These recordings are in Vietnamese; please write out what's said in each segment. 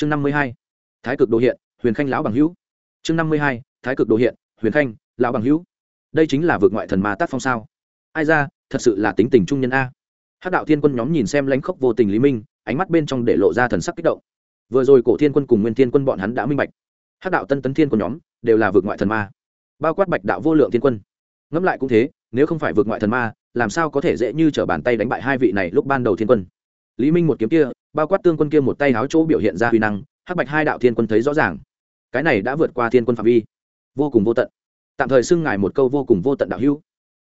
chương năm mươi hai, thái cực đồ hiện, huyền khanh lão bằng hữu. Chương năm mươi hai, thái cực đồ hiện, huyền khanh, lão bằng hữu. Đây chính là vượt ngoại thần ma tác phong sao? Ai ra, thật sự là tính tình trung nhân a. Hắc đạo thiên quân nhóm nhìn xem lãnh khốc vô tình lý minh, ánh mắt bên trong để lộ ra thần sắc kích động. Vừa rồi cổ thiên quân cùng nguyên thiên quân bọn hắn đã minh bạch. Hắc đạo tân tấn thiên quân nhóm đều là vượt ngoại thần ma. Bao quát bạch đạo vô lượng thiên quân. Ngẫm lại cũng thế, nếu không phải vượt ngoại thần ma, làm sao có thể dễ như t r ở bàn tay đánh bại hai vị này lúc ban đầu thiên quân? Lý minh một kiếm kia bao quát tương quân kia một tay háo chỗ biểu hiện ra huy năng, hắc bạch hai đạo thiên quân thấy rõ ràng. Cái này đã vượt qua thiên quân phạm vi. Vô cùng vô tận. Tạm thời xưng ngài một câu vô cùng vô tận đạo hữu.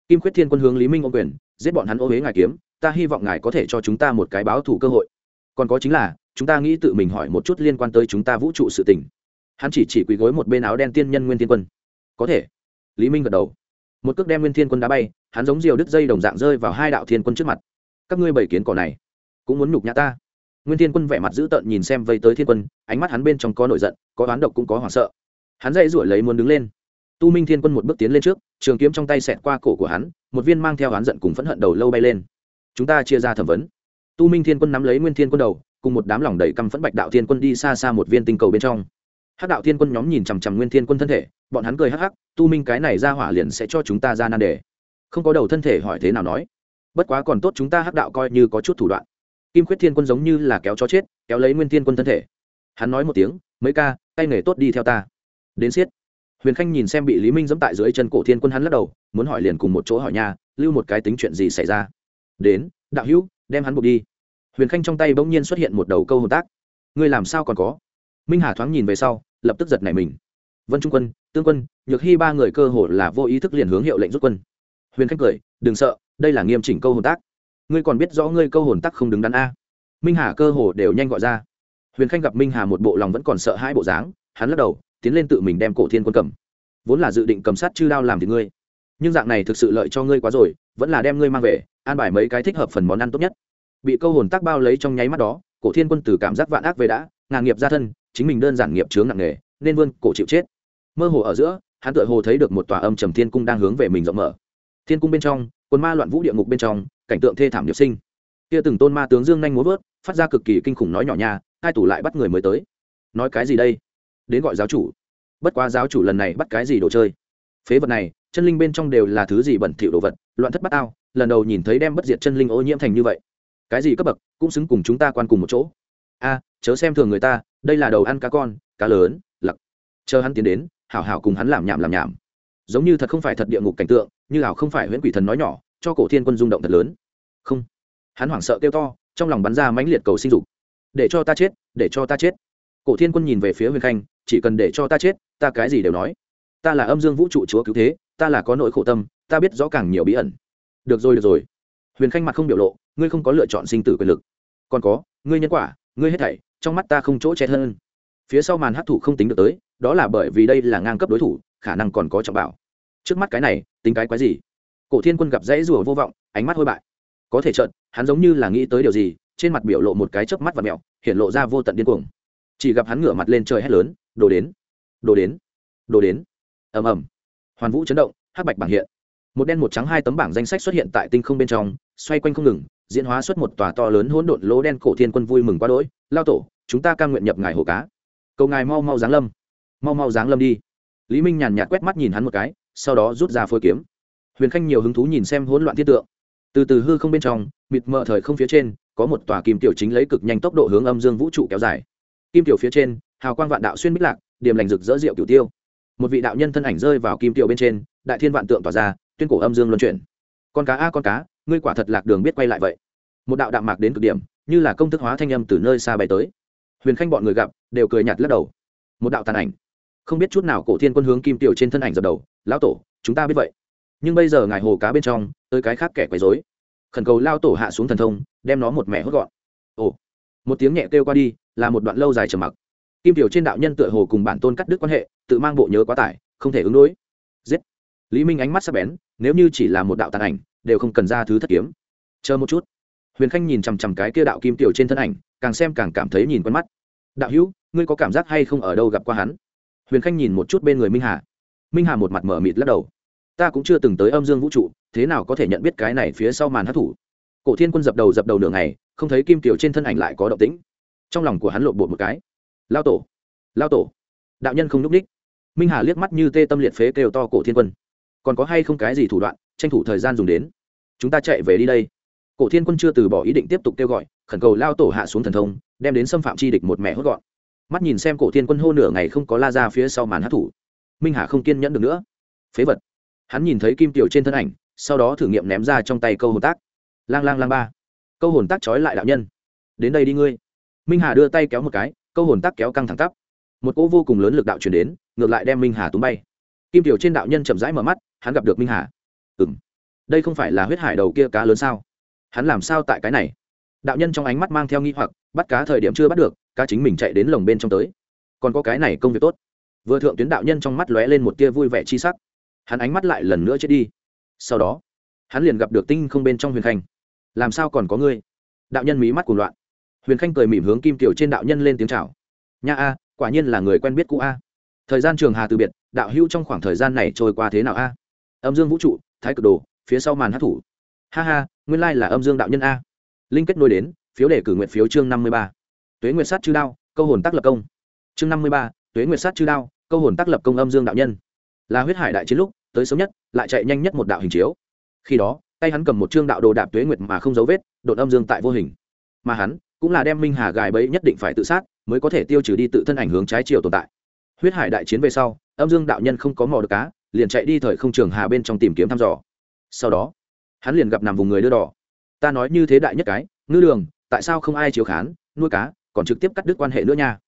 Kim khuyết thiên quân hướng lý minh ô quyền, giết bọn hắn ô huế ngài kiếm, ta hy vọng ngài có thể cho chúng ta một cái báo thủ cơ hội. Còn có chính là, chúng ta nghĩ tự mình hỏi một chút liên quan tới chúng ta vũ trụ sự tình. Hắn chỉ chỉ quỳ gối một bên áo đen tiên nhân nguyên thiên quân. Có thể. Lý minh gật đầu. Một cước đem nguyên thiên quân đá bay, hắn giống diều đứt dây đồng dạng rơi vào hai đạo thiên quân trước mặt. Các ngươi bảy kiến cỏ này, cũng muốn nhục nhã ta nguyên thiên quân vẻ mặt dữ tợn nhìn xem vây tới thiên quân, ánh mắt hắn bên trong có nổi giận, có oán độc cũng có hoảng sợ. Hắn dậy rủi lấy muốn đứng lên. Tu minh thiên quân một bước tiến lên trước, trường kiếm trong tay xẹt qua cổ của hắn, một viên mang theo oán giận cùng phẫn hận đầu lâu bay lên. Chúng ta chia ra thẩm vấn. Tu minh thiên quân nắm lấy nguyên thiên quân đầu, cùng một đám lòng đầy căm phẫn bạch đạo thiên quân đi xa xa một viên tinh cầu bên trong. Hắc đạo thiên quân nhóm nhìn chằm chằm nguyên thiên quân thân thể, bọn hắn cười hắc hắc, tu minh, cái này ra hỏa liền sẽ cho chúng ta ra nan đề. Không có đầu thân thể hỏi thế nào nói. Bất quá còn tốt chúng ta hắc đạo coi như có chút thủ đoạn kim khuyết thiên quân giống như là kéo chó chết, kéo lấy nguyên thiên quân thân thể. Hắn nói một tiếng, mấy ca, tay nghề tốt đi theo ta. Đến siết huyền khanh nhìn xem bị lý minh dẫm tại dưới chân cổ thiên quân hắn lắc đầu, muốn hỏi liền cùng một chỗ hỏi nhà lưu một cái tính chuyện gì xảy ra? Đến, đạo hữu, đem hắn buộc đi. Huyền khanh trong tay bỗng nhiên xuất hiện một đầu câu hồn tác. Ngươi làm sao còn có? Minh hà thoáng nhìn về sau, lập tức giật nảy mình. Vân trung quân, tương quân, nhược hy ba người cơ hồ là vô ý thức liền hướng hiệu lệnh rút quân. Huyền khanh cười, đừng sợ, đây là nghiêm chỉnh câu hồn tác ngươi còn biết rõ ngươi câu hồn tắc không đứng đắn a? Minh hà cơ hồ đều nhanh gọi ra. Huyền khanh gặp minh hà một bộ lòng vẫn còn sợ hai bộ dáng, hắn lắc đầu, tiến lên tự mình đem cổ thiên quân cầm. Vốn là dự định cầm sát chư đao làm thì ngươi. Nhưng dạng này thực sự lợi cho ngươi quá rồi, vẫn là đem ngươi mang về, an bài mấy cái thích hợp phần món ăn tốt nhất. Bị câu hồn tác bao lấy trong nháy mắt đó, cổ thiên quân từ cảm giác vạn ác về đã ngàn nghiệp ra thân, chính mình đơn giản nghiệp chướng nặng nề, nên vươn cổ chịu chết. Mơ hồ ở giữa, hắn tựa hồ thấy được một tòa âm trầm thiên cung đang hướng về mình rộng mở. Thiên cung bên trong quần ma loạn vũ địa ngục bên trong, cảnh tượng thê thảm điệp sinh. Kia từng tôn ma tướng dương nhanh muốn vớt, phát ra cực kỳ kinh khủng nói nhỏ nha, hai tủ lại bắt người mới tới. Nói cái gì đây? Đến gọi giáo chủ. Bất quá giáo chủ lần này bắt cái gì đồ chơi? Phế vật này, chân linh bên trong đều là thứ gì bẩn thỉu đồ vật, loạn thất bát ao lần đầu nhìn thấy đem bất diệt chân linh ô nhiễm thành như vậy. Cái gì cấp bậc, cũng xứng cùng chúng ta quan cùng một chỗ. A, chớ xem thường người ta, đây là đầu ăn cá con, cá lớn, lặc. Chờ hắn tiến đến, hảo hảo cùng hắn làm nhảm làm nhảm giống như thật không phải thật địa ngục cảnh tượng, như ảo không phải huyễn quỷ thần nói nhỏ, cho cổ thiên quân rung động thật lớn. Không. Hắn hoảng sợ kêu to, trong lòng bắn ra mãnh liệt cầu sinh dục. Để cho ta chết, để cho ta chết. Cổ thiên quân nhìn về phía huyền khanh, chỉ cần để cho ta chết, ta cái gì đều nói. Ta là âm dương vũ trụ chúa cứu thế, ta là có nỗi khổ tâm, ta biết rõ càng nhiều bí ẩn. Được rồi được rồi. Huyền khanh mặt không biểu lộ, ngươi không có lựa chọn sinh tử quyền lực. Còn có, ngươi nhân quả, ngươi hết thảy, trong mắt ta không chỗ chết hơn phía sau màn hấp thụ không tính được tới, đó là bởi vì đây là ngang cấp đối thủ khả năng còn có trọng bảo. Trước mắt cái này, tính cái quái gì? Cổ thiên quân gặp dãy rùa vô vọng, ánh mắt hôi bại. Có thể trợn hắn giống như là nghĩ tới điều gì, trên mặt biểu lộ một cái chớp mắt và mẹo, hiện lộ ra vô tận điên cuồng. Chỉ gặp hắn ngửa mặt lên trời hét lớn, đồ đến! Đồ đến! Đồ đến! Ầm ầm. Hoàn vũ chấn động, hắc bạch bảng hiện. Một đen một trắng hai tấm bảng danh sách xuất hiện tại tinh không bên trong, xoay quanh không ngừng, diễn hóa xuất một tòa to lớn hỗn độn lỗ đen cổ thiên quân vui mừng quá đỗi, lao tổ, chúng ta cam nguyện nhập ngài hồ cá. Cầu ngài mau mau giáng lâm. Mau mau giáng lâm đi lý minh nhàn nhạt quét mắt nhìn hắn một cái, sau đó rút ra phôi kiếm. Huyền khanh nhiều hứng thú nhìn xem hỗn loạn thiết tượng. Từ từ hư không bên trong, mịt mờ thời không phía trên, có một tòa kim tiểu chính lấy cực nhanh tốc độ hướng âm dương vũ trụ kéo dài. Kim tiểu phía trên, hào quang vạn đạo xuyên bích lạc, điểm lành rực rỡ rượu tiểu tiêu. Một vị đạo nhân thân ảnh rơi vào kim tiểu bên trên, đại thiên vạn tượng tỏa ra, tuyên cổ âm dương luân chuyển. Con cá a, con cá, ngươi quả thật lạc đường biết quay lại vậy. Một đạo đạm mạc đến cực điểm, như là công thức hóa thanh âm từ nơi xa bay tới. Huyền khanh bọn người gặp, đều cười nhạt lắc đầu. Một đạo tàn ảnh không biết chút nào cổ thiên quân hướng kim tiểu trên thân ảnh dập đầu, lão tổ, chúng ta biết vậy. Nhưng bây giờ ngài hồ cá bên trong, tới cái khác kẻ quấy rối. Khẩn cầu lao tổ hạ xuống thần thông, đem nó một mẻ hốt gọn. Ồ. Một tiếng nhẹ kêu qua đi, là một đoạn lâu dài trầm mặc. Kim tiểu trên đạo nhân tựa hồ cùng bản tôn cắt đứt quan hệ, tự mang bộ nhớ quá tải, không thể ứng đối. Giết. Lý minh ánh mắt sắc bén, nếu như chỉ là một đạo tàn ảnh, đều không cần ra thứ thất kiếm. Chờ một chút. Huyền khanh nhìn chằm chằm cái kia đạo kim tiểu trên thân ảnh, càng xem càng cảm thấy nhìn quen mắt. Đạo hữu, ngươi có cảm giác hay không ở đâu gặp qua hắn? Huyền khanh nhìn một chút bên người minh hà. Minh hà một mặt mở mịt lắc đầu. Ta cũng chưa từng tới âm dương vũ trụ, thế nào có thể nhận biết cái này phía sau màn hát thủ cổ thiên quân dập đầu dập đầu nửa ngày, không thấy kim tiểu trên thân ảnh lại có động tĩnh. Trong lòng của hắn lộn bột một cái. Lao tổ lao tổ. Đạo nhân không n ú c ních minh hà liếc mắt như tê tâm liệt phế kêu to cổ thiên quân. Còn có hay không cái gì thủ đoạn, tranh thủ thời gian dùng đến? Chúng ta chạy về đi đây. Cổ thiên quân chưa từ bỏ ý định tiếp tục kêu gọi, khẩn cầu lao tổ hạ xuống thần thông, đem đến xâm phạm chi địch một mẹ hốt gọn mắt nhìn xem cổ thiên quân hô nửa ngày không có la ra phía sau màn hát thủ. Minh hà không kiên nhẫn được nữa. Phế vật. Hắn nhìn thấy kim tiểu trên thân ảnh, sau đó thử nghiệm ném ra trong tay câu hồn tác. Lang lang lang ba. Câu hồn tác trói lại đạo nhân. Đến đây đi ngươi. Minh hà đưa tay kéo một cái, câu hồn tác kéo căng thẳng tắp. Một cỗ vô cùng lớn lực đạo chuyển đến, ngược lại đem minh hà túm bay. Kim tiểu trên đạo nhân chậm rãi mở mắt, hắn gặp được minh hà. Ừ m đây không phải là huyết hải đầu kia cá lớn sao? Hắn làm sao tại cái này? Đạo nhân trong ánh mắt mang theo nghi hoặc, bắt cá thời điểm chưa bắt được cá chính mình chạy đến lồng bên trong tới. Còn có cái này công việc tốt. Vừa thượng tuyến đạo nhân trong mắt lóe lên một tia vui vẻ chi sắc. Hắn ánh mắt lại lần nữa chết đi. Sau đó, hắn liền gặp được tinh không bên trong huyền khanh. Làm sao còn có ngươi? Đạo nhân mí mắt cuồng loạn. Huyền khanh cười mỉm hướng kim tiểu trên đạo nhân lên tiếng chào. Nha a, quả nhiên là người quen biết cũ a. Thời gian trường hà từ biệt, đạo hữu trong khoảng thời gian này trôi qua thế nào a? Âm dương vũ trụ, thái cực đồ, phía sau màn hát thủ. Ha ha, nguyên lai là âm dương đạo nhân a. Linh kết nối đến, phiếu đề cử nguyện phiếu chương năm mươi ba tuế nguyệt sát chư đao, câu hồn tác lập công. Chương năm mươi ba, tuế nguyệt sát chư đao, câu hồn tác lập công âm dương đạo nhân. Là huyết hải đại chiến lúc, tới sớm nhất, lại chạy nhanh nhất một đạo hình chiếu. Khi đó, tay hắn cầm một chương đạo đồ đạp tuế nguyệt mà không dấu vết, đột âm dương tại vô hình. Mà hắn, cũng là đem minh hà gài bẫy nhất định phải tự sát, mới có thể tiêu trừ đi tự thân ảnh hướng trái chiều tồn tại. Huyết hải đại chiến về sau, âm dương đạo nhân không có mò được cá, liền chạy đi thời không trường hà bên trong tìm kiếm thăm dò. Sau đó, hắn liền gặp nằm vùng người đưa đỏ. Ta nói như thế đại nhất cái, ngư đường, tại sao không ai chiếu khán, nuôi cá còn trực tiếp cắt đứt quan hệ nữa nha.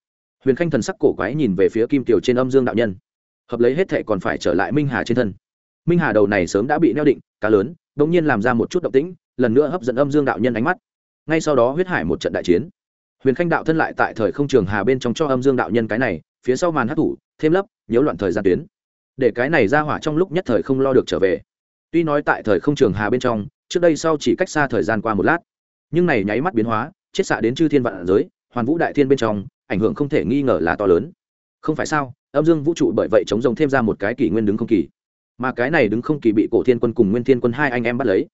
Huyền khanh thần sắc cổ quái nhìn về phía kim kiều trên âm dương đạo nhân. Hợp lấy hết thệ còn phải trở lại minh hà trên thân. Minh hà đầu này sớm đã bị neo định, cá lớn đ ỗ n g nhiên làm ra một chút động tĩnh, lần nữa hấp dẫn âm dương đạo nhân ánh mắt. Ngay sau đó huyết hải một trận đại chiến. Huyền khanh đạo thân lại tại thời không trường hà bên trong cho âm dương đạo nhân cái này, phía sau màn hát thủ, thêm lấp, nhiễu loạn thời gian tuyến. Để cái này ra hỏa trong lúc nhất thời không lo được trở về. Tuy nói tại thời không trường hà bên trong, trước đây sau chỉ cách xa thời gian qua một lát, nhưng này nháy mắt biến hóa, chết xạ đến chư thiên vạn giới hoàn vũ đại thiên bên trong, ảnh hưởng không thể nghi ngờ là to lớn. Không phải sao, âm dương vũ trụ bởi vậy chống rồng thêm ra một cái kỷ nguyên đứng không kỳ. Mà cái này đứng không kỳ bị cổ thiên quân cùng nguyên thiên quân hai anh em bắt lấy.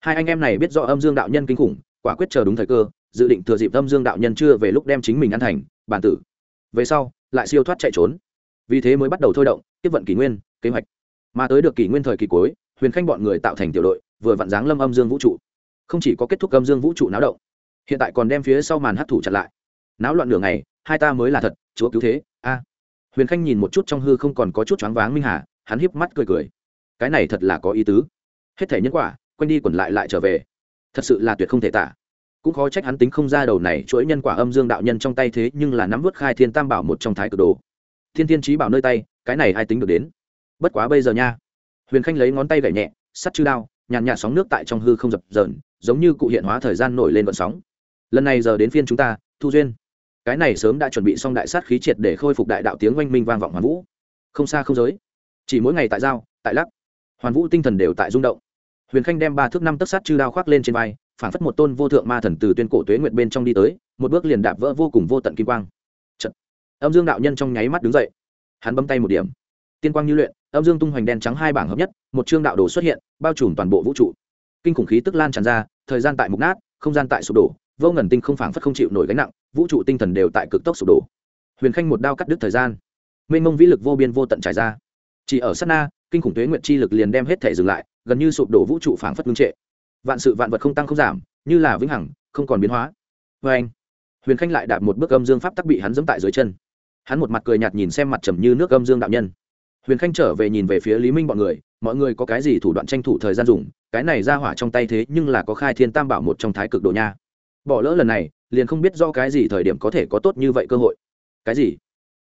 Hai anh em này biết rõ âm dương đạo nhân kinh khủng, quả quyết chờ đúng thời cơ, dự định thừa dịp âm dương đạo nhân chưa về lúc đem chính mình ăn thành bản tử. Về sau, lại siêu thoát chạy trốn. Vì thế mới bắt đầu thôi động, tiếp vận kỷ nguyên, kế hoạch. Mà tới được kỷ nguyên thời kỳ cuối, huyền khanh bọn người tạo thành tiểu đội, vừa vặn dáng lâm âm dương vũ trụ. Không chỉ có kết thúc âm dương vũ trụ náo động, hiện tại còn đem phía sau màn hấp thủ chặn lại náo loạn nửa ngày, hai ta mới là thật, chúa cứu thế, a. Huyền khanh nhìn một chút trong hư không còn có chút choáng váng minh hà, hắn hiếp mắt cười cười. Cái này thật là có ý tứ. Hết thể nhân quả, quanh đi quẩn lại lại trở về. Thật sự là tuyệt không thể tả. Cũng khó trách hắn tính không ra đầu này chuỗi nhân quả âm dương đạo nhân trong tay thế nhưng là nắm vớt khai thiên tam bảo một trong thái cực đồ. Thiên thiên trí bảo nơi tay, cái này ai tính được đến? Bất quá bây giờ nha. Huyền khanh lấy ngón tay gảy nhẹ, sắt chư đao, nhàn nhạt sóng nước tại trong hư không dập dờn, giống như cụ hiện hóa thời gian nổi lên vận sóng. Lần này giờ đến phiên chúng ta, thu duyên cái này sớm đã chuẩn bị xong đại sát khí triệt để khôi phục đại đạo tiếng oanh minh vang vọng hoàn vũ. Không xa không giới, chỉ mỗi ngày tại giao, tại lắc, hoàn vũ tinh thần đều tại rung động. Huyền khanh đem ba thước năm tấc sát chư đao khoác lên trên vai, phản phất một tôn vô thượng ma thần từ tuyên cổ tuế nguyệt bên trong đi tới, một bước liền đạp vỡ vô cùng vô tận kim quang. Chật. âm dương đạo nhân trong nháy mắt đứng dậy. Hắn bấm tay một điểm. Tiên quang như luyện, âm dương tung hoành đen trắng hai bảng hợp nhất, một chương đạo đồ xuất hiện, bao trùm toàn bộ vũ trụ. Kinh khủng khí tức lan tràn ra, thời gian tại mục nát, không gian tại sụp đổ vô ngần tinh không phảng phất không chịu nổi gánh nặng, vũ trụ tinh thần đều tại cực tốc sụp đổ. Huyền khanh một đao cắt đứt thời gian. Mênh mông vĩ lực vô biên vô tận trải ra. Chỉ ở sát na, kinh khủng tuế nguyện chi lực liền đem hết thể dừng lại, gần như sụp đổ vũ trụ phảng phất ngưng trệ. Vạn sự vạn vật không tăng không giảm, như là vĩnh hằng, không còn biến hóa. Vê anh, huyền khanh lại đạt một bước âm dương pháp tắc bị hắn dẫm tại dưới chân. Hắn một mặt cười nhạt nhìn xem mặt trầm như nước âm dương đạo nhân. Huyền khanh trở về nhìn về phía lý minh bọn người, mọi người có cái gì thủ đoạn tranh thủ thời gian dùng, cái này ra hỏa trong tay thế nhưng là có khai thiên tam bảo một trong thái cực độ nha bỏ lỡ lần này, liền không biết do cái gì thời điểm có thể có tốt như vậy cơ hội. Cái gì?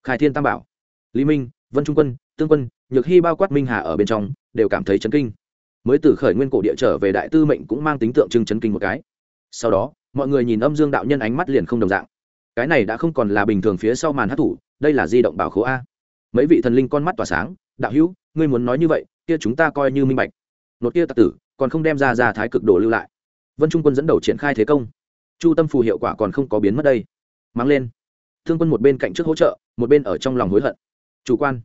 Khai thiên tam bảo, lý minh, vân trung quân, tương quân, nhược hy bao quát minh hà ở bên trong, đều cảm thấy chấn kinh. Mới từ khởi nguyên cổ địa trở về đại tư mệnh cũng mang tính tượng trưng chấn kinh một cái. Sau đó, mọi người nhìn âm dương đạo nhân ánh mắt liền không đồng dạng. Cái này đã không còn là bình thường phía sau màn hát thủ, đây là di động bảo khố a. Mấy vị thần linh con mắt tỏa sáng, đạo hữu, ngươi muốn nói như vậy, kia chúng ta coi như minh bạch. Nột kia tặc tử, còn không đem ra ra thái cực đồ lưu lại. Vân trung quân dẫn đầu triển khai thế công chu tâm phù hiệu quả còn không có biến mất đây. Mang lên. Thương quân một bên cạnh trước hỗ trợ, một bên ở trong lòng hối hận. Chủ quan.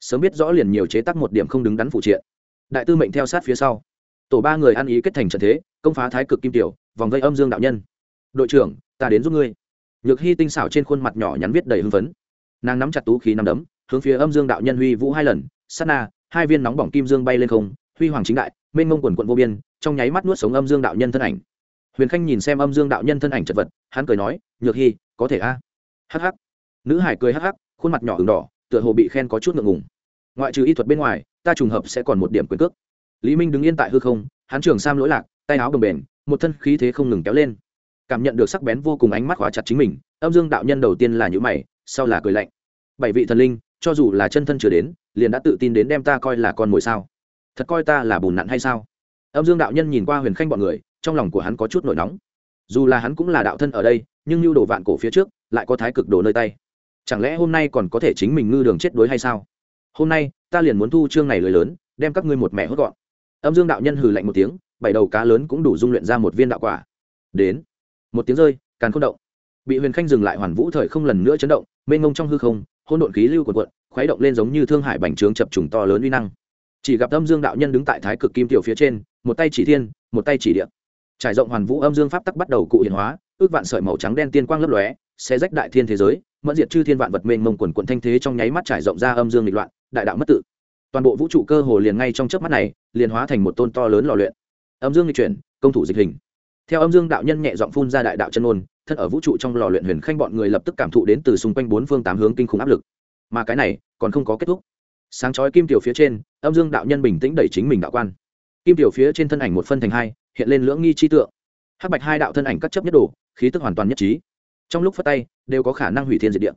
Sớm biết rõ liền nhiều chế tắc một điểm không đứng đắn phụ triện. Đại tư mệnh theo sát phía sau. Tổ ba người ăn ý kết thành trận thế, công phá thái cực kim tiểu, vòng vây âm dương đạo nhân. Đội trưởng, ta đến giúp ngươi. Nhược hy tinh xảo trên khuôn mặt nhỏ nhắn viết đầy hưng phấn. Nàng nắm chặt tú khí nắm đấm, hướng phía âm dương đạo nhân huy vũ hai lần. Sát na, hai viên nóng bỏng kim dương bay lên không, huy hoàng chính đại, mênh mông quần quận vô biên, trong nháy mắt nuốt sống âm dương đạo nhân thân ảnh huyền khanh nhìn xem âm dương đạo nhân thân ảnh chật vật, hắn cười nói, nhược hy có thể a? Hắc hắc. Nữ hải cười hắc hắc, khuôn mặt nhỏ ửng đỏ, tựa hồ bị khen có chút ngượng ngùng. Ngoại trừ y thuật bên ngoài, ta trùng hợp sẽ còn một điểm quyền cước. Lý minh đứng yên tại hư không, hắn trường sam lỗi lạc, tay áo đồng bền một thân khí thế không ngừng kéo lên. Cảm nhận được sắc bén vô cùng ánh mắt khóa chặt chính mình, âm dương đạo nhân đầu tiên là nhữ mày, sau là cười lạnh. Bảy vị thần linh, cho dù là chân thân chưa đến, liền đã tự tin đến đem ta coi là con mồi sao? Thật coi ta là bùn nặn hay sao? Âm dương đạo nhân nhìn qua huyền khanh bọn người trong lòng của hắn có chút nổi nóng. Dù là hắn cũng là đạo thân ở đây, nhưng lưu đồ vạn cổ phía trước lại có thái cực đồ nơi tay. Chẳng lẽ hôm nay còn có thể chính mình ngư đường chết đối hay sao? Hôm nay, ta liền muốn thu chương này lời lớn, đem các ngươi một mẹ hốt gọn. Âm dương đạo nhân hừ lạnh một tiếng, bảy đầu cá lớn cũng đủ dung luyện ra một viên đạo quả. Đến. Một tiếng rơi, càn không động. Bị huyền khanh dừng lại hoàn vũ thời không lần nữa chấn động, mênh ngông trong hư không hôn độn khí lưu quần quận khuấy động lên giống như thương hải bành trướng chập trùng to lớn uy năng. Chỉ gặp âm dương đạo nhân đứng tại thái cực kim tiểu phía trên, một tay chỉ thiên, một tay chỉ địa trải rộng hoàn vũ âm dương pháp tắc bắt đầu cụ hiện hóa, ước vạn sợi màu trắng đen tiên quang lấp lóe sẽ rách đại thiên thế giới, mẫn diệt chư thiên vạn vật mênh mông quần quận thanh thế trong nháy mắt trải rộng ra âm dương lịch loạn, đại đạo mất tự. Toàn bộ vũ trụ cơ hồ liền ngay trong chớp mắt này, liền hóa thành một tôn to lớn lò luyện. Âm dương lịch chuyển, công thủ dịch hình. Theo âm dương đạo nhân nhẹ giọng phun ra đại đạo chân ôn, thân ở vũ trụ trong lò luyện huyền khanh bọn người lập tức cảm thụ đến từ xung quanh bốn phương tám hướng kinh khủng áp lực. Mà cái này, còn không có kết thúc. Sáng chói kim tiểu phía trên, âm dương đạo nhân bình tĩnh đẩy chính mình đạo quan. Kim tiểu phía trên thân ảnh một phân thành hai hiện lên lưỡng nghi chi tượng. Hắc bạch hai đạo thân ảnh cắt chấp nhất đồ, khí tức hoàn toàn nhất trí. Trong lúc phát tay, đều có khả năng hủy thiên diệt địa.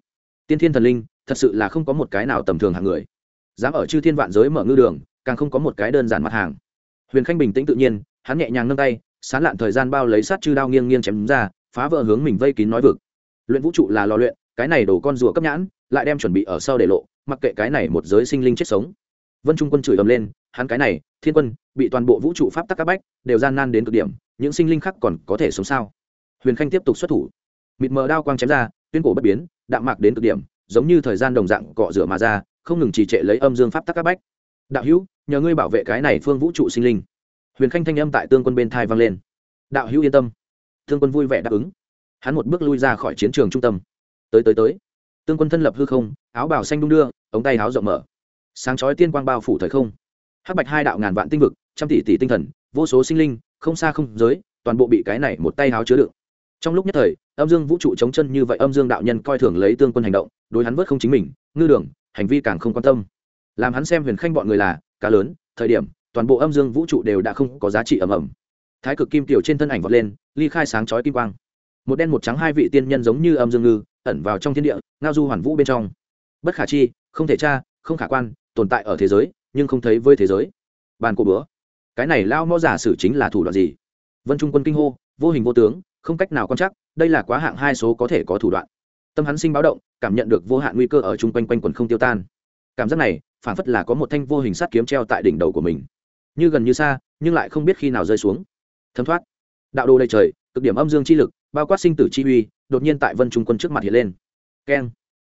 Tiên thiên thần linh, thật sự là không có một cái nào tầm thường hạng người. Dám ở chư thiên vạn giới mở ngư đường, càng không có một cái đơn giản mặt hàng. Huyền khanh bình tĩnh tự nhiên, hắn nhẹ nhàng nâng tay, sán lạn thời gian bao lấy sát chư đao nghiêng nghiêng chém ra, phá vỡ hướng mình vây kín nói vực. Luyện vũ trụ là lò luyện, cái này đổ con rùa cấp nhãn, lại đem chuẩn bị ở sau để lộ, mặc kệ cái này một giới sinh linh chết sống vân trung quân chửi ầm lên, hắn cái này, thiên quân, bị toàn bộ vũ trụ pháp tắc các bách, đều gian nan đến cực điểm, những sinh linh khác còn có thể sống sao? Huyền khanh tiếp tục xuất thủ. Mịt mờ đao quang chém ra, tuyên cổ bất biến, đạm mạc đến cực điểm, giống như thời gian đồng dạng cọ rửa mà ra, không ngừng trì trệ lấy âm dương pháp tắc các bách. Đạo hữu, nhờ ngươi bảo vệ cái này phương vũ trụ sinh linh. Huyền khanh thanh âm tại tương quân bên thai vang lên. Đạo hữu yên tâm. Tương quân vui vẻ đáp ứng. Hắn một bước lui ra khỏi chiến trường trung tâm. Tới tới tới. Tương quân thân lập hư không, áo bào xanh đung đưa, ống tay áo rộng mở sáng chói tiên quang bao phủ thời không. Hắc bạch hai đạo ngàn vạn tinh vực, trăm tỷ tỷ tinh thần, vô số sinh linh, không xa không giới, toàn bộ bị cái này một tay háo chứa đựng. Trong lúc nhất thời, âm dương vũ trụ chống chân như vậy âm dương đạo nhân coi thường lấy tương quân hành động, đối hắn vớt không chính mình, ngư đường, hành vi càng không quan tâm. Làm hắn xem huyền khanh bọn người là, cá lớn, thời điểm, toàn bộ âm dương vũ trụ đều đã không có giá trị ầm ầm. Thái cực kim tiểu trên thân ảnh vọt lên, ly khai sáng chói kim quang. Một đen một trắng hai vị tiên nhân giống như âm dương ngư, ẩn vào trong thiên địa, ngao du hoàn vũ bên trong. Bất khả chi, không thể tra, không khả quan tồn tại ở thế giới, nhưng không thấy với thế giới. Bàn cổ bữa. Cái này lao mõ giả sử chính là thủ đoạn gì? Vân trung quân kinh hô, vô hình vô tướng, không cách nào quan chắc đây là quá hạng hai số có thể có thủ đoạn. Tâm hắn sinh báo động, cảm nhận được vô hạn nguy cơ ở chung quanh quanh quần không tiêu tan. Cảm giác này phản phất là có một thanh vô hình sắt kiếm treo tại đỉnh đầu của mình. Như gần như xa, nhưng lại không biết khi nào rơi xuống. Thấm thoát. Đạo đồ đầy trời, cực điểm âm dương chi lực, bao quát sinh tử chi uy, đột nhiên tại vân trung quân trước mặt hiện lên. Keng.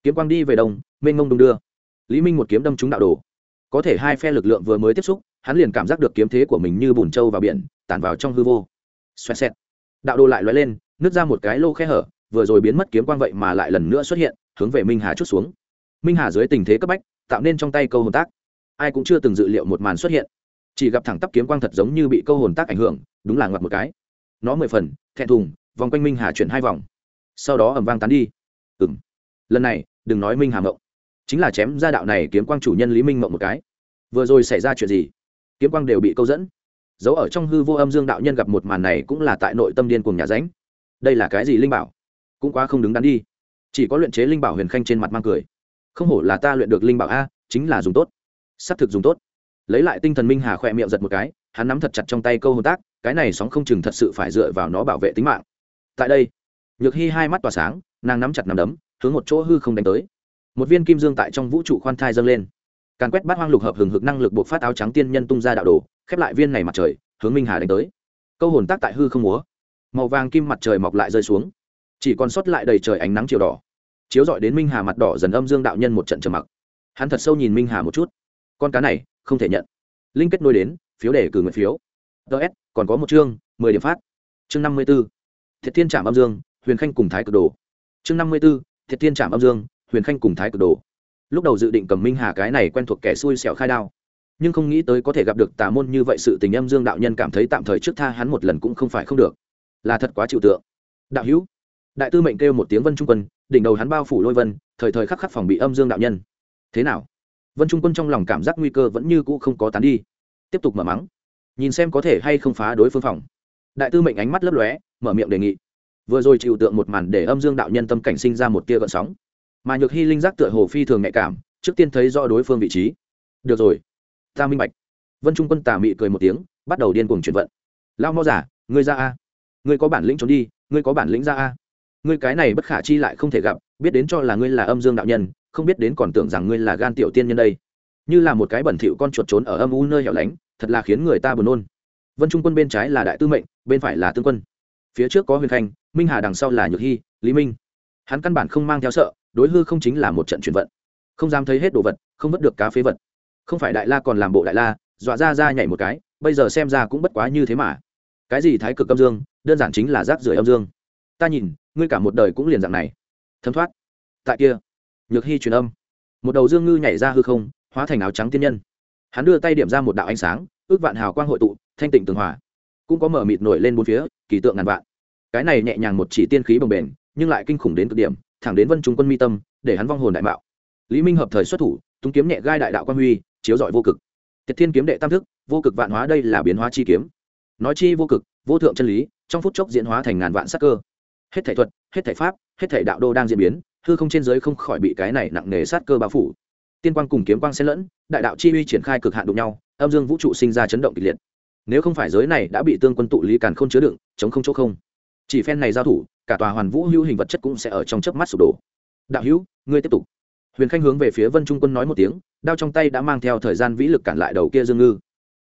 Kiếm quang đi về đông, mênh mông đung đưa lý minh một kiếm đâm trúng đạo đồ. Có thể hai phe lực lượng vừa mới tiếp xúc, hắn liền cảm giác được kiếm thế của mình như bùn trâu vào biển, tản vào trong hư vô. Xoẹt xẹt. Đạo đồ lại lóe lên, nứt ra một cái lô khe hở, vừa rồi biến mất kiếm quang vậy mà lại lần nữa xuất hiện, hướng về minh hà chút xuống. Minh hà dưới tình thế cấp bách, tạo nên trong tay câu hồn tác. Ai cũng chưa từng dự liệu một màn xuất hiện. Chỉ gặp thẳng tắp kiếm quang thật giống như bị câu hồn tác ảnh hưởng, đúng là ngoặt một cái. Nó mười phần, thẹn thùng, vòng quanh minh hà chuyển hai vòng. Sau đó ẩm vang tán đi. Ừng lần này, đừng nói minh hà mộng chính là chém ra đạo này kiếm quang chủ nhân lý minh mộng một cái. Vừa rồi xảy ra chuyện gì? Kiếm quang đều bị câu dẫn. Giấu ở trong hư vô âm dương đạo nhân gặp một màn này cũng là tại nội tâm điên cùng nhà ránh. Đây là cái gì linh bảo? Cũng quá không đứng đắn đi. Chỉ có luyện chế linh bảo huyền khanh trên mặt mang cười. Không hổ là ta luyện được linh bảo a, chính là dùng tốt. S ắ c thực dùng tốt. Lấy lại tinh thần minh hà khỏe miệng giật một cái, hắn nắm thật chặt trong tay câu hồn tác, cái này sóng không chừng thật sự phải dựa vào nó bảo vệ tính mạng. Tại đây, nhược hy hai mắt tỏa sáng, nàng nắm chặt nằm đấm, hướng một chỗ hư không đánh tới một viên kim dương tại trong vũ trụ khoan thai dâng lên. Càn quét bát hoang lục hợp hừng hực năng lực buộc phát áo trắng tiên nhân tung ra đạo đồ, khép lại viên này mặt trời, hướng minh hà đánh tới. Câu hồn tác tại hư không múa. Màu vàng kim mặt trời mọc lại rơi xuống. Chỉ còn sót lại đầy trời ánh nắng chiều đỏ. Chiếu dọi đến minh hà mặt đỏ dần âm dương đạo nhân một trận trầm mặc. Hắn thật sâu nhìn minh hà một chút. Con cá này, không thể nhận. Linh kết nối đến, phiếu để cử nguyện phiếu. Ts còn có một chương, mười điểm phát. Chương năm mươi b ố thiệt thiên trạm âm dương, huyền khanh cùng thái cực đồ. Chương năm mươi b ố thiệt thiên trạm âm dương huyền khanh cùng thái cực đồ. Lúc đầu dự định cầm minh hà cái này quen thuộc kẻ xui xẻo khai đao. Nhưng không nghĩ tới có thể gặp được tà môn như vậy sự tình âm dương đạo nhân cảm thấy tạm thời trước tha hắn một lần cũng không phải không được. Là thật quá chịu tượng. Đạo hữu, đại tư mệnh kêu một tiếng vân trung quân, đỉnh đầu hắn bao phủ lôi vân, thời thời khắc khắc phòng bị âm dương đạo nhân. Thế nào? Vân trung quân trong lòng cảm giác nguy cơ vẫn như cũ không có tán đi. Tiếp tục mở mắng. Nhìn xem có thể hay không phá đối phương phòng. Đại tư mệnh ánh mắt lấp lóe, mở miệng đề nghị. Vừa rồi chịu tượng một màn để âm dương đạo nhân tâm cảnh sinh ra một tia gợn sóng mà nhược hy linh giác tựa hồ phi thường nhạy cảm, trước tiên thấy rõ đối phương vị trí. Được rồi, ta minh bạch. Vân trung quân tà mị cười một tiếng, bắt đầu điên cuồng chuyển vận. Lao mo giả, ngươi ra a. Ngươi có bản lĩnh trốn đi, ngươi có bản lĩnh ra a. Ngươi cái này bất khả chi lại không thể gặp, biết đến cho là ngươi là âm dương đạo nhân, không biết đến còn tưởng rằng ngươi là gan tiểu tiên nhân đây. Như là một cái bẩn thỉu con chuột trốn ở âm u nơi hẻo lánh, thật là khiến người ta buồn nôn. Vân trung quân bên trái là đại tư mệnh, bên phải là tương quân. Phía trước có huyền khanh, minh hà đằng sau là nhược hy, lý minh. Hắn căn bản không mang theo sợ đối hư không chính là một trận chuyển vận. Không dám thấy hết đồ vật, không vớt được cá phế vật. Không phải đại la còn làm bộ đại la, dọa ra ra nhảy một cái, bây giờ xem ra cũng bất quá như thế mà. Cái gì thái cực âm dương, đơn giản chính là rác rưởi âm dương. Ta nhìn, ngươi cả một đời cũng liền dạng này. Thấm thoát. Tại kia, nhược hy truyền âm. Một đầu dương ngư nhảy ra hư không, hóa thành áo trắng tiên nhân. Hắn đưa tay điểm ra một đạo ánh sáng, ước vạn hào quang hội tụ, thanh tịnh tường hòa. Cũng có mở mịt nổi lên bốn phía, kỳ tượng ngàn vạn. Cái này nhẹ nhàng một chỉ tiên khí bồng bềnh, nhưng lại kinh khủng đến cực điểm thẳng đến vân trung quân mi tâm, để hắn vong hồn đại mạo. Lý minh hợp thời xuất thủ túng kiếm nhẹ gai đại đạo quan huy, chiếu dọi vô cực. Tiệt thiên kiếm đệ tam thức, vô cực vạn hóa đây là biến hóa chi kiếm. Nói chi vô cực, vô thượng chân lý, trong phút chốc diễn hóa thành ngàn vạn sắc cơ. Hết thể thuật, hết thể pháp, hết thể đạo đô đang diễn biến, hư không trên giới không khỏi bị cái này nặng nề sát cơ bao phủ. Tiên quang cùng kiếm quang xen lẫn, đại đạo chi uy triển khai cực hạn đụng nhau, âm dương vũ trụ sinh ra chấn động kịch liệt. Nếu không phải giới này đã bị tương quân tụ lý càn không chứa đựng, chống không chỗ không. Chỉ phen này giao thủ cả tòa hoàn vũ hữu hình vật chất cũng sẽ ở trong chớp mắt sụp đổ. Đạo hữu, ngươi tiếp tục. Huyền khanh hướng về phía vân trung quân nói một tiếng, đao trong tay đã mang theo thời gian vĩ lực cản lại đầu kia dương ngư.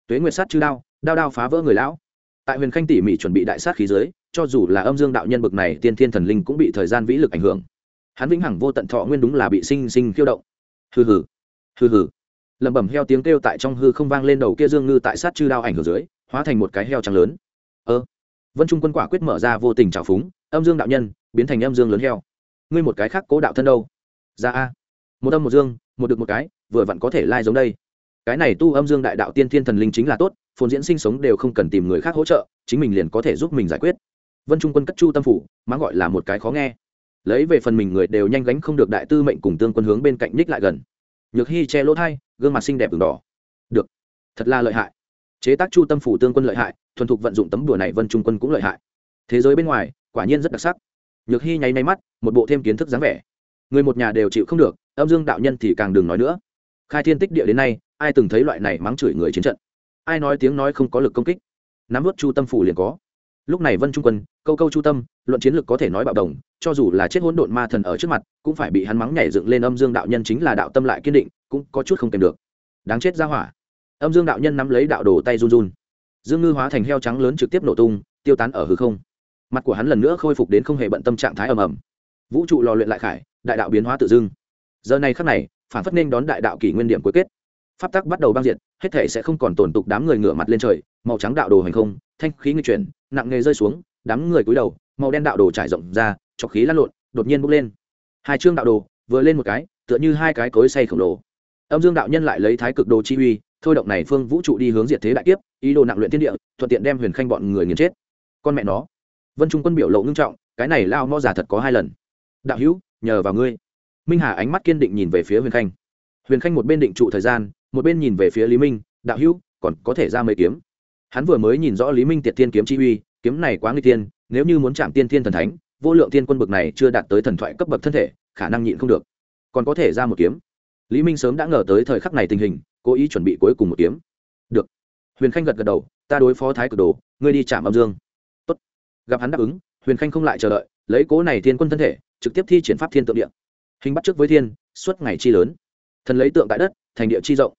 Tuế nguyệt sát chư đao đao đao phá vỡ người lão. Tại huyền khanh tỉ mỉ chuẩn bị đại sát khí giới cho dù là âm dương đạo nhân bực này tiên thiên thần linh cũng bị thời gian vĩ lực ảnh hưởng. Hắn vĩnh hằng vô tận thọ nguyên đúng là bị sinh sinh khiêu động. Hừ hừ hừ hừ. Lẩm bẩm heo tiếng kêu tại trong hư không vang lên đầu kia dương ngư tại sát chư đao ảnh hưởng dưới, hóa thành một cái heo trắng lớn. Ơ. Vân trung quân quả quyết mở ra vô tình trào phúng âm dương đạo nhân biến thành âm dương lớn heo. Ngươi một cái khác cố đạo thân đâu? Ra a. Một âm một dương, một được một cái, vừa vặn có thể lai giống đây. Cái này tu âm dương đại đạo tiên thiên thần linh chính là tốt, phồn diễn sinh sống đều không cần tìm người khác hỗ trợ, chính mình liền có thể giúp mình giải quyết. Vân trung quân cất chu tâm phủ má gọi là một cái khó nghe. Lấy về phần mình người đều nhanh gánh không được đại tư mệnh cùng tương quân hướng bên cạnh ních lại gần. Nhược hy che lỗ thai, gương mặt xinh đẹp đường đỏ. Được. Thật là lợi hại. Chế tác chu tâm phủ tương quân lợi hại, thuần thục vận dụng tấm đùa này vân trung quân cũng lợi hại. Thế giới bên ngoài quả nhiên rất đặc sắc. Nhược hy nháy nháy mắt, một bộ thêm kiến thức dáng vẻ. Người một nhà đều chịu không được, âm dương đạo nhân thì càng đừng nói nữa. Khai thiên tích địa đến nay, ai từng thấy loại này mắng chửi người chiến trận? Ai nói tiếng nói không có lực công kích? Nắm vớt chu tâm phủ liền có. Lúc này vân trung quân, câu câu chu tâm, luận chiến lược có thể nói bạo đồng cho dù là chết hỗn độn ma thần ở trước mặt, cũng phải bị hắn mắng nhảy dựng lên âm dương đạo nhân chính là đạo tâm lại kiên định, cũng có chút không kèm được. Đáng chết ra hỏa. Âm dương đạo nhân nắm lấy đạo đồ tay run run. Dương ngư hóa thành heo trắng lớn trực tiếp nổ tung, tiêu tán ở hư không mặt của hắn lần nữa khôi phục đến không hề bận tâm trạng thái ầm ầm. Vũ trụ lò luyện lại khải, đại đạo biến hóa tự dưng. Giờ này khắc này, phản phất nên đón đại đạo kỷ nguyên điểm cuối kết. Pháp tắc bắt đầu băng diệt, hết thể sẽ không còn tổn tục đám người ngửa mặt lên trời, màu trắng đạo đồ hành không, thanh khí nghịch chuyển, nặng nghề rơi xuống, đám người cúi đầu, màu đen đạo đồ trải rộng ra, chọc khí lăn lộn, đột nhiên bốc lên. Hai chương đạo đồ, vừa lên một cái, tựa như hai cái cối say khổng lồ. Âm dương đạo nhân lại lấy thái cực đồ chi uy, thôi động này phương vũ trụ đi hướng diệt thế đại kiếp, ý đồ nặng luyện thiên địa, thuận tiện đem huyền khanh bọn người nghiền chết. Con mẹ nó vân trung quân biểu lộ ngưng trọng, cái này lao mo giả thật có hai lần. Đạo hữu, nhờ vào ngươi. Minh hà ánh mắt kiên định nhìn về phía huyền khanh. Huyền khanh một bên định trụ thời gian, một bên nhìn về phía lý minh, đạo hữu, còn có thể ra mấy kiếm? Hắn vừa mới nhìn rõ lý minh tiệt thiên kiếm chi uy, kiếm này quá nguy tiên nếu như muốn chạm tiên thiên thần thánh, vô lượng tiên quân bực này chưa đạt tới thần thoại cấp bậc thân thể, khả năng nhịn không được. Còn có thể ra một kiếm. Lý minh sớm đã ngờ tới thời khắc này tình hình, cố ý chuẩn bị cuối cùng một kiếm. Được. Huyền khanh gật gật đầu, ta đối phó thái cực đồ, ngươi đi chạm âm dương gặp hắn đáp ứng, huyền khanh không lại chờ đợi, lấy cố này thiên quân thân thể, trực tiếp thi triển pháp thiên tượng địa. Hình bắt trước với thiên, suốt ngày chi lớn. Thần lấy tượng tại đất, thành địa chi rộng.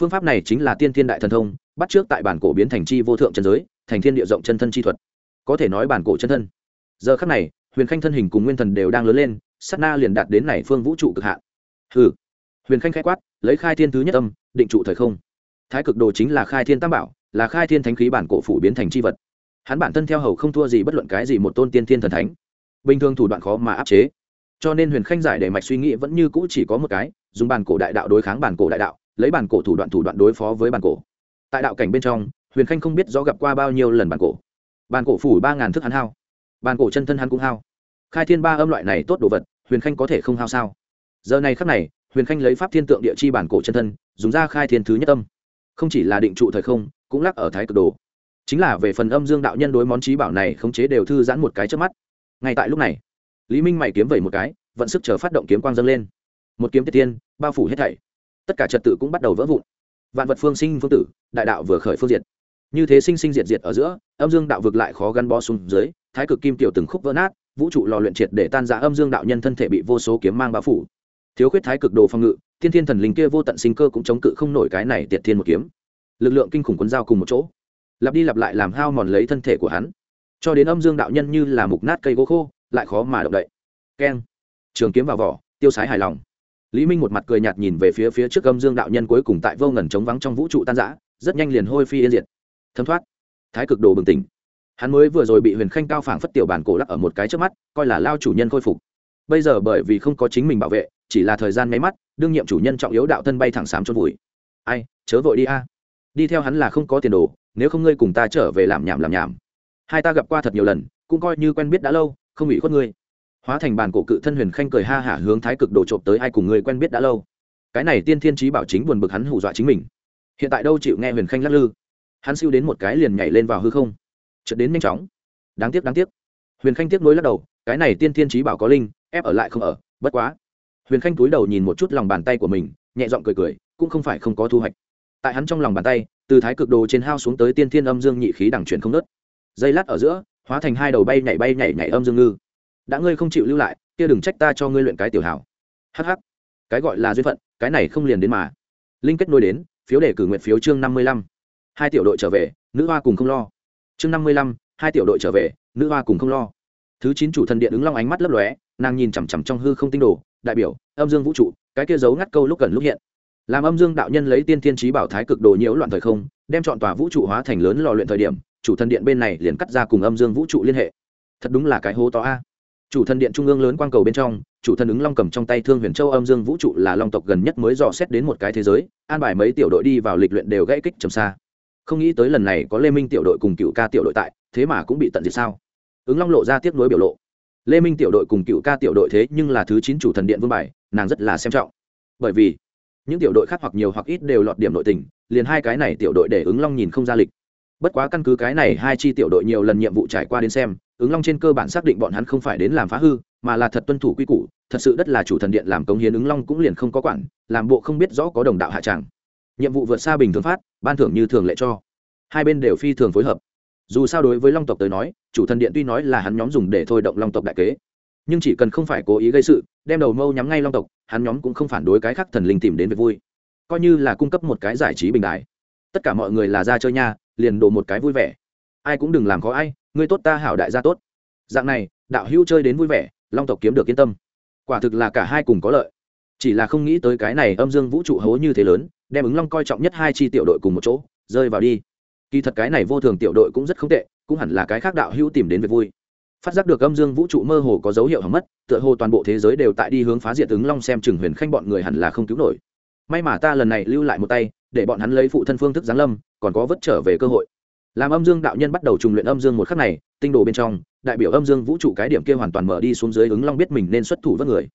Phương pháp này chính là tiên thiên đại thần thông, bắt trước tại bản cổ biến thành chi vô thượng trần giới, thành thiên địa rộng chân thân chi thuật. Có thể nói bản cổ chân thân. Giờ khắc này, huyền khanh thân hình cùng nguyên thần đều đang lớn lên, sát na liền đạt đến này phương vũ trụ cực hạn. Hừ. Huyền khanh khai quát, lấy khai thiên thứ nhất âm, định trụ thời không. Thái cực đồ chính là khai thiên tam bảo, là khai thiên thánh khí bản cổ phủ biến thành c h i vật hắn bản thân theo hầu không thua gì bất luận cái gì một tôn tiên thiên thần thánh. Bình thường thủ đoạn khó mà áp chế. Cho nên huyền khanh giải để mạch suy nghĩ vẫn như cũ chỉ có một cái, dùng bàn cổ đại đạo đối kháng bàn cổ đại đạo, lấy bàn cổ thủ đoạn thủ đoạn đối phó với bàn cổ. Tại đạo cảnh bên trong, huyền khanh không biết rõ gặp qua bao nhiêu lần bàn cổ. Bàn cổ phủ ba ngàn thức hắn hao. Bàn cổ chân thân hắn cũng hao. Khai thiên ba âm loại này tốt đồ vật, huyền khanh có thể không hao sao? Giờ này khắc này, huyền khanh lấy pháp thiên tượng địa chi bản cổ chân thân, dùng ra khai thiên thứ nhất âm. Không chỉ là định trụ thời không, cũng lắc ở thái cực đồ chính là về phần âm dương đạo nhân đối món trí bảo này khống chế đều thư giãn một cái trước mắt. Ngay tại lúc này, lý minh mày kiếm vẩy một cái, vận sức chờ phát động kiếm quang dâng lên. Một kiếm tiết tiên, bao phủ hết thảy. Tất cả trật tự cũng bắt đầu vỡ vụn. Vạn vật phương sinh phương tử, đại đạo vừa khởi phương diệt. Như thế sinh sinh diệt diệt ở giữa, âm dương đạo vực lại khó gắn bó xuống dưới, thái cực kim tiểu từng khúc vỡ nát, vũ trụ lò luyện triệt để tan ra âm dương đạo nhân thân thể bị vô số kiếm mang bao phủ. Thiếu khuyết thái cực đồ phòng ngự, thiên thiên thần linh kia vô tận sinh cơ cũng chống cự không nổi cái này tiệt thiên một kiếm. Lực lượng kinh khủng quấn dao cùng một chỗ lặp đi lặp lại làm hao mòn lấy thân thể của hắn. Cho đến âm dương đạo nhân như là mục nát cây gỗ khô, lại khó mà động đậy. Keng. Trường kiếm vào vỏ, tiêu sái hài lòng. Lý minh một mặt cười nhạt nhìn về phía phía trước âm dương đạo nhân cuối cùng tại vô ngần chống vắng trong vũ trụ tan giã rất nhanh liền hôi phi yên diệt. Thấm thoát. Thái cực đồ bừng tỉnh. Hắn mới vừa rồi bị huyền khanh cao phảng phất tiểu bản cổ lắc ở một cái trước mắt, coi là lao chủ nhân khôi phục. Bây giờ bởi vì không có chính mình bảo vệ, chỉ là thời gian máy mắt, đương nhiệm chủ nhân trọng yếu đạo thân bay thẳng sám chôn vùi. Ai, chớ vội đi a. Đi theo hắn là không có tiền đồ nếu không ngươi cùng ta trở về làm nhảm làm nhảm. Hai ta gặp qua thật nhiều lần, cũng coi như quen biết đã lâu, không bị khuất ngươi. Hóa thành bàn cổ cự thân huyền khanh cười ha hả hướng thái cực đồ trộm tới ai cùng ngươi quen biết đã lâu. Cái này tiên thiên trí bảo chính buồn bực hắn hù dọa chính mình. Hiện tại đâu chịu nghe huyền khanh lắc lư. Hắn siêu đến một cái liền nhảy lên vào hư không. Chợt đến nhanh chóng. Đáng tiếc đáng tiếc. Huyền khanh tiếc nối lắc đầu, cái này tiên thiên trí bảo có linh, ép ở lại không ở, bất quá. Huyền khanh túi đầu nhìn một chút lòng bàn tay của mình, nhẹ giọng cười cười, cũng không phải không có thu hoạch. Tại hắn trong lòng bàn tay từ thái cực đồ trên hao xuống tới tiên thiên âm dương nhị khí đẳng chuyển không nớt dây lát ở giữa, hóa thành hai đầu bay nhảy bay nhảy nhảy âm dương ngư. Đã ngươi không chịu lưu lại, kia đừng trách ta cho ngươi luyện cái tiểu hảo. Hh cái gọi là duyên phận, cái này không liền đến mà. Linh kết nối đến, phiếu đề cử nguyện phiếu chương năm mươi lăm. Hai tiểu đội trở về, nữ hoa cùng không lo. Chương năm mươi lăm, hai tiểu đội trở về, nữ hoa cùng không lo. Thứ chín chủ thần điện ứng long ánh mắt lấp lóe, nàng nhìn chằm chằm trong hư không tinh đồ, đại biểu, âm dương vũ trụ, cái kia giấu ngắt câu lúc gần lúc hiện làm âm dương đạo nhân lấy tiên thiên trí bảo thái cực đồ nhiễu loạn thời không, đem chọn tòa vũ trụ hóa thành lớn lò luyện thời điểm, chủ thần điện bên này liền cắt ra cùng âm dương vũ trụ liên hệ. Thật đúng là cái hố to a. Chủ thần điện trung ương lớn quang cầu bên trong, chủ thần ứng long cầm trong tay thương huyền châu âm dương vũ trụ là long tộc gần nhất mới dò xét đến một cái thế giới, an bài mấy tiểu đội đi vào lịch luyện đều gãy kích trầm xa. Không nghĩ tới lần này có lê minh tiểu đội cùng cựu ca tiểu đội tại, thế mà cũng bị tận diệt sao? Ứng long lộ ra tiếp nối biểu lộ. Lê minh tiểu đội cùng cựu ca tiểu đội thế nhưng là thứ chín chủ thần điện vương bài, nàng rất là xem trọng. Bởi vì những tiểu đội khác hoặc nhiều hoặc ít đều lọt điểm nội tình, liền hai cái này tiểu đội để ứng long nhìn không ra lịch. Bất quá căn cứ cái này hai chi tiểu đội nhiều lần nhiệm vụ trải qua đến xem, ứng long trên cơ bản xác định bọn hắn không phải đến làm phá hư, mà là thật tuân thủ quy củ, thật sự đất là chủ thần điện làm công hiến ứng long cũng liền không có quản, làm bộ không biết rõ có đồng đạo hạ tràng. Nhiệm vụ vượt xa bình thường phát, ban thưởng như thường lệ cho. Hai bên đều phi thường phối hợp. Dù sao đối với long tộc tới nói, chủ thần điện tuy nói là hắn nhóm dùng để thôi động long tộc đại kế, nhưng chỉ cần không phải cố ý gây sự, đem đầu mâu nhắm ngay long tộc hắn nhóm cũng không phản đối cái khác thần linh tìm đến việc vui. Coi như là cung cấp một cái giải trí bình đại tất cả mọi người là ra chơi nha, liền đổ một cái vui vẻ. Ai cũng đừng làm khó ai, ngươi tốt ta hảo đại gia tốt. Dạng này, đạo hữu chơi đến vui vẻ, long tộc kiếm được yên tâm. Quả thực là cả hai cùng có lợi. Chỉ là không nghĩ tới cái này âm dương vũ trụ hố như thế lớn, đem ứng long coi trọng nhất hai chi tiểu đội cùng một chỗ, rơi vào đi. Kỳ thật cái này vô thường tiểu đội cũng rất không tệ, cũng hẳn là cái khác đạo hữu tìm đến việc vui phát giác được âm dương vũ trụ mơ hồ có dấu hiệu hỏng mất, tựa hồ toàn bộ thế giới đều tại đi hướng phá diệt ứng long xem chừng huyền khanh bọn người hẳn là không cứu nổi. May mà ta lần này lưu lại một tay, để bọn hắn lấy phụ thân phương thức giáng lâm, còn có vất trở về cơ hội. Làm âm dương đạo nhân bắt đầu trùng luyện âm dương một khắc này, tinh đồ bên trong, đại biểu âm dương vũ trụ cái điểm kia hoàn toàn mở đi xuống dưới ứng long biết mình nên xuất thủ vất người.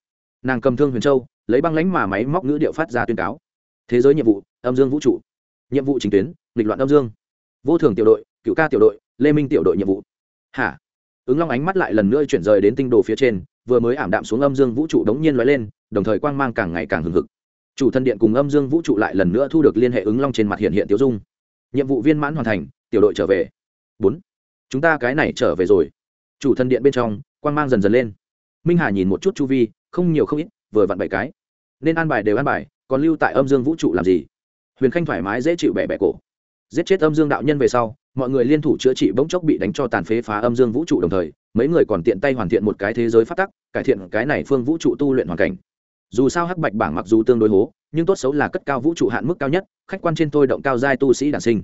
Nàng cầm thương huyền châu, lấy băng lánh mà máy móc ngữ điệu phát ra tuyên cáo. Thế giới nhiệm vụ, âm dương vũ trụ. Nhiệm vụ chính tuyến lịch loạn âm dương. Vô thường tiểu đội, cựu ca tiểu đội, lê minh tiểu đội nhiệm vụ. Hả? Ứng long ánh mắt lại lần nữa chuyển rời đến tinh đồ phía trên, vừa mới ảm đạm xuống âm dương vũ trụ đống nhiên lóe lên, đồng thời quang mang càng ngày càng hừng hực. Chủ thân điện cùng âm dương vũ trụ lại lần nữa thu được liên hệ ứng long trên mặt hiện hiện tiêu dung. Nhiệm vụ viên mãn hoàn thành, tiểu đội trở về. Bốn. Chúng ta cái này trở về rồi. Chủ thân điện bên trong, quang mang dần dần lên. Minh hà nhìn một chút chu vi, không nhiều không ít, vừa vặn bảy cái. Nên an bài đều an bài, còn lưu tại âm dương vũ trụ làm gì? Huyền khanh thoải mái dễ chịu bẻ bẻ cổ. Giết chết âm dương đạo nhân về sau mọi người liên thủ chữa trị bỗng chốc bị đánh cho tàn phế phá âm dương vũ trụ đồng thời, mấy người còn tiện tay hoàn thiện một cái thế giới phát tắc, cải thiện cái này phương vũ trụ tu luyện hoàn cảnh. Dù sao hắc bạch bảng mặc dù tương đối hố, nhưng tốt xấu là cất cao vũ trụ hạn mức cao nhất, khách quan trên tôi động cao giai tu sĩ đản sinh.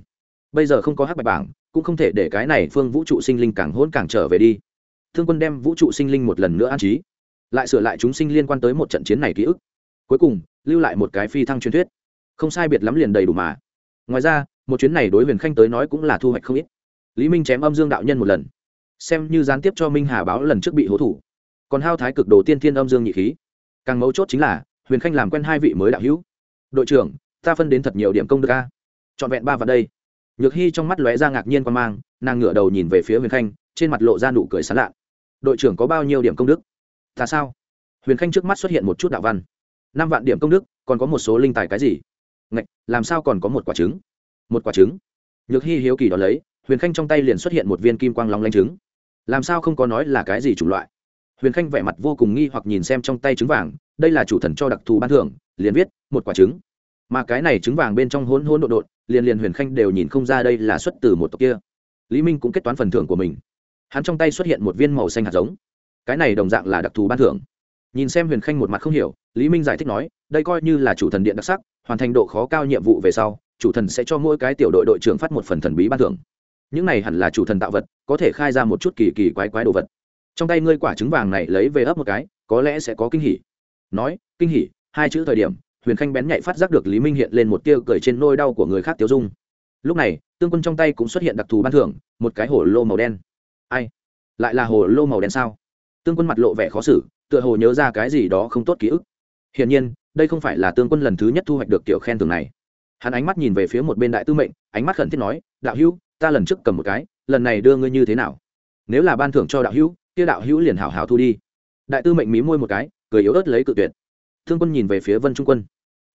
Bây giờ không có hắc bạch bảng, cũng không thể để cái này phương vũ trụ sinh linh càng hỗn càng trở về đi. Thương quân đem vũ trụ sinh linh một lần nữa an trí, lại sửa lại chúng sinh liên quan tới một trận chiến này ký ức. Cuối cùng, lưu lại một cái phi thăng truyền thuyết. Không sai biệt lắm liền đầy đủ mà. Ngoài ra một chuyến này đối huyền khanh tới nói cũng là thu hoạch không ít. Lý minh chém âm dương đạo nhân một lần. Xem như gián tiếp cho minh hà báo lần trước bị hố thủ. Còn hao thái cực đồ tiên thiên âm dương nhị khí. Càng mấu chốt chính là huyền khanh làm quen hai vị mới đạo hữu. Đội trưởng ta phân đến thật nhiều điểm công được a. Trọn vẹn ba vào đây. Nhược hy trong mắt lóe ra ngạc nhiên quan mang nàng ngửa đầu nhìn về phía huyền khanh trên mặt lộ ra nụ cười sán lạ. Đội trưởng có bao nhiêu điểm công đức? Ta sao? Huyền khanh trước mắt xuất hiện một chút đạo văn. Năm vạn điểm công đức còn có một số linh tài cái gì? Ngạch, làm sao còn có một quả trứng? Một quả trứng. Nhược hy hiếu kỳ đó lấy, huyền khanh trong tay liền xuất hiện một viên kim quang long lanh trứng. Làm sao không có nói là cái gì chủng loại? Huyền khanh vẻ mặt vô cùng nghi hoặc nhìn xem trong tay trứng vàng, đây là chủ thần cho đặc thù ban thưởng, liền viết, một quả trứng. Mà cái này trứng vàng bên trong hỗn hỗn độn độn, liền liền huyền khanh đều nhìn không ra đây là xuất từ một tộc kia. Lý minh cũng kết toán phần thưởng của mình. Hắn trong tay xuất hiện một viên màu xanh hạt giống. Cái này đồng dạng là đặc thù ban thưởng. Nhìn xem huyền khanh một mặt không hiểu, lý minh giải thích nói, đây coi như là chủ thần điện đặc sắc, hoàn thành độ khó cao nhiệm vụ về sau chủ thần sẽ cho mỗi cái tiểu đội đội trưởng phát một phần thần bí ban thưởng. Những này hẳn là chủ thần tạo vật, có thể khai ra một chút kỳ kỳ quái quái đồ vật. Trong tay ngươi quả trứng vàng này lấy về ấp một cái, có lẽ sẽ có kinh hỉ. Nói, kinh hỉ, hai chữ thời điểm, huyền khanh bén nhạy phát giác được lý minh hiện lên một tia cười trên nôi đau của người khác tiêu dung. Lúc này, tương quân trong tay cũng xuất hiện đặc thù ban thưởng, một cái hồ lô màu đen. Ai? Lại là hồ lô màu đen sao? Tương quân mặt lộ vẻ khó xử, tựa hồ nhớ ra cái gì đó không tốt ký ức. Hiển nhiên, đây không phải là tương quân lần thứ nhất thu hoạch được kiểu khen thưởng này hắn ánh mắt nhìn về phía một bên đại tư mệnh, ánh mắt khẩn thiết nói, đạo hữu, ta lần trước cầm một cái, lần này đưa ngươi như thế nào? Nếu là ban thưởng cho đạo hữu, kia đạo hữu liền hảo hảo thu đi. Đại tư mệnh mí môi một cái, cười yếu ớt lấy cự tuyệt. Thương quân nhìn về phía vân trung quân.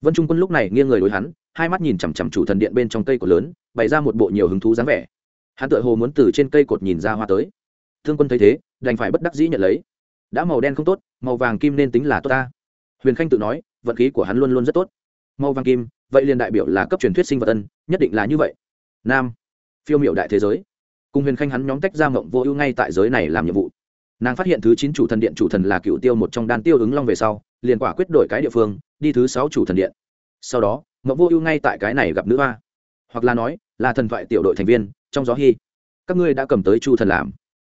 Vân trung quân lúc này nghiêng người đối hắn, hai mắt nhìn chằm chằm chủ thần điện bên trong cây cột lớn, bày ra một bộ nhiều hứng thú dáng vẻ. Hắn tựa hồ muốn từ trên cây cột nhìn ra hoa tới. Thương quân thấy thế, đành phải bất đắc dĩ nhận lấy. Đã màu đen không tốt, màu vàng kim nên tính là tốt ta. Huyền khanh tự nói, vận khí của hắn luôn luôn rất tốt. Màu vàng kim vậy liền đại biểu là cấp truyền thuyết sinh vật ân, nhất định là như vậy. Nam, phiêu miệu đại thế giới. Cùng huyền khanh hắn nhóm tách ra mộng vô ưu ngay tại giới này làm nhiệm vụ. Nàng phát hiện thứ chín chủ thần điện chủ thần là cựu tiêu một trong đan tiêu ứng long về sau, liền quả quyết đổi cái địa phương, đi thứ sáu chủ thần điện. Sau đó, mộng vô ưu ngay tại cái này gặp nữ hoa. Hoặc là nói, là thần thoại tiểu đội thành viên, trong gió hy các ngươi đã cầm tới chu thần làm.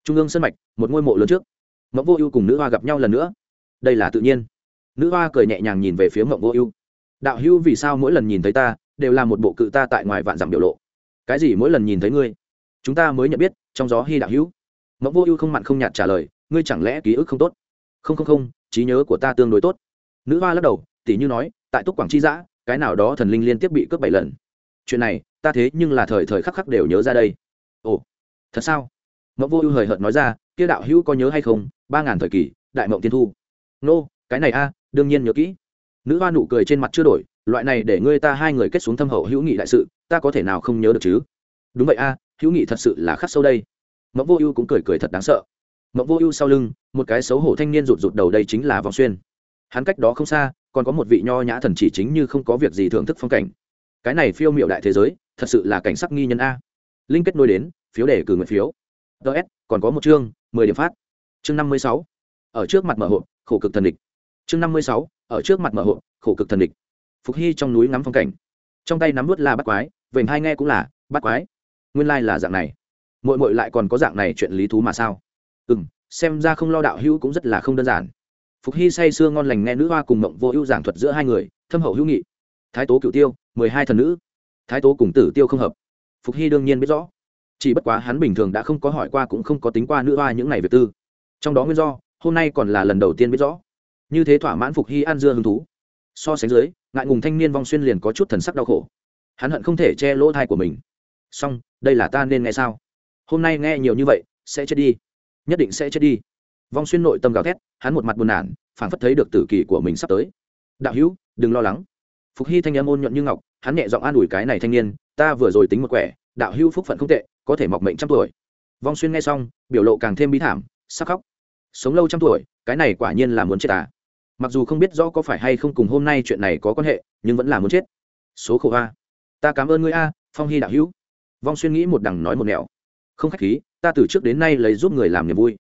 Trung ương sân mạch, một ngôi mộ lớn trước. Mộng vô ưu cùng nữ hoa gặp nhau lần nữa. Đây là tự nhiên. Nữ hoa cười nhẹ nhàng nhìn về phía mộng vô ưu đạo hữu vì sao mỗi lần nhìn thấy ta, đều là một bộ cự ta tại ngoài vạn dặm biểu lộ? Cái gì mỗi lần nhìn thấy ngươi? Chúng ta mới nhận biết, trong gió hy đạo hữu. Mẫu vô ưu không mặn không nhạt trả lời, ngươi chẳng lẽ ký ức không tốt? Không không không, trí nhớ của ta tương đối tốt. Nữ hoa lắc đầu, tỉ như nói, tại túc quảng tri giã cái nào đó thần linh liên tiếp bị cướp bảy lần. Chuyện này, ta thế nhưng là thời thời khắc khắc đều nhớ ra đây. Ồ, thật sao? Mẫu vô ưu hời hợt nói ra, kia đạo hữu có nhớ hay không? Ba ngàn thời kỳ, đại mộng tiên thu. Nô, cái này a, đương nhiên nhớ kỹ nữ hoa nụ cười trên mặt chưa đổi, loại này để ngươi ta hai người kết xuống thâm hậu hữu nghị đại sự, ta có thể nào không nhớ được chứ? Đúng vậy a, hữu nghị thật sự là khắc sâu đây. Mộng vô ưu cũng cười cười thật đáng sợ. Mộng vô ưu sau lưng, một cái xấu hổ thanh niên rụt rụt đầu đây chính là vòng xuyên. Hắn cách đó không xa, còn có một vị nho nhã thần chỉ chính như không có việc gì thưởng thức phong cảnh. Cái này phiêu miệu đại thế giới, thật sự là cảnh sắc nghi nhân a. Linh kết nối đến, phiếu để cử nguyện phiếu. Ts còn có một chương, mười điểm phát. Chương năm mươi sáu. Ở trước mặt mở hộp, khổ cực thần địch. Chương năm mươi sáu ở trước mặt mở hộp, khổ cực thần địch. Phục hy trong núi ngắm phong cảnh. Trong tay nắm vút là bắt quái, vểnh hai nghe cũng là bắt quái. Nguyên lai là dạng này. Mội mội lại còn có dạng này chuyện lý thú mà sao? Ừ m xem ra không lo đạo hữu cũng rất là không đơn giản. Phục hy say sưa ngon lành nghe nữ hoa cùng mộng vô ưu giảng thuật giữa hai người, thâm hậu hữu nghị. Thái tố cựu tiêu, mười hai thần nữ. Thái tố cùng tử tiêu không hợp. Phục hy đương nhiên biết rõ. Chỉ bất quá hắn bình thường đã không có hỏi qua cũng không có tính qua nữ hoa những ngày việc tư. Trong đó nguyên do, hôm nay còn là lần đầu tiên biết rõ như thế thỏa mãn phục hy an dưa hứng thú. So sánh dưới, ngại ngùng thanh niên vong xuyên liền có chút thần sắc đau khổ. Hắn hận không thể che lỗ thai của mình. Song đây là ta nên nghe sao? Hôm nay nghe nhiều như vậy, sẽ chết đi. Nhất định sẽ chết đi. Vong xuyên nội tâm gào thét, hắn một mặt buồn nản, phảng phất thấy được tử kỳ của mình sắp tới. Đạo hữu, đừng lo lắng. Phục hy thanh âm ôn nhuận như ngọc, hắn nhẹ giọng an ủi cái này thanh niên, ta vừa rồi tính một quẻ, đạo hữu phúc phận không tệ, có thể mọc mệnh trăm tuổi. Vong xuyên nghe xong, biểu lộ càng thêm bí thảm, sắc khóc. Sống lâu trăm tuổi, cái này quả nhiên là muốn chết à? Mặc dù không biết rõ có phải hay không cùng hôm nay chuyện này có quan hệ, nhưng vẫn là muốn chết. Số khổ a. Ta cảm ơn ngươi a, phong hy đạo hữu. Vong xuyên nghĩ một đằng nói một nẻo. Không khách khí, ta từ trước đến nay lấy giúp người làm niềm vui.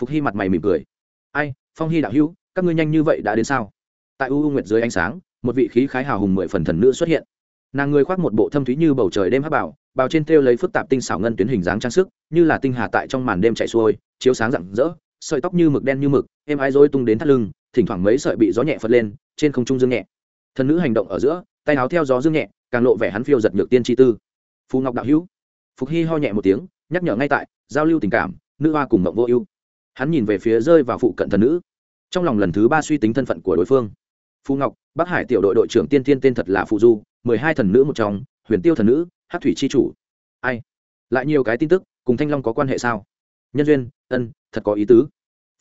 Phục hy mặt mày mỉm cười. Ai, phong hy đạo hữu, các ngươi nhanh như vậy đã đến sao? Tại u u nguyệt dưới ánh sáng, một vị khí khái hào hùng mười phần thần nữ xuất hiện. Nàng người khoác một bộ thâm thúy như bầu trời đêm hắc bảo, bào trên thêu lấy phức tạp tinh xảo ngân tuyến hình dáng trang sức, như là tinh hà tại trong màn đêm chạy xuôi, chiếu sáng rạng rỡ, sợi tóc như mực đen như mực, êm ái rối tung đến thắt lưng thỉnh thoảng mấy sợi bị gió nhẹ phật lên, trên không trung dương nhẹ. Thần nữ hành động ở giữa, tay áo theo gió dương nhẹ, càng lộ vẻ hắn phiêu giật nhược tiên tri tư. Phù ngọc đạo hữu. Phục hy ho nhẹ một tiếng, nhắc nhở ngay tại, giao lưu tình cảm, nữ hoa cùng mộng vô ưu. Hắn nhìn về phía rơi vào phụ cận thần nữ. Trong lòng lần thứ ba suy tính thân phận của đối phương. Phù ngọc, bắc hải tiểu đội đội trưởng tiên tiên tên thật là phụ du, mười hai thần nữ một trong, huyền tiêu thần nữ hát thủy c h i chủ. Ai? Lại nhiều cái tin tức, cùng thanh long có quan hệ sao? Nhân duyên, ân, thật có ý tứ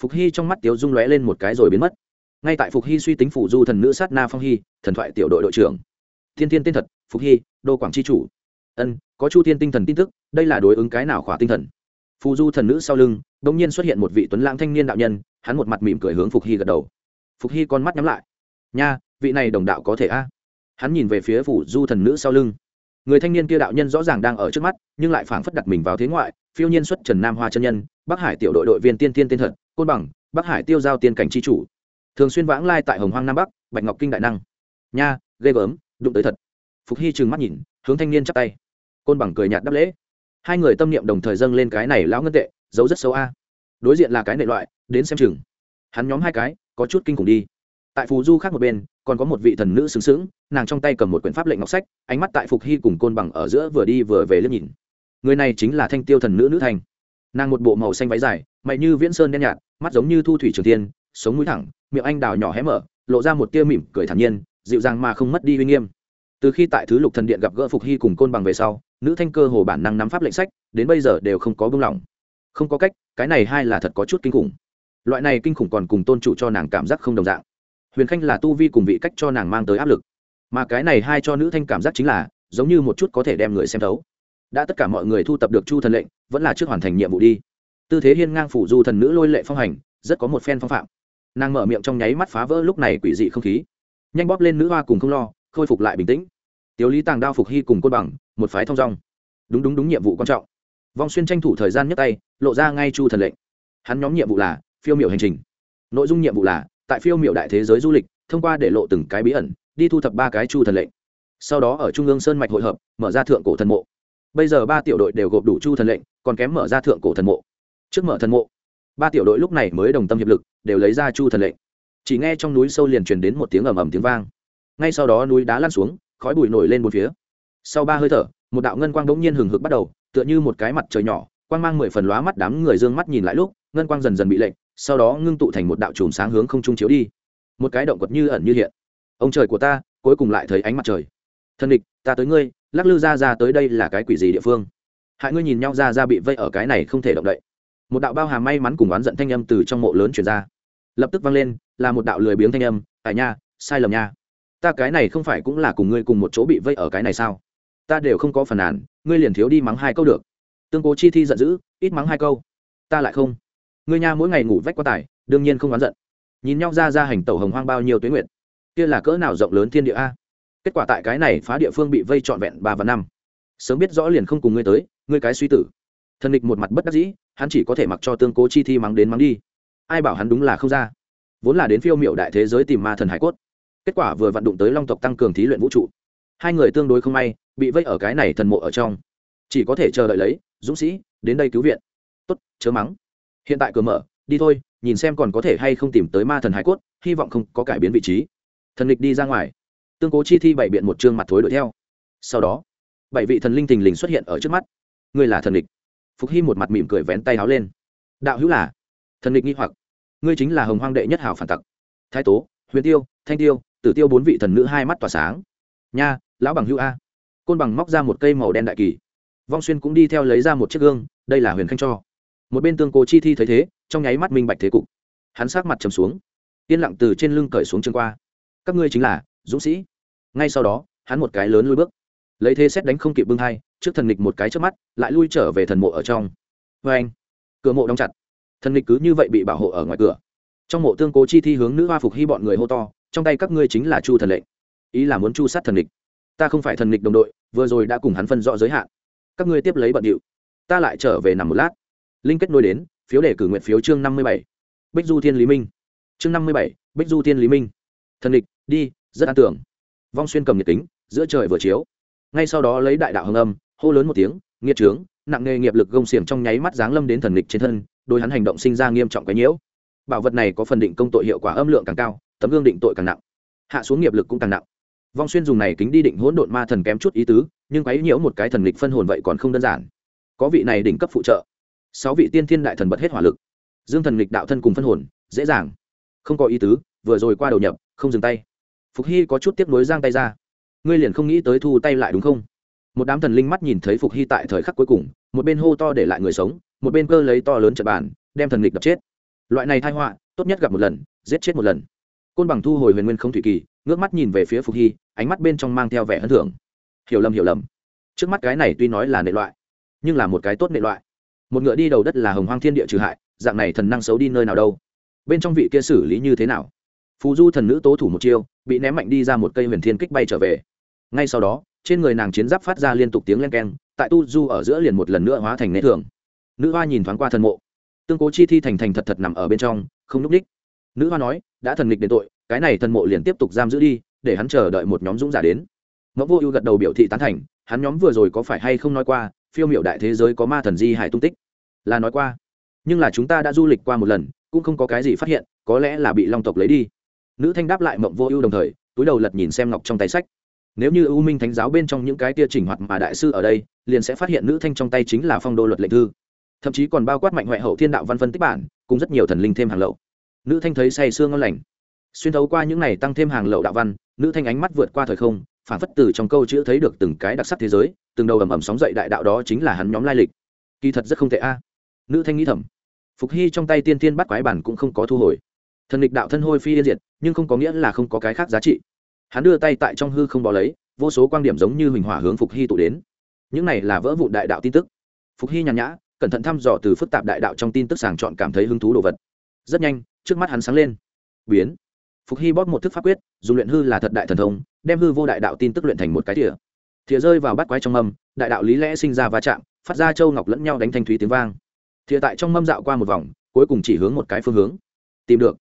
phục hy trong mắt tiếu Dung lóe lên một cái rồi biến mất. Ngay tại phục hy suy tính phủ du thần nữ sát na phong hy, thần thoại tiểu đội đội trưởng. Thiên thiên tên thật, phục hy, đô quảng c h i chủ. Ân, có chu thiên tinh thần tin tức, đây là đối ứng cái nào khỏa tinh thần? Phù du thần nữ sau lưng đ ỗ n g nhiên xuất hiện một vị tuấn lãng thanh niên đạo nhân, hắn một mặt mỉm cười hướng phục hy gật đầu. Phục hy con mắt nhắm lại. Nha, vị này đồng đạo có thể a? Hắn nhìn về phía phủ du thần nữ sau lưng. Người thanh niên kia đạo nhân rõ ràng đang ở trước mắt, nhưng lại phảng phất đặt mình vào thế ngoại, phiêu nhiên xuất trần nam hoa chân nhân, bắc hải tiểu đội đội viên tiên tiên tên thật côn bằng, bắc hải tiêu giao tiên cảnh tri chủ. Thường xuyên vãng lai tại hồng hoang nam bắc, bạch ngọc kinh đại năng. Nha, ghê gớm, đụng tới thật. Phục hy trừng mắt nhìn, hướng thanh niên chắp tay. Côn bằng cười nhạt đáp lễ. Hai người tâm niệm đồng thời dâng lên cái này lão ngân tệ giấu rất xấu a. Đối diện là cái nệ loại, đến xem chừng. Hắn nhóm hai cái, có chút kinh khủng đi. Tại phù du khác một bên, còn có một vị thần nữ xứng xứng nàng trong tay cầm một quyển pháp lệnh ngọc sách, ánh mắt tại phục hy cùng côn bằng ở giữa vừa đi vừa về liếc nhìn. Người này chính là thanh tiêu thần nữ nữ thành. Nàng một bộ màu xanh váy dài, mày như viễn sơn đen nhạt mắt giống như thu thủy trường thiên, sống mũi thẳng miệng anh đào nhỏ hé mở lộ ra một tia mỉm cười thản nhiên dịu dàng mà không mất đi uy nghiêm. Từ khi tại thứ lục thần điện gặp gỡ phục hy cùng côn bằng về sau nữ thanh cơ hồ bản năng nắm pháp lệnh sách đến bây giờ đều không có buông lỏng. Không có cách cái này hai là thật có chút kinh khủng. Loại này kinh khủng còn cùng tôn chủ cho nàng cảm giác không đồng dạng. Huyền khanh là tu vi cùng vị cách cho nàng mang tới áp lực. Mà cái này hai cho nữ thanh cảm giác chính là giống như một chút có thể đem người xem thấu. Đã tất cả mọi người thu tập được chu thần lệnh vẫn là trước hoàn thành nhiệm vụ đi tư thế hiên ngang phủ du thần nữ lôi lệ phong hành, rất có một phen phong phạm. Nàng mở miệng trong nháy mắt phá vỡ lúc này quỷ dị không khí, nhanh bóp lên nữ hoa cùng không lo, khôi phục lại bình tĩnh. Tiếu lý tàng đao phục hy cùng côn bằng, một phái thong dong. Đúng đúng đúng nhiệm vụ quan trọng. Vong xuyên tranh thủ thời gian nhấc tay, lộ ra ngay chu thần lệnh. Hắn nhóm nhiệm vụ là phiêu miểu hành trình. Nội dung nhiệm vụ là tại phiêu miểu đại thế giới du lịch, thông qua để lộ từng cái bí ẩn, đi thu thập ba cái chu thần lệnh. Sau đó ở trung ương sơn mạch hội hợp, mở ra thượng cổ thần mộ. Bây giờ ba tiểu đội đều gộp đủ chu thần lệnh, còn kém mở ra thượng cổ thần mộ trước mở thần mộ. Ba tiểu đội lúc này mới đồng tâm hiệp lực, đều lấy ra chu thần lệnh. Chỉ nghe trong núi sâu liền truyền đến một tiếng ầm ầm tiếng vang. Ngay sau đó núi đá lăn xuống, khói bụi nổi lên một phía. Sau ba hơi thở, một đạo ngân quang bỗng nhiên hừng hực bắt đầu, tựa như một cái mặt trời nhỏ, quang mang mười phần lóa mắt đám người dương mắt nhìn lại lúc, ngân quang dần dần bị lệnh, sau đó ngưng tụ thành một đạo chùm sáng hướng không trung chiếu đi. Một cái động quật như ẩn như hiện. Ông trời của ta, cuối cùng lại thấy ánh mặt trời. Thân địch, ta tới ngươi, lắc lư ra ra tới đây là cái quỷ gì địa phương? Hại ngươi nhìn nhau ra ra bị vây ở cái này không thể động đậy một đạo bao hàm may mắn cùng oán giận thanh âm từ trong mộ lớn chuyển ra. Lập tức vang lên, là một đạo lười biếng thanh âm tại nha, sai lầm nha. Ta cái này không phải cũng là cùng ngươi cùng một chỗ bị vây ở cái này sao? Ta đều không có phần nàn, ngươi liền thiếu đi mắng hai câu được. Tương cố chi thi giận dữ, ít mắng hai câu. Ta lại không. Ngươi nha mỗi ngày ngủ vách quá tải đương nhiên không oán giận. Nhìn nhau ra ra hành tẩu hồng hoang bao nhiêu tuyến nguyện kia là cỡ nào rộng lớn thiên địa a? Kết quả tại cái này phá địa phương bị vây trọn vẹn ba và năm. Sớm biết rõ liền không cùng ngươi tới, ngươi cái suy tử thần địch một mặt bất đắc dĩ, hắn chỉ có thể mặc cho tương cố chi thi mắng đến mắng đi. Ai bảo hắn đúng là không ra. Vốn là đến phiêu miệu đại thế giới tìm ma thần hải cốt. Kết quả vừa vận đụng tới long tộc tăng cường thí luyện vũ trụ. Hai người tương đối không may, bị vây ở cái này thần mộ ở trong. Chỉ có thể chờ đợi lấy, dũng sĩ, đến đây cứu viện. Tốt, chớ mắng. Hiện tại cửa mở, đi thôi, nhìn xem còn có thể hay không tìm tới ma thần hải cốt, hy vọng không có cải biến vị trí. Thần địch đi ra ngoài. Tương cố chi thi bảy biện một chương mặt thối đuổi theo. Sau đó, bảy vị thần linh thình lình xuất hiện ở trước mắt. Ngươi là thần địch phục hy một mặt mỉm cười vén tay áo lên. Đạo hữu là? Thần địch nghi hoặc. Ngươi chính là hồng hoang đệ nhất hảo phản tặc. Thái tố, huyền tiêu, thanh tiêu, tử tiêu bốn vị thần nữ hai mắt tỏa sáng. Nha, lão bằng hữu a. Côn bằng móc ra một cây màu đen đại kỳ. Vong xuyên cũng đi theo lấy ra một chiếc gương, đây là huyền khanh cho. Một bên tương cố chi thi thấy thế, trong nháy mắt minh bạch thế cục. Hắn sát mặt trầm xuống, yên lặng từ trên lưng cởi xuống chân qua. Các ngươi chính là dũng sĩ. Ngay sau đó, hắn một cái lớn lui bước. Lấy thế xét đánh không kịp bưng hai trước thần nghịch một cái trước mắt, lại lui trở về thần mộ ở trong. Vê anh, cửa mộ đóng chặt. Thần nghịch cứ như vậy bị bảo hộ ở ngoài cửa. Trong mộ tương cố chi thi hướng nữ hoa phục hy bọn người hô to, trong tay các ngươi chính là chu thần lệnh. Ý là muốn chu sát thần nghịch. Ta không phải thần nghịch đồng đội, vừa rồi đã cùng hắn phân rõ giới hạn. Các ngươi tiếp lấy bận điệu. Ta lại trở về nằm một lát. Linh kết nối đến, phiếu đề cử nguyện phiếu chương năm mươi bảy. Bích du thiên lý minh. Chương năm mươi bảy, bích du thiên lý minh. Thần địch đi, rất an tưởng. Vong xuyên cầm nhiệt kính, giữa trời vừa chiếu. Ngay sau đó lấy đại đạo hưng âm hô lớn một tiếng, nghiệt trướng, nặng nghề nghiệp lực gông xiềng trong nháy mắt giáng lâm đến thần lịch trên thân, đôi hắn hành động sinh ra nghiêm trọng cái nhiễu. Bảo vật này có phần định công tội hiệu quả âm lượng càng cao, tấm gương định tội càng nặng. Hạ xuống nghiệp lực cũng càng nặng. Vong xuyên dùng này kính đi định hỗn độn ma thần kém chút ý tứ, nhưng quấy nhiễu một cái thần lịch phân hồn vậy còn không đơn giản. Có vị này đỉnh cấp phụ trợ. Sáu vị tiên thiên đại thần bật hết hỏa lực. Dương thần lịch đạo thân cùng phân hồn, dễ dàng. Không có ý tứ, vừa rồi qua đầu nhập, không dừng tay. Phục hy có chút tiếp nối giang tay ra. Ngươi liền không nghĩ tới thu tay lại đúng không? Một đám thần linh mắt nhìn thấy phục hy tại thời khắc cuối cùng, một bên hô to để lại người sống, một bên cơ lấy to lớn trận bàn, đem thần lịch đập chết. Loại này thai họa, tốt nhất gặp một lần, giết chết một lần. Côn bằng thu hồi huyền nguyên không thủy kỳ, ngước mắt nhìn về phía phục hy, ánh mắt bên trong mang theo vẻ hân thưởng. Hiểu lầm hiểu lầm. Trước mắt cái này tuy nói là nệ loại, nhưng là một cái tốt nệ loại. Một ngựa đi đầu đất là hồng hoang thiên địa trừ hại, dạng này thần năng xấu đi nơi nào đâu? Bên trong vị kia xử lý như thế nào? Phù du thần nữ tố thủ một chiêu, bị ném mạnh đi ra một cây huyền thiên kích bay trở về. Ngay sau đó trên người nàng chiến giáp phát ra liên tục tiếng len keng, tại tu du ở giữa liền một lần nữa hóa thành nệ thường. Nữ hoa nhìn thoáng qua thần mộ. Tương cố chi thi thành thành thật thật nằm ở bên trong, không lúc đích nữ hoa nói, đã thần nghịch đến tội, cái này thần mộ liền tiếp tục giam giữ đi, để hắn chờ đợi một nhóm dũng giả đến. Mẫu vô ưu gật đầu biểu thị tán thành, hắn nhóm vừa rồi có phải hay không nói qua, phiêu miểu đại thế giới có ma thần di hải tung tích? Là nói qua, nhưng là chúng ta đã du lịch qua một lần, cũng không có cái gì phát hiện, có lẽ là bị long tộc lấy đi. Nữ thanh đáp lại mộng vô ưu đồng thời, túi đầu lật nhìn xem ngọc trong tay sách nếu như ưu minh thánh giáo bên trong những cái tia chỉnh hoạt mà đại sư ở đây, liền sẽ phát hiện nữ thanh trong tay chính là phong đô luật lệnh thư. Thậm chí còn bao quát mạnh huệ hậu thiên đạo văn phân tích bản, cùng rất nhiều thần linh thêm hàng lậu. Nữ thanh thấy say sương ngon lành. Xuyên thấu qua những này tăng thêm hàng lậu đạo văn, nữ thanh ánh mắt vượt qua thời không, phản phất từ trong câu chữ thấy được từng cái đặc sắc thế giới, từng đầu ầm ầm sóng dậy đại đạo đó chính là hắn nhóm lai lịch. Kỳ thật rất không tệ a. Nữ thanh nghĩ thầm. Phục hy trong tay tiên tiên bắt quái bản cũng không có thu hồi. Thần địch đạo thân hôi phi yên diệt, nhưng không có nghĩa là không có cái khác giá trị hắn đưa tay tại trong hư không bỏ lấy, vô số quan điểm giống như huỳnh hỏa hướng phục hy tụ đến. Những này là vỡ vụ đại đạo tin tức. Phục hy nhàn nhã, cẩn thận thăm dò từ phức tạp đại đạo trong tin tức sàng chọn cảm thấy hứng thú đồ vật. Rất nhanh, trước mắt hắn sáng lên. Biến. Phục hy bóp một thức pháp quyết, dùng luyện hư là thật đại thần thông, đem hư vô đại đạo tin tức luyện thành một cái thìa. Thìa rơi vào bắt quái trong mâm, đại đạo lý lẽ sinh ra va chạm, phát ra châu ngọc lẫn nhau đánh thanh thúy tiếng vang. Thìa tại trong mâm dạo qua một vòng, cuối cùng chỉ hướng một cái phương hướng. Tìm được.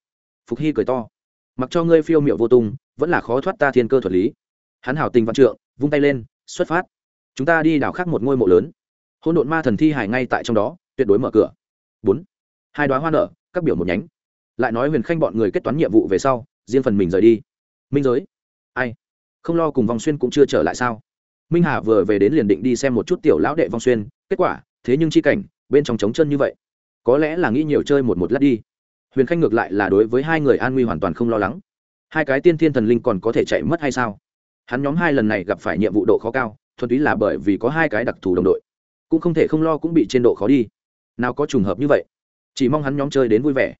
Phục hy cười to. Mặc cho ngươi phiêu miệu vô tung vẫn là khó thoát ta thiên cơ thuật lý. Hắn hảo tình văn trượng, vung tay lên, xuất phát. Chúng ta đi đảo khác một ngôi mộ lớn. Hôn độn ma thần thi hải ngay tại trong đó, tuyệt đối mở cửa. Bốn. Hai đoá hoa nở, các biểu một nhánh. Lại nói huyền khanh bọn người kết toán nhiệm vụ về sau, riêng phần mình rời đi. Minh giới. Ai? Không lo cùng vòng xuyên cũng chưa trở lại sao? Minh hà vừa về đến liền định đi xem một chút tiểu lão đệ vong xuyên, kết quả, thế nhưng chi cảnh, bên trong trống chân như vậy. Có lẽ là nghĩ nhiều chơi một một lát đi. Huyền khanh ngược lại là đối với hai người an nguy hoàn toàn không lo lắng hai cái tiên thiên thần linh còn có thể chạy mất hay sao? Hắn nhóm hai lần này gặp phải nhiệm vụ độ khó cao, thuần túy là bởi vì có hai cái đặc thù đồng đội. Cũng không thể không lo cũng bị trên độ khó đi. Nào có trùng hợp như vậy? Chỉ mong hắn nhóm chơi đến vui vẻ.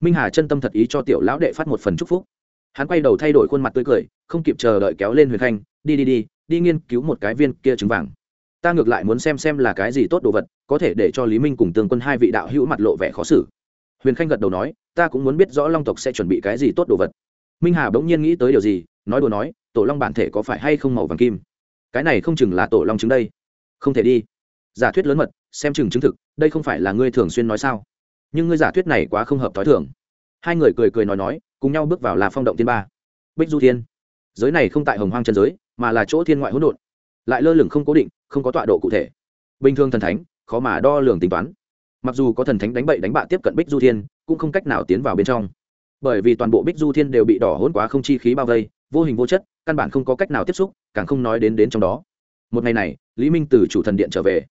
Minh hà chân tâm thật ý cho tiểu lão đệ phát một phần chúc phúc. Hắn quay đầu thay đổi khuôn mặt tươi cười, không kịp chờ đợi kéo lên huyền khanh, đi đi đi đi nghiên cứu một cái viên kia trứng vàng. Ta ngược lại muốn xem xem là cái gì tốt đồ vật, có thể để cho lý minh cùng tương quân hai vị đạo hữu mặt lộ vẻ khó xử. Huyền khanh gật đầu nói, ta cũng muốn biết rõ long tộc sẽ chuẩn bị cái gì tốt đồ vật minh hà bỗng nhiên nghĩ tới điều gì, nói đùa nói, tổ long bản thể có phải hay không màu vàng kim? Cái này không chừng là tổ long trứng đây. Không thể đi. Giả thuyết lớn mật, xem chừng chứng thực, đây không phải là ngươi thường xuyên nói sao? Nhưng ngươi giả thuyết này quá không hợp t h ó i thường. Hai người cười cười nói nói, cùng nhau bước vào là phong động thiên ba. Bích du thiên. Giới này không tại hồng hoang chân giới, mà là chỗ thiên ngoại hỗn độn. Lại lơ lửng không cố định, không có tọa độ cụ thể. Bình thường thần thánh, khó mà đo lường tính toán. Mặc dù có thần thánh đánh bậy đánh bạ tiếp cận bích du thiên, cũng không cách nào tiến vào bên trong bởi vì toàn bộ bích du thiên đều bị đỏ hôn quá không chi khí bao vây, vô hình vô chất, căn bản không có cách nào tiếp xúc, càng không nói đến đến trong đó. Một ngày này, lý minh từ chủ thần điện trở về.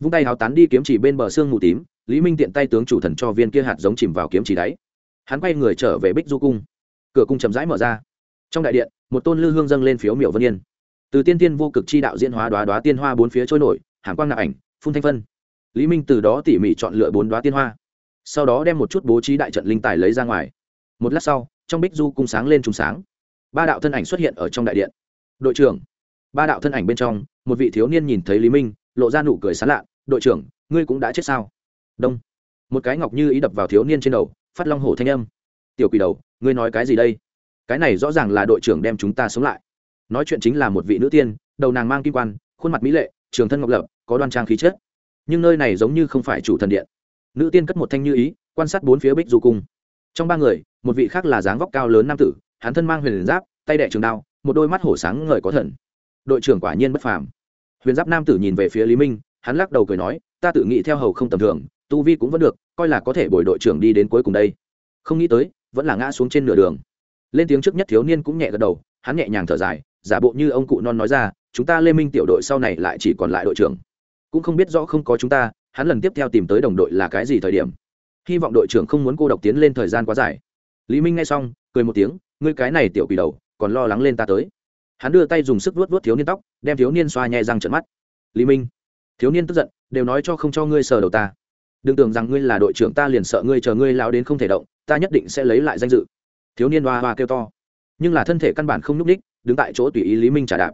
Vung tay háo tán đi kiếm chỉ bên bờ xương mù tím, lý minh tiện tay tướng chủ thần cho viên kia hạt giống chìm vào kiếm chỉ đáy. Hắn quay người trở về bích du cung. Cửa cung chậm rãi mở ra. Trong đại điện, một tôn lư hương dâng lên phiếu miểu vân yên. Từ tiên tiên vô cực chi đạo diễn hóa đoá đoá tiên hoa bốn phía trôi nổi hàng quang nạp ảnh, phun thanh phân lý minh từ đó tỉ mỉ chọn lựa bốn đoá tiên hoa. Sau đó đem một chút bố trí đại trận linh tài lấy ra ngoài một lát sau, trong bích du cung sáng lên trùng sáng. Ba đạo thân ảnh xuất hiện ở trong đại điện. Đội trưởng. Ba đạo thân ảnh bên trong, một vị thiếu niên nhìn thấy lý minh, lộ ra nụ cười sán lạ, đội trưởng, ngươi cũng đã chết sao? Đông. Một cái ngọc như ý đập vào thiếu niên trên đầu, phát long hổ thanh âm. Tiểu quỷ đầu, ngươi nói cái gì đây? Cái này rõ ràng là đội trưởng đem chúng ta sống lại. Nói chuyện chính là một vị nữ tiên, đầu nàng mang kim quan, khuôn mặt mỹ lệ, trường thân ngọc lập, có đoan trang khí chất. Nhưng nơi này giống như không phải chủ thần điện. Nữ tiên cất một thanh như ý, quan sát bốn phía bích du cung trong ba người, một vị khác là dáng vóc cao lớn nam tử, hắn thân mang huyền giáp, tay đẻ trường đao, một đôi mắt hổ sáng ngời có thần. Đội trưởng quả nhiên bất phàm. Huyền giáp nam tử nhìn về phía lý minh, hắn lắc đầu cười nói, ta tự nghĩ theo hầu không tầm thường, tu vi cũng vẫn được, coi là có thể bồi đội trưởng đi đến cuối cùng đây. Không nghĩ tới, vẫn là ngã xuống trên nửa đường. Lên tiếng trước nhất thiếu niên cũng nhẹ gật đầu, hắn nhẹ nhàng thở dài, giả bộ như ông cụ non nói ra, chúng ta lê minh tiểu đội sau này lại chỉ còn lại đội trưởng. Cũng không biết rõ không có chúng ta, hắn lần tiếp theo tìm tới đồng đội là cái gì thời điểm? Hy vọng đội trưởng không muốn cô độc tiến lên thời gian quá dài. Lý minh nghe xong, cười một tiếng, ngươi cái này tiểu quỷ đầu, còn lo lắng lên ta tới. Hắn đưa tay dùng sức vuốt vuốt thiếu niên tóc, đem thiếu niên xoa nhẹ răng trận mắt. Lý minh. Thiếu niên tức giận, đều nói cho không cho ngươi sờ đầu ta. Đừng tưởng rằng ngươi là đội trưởng ta liền sợ ngươi chờ ngươi lao đến không thể động, ta nhất định sẽ lấy lại danh dự. Thiếu niên hoa hoa kêu to. Nhưng là thân thể căn bản không nhúc ních đứng tại chỗ tùy ý lý minh trả đạp.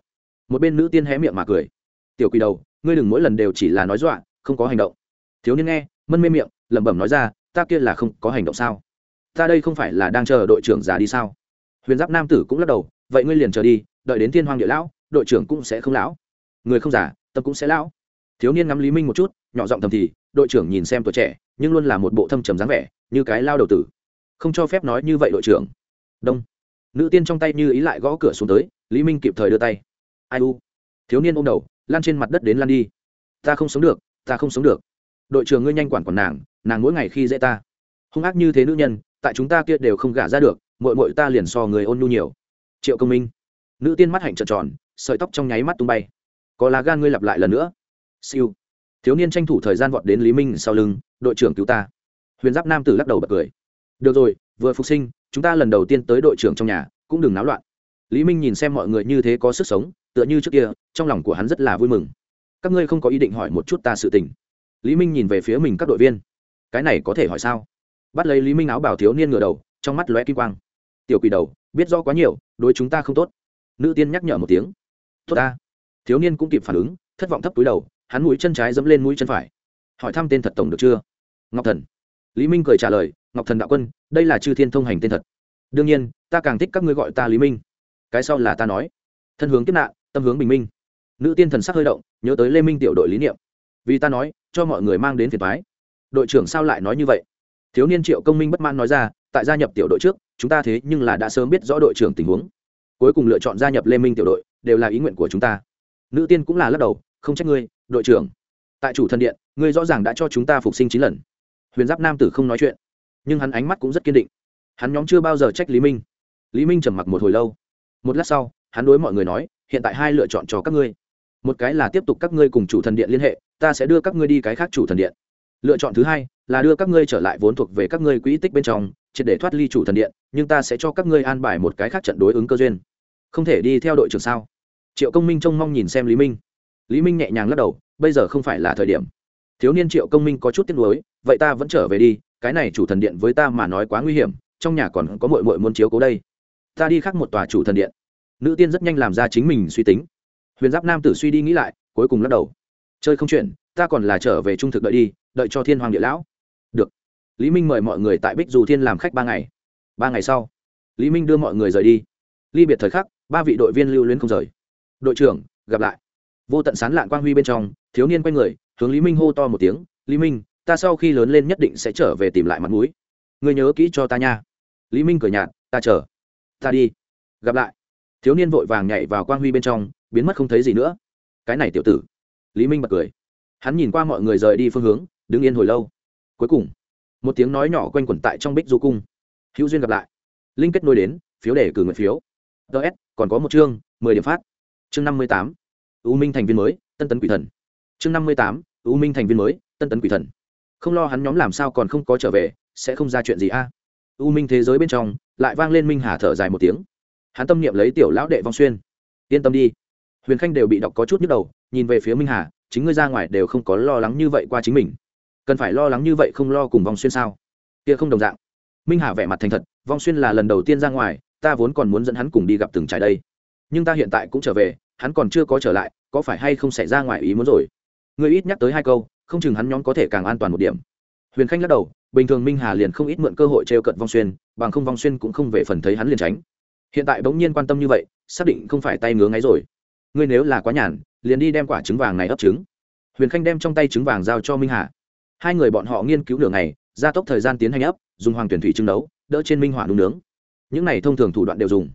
Một bên nữ tiên hé miệng mà cười. Tiểu quỷ đầu, ngươi đừng mỗi lần đều chỉ là nói dọa, không có hành động. Thiếu niên nghe, mân mê miệng, lẩm bẩm nói ra ta kia là không có hành động sao? Ta đây không phải là đang chờ đội trưởng già đi sao? Huyền giáp nam tử cũng lắc đầu, vậy ngươi liền chờ đi, đợi đến thiên hoàng địa lão, đội trưởng cũng sẽ không lão. Người không già, tâm cũng sẽ lão. Thiếu niên ngắm lý minh một chút, nhỏ giọng thầm thì, đội trưởng nhìn xem tuổi trẻ, nhưng luôn là một bộ thâm trầm dáng vẻ, như cái lao đầu tử. Không cho phép nói như vậy đội trưởng. Đông. Nữ tiên trong tay như ý lại gõ cửa xuống tới, lý minh kịp thời đưa tay. Ai u? Thiếu niên ôm đầu lan trên mặt đất đến lan đi. Ta không sống được, ta không sống được. Đội trưởng ngươi nhanh quản quản nàng nàng mỗi ngày khi dễ ta. Hung ác như thế nữ nhân, tại chúng ta kia đều không gả ra được mội mội ta liền so người ôn nhu nhiều. Triệu công minh. Nữ tiên mắt hạnh trợn tròn, sợi tóc trong nháy mắt tung bay. Có lá gan ngươi lặp lại lần nữa. Siêu. Thiếu niên tranh thủ thời gian vọt đến lý minh sau lưng, đội trưởng cứu ta. Huyền giáp nam tử lắc đầu bật cười. Được rồi, vừa phục sinh, chúng ta lần đầu tiên tới đội trưởng trong nhà, cũng đừng náo loạn. Lý minh nhìn xem mọi người như thế có sức sống, tựa như trước kia, trong lòng của hắn rất là vui mừng. Các ngươi không có ý định hỏi một chút ta sự tình. Lý minh nhìn về phía mình các đội viên cái này có thể hỏi sao? Bắt lấy lý minh áo bảo thiếu niên ngửa đầu, trong mắt lóe kim quang. Tiểu quỷ đầu, biết do quá nhiều, đối chúng ta không tốt. Nữ tiên nhắc nhở một tiếng. Tốt ta. Thiếu niên cũng kịp phản ứng, thất vọng thấp túi đầu, hắn mũi chân trái dẫm lên mũi chân phải. Hỏi thăm tên thật tổng được chưa? Ngọc thần. Lý minh cười trả lời, ngọc thần đạo quân, đây là chư thiên thông hành tên thật. Đương nhiên, ta càng thích các ngươi gọi ta lý minh. Cái sau là ta nói. Thân hướng kiếp nạn, tâm hướng bình minh. Nữ tiên thần sắc hơi động, nhớ tới lê minh tiểu đội lý niệm. Vì ta nói, cho mọi người mang đến phiền thoái đội trưởng sao lại nói như vậy? Thiếu niên triệu công minh bất mãn nói ra, tại gia nhập tiểu đội trước, chúng ta thế nhưng là đã sớm biết rõ đội trưởng tình huống. Cuối cùng lựa chọn gia nhập lê minh tiểu đội, đều là ý nguyện của chúng ta. Nữ tiên cũng là lắc đầu, không trách ngươi, đội trưởng. Tại chủ thần điện, ngươi rõ ràng đã cho chúng ta phục sinh chín lần. Huyền giáp nam tử không nói chuyện, nhưng hắn ánh mắt cũng rất kiên định. Hắn nhóm chưa bao giờ trách lý minh. Lý minh trầm mặc một hồi lâu. Một lát sau, hắn đối mọi người nói, hiện tại hai lựa chọn cho các ngươi. Một cái là tiếp tục các ngươi cùng chủ thần điện liên hệ, ta sẽ đưa các ngươi đi cái khác chủ thần điện lựa chọn thứ hai là đưa các ngươi trở lại vốn thuộc về các ngươi quỹ tích bên trong, triệt để thoát ly chủ thần điện, nhưng ta sẽ cho các ngươi an bài một cái khác trận đối ứng cơ duyên. Không thể đi theo đội trưởng sao? Triệu công minh trông mong nhìn xem lý minh. Lý minh nhẹ nhàng lắc đầu, bây giờ không phải là thời điểm. Thiếu niên triệu công minh có chút tiếc nuối, vậy ta vẫn trở về đi, cái này chủ thần điện với ta mà nói quá nguy hiểm, trong nhà còn có mội mội muốn chiếu cố đây. Ta đi khác một tòa chủ thần điện. Nữ tiên rất nhanh làm ra chính mình suy tính. Huyền giáp nam tử suy đi nghĩ lại, cuối cùng lắc đầu. Chơi không chuyện ta còn là trở về trung thực đợi đi, đợi cho thiên hoàng địa lão. Được. Lý minh mời mọi người tại bích dù thiên làm khách ba ngày. Ba ngày sau, lý minh đưa mọi người rời đi. Ly biệt thời khắc, ba vị đội viên lưu luyến không rời. Đội trưởng, gặp lại. Vô tận sán lạn quang huy bên trong, thiếu niên quay người, hướng lý minh hô to một tiếng, lý minh, ta sau khi lớn lên nhất định sẽ trở về tìm lại mặt mũi. Người nhớ kỹ cho ta nha. Lý minh cười nhạt, ta chờ. Ta đi. Gặp lại. Thiếu niên vội vàng nhảy vào quang huy bên trong, biến mất không thấy gì nữa. Cái này tiểu tử. Lý minh bật cười hắn nhìn qua mọi người rời đi phương hướng, đứng yên hồi lâu. Cuối cùng, một tiếng nói nhỏ quanh quẩn tại trong bích du cung. Hữu duyên gặp lại. Linh kết nối đến, phiếu để cử nguyện phiếu. Ts còn có một chương, mười điểm phát. Chương năm mươi tám, u minh thành viên mới, tân tấn quỷ thần. Chương năm mươi tám, u minh thành viên mới, tân tấn quỷ thần. Không lo hắn nhóm làm sao còn không có trở về, sẽ không ra chuyện gì a. U minh thế giới bên trong, lại vang lên minh hà thở dài một tiếng. Hắn tâm niệm lấy tiểu lão đệ vong xuyên. Yên tâm đi. Huyền khanh đều bị đọc có chút nhức đầu, nhìn về phía minh hà chính ngươi ra ngoài đều không có lo lắng như vậy qua chính mình. Cần phải lo lắng như vậy không lo cùng vong xuyên sao? Kia không đồng dạng. Minh hà vẻ mặt thành thật, vong xuyên là lần đầu tiên ra ngoài, ta vốn còn muốn dẫn hắn cùng đi gặp từng trải đây. Nhưng ta hiện tại cũng trở về, hắn còn chưa có trở lại, có phải hay không xảy ra ngoài ý muốn rồi? Ngươi ít nhắc tới hai câu, không chừng hắn nhóm có thể càng an toàn một điểm. Huyền khanh lắc đầu, bình thường minh hà liền không ít mượn cơ hội t r e o cận vong xuyên, bằng không vong xuyên cũng không về phần thấy hắn liền tránh. Hiện tại bỗng nhiên quan tâm như vậy, xác định không phải tay ngứa ngáy rồi. Ngươi nếu là quá nhàn liền đi đem quả trứng vàng này ấp trứng. Huyền khanh đem trong tay trứng vàng giao cho minh hà. Hai người bọn họ nghiên cứu nửa ngày, gia tốc thời gian tiến hành ấp, dùng hoàng tuyển thủy trưng đấu đỡ trên minh hỏa đúng nướng. Những này thông thường thủ đoạn đều dùng,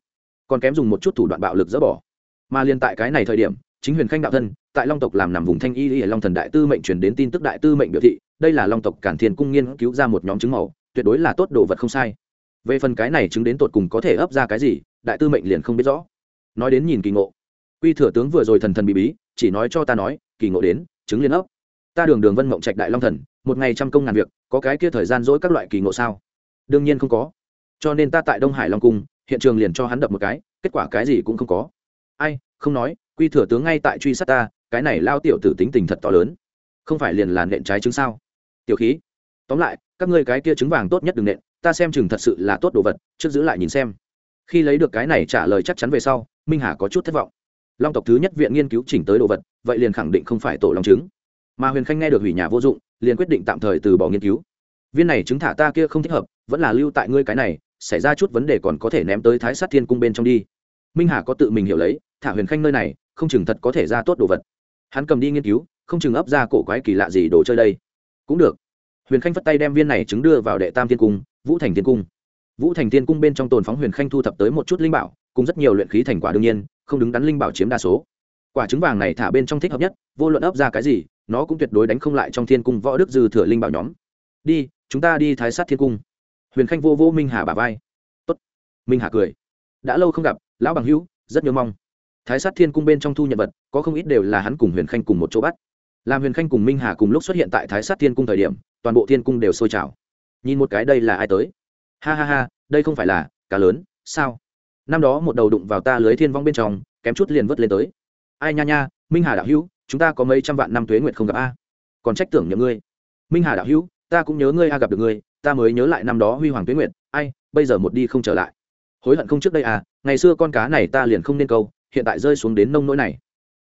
còn kém dùng một chút thủ đoạn bạo lực dỡ bỏ. Mà liền tại cái này thời điểm, chính huyền khanh đạo thân, tại long tộc làm nằm vùng thanh y y long thần đại tư mệnh truyền đến tin tức đại tư mệnh biểu thị, đây là long tộc cản thiên cung nghiên cứu ra một nhóm chứng màu, tuyệt đối là tốt đồ vật không sai. Về phần cái này chứng đến tột cùng có thể ấp ra cái gì, đại tư mệnh liền không biết rõ. Nói đến nhìn kỳ ngộ quy thừa tướng vừa rồi thần thần bí bí, chỉ nói cho ta nói, kỳ ngộ đến, chứng liên ấp. Ta đường đường vân mộng trạch đại long thần, một ngày trăm công ngàn việc, có cái kia thời gian dỗi các loại kỳ ngộ sao? Đương nhiên không có. Cho nên ta tại đông hải long cung, hiện trường liền cho hắn đập một cái, kết quả cái gì cũng không có. Ai, không nói, quy thừa tướng ngay tại truy sát ta, cái này lao tiểu tử tính tình thật to lớn. Không phải liền là nện trái trứng sao? Tiểu khí. Tóm lại, các ngươi cái kia trứng vàng tốt nhất đừng nện, ta xem chừng thật sự là tốt đồ vật, trước giữ lại nhìn xem. Khi lấy được cái này trả lời chắc chắn về sau, minh hà có chút thất vọng long tộc thứ nhất viện nghiên cứu chỉnh tới đồ vật, vậy liền khẳng định không phải tổ long trứng. Mà huyền khanh nghe được hủy nhà vô dụng, liền quyết định tạm thời từ bỏ nghiên cứu. Viên này chứng thả ta kia không thích hợp, vẫn là lưu tại ngươi cái này, xảy ra chút vấn đề còn có thể ném tới thái sát thiên cung bên trong đi. Minh hà có tự mình hiểu lấy, thả huyền khanh nơi này, không chừng thật có thể ra tốt đồ vật. Hắn cầm đi nghiên cứu, không chừng ấp ra cổ quái kỳ lạ gì đồ chơi đây. Cũng được. Huyền khanh phất tay đem viên này chứng đưa vào đệ tam thiên cung, vũ thành thiên cung. Vũ thành thiên cung bên trong tồn phóng huyền khanh thu thập tới một chút linh bảo, cùng rất nhiều luyện khí thành quả đương nhiên không đứng đắn linh bảo chiếm đa số. Quả trứng vàng này thả bên trong thích hợp nhất, vô luận ấp ra cái gì, nó cũng tuyệt đối đánh không lại trong thiên cung võ đức dư thừa linh bảo nhóm. Đi, chúng ta đi thái sát thiên cung. Huyền khanh vô vô minh hà bà vai. Tốt. minh hà cười. Đã lâu không gặp, lão bằng hữu, rất nhớ mong. Thái sát thiên cung bên trong thu nhận vật, có không ít đều là hắn cùng huyền khanh cùng một chỗ bắt. Làm huyền khanh cùng minh hà cùng lúc xuất hiện tại thái sát thiên cung thời điểm, toàn bộ thiên cung đều sôi trào. Nhìn một cái đây là ai tới? Ha ha ha, đây không phải là cá lớn, sao? Năm đó một đầu đụng vào ta lưới thiên vong bên trong, kém chút liền vớt lên tới. Ai nha nha, minh hà đạo hữu, chúng ta có mấy trăm vạn năm tuế Nguyệt không gặp a. Còn trách tưởng nhầm ngươi. Minh hà đạo hữu, ta cũng nhớ ngươi a gặp được ngươi, ta mới nhớ lại năm đó huy hoàng tuế Nguyệt. ai, bây giờ một đi không trở lại. Hối hận không trước đây à ngày xưa con cá này ta liền không nên câu, hiện tại rơi xuống đến nông nỗi này.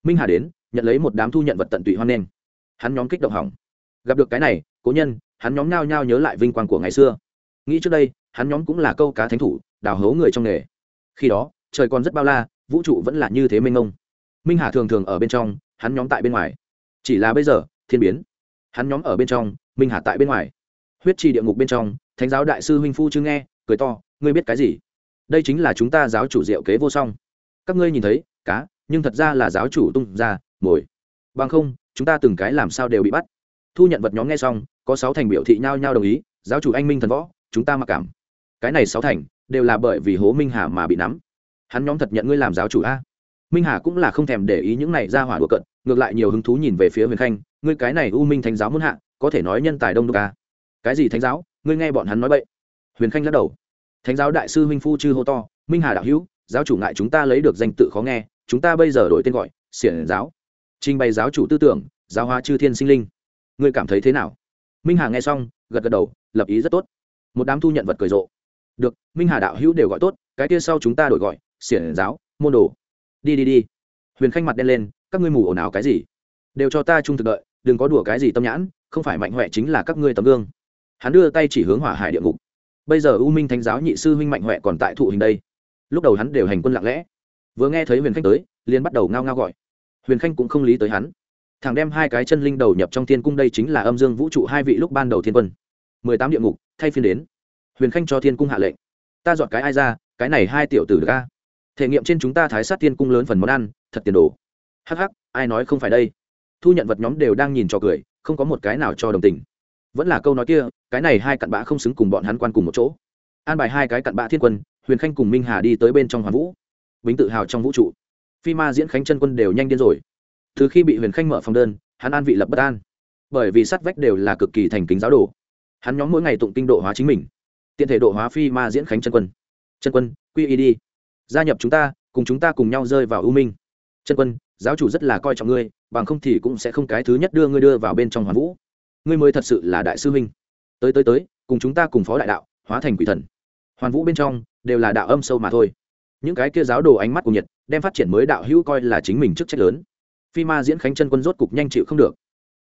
Minh hà đến, nhận lấy một đám thu nhận vật tận tụy hoan nghênh. Hắn nhóm kích động hỏng. Gặp được cái này, cố nhân, hắn nhóm nhao nhao nhớ lại vinh quang của ngày xưa. Nghĩ trước đây, hắn nhóm cũng là câu cá thánh thủ, đào hấu người trong nghề khi đó, trời còn rất bao la, vũ trụ vẫn là như thế mênh mông. Minh hà thường thường ở bên trong, hắn nhóm tại bên ngoài. Chỉ là bây giờ, thiên biến. Hắn nhóm ở bên trong, minh hà tại bên ngoài. Huyết trì địa ngục bên trong, thánh giáo đại sư huynh phu chứ nghe, cười to, ngươi biết cái gì? Đây chính là chúng ta giáo chủ diệu kế vô song. Các ngươi nhìn thấy, cá, nhưng thật ra là giáo chủ tung ra, mồi. Bằng không, chúng ta từng cái làm sao đều bị bắt. Thu nhận vật nhóm nghe xong, có sáu thành biểu thị nhau nhau đồng ý, giáo chủ anh minh thần võ, chúng ta mặc cảm. Cái này sáu thành đều là bởi vì hố minh hà mà bị nắm. Hắn nhóm thật nhận ngươi làm giáo chủ a. Minh hà cũng là không thèm để ý những này ra hỏa đùa cận ngược lại nhiều hứng thú nhìn về phía huyền khanh, ngươi cái này u minh thánh giáo muốn hạ, có thể nói nhân tài đông đô ca cái gì thánh giáo? Ngươi nghe bọn hắn nói bậy. huyền khanh lắc đầu. Thánh giáo đại sư Minh phu chư hô to, minh hà đạo hữu, giáo chủ ngại chúng ta lấy được danh tự khó nghe, chúng ta bây giờ đổi tên gọi, xiển giáo. Trình bày giáo chủ tư tưởng, giáo hóa chư thiên sinh linh. Ngươi cảm thấy thế nào? Minh hà nghe xong, gật gật đầu, lập ý rất tốt. Một đám thu nhận vật cười rộ được, minh hà đạo hữu đều gọi tốt, cái kia sau chúng ta đổi gọi, xiển giáo, môn đồ. Đi đi đi. Huyền khanh mặt đen lên, các ngươi mù ồn ào cái gì? Đều cho ta trung thực đợi, đừng có đùa cái gì tâm nhãn, không phải mạnh huệ chính là các ngươi tấm gương. Hắn đưa tay chỉ hướng hỏa hải địa ngục. Bây giờ u minh thánh giáo nhị sư huynh mạnh huệ còn tại thụ hình đây. Lúc đầu hắn đều hành quân lặng lẽ. Vừa nghe thấy huyền khanh tới, liền bắt đầu ngao ngao gọi. Huyền khanh cũng không lý tới hắn. Thằng đem hai cái chân linh đầu nhập trong thiên cung đây chính là âm dương vũ trụ hai vị lúc ban đầu thiên quân. Mười tám địa ngục, thay phiên đến huyền khanh cho thiên cung hạ lệnh. Ta dọn cái ai ra, cái này hai tiểu tử ca thể nghiệm trên chúng ta thái sát thiên cung lớn phần món ăn, thật tiền đồ. Hắc hắc, ai nói không phải đây? Thu nhận vật nhóm đều đang nhìn cho cười, không có một cái nào cho đồng tình. Vẫn là câu nói kia, cái này hai cặn bã không xứng cùng bọn hắn quan cùng một chỗ. An bài hai cái cặn bã thiên quân, huyền khanh cùng minh hà đi tới bên trong hoàn vũ. Bính tự hào trong vũ trụ. Phi ma diễn khánh chân quân đều nhanh điên rồi. Từ khi bị huyền khanh mở phòng đơn, hắn an vị lập bất an. Bởi vì sát vách đều là cực kỳ thành kính giáo đồ. Hắn nhóm mỗi ngày tụng kinh độ hóa chính mình tiện thể độ hóa phi ma diễn khánh chân quân. Chân quân, quy y đi. Gia nhập chúng ta, cùng chúng ta cùng nhau rơi vào ưu minh. Chân quân, giáo chủ rất là coi trọng ngươi, bằng không thì cũng sẽ không cái thứ nhất đưa ngươi đưa vào bên trong hoàn vũ. Ngươi mới thật sự là đại sư huynh. Tới tới tới, cùng chúng ta cùng phó đại đạo, hóa thành quỷ thần. Hoàn vũ bên trong, đều là đạo âm sâu mà thôi. Những cái kia giáo đồ ánh mắt của nhiệt, đem phát triển mới đạo hữu coi là chính mình chức trách lớn. Phi ma diễn khánh chân quân rốt cục nhanh chịu không được.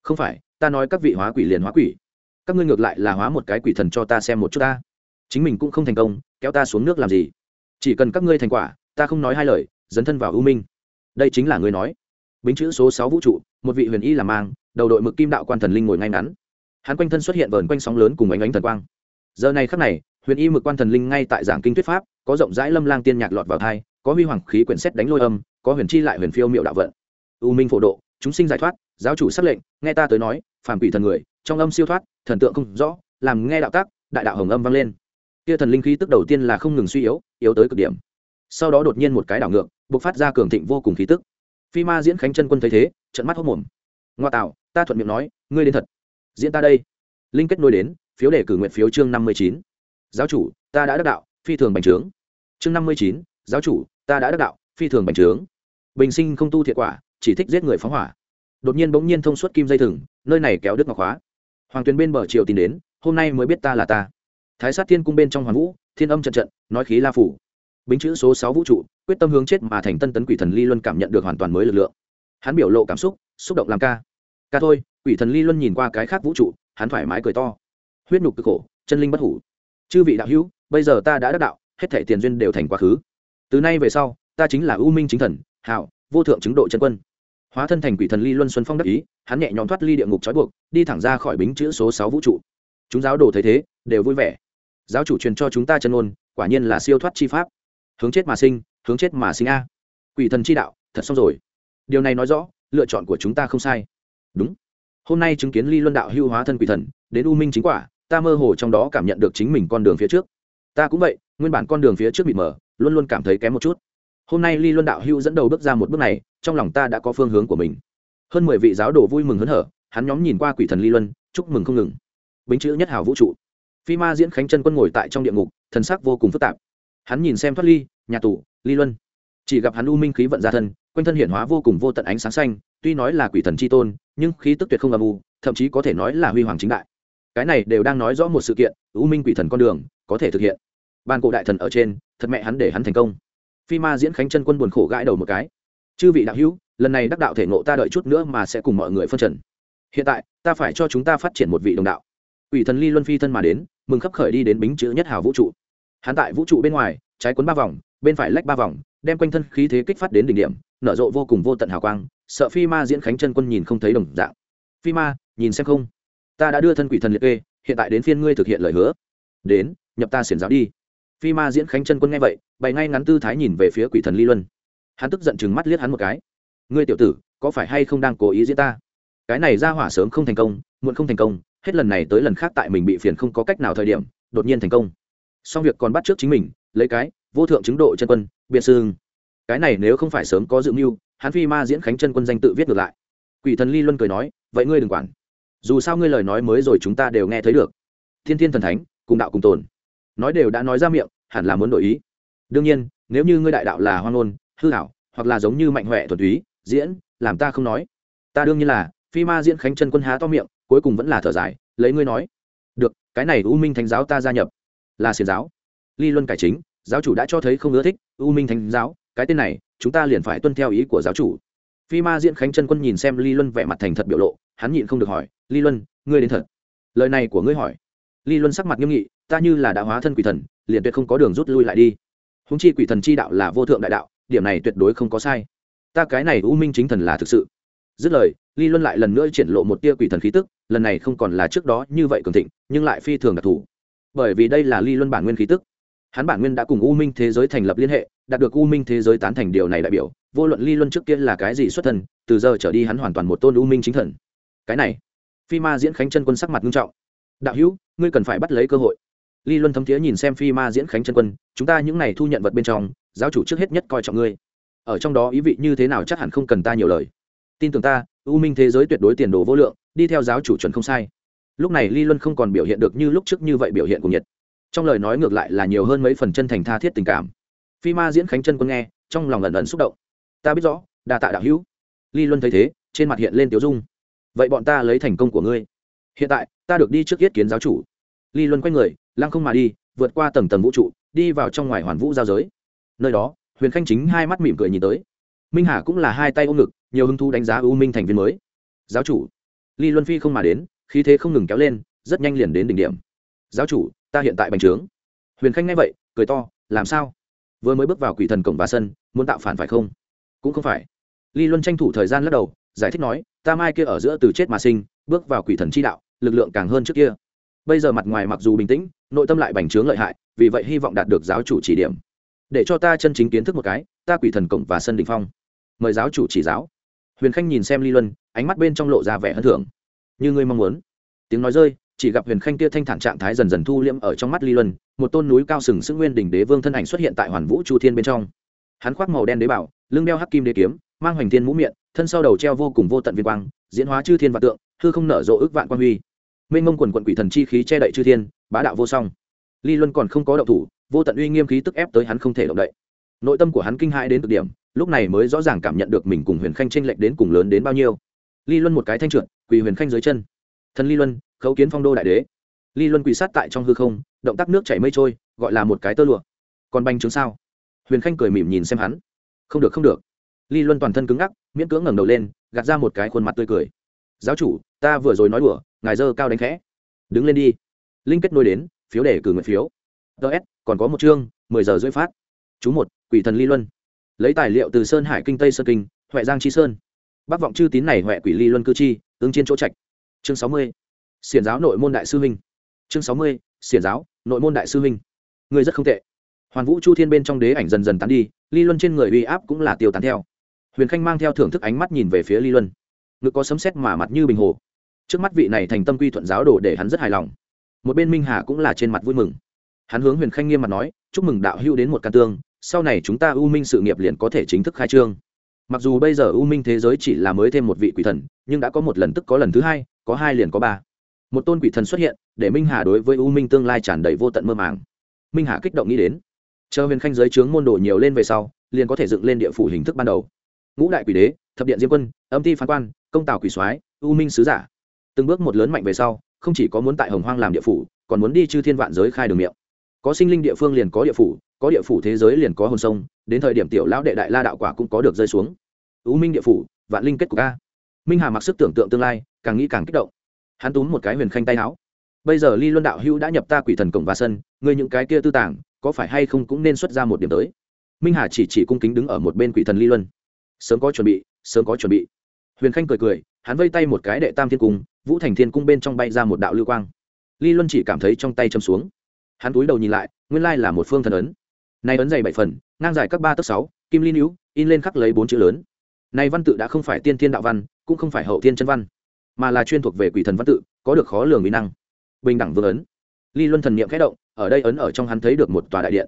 Không phải, ta nói các vị hóa quỷ liền hóa quỷ. Các ngươi ngược lại là hóa một cái quỷ thần cho ta xem một chút ta chính mình cũng không thành công, kéo ta xuống nước làm gì? Chỉ cần các ngươi thành quả, ta không nói hai lời, dấn thân vào ưu minh. Đây chính là ngươi nói. Bính chữ số sáu vũ trụ, một vị huyền y làm mang, đầu đội mực kim đạo quan thần linh ngồi ngay ngắn. Hắn quanh thân xuất hiện vờn quanh sóng lớn cùng ánh ánh thần quang. Giờ này khắc này, huyền y mực quan thần linh ngay tại giảng kinh thuyết pháp, có rộng rãi lâm lang tiên nhạc lọt vào thai, có huy hoàng khí quyển xét đánh lôi âm, có huyền chi lại huyền phiêu miệu đạo vận. U minh phổ độ, chúng sinh giải thoát, giáo chủ xác lệnh, nghe ta tới nói phản quỷ thần người, trong âm siêu thoát, thần tượng không rõ, làm nghe đạo tác, đại đạo hồng âm vang lên kia thần linh khí tức đầu tiên là không ngừng suy yếu yếu tới cực điểm. Sau đó đột nhiên một cái đảo ngược, bộc phát ra cường thịnh vô cùng khí tức. Phi ma diễn khánh chân quân thấy thế trận mắt hốc mồm. Ngoa tạo, ta thuận miệng nói, ngươi đến thật. Diễn ta đây. Linh kết nối đến, phiếu đề cử nguyện phiếu chương năm mươi chín. Giáo chủ, ta đã đắc đạo, phi thường bành trướng. Chương năm mươi chín. Giáo chủ, ta đã đắc đạo, phi thường bành trướng. Bình sinh không tu thiệt quả, chỉ thích giết người phóng hỏa. Đột nhiên bỗng nhiên thông suốt kim dây thừng, nơi này kéo đứt ngọc hóa hoàng tuyền bên bờ triều tìm đến, hôm nay mới biết ta là ta thái sát thiên cung bên trong hoàng vũ, thiên âm trận trận, nói khí la phủ. Bính chữ số sáu vũ trụ, quyết tâm hướng chết mà thành tân tấn quỷ thần ly luân cảm nhận được hoàn toàn mới lực lượng. Hắn biểu lộ cảm xúc xúc động làm ca. Ca thôi, quỷ thần ly luân nhìn qua cái khác vũ trụ, hắn thoải mái cười to. Huyết nhục cực khổ, chân linh bất hủ. Chư vị đạo hữu, bây giờ ta đã đắc đạo, hết thể tiền duyên đều thành quá khứ. Từ nay về sau, ta chính là ưu minh chính thần hảo vô thượng chứng độ chân quân. Hóa thân thành quỷ thần ly luân xuân phong đắc ý, hắn nhẹ nhõm thoát ly địa ngục trói buộc, đi thẳng ra khỏi bính chữ số sáu vũ trụ. Chúng giáo đồ thấy thế, đều vui vẻ giáo chủ truyền cho chúng ta chân ôn quả nhiên là siêu thoát chi pháp. Hướng chết mà sinh, hướng chết mà sinh a. Quỷ thần chi đạo, thật xong rồi. Điều này nói rõ, lựa chọn của chúng ta không sai. Đúng. Hôm nay chứng kiến ly luân đạo hưu hóa thân quỷ thần, đến u minh chính quả, ta mơ hồ trong đó cảm nhận được chính mình con đường phía trước. Ta cũng vậy, nguyên bản con đường phía trước bị mở, luôn luôn cảm thấy kém một chút. Hôm nay ly luân đạo hưu dẫn đầu bước ra một bước này, trong lòng ta đã có phương hướng của mình. Hơn mười vị giáo đồ vui mừng hớn hở, hắn nhóm nhìn qua quỷ thần ly luân, chúc mừng không ngừng. Bính chữ nhất hào vũ trụ phi ma diễn khánh chân quân ngồi tại trong địa ngục, thần sắc vô cùng phức tạp. Hắn nhìn xem thoát ly, nhà tù, ly luân. Chỉ gặp hắn u minh khí vận ra thân, quanh thân hiển hóa vô cùng vô tận ánh sáng xanh, tuy nói là quỷ thần c h i tôn, nhưng khí tức tuyệt không âm u, thậm chí có thể nói là huy hoàng chính đại. Cái này đều đang nói rõ một sự kiện, u minh quỷ thần con đường có thể thực hiện. Ban cổ đại thần ở trên, thật mẹ hắn để hắn thành công. Phi ma diễn khánh chân quân buồn khổ gãi đầu một cái. Chư vị đạo hữu, lần này đắc đạo thể ngộ ta đợi chút nữa mà sẽ cùng mọi người phân trần. Hiện tại, ta phải cho chúng ta phát triển một vị đồng đạo quỷ thần ly luân phi thân mà đến, mừng khắp khởi đi đến bính chữ nhất hào vũ trụ. Hắn tại vũ trụ bên ngoài, trái quấn ba vòng, bên phải lách ba vòng, đem quanh thân khí thế kích phát đến đỉnh điểm, nở rộ vô cùng vô tận hào quang, sợ phi ma diễn khánh chân quân nhìn không thấy đồng dạng. Phi ma, nhìn xem không? Ta đã đưa thân quỷ thần liệt kê, hiện tại đến phiên ngươi thực hiện lời hứa. Đến, nhập ta xiển giáo đi. Phi ma diễn khánh chân quân nghe vậy, bày ngay ngắn tư thái nhìn về phía quỷ thần ly luân. Hắn tức giận chừng mắt liếc hắn một cái. Ngươi tiểu tử, có phải hay không đang cố ý diễn ta? Cái này ra hỏa sớm không thành công, muộn không thành công hết lần này tới lần khác tại mình bị phiền không có cách nào thời điểm, đột nhiên thành công. Xong việc còn bắt trước chính mình, lấy cái, vô thượng chứng độ chân quân, biệt sư cái này nếu không phải sớm có dự mưu, hắn phi ma diễn khánh chân quân danh tự viết ngược lại. Quỷ thần ly luân cười nói, vậy ngươi đừng quản. Dù sao ngươi lời nói mới rồi chúng ta đều nghe thấy được. Thiên thiên thần thánh, cùng đạo cùng tồn. Nói đều đã nói ra miệng, hẳn là muốn đổi ý. Đương nhiên, nếu như ngươi đại đạo là hoang ngôn, hư hảo hoặc là giống như mạnh huệ thuần túy, diễn, làm ta không nói. Ta đương nhiên là, phi ma diễn khánh chân quân há to miệng cuối cùng vẫn là thở dài, lấy ngươi nói. Được, cái này u minh thánh giáo ta gia nhập. Là xiền giáo. Ly luân cải chính, giáo chủ đã cho thấy không ưa thích, u minh thánh giáo, cái tên này, chúng ta liền phải tuân theo ý của giáo chủ. Phi ma diễn khánh chân quân nhìn xem ly luân vẻ mặt thành thật biểu lộ, hắn nhịn không được hỏi ly luân, ngươi đến thật? Lời này của ngươi hỏi. Ly luân sắc mặt nghiêm nghị, ta như là đã hóa thân quỷ thần, liền tuyệt không có đường rút lui lại đi. Húng chi quỷ thần chi đạo là vô thượng đại đạo, điểm này tuyệt đối không có sai. Ta cái này u minh chính thần là thực sự. Dứt lời ly luân lại lần nữa triển lộ một tia quỷ thần khí tức lần này không còn là trước đó như vậy cường thịnh, nhưng lại phi thường đặc thù. Bởi vì đây là ly luân bản nguyên khí tức. Hắn bản nguyên đã cùng u minh thế giới thành lập liên hệ, đạt được u minh thế giới tán thành điều này đại biểu, vô luận ly luân trước kia là cái gì xuất thần từ giờ trở đi hắn hoàn toàn một tôn u minh chính thần. Cái này, phi ma diễn khánh chân quân sắc mặt nghiêm trọng. Đạo hữu, ngươi cần phải bắt lấy cơ hội. Ly luân thấm thiế nhìn xem phi ma diễn khánh chân quân, chúng ta những này thu nhận vật bên trong, giáo chủ trước hết nhất coi trọng ngươi. Ở trong đó ý vị như thế nào chắc hẳn không cần ta nhiều lời. Tin tưởng ta, u minh thế giới tuyệt đối tiền đồ vô lượng đi theo giáo chủ chuẩn không sai. Lúc này ly luân không còn biểu hiện được như lúc trước như vậy biểu hiện của nhiệt. Trong lời nói ngược lại là nhiều hơn mấy phần chân thành tha thiết tình cảm. Phi ma diễn khánh chân quân nghe, trong lòng lần lần xúc động. Ta biết rõ, đa tạ đạo hữu. Ly luân thấy thế, trên mặt hiện lên tiếu dung. Vậy bọn ta lấy thành công của ngươi. Hiện tại, ta được đi trước yết kiến giáo chủ. Ly luân quay người, lăng không mà đi, vượt qua tầng tầng vũ trụ, đi vào trong ngoài hoàn vũ giao giới. Nơi đó, huyền khanh chính hai mắt mỉm cười nhìn tới. Minh hà cũng là hai tay ôm ngực, nhiều hứng thú đánh giá u minh thành viên mới. Giáo chủ ly luân phi không mà đến, khí thế không ngừng kéo lên, rất nhanh liền đến đỉnh điểm. Giáo chủ, ta hiện tại bành trướng. Huyền khanh nghe vậy, cười to, làm sao? Vừa mới bước vào quỷ thần cổng và sân, muốn tạo phản phải không? Cũng không phải. Ly luân tranh thủ thời gian lắc đầu, giải thích nói, ta mai kia ở giữa từ chết mà sinh, bước vào quỷ thần chi đạo, lực lượng càng hơn trước kia. Bây giờ mặt ngoài mặc dù bình tĩnh, nội tâm lại bành trướng lợi hại, vì vậy hy vọng đạt được giáo chủ chỉ điểm. Để cho ta chân chính kiến thức một cái, ta quỷ thần cổng và sân đình phong. Mời giáo chủ chỉ giáo huyền khanh nhìn xem ly luân, ánh mắt bên trong lộ ra vẻ ấn thưởng. Như ngươi mong muốn. Tiếng nói rơi, chỉ gặp huyền khanh kia thanh thản trạng thái dần dần thu liễm ở trong mắt ly luân, một tôn núi cao sừng sững nguyên đỉnh đế vương thân ảnh xuất hiện tại hoàn vũ chu thiên bên trong. Hắn khoác màu đen đế bảo, lưng đeo hắc kim đế kiếm, mang hoành thiên mũ miệng, thân sau đầu treo vô cùng vô tận viên quang, diễn hóa chư thiên vạn tượng, hư không nở rộ ước vạn quan huy. Mênh mông quần quận quỷ thần chi khí che đậy chư thiên, bá đạo vô song. Ly luân còn không có động thủ, vô tận uy nghiêm khí tức ép tới hắn không thể động đậy. Nội tâm của hắn kinh hãi đến cực điểm lúc này mới rõ ràng cảm nhận được mình cùng huyền khanh tranh lệch đến cùng lớn đến bao nhiêu. Ly luân một cái thanh trượt, quỳ huyền khanh dưới chân. Thần ly luân, khấu kiến phong đô đại đế. Ly luân quỳ sát tại trong hư không, động tác nước chảy mây trôi, gọi là một cái tơ lụa. Còn banh chứng sao? Huyền khanh cười mỉm nhìn xem hắn. Không được không được. Ly luân toàn thân cứng ngắc, miễn cưỡng ngẩng đầu lên, gạt ra một cái khuôn mặt tươi cười. Giáo chủ, ta vừa rồi nói đùa, ngài dơ cao đánh khẽ. Đứng lên đi. Linh kết nối đến, phiếu để cử nguyện phiếu. Ts còn có một chương, mười giờ rưỡi phát. Chú một quỷ thần ly luân lấy tài liệu từ sơn hải kinh tây sơn kinh, huệ giang chi sơn. Bắc vọng chư tín này huệ quỷ ly luân cư chi, ứng trên chỗ trạch. Chương sáu mươi. Xiển giáo nội môn đại sư huynh. Chương sáu mươi, xiển giáo nội môn đại sư huynh. Người rất không tệ. Hoàn vũ chu thiên bên trong đế ảnh dần dần tán đi, ly luân trên người uy áp cũng là tiêu tán theo. Huyền khanh mang theo thưởng thức ánh mắt nhìn về phía ly luân. Ngực có sấm xét mà mặt như bình hồ. Trước mắt vị này thành tâm quy thuận giáo đồ để hắn rất hài lòng. Một bên minh hà cũng là trên mặt vui mừng. Hắn hướng huyền khanh nghiêm mặt nói, chúc mừng đạo hữu đến một căn tương sau này chúng ta u minh sự nghiệp liền có thể chính thức khai trương. Mặc dù bây giờ u minh thế giới chỉ là mới thêm một vị quỷ thần, nhưng đã có một lần tức có lần thứ hai, có hai liền có ba. Một tôn quỷ thần xuất hiện, để minh hà đối với u minh tương lai tràn đầy vô tận mơ màng. Minh hà kích động nghĩ đến, chờ huyền khanh giới trướng môn đồ nhiều lên về sau, liền có thể dựng lên địa phủ hình thức ban đầu. Ngũ đại quỷ đế, thập điện diêm quân, âm ti phán quan, công tào quỷ soái, u minh sứ giả. Từng bước một lớn mạnh về sau, không chỉ có muốn tại hồng hoang làm địa phủ, còn muốn đi chư thiên vạn giới khai đường miệng. Có sinh linh địa phương liền có địa phủ có địa phủ thế giới liền có hồn sông, đến thời điểm tiểu lão đệ đại la đạo quả cũng có được rơi xuống. U minh địa phủ, vạn linh kết của ca minh hà mặc sức tưởng tượng tương lai, càng nghĩ càng kích động. Hắn túm một cái huyền khanh tay áo. Bây giờ ly luân đạo hữu đã nhập ta quỷ thần cổng và sân, ngươi những cái kia tư tàng, có phải hay không cũng nên xuất ra một điểm tới? Minh hà chỉ chỉ cung kính đứng ở một bên quỷ thần ly luân. Sớm có chuẩn bị, sớm có chuẩn bị. Huyền khanh cười cười, hắn vây tay một cái đệ tam thiên cung, vũ thành thiên cung bên trong bay ra một đạo lưu quang. Ly luân chỉ cảm thấy trong tay châm xuống. Hắn túi đầu nhìn lại, nguyên lai là một phương thần ấn nay ấn dày bảy phần, ngang dài các ba tấc sáu, kim linh hữu, in lên khắc lấy bốn chữ lớn. Nay văn tự đã không phải tiên thiên đạo văn, cũng không phải hậu thiên chân văn, mà là chuyên thuộc về quỷ thần văn tự, có được khó lường mỹ năng. Bình đẳng vương ấn. Ly luân thần niệm khẽ động, ở đây ấn ở trong hắn thấy được một tòa đại điện.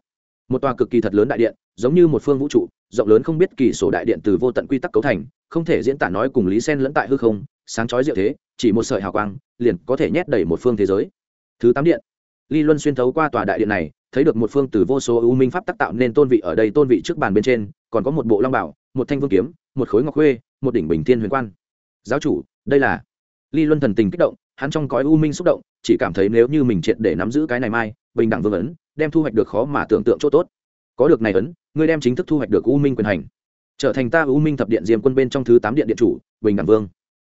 Một tòa cực kỳ thật lớn đại điện, giống như một phương vũ trụ, rộng lớn không biết kỳ sổ đại điện từ vô tận quy tắc cấu thành, không thể diễn tả nói cùng lý sen lẫn tại hư không, sáng chói diệu thế, chỉ một sợi hào quang, liền có thể nhét đầy một phương thế giới. Thứ tám điện ly luân xuyên thấu qua tòa đại điện này, thấy được một phương từ vô số ưu minh pháp tác tạo nên tôn vị ở đây tôn vị trước bàn bên trên, còn có một bộ long bảo, một thanh vương kiếm, một khối ngọc khuê, một đỉnh bình thiên huyền quan. Giáo chủ, đây là ly luân thần tình kích động, hắn trong cõi u minh xúc động, chỉ cảm thấy nếu như mình triệt để nắm giữ cái này mai, bình đẳng vương ấn, đem thu hoạch được khó mà tưởng tượng chỗ tốt. Có được này ấn, ngươi đem chính thức thu hoạch được u minh quyền hành. Trở thành ta u minh thập điện diêm quân bên trong thứ tám điện điện chủ, bình đẳng vương.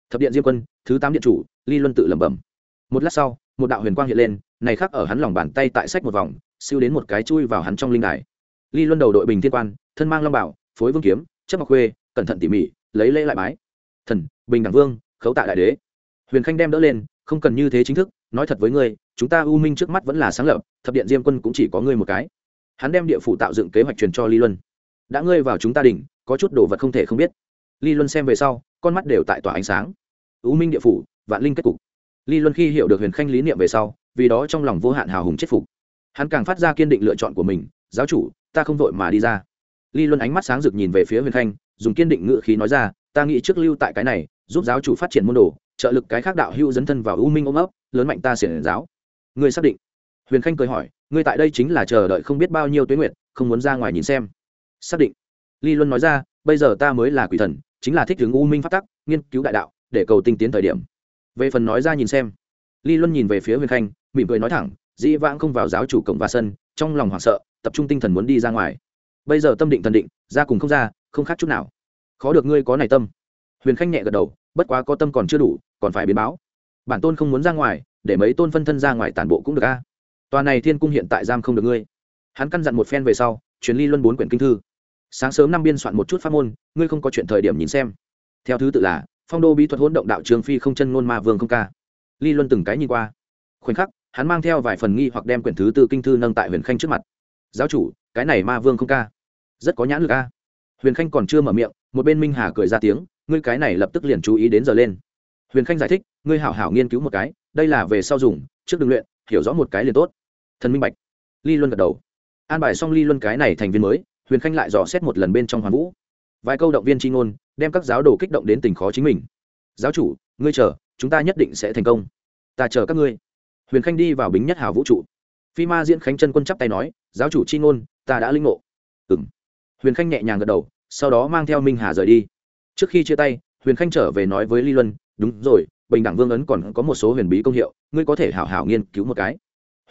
Thập điện diêm quân, thứ tám điện chủ, ly luân tự lẩm bẩm. Một lát sau, một đạo huyền quang hiện lên này khắc ở hắn lòng bàn tay tại sách một vòng, siêu đến một cái chui vào hắn trong linh đài. Ly luân đầu đội bình thiên quan, thân mang long bảo, phối vương kiếm chất mặc khuê, cẩn thận tỉ mỉ, lấy lễ lại bái. Thần, bình đẳng vương, khấu tạ đại đế. Huyền khanh đem đỡ lên, không cần như thế chính thức, nói thật với ngươi, chúng ta u minh trước mắt vẫn là sáng lập, thập điện diêm quân cũng chỉ có ngươi một cái. Hắn đem địa phủ tạo dựng kế hoạch truyền cho ly luân. Đã ngươi vào chúng ta đỉnh, có chút đồ vật không thể không biết. Ly luân xem về sau, con mắt đều tại tỏa ánh sáng. U minh địa phủ, vạn linh kết cục. Ly luân khi hiểu được huyền khanh lý niệm về sau vì đó trong lòng vô hạn hào hùng chết phục. Hắn càng phát ra kiên định lựa chọn của mình, giáo chủ, ta không vội mà đi ra. Ly luân ánh mắt sáng rực nhìn về phía huyền khanh, dùng kiên định ngự khí nói ra, ta nghĩ trước lưu tại cái này, giúp giáo chủ phát triển môn đồ, trợ lực cái khác đạo hưu dấn thân vào u minh ôm ấp, lớn mạnh ta xiển giáo. Ngươi xác định? Huyền khanh cười hỏi, ngươi tại đây chính là chờ đợi không biết bao nhiêu tuyến nguyện không muốn ra ngoài nhìn xem. Xác định. Ly luân nói ra, bây giờ ta mới là quỷ thần, chính là thích hướng u minh phát tắc, nghiên cứu đại đạo, để cầu tinh tiến thời điểm. Về phần nói ra nhìn xem ly luân nhìn về phía huyền khanh, mỉm cười nói thẳng, dĩ vãng không vào giáo chủ cổng và sân, trong lòng hoảng sợ, tập trung tinh thần muốn đi ra ngoài. Bây giờ tâm định thần định, ra cùng không ra, không khác chút nào. Khó được ngươi có này tâm. Huyền khanh nhẹ gật đầu, bất quá có tâm còn chưa đủ, còn phải biến báo. Bản tôn không muốn ra ngoài, để mấy tôn phân thân ra ngoài tản bộ cũng được a. Tòa này thiên cung hiện tại giam không được ngươi. Hắn căn dặn một phen về sau chuyến ly luân bốn quyển kinh thư. Sáng sớm năm biên soạn một chút pháp môn, ngươi không có chuyện thời điểm nhìn xem. Theo thứ tự là, phong đô bí thuật hỗn động đạo trường phi không chân ngôn ma vương không ca ly luân từng cái nhìn qua. Khoảnh khắc, hắn mang theo vài phần nghi hoặc đem quyển thứ tư kinh thư nâng tại huyền khanh trước mặt. Giáo chủ, cái này ma vương không ca. Rất có nhãn lực a. Huyền khanh còn chưa mở miệng, một bên minh hà cười ra tiếng, ngươi cái này lập tức liền chú ý đến giờ lên. Huyền khanh giải thích, ngươi hảo hảo nghiên cứu một cái, đây là về sau dùng, trước đường luyện, hiểu rõ một cái liền tốt. Thần minh bạch. Ly luân gật đầu. An bài xong ly luân cái này thành viên mới, huyền khanh lại dò xét một lần bên trong hoàn vũ. Vài câu động viên tri ngôn, đem các giáo đồ kích động đến tình khó chính mình. Giáo chủ, ngươi chờ chúng ta nhất định sẽ thành công. Ta chờ các ngươi. Huyền khanh đi vào bính nhất hào vũ trụ. Phi ma diễn khánh chân quân chắp tay nói, giáo chủ chi ngôn, ta đã linh ngộ. Ừng huyền khanh nhẹ nhàng gật đầu, sau đó mang theo minh hà rời đi. Trước khi chia tay, huyền khanh trở về nói với ly luân, đúng rồi, bình đẳng vương ấn còn có một số huyền bí công hiệu, ngươi có thể hảo hảo nghiên cứu một cái.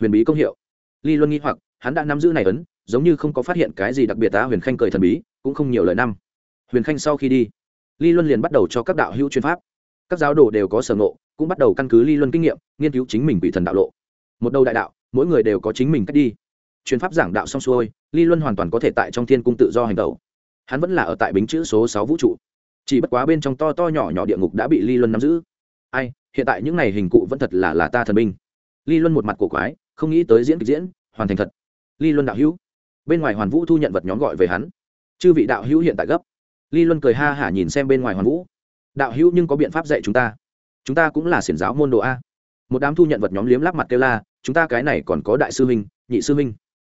Huyền bí công hiệu? Ly luân nghĩ hoặc, hắn đã nắm giữ này ấn, giống như không có phát hiện cái gì đặc biệt ta huyền khanh cười thần bí, cũng không nhiều lời năm. Huyền khanh sau khi đi ly luân liền bắt đầu cho các đạo hữu chuyên pháp các giáo đồ đều có sở ngộ, cũng bắt đầu căn cứ ly luân kinh nghiệm, nghiên cứu chính mình bị thần đạo lộ. Một đầu đại đạo, mỗi người đều có chính mình cách đi. Chuyên pháp giảng đạo xong xuôi ly luân hoàn toàn có thể tại trong thiên cung tự do hành tẩu. Hắn vẫn là ở tại bính chữ số sáu vũ trụ. Chỉ bất quá bên trong to to nhỏ nhỏ địa ngục đã bị ly luân nắm giữ. Ai, hiện tại những n à y hình cụ vẫn thật là là ta thần binh. Ly luân một mặt cổ quái, không nghĩ tới diễn kịch diễn, hoàn thành thật. Ly luân đạo hữu. Bên ngoài hoàn vũ thu nhận vật nhóm gọi về hắn. Chư vị đạo hữu hiện tại gấp. Ly luân cười ha hả nhìn xem bên ngoài hoàn vũ đạo hữu nhưng có biện pháp dạy chúng ta. Chúng ta cũng là xiển giáo môn đồ a. Một đám thu nhận vật nhóm liếm lắp mặt kêu la, chúng ta cái này còn có đại sư huynh, nhị sư huynh.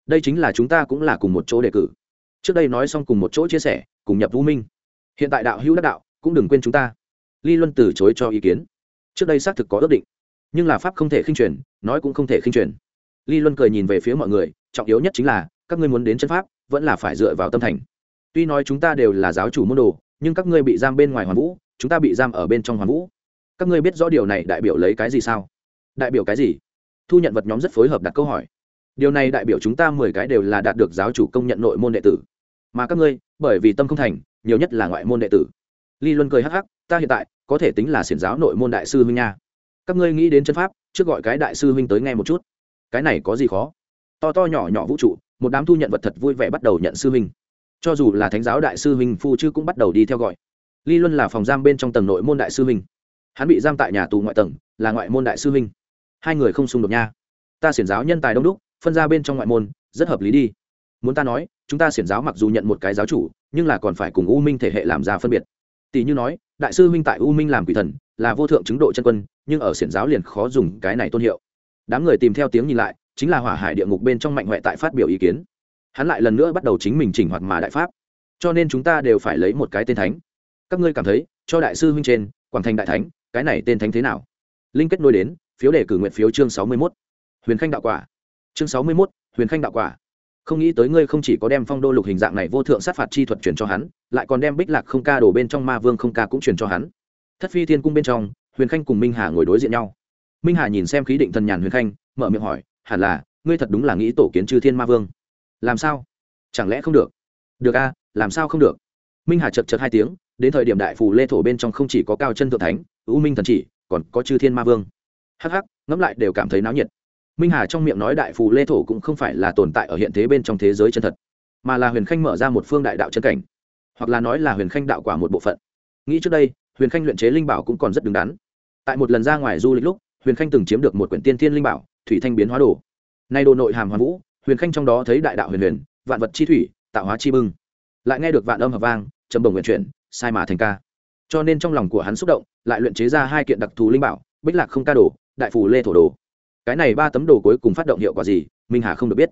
Đây chính là chúng ta cũng là cùng một chỗ đề cử. Trước đây nói xong cùng một chỗ chia sẻ, cùng nhập vũ minh. Hiện tại đạo hữu đắc đạo, cũng đừng quên chúng ta. Ly luân từ chối cho ý kiến. Trước đây xác thực có ước định, nhưng là pháp không thể khinh truyền, nói cũng không thể khinh truyền. Ly luân cười nhìn về phía mọi người, trọng yếu nhất chính là, các ngươi muốn đến chân pháp, vẫn là phải dựa vào tâm thành. Tuy nói chúng ta đều là giáo chủ môn đồ, nhưng các ngươi bị giam bên ngoài hoàn vũ chúng ta bị giam ở bên trong hoàn vũ. Các ngươi biết rõ điều này đại biểu lấy cái gì sao? Đại biểu cái gì? Thu nhận vật nhóm rất phối hợp đặt câu hỏi. Điều này đại biểu chúng ta mười cái đều là đạt được giáo chủ công nhận nội môn đệ tử. Mà các ngươi, bởi vì tâm không thành, nhiều nhất là ngoại môn đệ tử. Ly luân cười hắc hắc, ta hiện tại có thể tính là xiển giáo nội môn đại sư huynh nha. Các ngươi nghĩ đến chân pháp, trước gọi cái đại sư huynh tới nghe một chút. Cái này có gì khó? To to nhỏ nhỏ vũ trụ, một đám thu nhận vật thật vui vẻ bắt đầu nhận sư huynh. Cho dù là thánh giáo đại sư huynh phu chứ cũng bắt đầu đi theo gọi ly luân là phòng giam bên trong tầng nội môn đại sư huynh. Hắn bị giam tại nhà tù ngoại tầng, là ngoại môn đại sư huynh. Hai người không xung đột nha. Ta xiển giáo nhân tài đông đúc, phân ra bên trong ngoại môn, rất hợp lý đi. Muốn ta nói, chúng ta xiển giáo mặc dù nhận một cái giáo chủ, nhưng là còn phải cùng u minh thể hệ làm ra phân biệt. Tỷ như nói, đại sư huynh tại u minh làm quỷ thần, là vô thượng chứng độ chân quân, nhưng ở xiển giáo liền khó dùng cái này tôn hiệu. Đám người tìm theo tiếng nhìn lại, chính là hỏa hải địa ngục bên trong mạnh huệ tại phát biểu ý kiến. Hắn lại lần nữa bắt đầu chính mình chỉnh hoạt mà đại pháp. Cho nên chúng ta đều phải lấy một cái tên thánh các ngươi cảm thấy, cho đại sư huynh trên, quảng thành đại thánh, cái này tên thánh thế nào? Linh kết nối đến, phiếu đề cử nguyện phiếu chương sáu mươi mốt. Huyền khanh đạo quả. Chương sáu mươi mốt, huyền khanh đạo quả. Không nghĩ tới ngươi không chỉ có đem phong đô lục hình dạng này vô thượng sát phạt chi thuật truyền cho hắn, lại còn đem bích lạc không ca đổ bên trong ma vương không ca cũng truyền cho hắn. Thất phi thiên cung bên trong, huyền khanh cùng minh hà ngồi đối diện nhau. Minh hà nhìn xem khí định thần nhàn huyền khanh, mở miệng hỏi, hẳn là, ngươi thật đúng là nghĩ tổ kiến chư thiên ma vương? Làm sao? Chẳng lẽ không được? Được a, làm sao không được? Minh hà chật chật hai tiếng đến thời điểm đại phù lê thổ bên trong không chỉ có cao chân thượng thánh, ưu minh thần chỉ, còn có chư thiên ma vương. Hắc hắc, ngẫm lại đều cảm thấy náo nhiệt. Minh hà trong miệng nói đại phù lê thổ cũng không phải là tồn tại ở hiện thế bên trong thế giới chân thật, mà là huyền khanh mở ra một phương đại đạo chân cảnh, hoặc là nói là huyền khanh đạo quả một bộ phận. Nghĩ trước đây, huyền khanh luyện chế linh bảo cũng còn rất đứng đắn. Tại một lần ra ngoài du lịch lúc, huyền khanh từng chiếm được một quyển tiên thiên linh bảo, thủy thanh biến hóa đồ. Nay đồ nội hàm hoàn vũ, huyền khanh trong đó thấy đại đạo huyền huyền, vạn vật chi thủy, tạo hóa chi bưng lại nghe được vạn âm hợp vang, trầm bồng nguyện chuyển sai mà thành ca. Cho nên trong lòng của hắn xúc động, lại luyện chế ra hai kiện đặc thù linh bảo, bích lạc không ca đồ, đại phù lê thổ đồ. Cái này ba tấm đồ cuối cùng phát động hiệu quả gì, minh hà không được biết.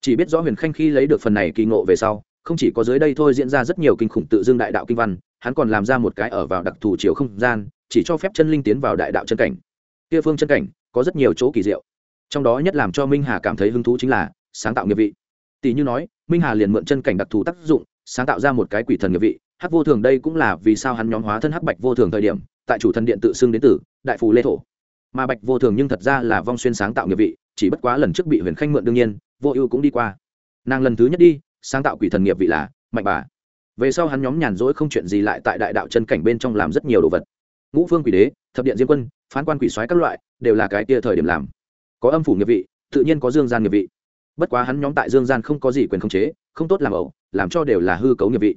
Chỉ biết rõ huyền khanh khi lấy được phần này kỳ ngộ về sau, không chỉ có dưới đây thôi diễn ra rất nhiều kinh khủng tự dưng đại đạo kinh văn, hắn còn làm ra một cái ở vào đặc thù chiều không gian, chỉ cho phép chân linh tiến vào đại đạo chân cảnh. Kia phương chân cảnh, có rất nhiều chỗ kỳ diệu. Trong đó nhất làm cho minh hà cảm thấy hứng thú chính là sáng tạo nghiệp vị. Tỷ như nói, minh hà liền mượn chân cảnh đặc thù tác dụng, sáng tạo ra một cái quỷ thần nghiệp vị hắc vô thường đây cũng là vì sao hắn nhóm hóa thân hắc bạch vô thường thời điểm, tại chủ thần điện tự xưng đến tử đại phù lê thổ. Mà bạch vô thường nhưng thật ra là vong xuyên sáng tạo nghiệp vị, chỉ bất quá lần trước bị huyền khanh mượn đương nhiên, vô ưu cũng đi qua. Nàng lần thứ nhất đi, sáng tạo quỷ thần nghiệp vị là mạnh bà. Về sau hắn nhóm nhàn rỗi không chuyện gì lại tại đại đạo chân cảnh bên trong làm rất nhiều đồ vật. Ngũ phương quỷ đế, thập điện diêm quân, phán quan quỷ soái các loại, đều là cái kia thời điểm làm. Có âm phủ nghiệp vị, tự nhiên có dương gian nghiệp vị. Bất quá hắn nhóm tại dương gian không có gì quyền khống chế, không tốt làm ẩu, làm cho đều là hư cấu nghiệp vị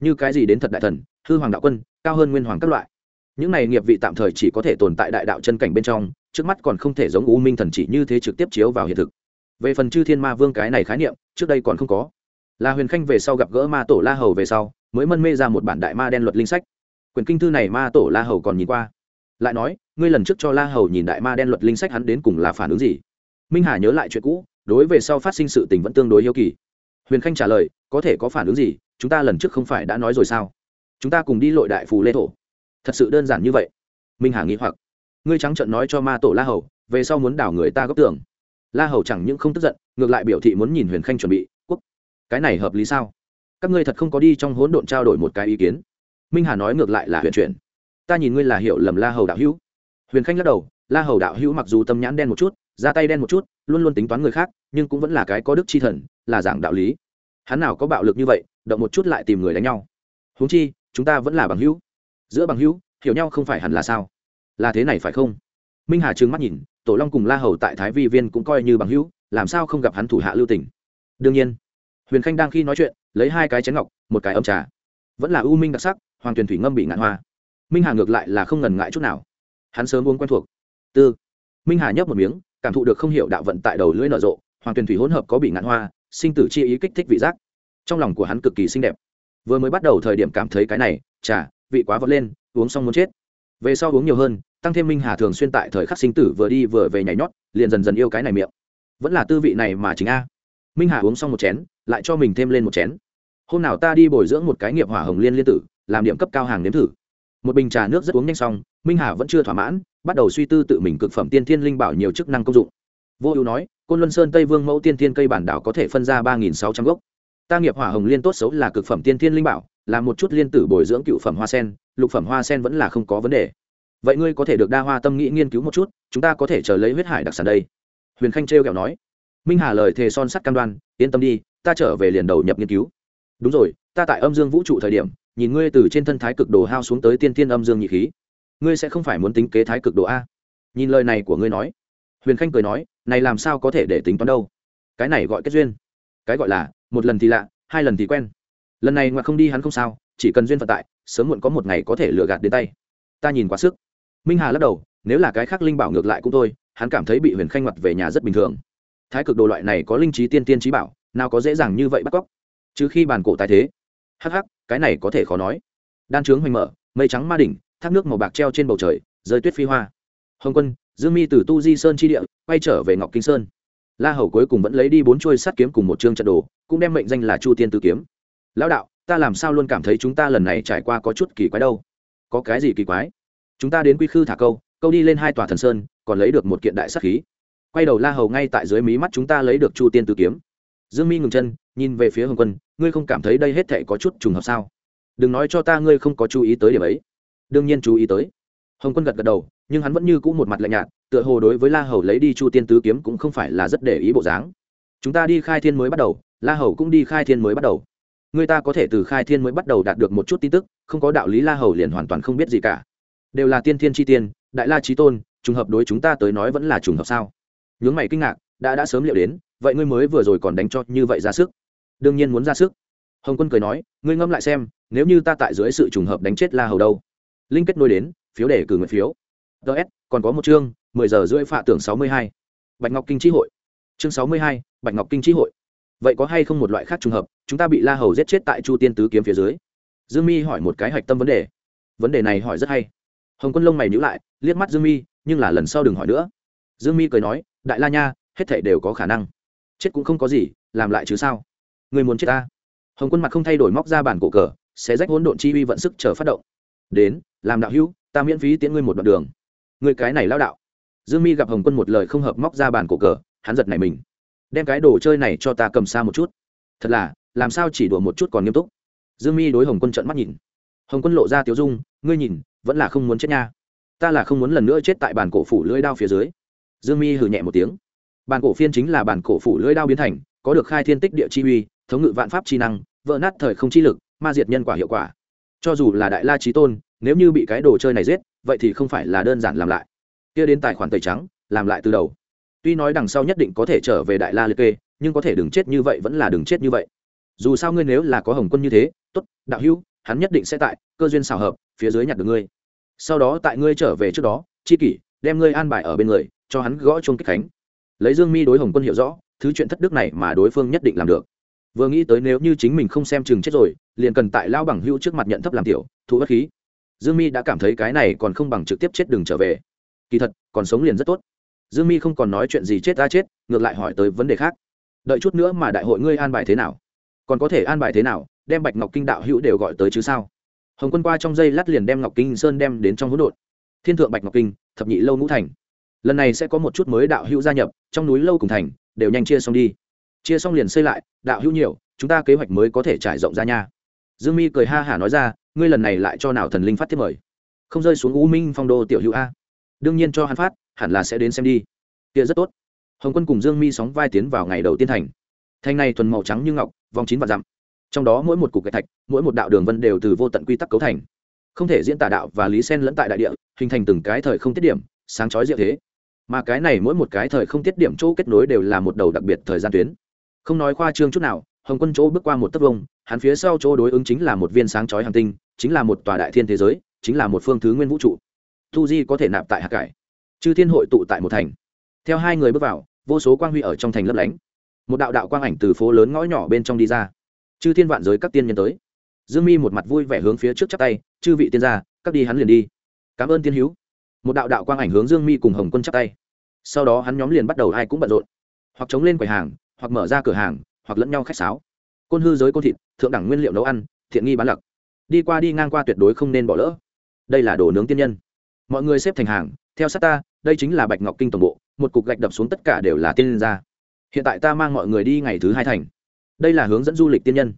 như cái gì đến thật đại thần, hư hoàng đạo quân, cao hơn nguyên hoàng các loại. Những này nghiệp vị tạm thời chỉ có thể tồn tại đại đạo chân cảnh bên trong, trước mắt còn không thể giống u minh thần chỉ như thế trực tiếp chiếu vào hiện thực. Về phần chư thiên ma vương cái này khái niệm, trước đây còn không có. Là huyền khanh về sau gặp gỡ ma tổ la hầu về sau, mới mân mê ra một bản đại ma đen luật linh sách. Quyền kinh thư này ma tổ la hầu còn nhìn qua. Lại nói, ngươi lần trước cho la hầu nhìn đại ma đen luật linh sách hắn đến cùng là phản ứng gì? Minh hà nhớ lại chuyện cũ, đối về sau phát sinh sự tình vẫn tương đối yêu kỳ. Huyền khanh trả lời, có thể có phản ứng gì? Chúng ta lần trước không phải đã nói rồi sao? Chúng ta cùng đi lội đại phù lê thổ. Thật sự đơn giản như vậy. Minh hà nghĩ hoặc. Ngươi trắng trợn nói cho ma tổ la hầu, về sau muốn đảo người ta góp tưởng la hầu chẳng những không tức giận, ngược lại biểu thị muốn nhìn huyền khanh chuẩn bị. Quốc, cái này hợp lý sao? Các ngươi thật không có đi trong hỗn độn trao đổi một cái ý kiến. Minh hà nói ngược lại là huyền chuyển. Ta nhìn ngươi là hiểu lầm la hầu đạo hữu. Huyền khanh lắc đầu, la hầu đạo hữu mặc dù tâm nhãn đen một chút ra tay đen một chút, luôn luôn tính toán người khác, nhưng cũng vẫn là cái có đức chi thần, là giảng đạo lý. Hắn nào có bạo lực như vậy động một chút lại tìm người đánh nhau. Huống chi, chúng ta vẫn là bằng hữu. Giữa bằng hữu, hiểu nhau không phải hẳn là sao? Là thế này phải không? Minh hà trừng mắt nhìn, tổ long cùng la hầu tại thái vi viên cũng coi như bằng hữu, làm sao không gặp hắn thủ hạ lưu tỉnh đương nhiên, huyền khanh đang khi nói chuyện, lấy hai cái chén ngọc, một cái ấm trà. Vẫn là ưu minh đặc sắc, hoàng tuyền thủy ngâm bị ngạn hoa. Minh hà ngược lại là không ngần ngại chút nào. Hắn sớm uống quen thuộc. Tư. Minh hà nhấp một miếng, cảm thụ được không hiểu đạo vận tại đầu lưỡi nở rộ, hoàng tuyền thủy hỗn hợp có bị ngạn hoa, sinh tử chi ý kích thích vị giác trong lòng của hắn cực kỳ xinh đẹp. Vừa mới bắt đầu thời điểm cảm thấy cái này trà vị quá vọt lên, uống xong muốn chết. Về sau uống nhiều hơn, tăng thêm minh hà thường xuyên tại thời khắc sinh tử vừa đi vừa về nhảy nhót, liền dần dần yêu cái này miệng. Vẫn là tư vị này mà chính a. Minh hà uống xong một chén, lại cho mình thêm lên một chén. Hôm nào ta đi bồi dưỡng một cái nghiệp hỏa hồng liên liên tử, làm điểm cấp cao hàng nếm thử. Một bình trà nước rất uống nhanh xong, minh hà vẫn chưa thỏa mãn, bắt đầu suy tư tự mình cực phẩm tiên thiên linh bảo nhiều chức năng công dụng. Vô ưu nói, côn luân sơn tây vương mẫu tiên thiên cây bản đảo có thể phân ra ba nghìn sáu trăm gốc ta nghiệp hỏa hồng liên tốt xấu là cực phẩm tiên thiên linh bảo, là một chút liên tử bồi dưỡng cựu phẩm hoa sen, lục phẩm hoa sen vẫn là không có vấn đề. Vậy ngươi có thể được đa hoa tâm nghĩ nghiên cứu một chút, chúng ta có thể chờ lấy huyết hải đặc sản đây. Huyền khanh trêu kẹo nói. Minh hà lời thề son sắt cam đoan, yên tâm đi, ta trở về liền đầu nhập nghiên cứu. Đúng rồi, ta tại âm dương vũ trụ thời điểm, nhìn ngươi từ trên thân thái cực đồ hao xuống tới tiên tiên âm dương nhị khí. Ngươi sẽ không phải muốn tính kế thái cực đồ a. Nhìn lời này của ngươi nói. Huyền khanh cười nói, này làm sao có thể để tính toán đâu? Cái này gọi kết duyên. Cái gọi là một lần thì lạ, hai lần thì quen. Lần này ngoại không đi hắn không sao, chỉ cần duyên phận tại, sớm muộn có một ngày có thể lừa gạt đến tay. Ta nhìn quá sức. Minh hà lắc đầu, nếu là cái khác linh bảo ngược lại cũng thôi, hắn cảm thấy bị huyền khanh mặt về nhà rất bình thường. Thái cực đồ loại này có linh trí tiên tiên trí bảo, nào có dễ dàng như vậy bắt cóc. Chứ khi bàn cổ tài thế. Hắc hắc, cái này có thể khó nói. Đan trướng hoành mở, mây trắng ma đỉnh, thác nước màu bạc treo trên bầu trời, rơi tuyết phi hoa. Hồng quân, dương mi từ tu di sơn chi địa, quay trở về ngọc kinh sơn la hầu cuối cùng vẫn lấy đi bốn chuôi sắt kiếm cùng một chương trận đồ, cũng đem mệnh danh là chu tiên tử kiếm. Lão đạo, ta làm sao luôn cảm thấy chúng ta lần này trải qua có chút kỳ quái đâu? Có cái gì kỳ quái? Chúng ta đến quy khư thả câu câu đi lên hai tòa thần sơn, còn lấy được một kiện đại sắc khí. Quay đầu la hầu ngay tại dưới mí mắt chúng ta lấy được chu tiên tử kiếm. Dương mi ngừng chân, nhìn về phía hồng quân, ngươi không cảm thấy đây hết thệ có chút trùng hợp sao? Đừng nói cho ta ngươi không có chú ý tới điểm ấy. Đương nhiên chú ý tới. Hồng quân gật gật đầu nhưng hắn vẫn như cũ một mặt lạnh nhạt, tựa hồ đối với la hầu lấy đi chu tiên tứ kiếm cũng không phải là rất để ý bộ dáng. Chúng ta đi khai thiên mới bắt đầu, la hầu cũng đi khai thiên mới bắt đầu. Người ta có thể từ khai thiên mới bắt đầu đạt được một chút tin tức, không có đạo lý la hầu liền hoàn toàn không biết gì cả. Đều là tiên thiên tri tiên, đại la trí tôn, trùng hợp đối chúng ta tới nói vẫn là trùng hợp sao? Nhướng mày kinh ngạc, đã đã sớm liệu đến, vậy ngươi mới vừa rồi còn đánh cho như vậy ra sức. Đương nhiên muốn ra sức. Hồng quân cười nói, ngươi ngâm lại xem, nếu như ta tại dưới sự trùng hợp đánh chết la hầu đâu? Linh kết nối đến, phiếu để cử nguyện phiếu ts còn có một chương, mười giờ rưỡi phạ tưởng sáu mươi hai. Bạch ngọc kinh trí hội. Chương sáu mươi hai, bạch ngọc kinh trí hội. Vậy có hay không một loại khác trùng hợp, chúng ta bị la hầu giết chết tại chu tiên tứ kiếm phía dưới? Dương mi hỏi một cái hạch tâm vấn đề. Vấn đề này hỏi rất hay. Hồng quân lông mày nhữ lại, liếc mắt dương mi, nhưng là lần sau đừng hỏi nữa. Dương mi cười nói, đại la nha, hết thể đều có khả năng. Chết cũng không có gì, làm lại chứ sao? Người muốn chết ta. Hồng quân mặt không thay đổi móc ra bản cổ cờ sẽ rách hỗn độn chi uy vận sức chờ phát động. Đến, làm đạo hữu, ta miễn phí tiễn ngươi một đoạn đường người cái này lao đạo. Dương mi gặp hồng quân một lời không hợp móc ra bàn cổ cờ, hắn giật này mình. Đem cái đồ chơi này cho ta cầm xa một chút. Thật là, làm sao chỉ đùa một chút còn nghiêm túc? Dương mi đối hồng quân trận mắt nhìn. Hồng quân lộ ra tiếu dung, ngươi nhìn, vẫn là không muốn chết nha. Ta là không muốn lần nữa chết tại bàn cổ phủ lưỡi đao phía dưới. Dương mi hử nhẹ một tiếng. Bàn cổ phiên chính là bàn cổ phủ lưỡi đao biến thành, có được khai thiên tích địa chi uy, thống ngự vạn pháp chi năng, vỡ nát thời không chi lực, ma diệt nhân quả hiệu quả. Cho dù là đại la trí tôn nếu như bị cái đồ chơi này giết, vậy thì không phải là đơn giản làm lại. Kia đến tài khoản tẩy trắng, làm lại từ đầu. Tuy nói đằng sau nhất định có thể trở về đại la liệt kê, nhưng có thể đừng chết như vậy vẫn là đừng chết như vậy. Dù sao ngươi nếu là có hồng quân như thế, tốt, đạo hữu, hắn nhất định sẽ tại, cơ duyên xào hợp, phía dưới nhặt được ngươi. Sau đó tại ngươi trở về trước đó, chi kỷ, đem ngươi an bài ở bên người, cho hắn gõ chuông kích khánh. Lấy dương mi đối hồng quân hiểu rõ, thứ chuyện thất đức này mà đối phương nhất định làm được. Vừa nghĩ tới nếu như chính mình không xem chừng chết rồi, liền cần tại lao bằng hữu trước mặt nhận thấp làm tiểu, thụ bất khí dương mi đã cảm thấy cái này còn không bằng trực tiếp chết đừng trở về. Kỳ thật, còn sống liền rất tốt. Dương mi không còn nói chuyện gì chết ra chết, ngược lại hỏi tới vấn đề khác. Đợi chút nữa mà đại hội ngươi an bài thế nào? Còn có thể an bài thế nào, đem bạch ngọc kinh đạo hữu đều gọi tới chứ sao? Hồng quân qua trong dây lát liền đem ngọc kinh sơn đem đến trong hỗn độn. Thiên thượng bạch ngọc kinh, thập nhị lâu ngũ thành. Lần này sẽ có một chút mới đạo hữu gia nhập, trong núi lâu cùng thành, đều nhanh chia xong đi. Chia xong liền xây lại, đạo hữu nhiều, chúng ta kế hoạch mới có thể trải rộng ra nha dương mi cười ha hả nói ra, ngươi lần này lại cho nào thần linh phát thiết mời? Không rơi xuống u minh phong đô tiểu hữu a. Đương nhiên cho hắn phát, hẳn là sẽ đến xem đi. Kia rất tốt. Hồng quân cùng dương mi sóng vai tiến vào ngày đầu tiên thành. Thành này thuần màu trắng như ngọc, vòng chín và dặm. Trong đó mỗi một cục gạch thạch, mỗi một đạo đường vân đều từ vô tận quy tắc cấu thành. Không thể diễn tả đạo và lý sen lẫn tại đại địa, hình thành từng cái thời không tiết điểm, sáng chói diệu thế. Mà cái này mỗi một cái thời không tiết điểm chỗ kết nối đều là một đầu đặc biệt thời gian tuyến. Không nói khoa trương chút nào hồng quân chỗ bước qua một tấc vông, hắn phía sau chỗ đối ứng chính là một viên sáng chói hành tinh, chính là một tòa đại thiên thế giới, chính là một phương thứ nguyên vũ trụ. Tu di có thể nạp tại hạ cải, chư thiên hội tụ tại một thành. Theo hai người bước vào, vô số quang huy ở trong thành lấp lánh. Một đạo đạo quang ảnh từ phố lớn ngõ nhỏ bên trong đi ra. Chư thiên vạn giới các tiên nhân tới. Dương mi một mặt vui vẻ hướng phía trước chắp tay, chư vị tiên gia, các đi hắn liền đi. Cảm ơn tiên hữu. Một đạo đạo quang ảnh hướng dương mi cùng hồng quân chắp tay. Sau đó hắn nhóm liền bắt đầu ai cũng bận rộn. Hoặc chống lên quầy hàng, hoặc mở ra cửa hàng hoặc lẫn nhau khách sáo. Côn hư giới côn thịt, thượng đẳng nguyên liệu nấu ăn, thiện nghi bán lặc. Đi qua đi ngang qua tuyệt đối không nên bỏ lỡ. Đây là đồ nướng tiên nhân. Mọi người xếp thành hàng, theo sát ta, đây chính là bạch ngọc kinh tổng bộ, một cục gạch đập xuống tất cả đều là tiên nhân ra. Hiện tại ta mang mọi người đi ngày thứ hai thành. Đây là hướng dẫn du lịch tiên nhân.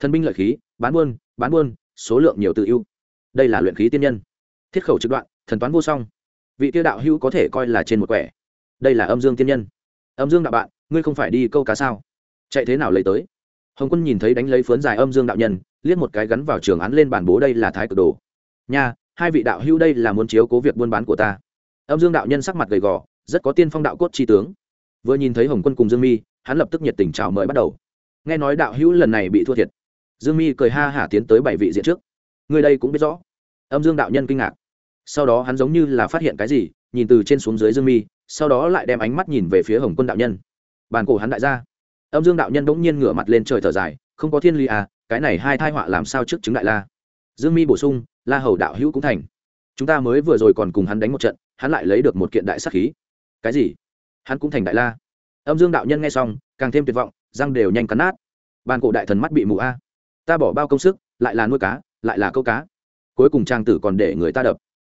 Thân binh lợi khí, bán buôn bán buôn, số lượng nhiều tự ưu. Đây là luyện khí tiên nhân. Thiết khẩu trực đoạn, thần toán vô song. Vị tiêu đạo hữu có thể coi là trên một quẻ. Đây là âm dương tiên nhân. Âm dương đạo bạn, ngươi không phải đi câu cá sao? Chạy thế nào lấy tới? Hồng quân nhìn thấy đánh lấy phớn dài âm dương đạo nhân, liếc một cái gắn vào trường án lên bản bố đây là thái cực đồ. Nha, hai vị đạo hữu đây là muốn chiếu cố việc buôn bán của ta. Âm dương đạo nhân sắc mặt gầy gò, rất có tiên phong đạo cốt tri tướng. Vừa nhìn thấy hồng quân cùng dương mi, hắn lập tức nhiệt tình chào mời bắt đầu. Nghe nói đạo hữu lần này bị thua thiệt. Dương mi cười ha hả tiến tới bảy vị diện trước. Người đây cũng biết rõ. Âm dương đạo nhân kinh ngạc. Sau đó hắn giống như là phát hiện cái gì, nhìn từ trên xuống dưới dương mi, sau đó lại đem ánh mắt nhìn về phía hồng quân đạo nhân. Bàn cổ hắn đại gia âm dương đạo nhân bỗng nhiên ngửa mặt lên trời thở dài, không có thiên ly à cái này hai thai họa làm sao trước chứng đại la? Dương mi bổ sung, la hầu đạo hữu cũng thành. Chúng ta mới vừa rồi còn cùng hắn đánh một trận, hắn lại lấy được một kiện đại sắc khí. Cái gì? Hắn cũng thành đại la? Âm dương đạo nhân nghe xong, càng thêm tuyệt vọng, răng đều nhanh cắn nát. Bàn cổ đại thần mắt bị mù a. Ta bỏ bao công sức, lại là nuôi cá, lại là câu cá. Cuối cùng trang tử còn để người ta đập.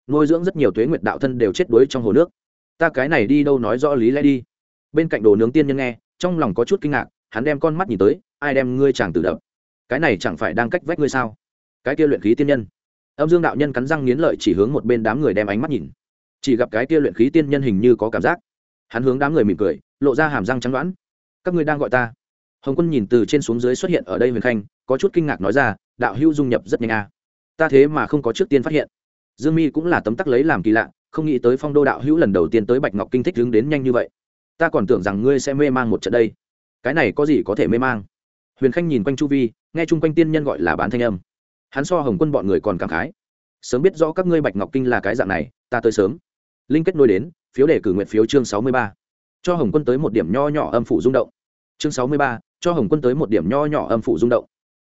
Nuôi dưỡng rất nhiều tuế nguyệt đạo thân đều chết đuối trong hồ nước. Ta cái này đi đâu nói rõ lý lẽ đi. Bên cạnh đồ nướng tiên nhân nghe trong lòng có chút kinh ngạc, hắn đem con mắt nhìn tới, ai đem ngươi chàng tử đập? Cái này chẳng phải đang cách vách ngươi sao? Cái kia luyện khí tiên nhân. Âm dương đạo nhân cắn răng nghiến lợi chỉ hướng một bên đám người đem ánh mắt nhìn. Chỉ gặp cái kia luyện khí tiên nhân hình như có cảm giác. Hắn hướng đám người mỉm cười, lộ ra hàm răng trắng đoán. Các ngươi đang gọi ta? Hồng quân nhìn từ trên xuống dưới xuất hiện ở đây huyền khanh, có chút kinh ngạc nói ra, đạo hữu dung nhập rất nhanh a. À. ta thế mà không có trước tiên phát hiện. Dương mi cũng là tấm tắc lấy làm kỳ lạ, không nghĩ tới phong đô đạo hữu lần đầu tiên tới bạch ngọc kinh thích hướng đến nhanh như vậy ta còn tưởng rằng ngươi sẽ mê mang một trận đây. Cái này có gì có thể mê mang? Huyền khanh nhìn quanh chu vi, nghe chung quanh tiên nhân gọi là bán thanh âm. Hắn so hồng quân bọn người còn cảm khái. Sớm biết rõ các ngươi bạch ngọc kinh là cái dạng này, ta tới sớm. Linh kết nối đến, phiếu đề cử nguyện phiếu chương sáu mươi ba. Cho hồng quân tới một điểm nho nhỏ âm phủ rung động. Chương sáu mươi ba, cho hồng quân tới một điểm nho nhỏ âm phủ rung động.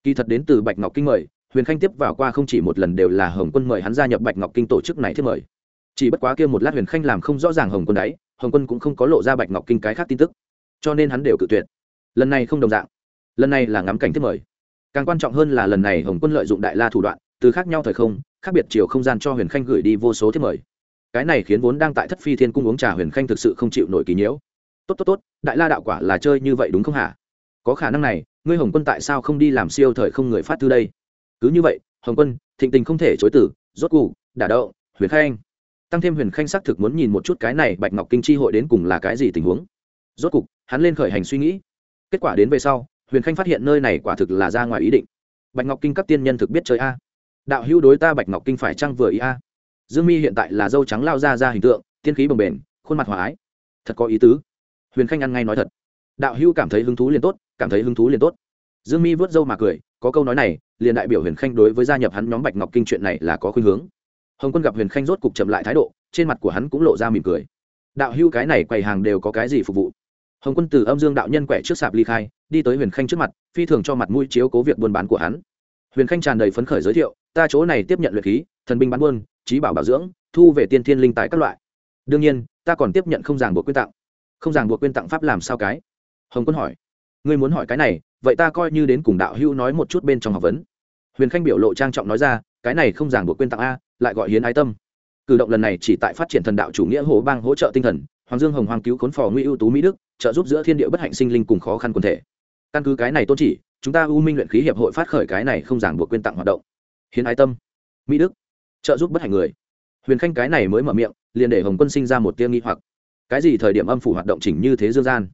Kỳ thật đến từ bạch ngọc kinh mời, huyền khanh tiếp vào qua không chỉ một lần đều là hồng quân mời hắn gia nhập bạch ngọc kinh tổ chức này thiết mời. Chỉ bất quá kia một lát huyền khanh làm không rõ ràng hồng quân đấy hồng quân cũng không có lộ ra bạch ngọc kinh cái khác tin tức cho nên hắn đều cự tuyệt lần này không đồng dạng lần này là ngắm cảnh thiết mời càng quan trọng hơn là lần này hồng quân lợi dụng đại la thủ đoạn từ khác nhau thời không khác biệt chiều không gian cho huyền khanh gửi đi vô số thiết mời cái này khiến vốn đang tại thất phi thiên cung uống trà huyền khanh thực sự không chịu nổi kỳ nhiễu tốt tốt tốt đại la đạo quả là chơi như vậy đúng không hả có khả năng này ngươi hồng quân tại sao không đi làm siêu thời không người phát thư đây cứ như vậy hồng quân thịnh tình không thể chối tử rốt cụ đả đậu huyền khanh tăng thêm huyền khanh xác thực muốn nhìn một chút cái này bạch ngọc kinh chi hội đến cùng là cái gì tình huống. Rốt cục, hắn lên khởi hành suy nghĩ. Kết quả đến về sau, huyền khanh phát hiện nơi này quả thực là ra ngoài ý định. Bạch ngọc kinh các tiên nhân thực biết chơi a. Đạo hữu đối ta bạch ngọc kinh phải trăng vừa ý a? Dương mi hiện tại là dâu trắng lao ra ra hình tượng, tiên khí bồng bềnh, khuôn mặt hòa ái. Thật có ý tứ. Huyền khanh ăn ngay nói thật. Đạo hữu cảm thấy hứng thú liền tốt, cảm thấy hứng thú liền tốt. Dương mi vớt dâu mà cười, có câu nói này, liền đại biểu huyền khanh đối với gia nhập hắn nhóm bạch ngọc kinh chuyện này là có khuynh hướng hồng quân gặp huyền khanh rốt cục chậm lại thái độ, trên mặt của hắn cũng lộ ra mỉm cười. Đạo Hưu cái này quầy hàng đều có cái gì phục vụ? Hồng quân từ âm dương đạo nhân quẻ trước sạp ly khai, đi tới huyền khanh trước mặt, phi thường cho mặt mũi chiếu cố việc buôn bán của hắn. Huyền khanh tràn đầy phấn khởi giới thiệu, ta chỗ này tiếp nhận luyện khí, thần binh bán buôn, trí bảo bảo dưỡng, thu về tiên thiên linh tài các loại. Đương nhiên, ta còn tiếp nhận không ràng buộc quyên tặng. Không ràng buộc quyên tặng pháp làm sao cái? Hồng quân hỏi. Ngươi muốn hỏi cái này, vậy ta coi như đến cùng đạo hữu nói một chút bên trong học vấn. Huyền khanh biểu lộ trang trọng nói ra, cái này không ràng buộc quyên tặng a lại gọi hiến ái tâm. Cử động lần này chỉ tại phát triển thần đạo chủ nghĩa hồ bang hỗ trợ tinh thần, hoàng dương hồng hoàng cứu khốn phò nguy ưu tú mỹ đức, trợ giúp giữa thiên địa bất hạnh sinh linh cùng khó khăn quần thể. Căn cứ cái này tôn chỉ, chúng ta u minh luyện khí hiệp hội phát khởi cái này không giảng buộc quyên tặng hoạt động. Hiến ái tâm. Mỹ đức. Trợ giúp bất hạnh người. Huyền khanh cái này mới mở miệng, liền để hồng quân sinh ra một tiêu nghi hoặc. Cái gì thời điểm âm phủ hoạt động chỉnh như thế dương gian?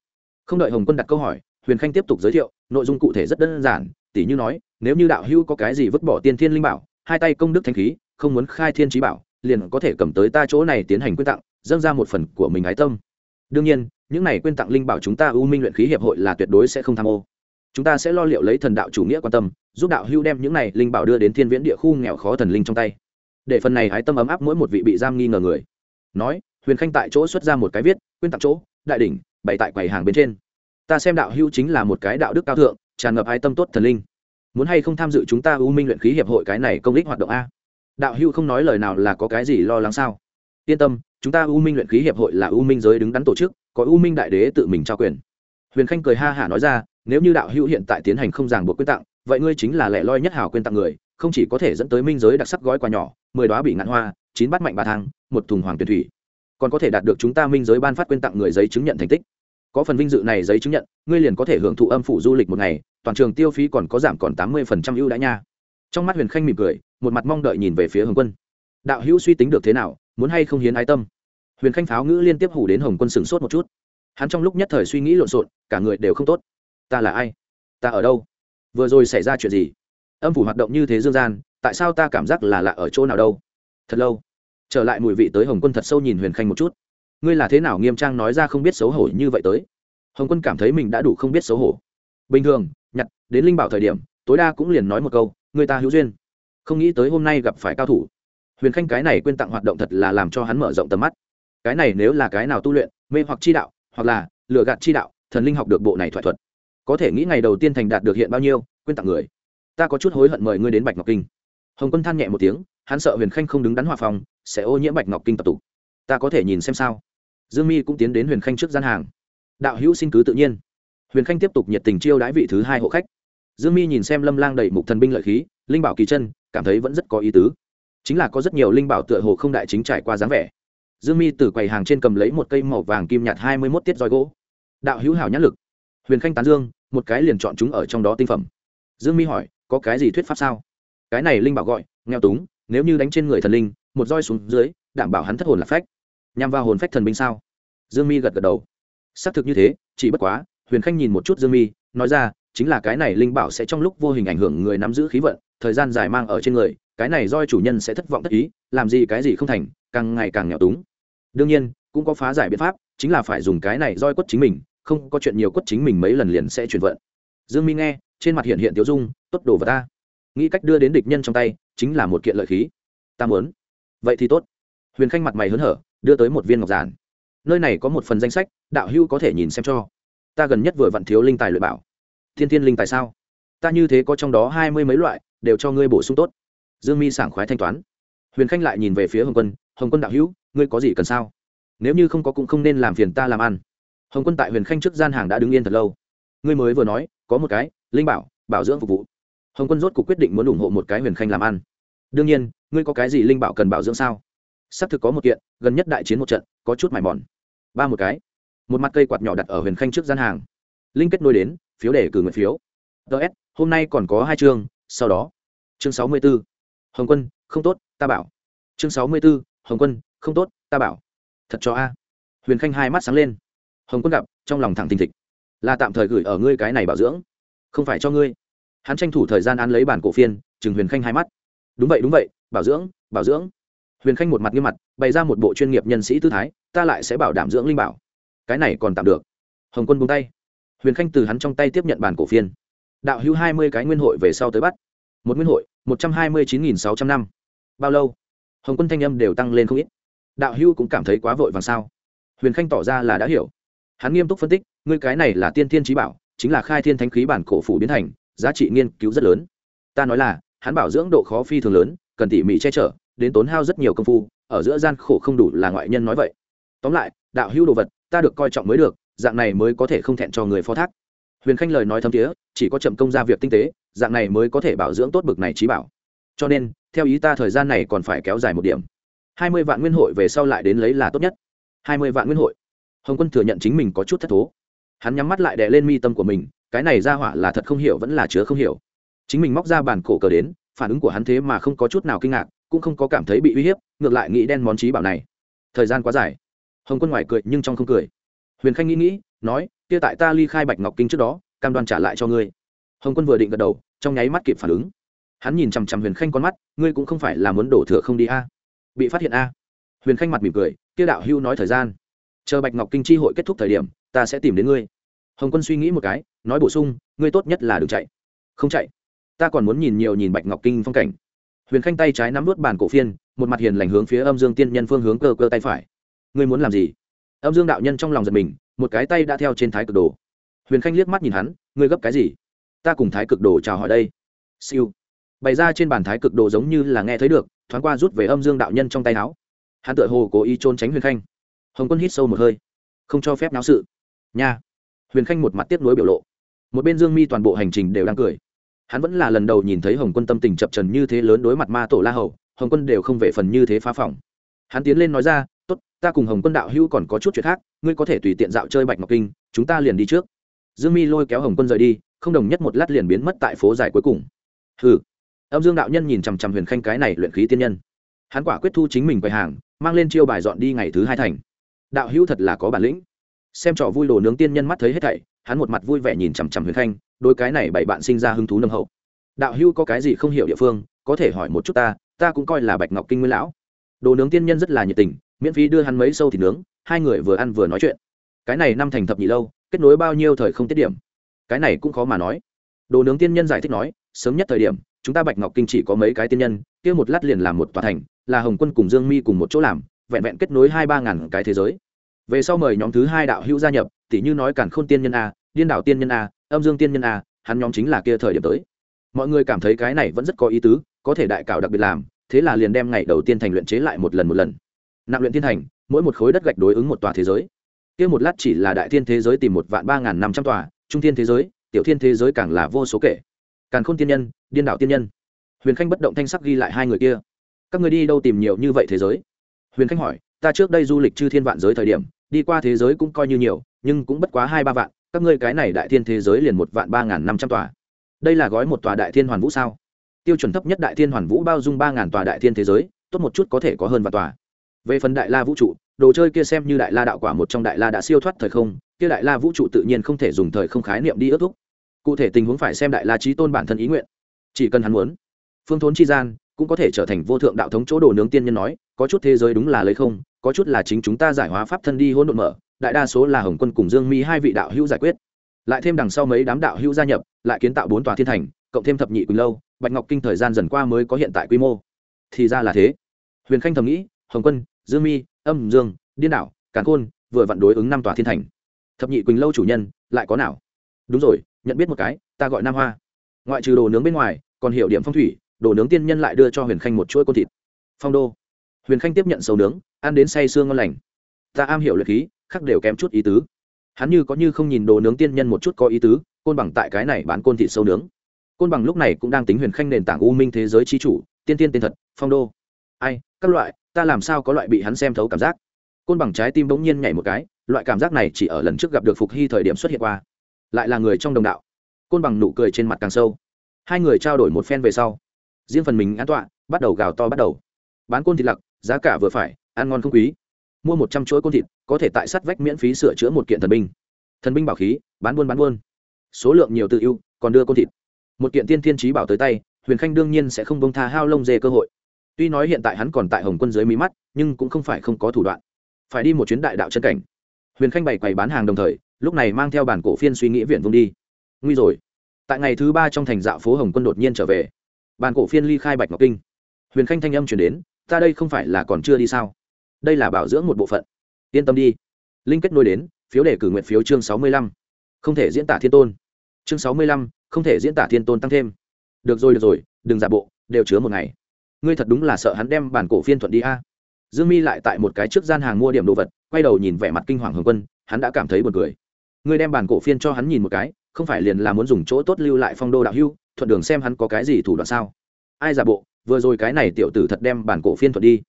Không đợi hồng quân đặt câu hỏi, huyền khanh tiếp tục giới thiệu, nội dung cụ thể rất đơn giản, tỉ như nói, nếu như đạo hữu có cái gì vứt bỏ tiên thiên linh bảo, hai tay công đức thanh khí không muốn khai thiên trí bảo, liền có thể cầm tới ta chỗ này tiến hành quyên tặng, dâng ra một phần của mình ái tâm. Đương nhiên, những này quyên tặng linh bảo chúng ta u minh luyện khí hiệp hội là tuyệt đối sẽ không tham ô. Chúng ta sẽ lo liệu lấy thần đạo chủ nghĩa quan tâm, giúp đạo hưu đem những này linh bảo đưa đến thiên viễn địa khu nghèo khó thần linh trong tay. Để phần này ái tâm ấm áp mỗi một vị bị giam nghi ngờ người. Nói, huyền khanh tại chỗ xuất ra một cái viết, quyên tặng chỗ, đại đỉnh, bày tại quầy hàng bên trên. Ta xem đạo hưu chính là một cái đạo đức cao thượng, tràn ngập ái tâm tốt thần linh. Muốn hay không tham dự chúng ta u minh luyện khí hiệp hội cái này công ích hoạt động a? Đạo hữu không nói lời nào là có cái gì lo lắng sao? Yên tâm, chúng ta u minh luyện khí hiệp hội là u minh giới đứng đắn tổ chức, có u minh đại đế tự mình trao quyền. Huyền khanh cười ha hả nói ra, nếu như đạo hữu hiện tại tiến hành không ràng buộc quyên tặng, vậy ngươi chính là lẻ loi nhất hảo quyên tặng người, không chỉ có thể dẫn tới minh giới đặc sắc gói quà nhỏ, mười đoá bị ngạn hoa, chín bát mạnh ba thang, một thùng hoàng tuyển thủy. Còn có thể đạt được chúng ta minh giới ban phát quyên tặng người giấy chứng nhận thành tích. Có phần vinh dự này giấy chứng nhận, ngươi liền có thể hưởng thụ âm phủ du lịch một ngày, toàn trường tiêu phí còn có giảm còn tám mươi phần trăm ưu đãi nha. Trong mắt huyền khanh mỉm cười một mặt mong đợi nhìn về phía hồng quân. Đạo hữu suy tính được thế nào, muốn hay không hiến ái tâm? Huyền khanh pháo ngữ liên tiếp hủ đến hồng quân sửng sốt một chút. Hắn trong lúc nhất thời suy nghĩ lộn xộn, cả người đều không tốt. Ta là ai? Ta ở đâu? Vừa rồi xảy ra chuyện gì? Âm phủ hoạt động như thế dương gian, tại sao ta cảm giác là lạ ở chỗ nào đâu? Thật lâu. Trở lại mùi vị tới hồng quân thật sâu nhìn huyền khanh một chút. Ngươi là thế nào nghiêm trang nói ra không biết xấu hổ như vậy tới? Hồng quân cảm thấy mình đã đủ không biết xấu hổ. Bình thường, nhặt, đến linh bảo thời điểm, tối đa cũng liền nói một câu người ta hữu duyên không nghĩ tới hôm nay gặp phải cao thủ. Huyền khanh cái này quên tặng hoạt động thật là làm cho hắn mở rộng tầm mắt. Cái này nếu là cái nào tu luyện, mê hoặc chi đạo, hoặc là lựa gạt chi đạo, thần linh học được bộ này thoại thuật, có thể nghĩ ngày đầu tiên thành đạt được hiện bao nhiêu, quên tặng người. Ta có chút hối hận mời ngươi đến bạch ngọc kinh. Hồng quân than nhẹ một tiếng, hắn sợ huyền khanh không đứng đắn hòa phòng, sẽ ô nhiễm bạch ngọc kinh tập tục ta có thể nhìn xem sao? Dương mi cũng tiến đến huyền khanh trước gian hàng. Đạo hữu xin cứ tự nhiên. Huyền khanh tiếp tục nhiệt tình chiêu đãi vị thứ hai hộ khách. Dương mi nhìn xem lâm lang đầy mục thần binh lợi khí, linh bảo kỳ chân cảm thấy vẫn rất có ý tứ. Chính là có rất nhiều linh bảo tựa hồ không đại chính trải qua dáng vẻ. Dương mi từ quầy hàng trên cầm lấy một cây màu vàng kim nhạt hai mươi mốt tiết roi gỗ. Đạo hữu hảo nhãn lực. Huyền khanh tán dương, một cái liền chọn chúng ở trong đó tinh phẩm. Dương mi hỏi, có cái gì thuyết pháp sao? Cái này linh bảo gọi, nghèo túng, nếu như đánh trên người thần linh, một roi xuống dưới, đảm bảo hắn thất hồn lạc phách. Nhằm vào hồn phách thần binh sao? Dương mi gật gật đầu. Xác thực như thế, chỉ bất quá, huyền khanh nhìn một chút dương mi, nói ra chính là cái này linh bảo sẽ trong lúc vô hình ảnh hưởng người nắm giữ khí vận, thời gian dài mang ở trên người, cái này roi chủ nhân sẽ thất vọng thất ý, làm gì cái gì không thành, càng ngày càng nghèo túng. Đương nhiên, cũng có phá giải biện pháp, chính là phải dùng cái này roi quất chính mình, không có chuyện nhiều quất chính mình mấy lần liền sẽ chuyển vận. Dương mi nghe, trên mặt hiện hiện tiêu dung, tốt đồ vật ta. Nghĩ cách đưa đến địch nhân trong tay, chính là một kiện lợi khí. Ta muốn. Vậy thì tốt. Huyền khanh mặt mày hớn hở, đưa tới một viên ngọc giản. Nơi này có một phần danh sách, đạo hưu có thể nhìn xem cho. Ta gần nhất vừa vặn thiếu linh tài luyện bảo thiên thiên linh tài sao? Ta như thế có trong đó hai mươi mấy loại, đều cho ngươi bổ sung tốt. Dương mi sảng khoái thanh toán. Huyền khanh lại nhìn về phía hồng quân hồng quân đạo hữu, ngươi có gì cần sao? Nếu như không có cũng không nên làm phiền ta làm ăn. Hồng quân tại huyền khanh trước gian hàng đã đứng yên thật lâu. Ngươi mới vừa nói, có một cái, linh bảo bảo dưỡng phục vụ. Hồng quân rốt cuộc quyết định muốn ủng hộ một cái huyền khanh làm ăn. Đương nhiên, ngươi có cái gì linh bảo cần bảo dưỡng sao? Xác thực có một kiện, gần nhất đại chiến một trận, có chút mải mòn. Ba một cái. Một mặt cây quạt nhỏ đặt ở huyền khanh trước gian hàng. Linh kết nối đến phiếu để cử nguyện phiếu. Ts hôm nay còn có hai chương, sau đó. Chương sáu mươi b ố hồng quân, không tốt, ta bảo. Chương sáu mươi b ố hồng quân, không tốt, ta bảo. Thật cho a. Huyền khanh hai mắt sáng lên. Hồng quân gặp, trong lòng thẳng thình thịch. Là tạm thời gửi ở ngươi cái này bảo dưỡng, không phải cho ngươi. Hắn tranh thủ thời gian ăn lấy bản cổ phiên, chừng huyền khanh hai mắt. Đúng vậy đúng vậy, bảo dưỡng bảo dưỡng. Huyền khanh một mặt nghiêm mặt, bày ra một bộ chuyên nghiệp nhân sĩ tư thái, ta lại sẽ bảo đảm dưỡng linh bảo. Cái này còn tạm được. Hồng quân buông tay huyền khanh từ hắn trong tay tiếp nhận bản cổ phiên. Đạo hữu hai mươi cái nguyên hội về sau tới bắt. Một nguyên hội, một trăm hai mươi chín nghìn sáu trăm năm. Bao lâu? Hồng quân thanh âm đều tăng lên không ít. Đạo hữu cũng cảm thấy quá vội vàng sao? Huyền khanh tỏ ra là đã hiểu. Hắn nghiêm túc phân tích, ngươi cái này là tiên thiên trí bảo, chính là khai thiên thánh khí bản cổ phủ biến thành, giá trị nghiên cứu rất lớn. Ta nói là, hắn bảo dưỡng độ khó phi thường lớn, cần tỉ mỉ che chở, đến tốn hao rất nhiều công phu, ở giữa gian khổ không đủ là ngoại nhân nói vậy. Tóm lại, đạo hữu đồ vật, ta được coi trọng mới được dạng này mới có thể không thẹn cho người phó thác. Huyền khanh lời nói thâm tía chỉ có chậm công ra việc tinh tế, dạng này mới có thể bảo dưỡng tốt bực này trí bảo. Cho nên, theo ý ta thời gian này còn phải kéo dài một điểm. Hai mươi vạn nguyên hội về sau lại đến lấy là tốt nhất. Hai mươi vạn nguyên hội. Hồng quân thừa nhận chính mình có chút thất thố. Hắn nhắm mắt lại đè lên mi tâm của mình, cái này ra hỏa là thật không hiểu vẫn là chứa không hiểu. Chính mình móc ra bản cổ cờ đến, phản ứng của hắn thế mà không có chút nào kinh ngạc, cũng không có cảm thấy bị uy hiếp, ngược lại nghĩ đen món trí bảo này. Thời gian quá dài. Hồng quân ngoài cười nhưng trong không cười huyền khanh nghĩ nghĩ, nói, kia tại ta ly khai bạch ngọc kinh trước đó, cam đoan trả lại cho ngươi. Hồng quân vừa định gật đầu, trong nháy mắt kịp phản ứng. Hắn nhìn chằm chằm huyền khanh con mắt, ngươi cũng không phải là muốn đổ thừa không đi a? Bị phát hiện a? Huyền khanh mặt mỉm cười, kia đạo hưu nói thời gian. Chờ bạch ngọc kinh tri hội kết thúc thời điểm, ta sẽ tìm đến ngươi. Hồng quân suy nghĩ một cái, nói bổ sung, ngươi tốt nhất là đừng chạy. Không chạy? Ta còn muốn nhìn nhiều nhìn bạch ngọc kinh phong cảnh. Huyền khanh tay trái nắm vút bàn cổ phiên, một mặt hiền lành hướng phía âm dương tiên nhân phương hướng cơ cơ tay phải. Ngươi muốn làm gì? Âm dương đạo nhân trong lòng giật mình, một cái tay đã theo trên thái cực đồ. Huyền khanh liếc mắt nhìn hắn, ngươi gấp cái gì? Ta cùng thái cực đồ chào hỏi đây. Siêu. Bày ra trên bàn thái cực đồ giống như là nghe thấy được, thoáng qua rút về âm dương đạo nhân trong tay áo. Hắn tựa hồ cố ý trốn tránh huyền khanh. Hồng quân hít sâu một hơi. Không cho phép náo sự. Nha. Huyền khanh một mặt tiếp nối biểu lộ. Một bên dương mi toàn bộ hành trình đều đang cười. Hắn vẫn là lần đầu nhìn thấy hồng quân tâm tình chập trần như thế lớn đối mặt ma tổ la hầu, hồng quân đều không về phần như thế phá phỏng. Hắn tiến lên nói ra tốt, ta cùng hồng quân đạo hữu còn có chút chuyện khác, ngươi có thể tùy tiện dạo chơi bạch ngọc kinh, chúng ta liền đi trước. Dương mi lôi kéo hồng quân rời đi, không đồng nhất một lát liền biến mất tại phố dài cuối cùng. Hừ. Âm dương đạo nhân nhìn chằm chằm huyền khanh cái này luyện khí tiên nhân. Hắn quả quyết thu chính mình quầy hàng, mang lên chiêu bài dọn đi ngày thứ hai thành. Đạo hữu thật là có bản lĩnh. Xem trò vui đồ nướng tiên nhân mắt thấy hết thảy, hắn một mặt vui vẻ nhìn chằm chằm huyền khanh đôi cái này bảy bạn sinh ra hứng thú nâng hậu. Đạo hữu có cái gì không hiểu địa phương, có thể hỏi một chút ta ta cũng coi là bạch ngọc kinh nguyên lão đồ nướng tiên nhân rất là nhiệt tình, miễn phí đưa hắn mấy sâu thịt nướng, hai người vừa ăn vừa nói chuyện. Cái này năm thành thập nhị lâu, kết nối bao nhiêu thời không tiết điểm? Cái này cũng khó mà nói. Đồ nướng tiên nhân giải thích nói, sớm nhất thời điểm, chúng ta bạch ngọc kinh chỉ có mấy cái tiên nhân, kia một lát liền làm một tòa thành, là hồng quân cùng dương mi cùng một chỗ làm, vẹn vẹn kết nối hai ba ngàn cái thế giới. Về sau mời nhóm thứ hai đạo hữu gia nhập, tỉ như nói cản khôn tiên nhân a, điên đảo tiên nhân a, âm dương tiên nhân a, hắn nhóm chính là kia thời điểm tới. Mọi người cảm thấy cái này vẫn rất có ý tứ, có thể đại cảo đặc biệt làm thế là liền đem ngày đầu tiên thành luyện chế lại một lần một lần. Nặng luyện thiên thành, mỗi một khối đất gạch đối ứng một tòa thế giới. Kia một lát chỉ là đại thiên thế giới tìm một vạn ba n g h n năm trăm tòa, trung thiên thế giới, tiểu thiên thế giới càng là vô số kể. Càn khôn tiên nhân, điên đạo tiên nhân. Huyền khanh bất động thanh sắc ghi lại hai người kia. Các người đi đâu tìm nhiều như vậy thế giới? Huyền khanh hỏi, ta trước đây du lịch chư thiên vạn giới thời điểm, đi qua thế giới cũng coi như nhiều, nhưng cũng bất quá hai ba vạn, các ngươi cái này đại thiên thế giới liền một vạn ba n g h n năm trăm tòa. Đây là gói một tòa đại thiên hoàn vũ sao? Tiêu chuẩn thấp nhất đại thiên hoàn vũ bao dung ba ngàn tòa đại thiên thế giới, tốt một chút có thể có hơn và tòa. Về phần đại la vũ trụ, đồ chơi kia xem như đại la đạo quả một trong đại la đã siêu thoát thời không, kia đại la vũ trụ tự nhiên không thể dùng thời không khái niệm đi ước thúc. Cụ thể tình huống phải xem đại la trí tôn bản thân ý nguyện. Chỉ cần hắn muốn, phương thốn chi gian cũng có thể trở thành vô thượng đạo thống chỗ đồ nướng tiên nhân nói, có chút thế giới đúng là lấy không, có chút là chính chúng ta giải hóa pháp thân đi hỗn độn mở, đại đa số là hồng quân cùng dương mi hai vị đạo hữu giải quyết. Lại thêm đằng sau mấy đám đạo hữu gia nhập, lại kiến tạo bốn tòa thiên thành, cộng thêm thập nhị quỳnh lâu bạch ngọc kinh thời gian dần qua mới có hiện tại quy mô. Thì ra là thế. Huyền khanh thầm nghĩ, hồng quân, dương mi, âm dương, điên đảo, càn khôn, vừa vặn đối ứng năm tòa thiên thành. Thập nhị quỳnh lâu chủ nhân, lại có nào? Đúng rồi, nhận biết một cái, ta gọi nam hoa. Ngoại trừ đồ nướng bên ngoài, còn hiểu điểm phong thủy, đồ nướng tiên nhân lại đưa cho huyền khanh một chuỗi côn thịt. Phong đô. Huyền khanh tiếp nhận sầu nướng, ăn đến say sương ngon lành. Ta am hiểu luyện khí, khắc đều kém chút ý tứ. Hắn như có như không nhìn đồ nướng tiên nhân một chút có ý tứ, côn bằng tại cái này bán côn thịt sâu nướng côn bằng lúc này cũng đang tính huyền khanh nền tảng u minh thế giới chi chủ, tiên tiên tên thật, phong đô. Ai, các loại, ta làm sao có loại bị hắn xem thấu cảm giác? Côn bằng trái tim bỗng nhiên nhảy một cái, loại cảm giác này chỉ ở lần trước gặp được phục hy thời điểm xuất hiện qua. Lại là người trong đồng đạo. Côn bằng nụ cười trên mặt càng sâu. Hai người trao đổi một phen về sau, riêng phần mình an tọa, bắt đầu gào to bắt đầu. Bán côn thịt lặc, giá cả vừa phải, ăn ngon không quý. Mua một trăm chuỗi côn thịt, có thể tại sắt vách miễn phí sửa chữa một kiện thần binh. Thần binh bảo khí, bán buôn bán buôn. Số lượng nhiều tự ưu, còn đưa côn thịt một kiện tiên thiên trí bảo tới tay, huyền khanh đương nhiên sẽ không bông tha hao lông dê cơ hội. Tuy nói hiện tại hắn còn tại hồng quân dưới mí mắt, nhưng cũng không phải không có thủ đoạn. Phải đi một chuyến đại đạo chân cảnh. Huyền khanh bày quầy bán hàng đồng thời, lúc này mang theo bản cổ phiên suy nghĩ viện vung đi. Nguy rồi. Tại ngày thứ ba trong thành dạo phố hồng quân đột nhiên trở về. Bản cổ phiên ly khai bạch ngọc kinh. Huyền khanh thanh âm chuyển đến, ta đây không phải là còn chưa đi sao? Đây là bảo dưỡng một bộ phận. Yên tâm đi. Linh kết nối đến, phiếu đề cử nguyện phiếu chương sáu mươi lăm. Không thể diễn tả thiên tôn. Chương sáu mươi lăm không thể diễn tả thiên tôn tăng thêm. Được rồi được rồi, đừng giả bộ, đều chứa một ngày. Ngươi thật đúng là sợ hắn đem bản cổ phiên thuận đi a. Dương mi lại tại một cái trước gian hàng mua điểm đồ vật, quay đầu nhìn vẻ mặt kinh hoàng hồng quân, hắn đã cảm thấy buồn cười. Ngươi đem bản cổ phiên cho hắn nhìn một cái, không phải liền là muốn dùng chỗ tốt lưu lại phong đô đạo hưu, thuận đường xem hắn có cái gì thủ đoạn sao? Ai giả bộ, vừa rồi cái này tiểu tử thật đem bản cổ phiên thuận đi.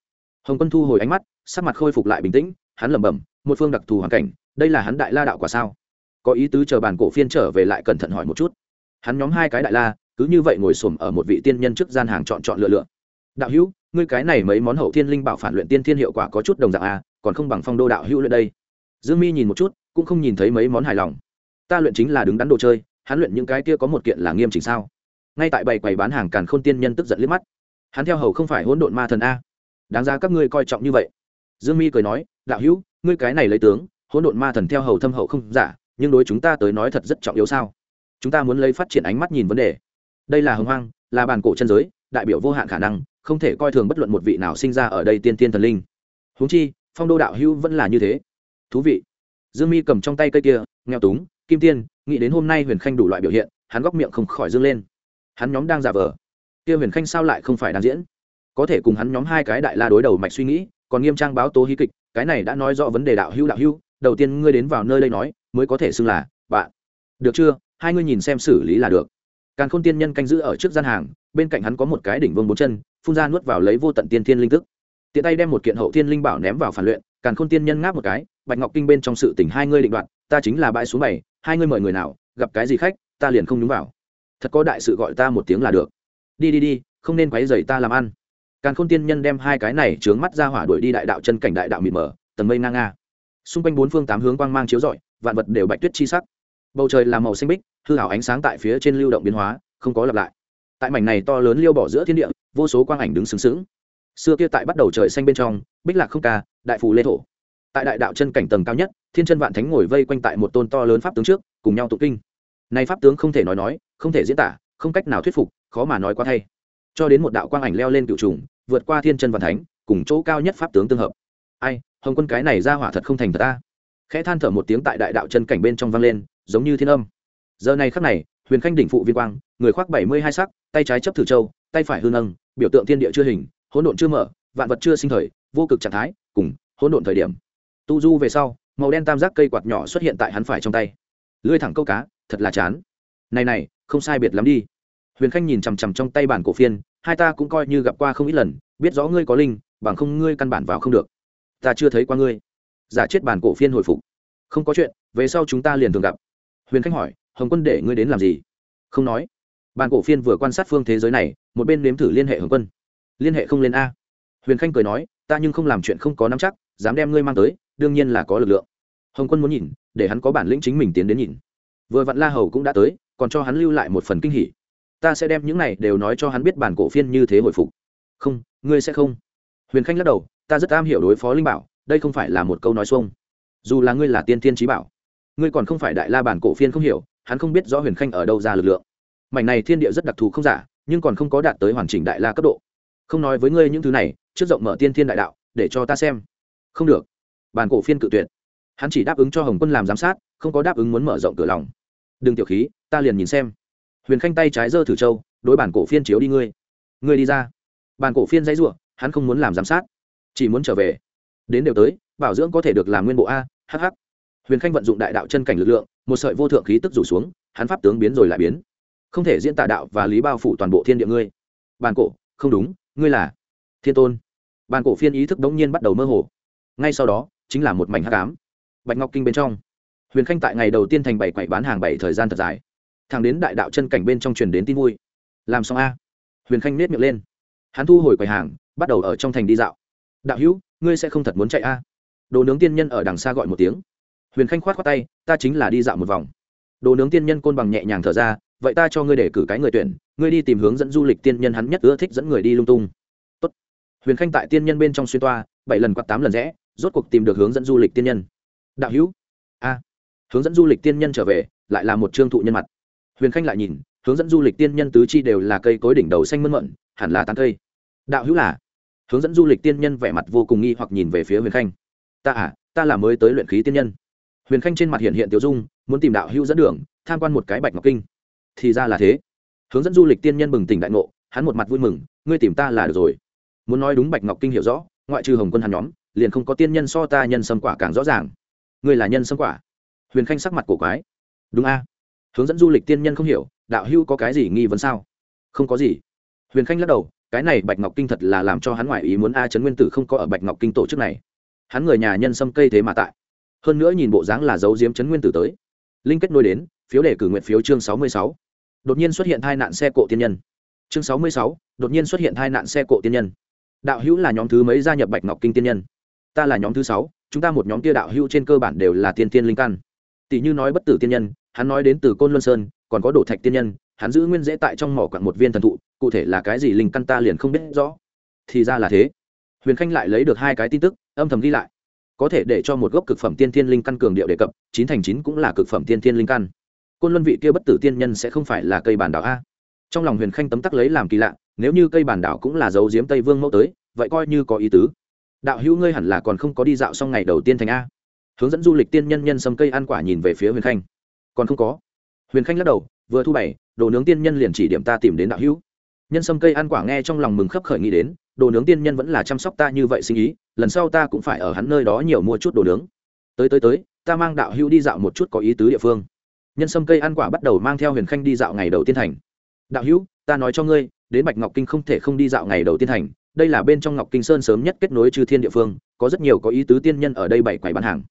Hồng quân thu hồi ánh mắt, sắc mặt khôi phục lại bình tĩnh, hắn lẩm bẩm, một phương đặc thù hoàn cảnh, đây là hắn đại la đạo quả sao? Có ý tứ chờ bản cổ phiên trở về lại cẩn thận hỏi một chút hắn nhóm hai cái đại la cứ như vậy ngồi xổm ở một vị tiên nhân trước gian hàng chọn chọn lựa lựa. Đạo hữu ngươi cái này mấy món hậu thiên linh bảo phản luyện tiên thiên hiệu quả có chút đồng dạng a à, còn không bằng phong đô đạo hữu luyện đây. Dương mi nhìn một chút cũng không nhìn thấy mấy món hài lòng. Ta luyện chính là đứng đắn đồ chơi hắn luyện những cái kia có một kiện là nghiêm chỉnh sao? Ngay tại bày quầy bán hàng càn khôn tiên nhân tức giận liếc mắt. Hắn theo hầu không phải hỗn độn ma thần a. Đáng ra các ngươi coi trọng như vậy. Dương mi cười nói đạo hữu ngươi cái này lấy tướng hỗn độn ma thần theo hầu thâm hậu không giả nhưng đối chúng ta tới nói thật rất trọng yếu sao? Chúng ta muốn lấy phát triển ánh mắt nhìn vấn đề. Đây là hồng hoang, là bàn cổ chân giới, đại biểu vô hạn khả năng, không thể coi thường bất luận một vị nào sinh ra ở đây tiên tiên thần linh. Huống chi, phong đô đạo hữu vẫn là như thế. Thú vị. Dương mi cầm trong tay cây kia, nghèo túng, kim tiên, nghĩ đến hôm nay huyền khanh đủ loại biểu hiện, hắn góc miệng không khỏi dương lên. Hắn nhóm đang giả vờ. Kia huyền khanh sao lại không phải đang diễn? Có thể cùng hắn nhóm hai cái đại la đối đầu mạch suy nghĩ, còn nghiêm trang báo tố hí kịch, cái này đã nói rõ vấn đề đạo hữu đạo hữu, đầu tiên ngươi đến vào nơi đây nói, mới có thể xưng là bạn. Được chưa? Hai ngươi nhìn xem xử lý là được. Càn khôn tiên nhân canh giữ ở trước gian hàng bên cạnh hắn có một cái đỉnh vương bốn chân phun ra nuốt vào lấy vô tận tiên thiên linh thức tiện tay đem một kiện hậu thiên linh bảo ném vào phản luyện càn khôn tiên nhân ngáp một cái bạch ngọc kinh bên trong sự tỉnh hai ngươi định đoạt, ta chính là bãi số bảy hai ngươi mời người nào gặp cái gì khách ta liền không nhúng vào. Thật có đại sự gọi ta một tiếng là được. Đi đi đi không nên quấy dày ta làm ăn. Càn khôn tiên nhân đem hai cái này trướng mắt ra hỏa đuổi đi đại đạo chân cảnh đại đạo mịt mờ tầng mây ngang nga. Xung quanh bốn phương tám hướng quang mang chiếu rọi vạn vật đều bạch tuyết chi sắc bầu trời là màu xanh bích hư hảo ánh sáng tại phía trên lưu động biến hóa, không có lặp lại. Tại mảnh này to lớn liêu bỏ giữa thiên địa, vô số quang ảnh đứng sướng sướng xưa kia tại bắt đầu trời xanh bên trong, bích lạc không ca, đại phù lê thổ. Tại đại đạo chân cảnh tầng cao nhất, thiên chân vạn thánh ngồi vây quanh tại một tôn to lớn pháp tướng trước, cùng nhau tụng kinh. Này pháp tướng không thể nói nói, không thể diễn tả, không cách nào thuyết phục, khó mà nói quá thay. Cho đến một đạo quang ảnh leo lên cựu trùng, vượt qua thiên chân vạn thánh, cùng chỗ cao nhất pháp tướng tương hợp. Ai, hồng quân cái này ra hỏa thật không thành thật ta. Khẽ than thở một tiếng tại đại đạo chân cảnh bên trong vang lên giống như thiên âm. Giờ này khắc này, huyền khanh đỉnh phụ viên quang, người khoác bảy mươi hai sắc, tay trái chấp thử châu, tay phải hư nâng, biểu tượng thiên địa chưa hình, hỗn độn chưa mở, vạn vật chưa sinh thời, vô cực trạng thái, cùng hỗn độn thời điểm. Tu du về sau, màu đen tam giác cây quạt nhỏ xuất hiện tại hắn phải trong tay. Lưới thẳng câu cá, thật là chán. Này này, không sai biệt lắm đi. Huyền khanh nhìn chằm chằm trong tay bản cổ phiên, hai ta cũng coi như gặp qua không ít lần, biết rõ ngươi có linh, bằng không ngươi căn bản vào không được. Ta chưa thấy qua ngươi. Giả chết bản cổ phiên hồi phục. Không có chuyện, về sau chúng ta liền thường gặp huyền khách hỏi, hồng quân để ngươi đến làm gì? Không nói. Bàn cổ phiên vừa quan sát phương thế giới này, một bên nếm thử liên hệ hồng quân. Liên hệ không lên a. Huyền khanh cười nói, ta nhưng không làm chuyện không có nắm chắc, dám đem ngươi mang tới, đương nhiên là có lực lượng. Hồng quân muốn nhìn, để hắn có bản lĩnh chính mình tiến đến nhìn. Vừa vặn la hầu cũng đã tới, còn cho hắn lưu lại một phần kinh hỉ. Ta sẽ đem những này đều nói cho hắn biết bản cổ phiên như thế hồi phục. Không, ngươi sẽ không. Huyền khanh lắc đầu, ta rất am hiểu đối phó linh bảo, đây không phải là một câu nói xuông. Dù là ngươi là tiên tiên trí bảo ngươi còn không phải đại la bản cổ phiên không hiểu, hắn không biết rõ huyền khanh ở đâu ra lực lượng. Mảnh này thiên địa rất đặc thù không giả, nhưng còn không có đạt tới hoàn chỉnh đại la cấp độ. Không nói với ngươi những thứ này, trước rộng mở tiên thiên đại đạo, để cho ta xem. Không được. Bản cổ phiên cự tuyệt. Hắn chỉ đáp ứng cho hồng quân làm giám sát, không có đáp ứng muốn mở rộng cửa lòng. Đừng tiểu khí, ta liền nhìn xem. Huyền khanh tay trái giơ thử châu, đối bản cổ phiên chiếu đi ngươi. Ngươi đi ra. Bản cổ phiên dãy r u ộ hắn không muốn làm giám sát, chỉ muốn trở về. Đến đều tới, bảo dưỡng có thể được làm nguyên bộ a hh huyền khanh vận dụng đại đạo chân cảnh lực lượng, một sợi vô thượng khí tức rủ xuống, hắn pháp tướng biến rồi lại biến. Không thể diễn tả đạo và lý bao phủ toàn bộ thiên địa ngươi. Bàn cổ, không đúng, ngươi là thiên tôn. Bàn cổ phiên ý thức đống nhiên bắt đầu mơ hồ. Ngay sau đó, chính là một mảnh hát cám bạch ngọc kinh bên trong. Huyền khanh tại ngày đầu tiên thành bảy quậy bán hàng bảy thời gian thật dài. Thằng đến đại đạo chân cảnh bên trong truyền đến tin vui. Làm xong a. Huyền khanh nết miệng lên. Hắn thu hồi quầy hàng, bắt đầu ở trong thành đi dạo. Đạo hữu, ngươi sẽ không thật muốn chạy a. Đồ nướng tiên nhân ở đằng xa gọi một tiếng huyền khanh khoát khoát tay, ta chính là đi dạo một vòng. Đồ nướng tiên nhân côn bằng nhẹ nhàng thở ra, vậy ta cho ngươi để cử cái người tuyển, ngươi đi tìm hướng dẫn du lịch tiên nhân hắn nhất ưa thích dẫn người đi lung tung. Tốt. huyền khanh tại tiên nhân bên trong xuyên toa, bảy lần quạt tám lần rẽ, rốt cuộc tìm được hướng dẫn du lịch tiên nhân. Đạo hữu. A. Hướng dẫn du lịch tiên nhân trở về, lại là một trương thụ nhân mặt. Huyền khanh lại nhìn, hướng dẫn du lịch tiên nhân tứ chi đều là cây cối đỉnh đầu xanh mơn mận, hẳn là tán cây. Đạo hữu là. Hướng dẫn du lịch tiên nhân vẻ mặt vô cùng nghi hoặc nhìn về phía huyền khanh. Ta à ta là mới tới luyện khí tiên nhân huyền khanh trên mặt hiện hiện tiểu dung, muốn tìm đạo hữu dẫn đường, tham quan một cái bạch ngọc kinh. Thì ra là thế. Hướng dẫn du lịch tiên nhân bừng tỉnh đại ngộ, hắn một mặt vui mừng, ngươi tìm ta là được rồi. Muốn nói đúng bạch ngọc kinh hiểu rõ, ngoại trừ hồng quân hắn nhóm, liền không có tiên nhân so ta nhân sâm quả càng rõ ràng. Ngươi là nhân sâm quả. Huyền khanh sắc mặt cổ quái. Đúng a. Hướng dẫn du lịch tiên nhân không hiểu, đạo hữu có cái gì nghi vấn sao? Không có gì. Huyền khanh lắc đầu, cái này bạch ngọc kinh thật là làm cho hắn ngoại ý muốn a trấn nguyên tử không có ở bạch ngọc kinh tổ chức này. Hắn người nhà nhân sâm cây thế mà tại hơn nữa nhìn bộ dáng là dấu diếm chấn nguyên tử tới. Linh kết nối đến, phiếu đề cử nguyện phiếu chương sáu mươi sáu. Đột nhiên xuất hiện tai nạn xe cộ tiên nhân. Chương sáu mươi sáu, đột nhiên xuất hiện tai nạn xe cộ tiên nhân. Đạo hữu là nhóm thứ mấy gia nhập bạch ngọc kinh tiên nhân? Ta là nhóm thứ sáu, chúng ta một nhóm tia đạo hữu trên cơ bản đều là tiên tiên linh căn. Tỷ như nói bất tử tiên nhân, hắn nói đến từ côn luân sơn, còn có đổ thạch tiên nhân, hắn giữ nguyên dễ tại trong mỏ quặng một viên thần thụ, cụ thể là cái gì linh căn ta liền không biết rõ. Thì ra là thế. Huyền khanh lại lấy được hai cái tin tức, âm thầm ghi lại có thể để cho một gốc cực phẩm tiên thiên linh căn cường điệu đề cập, chín thành chín cũng là cực phẩm tiên thiên linh căn. Côn luân vị kia bất tử tiên nhân sẽ không phải là cây bản đảo a. Trong lòng huyền khanh tấm tắc lấy làm kỳ lạ, nếu như cây bản đảo cũng là dấu diếm tây vương mẫu tới, vậy coi như có ý tứ. Đạo hữu ngươi hẳn là còn không có đi dạo xong ngày đầu tiên thành a. Hướng dẫn du lịch tiên nhân nhân sâm cây ăn quả nhìn về phía huyền khanh. Còn không có. Huyền khanh lắc đầu, vừa thu bảy đồ nướng tiên nhân liền chỉ điểm ta tìm đến đạo hữu. Nhân sâm cây ăn quả nghe trong lòng mừng khấp khởi nghĩ đến, đồ nướng tiên nhân vẫn là chăm sóc ta như vậy sinh ý lần sau ta cũng phải ở hắn nơi đó nhiều mua chút đồ nướng. Tới tới tới, ta mang đạo hữu đi dạo một chút có ý tứ địa phương. Nhân sâm cây ăn quả bắt đầu mang theo huyền khanh đi dạo ngày đầu tiên thành. Đạo hữu, ta nói cho ngươi, đến bạch ngọc kinh không thể không đi dạo ngày đầu tiên thành. Đây là bên trong ngọc kinh sơn sớm nhất kết nối chư thiên địa phương, có rất nhiều có ý tứ tiên nhân ở đây bảy quầy bán hàng.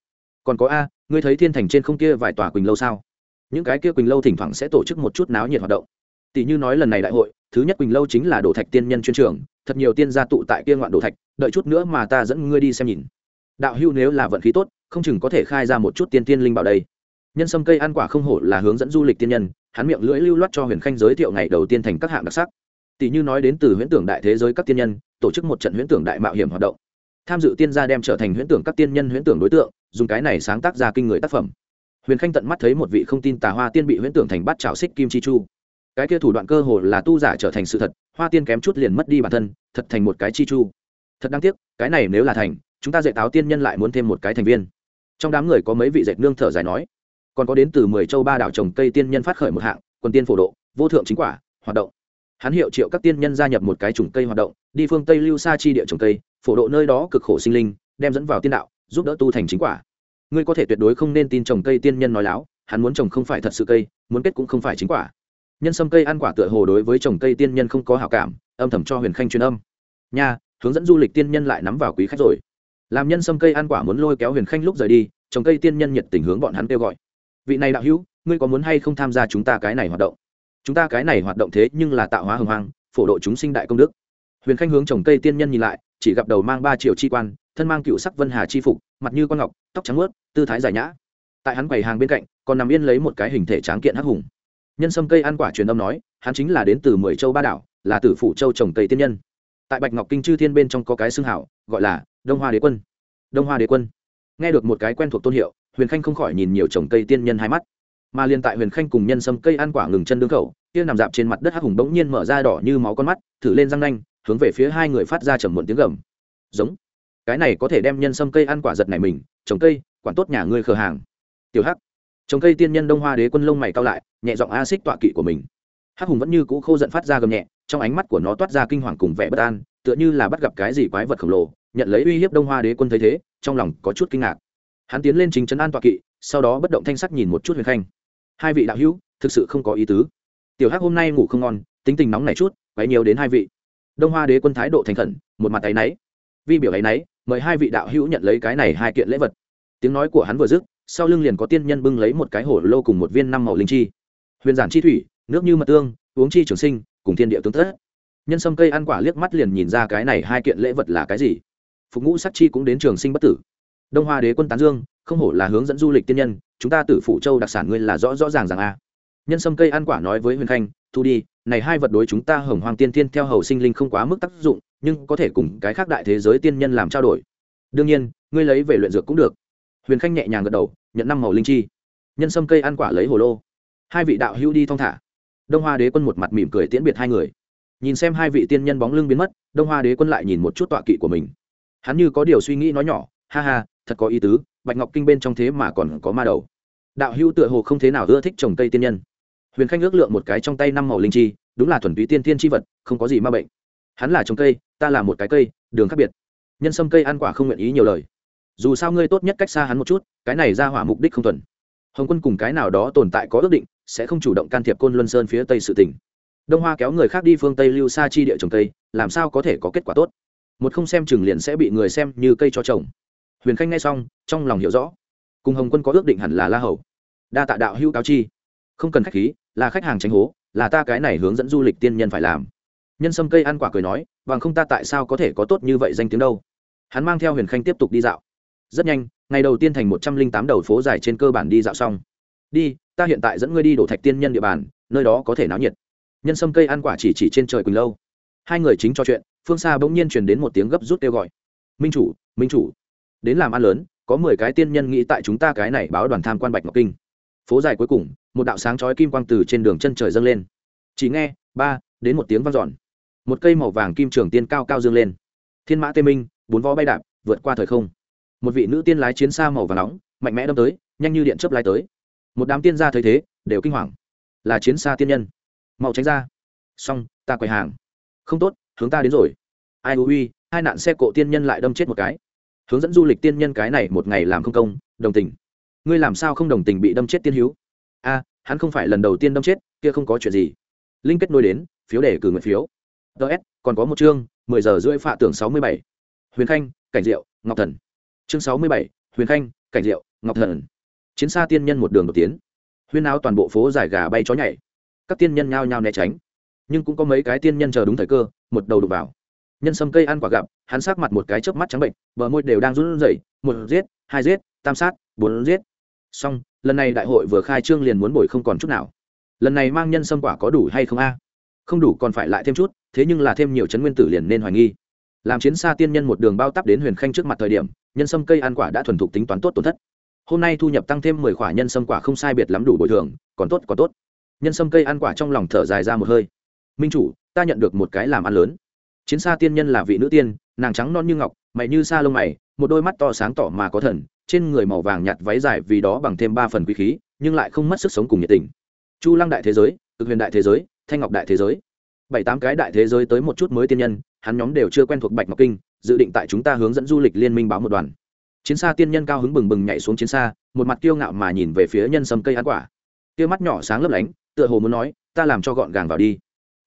Còn có a, ngươi thấy thiên thành trên không kia vài tòa quỳnh lâu sao? Những cái kia quỳnh lâu thỉnh thoảng sẽ tổ chức một chút náo nhiệt hoạt động. Tỷ như nói lần này đại hội, thứ nhất quỳnh lâu chính là đổ thạch tiên nhân chuyên trường, thật nhiều tiên gia tụ tại kia ngoạn đổ thạch đợi chút nữa mà ta dẫn ngươi đi xem nhìn. Đạo hưu nếu là vận khí tốt, không chừng có thể khai ra một chút tiên tiên linh bảo đây. Nhân sâm cây ăn quả không hổ là hướng dẫn du lịch tiên nhân, hắn miệng lưỡi lưu loát cho huyền khanh giới thiệu ngày đầu tiên thành các hạng đặc sắc. Tỷ như nói đến từ huyễn tưởng đại thế giới các tiên nhân, tổ chức một trận huyễn tưởng đại mạo hiểm hoạt động. Tham dự tiên gia đem trở thành huyễn tưởng các tiên nhân huyễn tưởng đối tượng, dùng cái này sáng tác ra kinh người tác phẩm. Huyền khanh tận mắt thấy một vị không tin tà hoa tiên bị huyễn tưởng thành bắt trào xích kim chi chu. Cái kia thủ đoạn cơ hồ là tu giả trở thành sự thật, hoa tiên kém chút liền mất đi bản thân, thật thành một cái chi chu thật đáng tiếc, cái này nếu là thành, chúng ta dạy táo tiên nhân lại muốn thêm một cái thành viên. Trong đám người có mấy vị dệt nương thở dài nói, còn có đến từ mười châu ba đảo trồng cây tiên nhân phát khởi một hạng quần tiên phổ độ, vô thượng chính quả, hoạt động. Hắn hiệu triệu các tiên nhân gia nhập một cái trùng cây hoạt động, đi phương tây lưu xa chi địa trồng cây, phổ độ nơi đó cực khổ sinh linh, đem dẫn vào tiên đạo, giúp đỡ tu thành chính quả. Ngươi có thể tuyệt đối không nên tin trồng cây tiên nhân nói láo, hắn muốn trồng không phải thật sự cây, muốn kết cũng không phải chính quả. Nhân sâm cây ăn quả tựa hồ đối với trồng cây tiên nhân không có hảo cảm, âm thầm cho huyền khanh truyền âm. Nha hướng dẫn du lịch tiên nhân lại nắm vào quý khách rồi. Làm nhân sâm cây ăn quả muốn lôi kéo huyền khanh lúc rời đi, trồng cây tiên nhân nhiệt tình hướng bọn hắn kêu gọi. Vị này đạo hữu, ngươi có muốn hay không tham gia chúng ta cái này hoạt động? Chúng ta cái này hoạt động thế nhưng là tạo hóa hồng hoang, phổ độ chúng sinh đại công đức. Huyền khanh hướng trồng cây tiên nhân nhìn lại, chỉ gặp đầu mang ba triệu chi quan, thân mang cựu sắc vân hà chi phục, mặt như con ngọc, tóc trắng ướt tư thái dài nhã. Tại hắn quầy hàng bên cạnh, còn nằm yên lấy một cái hình thể tráng kiện hắc hùng. Nhân sâm cây ăn quả truyền âm nói, hắn chính là đến từ mười châu ba đảo, là từ phủ châu trồng cây tiên nhân tại bạch ngọc kinh chư thiên bên trong có cái xương hảo, gọi là đông hoa đế quân. Đông hoa đế quân. Nghe được một cái quen thuộc tôn hiệu, huyền khanh không khỏi nhìn nhiều trồng cây tiên nhân hai mắt. Mà liền tại huyền khanh cùng nhân sâm cây ăn quả ngừng chân đương khẩu, kia nằm dạp trên mặt đất hắc hùng bỗng nhiên mở ra đỏ như máu con mắt, thử lên răng nanh, hướng về phía hai người phát ra trầm muộn tiếng gầm. Giống. Cái này có thể đem nhân sâm cây ăn quả giật này mình, trồng cây, quản tốt nhà ngươi khờ hàng. Tiểu hắc. Trồng cây tiên nhân đông hoa đế quân lông mày cao lại, nhẹ giọng a xích tọa kỵ của mình hắc hùng vẫn như cũ khô giận phát ra gầm nhẹ, trong ánh mắt của nó toát ra kinh hoàng cùng vẻ bất an, tựa như là bắt gặp cái gì quái vật khổng lồ, nhận lấy uy hiếp đông hoa đế quân thấy thế, trong lòng có chút kinh ngạc. Hắn tiến lên chính trấn an tọa kỵ, sau đó bất động thanh sắc nhìn một chút huyền khanh. Hai vị đạo hữu, thực sự không có ý tứ. Tiểu hắc hôm nay ngủ không ngon, tính tình nóng này chút, quấy nhiều đến hai vị. Đông hoa đế quân thái độ thành khẩn, một mặt tay náy. Vi biểu ấy náy, mời hai vị đạo hữu nhận lấy cái này hai kiện lễ vật. Tiếng nói của hắn vừa dứt, sau lưng liền có tiên nhân bưng lấy một cái hổ lô cùng một viên năm màu linh chi huyền giản chi thủy, nước như mật tương, uống chi trường sinh, cùng thiên địa tương tất nhân sâm cây ăn quả liếc mắt liền nhìn ra cái này hai kiện lễ vật là cái gì. Phục ngũ sắc chi cũng đến trường sinh bất tử. Đông hoa đế quân tán dương, không hổ là hướng dẫn du lịch tiên nhân, chúng ta từ phủ châu đặc sản ngươi là rõ rõ ràng rằng a. Nhân sâm cây ăn quả nói với huyền khanh, thu đi, này hai vật đối chúng ta hồng hoàng tiên tiên theo hầu sinh linh không quá mức tác dụng, nhưng có thể cùng cái khác đại thế giới tiên nhân làm trao đổi. Đương nhiên, ngươi lấy về luyện dược cũng được. Huyền khanh nhẹ nhàng gật đầu, nhận năm màu linh chi. Nhân sâm cây ăn quả lấy hồ lô hai vị đạo hữu đi thong thả. Đông hoa đế quân một mặt mỉm cười tiễn biệt hai người. Nhìn xem hai vị tiên nhân bóng lưng biến mất, đông hoa đế quân lại nhìn một chút tọa kỵ của mình. Hắn như có điều suy nghĩ nói nhỏ, ha ha, thật có ý tứ, bạch ngọc kinh bên trong thế mà còn có ma đầu. Đạo hữu tựa hồ không thế nào ưa thích trồng cây tiên nhân. Huyền khanh ước lượng một cái trong tay năm màu linh chi, đúng là thuần túy tiên tiên chi vật, không có gì ma bệnh. Hắn là trồng cây, ta là một cái cây, đường khác biệt. Nhân sâm cây ăn quả không nguyện ý nhiều lời. Dù sao ngươi tốt nhất cách xa hắn một chút, cái này ra hỏa mục đích không thuần. Hồng quân cùng cái nào đó tồn tại có ước định sẽ không chủ động can thiệp côn luân sơn phía tây sự tỉnh đông hoa kéo người khác đi phương tây lưu xa chi địa trồng tây làm sao có thể có kết quả tốt? Một không xem chừng liền sẽ bị người xem như cây cho trồng. Huyền khanh nghe xong, trong lòng hiểu rõ. Cùng hồng quân có ước định hẳn là la hầu. Đa tạ đạo hữu cáo chi. Không cần khách khí, là khách hàng tránh hố, là ta cái này hướng dẫn du lịch tiên nhân phải làm. Nhân sâm cây ăn quả cười nói bằng không ta tại sao có thể có tốt như vậy danh tiếng đâu? Hắn mang theo huyền khanh tiếp tục đi dạo. Rất nhanh, ngày đầu tiên thành một trăm linh tám đầu phố dài trên cơ bản đi dạo xong. Đi ta hiện tại dẫn ngươi đi đổ thạch tiên nhân địa bàn, nơi đó có thể náo nhiệt. Nhân sâm cây ăn quả chỉ chỉ trên trời quỳnh lâu. Hai người chính trò chuyện, phương xa bỗng nhiên truyền đến một tiếng gấp rút kêu gọi. Minh chủ minh chủ. Đến làm ăn lớn, có mười cái tiên nhân nghĩ tại chúng ta cái này báo đoàn tham quan bạch ngọc kinh. Phố dài cuối cùng, một đạo sáng chói kim quang từ trên đường chân trời dâng lên. Chỉ nghe, ba, đến một tiếng vang dọn. Một cây màu vàng kim trường tiên cao cao dương lên. Thiên mã tê minh, bốn vó bay đạp, vượt qua thời không. Một vị nữ tiên lái chiến xa màu và nóng, mạnh mẽ đâm tới, nhanh như điện chớp lái tới một đám tiên gia thấy thế, đều kinh hoàng. Là chiến xa tiên nhân. Mau tránh ra. Xong, ta quầy hàng. Không tốt, hướng ta đến rồi. Ai ui hai nạn xe cộ tiên nhân lại đâm chết một cái. Hướng dẫn du lịch tiên nhân cái này một ngày làm không công, đồng tình. Ngươi làm sao không đồng tình bị đâm chết tiên hữu a, hắn không phải lần đầu tiên đâm chết, kia không có chuyện gì. Linh kết nối đến, phiếu để cử nguyện phiếu. Ts còn có một chương, mười giờ rưỡi phạ tưởng sáu mươi bảy. Huyền khanh, cảnh diệu, ngọc thần. Chương sáu mươi bảy, huyền khanh, cảnh diệu, ngọc thần chiến xa tiên nhân một đường đột tiến. Huyên áo toàn bộ phố dài gà bay chó nhảy. Các tiên nhân nhao nhao né tránh. Nhưng cũng có mấy cái tiên nhân chờ đúng thời cơ, một đầu đục vào. Nhân sâm cây ăn quả gặp, hắn sát mặt một cái chớp mắt trắng bệnh, bờ môi đều đang run rẩy, một giết, hai giết, tam sát, bốn giết. Xong, lần này đại hội vừa khai trương liền muốn bồi không còn chút nào. Lần này mang nhân sâm quả có đủ hay không a? Không đủ còn phải lại thêm chút, thế nhưng là thêm nhiều chấn nguyên tử liền nên hoài nghi. Làm chiến xa tiên nhân một đường bao tắp đến huyền khanh trước mặt thời điểm, nhân sâm cây ăn quả đã thuần thục tính toán tốt tổn thất hôm nay thu nhập tăng thêm mười quả nhân sâm quả không sai biệt lắm đủ bồi thường, còn tốt còn tốt. Nhân sâm cây ăn quả trong lòng thở dài ra một hơi. Minh chủ, ta nhận được một cái làm ăn lớn. Chiến xa tiên nhân là vị nữ tiên, nàng trắng non như ngọc, mày như sa lông mày, một đôi mắt to sáng tỏ mà có thần, trên người màu vàng nhạt váy dài vì đó bằng thêm ba phần quý khí, nhưng lại không mất sức sống cùng nhiệt tình. Chu lăng đại thế giới, cực huyền đại thế giới, thanh ngọc đại thế giới. Bảy tám cái đại thế giới tới một chút mới tiên nhân, hắn nhóm đều chưa quen thuộc bạch ngọc kinh, dự định tại chúng ta hướng dẫn du lịch liên minh báo một đoàn chiến xa tiên nhân cao hứng bừng bừng nhảy xuống chiến xa, một mặt kiêu ngạo mà nhìn về phía nhân sâm cây ăn quả. Kia mắt nhỏ sáng lấp lánh, tựa hồ muốn nói, ta làm cho gọn gàng vào đi.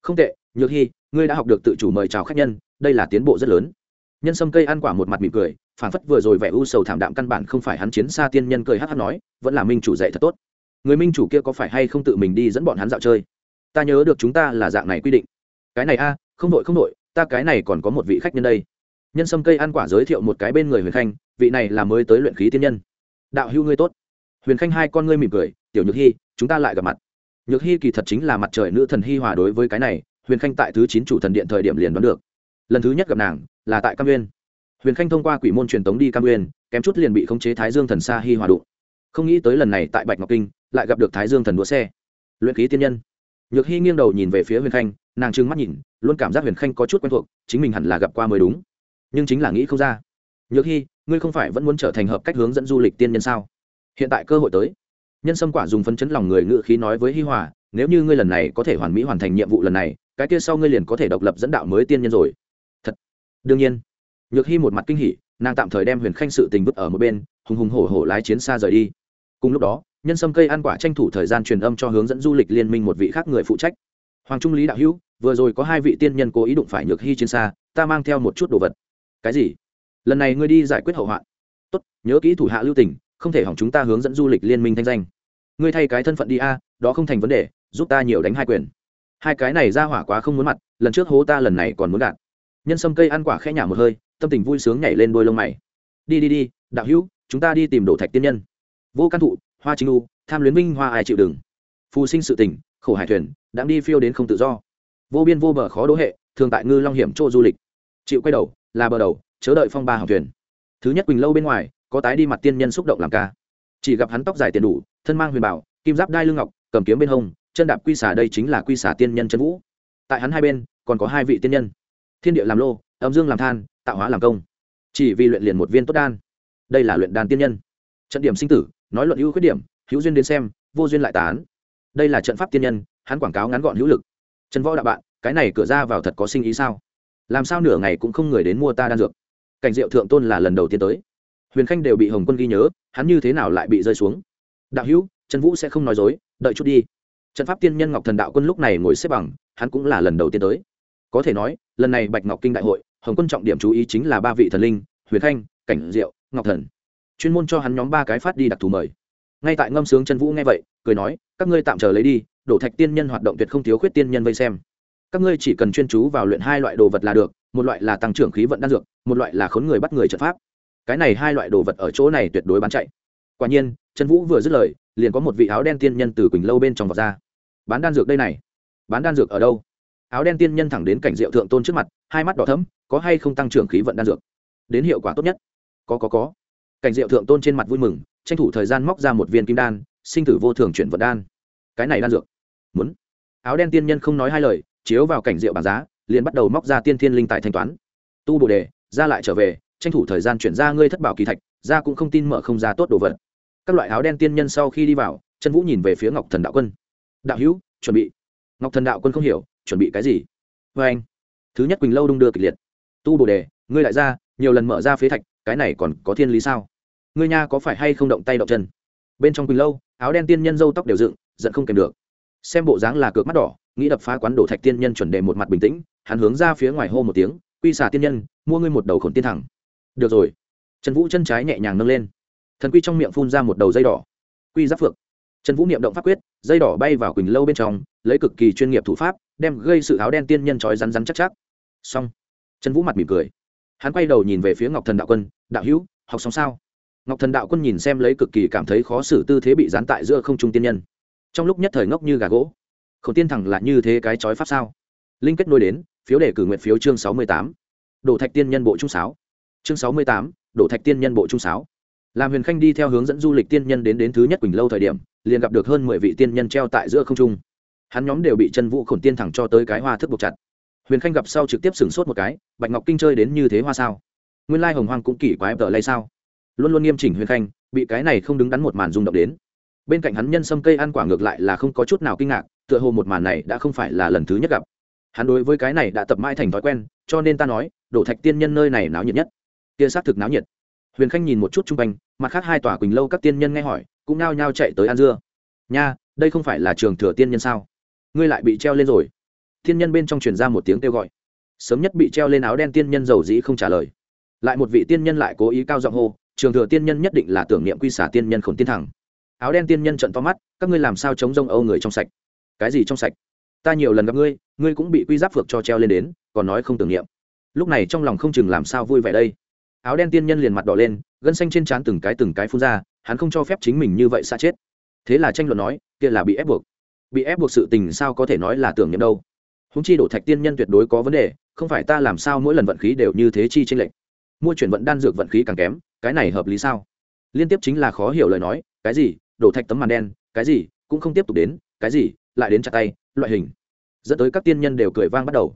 Không tệ, nhược hy ngươi đã học được tự chủ mời chào khách nhân, đây là tiến bộ rất lớn. Nhân sâm cây ăn quả một mặt mỉm cười phản phất vừa rồi vẻ u sầu thảm đạm căn bản không phải hắn chiến xa tiên nhân cười hát hát nói, vẫn là minh chủ dạy thật tốt. Người minh chủ kia có phải hay không tự mình đi dẫn bọn hắn dạo chơi? Ta nhớ được chúng ta là dạng này quy định. Cái này a, không đội không đội, ta cái này còn có một vị khách nhân đây nhân sâm cây ăn quả giới thiệu một cái bên người huyền khanh, vị này là mới tới luyện khí tiên nhân. Đạo hữu ngươi tốt. Huyền khanh hai con ngươi mỉm cười, tiểu nhược hy, chúng ta lại gặp mặt. Nhược hy kỳ thật chính là mặt trời nữ thần hy hòa đối với cái này, huyền khanh tại thứ chín chủ thần điện thời điểm liền đoán được. Lần thứ nhất gặp nàng, là tại cam nguyên. Huyền khanh thông qua quỷ môn truyền tống đi cam nguyên, kém chút liền bị khống chế thái dương thần xa hy hòa đụng. Không nghĩ tới lần này tại bạch ngọc kinh, lại gặp được thái dương thần đua xe. Luyện khí tiên nhân. Nhược hy nghiêng đầu nhìn về phía huyền khanh, nàng trừng mắt nhìn, luôn cảm giác huyền khanh có chút quen thuộc, chính mình hẳn là gặp qua mới đúng nhưng chính là nghĩ không ra. Nhược hy ngươi không phải vẫn muốn trở thành hợp cách hướng dẫn du lịch tiên nhân sao? Hiện tại cơ hội tới. Nhân sâm quả dùng phấn chấn lòng người ngự khí nói với hi hòa, nếu như ngươi lần này có thể hoàn mỹ hoàn thành nhiệm vụ lần này, cái kia sau ngươi liền có thể độc lập dẫn đạo mới tiên nhân rồi. Thật. Đương nhiên. Nhược hy một mặt kinh hỉ, nàng tạm thời đem huyền khanh sự tình vứt ở một bên, hùng hùng hổ hổ lái chiến xa rời đi. Cùng lúc đó, nhân sâm cây ăn quả tranh thủ thời gian truyền âm cho hướng dẫn du lịch liên minh một vị khác người phụ trách. Hoàng trung lý đạo hữu, vừa rồi có hai vị tiên nhân cố ý đụng phải nhược hy chiến xa, ta mang theo một chút đồ vật cái gì? Lần này ngươi đi giải quyết hậu hoạn. Tốt, nhớ kỹ thủ hạ lưu tỉnh không thể hỏng chúng ta hướng dẫn du lịch liên minh thanh danh. Ngươi thay cái thân phận đi a, đó không thành vấn đề, giúp ta nhiều đánh hai quyền. Hai cái này ra hỏa quá không muốn mặt, lần trước hố ta lần này còn muốn gạt. Nhân sâm cây ăn quả khẽ nhả một hơi, tâm tình vui sướng nhảy lên đôi lông mày. Đi đi đi, đạo hữu, chúng ta đi tìm đổ thạch tiên nhân. Vô căn thụ, hoa chính lu tham luyến minh hoa ai chịu đừng phù sinh sự tình, khổ hải thuyền đang đi phiêu đến không tự do. Vô biên vô bờ khó đỗ hệ, thường tại ngư long hiểm chỗ du lịch. Chịu quay đầu là bờ đầu, chớ đợi phong ba hỏng thuyền. Thứ nhất quỳnh lâu bên ngoài, có tái đi mặt tiên nhân xúc động làm ca. Chỉ gặp hắn tóc dài tiền đủ, thân mang huyền bảo, kim giáp đai lưng ngọc, cầm kiếm bên hông, chân đạp quy xả đây chính là quy xả tiên nhân chân vũ. Tại hắn hai bên, còn có hai vị tiên nhân. Thiên địa làm lô, âm dương làm than, tạo hóa làm công. Chỉ vì luyện liền một viên tốt đan. Đây là luyện đan tiên nhân. Trận điểm sinh tử, nói luận ưu khuyết điểm, hữu duyên đến xem, vô duyên lại tán. Đây là trận pháp tiên nhân, hắn quảng cáo ngắn gọn hữu lực. Trần võ đạo bạn, cái này cửa ra vào thật có sinh ý sao? Làm sao nửa ngày cũng không người đến mua ta đan dược. Cảnh diệu thượng tôn là lần đầu tiên tới. Huyền khanh đều bị hồng quân ghi nhớ, hắn như thế nào lại bị rơi xuống? Đạo hữu, trần vũ sẽ không nói dối, đợi chút đi. Trận pháp tiên nhân ngọc thần đạo quân lúc này ngồi xếp bằng, hắn cũng là lần đầu tiên tới. Có thể nói, lần này bạch ngọc kinh đại hội, hồng quân trọng điểm chú ý chính là ba vị thần linh, huyền khanh, cảnh diệu, ngọc thần. Chuyên môn cho hắn nhóm ba cái phát đi đặc thù mời. Ngay tại ngâm sướng trần vũ nghe vậy, cười nói, các ngươi tạm chờ lấy đi, đổ thạch tiên nhân hoạt động tuyệt không thiếu khuyết tiên nhân vây xem các ngươi chỉ cần chuyên chú vào luyện hai loại đồ vật là được, một loại là tăng trưởng khí vận đan dược, một loại là khốn người bắt người trận pháp. Cái này hai loại đồ vật ở chỗ này tuyệt đối bán chạy. Quả nhiên, trần vũ vừa dứt lời, liền có một vị áo đen tiên nhân từ quỳnh lâu bên trong vọt ra. Bán đan dược đây này. Bán đan dược ở đâu? Áo đen tiên nhân thẳng đến cảnh diệu thượng tôn trước mặt, hai mắt đỏ thấm có hay không tăng trưởng khí vận đan dược? Đến hiệu quả tốt nhất. Có có có. Cảnh diệu thượng tôn trên mặt vui mừng, tranh thủ thời gian móc ra một viên kim đan, sinh tử vô thường chuyển vận đan. Cái này đan dược? Muốn. Áo đen tiên nhân không nói hai lời chiếu vào cảnh rượu bảng giá, liền bắt đầu móc ra tiên thiên linh tài thanh toán. Tu bồ đề, ra lại trở về, tranh thủ thời gian chuyển ra ngươi thất bảo kỳ thạch, ra cũng không tin mở không ra tốt đồ vật. Các loại áo đen tiên nhân sau khi đi vào chân vũ nhìn về phía ngọc thần đạo quân. Đạo hữu, chuẩn bị. Ngọc thần đạo quân không hiểu, chuẩn bị cái gì? Vê anh, thứ nhất quỳnh lâu đung đưa kịch liệt. Tu bồ đề, ngươi lại ra, nhiều lần mở ra phế thạch, cái này còn có thiên lý sao? Ngươi nha có phải hay không động tay động chân? Bên trong quỳnh lâu, áo đen tiên nhân râu tóc đều dựng, giận không kèm được. Xem bộ dáng là cược mắt đỏ nghĩ đập phá quán đổ thạch tiên nhân chuẩn đề một mặt bình tĩnh, hắn hướng ra phía ngoài hô một tiếng, quy xả tiên nhân, mua ngươi một đầu khổn tiên thẳng. Được rồi. Trần vũ chân trái nhẹ nhàng nâng lên. Thần quy trong miệng phun ra một đầu dây đỏ. Quy giáp phượng. Trần vũ niệm động pháp quyết, dây đỏ bay vào quỳnh lâu bên trong, lấy cực kỳ chuyên nghiệp thủ pháp, đem gây sự áo đen tiên nhân trói rắn rắn chắc chắc. Xong. Trần vũ mặt mỉm cười. Hắn quay đầu nhìn về phía ngọc thần đạo quân, đạo hữu, học xong sao? Ngọc thần đạo quân nhìn xem lấy cực kỳ cảm thấy khó xử tư thế bị dán tại giữa không trung tiên nhân. Trong lúc nhất thời ngốc như gà gỗ khổng tiên thẳng là như thế cái chói pháp sao? Linh kết nối đến, phiếu đề cử nguyện phiếu chương sáu mươi tám. Đổ thạch tiên nhân bộ trung sáo. Chương sáu mươi tám, đổ thạch tiên nhân bộ trung sáo. Làm huyền khanh đi theo hướng dẫn du lịch tiên nhân đến đến thứ nhất quỳnh lâu thời điểm, liền gặp được hơn mười vị tiên nhân treo tại giữa không trung. Hắn nhóm đều bị chân vũ khổn tiên thẳng cho tới cái hoa thức buộc chặt. Huyền khanh gặp sau trực tiếp sửng sốt một cái, bạch ngọc kinh chơi đến như thế hoa sao? Nguyên lai hồng hoang cũng kỳ quái tờ lay sao? Luôn luôn nghiêm chỉnh huyền khanh, bị cái này không đứng đắn một màn rung động đến. Bên cạnh hắn nhân sâm cây ăn quả ngược lại là không có chút nào kinh ngạc tựa hồ một màn này đã không phải là lần thứ nhất gặp. Hắn đối với cái này đã tập mãi thành thói quen, cho nên ta nói, đổ thạch tiên nhân nơi này náo nhiệt nhất. Kia xác thực náo nhiệt. Huyền khanh nhìn một chút chung quanh, mặt khác hai tòa quỳnh lâu các tiên nhân nghe hỏi, cũng nao nhao chạy tới ăn dưa. Nha, đây không phải là trường thừa tiên nhân sao? Ngươi lại bị treo lên rồi. Tiên nhân bên trong truyền ra một tiếng kêu gọi. Sớm nhất bị treo lên áo đen tiên nhân giàu dĩ không trả lời. Lại một vị tiên nhân lại cố ý cao giọng hô, trường thừa tiên nhân nhất định là tưởng niệm quy xả tiên nhân khổn tiên thẳng. Áo đen tiên nhân trận to mắt, các ngươi làm sao chống rông âu người trong sạch? Cái gì trong sạch? Ta nhiều lần gặp ngươi ngươi cũng bị quy giáp phược cho treo lên đến, còn nói không tưởng niệm. Lúc này trong lòng không chừng làm sao vui vẻ đây. Áo đen tiên nhân liền mặt đỏ lên, gân xanh trên trán từng cái từng cái phun ra, hắn không cho phép chính mình như vậy xa chết. Thế là tranh luận nói, kia là bị ép buộc. Bị ép buộc sự tình sao có thể nói là tưởng niệm đâu. Húng chi đổ thạch tiên nhân tuyệt đối có vấn đề, không phải ta làm sao mỗi lần vận khí đều như thế chi tranh lệch. Mua chuyển vận đan dược vận khí càng kém, cái này hợp lý sao? Liên tiếp chính là khó hiểu lời nói, cái gì? Đổ thạch tấm màn đen, cái gì? Cũng không tiếp tục đến, cái gì? Lại đến chặt tay, loại hình. Dẫn tới các tiên nhân đều cười vang bắt đầu.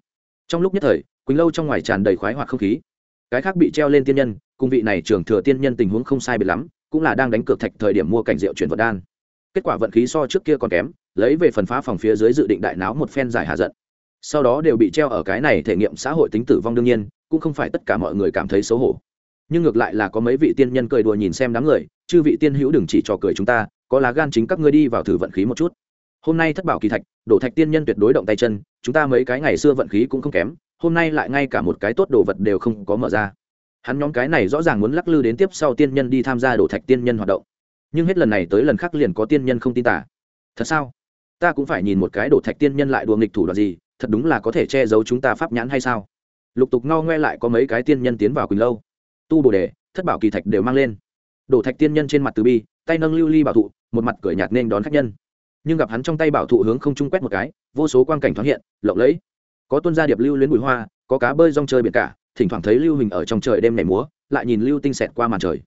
Trong lúc nhất thời, quỳnh lâu trong ngoài tràn đầy khoái hoặc không khí. Cái khác bị treo lên tiên nhân, cùng vị này trưởng thừa tiên nhân tình huống không sai biệt lắm, cũng là đang đánh cược thạch thời điểm mua cảnh rượu chuyển vật đan. Kết quả vận khí so trước kia còn kém, lấy về phần phá phòng phía dưới dự định đại náo một phen giải hạ giận. Sau đó đều bị treo ở cái này thể nghiệm xã hội tính tử vong đương nhiên, cũng không phải tất cả mọi người cảm thấy xấu hổ. Nhưng ngược lại là có mấy vị tiên nhân cười đùa nhìn xem đám người, chư vị tiên hữu đừng chỉ trò cười chúng ta, có lá gan chính các ngươi đi vào thử vận khí một chút hôm nay thất bảo kỳ thạch, đổ thạch tiên nhân tuyệt đối động tay chân, chúng ta mấy cái ngày xưa vận khí cũng không kém, hôm nay lại ngay cả một cái tốt đồ vật đều không có mở ra. Hắn nhóm cái này rõ ràng muốn lắc lư đến tiếp sau tiên nhân đi tham gia đổ thạch tiên nhân hoạt động. Nhưng hết lần này tới lần khác liền có tiên nhân không tin tả. Thật sao? Ta cũng phải nhìn một cái đổ thạch tiên nhân lại đùa nghịch thủ đoạn gì, thật đúng là có thể che giấu chúng ta pháp nhãn hay sao? Lục tục ngao ngoe lại có mấy cái tiên nhân tiến vào quỳnh lâu. Tu bồ đề, thất bảo kỳ thạch đều mang lên. Đổ thạch tiên nhân trên mặt từ bi, tay nâng lưu ly bảo thụ, một mặt cười nhạt nên đón khách nhân nhưng gặp hắn trong tay bảo thụ hướng không trung quét một cái, vô số quang cảnh thoáng hiện, lộng lẫy. Có tuân gia điệp lưu luyến bụi hoa, có cá bơi rong chơi biển cả, thỉnh thoảng thấy lưu hình ở trong trời đêm nhảy múa, lại nhìn lưu tinh xẹt qua màn trời.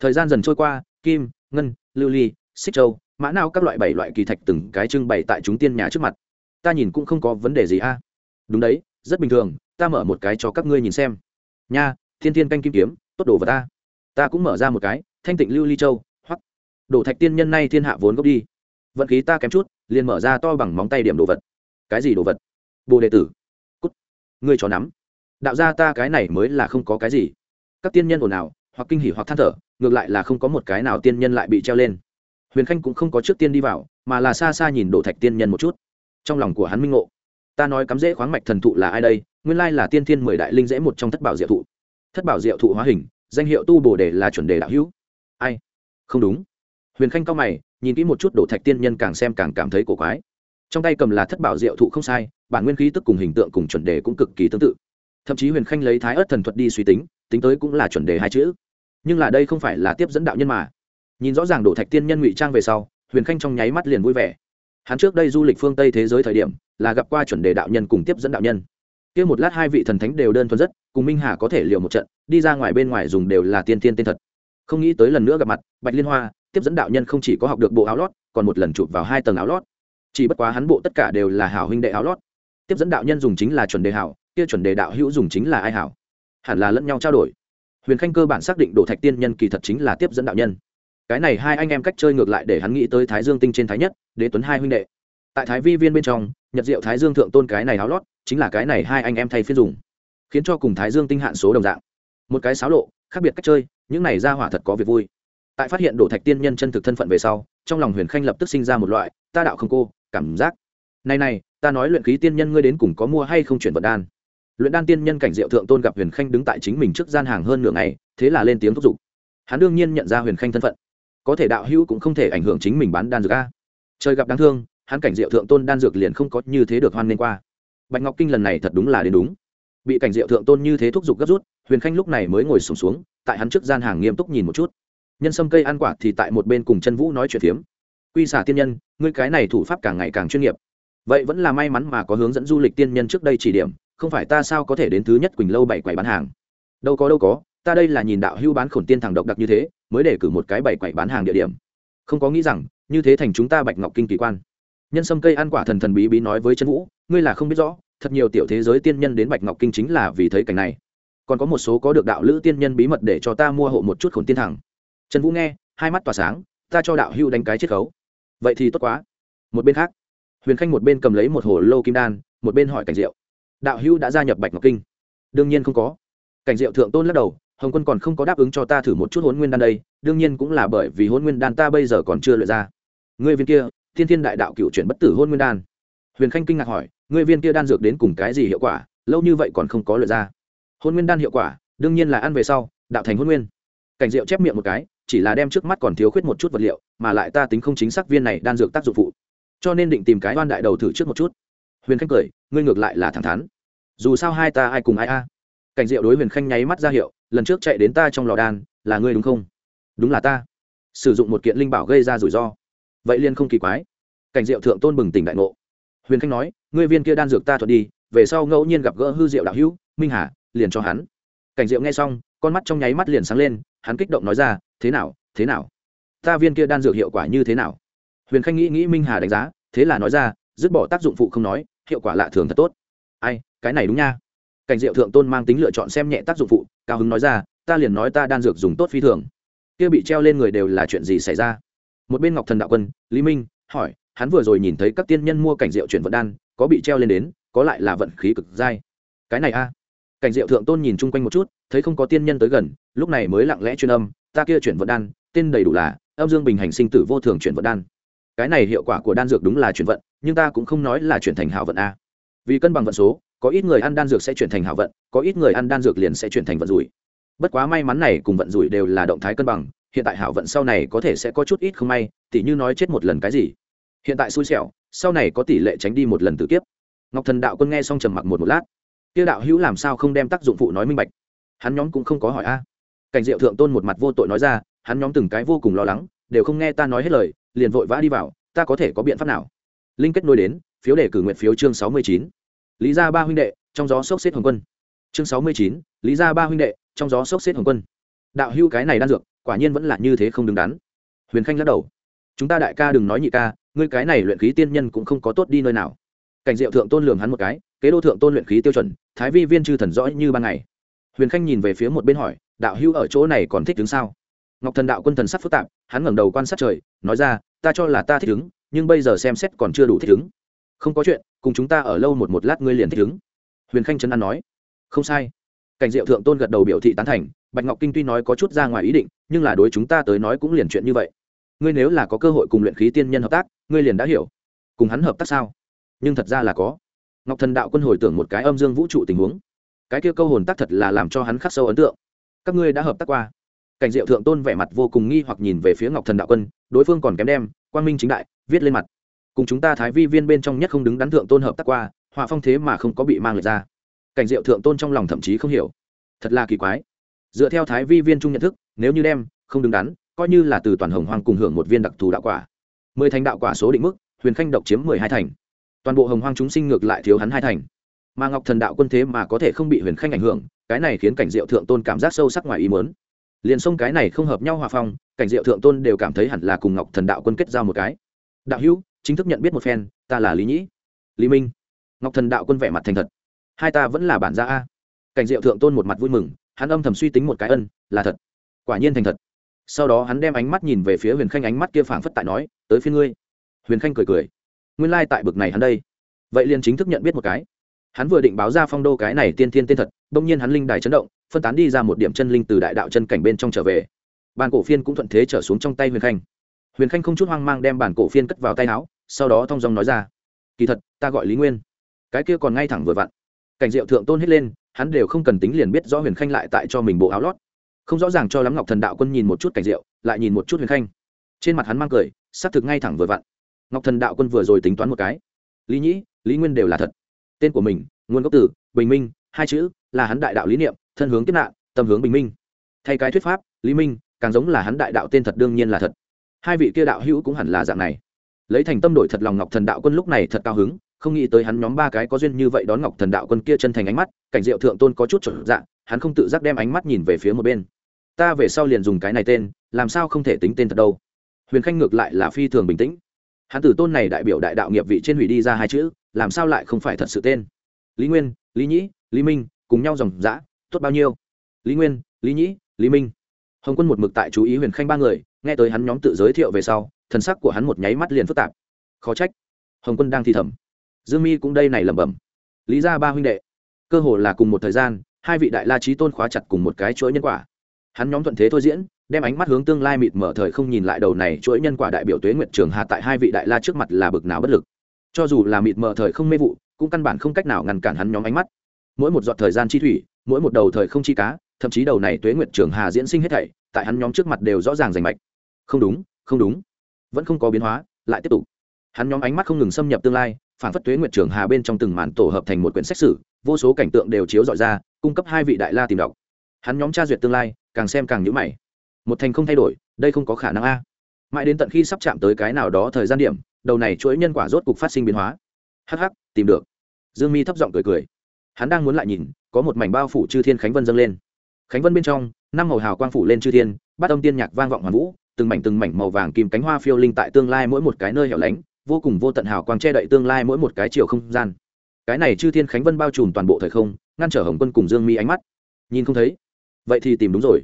Thời gian dần trôi qua, kim, ngân, lưu ly, xích châu, mã nào các loại bảy loại kỳ thạch từng cái trưng bày tại chúng tiên nhà trước mặt. Ta nhìn cũng không có vấn đề gì a. Đúng đấy, rất bình thường, ta mở một cái cho các ngươi nhìn xem. Nha, thiên thiên canh kim kiếm, tốt đồ vào ta. Ta cũng mở ra một cái, thanh tịnh lưu ly châu hoặc đổ thạch tiên nhân nay thiên hạ vốn gốc đi vận khí ta kém chút, liền mở ra to bằng móng tay điểm đồ vật. Cái gì đồ vật? Bồ đệ tử. Cút. Ngươi cho nắm. Đạo ra ta cái này mới là không có cái gì. Các tiên nhân ồn ào, hoặc kinh hỉ hoặc than thở, ngược lại là không có một cái nào tiên nhân lại bị treo lên. Huyền khanh cũng không có trước tiên đi vào, mà là xa xa nhìn đồ thạch tiên nhân một chút. Trong lòng của hắn minh ngộ. Ta nói cắm dễ khoáng mạch thần thụ là ai đây? Nguyên lai là tiên thiên mười đại linh dễ một trong thất bảo diệu thụ. Thất bảo diệu thụ hóa hình, danh hiệu tu bồ đề là chuẩn đề đạo hữu. Ai? Không đúng. Huyền khanh cao mày nhìn kỹ một chút đổ thạch tiên nhân càng xem càng cảm thấy cổ quái. Trong tay cầm là thất bảo diệu thụ không sai, bản nguyên khí tức cùng hình tượng cùng chuẩn đề cũng cực kỳ tương tự. Thậm chí huyền khanh lấy thái ớt thần thuật đi suy tính tính tới cũng là chuẩn đề hai chữ. Nhưng là đây không phải là tiếp dẫn đạo nhân mà. Nhìn rõ ràng đổ thạch tiên nhân ngụy trang về sau, huyền khanh trong nháy mắt liền vui vẻ. Hắn trước đây du lịch phương tây thế giới thời điểm, là gặp qua chuẩn đề đạo nhân cùng tiếp dẫn đạo nhân. Kia một lát hai vị thần thánh đều đơn thuần rất, cùng minh hà có thể liều một trận, đi ra ngoài bên ngoài dùng đều là tiên tiên tên thật. Không nghĩ tới lần nữa gặp mặt, bạch liên hoa tiếp dẫn đạo nhân không chỉ có học được bộ áo lót, còn một lần chụp vào hai tầng áo lót. Chỉ bất quá hắn bộ tất cả đều là hảo huynh đệ áo lót. Tiếp dẫn đạo nhân dùng chính là chuẩn đề hảo, kia chuẩn đề đạo hữu dùng chính là ai hảo? Hẳn là lẫn nhau trao đổi. Huyền khanh cơ bản xác định đổ thạch tiên nhân kỳ thật chính là tiếp dẫn đạo nhân. Cái này hai anh em cách chơi ngược lại để hắn nghĩ tới thái dương tinh trên thái nhất, đế tuấn hai huynh đệ. Tại thái vi viên bên trong, nhật diệu thái dương thượng tôn cái này áo lót, chính là cái này hai anh em thay phiên dùng, khiến cho cùng thái dương tinh hạn số đồng dạng. Một cái xáo lộ, khác biệt cách chơi, những này ra hỏa thật có việc vui tại phát hiện đổ thạch tiên nhân chân thực thân phận về sau trong lòng huyền khanh lập tức sinh ra một loại ta đạo không cô cảm giác. Này này ta nói luyện khí tiên nhân ngươi đến cùng có mua hay không chuyển vận đan? Luyện đan tiên nhân cảnh diệu thượng tôn gặp huyền khanh đứng tại chính mình trước gian hàng hơn nửa ngày thế là lên tiếng thúc giục. Hắn đương nhiên nhận ra huyền khanh thân phận. Có thể đạo hữu cũng không thể ảnh hưởng chính mình bán đan dược a. Trời gặp đáng thương hắn cảnh diệu thượng tôn đan dược liền không có như thế được hoan nên qua. Bạch ngọc kinh lần này thật đúng là đến đúng. Bị cảnh diệu thượng tôn như thế thúc giục gấp rút huyền khanh lúc này mới ngồi sùng xuống, xuống tại hắn trước gian hàng nghiêm túc nhìn một chút nhân sâm cây ăn quả thì tại một bên cùng chân vũ nói chuyện phiếm. Quy xả tiên nhân, ngươi cái này thủ pháp càng ngày càng chuyên nghiệp. Vậy vẫn là may mắn mà có hướng dẫn du lịch tiên nhân trước đây chỉ điểm, không phải ta sao có thể đến thứ nhất quỳnh lâu bảy quầy bán hàng? Đâu có đâu có, ta đây là nhìn đạo hưu bán khổn tiên thằng độc đặc như thế, mới để cử một cái bảy quầy bán hàng địa điểm. Không có nghĩ rằng, như thế thành chúng ta bạch ngọc kinh kỳ quan. Nhân sâm cây ăn quả thần thần bí bí nói với chân vũ, ngươi là không biết rõ, thật nhiều tiểu thế giới tiên nhân đến bạch ngọc kinh chính là vì thấy cảnh này. Còn có một số có được đạo lữ tiên nhân bí mật để cho ta mua hộ một chút khổn tiên thẳng trần vũ nghe, hai mắt tỏa sáng, ta cho đạo hưu đánh cái chiết khấu. Vậy thì tốt quá. Một bên khác, huyền khanh một bên cầm lấy một hồ lô kim đan, một bên hỏi cảnh diệu, đạo hưu đã gia nhập bạch ngọc kinh? Đương nhiên không có. Cảnh diệu thượng tôn lắc đầu, hồng quân còn không có đáp ứng cho ta thử một chút hôn nguyên đan đây, đương nhiên cũng là bởi vì hôn nguyên đan ta bây giờ còn chưa luyện ra. Người viên kia, thiên thiên đại đạo cựu chuyển bất tử hôn nguyên đan. Huyền khanh kinh ngạc hỏi người viên kia đan dược đến cùng cái gì hiệu quả, lâu như vậy còn không có luyện ra? Hôn nguyên đan hiệu quả, đương nhiên là ăn về sau, đạo thành hôn nguyên. Cảnh diệu chép miệng một cái chỉ là đem trước mắt còn thiếu khuyết một chút vật liệu, mà lại ta tính không chính xác viên này đan dược tác dụng phụ. Cho nên định tìm cái oan đại đầu thử trước một chút. Huyền khanh cười, ngươi ngược lại là thẳng thắn. Dù sao hai ta ai cùng ai a? Cảnh diệu đối huyền khanh nháy mắt ra hiệu, lần trước chạy đến ta trong lò đan, là ngươi đúng không? Đúng là ta. Sử dụng một kiện linh bảo gây ra rủi ro. Vậy liên không kỳ quái. Cảnh diệu thượng tôn bừng tỉnh đại ngộ. Huyền khanh nói, ngươi viên kia đan dược ta thuật đi, về sau ngẫu nhiên gặp gỡ hư diệu đạo hữu, minh hà, liền cho hắn. Cảnh diệu nghe xong, con mắt trong nháy mắt liền sáng lên, hắn kích động nói ra thế nào thế nào? Ta viên kia đan dược hiệu quả như thế nào? Huyền khanh nghĩ nghĩ minh hà đánh giá, thế là nói ra, dứt bỏ tác dụng phụ không nói, hiệu quả lạ thường thật tốt. Ai, cái này đúng nha. Cảnh diệu thượng tôn mang tính lựa chọn xem nhẹ tác dụng phụ, cao hứng nói ra, ta liền nói ta đan dược dùng tốt phi thường. Kia bị treo lên người đều là chuyện gì xảy ra? Một bên ngọc thần đạo quân, lý minh, hỏi, hắn vừa rồi nhìn thấy các tiên nhân mua cảnh diệu chuyển vận đan, có bị treo lên đến, có lại là vận khí cực dai. Cái này a. Cảnh diệu thượng tôn nhìn chung quanh một chút, thấy không có tiên nhân tới gần, lúc này mới lặng lẽ chuyên âm ta kia chuyển vận đan, tên đầy đủ là, âm dương bình hành sinh tử vô thường chuyển vận đan. Cái này hiệu quả của đan dược đúng là chuyển vận, nhưng ta cũng không nói là chuyển thành hảo vận a. Vì cân bằng vận số, có ít người ăn đan dược sẽ chuyển thành hảo vận, có ít người ăn đan dược liền sẽ chuyển thành vận rủi. Bất quá may mắn này cùng vận rủi đều là động thái cân bằng, hiện tại hảo vận sau này có thể sẽ có chút ít không may, tỉ như nói chết một lần cái gì. Hiện tại xui xẻo, sau này có tỷ lệ tránh đi một lần tử kiếp. Ngọc thần đạo quân nghe xong trầm mặc một một lát. Tiêu đạo hữu làm sao không đem tác dụng phụ nói minh bạch? Hắn nhóm cũng không có hỏi a cảnh diệu thượng tôn một mặt vô tội nói ra, hắn nhóm từng cái vô cùng lo lắng, đều không nghe ta nói hết lời, liền vội vã đi vào, ta có thể có biện pháp nào? Linh kết nối đến, phiếu đề cử nguyện phiếu chương sáu mươi chín. Lý gia ba huynh đệ, trong gió sốc xếp hồng quân. Chương sáu mươi chín, lý gia ba huynh đệ, trong gió sốc xếp hồng quân. Đạo hưu cái này đan dược, quả nhiên vẫn là như thế không đứng đắn. Huyền khanh lắc đầu. Chúng ta đại ca đừng nói nhị ca, ngươi cái này luyện khí tiên nhân cũng không có tốt đi nơi nào. Cảnh diệu thượng tôn lường hắn một cái, kế đô thượng tôn luyện khí tiêu chuẩn, thái vi viên chư thần rõ như ban ngày. Huyền khanh nhìn về phía một bên hỏi đạo hưu ở chỗ này còn thích đứng sao? Ngọc thần đạo quân thần sắc phức tạp hắn ngẩng đầu quan sát trời nói ra ta cho là ta thích đứng, nhưng bây giờ xem xét còn chưa đủ thích đứng. không có chuyện cùng chúng ta ở lâu một một lát ngươi liền thích đứng. huyền khanh trấn an nói. Không sai. Cảnh diệu thượng tôn gật đầu biểu thị tán thành bạch ngọc kinh tuy nói có chút ra ngoài ý định nhưng là đối chúng ta tới nói cũng liền chuyện như vậy. Ngươi nếu là có cơ hội cùng luyện khí tiên nhân hợp tác ngươi liền đã hiểu. Cùng hắn hợp tác sao? Nhưng thật ra là có. Ngọc thần đạo quân hồi tưởng một cái âm dương vũ trụ tình huống. Cái kia câu hồn tác thật là làm cho hắn khắc sâu ấn tượng các ngươi đã hợp tác qua. Cảnh diệu thượng tôn vẻ mặt vô cùng nghi hoặc nhìn về phía ngọc thần đạo quân, đối phương còn kém đem quang minh chính đại viết lên mặt. Cùng chúng ta thái vi viên bên trong nhất không đứng đắn thượng tôn hợp tác qua, họa phong thế mà không có bị mang lệch ra. Cảnh diệu thượng tôn trong lòng thậm chí không hiểu. Thật là kỳ quái. Dựa theo thái vi viên trung nhận thức, nếu như đem không đứng đắn, coi như là từ toàn hồng hoàng cùng hưởng một viên đặc thù đạo quả. Mười thành đạo quả số định mức, huyền khanh độc chiếm mười hai thành. Toàn bộ hồng hoang chúng sinh ngược lại thiếu hắn hai thành. Mà ngọc thần đạo quân thế mà có thể không bị huyền khanh ảnh hưởng cái này khiến cảnh diệu thượng tôn cảm giác sâu sắc ngoài ý mớn liền sông cái này không hợp nhau hòa phong, cảnh diệu thượng tôn đều cảm thấy hẳn là cùng ngọc thần đạo quân kết giao một cái. Đạo hữu, chính thức nhận biết một phen, ta là lý nhĩ. Lý minh. Ngọc thần đạo quân vẻ mặt thành thật. Hai ta vẫn là bản gia a. Cảnh diệu thượng tôn một mặt vui mừng, hắn âm thầm suy tính một cái ân, là thật. Quả nhiên thành thật. Sau đó hắn đem ánh mắt nhìn về phía huyền khanh ánh mắt kia phảng phất tại nói, tới phía ngươi. Huyền khanh cười cười. Nguyên lai tại bực này hắn đây. Vậy liền chính thức nhận biết một cái hắn vừa định báo ra phong đô cái này tiên thiên tên thật, bỗng nhiên hắn linh đài chấn động, phân tán đi ra một điểm chân linh từ đại đạo chân cảnh bên trong trở về. Bàn cổ phiên cũng thuận thế trở xuống trong tay huyền khanh. Huyền khanh không chút hoang mang đem bản cổ phiên cất vào tay áo, sau đó thong dong nói ra, kỳ thật, ta gọi lý nguyên. Cái kia còn ngay thẳng vừa vặn. Cảnh diệu thượng tôn hết lên, hắn đều không cần tính liền biết rõ huyền khanh lại tại cho mình bộ áo lót. Không rõ ràng cho lắm ngọc thần đạo quân nhìn một chút cảnh diệu, lại nhìn một chút huyền khanh. Trên mặt hắn mang cười, xác thực ngay thẳng vừa vặn. Ngọc thần đạo quân vừa rồi tính toán một cái. Lý nhĩ, lý nguyên đều là thật tên của mình, nguồn gốc từ, bình minh, hai chữ, là hắn đại đạo lý niệm, thân hướng kiếp nạn, tâm hướng bình minh. Thay cái thuyết pháp, lý minh, càng giống là hắn đại đạo tên thật đương nhiên là thật. Hai vị kia đạo hữu cũng hẳn là dạng này. Lấy thành tâm đổi thật lòng ngọc thần đạo quân lúc này thật cao hứng, không nghĩ tới hắn nhóm ba cái có duyên như vậy đón ngọc thần đạo quân kia chân thành ánh mắt, cảnh diệu thượng tôn có chút trở dạng, hắn không tự giác đem ánh mắt nhìn về phía một bên. Ta về sau liền dùng cái này tên, làm sao không thể tính tên thật đâu. Huyền khanh ngược lại là phi thường bình tĩnh hán tử tôn này đại biểu đại đạo nghiệp vị trên hủy đi ra hai chữ, làm sao lại không phải thật sự tên? Lý nguyên, lý nhĩ, lý minh, cùng nhau dòng dã, tốt bao nhiêu? Lý nguyên, lý nhĩ, lý minh. Hồng quân một mực tại chú ý huyền khanh ba người, nghe tới hắn nhóm tự giới thiệu về sau, thần sắc của hắn một nháy mắt liền phức tạp. Khó trách. Hồng quân đang thi thầm. Dương mi cũng đây này lẩm bẩm. Lý ra ba huynh đệ. Cơ hồ là cùng một thời gian, hai vị đại la trí tôn khóa chặt cùng một cái chuỗi nhân quả. Hắn nhóm thuận thế thôi diễn đem ánh mắt hướng tương lai mịt mở thời không nhìn lại đầu này chuỗi nhân quả đại biểu tuế nguyệt trường hà tại hai vị đại la trước mặt là bực nào bất lực. Cho dù là mịt mở thời không mê vụ, cũng căn bản không cách nào ngăn cản hắn nhóm ánh mắt. Mỗi một giọt thời gian chi thủy, mỗi một đầu thời không chi cá, thậm chí đầu này tuế nguyệt trường hà diễn sinh hết thảy, tại hắn nhóm trước mặt đều rõ ràng rành mạch. Không đúng không đúng. Vẫn không có biến hóa, lại tiếp tục. Hắn nhóm ánh mắt không ngừng xâm nhập tương lai, phản phất tuế nguyệt trường hà bên trong từng màn tổ hợp thành một quyển sách sử, vô số cảnh tượng đều chiếu dọi ra, cung cấp hai vị đại la tìm đọc. Hắn nhóm tra duyệt tương lai, càng xem càng nhữ mày một thành không thay đổi, đây không có khả năng a. Mãi đến tận khi sắp chạm tới cái nào đó thời gian điểm, đầu này chuỗi nhân quả rốt cục phát sinh biến hóa. Hh tìm được. Dương mi thấp giọng cười cười. Hắn đang muốn lại nhìn, có một mảnh bao phủ chư thiên khánh vân dâng lên. Khánh vân bên trong, năm màu hào quang phủ lên chư thiên, bát âm tiên nhạc vang vọng hoàn vũ, từng mảnh từng mảnh màu vàng kim cánh hoa phiêu linh tại tương lai mỗi một cái nơi hẻo lánh, vô cùng vô tận hào quang che đậy tương lai mỗi một cái chiều không gian. Cái này chư thiên khánh vân bao trùm toàn bộ thời không, ngăn trở hồng quân cùng dương mi ánh mắt. Nhìn không thấy? Vậy thì tìm đúng rồi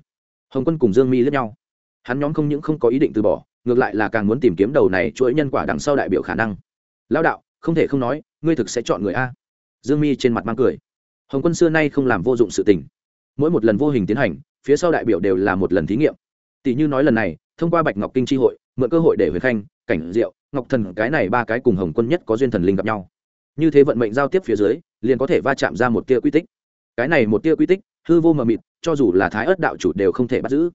hồng quân cùng dương mi lướt nhau. Hắn nhóm không những không có ý định từ bỏ, ngược lại là càng muốn tìm kiếm đầu này chuỗi nhân quả đằng sau đại biểu khả năng. Lao đạo, không thể không nói, ngươi thực sẽ chọn người a. Dương mi trên mặt mang cười. Hồng quân xưa nay không làm vô dụng sự tình. Mỗi một lần vô hình tiến hành, phía sau đại biểu đều là một lần thí nghiệm. Tỷ như nói lần này, thông qua bạch ngọc kinh tri hội, mượn cơ hội để huyền khanh, cảnh diệu, ngọc thần cái này ba cái cùng hồng quân nhất có duyên thần linh gặp nhau. Như thế vận mệnh giao tiếp phía dưới, liền có thể va chạm ra một tia quy tích. Cái này một tia quy tích, hư vô mờ mịt cho dù là thái ớt đạo chủ đều không thể bắt giữ.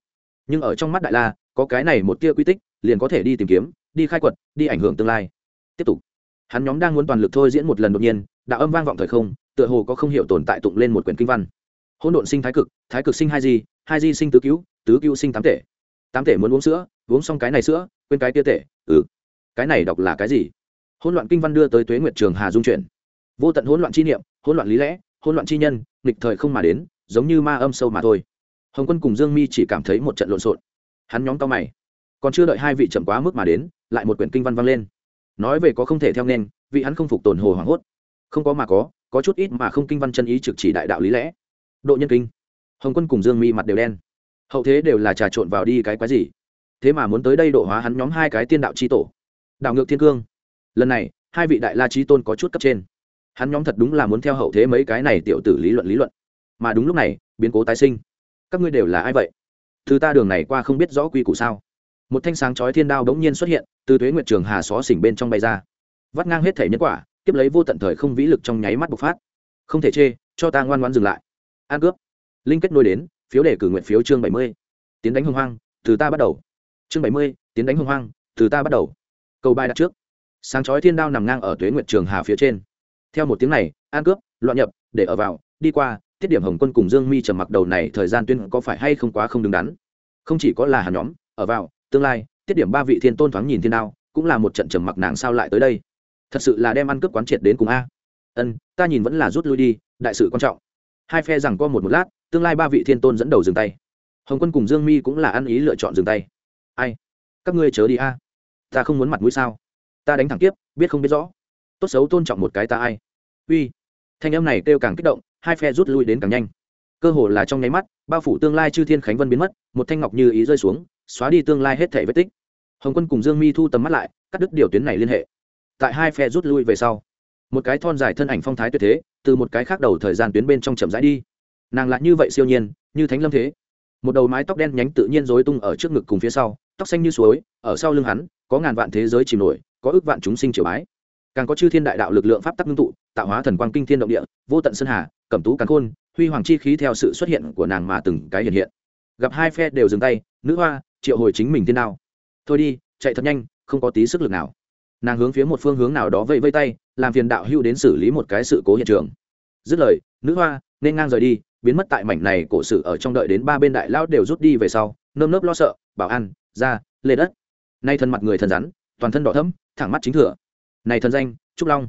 Nhưng ở trong mắt đại la, có cái này một tia quy tích, liền có thể đi tìm kiếm, đi khai quật, đi ảnh hưởng tương lai. Tiếp tục. Hắn nhóm đang muốn toàn lực thôi diễn một lần đột nhiên, đạo âm vang vọng thời không, tựa hồ có không hiểu tồn tại tụng lên một quyển kinh văn. Hỗn độn sinh thái cực thái cực sinh hai di hai di sinh tứ cứu tứ cứu sinh tám tể. Tám tể muốn uống sữa, uống xong cái này sữa, quên cái tia tể ừ. Cái này đọc là cái gì? Hỗn loạn kinh văn đưa tới tuế nguyệt trường hà dung chuyển vô tận hỗn loạn chi niệm, hỗn loạn lý lẽ, hỗn loạn chi nhân, nghịch thời không mà đến giống như ma âm sâu mà thôi. Hồng quân cùng dương mi chỉ cảm thấy một trận lộn xộn. Hắn nhóm cao mày. Còn chưa đợi hai vị chậm quá mức mà đến, lại một quyển kinh văn vang lên. Nói về có không thể theo nên vị hắn không phục tồn hồ hoảng hốt. Không có mà có có chút ít mà không kinh văn chân ý trực chỉ đại đạo lý lẽ. Độ nhân kinh. Hồng quân cùng dương mi mặt đều đen. Hậu thế đều là trà trộn vào đi cái quái gì? Thế mà muốn tới đây độ hóa hắn nhóm hai cái tiên đạo chi tổ. Đạo ngược thiên cương. Lần này, hai vị đại la trí tôn có chút cấp trên. Hắn nhóm thật đúng là muốn theo hậu thế mấy cái này tiểu tử lý luận lý luận mà đúng lúc này, biến cố tái sinh. Các ngươi đều là ai vậy? Thứ ta đường này qua không biết rõ quy củ sao? Một thanh sáng chói thiên đao bỗng nhiên xuất hiện, từ thuế nguyệt trường hà xó xỉnh bên trong bay ra. Vắt ngang hết thể nhân quả, tiếp lấy vô tận thời không vĩ lực trong nháy mắt bộc phát. Không thể chê, cho ta ngoan ngoan dừng lại. An cướp. Linh kết nối đến, phiếu đề cử nguyện phiếu chương bảy mươi. Tiến đánh hưng hoang từ ta bắt đầu. Chương bảy mươi, tiến đánh hưng hoang từ ta bắt đầu. Câu bài đặt trước. Sáng chói thiên đao nằm ngang ở tuế nguyệt trường hà phía trên. Theo một tiếng này, an cướp, loạn nhập, để ở vào, đi qua tiết điểm hồng quân cùng dương mi trầm mặc đầu này thời gian tuyên có phải hay không quá không đứng đắn? Không chỉ có là hàn nhóm, ở vào, tương lai, tiết điểm ba vị thiên tôn thoáng nhìn thiên đao, cũng là một trận trầm mặc nàng sao lại tới đây? Thật sự là đem ăn cướp quán triệt đến cùng a. Ân, ta nhìn vẫn là rút lui đi, đại sự quan trọng. Hai phe rằng co một một lát, tương lai ba vị thiên tôn dẫn đầu dừng tay. Hồng quân cùng dương mi cũng là ăn ý lựa chọn dừng tay. Ai? Các ngươi chớ đi a. Ta không muốn mặt mũi sao? Ta đánh thẳng tiếp, biết không biết rõ. Tốt xấu tôn trọng một cái ta ai? Uy. Thanh em này kêu càng kích động hai phe rút lui đến càng nhanh. Cơ hồ là trong nháy mắt, bao phủ tương lai chư thiên khánh vân biến mất, một thanh ngọc như ý rơi xuống, xóa đi tương lai hết thể vết tích. Hồng quân cùng dương mi thu tầm mắt lại, cắt đứt điều tuyến này liên hệ. Tại hai phe rút lui về sau, một cái thon dài thân ảnh phong thái tuyệt thế, từ một cái khác đầu thời gian tuyến bên trong chậm rãi đi. Nàng lại như vậy siêu nhiên, như thánh lâm thế. Một đầu mái tóc đen nhánh tự nhiên rối tung ở trước ngực cùng phía sau, tóc xanh như suối, ở sau lưng hắn, có ngàn vạn thế giới chìm nổi, có ước vạn chúng sinh triều bái càng có chư thiên đại đạo lực lượng pháp tắc ngưng tụ, tạo hóa thần quang kinh thiên động địa, vô tận sơn hà, cẩm tú càn khôn, huy hoàng chi khí theo sự xuất hiện của nàng mà từng cái hiện hiện. Gặp hai phe đều dừng tay, nữ hoa, triệu hồi chính mình tiên đao. Thôi đi, chạy thật nhanh, không có tí sức lực nào. Nàng hướng phía một phương hướng nào đó vây vây tay, làm phiền đạo hưu đến xử lý một cái sự cố hiện trường. Dứt lời, nữ hoa, nên ngang rời đi, biến mất tại mảnh này cổ sự ở trong đợi đến ba bên đại lão đều rút đi về sau, nơm nớp lo sợ, bảo an, ra, lê đất. Nay thân mặt người thần rắn, toàn thân đỏ thấm thẳng mắt chính thừa này thần danh, trúc long.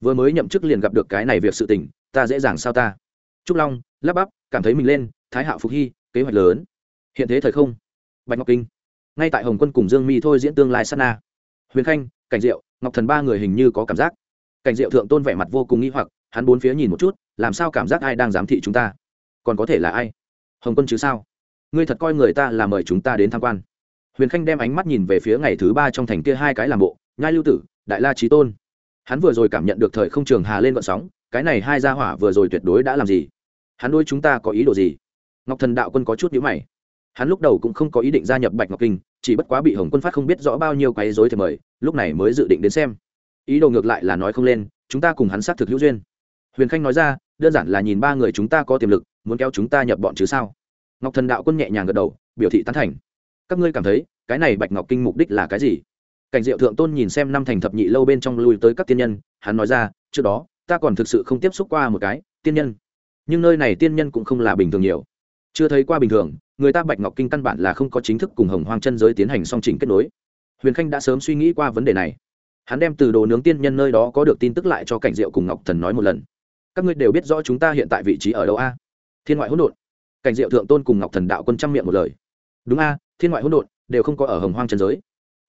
Vừa mới nhậm chức liền gặp được cái này việc sự tình, ta dễ dàng sao ta? Trúc long, lắp bắp, cảm thấy mình lên, thái hạo phục hy, kế hoạch lớn. Hiện thế thời không, bạch ngọc kinh. Ngay tại hồng quân cùng dương mi thôi diễn tương lai sát na. Huyền khanh, cảnh diệu, ngọc thần ba người hình như có cảm giác. Cảnh diệu thượng tôn vẻ mặt vô cùng nghi hoặc, hắn bốn phía nhìn một chút, làm sao cảm giác ai đang giám thị chúng ta? Còn có thể là ai? Hồng quân chứ sao? Ngươi thật coi người ta là mời chúng ta đến tham quan. Huyền khanh đem ánh mắt nhìn về phía ngày thứ ba trong thành kia hai cái làm bộ, nhai lưu tử đại la trí tôn. Hắn vừa rồi cảm nhận được thời không trường hà lên vận sóng, cái này hai gia hỏa vừa rồi tuyệt đối đã làm gì? Hắn đôi chúng ta có ý đồ gì? Ngọc thần đạo quân có chút nhữ mày. Hắn lúc đầu cũng không có ý định gia nhập bạch ngọc kinh, chỉ bất quá bị hồng quân phát không biết rõ bao nhiêu quấy dối thì mời, lúc này mới dự định đến xem. Ý đồ ngược lại là nói không lên, chúng ta cùng hắn xác thực hữu duyên. Huyền khanh nói ra, đơn giản là nhìn ba người chúng ta có tiềm lực, muốn kéo chúng ta nhập bọn chứ sao? Ngọc thần đạo quân nhẹ nhàng gật đầu, biểu thị tán thành. Các ngươi cảm thấy, cái này bạch ngọc kinh mục đích là cái gì? Cảnh diệu thượng tôn nhìn xem năm thành thập nhị lâu bên trong lui tới các tiên nhân, hắn nói ra, trước đó, ta còn thực sự không tiếp xúc qua một cái tiên nhân. Nhưng nơi này tiên nhân cũng không là bình thường nhiều. Chưa thấy qua bình thường, người ta bạch ngọc kinh căn bản là không có chính thức cùng hồng hoang chân giới tiến hành song trình kết nối. Huyền khanh đã sớm suy nghĩ qua vấn đề này. Hắn đem từ đồ nướng tiên nhân nơi đó có được tin tức lại cho cảnh diệu cùng ngọc thần nói một lần. Các ngươi đều biết rõ chúng ta hiện tại vị trí ở đâu a? Thiên ngoại hỗn độn. Cảnh diệu thượng tôn cùng ngọc thần đạo quân trăm miệng một lời. Đúng a, thiên ngoại hỗn độn đều không có ở hồng hoang chân giới.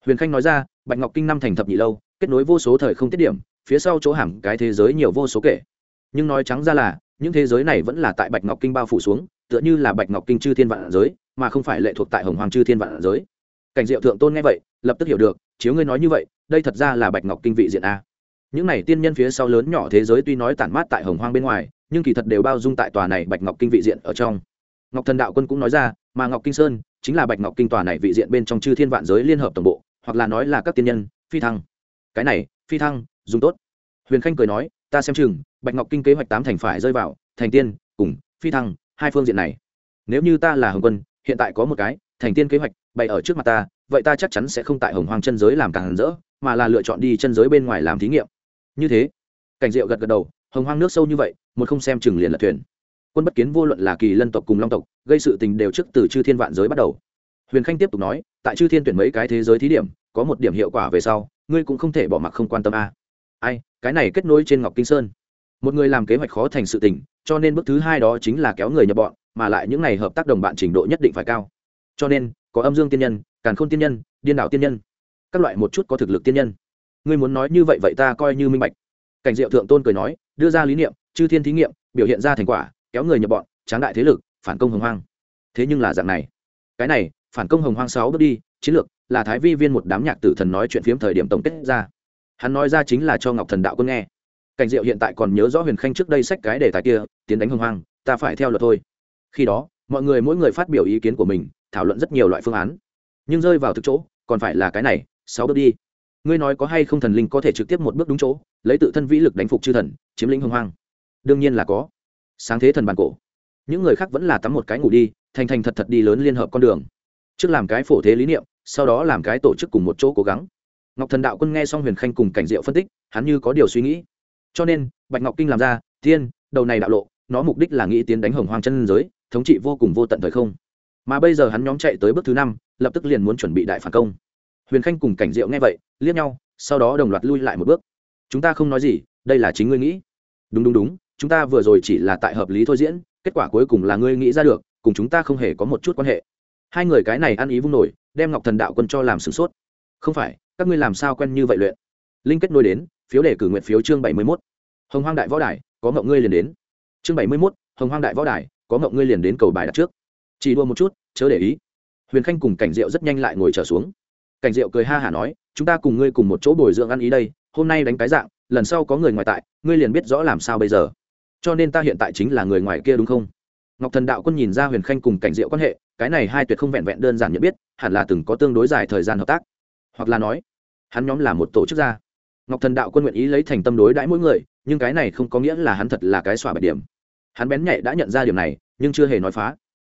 Huyền khanh nói ra bạch ngọc kinh năm thành thập nhị lâu, kết nối vô số thời không tiết điểm, phía sau chỗ hẳn cái thế giới nhiều vô số kể. Nhưng nói trắng ra là, những thế giới này vẫn là tại bạch ngọc kinh bao phủ xuống, tựa như là bạch ngọc kinh chư thiên vạn giới, mà không phải lệ thuộc tại hồng hoàng chư thiên vạn giới. Cảnh diệu thượng tôn nghe vậy, lập tức hiểu được, chiếu ngươi nói như vậy, đây thật ra là bạch ngọc kinh vị diện a. Những này tiên nhân phía sau lớn nhỏ thế giới tuy nói tản mát tại hồng hoang bên ngoài, nhưng kỳ thật đều bao dung tại tòa này bạch ngọc kinh vị diện ở trong. Ngọc thần đạo quân cũng nói ra, mà ngọc kinh sơn chính là bạch ngọc kinh tòa này vị diện bên trong chư thiên vạn giới liên hợp tổng bộ hoặc là nói là các tiên nhân, phi thăng. Cái này, phi thăng, dùng tốt. Huyền khanh cười nói, ta xem chừng, bạch ngọc kinh kế hoạch tám thành phải rơi vào, thành tiên, cùng, phi thăng, hai phương diện này. Nếu như ta là hồng quân, hiện tại có một cái, thành tiên kế hoạch, bày ở trước mặt ta, vậy ta chắc chắn sẽ không tại hồng hoàng chân giới làm càng rỡ, mà là lựa chọn đi chân giới bên ngoài làm thí nghiệm. Như thế, cảnh diệu gật gật đầu, hồng hoang nước sâu như vậy, một không xem chừng liền là thuyền. Quân bất kiến vô luận là kỳ lân tộc cùng long tộc, gây sự tình đều trước từ chư thiên vạn giới bắt đầu huyền khanh tiếp tục nói, tại chư thiên tuyển mấy cái thế giới thí điểm, có một điểm hiệu quả về sau, ngươi cũng không thể bỏ mặc không quan tâm a. Ai, cái này kết nối trên ngọc kinh sơn. Một người làm kế hoạch khó thành sự tình, cho nên bước thứ hai đó chính là kéo người nhập bọn, mà lại những này hợp tác đồng bạn trình độ nhất định phải cao. Cho nên, có âm dương tiên nhân, càn khôn tiên nhân, điên đảo tiên nhân, các loại một chút có thực lực tiên nhân. Ngươi muốn nói như vậy vậy ta coi như minh bạch. Cảnh diệu thượng tôn cười nói, đưa ra lý niệm, chư thiên thí nghiệm, biểu hiện ra thành quả, kéo người nhập bọn, tráng đại thế lực, phản công hồng hoang. Thế nhưng là dạng này. Cái này phản công hồng hoang sáu bước đi, chiến lược là thái vi viên một đám nhạc tử thần nói chuyện phiếm thời điểm tổng kết ra. Hắn nói ra chính là cho ngọc thần đạo quân nghe. Cảnh diệu hiện tại còn nhớ rõ huyền khanh trước đây sách cái đề tài kia, tiến đánh hồng hoang, ta phải theo luật thôi. Khi đó, mọi người mỗi người phát biểu ý kiến của mình, thảo luận rất nhiều loại phương án. Nhưng rơi vào thực chỗ, còn phải là cái này, sáu bước đi. Ngươi nói có hay không thần linh có thể trực tiếp một bước đúng chỗ, lấy tự thân vĩ lực đánh phục chư thần, chiếm lĩnh hồng hoang? Đương nhiên là có. Sáng thế thần bàn cổ. Những người khác vẫn là tắm một cái ngủ đi, thành thành thật thật đi lớn liên hợp con đường trước làm cái phổ thế lý niệm, sau đó làm cái tổ chức cùng một chỗ cố gắng. Ngọc thần đạo quân nghe xong huyền khanh cùng cảnh diệu phân tích, hắn như có điều suy nghĩ. Cho nên, bạch ngọc kinh làm ra thiên đầu này đạo lộ, nó mục đích là nghĩ tiến đánh hồng hoang chân giới, thống trị vô cùng vô tận thời không. Mà bây giờ hắn nhóm chạy tới bước thứ năm, lập tức liền muốn chuẩn bị đại phản công. Huyền khanh cùng cảnh diệu nghe vậy, liếc nhau, sau đó đồng loạt lui lại một bước. Chúng ta không nói gì, đây là chính ngươi nghĩ. Đúng đúng đúng, chúng ta vừa rồi chỉ là tại hợp lý thôi diễn, kết quả cuối cùng là ngươi nghĩ ra được, cùng chúng ta không hề có một chút quan hệ hai người cái này ăn ý vung nổi, đem ngọc thần đạo quân cho làm sửng sốt. Không phải, các ngươi làm sao quen như vậy luyện? Linh kết nối đến, phiếu đề cử nguyện phiếu chương bảy mươi mốt. Hồng hoang đại võ đài, có ngậu ngươi liền đến. Chương bảy mươi mốt, hồng hoang đại võ đài, có ngậu ngươi liền đến cầu bài đặt trước. Chỉ đua một chút, chớ để ý. Huyền khanh cùng cảnh diệu rất nhanh lại ngồi trở xuống. Cảnh diệu cười ha hả nói, chúng ta cùng ngươi cùng một chỗ bồi dưỡng ăn ý đây, hôm nay đánh cái dạng, lần sau có người ngoài tại, ngươi liền biết rõ làm sao bây giờ. Cho nên ta hiện tại chính là người ngoài kia đúng không? Ngọc thần đạo quân nhìn ra huyền khanh cùng cảnh diệu quan hệ, cái này hai tuyệt không vẹn vẹn đơn giản nhận biết, hẳn là từng có tương đối dài thời gian hợp tác. Hoặc là nói, hắn nhóm là một tổ chức gia. Ngọc thần đạo quân nguyện ý lấy thành tâm đối đãi mỗi người, nhưng cái này không có nghĩa là hắn thật là cái xỏa bạch điểm. Hắn bén nhạy đã nhận ra điều này, nhưng chưa hề nói phá.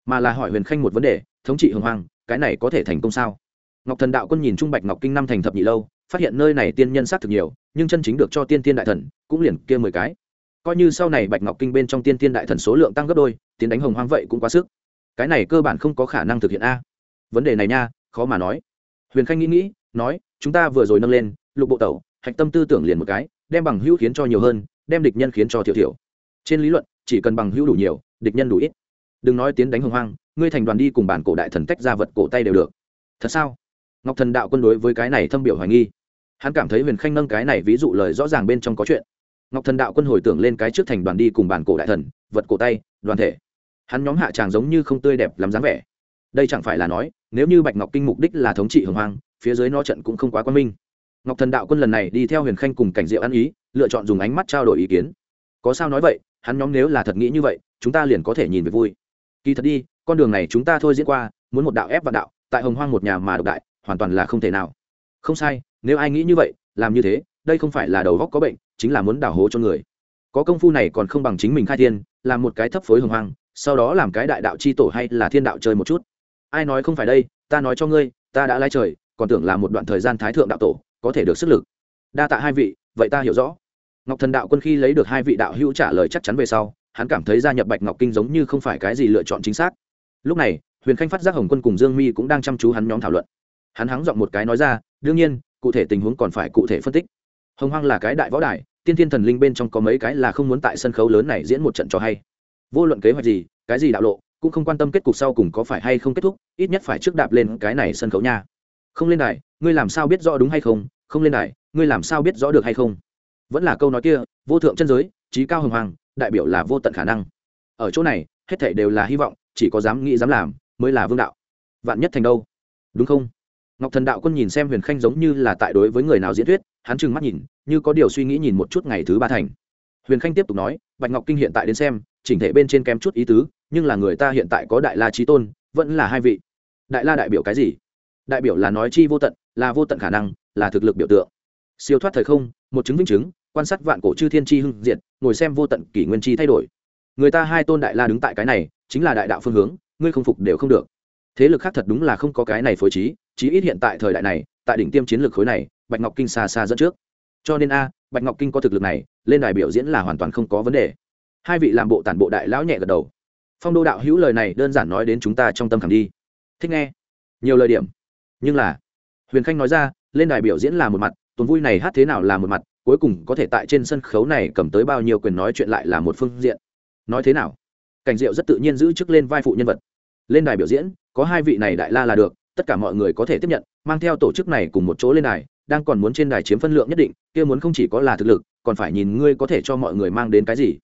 Mà là hỏi huyền khanh một vấn đề, thống trị hưng hoàng cái này có thể thành công sao? Ngọc thần đạo quân nhìn trung bạch ngọc kinh năm thành thập nhị lâu, phát hiện nơi này tiên nhân s á c thực nhiều, nhưng chân chính được cho tiên tiên đại thần, cũng liền kia mười cái coi như sau này bạch ngọc kinh bên trong tiên tiên đại thần số lượng tăng gấp đôi, tiến đánh hồng hoang vậy cũng quá sức. Cái này cơ bản không có khả năng thực hiện a. Vấn đề này nha, khó mà nói. Huyền khanh nghĩ nghĩ, nói, chúng ta vừa rồi nâng lên, lục bộ tẩu, hạch tâm tư tưởng liền một cái, đem bằng hữu khiến cho nhiều hơn, đem địch nhân khiến cho thiểu thiểu. Trên lý luận, chỉ cần bằng hữu đủ nhiều, địch nhân đủ ít. Đừng nói tiến đánh hồng hoang, ngươi thành đoàn đi cùng bản cổ đại thần tách ra vật cổ tay đều được. Thật sao? Ngọc thần đạo quân đối với cái này thâm biểu hoài nghi. Hắn cảm thấy huyền khanh nâng cái này ví dụ lời rõ ràng bên trong có chuyện ngọc thần đạo quân hồi tưởng lên cái trước thành đoàn đi cùng bản cổ đại thần, vật cổ tay, đoàn thể. Hắn nhóm hạ tràng giống như không tươi đẹp lắm dáng vẻ. Đây chẳng phải là nói, nếu như bạch ngọc kinh mục đích là thống trị hồng hoang, phía dưới nó trận cũng không quá quan minh. Ngọc thần đạo quân lần này đi theo huyền khanh cùng cảnh diệu ăn ý, lựa chọn dùng ánh mắt trao đổi ý kiến. Có sao nói vậy, hắn nhóm nếu là thật nghĩ như vậy, chúng ta liền có thể nhìn về vui. Kỳ thật đi, con đường này chúng ta thôi diễn qua, muốn một đạo ép vạn đạo, tại hồng hoang một nhà mà độc đại, hoàn toàn là không thể nào. Không sai, nếu ai nghĩ như vậy, làm như thế, đây không phải là đầu góc có bệnh chính là muốn đảo hố cho người. Có công phu này còn không bằng chính mình khai thiên, làm một cái thấp phối hồng hoang, sau đó làm cái đại đạo c h i tổ hay là thiên đạo chơi một chút. Ai nói không phải đây, ta nói cho ngươi, ta đã lai trời, còn tưởng là một đoạn thời gian thái thượng đạo tổ, có thể được sức lực. Đa tạ hai vị, vậy ta hiểu rõ. Ngọc thần đạo quân khi lấy được hai vị đạo hữu trả lời chắc chắn về sau, hắn cảm thấy gia nhập bạch ngọc kinh giống như không phải cái gì lựa chọn chính xác. Lúc này, huyền khanh phát giác hồng quân cùng dương mi cũng đang chăm chú hắn nhóm thảo luận. Hắn hắng giọng một cái nói ra, đương nhiên, cụ thể tình huống còn phải cụ thể phân tích hồng hoang là cái đại võ đài, tiên thiên thần linh bên trong có mấy cái là không muốn tại sân khấu lớn này diễn một trận cho hay. Vô luận kế hoạch gì, cái gì đạo lộ, cũng không quan tâm kết cục sau cùng có phải hay không kết thúc, ít nhất phải trước đạp lên cái này sân khấu nha. Không lên đài, ngươi làm sao biết rõ đúng hay không? Không lên đài, ngươi làm sao biết rõ được hay không? Vẫn là câu nói kia, vô thượng chân giới, trí cao hồng hoàng đại biểu là vô tận khả năng. Ở chỗ này, hết thảy đều là hy vọng, chỉ có dám nghĩ dám làm, mới là vương đạo. Vạn nhất thành đâu? Đúng không? Ngọc thần đạo quân nhìn xem huyền khanh giống như là tại đối với người nào diễn thuyết, hắn trừng mắt nhìn, như có điều suy nghĩ nhìn một chút ngày thứ ba thành. Huyền khanh tiếp tục nói, bạch ngọc kinh hiện tại đến xem, chỉnh thể bên trên kém chút ý tứ, nhưng là người ta hiện tại có đại la trí tôn, vẫn là hai vị. Đại la đại biểu cái gì? Đại biểu là nói chi vô tận, là vô tận khả năng, là thực lực biểu tượng. Siêu thoát thời không, một chứng vĩnh chứng, quan sát vạn cổ chư thiên chi hưng diệt, ngồi xem vô tận kỷ nguyên chi thay đổi. Người ta hai tôn đại la đứng tại cái này, chính là đại đạo phương hướng, ngươi không phục đều không được. Thế lực khác thật đúng là không có cái này phối trí chí ít hiện tại thời đại này, tại đỉnh tiêm chiến lược khối này, bạch ngọc kinh xa xa dẫn trước. Cho nên a, bạch ngọc kinh có thực lực này, lên đài biểu diễn là hoàn toàn không có vấn đề. Hai vị làm bộ tản bộ đại lão nhẹ gật đầu. Phong đô đạo hữu lời này đơn giản nói đến chúng ta trong tâm khảm đi. Thích nghe? Nhiều lời điểm. Nhưng là, huyền khanh nói ra, lên đài biểu diễn là một mặt, tuần vui này hát thế nào là một mặt, cuối cùng có thể tại trên sân khấu này cầm tới bao nhiêu quyền nói chuyện lại là một phương diện. Nói thế nào? Cảnh diệu rất tự nhiên giữ chức lên vai phụ nhân vật. Lên đài biểu diễn, có hai vị này đại la là được tất cả mọi người có thể tiếp nhận, mang theo tổ chức này cùng một chỗ lên đài, đang còn muốn trên đài chiếm phân lượng nhất định, kia muốn không chỉ có là thực lực, còn phải nhìn ngươi có thể cho mọi người mang đến cái gì.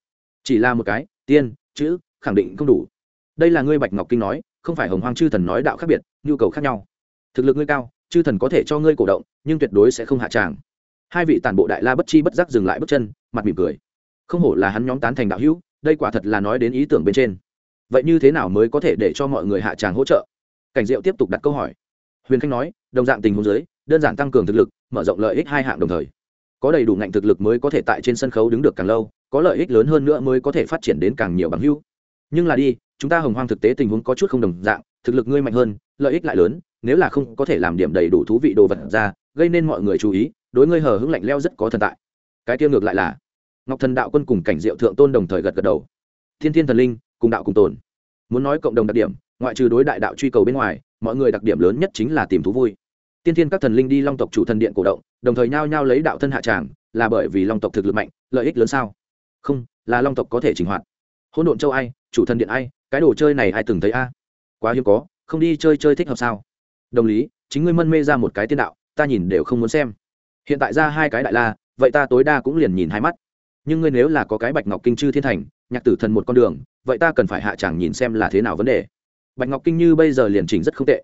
Chỉ là một cái, tiên, chữ, khẳng định không đủ. Đây là ngươi bạch ngọc kinh nói, không phải hồng hoang chư thần nói đạo khác biệt, nhu cầu khác nhau. Thực lực ngươi cao, chư thần có thể cho ngươi cổ động, nhưng tuyệt đối sẽ không hạ tràng. Hai vị tản bộ đại la bất chi bất giác dừng lại bước chân, mặt mỉm cười. Không hổ là hắn nhóm tán thành đạo hữu, đây quả thật là nói đến ý tưởng bên trên. Vậy như thế nào mới có thể để cho mọi người hạ tràng hỗ trợ? Cảnh diệu tiếp tục đặt câu hỏi. Huyền khanh nói, đồng dạng tình huống dưới, đơn giản tăng cường thực lực, mở rộng lợi ích hai hạng đồng thời. Có đầy đủ ngạnh thực lực mới có thể tại trên sân khấu đứng được càng lâu, có lợi ích lớn hơn nữa mới có thể phát triển đến càng nhiều bằng hữu. Nhưng là đi, chúng ta hồng hoang thực tế tình huống có chút không đồng dạng, thực lực ngươi mạnh hơn, lợi ích lại lớn, nếu là không có thể làm điểm đầy đủ thú vị đồ vật ra, gây nên mọi người chú ý, đối ngươi hờ hững lạnh leo rất có thần tại. Cái tiêu ngược lại là, ngọc thần đạo quân cùng cảnh diệu thượng tôn đồng thời gật gật đầu. Thiên thiên thần linh, cùng đạo cùng tồn. Muốn nói cộng đồng đặc điểm ngoại trừ đối đại đạo truy cầu bên ngoài, mọi người đặc điểm lớn nhất chính là tìm thú vui. Tiên thiên các thần linh đi long tộc chủ thần điện cổ động, đồng thời nhao nhao lấy đạo thân hạ tràng, là bởi vì long tộc thực lực mạnh, lợi ích lớn sao? Không, là long tộc có thể trình hoạt. Hỗn độn châu ai, chủ thần điện ai, cái đồ chơi này ai từng thấy a? Quá hiếm có, không đi chơi chơi thích hợp sao? Đồng lý, chính ngươi mân mê ra một cái tiên đạo, ta nhìn đều không muốn xem. Hiện tại ra hai cái đại la, vậy ta tối đa cũng liền nhìn hai mắt. Nhưng ngươi nếu là có cái bạch ngọc kinh chư thiên thành, nhạc tử thần một con đường, vậy ta cần phải hạ chẳng nhìn xem là thế nào vấn đề bạch ngọc kinh như bây giờ liền chỉnh rất không tệ.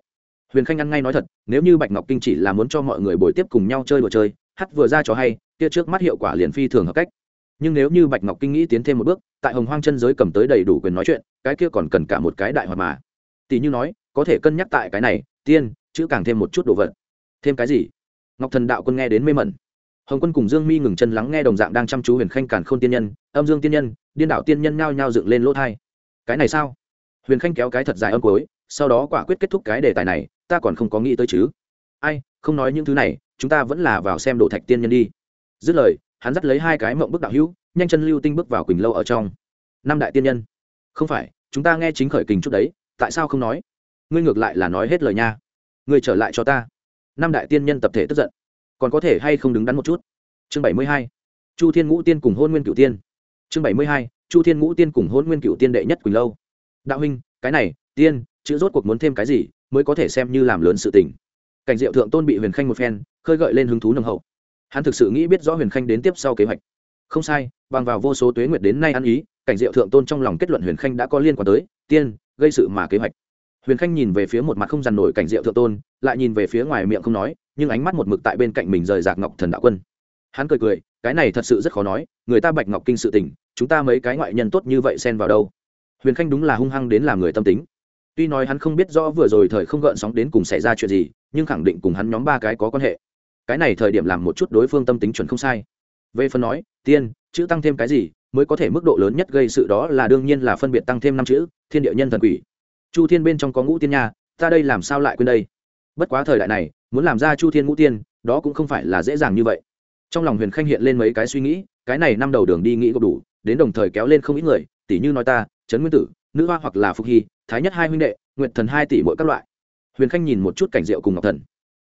Huyền khanh ăn ngay nói thật, nếu như bạch ngọc kinh chỉ là muốn cho mọi người buổi tiếp cùng nhau chơi đồ chơi, hát vừa ra cho hay, kia trước mắt hiệu quả liền phi thường hợp cách. Nhưng nếu như bạch ngọc kinh nghĩ tiến thêm một bước, tại hồng hoang chân giới cầm tới đầy đủ quyền nói chuyện, cái kia còn cần cả một cái đại hoạt mà. Tỷ như nói, có thể cân nhắc tại cái này, tiên, chữ càng thêm một chút đồ vật. Thêm cái gì? Ngọc thần đạo quân nghe đến mê mẩn. Hồng quân cùng dương mi ngừng chân lắng nghe đồng dạng đang chăm chú huyền khanh càn k h ô n tiên nhân, âm dương tiên nhân, điên đạo tiên nhân nhao nhao dựng lên lỗ thai cái này sao? Huyền khanh kéo cái thật dài âm cuối, sau đó quả quyết kết thúc cái đề tài này, ta còn không có nghĩ tới chứ. Ai, không nói những thứ này, chúng ta vẫn là vào xem đồ thạch tiên nhân đi. Dứt lời, hắn dắt lấy hai cái mộng bức đạo hữu, nhanh chân lưu tinh bước vào quỳnh lâu ở trong. Năm đại tiên nhân. Không phải, chúng ta nghe chính khởi kình chút đấy, tại sao không nói? Ngươi ngược lại là nói hết lời nha. Ngươi trở lại cho ta. Năm đại tiên nhân tập thể tức giận. Còn có thể hay không đứng đắn một chút? Chương bảy mươi hai. Chu thiên ngũ tiên cùng hôn nguyên cửu tiên. Chương bảy mươi hai. Chu thiên ngũ tiên cùng hôn nguyên cửu tiên đệ nhất quỳnh lâu đạo huynh, cái này, tiên, chữ rốt cuộc muốn thêm cái gì mới có thể xem như làm lớn sự tình. Cảnh diệu thượng tôn bị huyền khanh một phen, khơi gợi lên hứng thú nồng hậu. Hắn thực sự nghĩ biết rõ huyền khanh đến tiếp sau kế hoạch. Không sai, bằng vào vô số tuế nguyệt đến nay ăn ý, cảnh diệu thượng tôn trong lòng kết luận huyền khanh đã có liên quan tới tiên, gây sự mà kế hoạch. Huyền khanh nhìn về phía một mặt không dằn nổi cảnh diệu thượng tôn, lại nhìn về phía ngoài miệng không nói, nhưng ánh mắt một mực tại bên cạnh mình rời rạc ngọc thần đạo quân. Hắn cười cười, cái này thật sự rất khó nói, người ta bạch ngọc kinh sự tình, chúng ta mấy cái ngoại nhân tốt như vậy xen vào đâu? Huyền khanh đúng là hung hăng đến làm người tâm tính. Tuy nói hắn không biết rõ vừa rồi thời không gợn sóng đến cùng xảy ra chuyện gì, nhưng khẳng định cùng hắn nhóm ba cái có quan hệ. Cái này thời điểm làm một chút đối phương tâm tính chuẩn không sai. Về phần nói, tiên, chữ tăng thêm cái gì, mới có thể mức độ lớn nhất gây sự đó là đương nhiên là phân biệt tăng thêm năm chữ, thiên địa nhân thần quỷ. Chu thiên bên trong có ngũ tiên nha, ta đây làm sao lại quên đây? Bất quá thời đại này, muốn làm ra chu thiên ngũ tiên, đó cũng không phải là dễ dàng như vậy. Trong lòng huyền khanh hiện lên mấy cái suy nghĩ, cái này năm đầu đường đi nghĩ gộp đủ, đến đồng thời kéo lên không ít người tỷ như nói ta, trấn nguyên tử, nữ hoa hoặc là phục hy, thái nhất hai huynh đệ nguyện thần hai tỷ mỗi các loại. Huyền khanh nhìn một chút cảnh diệu cùng ngọc thần.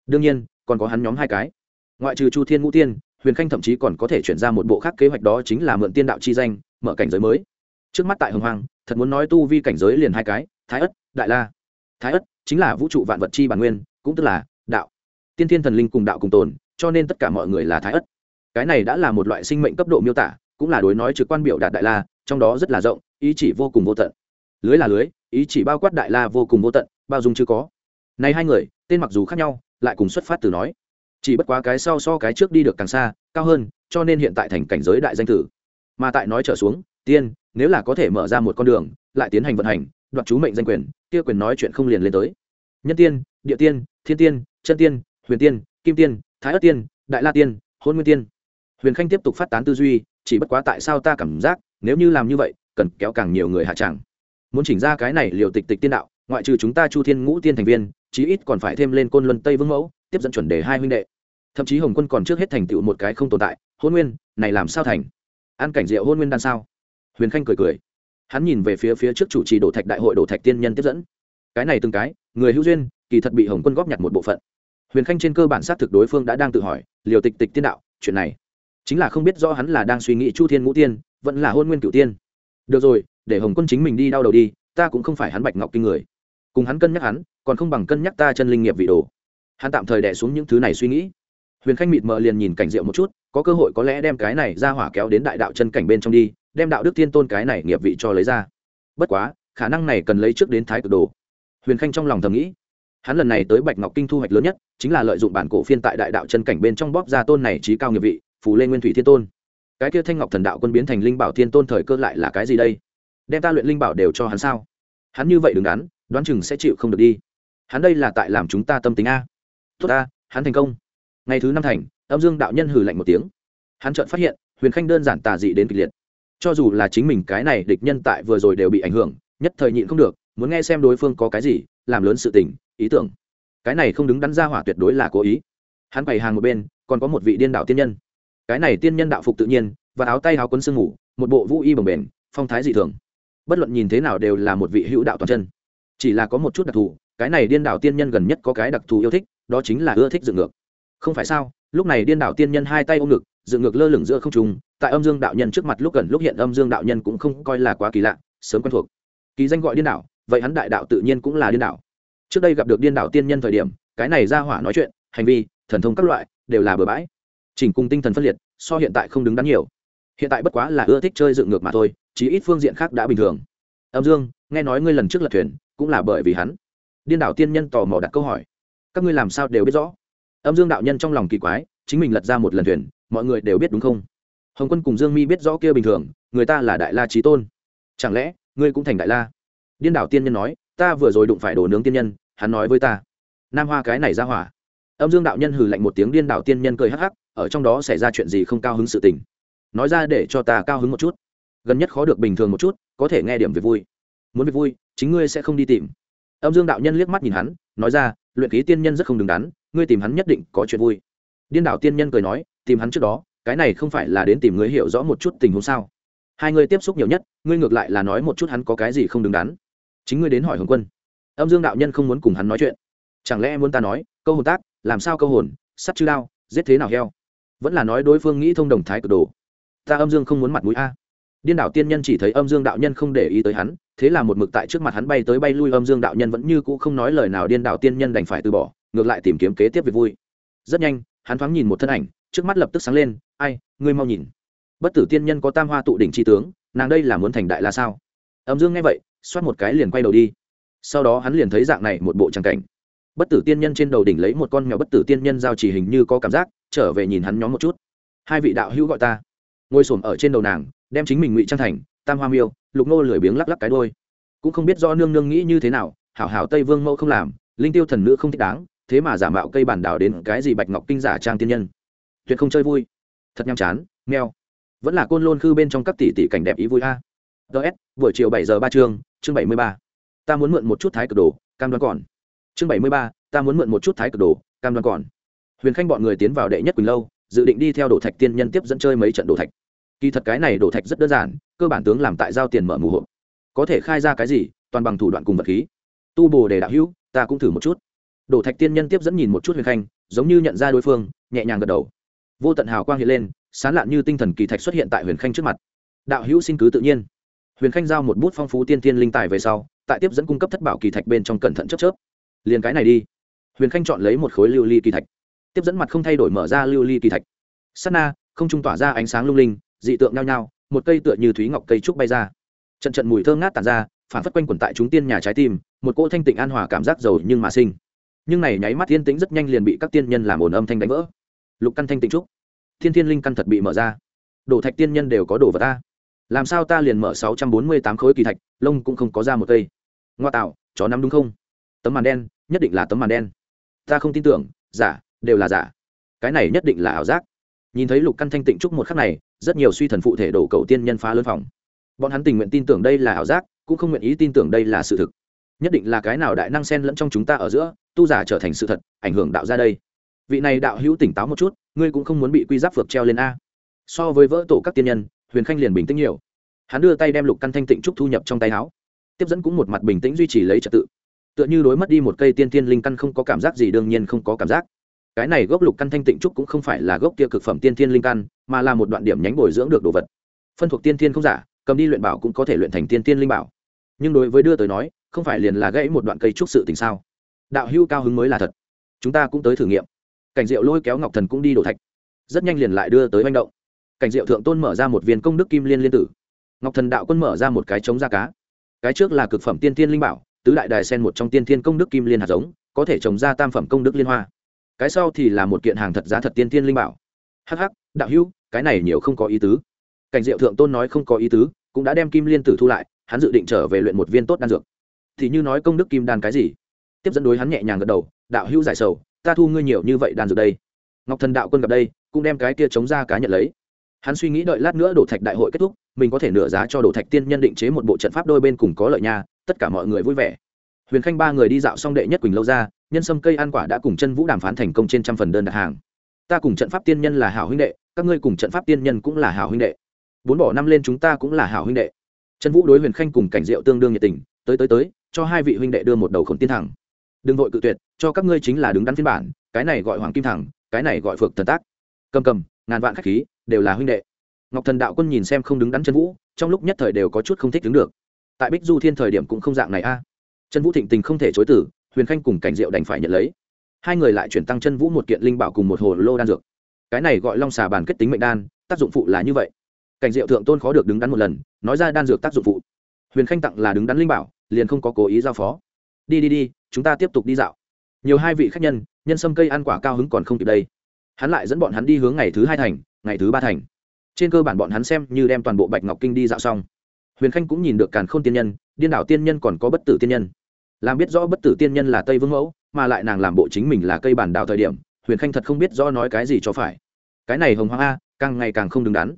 Đương nhiên, còn có hắn nhóm hai cái. Ngoại trừ chu thiên ngũ tiên, huyền khanh thậm chí còn có thể chuyển ra một bộ khác kế hoạch đó chính là mượn tiên đạo chi danh, mở cảnh giới mới. Trước mắt tại hồng hoàng thật muốn nói tu vi cảnh giới liền hai cái, thái ất, đại la. Thái ất chính là vũ trụ vạn vật chi bản nguyên, cũng tức là đạo. Tiên thiên thần linh cùng đạo cùng tồn, cho nên tất cả mọi người là thái ất. Cái này đã là một loại sinh mệnh cấp độ miêu tả, cũng là đối nói trực quan biểu đạt đại la trong đó rất là rộng, ý chỉ vô cùng vô tận. Lưới là lưới, ý chỉ bao quát đại la vô cùng vô tận, bao dung chưa có. Này hai người, tên mặc dù khác nhau, lại cùng xuất phát từ nói. Chỉ bất quá cái sau so cái trước đi được càng xa, cao hơn, cho nên hiện tại thành cảnh giới đại danh tử. Mà tại nói trở xuống, tiên, nếu là có thể mở ra một con đường, lại tiến hành vận hành, đoạt chú mệnh danh quyền, kia quyền nói chuyện không liền lên tới. Nhân tiên, địa tiên, thiên tiên, chân tiên, huyền tiên, kim tiên, thái ất tiên, đại la tiên, hôn nguyên tiên. Huyền khanh tiếp tục phát tán tư duy, chỉ bất quá tại sao ta cảm giác nếu như làm như vậy, cần kéo càng nhiều người hạ tràng. Muốn chỉnh ra cái này liều tịch tịch tiên đạo, ngoại trừ chúng ta chu thiên ngũ tiên thành viên, chí ít còn phải thêm lên côn luân tây vương mẫu, tiếp dẫn chuẩn đề hai huynh đệ. Thậm chí hồng quân còn trước hết thành tựu một cái không tồn tại, hôn nguyên, này làm sao thành? An cảnh diệu hôn nguyên đan sao? Huyền khanh cười cười. Hắn nhìn về phía phía trước chủ trì đổ thạch đại hội đổ thạch tiên nhân tiếp dẫn. Cái này từng cái, người hữu duyên, kỳ thật bị hồng quân góp nhặt một bộ phận. Huyền khanh trên cơ bản xác thực đối phương đã đang tự hỏi, liều tịch tịch tiên đạo, chuyện này. Chính là không biết do hắn là đang suy nghĩ chu thiên ngũ tiên vẫn là hôn nguyên cựu tiên. Được rồi, để hồng quân chính mình đi đau đầu đi, ta cũng không phải hắn bạch ngọc kinh người. Cùng hắn cân nhắc hắn, còn không bằng cân nhắc ta chân linh nghiệp vị đồ. Hắn tạm thời đẻ xuống những thứ này suy nghĩ. Huyền khanh mịt mờ liền nhìn cảnh diệu một chút, có cơ hội có lẽ đem cái này ra hỏa kéo đến đại đạo chân cảnh bên trong đi, đem đạo đức tiên tôn cái này nghiệp vị cho lấy ra. Bất quá, khả năng này cần lấy trước đến thái cực đồ. Huyền khanh trong lòng thầm nghĩ, hắn lần này tới bạch ngọc kinh thu hoạch lớn nhất, chính là lợi dụng bản cổ phiên tại đại đạo chân cảnh bên trong bóp ra tôn này trí cao nghiệp vị, phù lên nguyên thủy thiên tôn cái kia thanh ngọc thần đạo quân biến thành linh bảo thiên tôn thời cơ lại là cái gì đây? Đem ta luyện linh bảo đều cho hắn sao? Hắn như vậy đứng đắn, đoán chừng sẽ chịu không được đi. Hắn đây là tại làm chúng ta tâm tính a. Tốt ta hắn thành công. Ngày thứ năm thành, âm dương đạo nhân hử lạnh một tiếng. Hắn chợt phát hiện, huyền khanh đơn giản tà dị đến kịch liệt. Cho dù là chính mình cái này địch nhân tại vừa rồi đều bị ảnh hưởng, nhất thời nhịn không được, muốn nghe xem đối phương có cái gì, làm lớn sự tình, ý tưởng. Cái này không đứng đắn ra hỏa tuyệt đối là cố ý. Hắn bày hàng một bên, còn có một vị điên đạo tiên nhân cái này tiên nhân đạo phục tự nhiên, và áo tay áo quấn sương ngủ một bộ vũ y bồng bềnh, phong thái dị thường. Bất luận nhìn thế nào đều là một vị hữu đạo toàn chân. Chỉ là có một chút đặc thù, cái này điên đạo tiên nhân gần nhất có cái đặc thù yêu thích, đó chính là ưa thích dựng ngược. Không phải sao, lúc này điên đạo tiên nhân hai tay ôm ngực, dựng ngược lơ lửng giữa không trung, tại âm dương đạo nhân trước mặt lúc gần lúc hiện âm dương đạo nhân cũng không coi là quá kỳ lạ, sớm quen thuộc. Kỳ danh gọi điên đạo vậy hắn đại đạo tự nhiên cũng là điên đạo trước đây gặp được điên đạo tiên nhân thời điểm, cái này ra hỏa nói chuyện, hành vi, thần thông các loại, đều là bừa bãi chỉnh cùng tinh thần phân liệt, so hiện tại không đứng đắn nhiều. Hiện tại bất quá là ưa thích chơi dựng ngược mà thôi chỉ ít phương diện khác đã bình thường. Âm dương, nghe nói ngươi lần trước lật thuyền, cũng là bởi vì hắn. Điên đảo tiên nhân tò mò đặt câu hỏi. Các ngươi làm sao đều biết rõ? Âm dương đạo nhân trong lòng kỳ quái, chính mình lật ra một lần thuyền, mọi người đều biết đúng không? Hồng quân cùng dương mi biết rõ kia bình thường, người ta là đại la trí tôn. Chẳng lẽ, ngươi cũng thành đại la? Điên đảo tiên nhân nói, ta vừa rồi đụng phải đồ nướng tiên nhân, hắn nói với ta. Nam hoa cái này ra hỏa. Âm dương đạo nhân hừ lạnh một tiếng, điên đảo tiên nhân cười hắc hắc ở trong đó xảy ra chuyện gì không cao hứng sự tình. Nói ra để cho ta cao hứng một chút. Gần nhất khó được bình thường một chút, có thể nghe điểm về vui. Muốn về vui, chính ngươi sẽ không đi tìm. Âm dương đạo nhân liếc mắt nhìn hắn, nói ra, luyện ký tiên nhân rất không đứng đắn, ngươi tìm hắn nhất định có chuyện vui. Điên đảo tiên nhân cười nói, tìm hắn trước đó, cái này không phải là đến tìm ngươi hiểu rõ một chút tình huống sao? Hai người tiếp xúc nhiều nhất, ngươi ngược lại là nói một chút hắn có cái gì không đứng đắn. Chính ngươi đến hỏi hồng quân. Âm dương đạo nhân không muốn cùng hắn nói chuyện. Chẳng lẽ muốn ta nói, câu hồn tác, làm sao câu hồn, sắt chư đao, giết thế nào heo? Vẫn là nói đối phương nghĩ thông đồng thái cực đồ. Ta âm dương không muốn mặt mũi a. Điên đảo tiên nhân chỉ thấy âm dương đạo nhân không để ý tới hắn, thế là một mực tại trước mặt hắn bay tới bay lui âm dương đạo nhân vẫn như cũ không nói lời nào điên đảo tiên nhân đành phải từ bỏ, ngược lại tìm kiếm kế tiếp việc vui. Rất nhanh, hắn thoáng nhìn một thân ảnh, trước mắt lập tức sáng lên, ai, ngươi mau nhìn. Bất tử tiên nhân có tam hoa tụ đỉnh tri tướng, nàng đây là muốn thành đại là sao? Âm dương nghe vậy, xoát một cái liền quay đầu đi. Sau đó hắn liền thấy dạng này một bộ tràng cảnh. Bất tử tiên nhân trên đầu đỉnh lấy một con mèo bất tử tiên nhân giao chỉ hình như có cảm giác trở về nhìn hắn nhóm một chút. Hai vị đạo hữu gọi ta. Ngồi s ở trên đầu nàng, đem chính mình ngụy trang thành, tam hoa miêu, lục nô lười biếng lắc lắc cái đôi cũng không biết do nương nương nghĩ như thế nào, hảo hảo tây vương mẫu không làm, linh tiêu thần nữ không thích đáng, thế mà giả mạo cây bản đảo đến cái gì bạch ngọc kinh giả trang tiên nhân. Tuyệt không chơi vui. Thật nhàm chán nghèo vẫn là côn lôn khư bên trong các tỷ tỷ cảnh đẹp ý vui a. Ts buổi chiều bảy giờ ba chương chương bảy mươi ba. Ta muốn mượn một chút thái cực đồ, cam đoan còn. Chương bảy mươi ba, ta muốn mượn một chút thái cực đồ, cam đoan còn huyền khanh bọn người tiến vào đệ nhất quỳnh lâu, dự định đi theo đồ thạch tiên nhân tiếp dẫn chơi mấy trận đồ thạch. Kỳ thật cái này đồ thạch rất đơn giản, cơ bản tướng làm tại giao tiền mở mù hộp. Có thể khai ra cái gì, toàn bằng thủ đoạn cùng vật khí. Tu bồ để đạo hữu, ta cũng thử một chút. Đồ thạch tiên nhân tiếp dẫn nhìn một chút huyền khanh, giống như nhận ra đối phương, nhẹ nhàng gật đầu. Vô tận hào quang hiện lên, sán lạn như tinh thần kỳ thạch xuất hiện tại huyền khanh trước mặt. Đạo hữu xin cứ tự nhiên. Huyền khanh giao một bút phong phú tiên tiên linh tài về sau, tại tiếp dẫn cung cấp thất bảo kỳ thạch bên trong cẩn thận chấp chớp. Liền cái này đi. Huyền khanh chọn lấy một khối lưu ly kỳ thạch tiếp dẫn mặt không thay đổi mở ra lưu ly kỳ thạch. Sắt na, không trung tỏa ra ánh sáng lung linh, dị tượng nhao nhao, một cây tựa như thúy ngọc cây trúc bay ra. Trận trận mùi thơ ngát tàn ra, phản phất quanh quẩn tại chúng tiên nhà trái tim, một cỗ thanh tịnh an hòa cảm giác giàu nhưng mà sinh. Nhưng này nháy mắt thiên tĩnh rất nhanh liền bị các tiên nhân làm ồn âm thanh đánh vỡ. Lục căn thanh tịnh trúc. Thiên thiên linh căn thật bị mở ra. Đổ thạch tiên nhân đều có đổ vào ta. Làm sao ta liền mở sáu trăm bốn mươi tám khối kỳ thạch, lông cũng không có ra một cây. Ngoa tạo, chó nắm đúng không? Tấm màn đen, nhất định là tấm màn đen. Ta không tin tưởng, giả đều là giả. Cái này nhất định là ảo giác. Nhìn thấy lục căn thanh tịnh trúc một khắc này, rất nhiều suy thần phụ thể đổ cầu tiên nhân phá lớn phòng. Bọn hắn tình nguyện tin tưởng đây là ảo giác, cũng không nguyện ý tin tưởng đây là sự thực. Nhất định là cái nào đại năng sen lẫn trong chúng ta ở giữa, tu giả trở thành sự thật, ảnh hưởng đạo ra đây. Vị này đạo hữu tỉnh táo một chút, ngươi cũng không muốn bị quy giáp phược treo lên a. So với vỡ tổ các tiên nhân, huyền khanh liền bình tĩnh nhiều. Hắn đưa tay đem lục căn thanh tịnh trúc thu nhập trong tay áo. Tiếp dẫn cũng một mặt bình tĩnh duy trì lấy trật tự. Tựa như đối mất đi một cây tiên tiên linh căn không có cảm giác gì, đương nhiên không có cảm giác cái này gốc lục căn thanh tịnh trúc cũng không phải là gốc kia cực phẩm tiên thiên linh căn, mà là một đoạn điểm nhánh bồi dưỡng được đồ vật. Phân thuộc tiên thiên không giả, cầm đi luyện bảo cũng có thể luyện thành tiên thiên linh bảo. Nhưng đối với đưa tới nói, không phải liền là gãy một đoạn cây trúc sự tình sao? Đạo hưu cao hứng mới là thật. Chúng ta cũng tới thử nghiệm. Cảnh diệu lôi kéo ngọc thần cũng đi đổ thạch. Rất nhanh liền lại đưa tới manh động. Cảnh diệu thượng tôn mở ra một viên công đức kim liên liên tử. Ngọc thần đạo quân mở ra một cái trống da cá. Cái trước là cực phẩm tiên thiên linh bảo, tứ đại đài sen một trong tiên thiên công đức kim liên hạt giống, có thể trồng ra tam phẩm công đức liên hoa cái sau thì là một kiện hàng thật giá thật tiên tiên linh bảo. Hh đạo hữu, cái này nhiều không có ý tứ. Cảnh diệu thượng tôn nói không có ý tứ, cũng đã đem kim liên tử thu lại, hắn dự định trở về luyện một viên tốt đan dược. Thì như nói công đức kim đan cái gì? Tiếp dẫn đối hắn nhẹ nhàng gật đầu, đạo hữu giải sầu, ta thu ngươi nhiều như vậy đan dược đây. Ngọc thần đạo quân gặp đây, cũng đem cái kia chống ra cá nhận lấy. Hắn suy nghĩ đợi lát nữa đổ thạch đại hội kết thúc, mình có thể nửa giá cho đổ thạch tiên nhân định chế một bộ trận pháp đôi bên cùng có lợi nha, tất cả mọi người vui vẻ. Huyền khanh ba người đi dạo xong đệ nhất quỳnh lâu ra nhân sâm cây ăn quả đã cùng chân vũ đàm phán thành công trên trăm phần đơn đặt hàng. Ta cùng trận pháp tiên nhân là hảo huynh đệ, các ngươi cùng trận pháp tiên nhân cũng là hảo huynh đệ. Bốn bỏ năm lên chúng ta cũng là hảo huynh đệ. Chân vũ đối huyền khanh cùng cảnh diệu tương đương nhiệt tình, tới tới tới, cho hai vị huynh đệ đưa một đầu khổng tiên thẳng. Đừng vội cự tuyệt, cho các ngươi chính là đứng đắn phiên bản, cái này gọi hoàng kim thẳng, cái này gọi phược thần tác. Cầm cầm, ngàn vạn khách khí, đều là huynh đệ. Ngọc thần đạo quân nhìn xem không đứng đắn chân vũ, trong lúc nhất thời đều có chút không thích đứng được. Tại bích du thiên thời điểm cũng không dạng này a. À. chân vũ thịnh tình không thể chối tử huyền khanh cùng cảnh diệu đành phải nhận lấy. Hai người lại chuyển tăng chân vũ một kiện linh bảo cùng một hồ lô đan dược. Cái này gọi long xà bàn kết tính mệnh đan, tác dụng phụ là như vậy. Cảnh diệu thượng tôn khó được đứng đắn một lần, nói ra đan dược tác dụng phụ. Huyền khanh tặng là đứng đắn linh bảo, liền không có cố ý giao phó. Đi đi đi, chúng ta tiếp tục đi dạo. Nhiều hai vị khách nhân nhân sâm cây ăn quả cao hứng còn không kịp đây. Hắn lại dẫn bọn hắn đi hướng ngày thứ hai thành, ngày thứ ba thành. Trên cơ bản bọn hắn xem như đem toàn bộ bạch ngọc kinh đi dạo xong. Huyền khanh cũng nhìn được càn k h ô n tiên nhân, điên đảo tiên nhân còn có bất tử tiên nhân làm biết rõ bất tử tiên nhân là tây vương mẫu, mà lại nàng làm bộ chính mình là cây bản đạo thời điểm, huyền khanh thật không biết rõ nói cái gì cho phải. Cái này hồng hoang a, càng ngày càng không đứng đắn.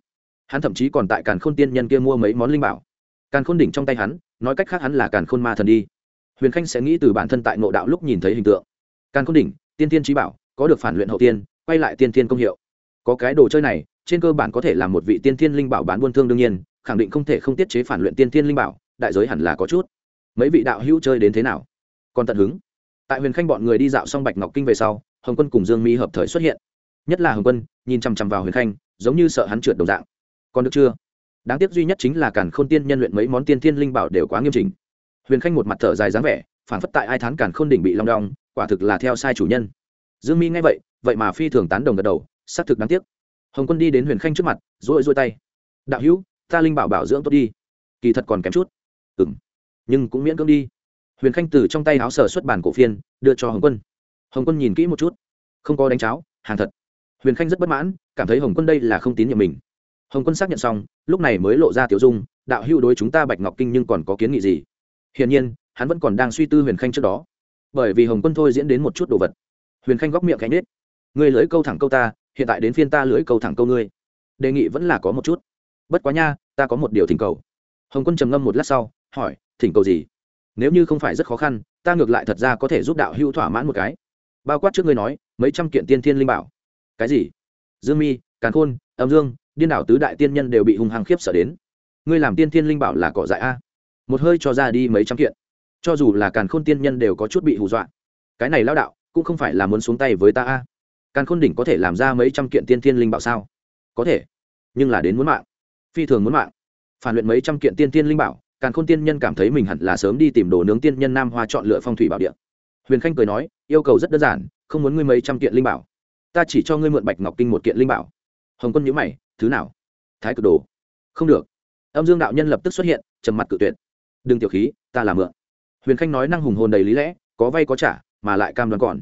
Hắn thậm chí còn tại càn khôn tiên nhân kia mua mấy món linh bảo. Càn khôn đỉnh trong tay hắn, nói cách khác hắn là càn khôn ma thần đi. Huyền khanh sẽ nghĩ từ bản thân tại ngộ đạo lúc nhìn thấy hình tượng. Càn khôn đỉnh, tiên tiên trí bảo, có được phản luyện hậu tiên, quay lại tiên tiên công hiệu. Có cái đồ chơi này, trên cơ bản có thể là một vị tiên thiên linh bảo bán buôn thương đương nhiên, khẳng định không thể không tiết chế phản luyện tiên thiên linh bảo, đại giới hẳn là có chút mấy vị đạo hữu chơi đến thế nào? Còn tận hứng. Tại huyền khanh bọn người đi dạo xong bạch ngọc kinh về sau, hồng quân cùng dương mi hợp thời xuất hiện. Nhất là hồng quân, nhìn chằm chằm vào huyền khanh, giống như sợ hắn trượt đồng dạng. Còn được chưa? Đáng tiếc duy nhất chính là càn khôn tiên nhân luyện mấy món tiên thiên linh bảo đều quá nghiêm trình huyền khanh một mặt thở dài dáng vẻ, phản phất tại ai thán càn khôn đỉnh bị long đong, quả thực là theo sai chủ nhân. Dương mi nghe vậy vậy mà phi thường tán đồng gật đầu, xác thực đáng tiếc. Hồng quân đi đến huyền khanh trước mặt rỗi rỗi tay. Đạo hữu, ta linh bảo bảo dưỡng tốt đi. Kỳ thật còn kém chút. Ừ m nhưng cũng miễn cưỡng đi. Huyền khanh từ trong tay áo sở xuất bản cổ phiên, đưa cho hồng quân. Hồng quân nhìn kỹ một chút. Không có đánh cháo, hàng thật. Huyền khanh rất bất mãn, cảm thấy hồng quân đây là không tín nhiệm mình. Hồng quân xác nhận xong, lúc này mới lộ ra tiểu dung, đạo hữu đối chúng ta bạch ngọc kinh nhưng còn có kiến nghị gì? Hiển nhiên, hắn vẫn còn đang suy tư huyền khanh trước đó. Bởi vì hồng quân thôi diễn đến một chút đồ vật. Huyền khanh góc miệng cánh nết ngươi lưỡi câu thẳng câu ta, hiện tại đến phiên ta lưỡi câu thẳng câu ngươi. Đề nghị vẫn là có một chút. Bất quá nha, ta có một điều thỉnh cầu. Hồng quân trầm ngâm một lát sau, hỏi thỉnh cầu gì? Nếu như không phải rất khó khăn, ta ngược lại thật ra có thể giúp đạo hữu thỏa mãn một cái. Bao quát trước ngươi nói, mấy trăm kiện tiên thiên linh bảo. Cái gì? Dương mi, càn khôn, âm dương, điên đảo tứ đại tiên nhân đều bị hung hăng khiếp sợ đến. Ngươi làm tiên thiên linh bảo là cỏ dại a? Một hơi cho ra đi mấy trăm kiện. Cho dù là càn khôn tiên nhân đều có chút bị hù dọa. Cái này lao đạo, cũng không phải là muốn xuống tay với ta a. Càn khôn đỉnh có thể làm ra mấy trăm kiện tiên thiên linh bảo sao? Có thể. Nhưng là đến muốn mạng. Phi thường muốn mạng. Phản luyện mấy trăm kiện tiên thiên linh bảo càn khôn tiên nhân cảm thấy mình hẳn là sớm đi tìm đồ nướng tiên nhân nam hoa chọn lựa phong thủy bảo địa. Huyền khanh cười nói, yêu cầu rất đơn giản, không muốn ngươi mấy trăm kiện linh bảo. Ta chỉ cho ngươi mượn bạch ngọc kinh một kiện linh bảo. Hồng quân nhữ mày, thứ nào? Thái cực đồ. Không được. Âm dương đạo nhân lập tức xuất hiện, trầm mặt cự tuyệt. Đừng tiểu khí, ta làm mượn. Huyền khanh nói năng hùng hồn đầy lý lẽ, có vay có trả, mà lại cam đoan còn.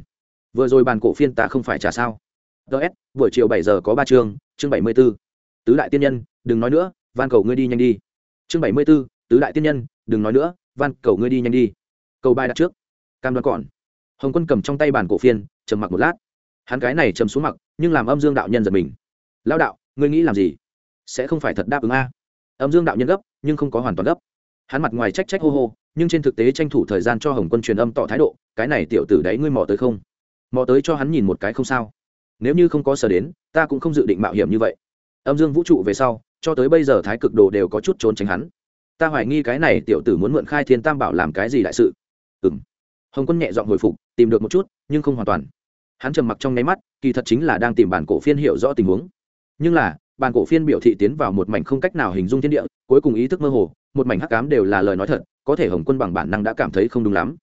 Vừa rồi bàn cổ phiên ta không phải trả sao? Ts buổi chiều bảy giờ có ba chương chương bảy mươi b ố tứ đại tiên nhân, đừng nói nữa, van cầu ngươi đi nhanh đi. Chương bảy mươi b ố tứ đại tiên nhân, đừng nói nữa, van, cầu ngươi đi nhanh đi. Cầu bài đặt trước. Cam đoan còn. Hồng quân cầm trong tay bàn cổ phiên, trầm mặc một lát. Hắn cái này trầm xuống mặc, nhưng làm âm dương đạo nhân giật mình. Lao đạo, ngươi nghĩ làm gì? Sẽ không phải thật đáp ứng a. Âm dương đạo nhân gấp, nhưng không có hoàn toàn gấp. Hắn mặt ngoài trách trách hô hô, nhưng trên thực tế tranh thủ thời gian cho hồng quân truyền âm tỏ thái độ, cái này tiểu tử đấy ngươi mò tới không? Mò tới cho hắn nhìn một cái không sao. Nếu như không có sở đến, ta cũng không dự định mạo hiểm như vậy. Âm dương vũ trụ về sau, cho tới bây giờ thái cực đồ đều có chút trốn tránh hắn ta hoài nghi cái này tiểu tử muốn mượn khai thiên tam bảo làm cái gì đại sự. Ừ m hồng quân nhẹ dọn hồi phục, tìm được một chút, nhưng không hoàn toàn. Hắn trầm mặc trong nháy mắt, kỳ thật chính là đang tìm bản cổ phiên hiểu rõ tình huống. Nhưng là, bản cổ phiên biểu thị tiến vào một mảnh không cách nào hình dung thiên địa, cuối cùng ý thức mơ hồ, một mảnh hắc cám đều là lời nói thật, có thể hồng quân bằng bản năng đã cảm thấy không đúng lắm.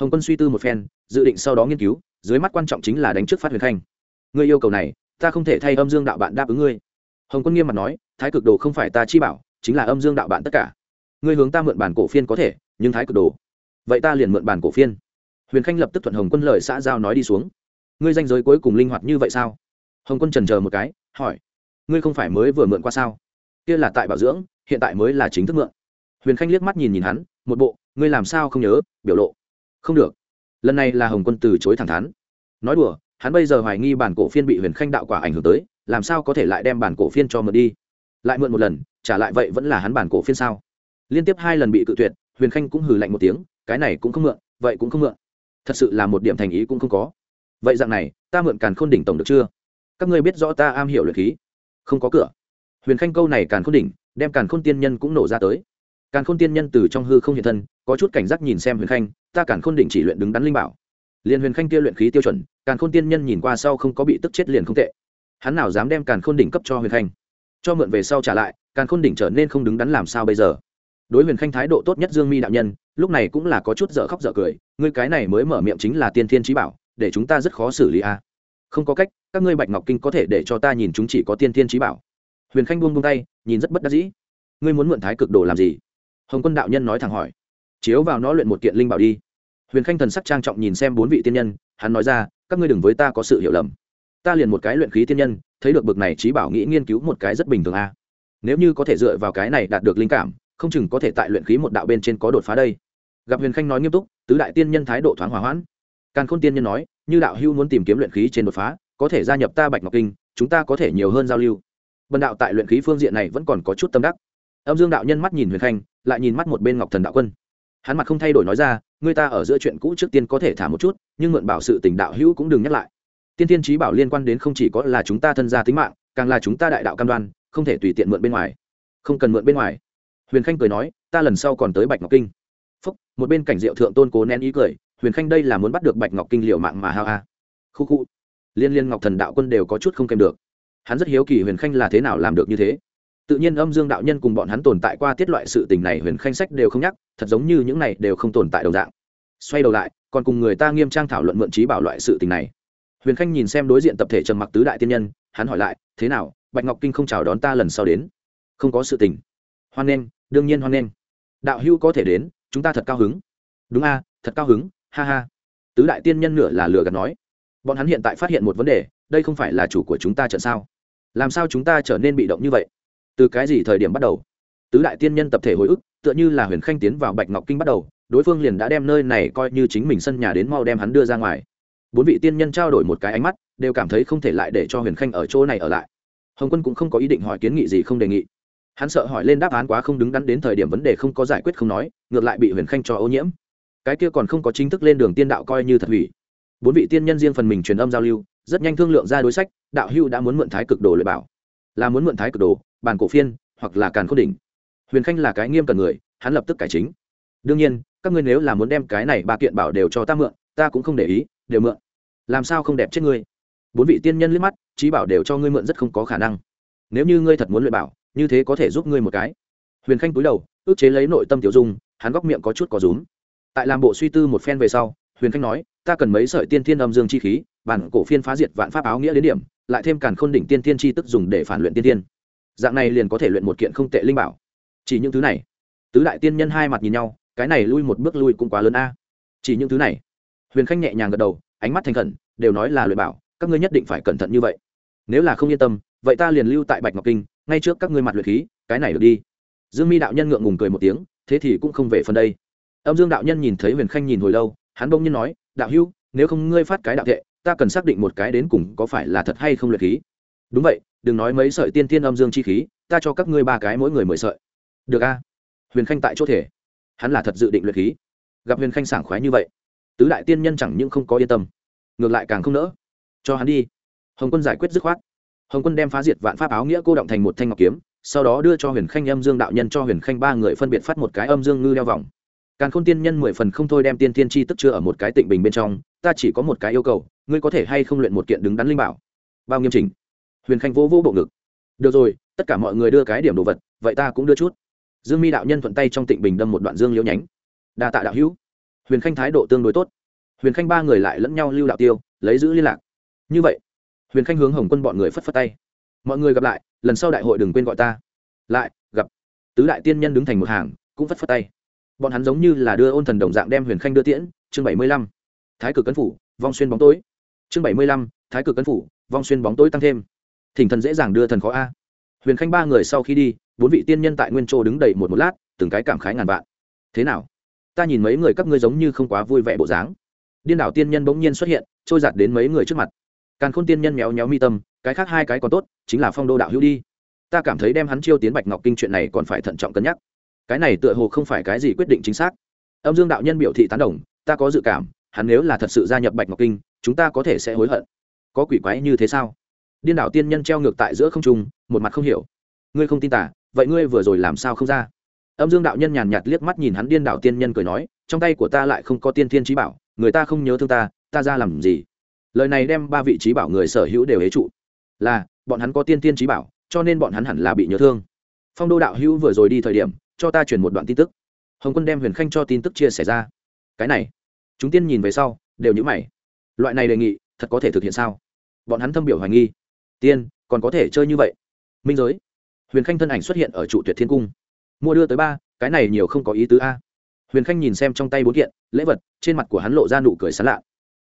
Hồng quân suy tư một phen, dự định sau đó nghiên cứu, dưới mắt quan trọng chính là đánh trước phát huyền khanh. Ngươi yêu cầu này, ta không thể thay âm dương đạo bạn đáp ứng ngươi. Hồng quân nghiêm mặt nói, thái cực đồ không phải ta chi bảo, chính là âm dương đạo bạn tất cả ngươi hướng ta mượn bản cổ phiên có thể, nhưng thái cực đồ. Vậy ta liền mượn bản cổ phiên. Huyền khanh lập tức thuận hồng quân lời xã giao nói đi xuống. Ngươi danh giới cuối cùng linh hoạt như vậy sao? Hồng quân trần chờ một cái, hỏi. Ngươi không phải mới vừa mượn qua sao? Kia là tại bảo dưỡng, hiện tại mới là chính thức mượn. Huyền khanh liếc mắt nhìn nhìn hắn, một bộ, ngươi làm sao không nhớ, biểu lộ. Không được. Lần này là hồng quân từ chối thẳng thắn. Nói đùa, hắn bây giờ hoài nghi bản cổ phiên bị huyền khanh đạo quả ảnh hưởng tới, làm sao có thể lại đem bản cổ phiên cho mượn đi? Lại mượn một lần, trả lại vậy vẫn là hắn bản cổ phiên sao? Liên tiếp hai lần bị cự tuyệt, huyền khanh cũng hừ lạnh một tiếng, cái này cũng không mượn, vậy cũng không mượn. Thật sự là một điểm thành ý cũng không có. Vậy dạng này, ta mượn càn khôn đỉnh tổng được chưa? Các ngươi biết rõ ta am hiểu luyện khí. Không có cửa. Huyền khanh câu này càn khôn đỉnh, đem càn khôn tiên nhân cũng nổ ra tới. Càn khôn tiên nhân từ trong hư không hiện thân, có chút cảnh giác nhìn xem huyền khanh, ta càn khôn đỉnh chỉ luyện đứng đắn linh bảo. Liền huyền khanh kia luyện khí tiêu chuẩn, càn khôn tiên nhân nhìn qua sau không có bị tức chết liền không tệ. Hắn nào dám đem càn khôn đỉnh cấp cho huyền khanh? Cho mượn về sau trả lại, càn khôn đỉnh trở nên không đứng đắn làm sao bây giờ? Đối huyền khanh thái độ tốt nhất dương mi đạo nhân, lúc này cũng là có chút dở khóc dở cười, ngươi cái này mới mở miệng chính là tiên thiên trí bảo, để chúng ta rất khó xử lý a. Không có cách, các ngươi bạch ngọc kinh có thể để cho ta nhìn chúng chỉ có tiên thiên trí bảo. Huyền khanh buông buông tay, nhìn rất bất đắc dĩ. Ngươi muốn mượn thái cực đồ làm gì? Hồng quân đạo nhân nói thẳng hỏi. Chiếu vào nó luyện một kiện linh bảo đi. Huyền khanh thần sắc trang trọng nhìn xem bốn vị tiên nhân, hắn nói ra, các ngươi đừng với ta có sự hiểu lầm. Ta liền một cái luyện khí tiên nhân, thấy được bực này trí bảo nghĩ nghiên cứu một cái rất bình thường a. Nếu như có thể dựa vào cái này đạt được linh cảm không chừng có thể tại luyện khí một đạo bên trên có đột phá đây. Gặp huyền khanh nói nghiêm túc, tứ đại tiên nhân thái độ thoáng hòa hoãn. Càn khôn tiên nhân nói, như đạo hưu muốn tìm kiếm luyện khí trên đột phá, có thể gia nhập ta bạch ngọc kinh, chúng ta có thể nhiều hơn giao lưu. Bần đạo tại luyện khí phương diện này vẫn còn có chút tâm đắc. Âm dương đạo nhân mắt nhìn huyền khanh, lại nhìn mắt một bên ngọc thần đạo quân. Hắn mặt không thay đổi nói ra, người ta ở giữa chuyện cũ trước tiên có thể thả một chút, nhưng mượn bảo sự tình đạo hữu cũng đừng nhắc lại. Tiên tiên trí bảo liên quan đến không chỉ có là chúng ta thân gia tính mạng, càng là chúng ta đại đạo cam đoan, không thể tùy tiện mượn bên ngoài. Không cần mượn bên ngoài huyền khanh cười nói, ta lần sau còn tới bạch ngọc kinh. Phúc, một bên cảnh diệu thượng tôn cố nén ý cười, huyền khanh đây là muốn bắt được bạch ngọc kinh liệu mạng mà hao a. Khu khu. Liên liên ngọc thần đạo quân đều có chút không kèm được. Hắn rất hiếu kỳ huyền khanh là thế nào làm được như thế. Tự nhiên âm dương đạo nhân cùng bọn hắn tồn tại qua tiết loại sự tình này huyền khanh sách đều không nhắc, thật giống như những này đều không tồn tại đồng dạng. Xoay đầu lại, còn cùng người ta nghiêm trang thảo luận mượn trí bảo loại sự tình này. Huyền khanh nhìn xem đối diện tập thể trầm mặc tứ đại tiên nhân, hắn hỏi lại, thế nào, bạch ngọc kinh không chào đón ta lần sau đến? Không có sự tình. Hoan nghênh đương nhiên hoan nghênh. Đạo hữu có thể đến, chúng ta thật cao hứng. Đúng a, thật cao hứng, ha ha. Tứ đại tiên nhân nửa là lừa gạt nói. Bọn hắn hiện tại phát hiện một vấn đề, đây không phải là chủ của chúng ta trận sao? Làm sao chúng ta trở nên bị động như vậy? Từ cái gì thời điểm bắt đầu? Tứ đại tiên nhân tập thể hồi ức, tựa như là huyền khanh tiến vào bạch ngọc kinh bắt đầu, đối phương liền đã đem nơi này coi như chính mình sân nhà đến mau đem hắn đưa ra ngoài. Bốn vị tiên nhân trao đổi một cái ánh mắt, đều cảm thấy không thể lại để cho huyền khanh ở chỗ này ở lại. Hồng quân cũng không có ý định hỏi kiến nghị gì không đề nghị hắn sợ hỏi lên đáp án quá không đứng đắn đến thời điểm vấn đề không có giải quyết không nói, ngược lại bị huyền khanh cho ô nhiễm. Cái kia còn không có chính thức lên đường tiên đạo coi như thật hủy. Bốn vị tiên nhân riêng phần mình truyền âm giao lưu, rất nhanh thương lượng ra đối sách, đạo hưu đã muốn mượn thái cực đồ lợi bảo. Là muốn mượn thái cực đồ bàn cổ phiên, hoặc là càn khôn đỉnh. Huyền khanh là cái nghiêm cần người, hắn lập tức cải chính. Đương nhiên, các ngươi nếu là muốn đem cái này ba kiện bảo đều cho ta mượn, ta cũng không để ý, đều mượn. Làm sao không đẹp chết ngươi? Bốn vị tiên nhân liếc mắt, trí bảo đều cho ngươi mượn rất không có khả năng. Nếu như ngươi thật muốn luyện bảo như thế có thể giúp ngươi một cái. Huyền khanh cúi đầu, ước chế lấy nội tâm tiểu dung, hắn góc miệng có chút có rúm. Tại làm bộ suy tư một phen về sau, huyền khanh nói, ta cần mấy sợi tiên thiên âm dương chi khí, bản cổ phiên phá diệt vạn pháp áo nghĩa đến điểm, lại thêm càn khôn đỉnh tiên thiên chi tức dùng để phản luyện tiên thiên. Dạng này liền có thể luyện một kiện không tệ linh bảo. Chỉ những thứ này, tứ đại tiên nhân hai mặt nhìn nhau, cái này lui một bước lui cũng quá lớn a. Chỉ những thứ này, huyền khanh nhẹ nhàng gật đầu, ánh mắt thành khẩn, đều nói là luyện bảo, các ngươi nhất định phải cẩn thận như vậy. Nếu là không yên tâm, vậy ta liền lưu tại bạch ngọc kinh ngay trước các ngươi mặt luyện khí, cái này được đi. Dương mi đạo nhân ngượng ngùng cười một tiếng, thế thì cũng không về phần đây. Âm dương đạo nhân nhìn thấy huyền khanh nhìn hồi lâu, hắn bỗng nhiên nói, đạo hữu nếu không ngươi phát cái đạo thệ ta cần xác định một cái đến cùng có phải là thật hay không luyện khí. Đúng vậy, đừng nói mấy sợi tiên tiên âm dương chi khí, ta cho các ngươi ba cái mỗi người mười sợi. Được a. Huyền khanh tại chỗ thể. Hắn là thật dự định luyện khí. Gặp huyền khanh sảng khoái như vậy, tứ đại tiên nhân chẳng những không có yên tâm, ngược lại càng không nỡ. Cho hắn đi. Hồng quân giải quyết dứt khoát hồng quân đem phá diệt vạn pháp áo nghĩa cô động thành một thanh ngọc kiếm, sau đó đưa cho huyền khanh âm dương đạo nhân cho huyền khanh ba người phân biệt phát một cái âm dương ngư đeo vòng. Càng khôn tiên nhân mười phần không thôi đem tiên tiên chi tức chưa ở một cái tịnh bình bên trong, ta chỉ có một cái yêu cầu, ngươi có thể hay không luyện một kiện đứng đắn linh bảo? Bao nghiêm chỉnh. Huyền khanh vô vô bộ ngực. Được rồi, tất cả mọi người đưa cái điểm đồ vật, vậy ta cũng đưa chút. Dương mi đạo nhân thuận tay trong tịnh bình đâm một đoạn dương liễu nhánh. Đa tạ đạo hữu. Huyền khanh thái độ tương đối tốt. Huyền khanh ba người lại lẫn nhau lưu đạo tiêu, lấy giữ liên lạc. Như vậy huyền khanh hướng hồng quân bọn người phất phất tay. Mọi người gặp lại, lần sau đại hội đừng quên gọi ta. Lại, gặp. Tứ đại tiên nhân đứng thành một hàng, cũng phất phất tay. Bọn hắn giống như là đưa ôn thần đồng dạng đem huyền khanh đưa tiễn. Chương bảy mươi lăm. Thái cực cấn phủ, vong xuyên bóng tối. Chương bảy mươi lăm. Thái cực cấn phủ, vong xuyên bóng tối tăng thêm. Thỉnh thần dễ dàng đưa thần khó a. Huyền khanh ba người sau khi đi, bốn vị tiên nhân tại nguyên châu đứng đầy một một lát, từng cái cảm khái ngàn vạn. Thế nào? Ta nhìn mấy người các ngươi giống như không quá vui vẻ bộ dáng. Điên đảo tiên nhân bỗng nhiên xuất hiện, trôi giạt đến mấy người trước mặt càn khôn tiên nhân méo méo mi tâm, cái khác hai cái còn tốt, chính là phong đô đạo hữu đi. Ta cảm thấy đem hắn chiêu tiến bạch ngọc kinh chuyện này còn phải thận trọng cân nhắc. Cái này tựa hồ không phải cái gì quyết định chính xác. Âm dương đạo nhân biểu thị tán đồng, ta có dự cảm, hắn nếu là thật sự gia nhập bạch ngọc kinh, chúng ta có thể sẽ hối hận. Có quỷ quái như thế sao? Điên đảo tiên nhân treo ngược tại giữa không trung, một mặt không hiểu. Ngươi không tin tả vậy ngươi vừa rồi làm sao không ra? Âm dương đạo nhân nhàn nhạt liếc mắt nhìn hắn điên đảo tiên nhân cười nói, trong tay của ta lại không có tiên thiên trí bảo, người ta không nhớ thương ta ta ra làm gì? Lời này đem ba vị trí bảo người sở hữu đều hế trụ. Là, bọn hắn có tiên tiên trí bảo, cho nên bọn hắn hẳn là bị nhớ thương. Phong đô đạo hữu vừa rồi đi thời điểm, cho ta truyền một đoạn tin tức. Hồng quân đem huyền khanh cho tin tức chia sẻ ra. Cái này, chúng tiên nhìn về sau, đều nhữ mày. Loại này đề nghị, thật có thể thực hiện sao? Bọn hắn thâm biểu hoài nghi. Tiên, còn có thể chơi như vậy? Minh giới. Huyền khanh thân ảnh xuất hiện ở trụ tuyệt thiên cung. Mua đưa tới ba, cái này nhiều không có ý tứ a. Huyền khanh nhìn xem trong tay bốn kiện, lễ vật, trên mặt của hắn lộ ra nụ cười sán lạ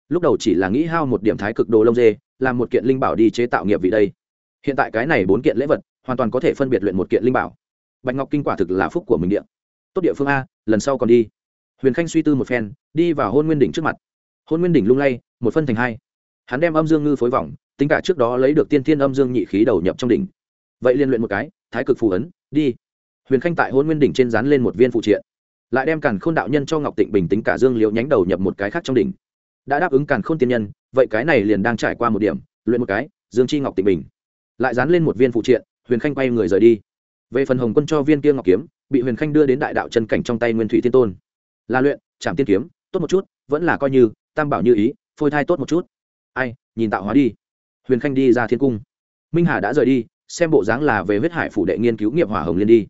lúc đầu chỉ là nghĩ hao một điểm thái cực đồ lông dê, làm một kiện linh bảo đi chế tạo nghiệp vị đây. Hiện tại cái này bốn kiện lễ vật, hoàn toàn có thể phân biệt luyện một kiện linh bảo. Bạch ngọc kinh quả thực là phúc của mình điện tốt địa phương a, lần sau còn đi. Huyền khanh suy tư một phen, đi vào hôn nguyên đỉnh trước mặt. Hôn nguyên đỉnh lung lay, một phân thành hai. Hắn đem âm dương ngư phối vòng, tính cả trước đó lấy được tiên thiên âm dương nhị khí đầu nhập trong đỉnh. Vậy liên luyện một cái, thái cực phù ấn, đi. Huyền khanh tại hôn nguyên đỉnh trên dán lên một viên phụ triện. Lại đem càn k h ô n đạo nhân cho ngọc tịnh bình tính cả dương liễu nhánh đầu nhập một cái khác trong đỉnh đã đáp ứng càn khôn tiên nhân, vậy cái này liền đang trải qua một điểm, luyện một cái, dương chi ngọc tịnh bình. Lại dán lên một viên phụ triện, huyền khanh quay người rời đi. Về phần hồng quân cho viên kia ngọc kiếm, bị huyền khanh đưa đến đại đạo chân cảnh trong tay nguyên thủy thiên tôn. Là luyện chạm tiên kiếm, tốt một chút, vẫn là coi như, tam bảo như ý, phôi thai tốt một chút. Ai, nhìn tạo hóa đi. Huyền khanh đi ra thiên cung. Minh hà đã rời đi, xem bộ dáng là về huyết hải phủ đệ nghiên cứu nghiệp hỏa hồng liên đi.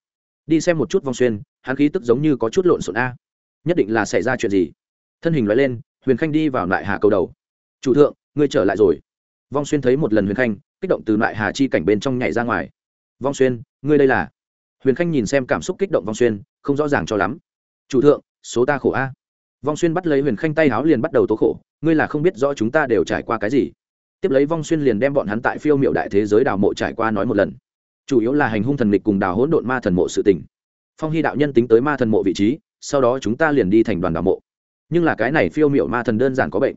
Đi xem một chút vong xuyên, hắn khí tức giống như có chút lộn xộn a. Nhất định là xảy ra chuyện gì? Thân hình loại lên huyền khanh đi vào nại hà cầu đầu. Chủ thượng, ngươi trở lại rồi. Vong xuyên thấy một lần huyền khanh, kích động từ nại hà chi cảnh bên trong nhảy ra ngoài. Vong xuyên, ngươi đây là? Huyền khanh nhìn xem cảm xúc kích động vong xuyên, không rõ ràng cho lắm. Chủ thượng, số ta khổ a. Vong xuyên bắt lấy huyền khanh tay háo liền bắt đầu tố khổ, ngươi là không biết rõ chúng ta đều trải qua cái gì. Tiếp lấy vong xuyên liền đem bọn hắn tại phiêu m i ệ u đại thế giới đào mộ trải qua nói một lần. Chủ yếu là hành hung thần lịch cùng đào hỗn độn ma thần mộ sự tình. Phong hy đạo nhân tính tới ma thần mộ vị trí, sau đó chúng ta liền đi thành đoàn đào mộ nhưng là cái này phiêu miểu ma thần đơn giản có bệnh.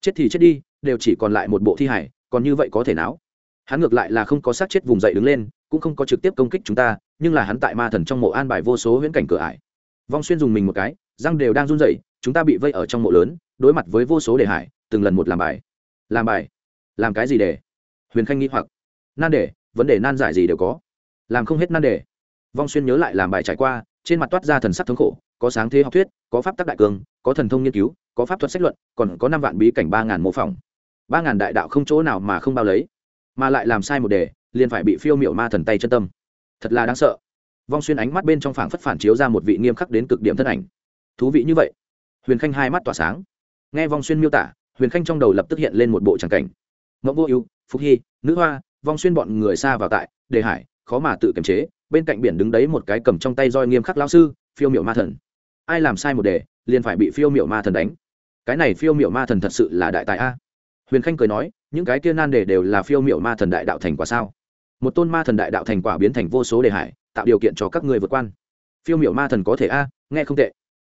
Chết thì chết đi, đều chỉ còn lại một bộ thi hải còn như vậy có thể nào hắn ngược lại là không có sát chết vùng dậy đứng lên, cũng không có trực tiếp công kích chúng ta, nhưng là hắn tại ma thần trong mộ an bài vô số huyễn cảnh cửa ải. Vong xuyên dùng mình một cái, răng đều đang run rẩy, chúng ta bị vây ở trong mộ lớn, đối mặt với vô số đề hải, từng lần một làm bài. Làm bài? Làm cái gì để? Huyền khanh nghĩ hoặc. Nan đề, vấn đề nan giải gì đều có. Làm không hết nan đề. Vong xuyên nhớ lại làm bài trải qua, trên mặt toát ra thần sắc thống khổ có sáng thế học thuyết, có pháp tắc đại cường, có thần thông nghiên cứu, có pháp thuật sách luận, còn có năm vạn bí cảnh ba ngàn mô phỏng. Ba ngàn đại đạo không chỗ nào mà không bao lấy, mà lại làm sai một đề, liền phải bị phiêu miệu ma thần tay chân tâm. Thật là đáng sợ. Vong xuyên ánh mắt bên trong phảng phất phản chiếu ra một vị nghiêm khắc đến cực điểm thân ảnh. Thú vị như vậy. Huyền khanh hai mắt tỏa sáng. Nghe vong xuyên miêu tả, huyền khanh trong đầu lập tức hiện lên một bộ tràng cảnh. Mẫu vô ưu phúc hy, nữ hoa, vong xuyên bọn người xa vào tại, đề hải, khó mà tự kiềm chế, bên cạnh biển đứng đấy một cái cầm trong tay roi nghiêm khắc lao sư, phiêu miệu ma thần ai làm sai một đề, liền phải bị phiêu miểu ma thần đánh. Cái này phiêu miểu ma thần thật sự là đại tài a. Huyền khanh cười nói, những cái kia nan đề đều là phiêu miểu ma thần đại đạo thành quả sao? Một tôn ma thần đại đạo thành quả biến thành vô số đề hải, tạo điều kiện cho các người vượt quan. Phiêu miểu ma thần có thể a, nghe không tệ.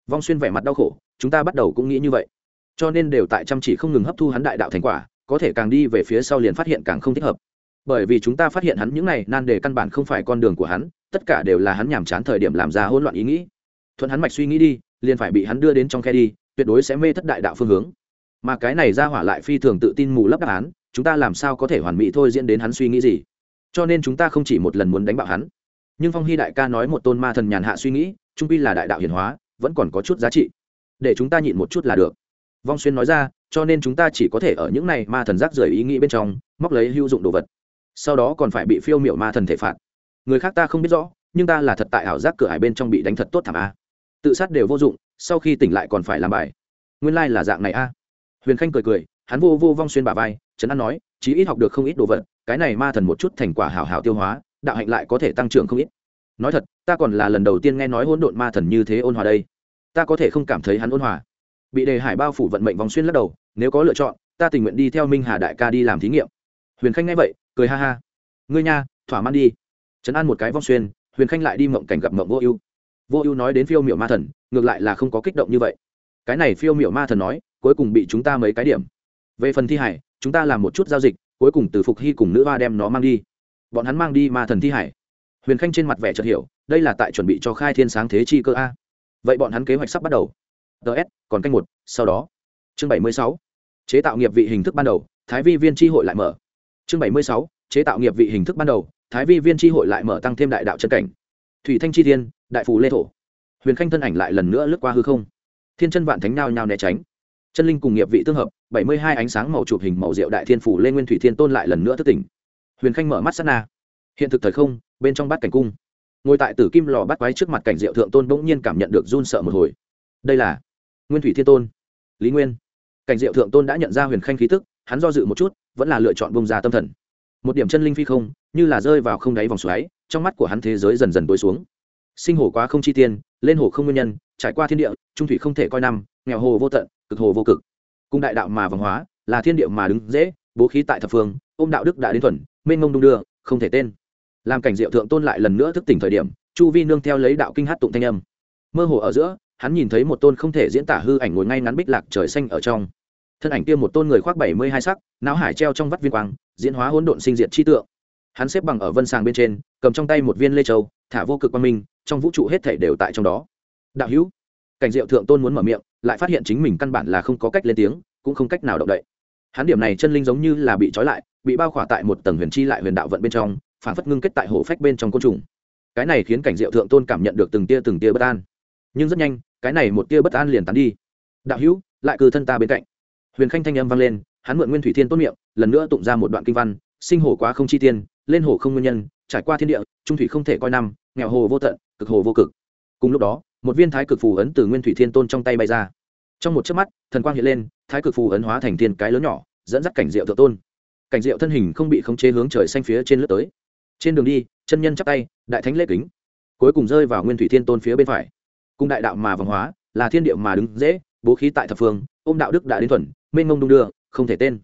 Vong xuyên vẻ mặt đau khổ, chúng ta bắt đầu cũng nghĩ như vậy. Cho nên đều tại chăm chỉ không ngừng hấp thu hắn đại đạo thành quả, có thể càng đi về phía sau liền phát hiện càng không thích hợp. Bởi vì chúng ta phát hiện hắn những này, nan đề căn bản không phải con đường của hắn, tất cả đều là hắn nhàm chán thời điểm làm ra hỗn loạn ý nghĩ thuận hắn mạch suy nghĩ đi, liền phải bị hắn đưa đến trong khe đi, tuyệt đối sẽ mê thất đại đạo phương hướng. Mà cái này ra hỏa lại phi thường tự tin mù lấp đáp án, chúng ta làm sao có thể hoàn mỹ thôi diễn đến hắn suy nghĩ gì? Cho nên chúng ta không chỉ một lần muốn đánh bạo hắn. Nhưng phong hy đại ca nói một tôn ma thần nhàn hạ suy nghĩ, trung pi là đại đạo hiển hóa, vẫn còn có chút giá trị. Để chúng ta nhịn một chút là được. Vong xuyên nói ra, cho nên chúng ta chỉ có thể ở những này ma thần rác rưởi ý nghĩ bên trong, móc lấy hữu dụng đồ vật. Sau đó còn phải bị phiêu miểu ma thần thể phạt. Người khác ta không biết rõ, nhưng ta là thật tại ảo giác cửa hải bên trong bị đánh thật tốt thảm a tự sát đều vô dụng, sau khi tỉnh lại còn phải làm bài. Nguyên lai、like、là dạng này a. Huyền khanh cười cười, hắn vô vô vong xuyên bà vai, trấn an nói, chí ít học được không ít đồ vật, cái này ma thần một chút thành quả hảo hảo tiêu hóa, đạo hạnh lại có thể tăng trưởng không ít. Nói thật, ta còn là lần đầu tiên nghe nói hỗn độn ma thần như thế ôn hòa đây. Ta có thể không cảm thấy hắn ôn hòa. Bị đề hải bao phủ vận mệnh vòng xuyên lắc đầu, nếu có lựa chọn, ta tình nguyện đi theo minh hà đại ca đi làm thí nghiệm. Huyền khanh nghe vậy, cười ha ha. Ngươi nha, thỏa mãn đi. Trấn an một cái vong xuyên, huyền khanh lại đi mộng cảnh gặp mộng vô ưu vô ưu nói đến phiêu miểu ma thần, ngược lại là không có kích động như vậy. Cái này phiêu miểu ma thần nói, cuối cùng bị chúng ta mấy cái điểm. Về phần thi hải, chúng ta làm một chút giao dịch, cuối cùng từ phục hy cùng nữ hoa đem nó mang đi. Bọn hắn mang đi ma thần thi hải. Huyền khanh trên mặt vẻ chợt hiểu, đây là tại chuẩn bị cho khai thiên sáng thế chi cơ a. Vậy bọn hắn kế hoạch sắp bắt đầu. Ts còn canh một, sau đó. Chương bảy mươi sáu. Chế tạo nghiệp vị hình thức ban đầu, thái vi viên tri hội lại mở. Chương bảy mươi sáu. Chế tạo nghiệp vị hình thức ban đầu, thái vi viên tri hội lại mở tăng thêm đại đạo chân cảnh thủy thanh chi thiên, đại phù lê thổ. Huyền khanh thân ảnh lại lần nữa lướt qua hư không. Thiên chân vạn thánh nao nhao né tránh. Chân linh cùng nghiệp vị tương hợp, bảy mươi hai ánh sáng màu chụp hình màu rượu đại thiên phủ lê nguyên thủy thiên tôn lại lần nữa thức tỉnh. Huyền khanh mở mắt sát na. Hiện thực thời không, bên trong bát cảnh cung. Ngồi tại tử kim lò bắt quái trước mặt cảnh diệu thượng tôn bỗng nhiên cảm nhận được run sợ một hồi. Đây là nguyên thủy thiên tôn, lý nguyên. Cảnh diệu thượng tôn đã nhận ra huyền khanh khí tức, hắn do dự một chút, vẫn là lựa chọn bông ra tâm thần. Một điểm chân linh phi không, như là rơi vào không đáy vòng xoáy trong mắt của hắn thế giới dần dần tối xuống. Sinh hồ quá không chi tiên, lên hồ không nguyên nhân, trải qua thiên địa, trung thủy không thể coi năm, nghèo hồ vô tận, cực hồ vô cực. Cung đại đạo mà văn hóa, là thiên địa mà đứng dễ, bố khí tại thập phương, ôm đạo đức đã đến thuần, mênh mông đung đưa, không thể tên. Làm cảnh diệu thượng tôn lại lần nữa thức tỉnh thời điểm, chu vi nương theo lấy đạo kinh hát tụng thanh âm. Mơ hồ ở giữa, hắn nhìn thấy một tôn không thể diễn tả hư ảnh ngồi ngay ngắn bích lạc trời xanh ở trong. Thân ảnh kia một tôn người khoác bảy mươi hai sắc, não hải treo trong vắt viên quang, diễn hóa hỗn độn sinh diệt chi tượng hắn xếp bằng ở vân sàng bên trên, cầm trong tay một viên lê châu, thả vô cực quang minh, trong vũ trụ hết thể đều tại trong đó. Đạo hữu, cảnh diệu thượng tôn muốn mở miệng, lại phát hiện chính mình căn bản là không có cách lên tiếng, cũng không cách nào động đậy. Hắn điểm này chân linh giống như là bị trói lại, bị bao khỏa tại một tầng huyền chi lại huyền đạo vận bên trong, phản phất ngưng kết tại hổ phách bên trong côn trùng. Cái này khiến cảnh diệu thượng tôn cảm nhận được từng tia từng tia bất an. Nhưng rất nhanh, cái này một tia bất an liền tán đi. Đạo hữu, lại cư thân ta bên cạnh. Huyền khanh thanh âm vang lên, hắn mượn nguyên thủy thiên tốt miệng, lần nữa tụng ra một đoạn kinh văn sinh hồ quá không chi tiên, lên hồ không nguyên nhân, trải qua thiên địa, trung thủy không thể coi năm, nghèo hồ vô tận, cực hồ vô cực. Cùng lúc đó, một viên thái cực phù ấn từ nguyên thủy thiên tôn trong tay bay ra. Trong một chớp mắt, thần quang hiện lên, thái cực phù ấn hóa thành thiên cái lớn nhỏ, dẫn dắt cảnh diệu thượng tôn. Cảnh diệu thân hình không bị khống chế hướng trời xanh phía trên lướt tới. Trên đường đi, chân nhân chắp tay, đại thánh lễ kính. Cuối cùng rơi vào nguyên thủy thiên tôn phía bên phải. Cung đại đạo mà văn hóa, là thiên địa mà đứng dễ, bố khí tại thập phương, ôm đạo đức đã đến thuần, mênh mông đung đưa, không thể tên.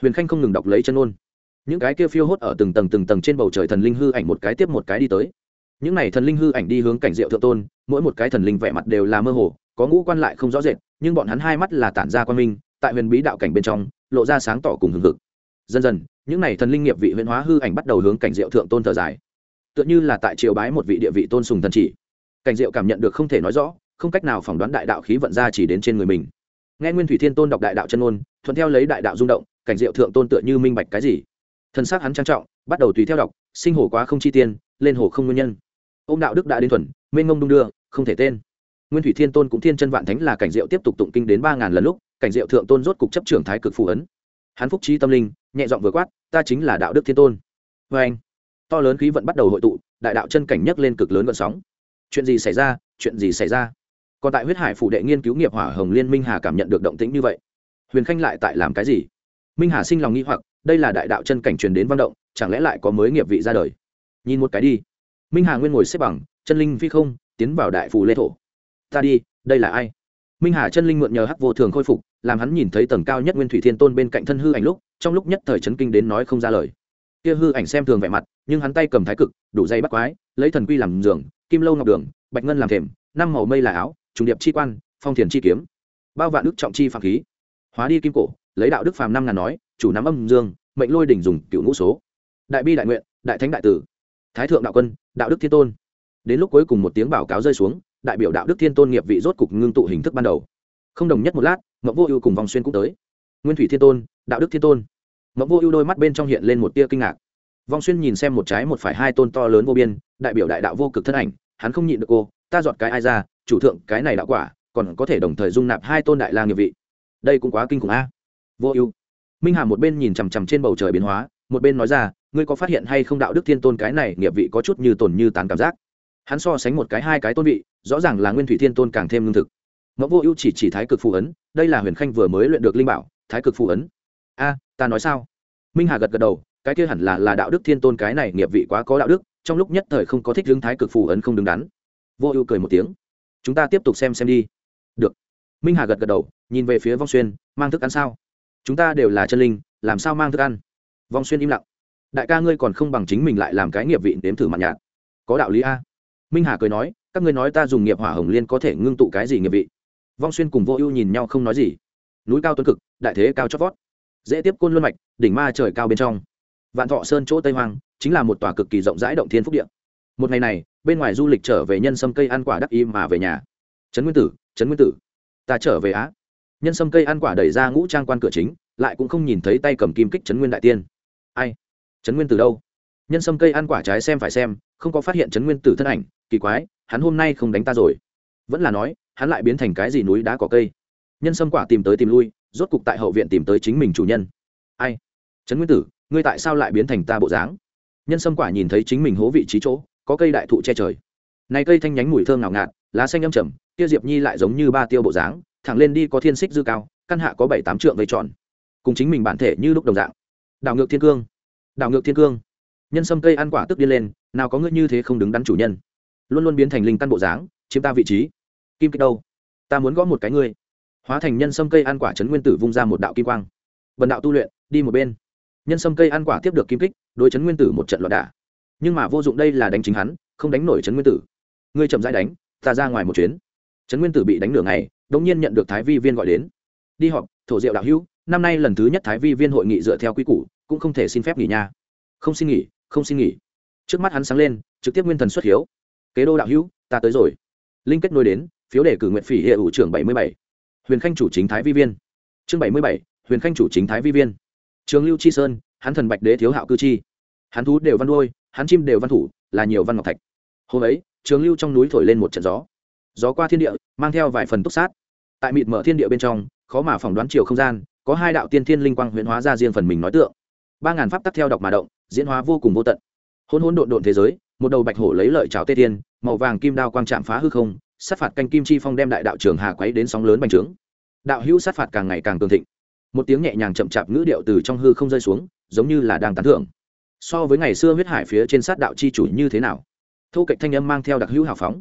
Huyền khanh không ngừng đọc lấy chân ôn những cái kia phiêu hốt ở từng tầng từng tầng trên bầu trời thần linh hư ảnh một cái tiếp một cái đi tới. Những này thần linh hư ảnh đi hướng cảnh diệu thượng tôn, mỗi một cái thần linh vẻ mặt đều là mơ hồ, có ngũ quan lại không rõ rệt, nhưng bọn hắn hai mắt là tản ra quan minh, tại huyền bí đạo cảnh bên trong, lộ ra sáng tỏ cùng hừng hực. Dần dần, những n à y thần linh nghiệp vị huyền hóa hư ảnh bắt đầu hướng cảnh diệu thượng tôn thở dài. Tựa như là tại triều bái một vị địa vị tôn sùng thần chỉ. Cảnh diệu cảm nhận được không thể nói rõ, không cách nào phỏng đoán đại đạo khí vận ra chỉ đến trên người mình. Nghe nguyên thủy thiên tôn đọc đại đạo chân ôn thuận theo lấy đại đạo rung động, cảnh diệu thượng tôn tựa như minh bạch cái gì? Thân xác hắn trang trọng, bắt đầu tùy theo đọc, sinh hồ quá không chi tiên, lên hồ không nguyên nhân. Ô m đạo đức đã đến thuần, mênh ngông đung đưa, không thể tên. Nguyên thủy thiên tôn cũng thiên chân vạn thánh là cảnh diệu tiếp tục tụng kinh đến ba ngàn lần lúc, cảnh diệu thượng tôn rốt cục chấp trưởng thái cực phù ấn. Hắn phúc trí tâm linh, nhẹ giọng vừa quát, ta chính là đạo đức thiên tôn. Vê anh, to lớn khí vận bắt đầu hội tụ, đại đạo chân cảnh nhấc lên cực lớn vận sóng. Chuyện gì xảy ra? Chuyện gì xảy ra? Còn tại huyết hải phủ đệ nghiên cứu nghiệp hỏa hồng liên minh hà cảm nhận được động tĩnh như vậy. Huyền khanh lại tại làm cái gì? Minh hà sinh lòng nghi hoặc, đây là đại đạo chân cảnh truyền đến văn động, chẳng lẽ lại có mới nghiệp vị ra đời? Nhìn một cái đi. Minh hà nguyên ngồi xếp bằng, chân linh phi không, tiến vào đại phù lê thổ. Ta đi, đây là ai? Minh hà chân linh mượn nhờ hắc vô thường khôi phục, làm hắn nhìn thấy tầng cao nhất nguyên thủy thiên tôn bên cạnh thân hư ảnh lúc, trong lúc nhất thời chấn kinh đến nói không ra lời. Kia hư ảnh xem thường vẻ mặt, nhưng hắn tay cầm thái cực, đủ dây bắt quái, lấy thần quy làm giường, kim lâu ngọc đường, bạch ngân làm thềm, năm màu mây là áo, trùng điệp chi quan, phong thiền chi kiếm. Bao vạn đức trọng chi phạm khí. Hóa đi kim cổ lấy đạo đức phàm năm ngàn nói, chủ nắm âm dương, mệnh lôi đỉnh dùng cựu ngũ số. Đại bi đại nguyện, đại thánh đại tử. Thái thượng đạo quân, đạo đức thiên tôn. Đến lúc cuối cùng một tiếng báo cáo rơi xuống, đại biểu đạo đức thiên tôn nghiệp vị rốt cục ngưng tụ hình thức ban đầu. Không đồng nhất một lát mẫu vô ưu cùng vòng xuyên cũng tới. Nguyên thủy thiên tôn, đạo đức thiên tôn. Mẫu vô ưu đôi mắt bên trong hiện lên một tia kinh ngạc. Vong xuyên nhìn xem một trái một phải hai tôn to lớn vô biên, đại biểu đại đạo vô cực thân ảnh, hắn không nhịn được cô, ta dọn cái ai ra, chủ thượng, cái này đạo quả, còn có thể đồng thời dung nạp hai tôn đại la nghiệp vị. Đây cũng quá kinh khủng a vô ưu. Minh hà một bên nhìn chằm chằm trên bầu trời biến hóa, một bên nói ra, ngươi có phát hiện hay không đạo đức thiên tôn cái này nghiệp vị có chút như tồn như tán cảm giác? Hắn so sánh một cái hai cái tôn vị, rõ ràng là nguyên thủy thiên tôn càng thêm lương thực. Mẫu vô ưu chỉ chỉ thái cực phù ấn, đây là huyền khanh vừa mới luyện được linh bảo, thái cực phù ấn. A, ta nói sao? Minh hà gật gật đầu, cái kia hẳn là là đạo đức thiên tôn cái này nghiệp vị quá có đạo đức, trong lúc nhất thời không có thích hướng thái cực phù ấn không đứng đắn. Vô ưu cười một tiếng, chúng ta tiếp tục xem xem đi. Được. Minh hà gật gật đầu, nhìn về phía vong xuyên, mang thức ăn sao? Chúng ta đều là chân linh, làm sao mang thức ăn? Vong xuyên im lặng. Đại ca ngươi còn không bằng chính mình lại làm cái nghiệp vị đếm thử mặt nhạt. Có đạo lý a. Minh hà cười nói, các ngươi nói ta dùng nghiệp hỏa hồng liên có thể ngưng tụ cái gì nghiệp vị? Vong xuyên cùng vô ưu nhìn nhau không nói gì. Núi cao tuấn cực, đại thế cao chót vót. Dễ tiếp côn luân mạch, đỉnh ma trời cao bên trong. Vạn thọ sơn chỗ tây hoang, chính là một tòa cực kỳ rộng rãi động thiên phúc điện một ngày này, bên ngoài du lịch trở về nhân sâm cây ăn quả đắc y mà về nhà. Trấn nguyên tử, trấn nguyên tử, ta trở về á nhân sâm cây ăn quả đẩy ra ngũ trang quan cửa chính, lại cũng không nhìn thấy tay cầm kim kích trấn nguyên đại tiên. Ai? Trấn nguyên từ đâu? Nhân sâm cây ăn quả trái xem phải xem, không có phát hiện trấn nguyên tử thân ảnh, kỳ quái, hắn hôm nay không đánh ta rồi. Vẫn là nói, hắn lại biến thành cái gì núi đá cỏ cây. Nhân sâm quả tìm tới tìm lui, rốt cục tại hậu viện tìm tới chính mình chủ nhân. Ai? Trấn nguyên tử, ngươi tại sao lại biến thành ta bộ dáng? Nhân sâm quả nhìn thấy chính mình hố vị trí chỗ, có cây đại thụ che trời. Này cây thanh nhánh mùi thơm ngào ngạt, lá xanh âm trầm tiêu diệp nhi lại giống như ba tiêu bộ dáng thẳng lên đi có thiên xích dư cao, căn hạ có bảy tám trượng vây tròn. Cùng chính mình bản thể như lúc đồng dạng. Đảo ngược thiên cương. Đảo ngược thiên cương. Nhân sâm cây ăn quả tức đi lên, nào có ngươi như thế không đứng đắn chủ nhân. Luôn luôn biến thành linh căn bộ dáng, chiếm ta vị trí. Kim kích đâu? Ta muốn gõ một cái ngươi. Hóa thành nhân sâm cây ăn quả chấn nguyên tử vung ra một đạo kim quang. Vần đạo tu luyện, đi một bên. Nhân sâm cây ăn quả tiếp được kim kích, đối chấn nguyên tử một trận loạn đả. Nhưng mà vô dụng đây là đánh chính hắn, không đánh nổi chấn nguyên tử. Ngươi chậm rãi đánh, ta ra ngoài một chuyến. Trấn nguyên tử bị đánh nửa ngày đống nhiên nhận được thái vi viên gọi đến. Đi họp, thổ diệu đạo hữu, năm nay lần thứ nhất thái vi viên hội nghị dựa theo quy củ, cũng không thể xin phép nghỉ nha. Không xin nghỉ, không xin nghỉ. Trước mắt hắn sáng lên, trực tiếp nguyên thần xuất hiếu. Kế đô đạo hữu, ta tới rồi. Linh kết nối đến, phiếu đề cử nguyện phỉ hệ ủ trưởng bảy mươi bảy. Huyền khanh chủ chính thái vi viên. Chương bảy mươi bảy, huyền khanh chủ chính thái vi viên. Trường lưu chi sơn, hắn thần bạch đế thiếu hạo cư chi. Hắn thú đều văn đôi hắn chim đều văn thủ, là nhiều văn ngọc thạch. Hôm ấy, trường lưu trong núi thổi lên một trận gió. Gió qua thiên địa, mang theo vài phần túc sát tại mịt mở thiên địa bên trong khó mà phỏng đoán chiều không gian có hai đạo tiên thiên linh quang huyễn hóa ra riêng phần mình nói tượng. Ba ngàn pháp tắc theo đọc mà động diễn hóa vô cùng vô tận. Hôn hôn độn độn thế giới một đầu bạch hổ lấy lợi trào tê thiên, màu vàng kim đao quang chạm phá hư không sát phạt canh kim chi phong đem đại đạo trường hà quấy đến sóng lớn bành trướng. Đạo hữu sát phạt càng ngày càng cường thịnh. Một tiếng nhẹ nhàng chậm chạp ngữ điệu từ trong hư không rơi xuống giống như là đang tán thưởng. So với ngày xưa huyết hải phía trên sát đạo chi chủ như thế nào? Thu cạnh thanh âm mang theo đặc hữu hào phóng.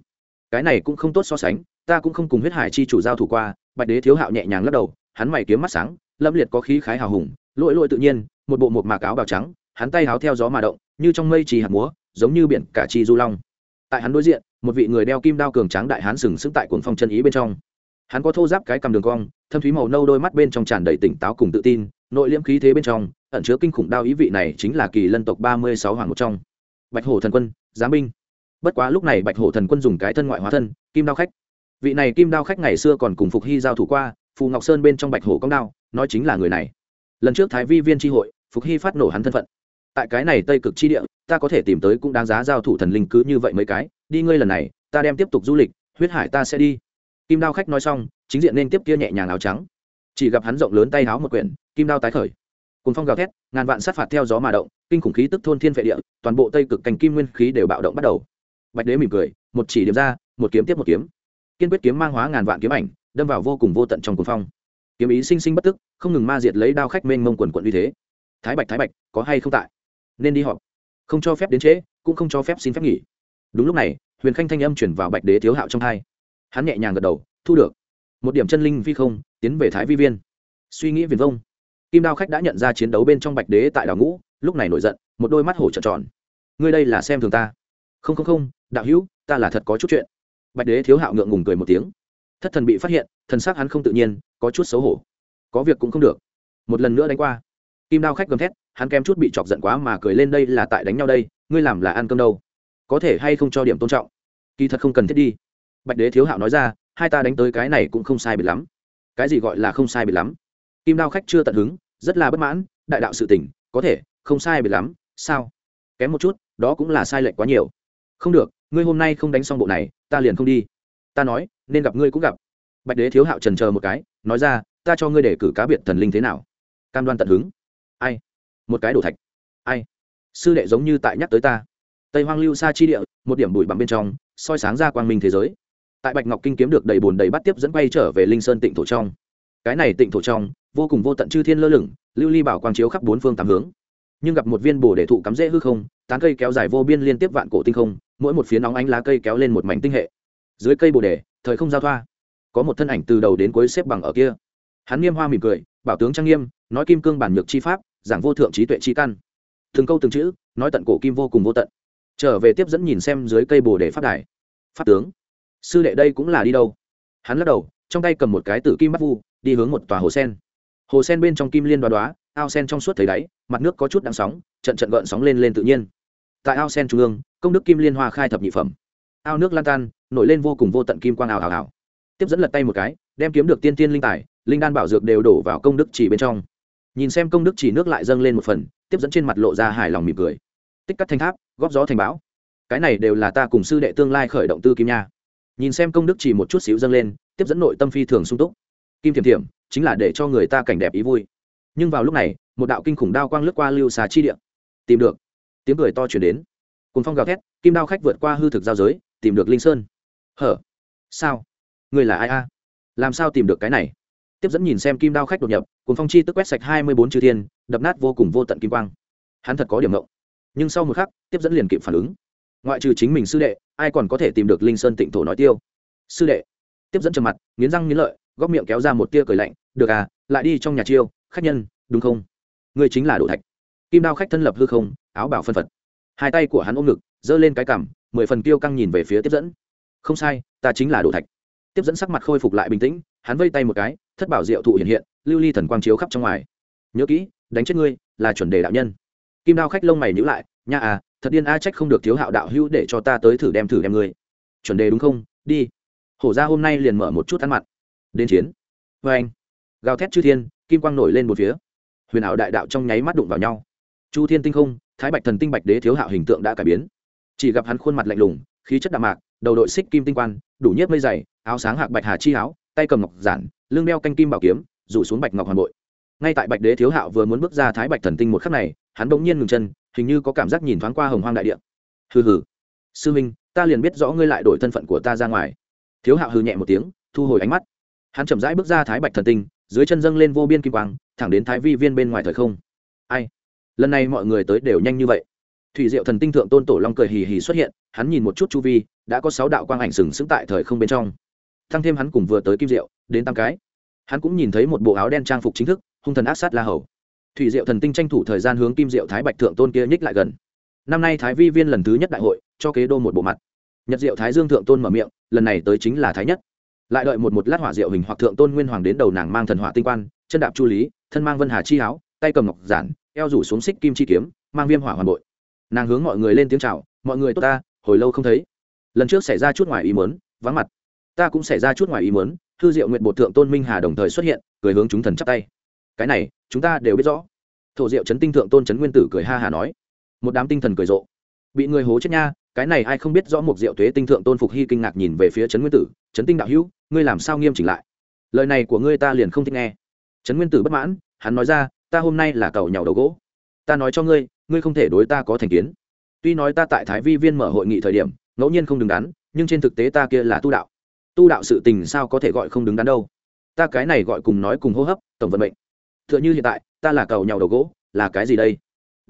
Cái này cũng không tốt so sánh ta cũng không cùng huyết hải chi chủ giao thủ qua, bạch đế thiếu hạo nhẹ nhàng lắc đầu, hắn mày kiếm mắt sáng, lâm liệt có khí khái hào hùng lội lội tự nhiên, một bộ một mạc áo bào trắng, hắn tay háo theo gió mà động, như trong mây trì hạt múa, giống như biển cả chi du long. Tại hắn đối diện, một vị người đeo kim đao cường tráng đại hán sừng sững tại cuồng phong chân ý bên trong. Hắn có thô giáp cái cầm đường cong, thâm thúy màu nâu đôi mắt bên trong tràn đầy tỉnh táo cùng tự tin, nội liễm khí thế bên trong, ẩn chứa kinh khủng đao ý vị này chính là kỳ lân tộc ba mươi sáu hoàng một trong. Bạch hổ thần quân giá binh. Bất quá lúc này bạch hổ thần quân dùng cái thân ngoại hóa thân, kim đao khách vị này kim đao khách ngày xưa còn cùng phục hy giao thủ qua, phù ngọc sơn bên trong bạch hổ công đao, nói chính là người này. Lần trước thái vi viên tri hội, phục hy phát nổ hắn thân phận. Tại cái này tây cực chi địa, ta có thể tìm tới cũng đáng giá giao thủ thần linh cứ như vậy mấy cái, đi ngươi lần này, ta đem tiếp tục du lịch, huyết hải ta sẽ đi. Kim đao khách nói xong, chính diện nên tiếp kia nhẹ nhàng áo trắng. Chỉ gặp hắn rộng lớn tay áo một quyển, kim đao tái khởi. Cùng phong gào thét, ngàn vạn sát phạt theo gió mà động, kinh khủng khí tức thôn thiên vệ địa, toàn bộ tây cực cành kim nguyên khí đều bạo động bắt đầu. Bạch đế mỉm cười, một chỉ điểm ra, một kiếm tiếp một kiếm kiên quyết kiếm mang hóa ngàn vạn kiếm ảnh, đâm vào vô cùng vô tận trong cuồng phong. Kiếm ý sinh sinh bất tức, không ngừng ma diệt lấy đao khách mênh mông quần quận như thế. Thái bạch thái bạch, có hay không tại? Nên đi họp. Không cho phép đến trễ, cũng không cho phép xin phép nghỉ. Đúng lúc này, huyền khanh thanh âm chuyển vào bạch đế thiếu hạo trong hai. Hắn nhẹ nhàng gật đầu, thu được. Một điểm chân linh vi không, tiến về thái vi viên. Suy nghĩ viền vông. Kim đao khách đã nhận ra chiến đấu bên trong bạch đế tại đảo ngũ, lúc này nổi giận, một đôi mắt hổ trợn tròn. Ngươi đây là xem thường ta. Không không không, đạo hữu, ta là thật có chút chuyện bạch đế thiếu hạo ngượng ngùng cười một tiếng. Thất thần bị phát hiện, thần s ắ c hắn không tự nhiên, có chút xấu hổ. Có việc cũng không được. Một lần nữa đánh qua. Kim đao khách gầm thét, hắn kém chút bị chọc giận quá mà cười lên đây là tại đánh nhau đây, ngươi làm là ăn cơm đâu? Có thể hay không cho điểm tôn trọng? Kỳ thật không cần thiết đi. Bạch đế thiếu hạo nói ra, hai ta đánh tới cái này cũng không sai biệt lắm. Cái gì gọi là không sai biệt lắm? Kim đao khách chưa tận hứng, rất là bất mãn, đại đạo sự tỉnh có thể, không sai biệt lắm, sao? Kém một chút, đó cũng là sai lệch quá nhiều không được, ngươi hôm nay không đánh xong bộ này, ta liền không đi. Ta nói, nên gặp ngươi cũng gặp. Bạch đế thiếu hạo trần chờ một cái, nói ra, ta cho ngươi để cử cá biệt thần linh thế nào? Cam đoan tận hứng. Ai? Một cái đổ thạch. Ai? Sư đệ giống như tại nhắc tới ta. Tây hoang lưu xa chi địa, một điểm bụi bặm bên trong, soi sáng ra quang minh thế giới. Tại bạch ngọc kinh kiếm được đầy bồn đầy bắt tiếp dẫn quay trở về linh sơn tịnh thổ trong. Cái này tịnh thổ trong, vô cùng vô tận chư thiên lơ lửng, lưu ly bảo quang chiếu khắp bốn phương tám hướng. Nhưng gặp một viên bồ để thụ cắm rễ hư không, tán cây kéo dài vô biên liên tiếp vạn cổ tinh không mỗi một phía nóng ánh lá cây kéo lên một mảnh tinh hệ. Dưới cây bồ đề, thời không giao thoa. Có một thân ảnh từ đầu đến cuối xếp bằng ở kia. Hắn nghiêm hoa mỉm cười, bảo tướng trang nghiêm, nói kim cương bản nhược chi pháp, giảng vô thượng trí tuệ chi căn. Từng câu từng chữ, nói tận cổ kim vô cùng vô tận. Trở về tiếp dẫn nhìn xem dưới cây bồ đề pháp đài. Pháp tướng, sư đệ đây cũng là đi đâu? Hắn lắc đầu, trong tay cầm một cái tử kim bắt vu, đi hướng một tòa hồ sen. Hồ sen bên trong kim liên đoá đoá, ao sen trong suốt thấy đáy, mặt nước có chút đắng sóng, trận trận gợn sóng lên lên tự nhiên tại ao sen trung ương, công đức kim liên hoa khai thập nhị phẩm. Ao nước lan tan, nổi lên vô cùng vô tận kim quang ảo ảo ảo. Tiếp dẫn lật tay một cái, đem kiếm được tiên tiên linh tài, linh đan bảo dược đều đổ vào công đức chỉ bên trong. Nhìn xem công đức chỉ nước lại dâng lên một phần, tiếp dẫn trên mặt lộ ra hài lòng mỉm cười. Tích cắt thanh tháp, góp gió thành bão. Cái này đều là ta cùng sư đệ tương lai khởi động tư kim nha. Nhìn xem công đức chỉ một chút xíu dâng lên, tiếp dẫn nội tâm phi thường sung túc. Kim thiểm thiểm, chính là để cho người ta cảnh đẹp ý vui. Nhưng vào lúc này, một đạo kinh khủng đao quang lướt qua lưu xà chi địa. Tìm được tiếng cười to chuyển đến. Cùng phong gào thét, kim đao khách vượt qua hư thực giao giới, tìm được linh sơn. Hở? Sao? Người là ai a? Làm sao tìm được cái này? Tiếp dẫn nhìn xem kim đao khách đột nhập cùng phong chi tức quét sạch hai mươi bốn chư thiên, đập nát vô cùng vô tận kim quang. Hắn thật có điểm ngộng. Nhưng sau một khắc, tiếp dẫn liền kịp phản ứng. Ngoại trừ chính mình sư đệ, ai còn có thể tìm được linh sơn tịnh thổ nói tiêu? Sư đệ. Tiếp dẫn trầm mặt, nghiến răng nghiến lợi, góc miệng kéo ra một tia cười lạnh. Được à lại đi trong nhà chiêu, khách nhân, đúng không? Ngươi chính là đỗ thạch kim đao khách thân lập hư không, áo bảo phân phật. Hai tay của hắn ôm ngực, giơ lên cái cằm, mười phần tiêu căng nhìn về phía tiếp dẫn. Không sai, ta chính là đồ thạch. Tiếp dẫn sắc mặt khôi phục lại bình tĩnh, hắn vây tay một cái, thất bảo diệu thụ hiện hiện, lưu ly thần quang chiếu khắp trong ngoài. Nhớ kỹ, đánh chết ngươi, là chuẩn đề đạo nhân. Kim đao khách lông mày nhữ lại, nha à thật điên a, trách không được thiếu hạo đạo hữu để cho ta tới thử đem thử đem ngươi. Chuẩn đề đúng không? Đi. Hổ ra hôm nay liền mở một chút ăn mặn. Đến chiến. Vê anh gào thét chư thiên, kim quang nổi lên một phía. Huyền ảo đại đạo trong nháy mắt đụng vào nhau chu thiên tinh không, thái bạch thần tinh bạch đế thiếu hạo hình tượng đã cải biến. Chỉ gặp hắn khuôn mặt lạnh lùng, khí chất đạm mạc, đầu đội xích kim tinh quan, đủ nhiếp mây dày, áo sáng hạc bạch hà chi áo, tay cầm ngọc giản, lưng đeo canh kim bảo kiếm, rủ xuống bạch ngọc hoàn bội. Ngay tại bạch đế thiếu hạo vừa muốn bước ra thái bạch thần tinh một khắc này, hắn bỗng nhiên ngừng chân, hình như có cảm giác nhìn thoáng qua hồng hoang đại địa. Hừ hừ, sư minh ta liền biết rõ ngươi lại đổi thân phận của ta ra ngoài. Thiếu hạo hừ nhẹ một tiếng, thu hồi ánh mắt. Hắn chậm rãi bước ra thái bạch thần tinh, dưới chân dâng lên vô biên kim quang, thẳng đến thái vi viên bên ngoài thời không. Ai? Lần này mọi người tới đều nhanh như vậy. Thủy diệu thần tinh thượng tôn tổ long cười hì hì xuất hiện, hắn nhìn một chút chu vi, đã có sáu đạo quang ảnh sừng sững tại thời không bên trong. Thăng thêm hắn cùng vừa tới kim diệu, đến tám cái. Hắn cũng nhìn thấy một bộ áo đen trang phục chính thức, hung thần ác sát la hầu. Thủy diệu thần tinh tranh thủ thời gian hướng kim diệu thái bạch thượng tôn kia nhích lại gần. Năm nay thái vi viên lần thứ nhất đại hội, cho kế đô một bộ mặt. Nhật diệu thái dương thượng tôn mở miệng, lần này tới chính là thái nhất. Lại đợi một một lát hỏa diệu hình hoặc thượng tôn nguyên hoàng đến đầu nàng mang thần hỏa tinh quan, chân đạp chu lý, thân mang vân hà chi áo, tay cầm ngọc giản eo rủ xuống xích kim chi kiếm, mang viêm hỏa hoàn bội. Nàng hướng mọi người lên tiếng chào, mọi người tốt ta, hồi lâu không thấy. Lần trước xảy ra chút ngoài ý muốn, vắng mặt. Ta cũng xảy ra chút ngoài ý muốn, thư diệu nguyện bột thượng tôn minh hà đồng thời xuất hiện, cười hướng chúng thần chắp tay. Cái này, chúng ta đều biết rõ. Thổ diệu chấn tinh thượng tôn chấn nguyên tử cười ha hà nói. Một đám tinh thần cười rộ. Bị người hố chết nha, cái này ai không biết rõ một diệu thuế tinh thượng tôn phục hy kinh ngạc nhìn về phía trấn nguyên tử trấn tinh đạo hữu, ngươi làm sao nghiêm chỉnh lại? Lời này của ngươi ta liền không thích nghe. Trấn nguyên tử bất mãn, hắn nói ra ta hôm nay là cầu nhàu đầu gỗ. Ta nói cho ngươi ngươi không thể đối ta có thành kiến. Tuy nói ta tại thái vi viên mở hội nghị thời điểm, ngẫu nhiên không đứng đắn, nhưng trên thực tế ta kia là tu đạo. Tu đạo sự tình sao có thể gọi không đứng đắn đâu? Ta cái này gọi cùng nói cùng hô hấp, tổng vận mệnh. T h ư ợ n h ư hiện tại, ta là cầu nhàu đầu gỗ, là cái gì đây?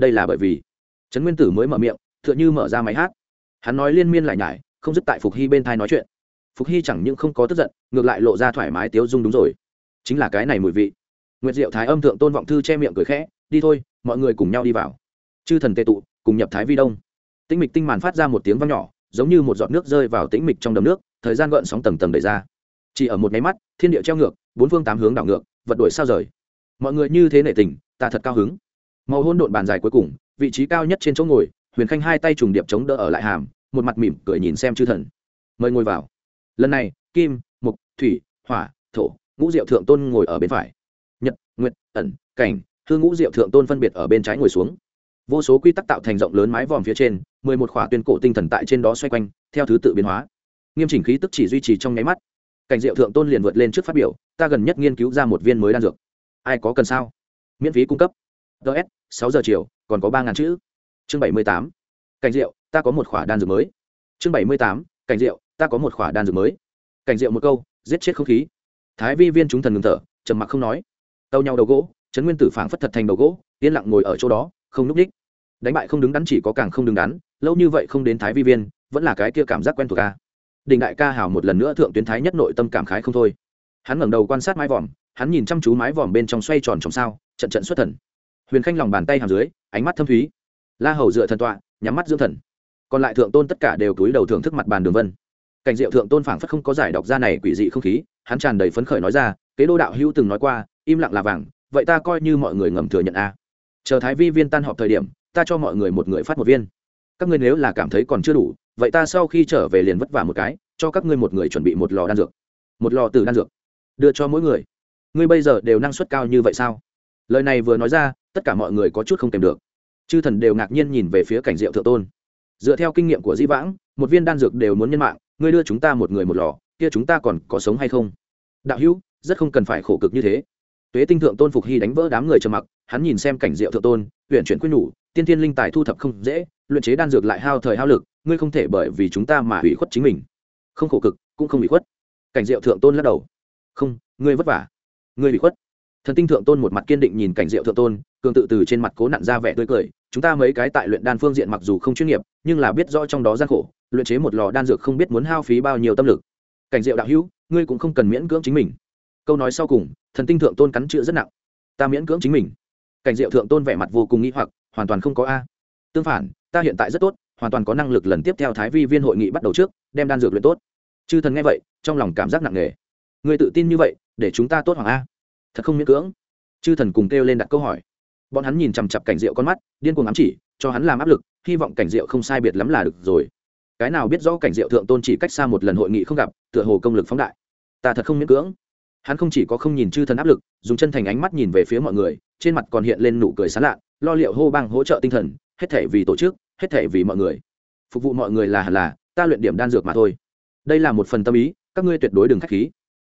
Đây là bởi vì trấn nguyên tử mới mở miệng t h ư ợ n h ư mở ra máy hát. Hắn nói liên miên lại nhải, không dứt tại phục hy bên thai nói chuyện. Phục hy chẳng những không có tức giận, ngược lại lộ ra thoải mái tiếu dung đúng rồi. Chính là cái này mùi vị nguyệt diệu thái âm thượng tôn vọng thư che miệng cười khẽ, đi thôi, mọi người cùng nhau đi vào. Chư thần tệ tụ, cùng nhập thái vi đông. Tĩnh mịch tinh màn phát ra một tiếng vang nhỏ, giống như một giọt nước rơi vào tĩnh mịch trong đầm nước, thời gian gợn sóng tầng tầng đầy ra. Chỉ ở một máy mắt, thiên địa treo ngược, bốn phương tám hướng đảo ngược, vật đuổi sao rời. Mọi người như thế nể tình, ta thật cao hứng. Màu hôn độn bàn dài cuối cùng, vị trí cao nhất trên chỗ ngồi, huyền khanh hai tay trùng điệp chống đỡ ở lại hàm, một mặt mỉm cười nhìn xem chư thần. Mời ngồi vào. Lần này, kim, mục, thủy, hỏa, thổ, ngũ diệu thượng tôn ngồi ở bên phải nguyệt, ẩn, cảnh, hư ngũ diệu thượng tôn phân biệt ở bên trái ngồi xuống. Vô số quy tắc tạo thành rộng lớn mái vòm phía trên, mười một khỏa tuyên cổ tinh thần tại trên đó xoay quanh, theo thứ tự biến hóa. Nghiêm chỉnh khí tức chỉ duy trì trong nháy mắt. Cảnh diệu thượng tôn liền vượt lên trước phát biểu, ta gần nhất nghiên cứu ra một viên mới đan dược. Ai có cần sao? Miễn phí cung cấp. Ts sáu giờ chiều, còn có ba ngàn chữ. Chương bảy mươi tám. Cảnh diệu, ta có một khỏa đan dược mới. Chương bảy mươi tám. Cảnh diệu, ta có một khỏa đan dược mới. Cảnh diệu một câu, giết chết không khí. Thái vi viên chúng thần ngừng thở, trầm mặc không nói tâu nhau đầu gỗ, trấn nguyên tử phảng phất thật thành đầu gỗ, yên lặng ngồi ở chỗ đó, không núp đích. Đánh bại không đứng đắn chỉ có càng không đứng đắn, lâu như vậy không đến thái vi viên, vẫn là cái kia cảm giác quen thuộc ca đình đại ca hào một lần nữa thượng tuyến thái nhất nội tâm cảm khái không thôi. Hắn ngẩng đầu quan sát mái vòm, hắn nhìn chăm chú mái vòm bên trong xoay tròn trong sao, trận trận xuất thần. Huyền khanh lòng bàn tay hàm dưới, ánh mắt thâm thúy. La hầu dựa thần tọa, nhắm mắt dưỡng thần. Còn lại thượng tôn tất cả đều cúi đầu thưởng thức mặt bàn đường vân. Cảnh diệu thượng tôn phảng phất không có giải đọc ra này quỷ dị không khí, hắn tràn đầy phấn khởi nói ra, kế đô đạo hữu từng nói qua im lặng là vàng, vậy ta coi như mọi người ngầm thừa nhận a. Chờ thái vi viên tan họp thời điểm, ta cho mọi người một người phát một viên. Các ngươi nếu là cảm thấy còn chưa đủ, vậy ta sau khi trở về liền vất vả một cái, cho các ngươi một người chuẩn bị một lò đan dược. Một lò từ đan dược. Đưa cho mỗi người. Ngươi bây giờ đều năng suất cao như vậy sao? Lời này vừa nói ra, tất cả mọi người có chút không kèm được. Chư thần đều ngạc nhiên nhìn về phía cảnh diệu thượng tôn. Dựa theo kinh nghiệm của di vãng, một viên đan dược đều muốn nhân mạng, ngươi đưa chúng ta một người một lò, kia chúng ta còn có sống hay không? Đạo hữu, rất không cần phải khổ cực như thế tuế tinh thượng tôn phục hy đánh vỡ đám người trầm mặc, hắn nhìn xem cảnh diệu thượng tôn huyện chuyển quyết nhủ, tiên thiên linh tài thu thập không dễ, luyện chế đan dược lại hao thời hao lực, ngươi không thể bởi vì chúng ta mà hủy khuất chính mình. Không khổ cực, cũng không bị khuất. Cảnh diệu thượng tôn lắc đầu. Không, ngươi vất vả. Ngươi bị khuất. Thần tinh thượng tôn một mặt kiên định nhìn cảnh diệu thượng tôn, cường tự từ trên mặt cố nặn ra vẻ tươi cười, chúng ta mấy cái tại luyện đan phương diện mặc dù không chuyên nghiệp, nhưng là biết rõ trong đó gian khổ, luyện chế một lò đan dược không biết muốn hao phí bao nhiêu tâm lực. Cảnh diệu đạo hữu, ngươi cũng không cần miễn cưỡng chính mình câu nói sau cùng, thần tinh thượng tôn cắn chữ rất nặng. Ta miễn cưỡng chính mình. Cảnh diệu thượng tôn vẻ mặt vô cùng nghĩ hoặc, hoàn toàn không có a. Tương phản, ta hiện tại rất tốt, hoàn toàn có năng lực lần tiếp theo thái vi viên hội nghị bắt đầu trước, đem đan dược luyện tốt. Chư thần nghe vậy, trong lòng cảm giác nặng nề. Người tự tin như vậy, để chúng ta tốt hoàng a. Thật không miễn cưỡng. Chư thần cùng kêu lên đặt câu hỏi. Bọn hắn nhìn chằm chặp cảnh diệu con mắt, điên cuồng ám chỉ, cho hắn làm áp lực, hy vọng cảnh diệu không sai biệt lắm là được rồi. Cái nào biết rõ cảnh diệu thượng tôn chỉ cách xa một lần hội nghị không gặp, tựa hồ công lực phóng đại. Ta thật không miễn cưỡng hắn không chỉ có không nhìn chư thần áp lực, dùng chân thành ánh mắt nhìn về phía mọi người, trên mặt còn hiện lên nụ cười sán lạ, lo liệu hô bang hỗ trợ tinh thần, hết thể vì tổ chức, hết thể vì mọi người. Phục vụ mọi người là hẳn là, ta luyện điểm đan dược mà thôi. Đây là một phần tâm ý, các ngươi tuyệt đối đừng khách khí.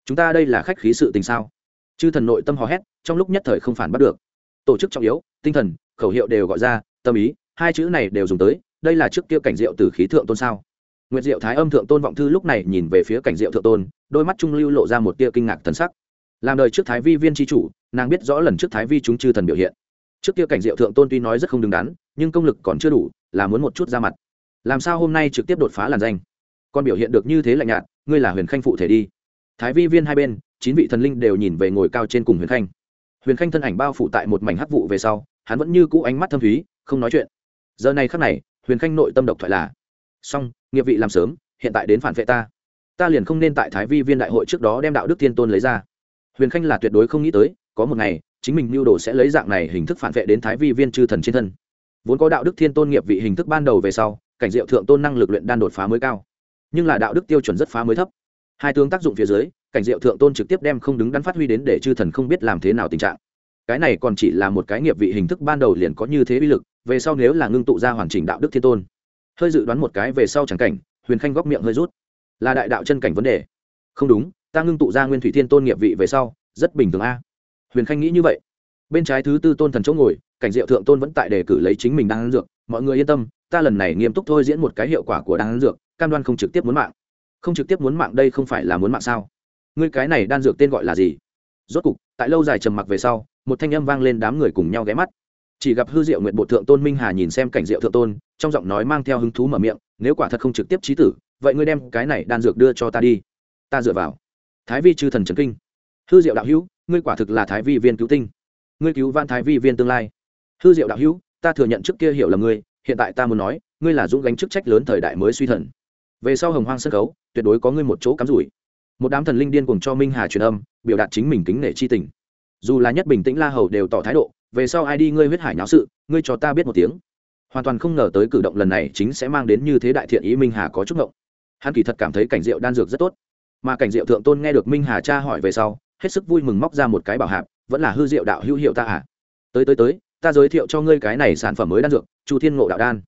Chúng ta đây là khách khí sự tình sao? Chư thần nội tâm hò hét, trong lúc nhất thời không phản bắt được. Tổ chức trọng yếu, tinh thần, khẩu hiệu đều gọi ra, tâm ý, hai chữ này đều dùng tới, đây là trước kia cảnh diệu từ khí thượng tôn sao? Nguyệt diệu thái âm thượng tôn vọng thư lúc này nhìn về phía cảnh diệu thượng tôn, đôi mắt trung lưu lộ ra một tia kinh ngạc thần sắc. Làm đời trước thái vi viên tri chủ, nàng biết rõ lần trước thái vi chúng chư thần biểu hiện. Trước kia cảnh diệu thượng tôn tuy nói rất không đứng đắn, nhưng công lực còn chưa đủ, là muốn một chút ra mặt. Làm sao hôm nay trực tiếp đột phá làn danh? Còn biểu hiện được như thế lạnh nhạt, ngươi là huyền khanh phụ thể đi. Thái vi viên hai bên, chín vị thần linh đều nhìn về ngồi cao trên cùng huyền khanh. Huyền khanh thân ảnh bao phủ tại một mảnh hắc vụ về sau, hắn vẫn như cũ ánh mắt thâm thúy, không nói chuyện. Giờ này khắc này, huyền khanh nội tâm độc thoại là song nghiệp vị làm sớm, hiện tại đến phản vệ ta. Ta liền không nên tại thái vi viên đại hội trước đó đem đạo đức thiên tôn lấy ra. Huyền khanh là tuyệt đối không nghĩ tới, có một ngày, chính mình mưu đồ sẽ lấy dạng này hình thức phản vệ đến thái vi viên chư thần trên thân. Vốn có đạo đức thiên tôn nghiệp vị hình thức ban đầu về sau, cảnh diệu thượng tôn năng lực luyện đan đột phá mới cao. Nhưng là đạo đức tiêu chuẩn rất phá mới thấp. Hai tướng tác dụng phía dưới, cảnh diệu thượng tôn trực tiếp đem không đứng đắn phát huy đến để chư thần không biết làm thế nào tình trạng. Cái này còn chỉ là một cái nghiệp vị hình thức ban đầu liền có như thế uy lực, về sau nếu là ngưng tụ ra hoàn chỉnh đạo đức thiên tôn hơi dự đoán một cái về sau chẳng cảnh, huyền khanh góc miệng hơi rút. Là đại đạo chân cảnh vấn đề. Không đúng, ta ngưng tụ ra nguyên thủy thiên tôn nghiệp vị về sau, rất bình thường a. Huyền khanh nghĩ như vậy. Bên trái thứ tư tôn thần chỗ ngồi, cảnh diệu thượng tôn vẫn tại đề cử lấy chính mình đang ăn dược. Mọi người yên tâm, ta lần này nghiêm túc thôi diễn một cái hiệu quả của đang ăn dược, cam đoan không trực tiếp muốn mạng. Không trực tiếp muốn mạng đây không phải là muốn mạng sao? Ngươi cái này đan dược tên gọi là gì? Rốt cục, tại lâu dài trầm mặc về sau, một thanh âm vang lên đám người cùng nhau ghé mắt chỉ gặp hư diệu nguyện bộ thượng tôn minh hà nhìn xem cảnh diệu thượng tôn, trong giọng nói mang theo hứng thú mở miệng, nếu quả thật không trực tiếp trí tử, vậy ngươi đem cái này đan dược đưa cho ta đi. Ta dựa vào. Thái vi chư thần trần kinh. Hư diệu đạo hữu, ngươi quả thực là thái vi viên cứu tinh. Ngươi cứu van thái vi viên tương lai. Hư diệu đạo hữu, ta thừa nhận trước kia hiểu là ngươi, hiện tại ta muốn nói, ngươi là dũng gánh chức trách lớn thời đại mới suy thần. Về sau hồng hoang sân khấu, tuyệt đối có ngươi một chỗ cắm rủi. Một đám thần linh điên cùng cho minh hà truyền âm, biểu đạt chính mình kính nể chi tình. Dù là nhất bình tĩnh la hầu đều tỏ thái độ về sau ai đi ngươi huyết hải nháo sự, ngươi cho ta biết một tiếng. Hoàn toàn không ngờ tới cử động lần này chính sẽ mang đến như thế đại thiện ý minh hà có chút ngộng. Hắn kỳ thật cảm thấy cảnh diệu đan dược rất tốt. Mà cảnh diệu thượng tôn nghe được minh hà cha hỏi về sau, hết sức vui mừng móc ra một cái bảo hạp, vẫn là hư diệu đạo hữu hiệu ta à? Tới tới tới, ta giới thiệu cho ngươi cái này sản phẩm mới đan dược, chu thiên ngộ đạo đan.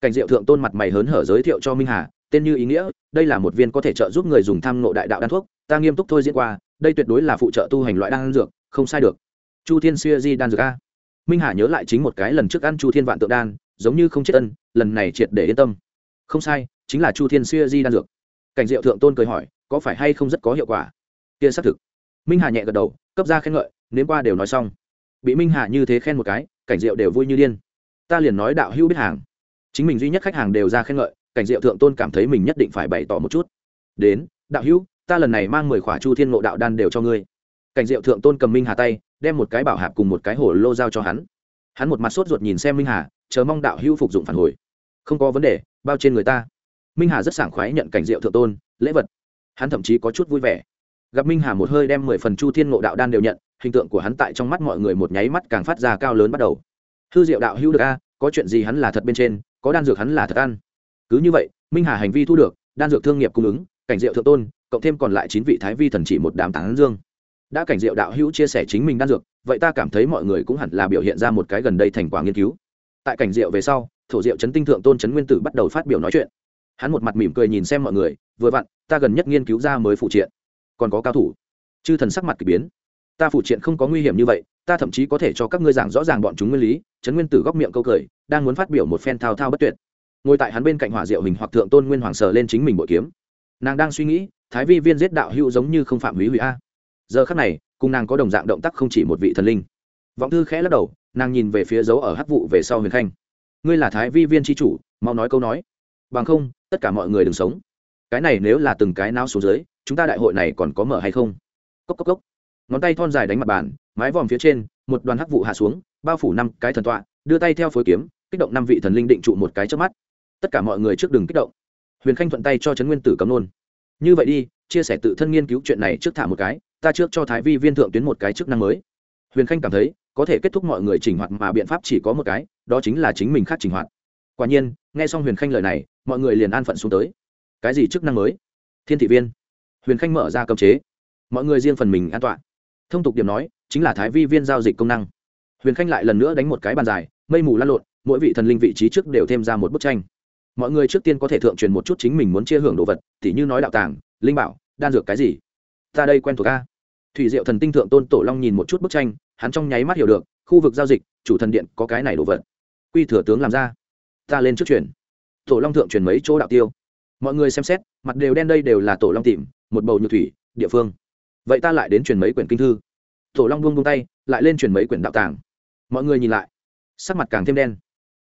Cảnh diệu thượng tôn mặt mày hớn hở giới thiệu cho minh hà, tên như ý nghĩa, đây là một viên có thể trợ giúp người dùng tham ngộ đại đạo đan thuốc, ta nghiêm túc thôi diễn qua, đây tuyệt đối là phụ trợ tu hành loại đan dược, không sai được. Chu thiên xuya di đan dược a minh hà nhớ lại chính một cái lần trước ăn chu thiên vạn tượng đan, giống như không chết ân, lần này triệt để yên tâm. Không sai, chính là chu thiên xuya di đan dược. Cảnh diệu thượng tôn cười hỏi, có phải hay không rất có hiệu quả? Kia xác thực. Minh hà nhẹ gật đầu, cấp ra khen ngợi, nếm qua đều nói xong. Bị minh hà như thế khen một cái, cảnh diệu đều vui như điên. Ta liền nói đạo hữu biết hàng. Chính mình duy nhất khách hàng đều ra khen ngợi, cảnh diệu thượng tôn cảm thấy mình nhất định phải bày tỏ một chút. Đến, đạo hữu, ta lần này mang mười khỏa chu thiên ngộ đạo đan đều cho ngươi. Cảnh diệu thượng tôn cầm minh hà tay đem một cái bảo hạp cùng một cái hồ lô giao cho hắn. Hắn một mặt sốt ruột nhìn xem minh hà, chờ mong đạo hữu phục dụng phản hồi. Không có vấn đề, bao trên người ta. Minh hà rất sảng khoái nhận cảnh diệu thượng tôn, lễ vật. Hắn thậm chí có chút vui vẻ. Gặp minh hà một hơi đem mười phần chu thiên ngộ đạo đan đều nhận, hình tượng của hắn tại trong mắt mọi người một nháy mắt càng phát ra cao lớn bắt đầu. Hư diệu đạo hữu được a, có chuyện gì hắn là thật bên trên, có đan dược hắn là thật ăn. Cứ như vậy, minh hà hành vi thu được, đan dược thương nghiệp cung ứng, cảnh diệu thượng tôn, cộng thêm còn lại chín vị thái vi thần chỉ một đám tán dương đã cảnh diệu đạo hữu chia sẻ chính mình đan dược, vậy ta cảm thấy mọi người cũng hẳn là biểu hiện ra một cái gần đây thành quả nghiên cứu. Tại cảnh diệu về sau, thổ diệu chấn tinh thượng tôn chấn nguyên tử bắt đầu phát biểu nói chuyện. Hắn một mặt mỉm cười nhìn xem mọi người, vừa vặn, ta gần nhất nghiên cứu ra mới phụ triện. Còn có cao thủ. Chư thần sắc mặt k ỳ biến. Ta phụ triện không có nguy hiểm như vậy, ta thậm chí có thể cho các ngươi giảng rõ ràng bọn chúng nguyên lý, chấn nguyên tử góc miệng câu cười, đang muốn phát biểu một phen thao thao bất tuyệt. Ngồi tại hắn bên cạnh hỏa diệu hình hoặc thượng tôn nguyên hoàng sờ lên chính mình bội kiếm. Nàng đang suy nghĩ, thái vi viên giết đạo hữu giống như không phạm hủy hủy a giờ khắc này, cùng nàng có đồng dạng động tác không chỉ một vị thần linh. Vọng thư khẽ lắc đầu, nàng nhìn về phía dấu ở hắc vụ về sau huyền khanh. Ngươi là thái vi viên tri chủ, mau nói câu nói. Bằng không, tất cả mọi người đừng sống. Cái này nếu là từng cái nao xuống dưới, chúng ta đại hội này còn có mở hay không? Cốc cốc cốc. Ngón tay thon dài đánh mặt bàn, mái vòm phía trên, một đoàn hắc vụ hạ xuống, bao phủ năm cái thần tọa, đưa tay theo phối kiếm, kích động năm vị thần linh định trụ một cái trước mắt. Tất cả mọi người trước đừng kích động. Huyền khanh thuận tay cho trấn nguyên tử cấm nôn. Như vậy đi chia sẻ tự thân nghiên cứu chuyện này trước thả một cái, ta trước cho thái vi viên thượng tuyến một cái chức năng mới. Huyền khanh cảm thấy, có thể kết thúc mọi người chỉnh hoạt mà biện pháp chỉ có một cái, đó chính là chính mình khác chỉnh hoạt. Quả nhiên, nghe xong huyền khanh lời này, mọi người liền an phận xuống tới. Cái gì chức năng mới? Thiên thị viên. Huyền khanh mở ra cơm chế. Mọi người riêng phần mình an toàn. Thông tục điểm nói, chính là thái vi viên giao dịch công năng. Huyền khanh lại lần nữa đánh một cái bàn dài, mây mù lan lộn, mỗi vị thần linh vị trí trước đều thêm ra một bức tranh mọi người trước tiên có thể thượng truyền một chút chính mình muốn chia hưởng đồ vật, tỉ như nói đạo tàng, linh bảo, đan dược cái gì. Ta đây quen thuộc a. Thủy diệu thần tinh thượng tôn tổ long nhìn một chút bức tranh, hắn trong nháy mắt hiểu được, khu vực giao dịch, chủ thần điện có cái này đồ vật. Quy thừa tướng làm ra. Ta lên trước truyền. Tổ long thượng truyền mấy chỗ đạo tiêu. Mọi người xem xét, mặt đều đen đây đều là tổ long tìm, một bầu nhược thủy, địa phương. Vậy ta lại đến truyền mấy quyển kinh thư. Tổ long buông buông tay, lại lên truyền mấy quyển đạo tàng. Mọi người nhìn lại, sắc mặt càng thêm đen.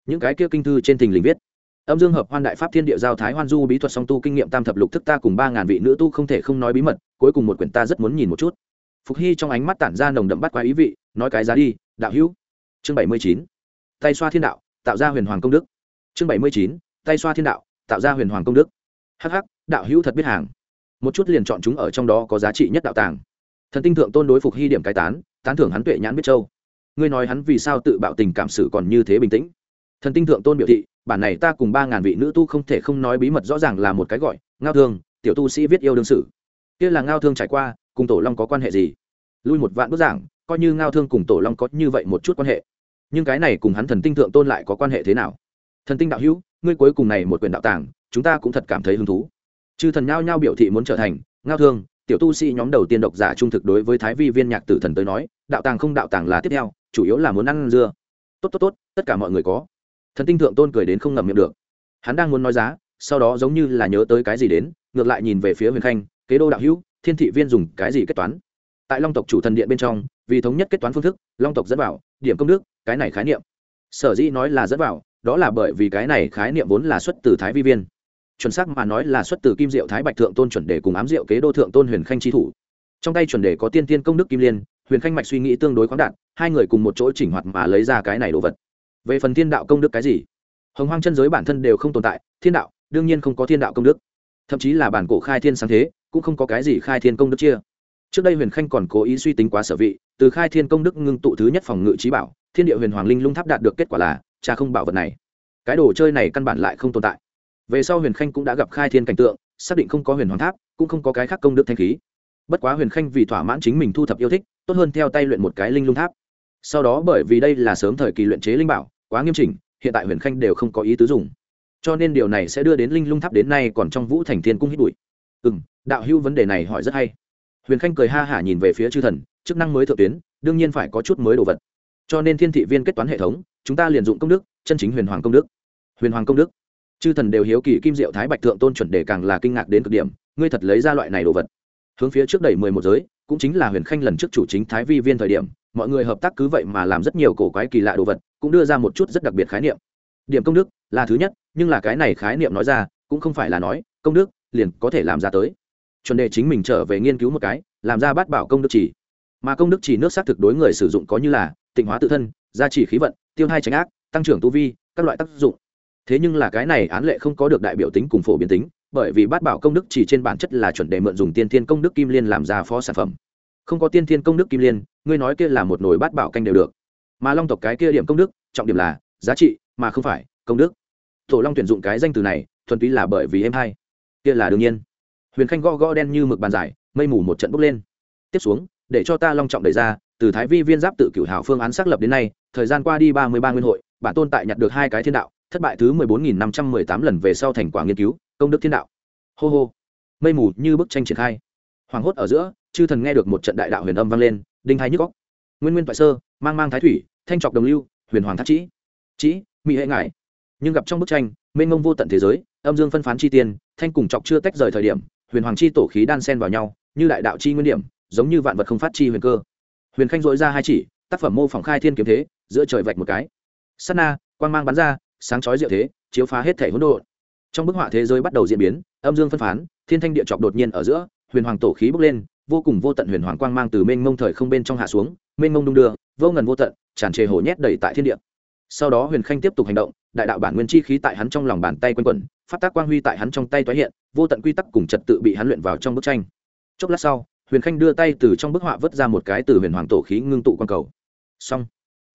Những cái kia kinh thư trên thình lình viết âm dương hợp hoan đại pháp thiên địa giao thái hoan du bí thuật song tu kinh nghiệm tam thập lục thức ta cùng ba ngàn vị nữ tu không thể không nói bí mật, cuối cùng một quyển ta rất muốn nhìn một chút. Phục hy trong ánh mắt tản ra nồng đậm bắt quá ý vị, nói cái giá đi, đạo hữu. Chương bảy mươi chín. Tay xoa thiên đạo, tạo ra huyền hoàng công đức. Chương bảy mươi chín. Tay xoa thiên đạo, tạo ra huyền hoàng công đức. Hh đạo hữu thật biết hàng. Một chút liền chọn chúng ở trong đó có giá trị nhất đạo tàng. Thần tinh thượng tôn đối phục hy điểm cai tán tán thưởng hắn tuệ nhãn biết châu. Ngươi nói hắn vì sao tự bạo tình cảm sử còn như thế bình tĩnh? Thần tinh thượng tôn biểu thị, bản này ta cùng ba ngàn vị nữ tu không thể không nói bí mật rõ ràng là một cái gọi, ngao thương, tiểu tu sĩ viết yêu đương sử kia là ngao thương trải qua, cùng tổ long có quan hệ gì? Lui một vạn bức giảng, coi như ngao thương cùng tổ long có như vậy một chút quan hệ. Nhưng cái này cùng hắn thần tinh thượng tôn lại có quan hệ thế nào? Thần tinh đạo hữu, ngươi cuối cùng này một quyền đạo tàng, chúng ta cũng thật cảm thấy hứng thú. Chư thần nhao nhao biểu thị muốn trở thành ngao thương, tiểu tu sĩ nhóm đầu tiên độc giả trung thực đối với thái vi viên nhạc tử thần tới nói, đạo tàng không đạo tàng là tiếp theo, chủ yếu là muốn ăn dưa. Tốt tốt tốt, tất cả mọi người có thần tinh thượng tôn cười đến không ngậm miệng được. Hắn đang muốn nói giá, sau đó giống như là nhớ tới cái gì đến, ngược lại nhìn về phía huyền khanh, kế đô đạo hữu, thiên thị viên dùng cái gì kết toán? Tại long tộc chủ thần điện bên trong, vì thống nhất kết toán phương thức, long tộc dẫn vào, điểm công đức, cái này khái niệm. Sở dĩ nói là dẫn vào, đó là bởi vì cái này khái niệm vốn là xuất từ thái vi viên. Chuẩn xác mà nói là xuất từ kim diệu thái bạch thượng tôn chuẩn đề cùng ám diệu kế đô thượng tôn huyền khanh tri thủ. Trong tay chuẩn đề có tiên tiên công đức kim liên, huyền khanh mạch suy nghĩ tương đối khoáng đạt, hai người cùng một chỗ chỉnh hoạt mà lấy ra cái này đồ vật về phần thiên đạo công đức cái gì? Hồng hoang chân giới bản thân đều không tồn tại, thiên đạo, đương nhiên không có thiên đạo công đức. Thậm chí là bản cổ khai thiên sáng thế, cũng không có cái gì khai thiên công đức chia. Trước đây huyền khanh còn cố ý suy tính quá sở vị, từ khai thiên công đức ngưng tụ thứ nhất phòng ngự trí bảo, thiên địa huyền hoàng linh lung tháp đạt được kết quả là, cha không bảo vật này. Cái đồ chơi này căn bản lại không tồn tại. Về sau huyền khanh cũng đã gặp khai thiên cảnh tượng, xác định không có huyền hoàng tháp, cũng không có cái khác công đức thanh khí. Bất quá huyền khanh vì thỏa mãn chính mình thu thập yêu thích, tốt hơn theo tay luyện một cái linh lung tháp. Sau đó bởi vì đây là sớm thời kỳ luyện chế linh bảo quá nghiêm chỉnh, hiện tại huyền khanh đều không có ý tứ dùng. Cho nên điều này sẽ đưa đến linh lung tháp đến nay còn trong vũ thành thiên cung hít bụi. Ừ m đạo hữu vấn đề này hỏi rất hay. Huyền khanh cười ha hả nhìn về phía chư thần, chức năng mới thượng tuyến, đương nhiên phải có chút mới đồ vật. Cho nên thiên thị viên kết toán hệ thống, chúng ta liền dụng công đức, chân chính huyền hoàng công đức. Huyền hoàng công đức. Chư thần đều hiếu kỳ kim diệu thái bạch thượng tôn chuẩn đề càng là kinh ngạc đến cực điểm, ngươi thật lấy ra loại này đồ vật. Hướng phía trước đẩy mười một giới, cũng chính là huyền khanh lần trước chủ chính thái vi viên thời điểm mọi người hợp tác cứ vậy mà làm rất nhiều cổ quái kỳ lạ đồ vật, cũng đưa ra một chút rất đặc biệt khái niệm. Điểm công đức là thứ nhất, nhưng là cái này khái niệm nói ra, cũng không phải là nói, công đức liền có thể làm ra tới. Chuẩn đề chính mình trở về nghiên cứu một cái, làm ra bát bảo công đức chỉ. Mà công đức chỉ nước xác thực đối người sử dụng có như là tịnh hóa tự thân, gia trì khí vận, tiêu thai tránh ác, tăng trưởng tu vi, các loại tác dụng. Thế nhưng là cái này án lệ không có được đại biểu tính cùng phổ biến tính, bởi vì bát bảo công đức chỉ trên bản chất là chuẩn đề mượn dùng tiên thiên công đức kim liên làm ra phó sản phẩm không có tiên thiên công đức kim liên, ngươi nói kia là một nồi bát bảo canh đều được. Mà long tộc cái kia điểm công đức, trọng điểm là giá trị, mà không phải công đức. Tổ long tuyển dụng cái danh từ này, thuần túy là bởi vì em hay kia là đương nhiên. Huyền khanh gõ gõ đen như mực bàn giải, mây mù một trận bốc lên. Tiếp xuống, để cho ta long trọng đẩy ra, từ thái vi viên giáp tự cửu hào phương án xác lập đến nay, thời gian qua đi ba mươi ba nguyên hội, bản tôn tại nhặt được hai cái thiên đạo, thất bại thứ mười bốn nghìn năm trăm mười tám lần về sau thành quả nghiên cứu, công đức thiên đạo. Hô hô. Mây mù như bức tranh triển khai hoàng hốt ở giữa, chư thần nghe được một trận đại đạo huyền âm vang lên, đinh hai nhức góc nguyên nguyên toại sơ, mang mang thái thủy, thanh trọc đồng lưu, huyền hoàng thác trĩ trĩ mỹ hệ ngại nhưng gặp trong bức tranh, mênh mông vô tận thế giới, âm dương phân phán chi tiên, thanh cùng trọc chưa tách rời thời điểm, huyền hoàng chi tổ khí đan sen vào nhau, như đại đạo chi nguyên điểm, giống như vạn vật không phát chi huyền cơ. Huyền khanh dội ra hai chỉ, tác phẩm mô phỏng khai thiên kiếm thế, giữa trời vạch một cái. Sắt na, quang mang bắn ra, sáng chói diệu thế, chiếu phá hết thể hỗn độn. Trong bức họa thế giới bắt đầu diễn biến, âm dương phân phán, thiên thanh địa chọc đột nhiên ở giữa huyền hoàng tổ khí bốc lên, vô cùng vô tận huyền hoàng quang mang từ mênh mông thời không bên trong hạ xuống, mênh mông đung đưa, vô ngần vô tận, tràn trề hổ nhét đầy tại thiên địa. Sau đó huyền khanh tiếp tục hành động, đại đạo bản nguyên chi khí tại hắn trong lòng bàn tay quanh quẩn phát tác quang huy tại hắn trong tay tái hiện, vô tận quy tắc cùng trật tự bị hắn luyện vào trong bức tranh. Chốc lát sau, huyền khanh đưa tay từ trong bức họa vớt ra một cái từ huyền hoàng tổ khí ngưng tụ quang cầu. Xong,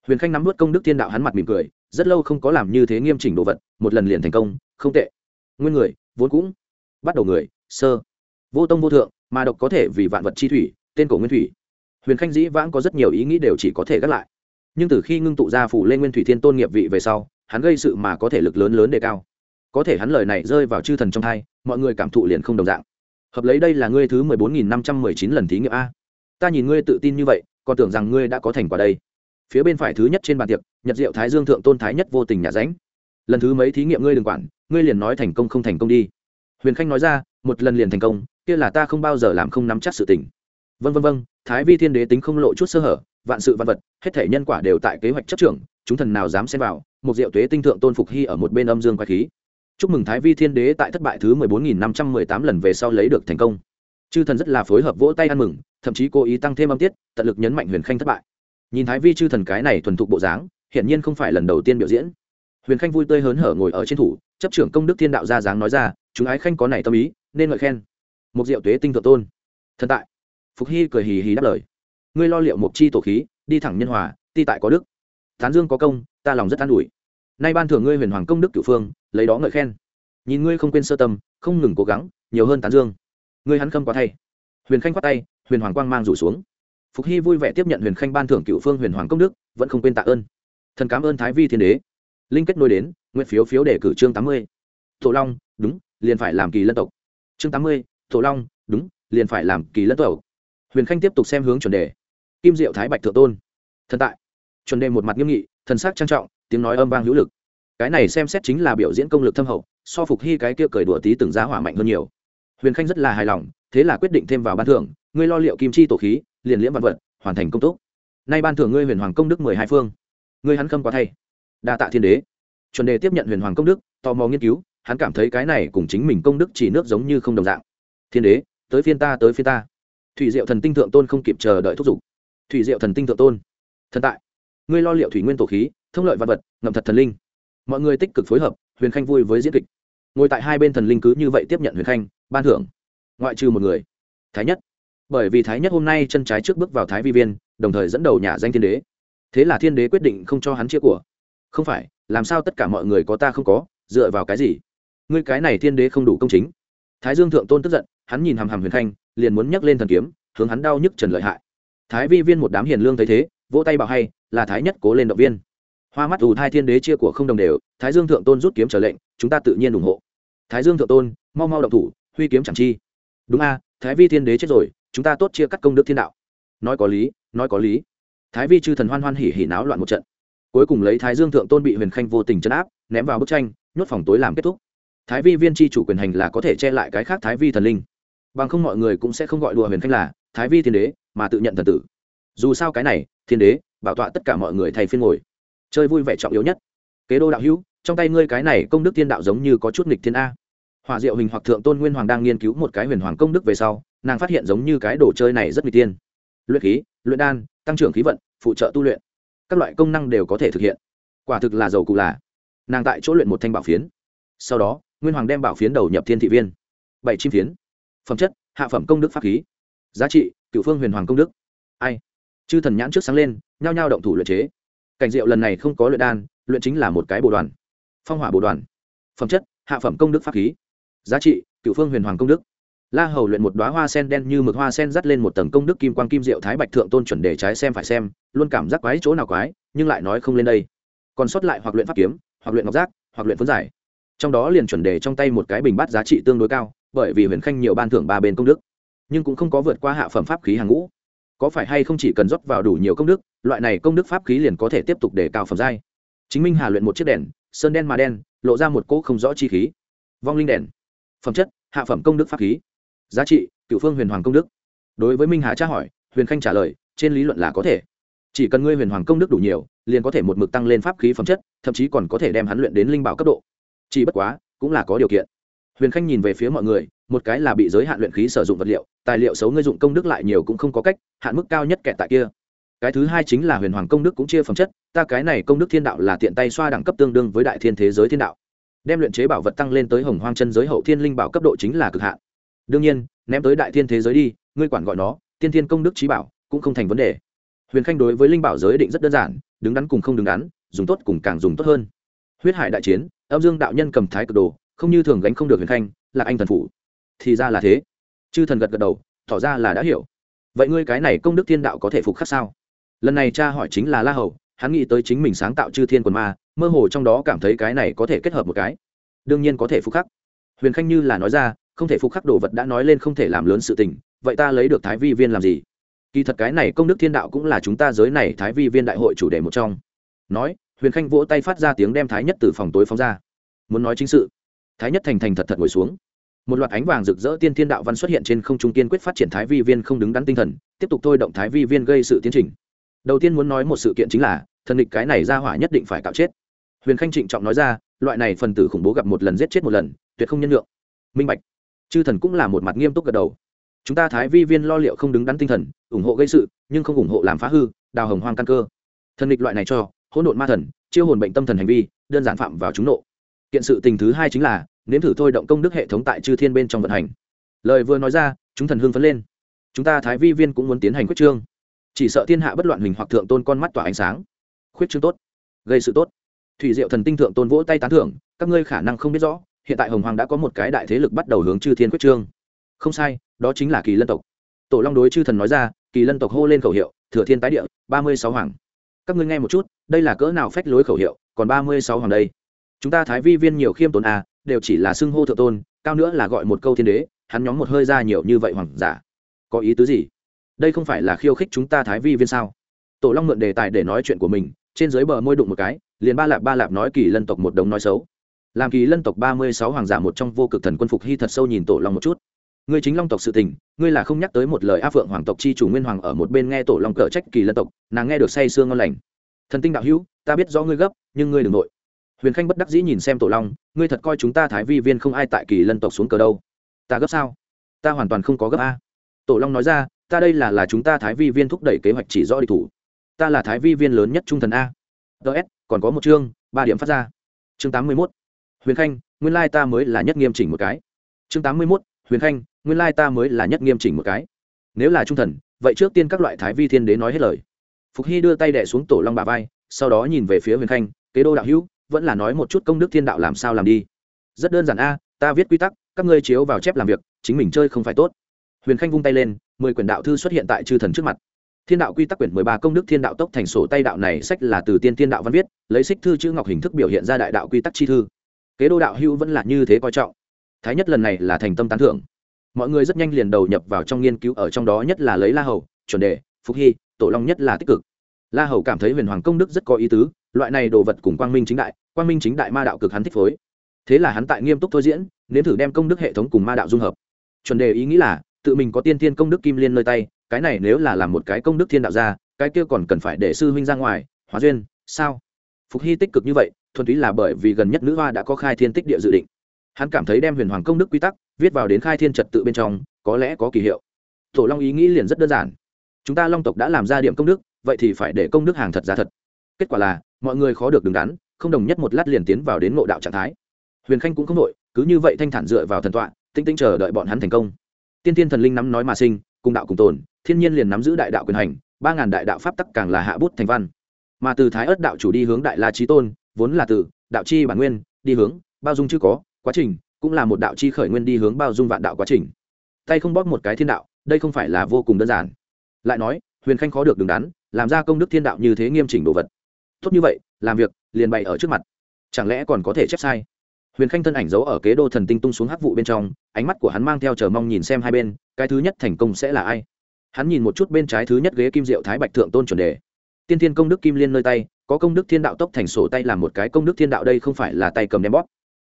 huyền khanh nắm vớt công đức thiên đạo hắn mặt mỉm cười, rất lâu không có làm như thế nghiêm chỉnh đồ vật, một lần liền thành công, không tệ. Nguyên người, vốn cũng bắt đầu người, sơ vô tông vô thượng, mà độc có thể vì vạn vật chi thủy, tên cổ nguyên thủy. Huyền khanh dĩ vãng có rất nhiều ý nghĩ đều chỉ có thể gác lại. Nhưng từ khi ngưng tụ ra phủ lên nguyên thủy thiên tôn nghiệp vị về sau, hắn gây sự mà có thể lực lớn lớn đề cao. Có thể hắn lời này rơi vào chư thần trong thai, mọi người cảm thụ liền không đồng dạng. Hợp lấy đây là ngươi thứ mười bốn nghìn năm trăm mười chín lần thí nghiệm a. Ta nhìn ngươi tự tin như vậy, còn tưởng rằng ngươi đã có thành quả đây. Phía bên phải thứ nhất trên bàn tiệc, nhật diệu thái dương thượng tôn thái nhất vô tình nhà ránh. Lần thứ mấy thí nghiệm ngươi đừng quản, ngươi liền nói thành công không thành công đi. Huyền khanh nói ra, một lần liền thành công kia là ta không bao giờ làm không nắm chắc sự tình. Vân vân vân thái vi thiên đế tính không lộ chút sơ hở, vạn sự vạn vật, hết thể nhân quả đều tại kế hoạch chấp trưởng, chúng thần nào dám xem vào, một diệu tuế tinh thượng tôn phục hy ở một bên âm dương quái khí. Chúc mừng thái vi thiên đế tại thất bại thứ mười bốn nghìn năm trăm mười tám lần về sau lấy được thành công. Chư thần rất là phối hợp vỗ tay ăn mừng, thậm chí cố ý tăng thêm âm tiết, tận lực nhấn mạnh huyền khanh thất bại. Nhìn thái vi chư thần cái này thuần thục bộ dáng, hiển nhiên không phải lần đầu tiên biểu diễn. Huyền khanh vui tươi hớn hở ngồi ở trên thủ, chấp trưởng công đức thiên đạo ra dáng nói ra, chúng ái khanh có này tâm ý, nên ngợi khen một diệu tuế tinh thượng tôn. Thần tại. Phục hy cười hì hì đáp lời. Ngươi lo liệu mục chi tổ khí, đi thẳng nhân hòa, ti tại có đức. Tán dương có công, ta lòng rất an ủi. Nay ban thưởng ngươi huyền hoàng công đức cửu phương, lấy đó ngợi khen. Nhìn ngươi không quên sơ tâm, không ngừng cố gắng, nhiều hơn tán dương. Ngươi hắn khâm quá thay. Huyền khanh khoát tay, huyền hoàng quang mang rủ xuống. Phục hy vui vẻ tiếp nhận huyền khanh ban thưởng cựu phương huyền hoàng công đức, vẫn không quên tạ ơn. Thần cảm ơn thái vi thiên đế. Linh kết nối đến, nguyện phiếu phiếu để cử chương tám mươi. Thổ long, đúng, liền phải làm kỳ lân tộc. Chương tám mươi thổ long, đúng, liền phải làm kỳ lân tẩu. Huyền khanh tiếp tục xem hướng chuẩn đề. Kim diệu thái bạch thượng tôn. Thần tại. Chuẩn đề một mặt nghiêm nghị, thần sắc trang trọng, tiếng nói âm vang hữu lực. Cái này xem xét chính là biểu diễn công lực thâm hậu, so phục hy cái kia cởi đùa tí từng giá hỏa mạnh hơn nhiều. Huyền khanh rất là hài lòng, thế là quyết định thêm vào ban thưởng, ngươi lo liệu kim chi tổ khí, liền liễm văn vật, hoàn thành công túc nay ban thưởng ngươi huyền hoàng công đức mười hai phương. Ngươi hắn khâm quá thay. Đa tạ thiên đế. Chuẩn đề tiếp nhận huyền hoàng công đức, tò mò nghiên cứu, hắn cảm thấy cái này cùng chính mình công đức chỉ nước giống như không đồng dạng thiên đế, tới phiên ta, tới phiên ta. Thủy diệu thần tinh thượng tôn không kịp chờ đợi thúc giục. Thủy diệu thần tinh thượng tôn, thần tại. Ngươi lo liệu thủy nguyên tổ khí, thông lợi vật vật, ngậm thật thần linh. Mọi người tích cực phối hợp, huyền khanh vui với diễn kịch. Ngồi tại hai bên thần linh cứ như vậy tiếp nhận huyền khanh, ban thưởng. Ngoại trừ một người, thái nhất. Bởi vì thái nhất hôm nay chân trái trước bước vào thái vi viên, đồng thời dẫn đầu nhà danh thiên đế. Thế là thiên đế quyết định không cho hắn chia của. Không phải, làm sao tất cả mọi người có ta không có, dựa vào cái gì? Ngươi cái này thiên đế không đủ công chính thái dương thượng tôn tức giận, hắn nhìn hàm hàm huyền khanh, liền muốn nhấc lên thần kiếm, hướng hắn đau nhức trần lợi hại. Thái vi viên một đám hiền lương thấy thế, vỗ tay bảo hay, là thái nhất cố lên động viên. Hoa mắt ù thai thiên đế chia của không đồng đều, thái dương thượng tôn rút kiếm trở lệnh, chúng ta tự nhiên ủng hộ. Thái dương thượng tôn, mau mau động thủ, huy kiếm chẳng chi. Đúng a, thái vi thiên đế chết rồi, chúng ta tốt chia cắt công đức thiên đạo. Nói có lý, nói có lý. Thái vi chư thần hoan hoan hỉ hỉ náo loạn một trận. Cuối cùng lấy thái dương thượng tôn bị huyền khanh vô tình chấn áp, ném vào bức tranh, nhốt phòng tối làm kết thúc thái vi viên tri chủ quyền hành là có thể che lại cái khác thái vi thần linh. Bằng không mọi người cũng sẽ không gọi đùa huyền khanh là thái vi thiên đế, mà tự nhận thần tử. Dù sao cái này, thiên đế, bảo tọa tất cả mọi người thay phiên ngồi. Chơi vui vẻ trọng yếu nhất. Kế đô đạo hữu, trong tay ngươi cái này công đức thiên đạo giống như có chút nghịch thiên a. Hòa diệu hình hoặc thượng tôn nguyên hoàng đang nghiên cứu một cái huyền hoàng công đức về sau, nàng phát hiện giống như cái đồ chơi này rất nghịch tiên luyện khí, luyện đan, tăng trưởng khí vận, phụ trợ tu luyện. Các loại công năng đều có thể thực hiện. Quả thực là giàu cụ là. Nàng tại chỗ luyện một thanh bảo phiến. Sau đó nguyên hoàng đem bảo phiến đầu nhập thiên thị viên. Bảy chim phiến. Phẩm chất, hạ phẩm công đức pháp khí. Giá trị, cựu phương huyền hoàng công đức. Ai? Chư thần nhãn trước sáng lên, nhao nhao động thủ luyện chế. Cảnh diệu lần này không có luyện đan, luyện chính là một cái bồ đoàn. Phong hỏa bồ đoàn. Phẩm chất, hạ phẩm công đức pháp khí. Giá trị, cựu phương huyền hoàng công đức. La hầu luyện một đoá hoa sen đen như mực hoa sen dắt lên một tầng công đức kim quang kim diệu thái bạch thượng tôn chuẩn đề trái xem phải xem, luôn cảm giác quái chỗ nào quái, nhưng lại nói không lên đây. Còn sót lại hoặc luyện pháp kiếm, hoặc luyện ngọc giác, hoặc luyện phấn giải trong đó liền chuẩn đề trong tay một cái bình bát giá trị tương đối cao, bởi vì huyền khanh nhiều ban thưởng ba bên công đức, nhưng cũng không có vượt qua hạ phẩm pháp khí hàng ngũ. Có phải hay không chỉ cần rót vào đủ nhiều công đức, loại này công đức pháp khí liền có thể tiếp tục để cao phẩm giai? Chính minh hà luyện một chiếc đèn, sơn đen mà đen, lộ ra một cỗ không rõ chi khí. Vong linh đèn. Phẩm chất, hạ phẩm công đức pháp khí. Giá trị, cựu phương huyền hoàng công đức. Đối với minh hà tra hỏi, huyền khanh trả lời, trên lý luận là có thể. Chỉ cần ngươi huyền hoàng công đức đủ nhiều, liền có thể một mực tăng lên pháp khí phẩm chất, thậm chí còn có thể đem hắn luyện đến linh bảo cấp độ chỉ bất quá, cũng là có điều kiện. Huyền khanh nhìn về phía mọi người, một cái là bị giới hạn luyện khí sử dụng vật liệu, tài liệu xấu ngươi dụng công đức lại nhiều cũng không có cách, hạn mức cao nhất kẹt tại kia. Cái thứ hai chính là huyền hoàng công đức cũng chia phẩm chất, ta cái này công đức thiên đạo là tiện tay xoa đẳng cấp tương đương với đại thiên thế giới thiên đạo. Đem luyện chế bảo vật tăng lên tới hồng hoang chân giới hậu thiên linh bảo cấp độ chính là cực hạn. Đương nhiên, ném tới đại thiên thế giới đi, ngươi quản gọi nó, tiên thiên công đức trí bảo, cũng không thành vấn đề. Huyền khanh đối với linh bảo giới định rất đơn giản, đứng đắn cùng không đứng đắn, dùng tốt cùng càng dùng tốt hơn. Huyết hải đại chiến âm dương đạo nhân cầm thái cực đồ, không như thường gánh không được huyền khanh, là anh thần phủ. Thì ra là thế. Chư thần gật gật đầu, tỏ ra là đã hiểu. Vậy ngươi cái này công đức thiên đạo có thể phục khắc sao? Lần này cha hỏi chính là la hầu, hắn nghĩ tới chính mình sáng tạo chư thiên quần ma, mơ hồ trong đó cảm thấy cái này có thể kết hợp một cái. Đương nhiên có thể phục khắc. Huyền khanh như là nói ra, không thể phục khắc đồ vật đã nói lên không thể làm lớn sự tình, vậy ta lấy được thái vi viên làm gì? Kỳ thật cái này công đức thiên đạo cũng là chúng ta giới này thái vi viên đại hội chủ đề một trong. Nói huyền khanh vỗ tay phát ra tiếng đem thái nhất từ phòng tối phóng ra. Muốn nói chính sự, thái nhất thành thành thật thật ngồi xuống. Một loạt ánh vàng rực rỡ tiên thiên đạo văn xuất hiện trên không trung kiên quyết phát triển thái vi viên không đứng đắn tinh thần, tiếp tục thôi động thái vi viên gây sự tiến trình. Đầu tiên muốn nói một sự kiện chính là, thần địch cái này ra hỏa nhất định phải cạo chết. Huyền khanh trịnh trọng nói ra, loại này phần tử khủng bố gặp một lần giết chết một lần, tuyệt không nhân lượng minh bạch. Chư thần cũng là một mặt nghiêm túc gật đầu. Chúng ta thái vi viên lo liệu không đứng đắn tinh thần, ủng hộ gây sự, nhưng không ủng hộ làm phá hư, đào hồng hoang căn cơ. Thần địch loại này cho hỗn độn ma thần, chiêu hồn bệnh tâm thần hành vi, đơn giản phạm vào chúng nộ. Kiện sự tình thứ hai chính là, nếm thử thôi động công đức hệ thống tại chư thiên bên trong vận hành. Lời vừa nói ra, chúng thần hưng phấn lên. Chúng ta thái vi viên cũng muốn tiến hành quyết trương. Chỉ sợ thiên hạ bất loạn hình hoặc thượng tôn con mắt tỏa ánh sáng. Khuyết trương tốt. Gây sự tốt. Thủy diệu thần tinh thượng tôn vỗ tay tán thưởng, các ngươi khả năng không biết rõ, hiện tại hồng hoàng đã có một cái đại thế lực bắt đầu hướng chư thiên quyết trương. Không sai, đó chính là kỳ lân tộc. Tổ long đối chư thần nói ra, kỳ lân tộc hô lên khẩu hiệu, thừa thiên tái địa, ba mươi sáu hoàng các ngươi nghe một chút, đây là cỡ nào phách lối khẩu hiệu, còn ba mươi sáu hoàng đây. Chúng ta thái vi viên nhiều khiêm tốn à đều chỉ là xưng hô thượng tôn, cao nữa là gọi một câu thiên đế, hắn nhóm một hơi ra nhiều như vậy hoàng giả. Có ý tứ gì? Đây không phải là khiêu khích chúng ta thái vi viên sao? Tổ long mượn đề tài để nói chuyện của mình, trên dưới bờ môi đụng một cái, liền ba lạp ba lạp nói kỳ lân tộc một đống nói xấu. Làm kỳ lân tộc ba mươi sáu hoàng giả một trong vô cực thần quân phục hy thật sâu nhìn tổ long một chút ngươi chính long tộc sự tình, ngươi là không nhắc tới một lời a phượng hoàng tộc chi chủ nguyên hoàng ở một bên nghe tổ long cờ trách kỳ lân tộc, nàng nghe được say sương ngon lành. Thần tinh đạo hữu, ta biết rõ ngươi gấp, nhưng ngươi đừng nội. Huyền khanh bất đắc dĩ nhìn xem tổ long, ngươi thật coi chúng ta thái vi viên không ai tại kỳ lân tộc xuống cờ đâu. Ta gấp sao? Ta hoàn toàn không có gấp a. Tổ long nói ra, ta đây là là chúng ta thái vi viên thúc đẩy kế hoạch chỉ rõ địch thủ. Ta là thái vi viên lớn nhất trung thần a. Ts còn có một chương, ba điểm phát ra. Chương tám mươi mốt. Huyền khanh, nguyên lai ta mới là nhất nghiêm chỉnh một cái. Chương tám mươi mốt, huyền khanh nguyên lai ta mới là nhất nghiêm chỉnh một cái. Nếu là trung thần, vậy trước tiên các loại thái vi thiên đế nói hết lời. Phục hy đưa tay đẻ xuống tổ long bà vai, sau đó nhìn về phía huyền khanh, kế đô đạo hữu, vẫn là nói một chút công đức thiên đạo làm sao làm đi. Rất đơn giản a, ta viết quy tắc, các ngươi chiếu vào chép làm việc, chính mình chơi không phải tốt. Huyền khanh vung tay lên, mười quyển đạo thư xuất hiện tại chư thần trước mặt. Thiên đạo quy tắc quyển mười ba công đức thiên đạo tốc thành sổ tay đạo này sách là từ tiên thiên đạo văn viết, lấy xích thư chữ ngọc hình thức biểu hiện ra đại đạo quy tắc chi thư. Kế đô đạo hữu vẫn là như thế coi trọng. Thái nhất lần này là thành tâm tán thưởng mọi người rất nhanh liền đầu nhập vào trong nghiên cứu, ở trong đó nhất là lấy la hầu, chuẩn đề, phục hy, tổ long nhất là tích cực. La hầu cảm thấy huyền hoàng công đức rất có ý tứ, loại này đồ vật cùng quang minh chính đại, quang minh chính đại ma đạo cực hắn thích phối. Thế là hắn tại nghiêm túc thôi diễn, nếm thử đem công đức hệ thống cùng ma đạo dung hợp. Chuẩn đề ý nghĩ là, tự mình có tiên thiên công đức kim liên nơi tay, cái này nếu là làm một cái công đức thiên đạo ra, cái kia còn cần phải để sư huynh ra ngoài, hóa duyên, sao? Phục hy tích cực như vậy, thuần túy là bởi vì gần nhất nữ hoa đã có khai thiên tích địa dự định. Hắn cảm thấy đem huyền hoàng công đức quy tắc viết vào đến khai thiên trật tự bên trong, có lẽ có kỳ hiệu. Tổ long ý nghĩ liền rất đơn giản. Chúng ta long tộc đã làm ra điểm công đức, vậy thì phải để công đức hàng thật giá thật. Kết quả là, mọi người khó được đứng đắn, không đồng nhất một lát liền tiến vào đến ngộ đạo trạng thái. Huyền khanh cũng không nội cứ như vậy thanh thản dựa vào thần tọa tinh tinh chờ đợi bọn hắn thành công. Tiên tiên thần linh nắm nói mà sinh, cùng đạo cùng tồn, thiên nhiên liền nắm giữ đại đạo quyền hành, ba ngàn đại đạo pháp tắc càng là hạ bút thành văn. Mà từ thái ớt đạo chủ đi hướng đại la trí tôn, vốn là từ, đạo chi bản nguyên, đi hướng, bao dung chưa có, quá trình cũng là một đạo chi khởi nguyên đi hướng bao dung vạn đạo quá trình. Tay không bóp một cái thiên đạo, đây không phải là vô cùng đơn giản. Lại nói, huyền khanh khó được đứng đắn, làm ra công đức thiên đạo như thế nghiêm chỉnh đồ vật. Tốt như vậy, làm việc, liền bày ở trước mặt. Chẳng lẽ còn có thể chép sai? Huyền khanh thân ảnh giấu ở kế đô thần tinh tung xuống hắc vụ bên trong, ánh mắt của hắn mang theo chờ mong nhìn xem hai bên, cái thứ nhất thành công sẽ là ai? Hắn nhìn một chút bên trái thứ nhất ghế kim diệu thái bạch thượng tôn chuẩn đề. Tiên thiên công đức kim liên nơi tay, có công đức thiên đạo tốc thành sổ tay làm một cái công đức thiên đạo đây không phải là tay cầm đem bóp.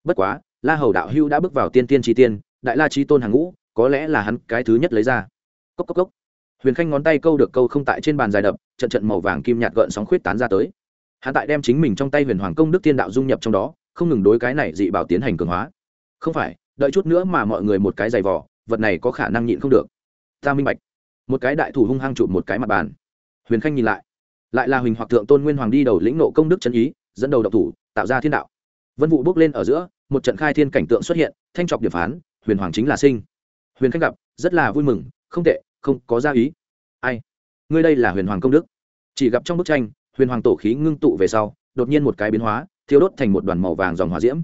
Bất quá la hầu đạo hưu đã bước vào tiên tiên tri tiên, đại la trí tôn hàng ngũ, có lẽ là hắn cái thứ nhất lấy ra. Cốc cốc cốc. Huyền khanh ngón tay câu được câu không tại trên bàn dài đập, trận trận màu vàng kim nhạt gợn sóng khuyết tán ra tới. Hắn tại đem chính mình trong tay huyền hoàng công đức tiên đạo dung nhập trong đó, không ngừng đối cái này dị bảo tiến hành cường hóa. Không phải, đợi chút nữa mà mọi người một cái giày vỏ vật này có khả năng nhịn không được. Ta minh bạch. Một cái đại thủ hung hăng chụp một cái mặt bàn. Huyền khanh nhìn lại. Lại là huỳnh hoặc thượng tôn nguyên hoàng đi đầu lĩnh nộ công đức chân ý, dẫn đầu độc thủ, tạo ra thiên đạo. Vân vụ bước lên ở giữa một trận khai thiên cảnh tượng xuất hiện, thanh trọc điểm phán, huyền hoàng chính là sinh. Huyền khanh gặp, rất là vui mừng, không tệ, không có gia ý. Ai? Ngươi đây là huyền hoàng công đức. Chỉ gặp trong bức tranh, huyền hoàng tổ khí ngưng tụ về sau, đột nhiên một cái biến hóa thiếu đốt thành một đoàn màu vàng dòng hỏa diễm.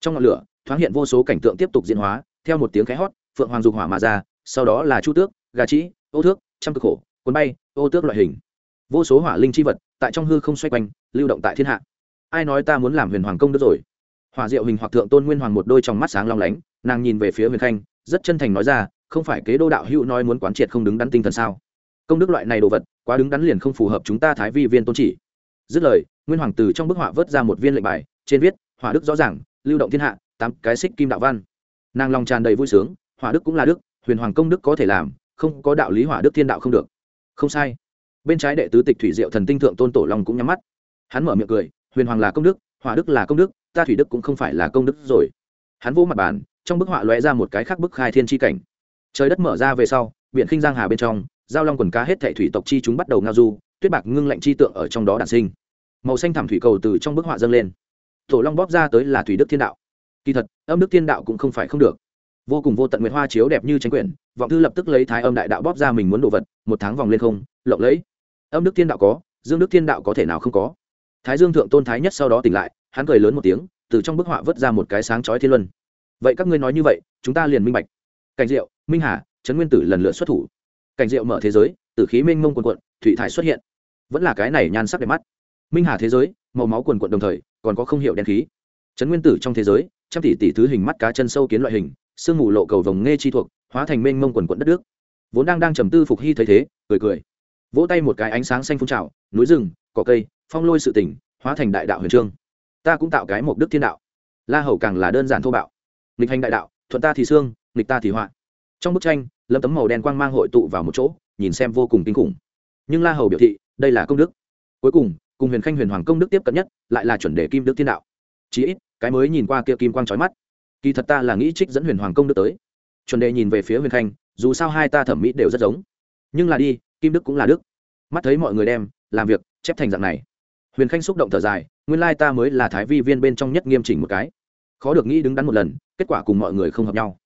Trong ngọn lửa, thoáng hiện vô số cảnh tượng tiếp tục diễn hóa, theo một tiếng khẽ hót, phượng hoàng dục hỏa mà ra, sau đó là chu tước, gà trĩ, ô thước, trăm cực khổ, cuốn bay, ô tước loại hình. Vô số hỏa linh chi vật tại trong hư không xoay quanh, lưu động tại thiên hạ. Ai nói ta muốn làm huyền hoàng công đức rồi? Hòa diệu hình hoặc thượng tôn nguyên hoàng một đôi trong mắt sáng long lánh, nàng nhìn về phía huyền khanh, rất chân thành nói ra, không phải kế đô đạo hữu nói muốn quán triệt không đứng đắn tinh thần sao? Công đức loại này đồ vật, quá đứng đắn liền không phù hợp chúng ta thái vi viên tôn chỉ. Dứt lời, nguyên hoàng từ trong bức họa vớt ra một viên lệnh bài, trên viết, hỏa đức rõ ràng, lưu động thiên hạ, tám cái xích kim đạo văn. Nàng lòng tràn đầy vui sướng, hỏa đức cũng là đức, huyền hoàng công đức có thể làm, không có đạo lý hỏa đức thiên đạo không được. Không sai. Bên trái đệ tứ tịch thủy diệu thần tinh thượng tôn tổ long cũng nhắm mắt. Hắn mở miệng cười, huyền hoàng là công đức, hỏa đức là công đức ta thủy đức cũng không phải là công đức rồi. Hắn vỗ mặt bàn, trong bức họa lóe ra một cái khác bức khai thiên tri cảnh. Trời đất mở ra về sau, biển khinh giang hà bên trong, giao long quần cá hết thệ thủy tộc chi chúng bắt đầu ngao du, tuyết bạc ngưng lạnh chi tượng ở trong đó đản sinh. Màu xanh thảm thủy cầu từ trong bức họa dâng lên. Tổ long bóp ra tới là thủy đức thiên đạo. Kỳ thật, âm đức thiên đạo cũng không phải không được. Vô cùng vô tận nguyệt hoa chiếu đẹp như tranh quyển, vọng thư lập tức lấy thái âm đại đạo bóp ra mình muốn đồ vật, một tháng vòng lên không, lộng lẫy. Âm đức thiên đạo có, dương đức thiên đạo có thể nào không có. Thái dương thượng tôn thái nhất sau đó tỉnh lại hắn cười lớn một tiếng, từ trong bức họa vớt ra một cái sáng chói thiên luân. Vậy các ngươi nói như vậy, chúng ta liền minh bạch. Cảnh diệu, minh hà, trấn nguyên tử lần lượt xuất thủ. Cảnh diệu mở thế giới, tử khí minh mông quần quận thủy thải xuất hiện. Vẫn là cái này nhan sắc đẹp mắt. Minh hà thế giới, màu máu quần quận đồng thời, còn có không hiệu đen khí. Trấn nguyên tử trong thế giới, trăm tỷ tỷ thứ hình mắt cá chân sâu kiến loại hình, sương mù lộ cầu vồng nghe chi thuộc, hóa thành mênh mông quần quận đất nước. Vốn đang đang trầm tư phục hy thấy thế, cười cười. Vỗ tay một cái ánh sáng xanh phun trào, núi rừng, cỏ cây, phong lôi sự tỉnh, hóa thành đại đạo huyền trương ta cũng tạo cái mục đức thiên đạo. La hầu càng là đơn giản thô bạo. Nghịch hành đại đạo, thuận ta thì xương, nghịch ta thì họa. Trong bức tranh, lâm tấm màu đen quang mang hội tụ vào một chỗ, nhìn xem vô cùng kinh khủng. Nhưng la hầu biểu thị, đây là công đức. Cuối cùng cùng huyền khanh huyền hoàng công đức tiếp cận nhất, lại là chuẩn đề kim đức thiên đạo. Chí ít, cái mới nhìn qua kia kim quang trói mắt. Kỳ thật ta là nghĩ trích dẫn huyền hoàng công đức tới. Chuẩn đề nhìn về phía huyền khanh, dù sao hai ta thẩm mỹ đều rất giống. Nhưng là đi, kim đức cũng là đức. Mắt thấy mọi người đem, làm việc, chép thành dạng này huyền khanh xúc động thở dài, nguyên lai ta mới là thái vi viên bên trong nhất nghiêm chỉnh một cái. Khó được nghĩ đứng đắn một lần, kết quả cùng mọi người không hợp nhau.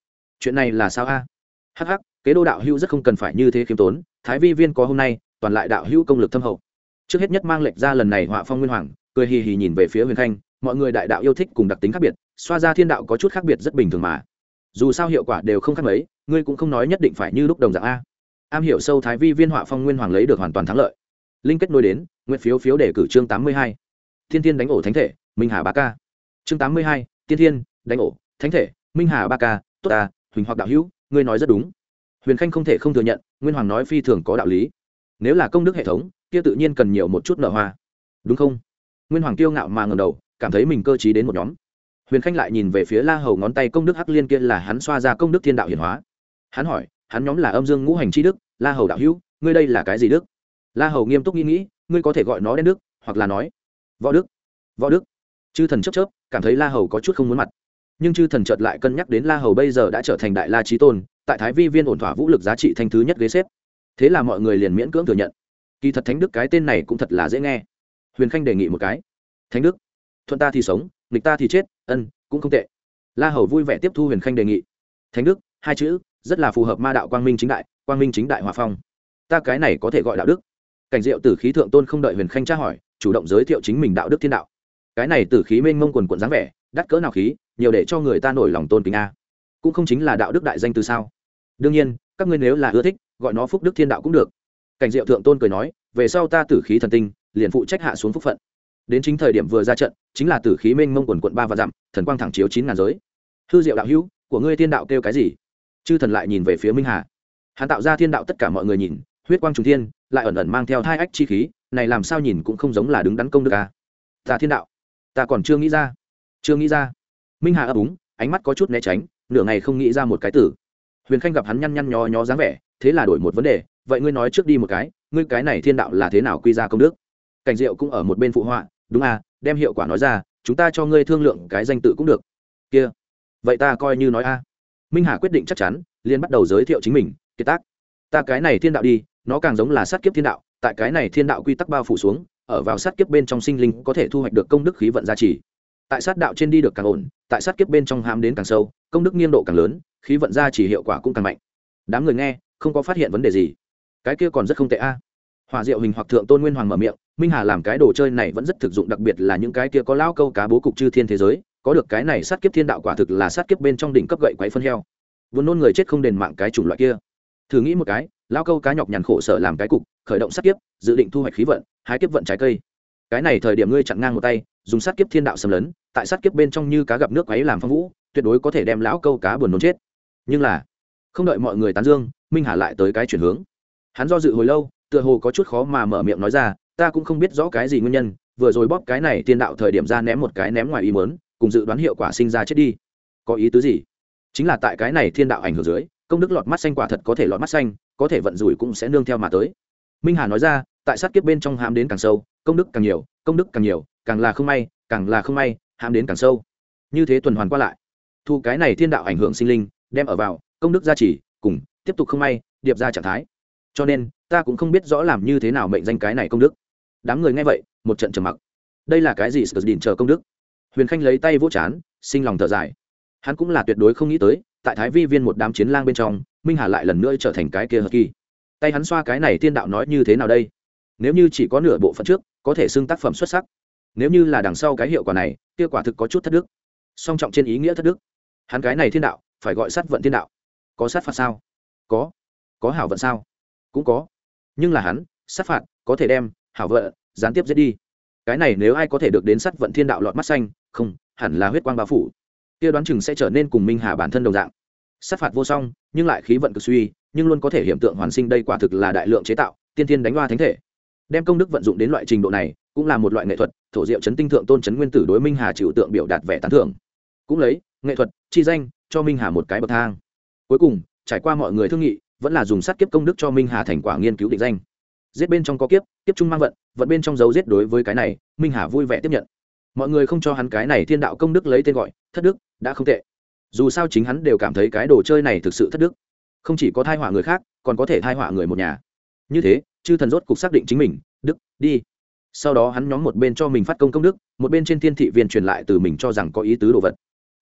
Chuyện này là sao a? À? hh kế đô đạo hữu rất không cần phải như thế khiêm tốn, thái vi viên có hôm nay, toàn lại đạo hữu công lực thâm hậu. Trước hết nhất mang lệnh ra lần này họa phong nguyên hoàng, cười hì hì nhìn về phía huyền khanh, mọi người đại đạo yêu thích cùng đặc tính khác biệt, xoa ra thiên đạo có chút khác biệt rất bình thường mà. Dù sao hiệu quả đều không khác mấy, ngươi cũng không nói nhất định phải như lúc đồng dạng a. Am hiểu sâu thái vi viên họa phong nguyên hoàng lấy được hoàn toàn thắng lợi linh kết nối đến, nguyện phiếu phiếu để cử chương tám mươi hai. Thiên thiên đánh ổ thánh thể, minh hà ba ca. Chương tám mươi hai tiên thiên đánh ổ thánh thể, minh hà ba ca, tốt ta huỳnh hoặc đạo hữu, ngươi nói rất đúng. Huyền khanh không thể không thừa nhận, nguyên hoàng nói phi thường có đạo lý. Nếu là công đức hệ thống, kia tự nhiên cần nhiều một chút nở hoa. Đúng không? Nguyên hoàng kiêu ngạo mà ngầm đầu, cảm thấy mình cơ t đến một nhóm. Huyền khanh lại nhìn về phía la hầu ngón tay công đức hắc liên kia là hắn xoa ra công đức thiên đạo hiển hóa. Hắn hỏi, hắn nhóm là âm dương ngũ hành c đức, la hầu đạo hữu, ngươi đây là cái gì đức? La hầu nghiêm túc nghĩ nghĩ, ngươi có thể gọi nó đen đức, hoặc là nói, võ đức võ đức. Chư thần chấp chớp, cảm thấy la hầu có chút không muốn mặt. Nhưng chư thần chợt lại cân nhắc đến la hầu bây giờ đã trở thành đại la trí tôn, tại thái vi viên ổn thỏa vũ lực giá trị thanh thứ nhất ghế xếp. Thế là mọi người liền miễn cưỡng thừa nhận. Kỳ thật thánh đức cái tên này cũng thật là dễ nghe. Huyền khanh đề nghị một cái. Thánh đức, thuận ta thì sống, nghịch ta thì chết, ân, cũng không tệ. La hầu vui vẻ tiếp thu huyền khanh đề nghị. Thánh đức, hai chữ, rất là phù hợp ma đạo quang minh chính đại, quang minh chính đại hòa phong. Ta cái này có thể gọi đạo đức cảnh diệu tử khí thượng tôn không đợi huyền khanh tra hỏi, chủ động giới thiệu chính mình đạo đức thiên đạo. Cái này tử khí mênh mông quần quận dáng vẻ, đắt cỡ nào khí, nhiều để cho người ta nổi lòng tôn kính a. Cũng không chính là đạo đức đại danh từ sao? Đương nhiên, các ngươi nếu là ưa thích, gọi nó phúc đức thiên đạo cũng được. Cảnh diệu thượng tôn cười nói, về sau ta tử khí thần tinh, liền phụ trách hạ xuống phúc phận. Đến chính thời điểm vừa ra trận, chính là tử khí mênh mông quần quận ba và dặm, thần quang thẳng chiếu chín ngàn giới. Hư diệu đạo hữu, của ngươi thiên đạo kêu cái gì? Chư thần lại nhìn về phía minh hà. Hắn tạo ra thiên đạo tất cả mọi người nhìn, huyết quang trùng thiên lại ẩn ẩn mang theo hai ách chi khí, này làm sao nhìn cũng không giống là đứng đắn công đức à. ta thiên đạo, ta còn chưa nghĩ ra, chưa nghĩ ra. Minh hà ấp úng, ánh mắt có chút né tránh, nửa ngày không nghĩ ra một cái tử. Huyền khanh gặp hắn nhăn nhăn nhó nhó dáng vẻ, thế là đổi một vấn đề, vậy ngươi nói trước đi một cái, ngươi cái này thiên đạo là thế nào quy ra công đức? Cảnh diệu cũng ở một bên phụ họa, đúng à đem hiệu quả nói ra, chúng ta cho ngươi thương lượng cái danh tự cũng được. Kia, vậy ta coi như nói a. Minh hà quyết định chắc chắn, liền bắt đầu giới thiệu chính mình, kiệt tác. Ta cái này thiên đạo đi nó càng giống là sát kiếp thiên đạo, tại cái này thiên đạo quy tắc bao phủ xuống, ở vào sát kiếp bên trong sinh linh có thể thu hoạch được công đức khí vận gia trì. Tại sát đạo trên đi được càng ổn, tại sát kiếp bên trong hàm đến càng sâu, công đức nghiêng độ càng lớn, khí vận gia trì hiệu quả cũng càng mạnh. Đám người nghe, không có phát hiện vấn đề gì. Cái kia còn rất không tệ a. Hòa diệu hình hoặc thượng tôn nguyên hoàng mở miệng, minh hà làm cái đồ chơi này vẫn rất thực dụng, đặc biệt là những cái kia có lao câu cá bố cục chư thiên thế giới, có được cái này sát kiếp thiên đạo quả thực là sát kiếp bên trong đỉnh cấp gậy quáy phân heo. Vốn nôn người chết không đền mạng cái chủng loại kia. Thử nghĩ một cái lao câu cá nhọc nhằn khổ sở làm cái cục, khởi động sát kiếp, dự định thu hoạch khí vận, hái kiếp vận trái cây. Cái này thời điểm ngươi chặn ngang một tay, dùng sát kiếp thiên đạo xâm lấn, tại sát kiếp bên trong như cá gặp nước ấy làm phong vũ, tuyệt đối có thể đem lão câu cá buồn nôn chết. Nhưng là, không đợi mọi người tán dương, minh hà lại tới cái chuyển hướng. Hắn do dự hồi lâu, tựa hồ có chút khó mà mở miệng nói ra, ta cũng không biết rõ cái gì nguyên nhân, vừa rồi bóp cái này thiên đạo thời điểm ra ném một cái ném ngoài ý mớn cùng dự đoán hiệu quả sinh ra chết đi. Có ý tứ gì? Chính là tại cái này thiên đạo ảnh hưởng dưới, công đức lọt mắt xanh quả thật có thể lọt mắt xanh có thể vận rủi cũng sẽ nương theo mà tới. Minh hà nói ra, tại sát kiếp bên trong hãm đến càng sâu, công đức càng nhiều, công đức càng nhiều, càng là không may, càng là không may, hãm đến càng sâu. Như thế tuần hoàn qua lại, thu cái này thiên đạo ảnh hưởng sinh linh, đem ở vào, công đức gia trì, cùng, tiếp tục không may, điệp ra trạng thái. Cho nên, ta cũng không biết rõ làm như thế nào mệnh danh cái này công đức. Đám người nghe vậy, một trận trầm mặc. Đây là cái gì sờ đỉnh chờ công đức? Huyền khanh lấy tay vỗ chán, sinh lòng thở dài. Hắn cũng là tuyệt đối không nghĩ tới, tại thái vi viên một đám chiến lang bên trong minh hà lại lần nữa trở thành cái kia hờ kỳ. Tay hắn xoa cái này thiên đạo nói như thế nào đây? Nếu như chỉ có nửa bộ phận trước, có thể xưng tác phẩm xuất sắc. Nếu như là đằng sau cái hiệu quả này, kia quả thực có chút thất đức. Song trọng trên ý nghĩa thất đức. Hắn cái này thiên đạo, phải gọi sát vận thiên đạo. Có sát phạt sao? Có. Có hảo vận sao? Cũng có. Nhưng là hắn, sát phạt, có thể đem, hảo vận, gián tiếp giết đi. Cái này nếu ai có thể được đến sát vận thiên đạo lọt mắt xanh, không, hẳn là huyết quang bao phủ. Kia đoán chừng sẽ trở nên cùng minh hà bản thân đồng dạng sát phạt vô song, nhưng lại khí vận cực suy, nhưng luôn có thể hiện tượng hoàn sinh đây quả thực là đại lượng chế tạo, tiên tiên đánh loa thánh thể. Đem công đức vận dụng đến loại trình độ này, cũng là một loại nghệ thuật, thổ diệu chấn tinh thượng tôn chấn nguyên tử đối minh hà chịu tượng biểu đạt vẻ tán thưởng. Cũng lấy, nghệ thuật, chi danh, cho minh hà một cái bậc thang. Cuối cùng, trải qua mọi người thương nghị, vẫn là dùng sát kiếp công đức cho minh hà thành quả nghiên cứu định danh. Giết bên trong có kiếp kiếp trung mang vận vận bên trong dấu giết đối với cái này, minh hà vui vẻ tiếp nhận. Mọi người không cho hắn cái này thiên đạo công đức lấy tên gọi, thất đức, đã không tệ dù sao chính hắn đều cảm thấy cái đồ chơi này thực sự thất đức. Không chỉ có thai họa người khác, còn có thể thai họa người một nhà. Như thế, chư thần rốt cục xác định chính mình, đức, đi. Sau đó hắn nhóm một bên cho mình phát công công đức, một bên trên thiên thị viên truyền lại từ mình cho rằng có ý tứ đồ vật.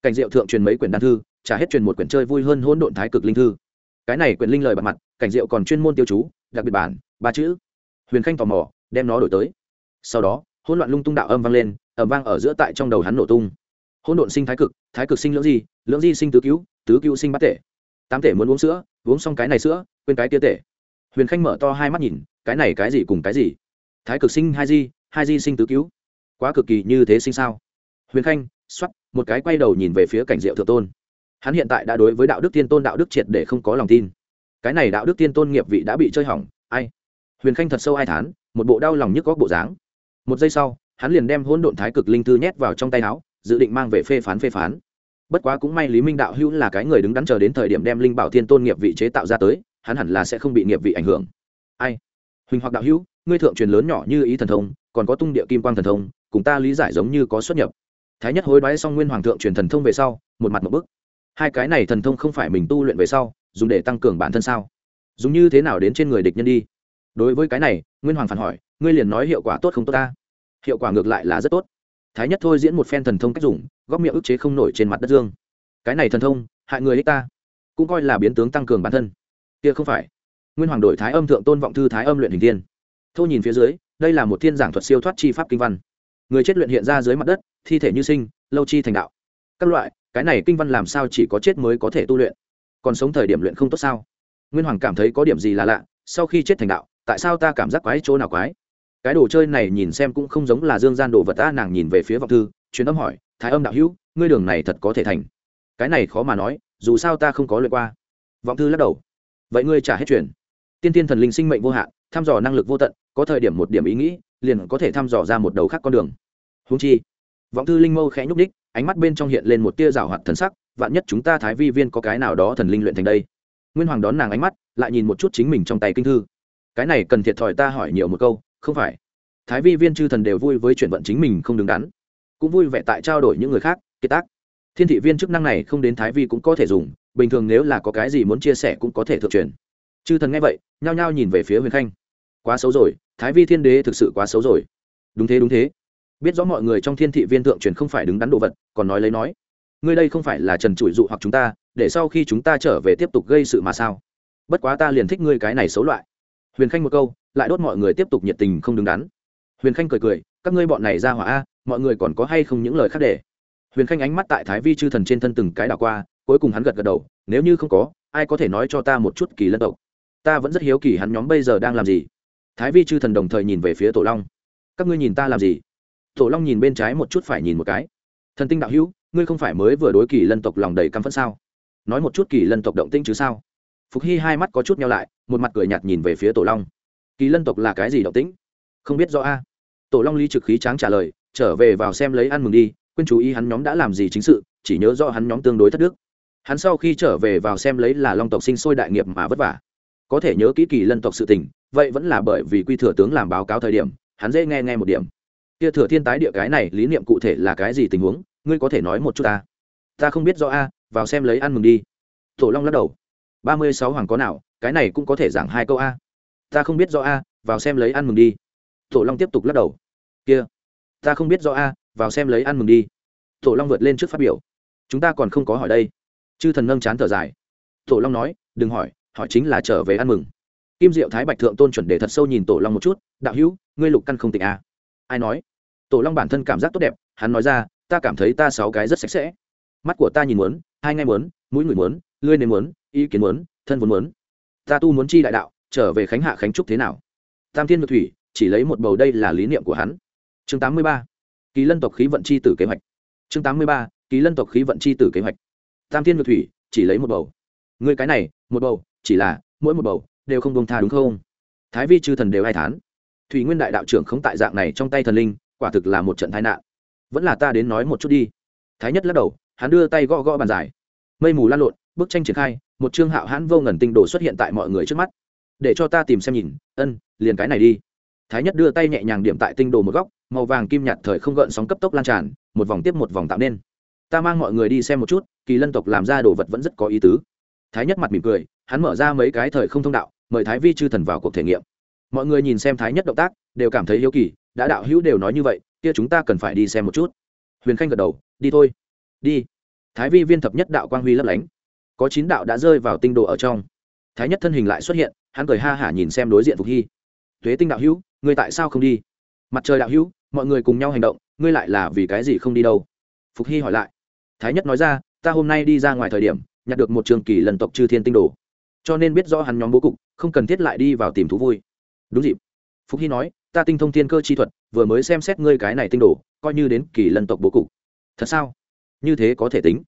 Cảnh diệu thượng truyền mấy quyển đan thư, trả hết truyền một quyển chơi vui hơn hỗn độn thái cực linh thư. Cái này quyển linh lời bật mặt, cảnh diệu còn chuyên môn tiêu chú, đặc biệt bản, ba chữ. Huyền khanh tò mò, đem nó đổi tới. Sau đó, hỗn loạn lung tung đạo âm vang lên ẩm vang ở giữa tại trong đầu hắn nổ tung. Hỗn độn sinh thái cực thái cực sinh lưỡng gì? Lưỡng di sinh tứ cứu tứ cứu sinh bát tể. Tám tể muốn uống sữa, uống xong cái này sữa, quên cái tia tể. Huyền khanh mở to hai mắt nhìn, cái này cái gì cùng cái gì? Thái cực sinh hai di hai di sinh tứ cứu. Quá cực kỳ như thế sinh sao? Huyền khanh x một cái quay đầu nhìn về phía cảnh diệu thượng tôn. Hắn hiện tại đã đối với đạo đức tiên tôn đạo đức triệt để không có lòng tin. Cái này đạo đức tiên tôn nghiệp vị đã bị chơi hỏng, ai? Huyền khanh thật sâu ai thán, một bộ đau lòng nhức góc bộ dáng. Một giây sau, hắn liền đem hỗn độn thái cực linh thư nhét vào trong tay áo, dự định mang về phê phán phê phán bất quá cũng may lý minh đạo hữu là cái người đứng đắn chờ đến thời điểm đem linh bảo thiên tôn nghiệp vị chế tạo ra tới, hắn hẳn là sẽ không bị nghiệp vị ảnh hưởng. Ai? Huỳnh hoặc đạo hữu, ngươi thượng truyền lớn nhỏ như ý thần thông, còn có tung địa kim quang thần thông, cùng ta lý giải giống như có xuất nhập. Thái nhất hối đoái xong nguyên hoàng thượng truyền thần thông về sau, một mặt một bức. Hai cái này thần thông không phải mình tu luyện về sau, dùng để tăng cường bản thân sao? Dùng như thế nào đến trên người địch nhân đi? Đối với cái này, nguyên hoàng phản hỏi, ngươi liền nói hiệu quả tốt không tốt ta? Hiệu quả ngược lại là rất tốt thái nhất thôi diễn một phen thần thông cách dùng góc miệng ức chế không nổi trên mặt đất dương. Cái này thần thông, hại người ích ta, cũng coi là biến tướng tăng cường bản thân. Kia không phải. Nguyên hoàng đổi thái âm thượng tôn vọng thư thái âm luyện hình thiên thô nhìn phía dưới, đây là một thiên giảng thuật siêu thoát chi pháp kinh văn. Người chết luyện hiện ra dưới mặt đất, thi thể như sinh, lâu chi thành đạo. Các loại, cái này kinh văn làm sao chỉ có chết mới có thể tu luyện? Còn sống thời điểm luyện không tốt sao? Nguyên hoàng cảm thấy có điểm gì là lạ, sau khi chết thành đạo, tại sao ta cảm giác quái chỗ nào quái? Cái đồ chơi này nhìn xem cũng không giống là dương gian đồ vật ta nàng nhìn về phía vọng thư, truyền âm hỏi, thái âm đạo hữu, ngươi đường này thật có thể thành? Cái này khó mà nói, dù sao ta không có luyện qua. Vọng thư lắc đầu, vậy ngươi trả hết truyền tiên tiên thần linh sinh mệnh vô hạn, thăm dò năng lực vô tận, có thời điểm một điểm ý nghĩ, liền có thể thăm dò ra một đầu khác con đường. Húng chi, vọng thư linh mâu khẽ nhúc ních ánh mắt bên trong hiện lên một tia rào hoạt thần sắc, vạn nhất chúng ta thái vi viên có cái nào đó thần linh luyện thành đây? Nguyên hoàng đón nàng ánh mắt, lại nhìn một chút chính mình trong tay kinh thư. Cái này cần thiệt thòi ta hỏi nhiều một câu không phải. Thái vi viên chư thần đều vui với chuyển vận chính mình không đứng đắn. Cũng vui vẻ tại trao đổi những người khác, kiệt tác. Thiên thị viên chức năng này không đến thái vi cũng có thể dùng, bình thường nếu là có cái gì muốn chia sẻ cũng có thể thực truyền. Chư thần nghe vậy, nhao nhao nhìn về phía huyền khanh. Quá xấu rồi, thái vi thiên đế thực sự quá xấu rồi. Đúng thế đúng thế. Biết rõ mọi người trong thiên thị viên thượng truyền không phải đứng đắn đồ vật, còn nói lấy nói. Ngươi đây không phải là trần trụi dụ hoặc chúng ta, để sau khi chúng ta trở về tiếp tục gây sự mà sao? Bất quá ta liền thích ngươi cái này xấu loại huyền khanh một câu, lại đốt mọi người tiếp tục nhiệt tình không đứng đắn. Huyền khanh cười cười, các ngươi bọn này ra hỏa a, mọi người còn có hay không những lời khác để? Huyền khanh ánh mắt tại thái vi chư thần trên thân từng cái đảo qua, cuối cùng hắn gật gật đầu, nếu như không có, ai có thể nói cho ta một chút kỳ lân tộc? Ta vẫn rất hiếu kỳ hắn nhóm bây giờ đang làm gì. Thái vi chư thần đồng thời nhìn về phía tổ long. Các ngươi nhìn ta làm gì? Tổ long nhìn bên trái một chút phải nhìn một cái. Thần tinh đạo hữu, ngươi không phải mới vừa đối kỳ lân tộc lòng đầy căm phẫn sao? Nói một chút kỳ lân tộc động tinh chứ sao? Phục hy hai mắt có chút nhau lại một mặt cười nhạt nhìn về phía tổ long kỳ lân tộc là cái gì động tĩnh không biết rõ a tổ long lý trực khí tráng trả lời trở về vào xem lấy ăn mừng đi quên chú ý hắn nhóm đã làm gì chính sự chỉ nhớ do hắn nhóm tương đối thất đức hắn sau khi trở về vào xem lấy là long tộc sinh sôi đại nghiệp mà vất vả có thể nhớ kỹ kỳ lân tộc sự tình vậy vẫn là bởi vì quy thừa tướng làm báo cáo thời điểm hắn dễ nghe nghe một điểm kia thừa thiên tái địa cái này lý niệm cụ thể là cái gì tình huống ngươi có thể nói một chút ta ta không biết rõ a vào xem lấy ăn mừng đi tổ long lắc đầu ba mươi sáu hoàng có nào, cái này cũng có thể giảng hai câu a. Ta không biết rõ a, vào xem lấy ăn mừng đi. Tổ long tiếp tục lắc đầu. Kia, ta không biết rõ a, vào xem lấy ăn mừng đi. Tổ long vượt lên trước phát biểu. Chúng ta còn không có hỏi đây. Chư thần nâng chán thở dài. Tổ long nói, đừng hỏi hỏi chính là trở về ăn mừng. Kim diệu thái bạch thượng tôn chuẩn đề thật sâu nhìn tổ long một chút, đạo hữu, ngươi lục căn không tỉnh a. Ai nói? Tổ long bản thân cảm giác tốt đẹp, hắn nói ra, ta cảm thấy ta sáu cái rất sạch sẽ. Mắt của ta nhìn muốn, hai ngay muốn, mũi người muốn, lưỡi nếm muốn ý kiến muốn, thân vốn muốn. Ta tu muốn chi đại đạo, trở về khánh hạ khánh trúc thế nào? Tam thiên ngược thủy, chỉ lấy một bầu đây là lý niệm của hắn. Chương tám mươi ba, kỳ lân tộc khí vận chi tử kế hoạch. Chương tám mươi ba, kỳ lân tộc khí vận chi tử kế hoạch. Tam thiên ngược thủy, chỉ lấy một bầu. Người cái này, một bầu, chỉ là, mỗi một bầu, đều không bông tha đúng không? Thái vi chư thần đều ai thán. Thủy nguyên đại đạo trưởng không tại dạng này trong tay thần linh, quả thực là một trận tai nạn. Vẫn là ta đến nói một chút đi. Thái nhất lắc đầu, hắn đưa tay gõ gõ bàn giải. Mây mù lan lộn, bức tranh triển khai một chương hạo hãn vô ngần tinh đồ xuất hiện tại mọi người trước mắt. Để cho ta tìm xem nhìn. Ân, liền cái này đi. Thái nhất đưa tay nhẹ nhàng điểm tại tinh đồ một góc, màu vàng kim nhạt thời không gợn sóng cấp tốc lan tràn, một vòng tiếp một vòng tạo nên. Ta mang mọi người đi xem một chút, kỳ lân tộc làm ra đồ vật vẫn rất có ý tứ. Thái nhất mặt mỉm cười, hắn mở ra mấy cái thời không thông đạo, mời thái vi chư thần vào cuộc thể nghiệm. Mọi người nhìn xem thái nhất động tác, đều cảm thấy hiếu kỳ, đã đạo hữu đều nói như vậy, kia chúng ta cần phải đi xem một chút. Huyền khanh gật đầu, đi thôi. Đi. Thái vi viên thập nhất đạo quang huy lấp lánh có chín đạo đã rơi vào tinh đồ ở trong. Thái nhất thân hình lại xuất hiện, hắn cười ha hả nhìn xem đối diện phục hy. Tuế tinh đạo hữu, ngươi tại sao không đi? Mặt trời đạo hữu, mọi người cùng nhau hành động, ngươi lại là vì cái gì không đi đâu? Phục hy hỏi lại. Thái nhất nói ra, ta hôm nay đi ra ngoài thời điểm, nhặt được một trường kỳ lần tộc chư thiên tinh đồ. Cho nên biết rõ hắn nhóm bố cục, không cần thiết lại đi vào tìm thú vui. Đúng dịp. Phục hy nói, ta tinh thông thiên cơ chi thuật, vừa mới xem xét ngươi cái này tinh đồ, coi như đến kỳ lân tộc bố cục. Thật sao? Như thế có thể tính.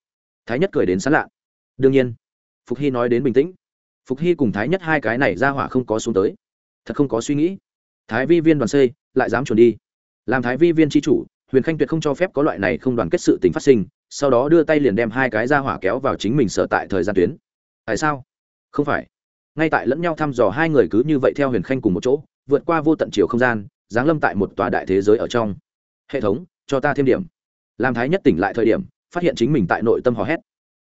Thái nhất cười đến sán lạ đương nhiên, phục hy nói đến bình tĩnh. Phục hy cùng thái nhất hai cái này ra hỏa không có xuống tới. Thật không có suy nghĩ. Thái vi viên đoàn c, lại dám chuẩn đi. Làm thái vi viên tri chủ, huyền khanh tuyệt không cho phép có loại này không đoàn kết sự tình phát sinh, sau đó đưa tay liền đem hai cái ra hỏa kéo vào chính mình sở tại thời gian tuyến. Tại sao? Không phải. Ngay tại lẫn nhau thăm dò hai người cứ như vậy theo huyền khanh cùng một chỗ, vượt qua vô tận chiều không gian, giáng lâm tại một tòa đại thế giới ở trong. Hệ thống, cho ta thêm điểm. Làm thái nhất tỉnh lại thời điểm, phát hiện chính mình tại nội tâm hò hét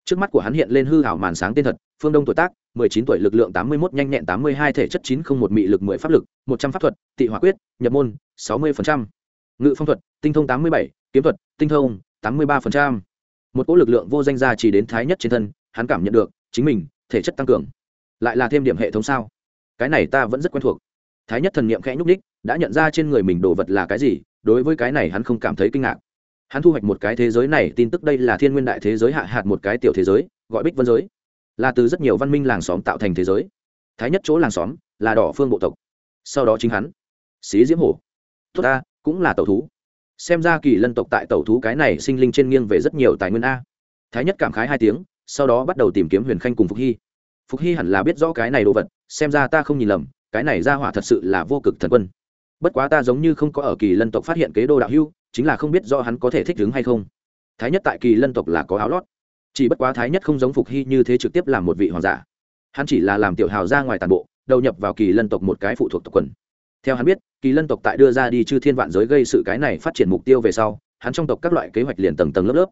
trước mắt của hắn hiện lên hư hảo màn sáng tên thật, phương đông tuổi tác, mười chín tuổi, lực lượng tám mươi mốt, nhanh nhẹn tám mươi hai, thể chất chín không một, mị lực mười, pháp lực, một trăm pháp thuật, tị hỏa quyết, nhập môn, sáu mươi phần trăm. Ngự phong thuật, tinh thông tám mươi bảy, kiếm thuật, tinh thông tám mươi ba phần trăm. Một cỗ lực lượng vô danh gia chỉ đến thái nhất trên thân, hắn cảm nhận được chính mình, thể chất tăng cường. Lại là thêm điểm hệ thống sao? Cái này ta vẫn rất quen thuộc. Thái nhất thần niệm khẽ nhúc ních đã nhận ra trên người mình đồ vật là cái gì, đối với cái này hắn không cảm thấy kinh ngạc hắn thu hoạch một cái thế giới này, tin tức đây là thiên nguyên đại thế giới hạ hạt một cái tiểu thế giới, gọi bích vân giới. Là từ rất nhiều văn minh làng xóm tạo thành thế giới. Thái nhất chỗ làng xóm là đỏ phương bộ tộc. Sau đó chính hắn, xí diễm hổ tốt ta, cũng là tẩu thú. Xem ra kỳ lân tộc tại tẩu thú cái này sinh linh trên nghiêng về rất nhiều tài nguyên a. Thái nhất cảm khái hai tiếng, sau đó bắt đầu tìm kiếm huyền khanh cùng phục hy. Phục hy hẳn là biết rõ cái này đồ vật, xem ra ta không nhìn lầm, cái này ra hỏa thật sự là vô cực thần quân. Bất quá ta giống như không có ở kỳ lân tộc phát hiện kế đô đạo hưu chính là không biết do hắn có thể thích ứng hay không. Thái nhất tại kỳ lân tộc là có áo lót. Chỉ bất quá thái nhất không giống phục hy như thế trực tiếp làm một vị hoàng giả. Hắn chỉ là làm tiểu hào ra ngoài toàn bộ, đầu nhập vào kỳ lân tộc một cái phụ thuộc tộc quần. Theo hắn biết, kỳ lân tộc tại đưa ra đi chư thiên vạn giới gây sự cái này phát triển mục tiêu về sau, hắn trong tộc các loại kế hoạch liền tầng tầng lớp lớp.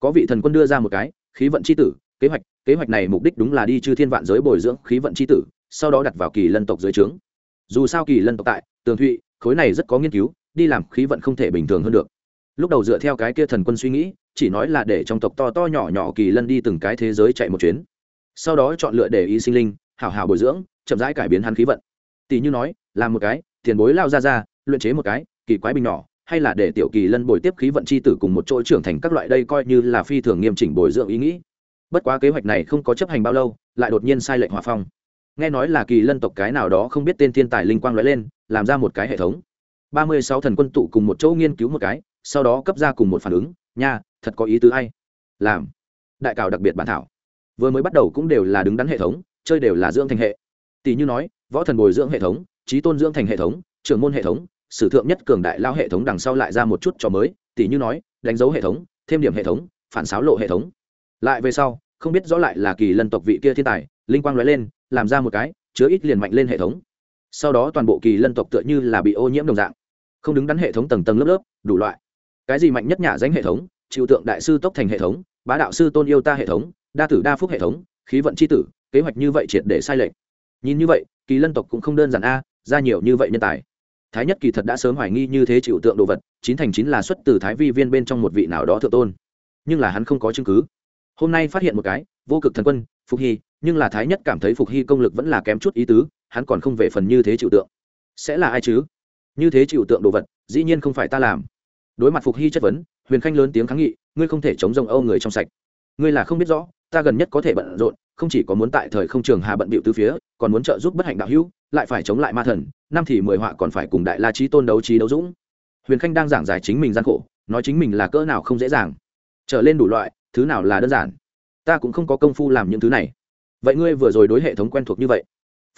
Có vị thần quân đưa ra một cái, khí vận c h i tử, kế hoạch kế hoạch này mục đích đúng là đi chư thiên vạn giới bồi dưỡng khí vận c h i tử, sau đó đặt vào kỳ lân tộc dưới trướng. Dù sao kỳ lân tộc tại, tường thụy, khối này rất có nghiên cứu đi làm khí vận không thể bình thường hơn được. Lúc đầu dựa theo cái kia thần quân suy nghĩ, chỉ nói là để trong tộc to to nhỏ nhỏ kỳ lân đi từng cái thế giới chạy một chuyến. Sau đó chọn lựa để ý sinh linh, hảo hảo bồi dưỡng, chậm rãi cải biến hắn khí vận. Tỷ như nói, làm một cái, tiền bối lao ra ra, luyện chế một cái, kỳ quái bình nhỏ, hay là để tiểu kỳ lân bồi tiếp khí vận c h i tử cùng một chỗ trưởng thành các loại đây coi như là phi thường nghiêm chỉnh bồi dưỡng ý nghĩ. Bất quá kế hoạch này không có chấp hành bao lâu, lại đột nhiên sai lệnh hòa phong. Nghe nói là kỳ lân tộc cái nào đó không biết tên thiên tài linh quang nói lên, làm ra một cái hệ thống ba mươi sáu thần quân tụ cùng một chỗ nghiên cứu một cái, sau đó cấp ra cùng một phản ứng, nha, thật có ý tứ hay làm. Đại cào đặc biệt bản thảo. Vừa mới bắt đầu cũng đều là đứng đắn hệ thống, chơi đều là dưỡng thành hệ. Tỷ như nói, võ thần bồi dưỡng hệ thống, trí tôn dưỡng thành hệ thống, trưởng môn hệ thống, sử thượng nhất cường đại lao hệ thống đằng sau lại ra một chút cho mới. Tỷ như nói, đánh dấu hệ thống, thêm điểm hệ thống, phản xáo lộ hệ thống. Lại về sau, không biết rõ lại là kỳ lân tộc vị kia thiên tài, linh quang nói lên, làm ra một cái, chứa ít liền mạnh lên hệ thống. Sau đó toàn bộ kỳ lân tộc tựa như là bị ô nhiễm đồng dạng không đứng đắn hệ thống tầng tầng lớp lớp, đủ loại. Cái gì mạnh nhất nhà danh hệ thống, chịu tượng đại sư tốc thành hệ thống, bá đạo sư tôn yêu ta hệ thống, đa tử đa phúc hệ thống, khí vận c h i tử, kế hoạch như vậy triệt để sai lệch. Nhìn như vậy, kỳ lân tộc cũng không đơn giản a, ra nhiều như vậy nhân tài. Thái nhất kỳ thật đã sớm hoài nghi như thế chịu tượng đồ vật, chín thành chín là xuất từ thái vi viên bên trong một vị nào đó thượng tôn. Nhưng là hắn không có chứng cứ. Hôm nay phát hiện một cái, vô cực thần quân, phục hy, nhưng là thái nhất cảm thấy phục hy công lực vẫn là kém chút ý tứ, hắn còn không về phần như thế chịu tượng. Sẽ là ai chứ? Như thế chịu tượng đồ vật, dĩ nhiên không phải ta làm. Đối mặt phục hy chất vấn, huyền khanh lớn tiếng kháng nghị, ngươi không thể chống rồng âu người trong sạch. Ngươi là không biết rõ, ta gần nhất có thể bận rộn, không chỉ có muốn tại thời không trường hà bận bịu từ phía, còn muốn trợ giúp bất hạnh đạo hữu, lại phải chống lại ma thần, năm thì mười họa còn phải cùng đại la trí tôn đấu trí đấu dũng. Huyền khanh đang giảng giải chính mình gian khổ, nói chính mình là cỡ nào không dễ dàng. Trở lên đủ loại, thứ nào là đơn giản? Ta cũng không có công phu làm những thứ này. Vậy ngươi vừa rồi đối hệ thống quen thuộc như vậy.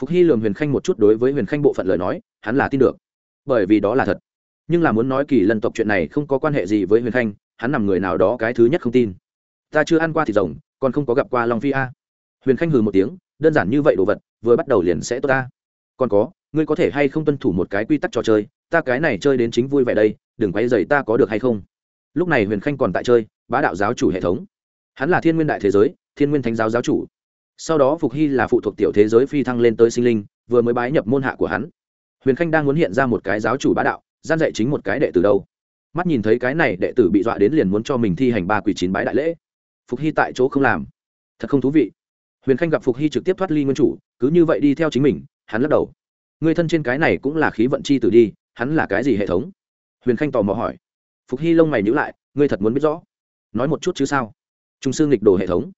Phục hy lường huyền khanh một chút đối với huyền khanh bộ phận lời nói, hắn là tin được bởi vì đó là thật. Nhưng là muốn nói kỳ lân tộc chuyện này không có quan hệ gì với huyền khanh, hắn nằm người nào đó cái thứ nhất không tin. Ta chưa ăn qua thịt rồng, còn không có gặp qua long phi a. Huyền khanh hừ một tiếng, đơn giản như vậy đồ vật, vừa bắt đầu liền sẽ tốt ta. Còn có, ngươi có thể hay không tuân thủ một cái quy tắc trò chơi, ta cái này chơi đến chính vui vẻ đây, đừng quay dày ta có được hay không. Lúc này huyền khanh còn tại chơi, bá đạo giáo chủ hệ thống. Hắn là thiên nguyên đại thế giới, thiên nguyên thánh giáo giáo chủ. Sau đó phục hy là phụ thuộc tiểu thế giới phi thăng lên tới sinh linh, vừa mới bái nhập môn hạ của hắn huyền khanh đang muốn hiện ra một cái giáo chủ bá đạo, gian dạy chính một cái đệ tử đâu? Mắt nhìn thấy cái này đệ tử bị dọa đến liền muốn cho mình thi hành ba quỷ chín bái đại lễ. Phục hy tại chỗ không làm. Thật không thú vị. Huyền khanh gặp phục hy trực tiếp thoát ly nguyên chủ, cứ như vậy đi theo chính mình, hắn lắc đầu. Người thân trên cái này cũng là khí vận chi tử đi, hắn là cái gì hệ thống? Huyền khanh tò mò hỏi. Phục hy lông mày nhữ lại, ngươi thật muốn biết rõ. Nói một chút chứ sao? Trung sư nghịch đồ hệ thống.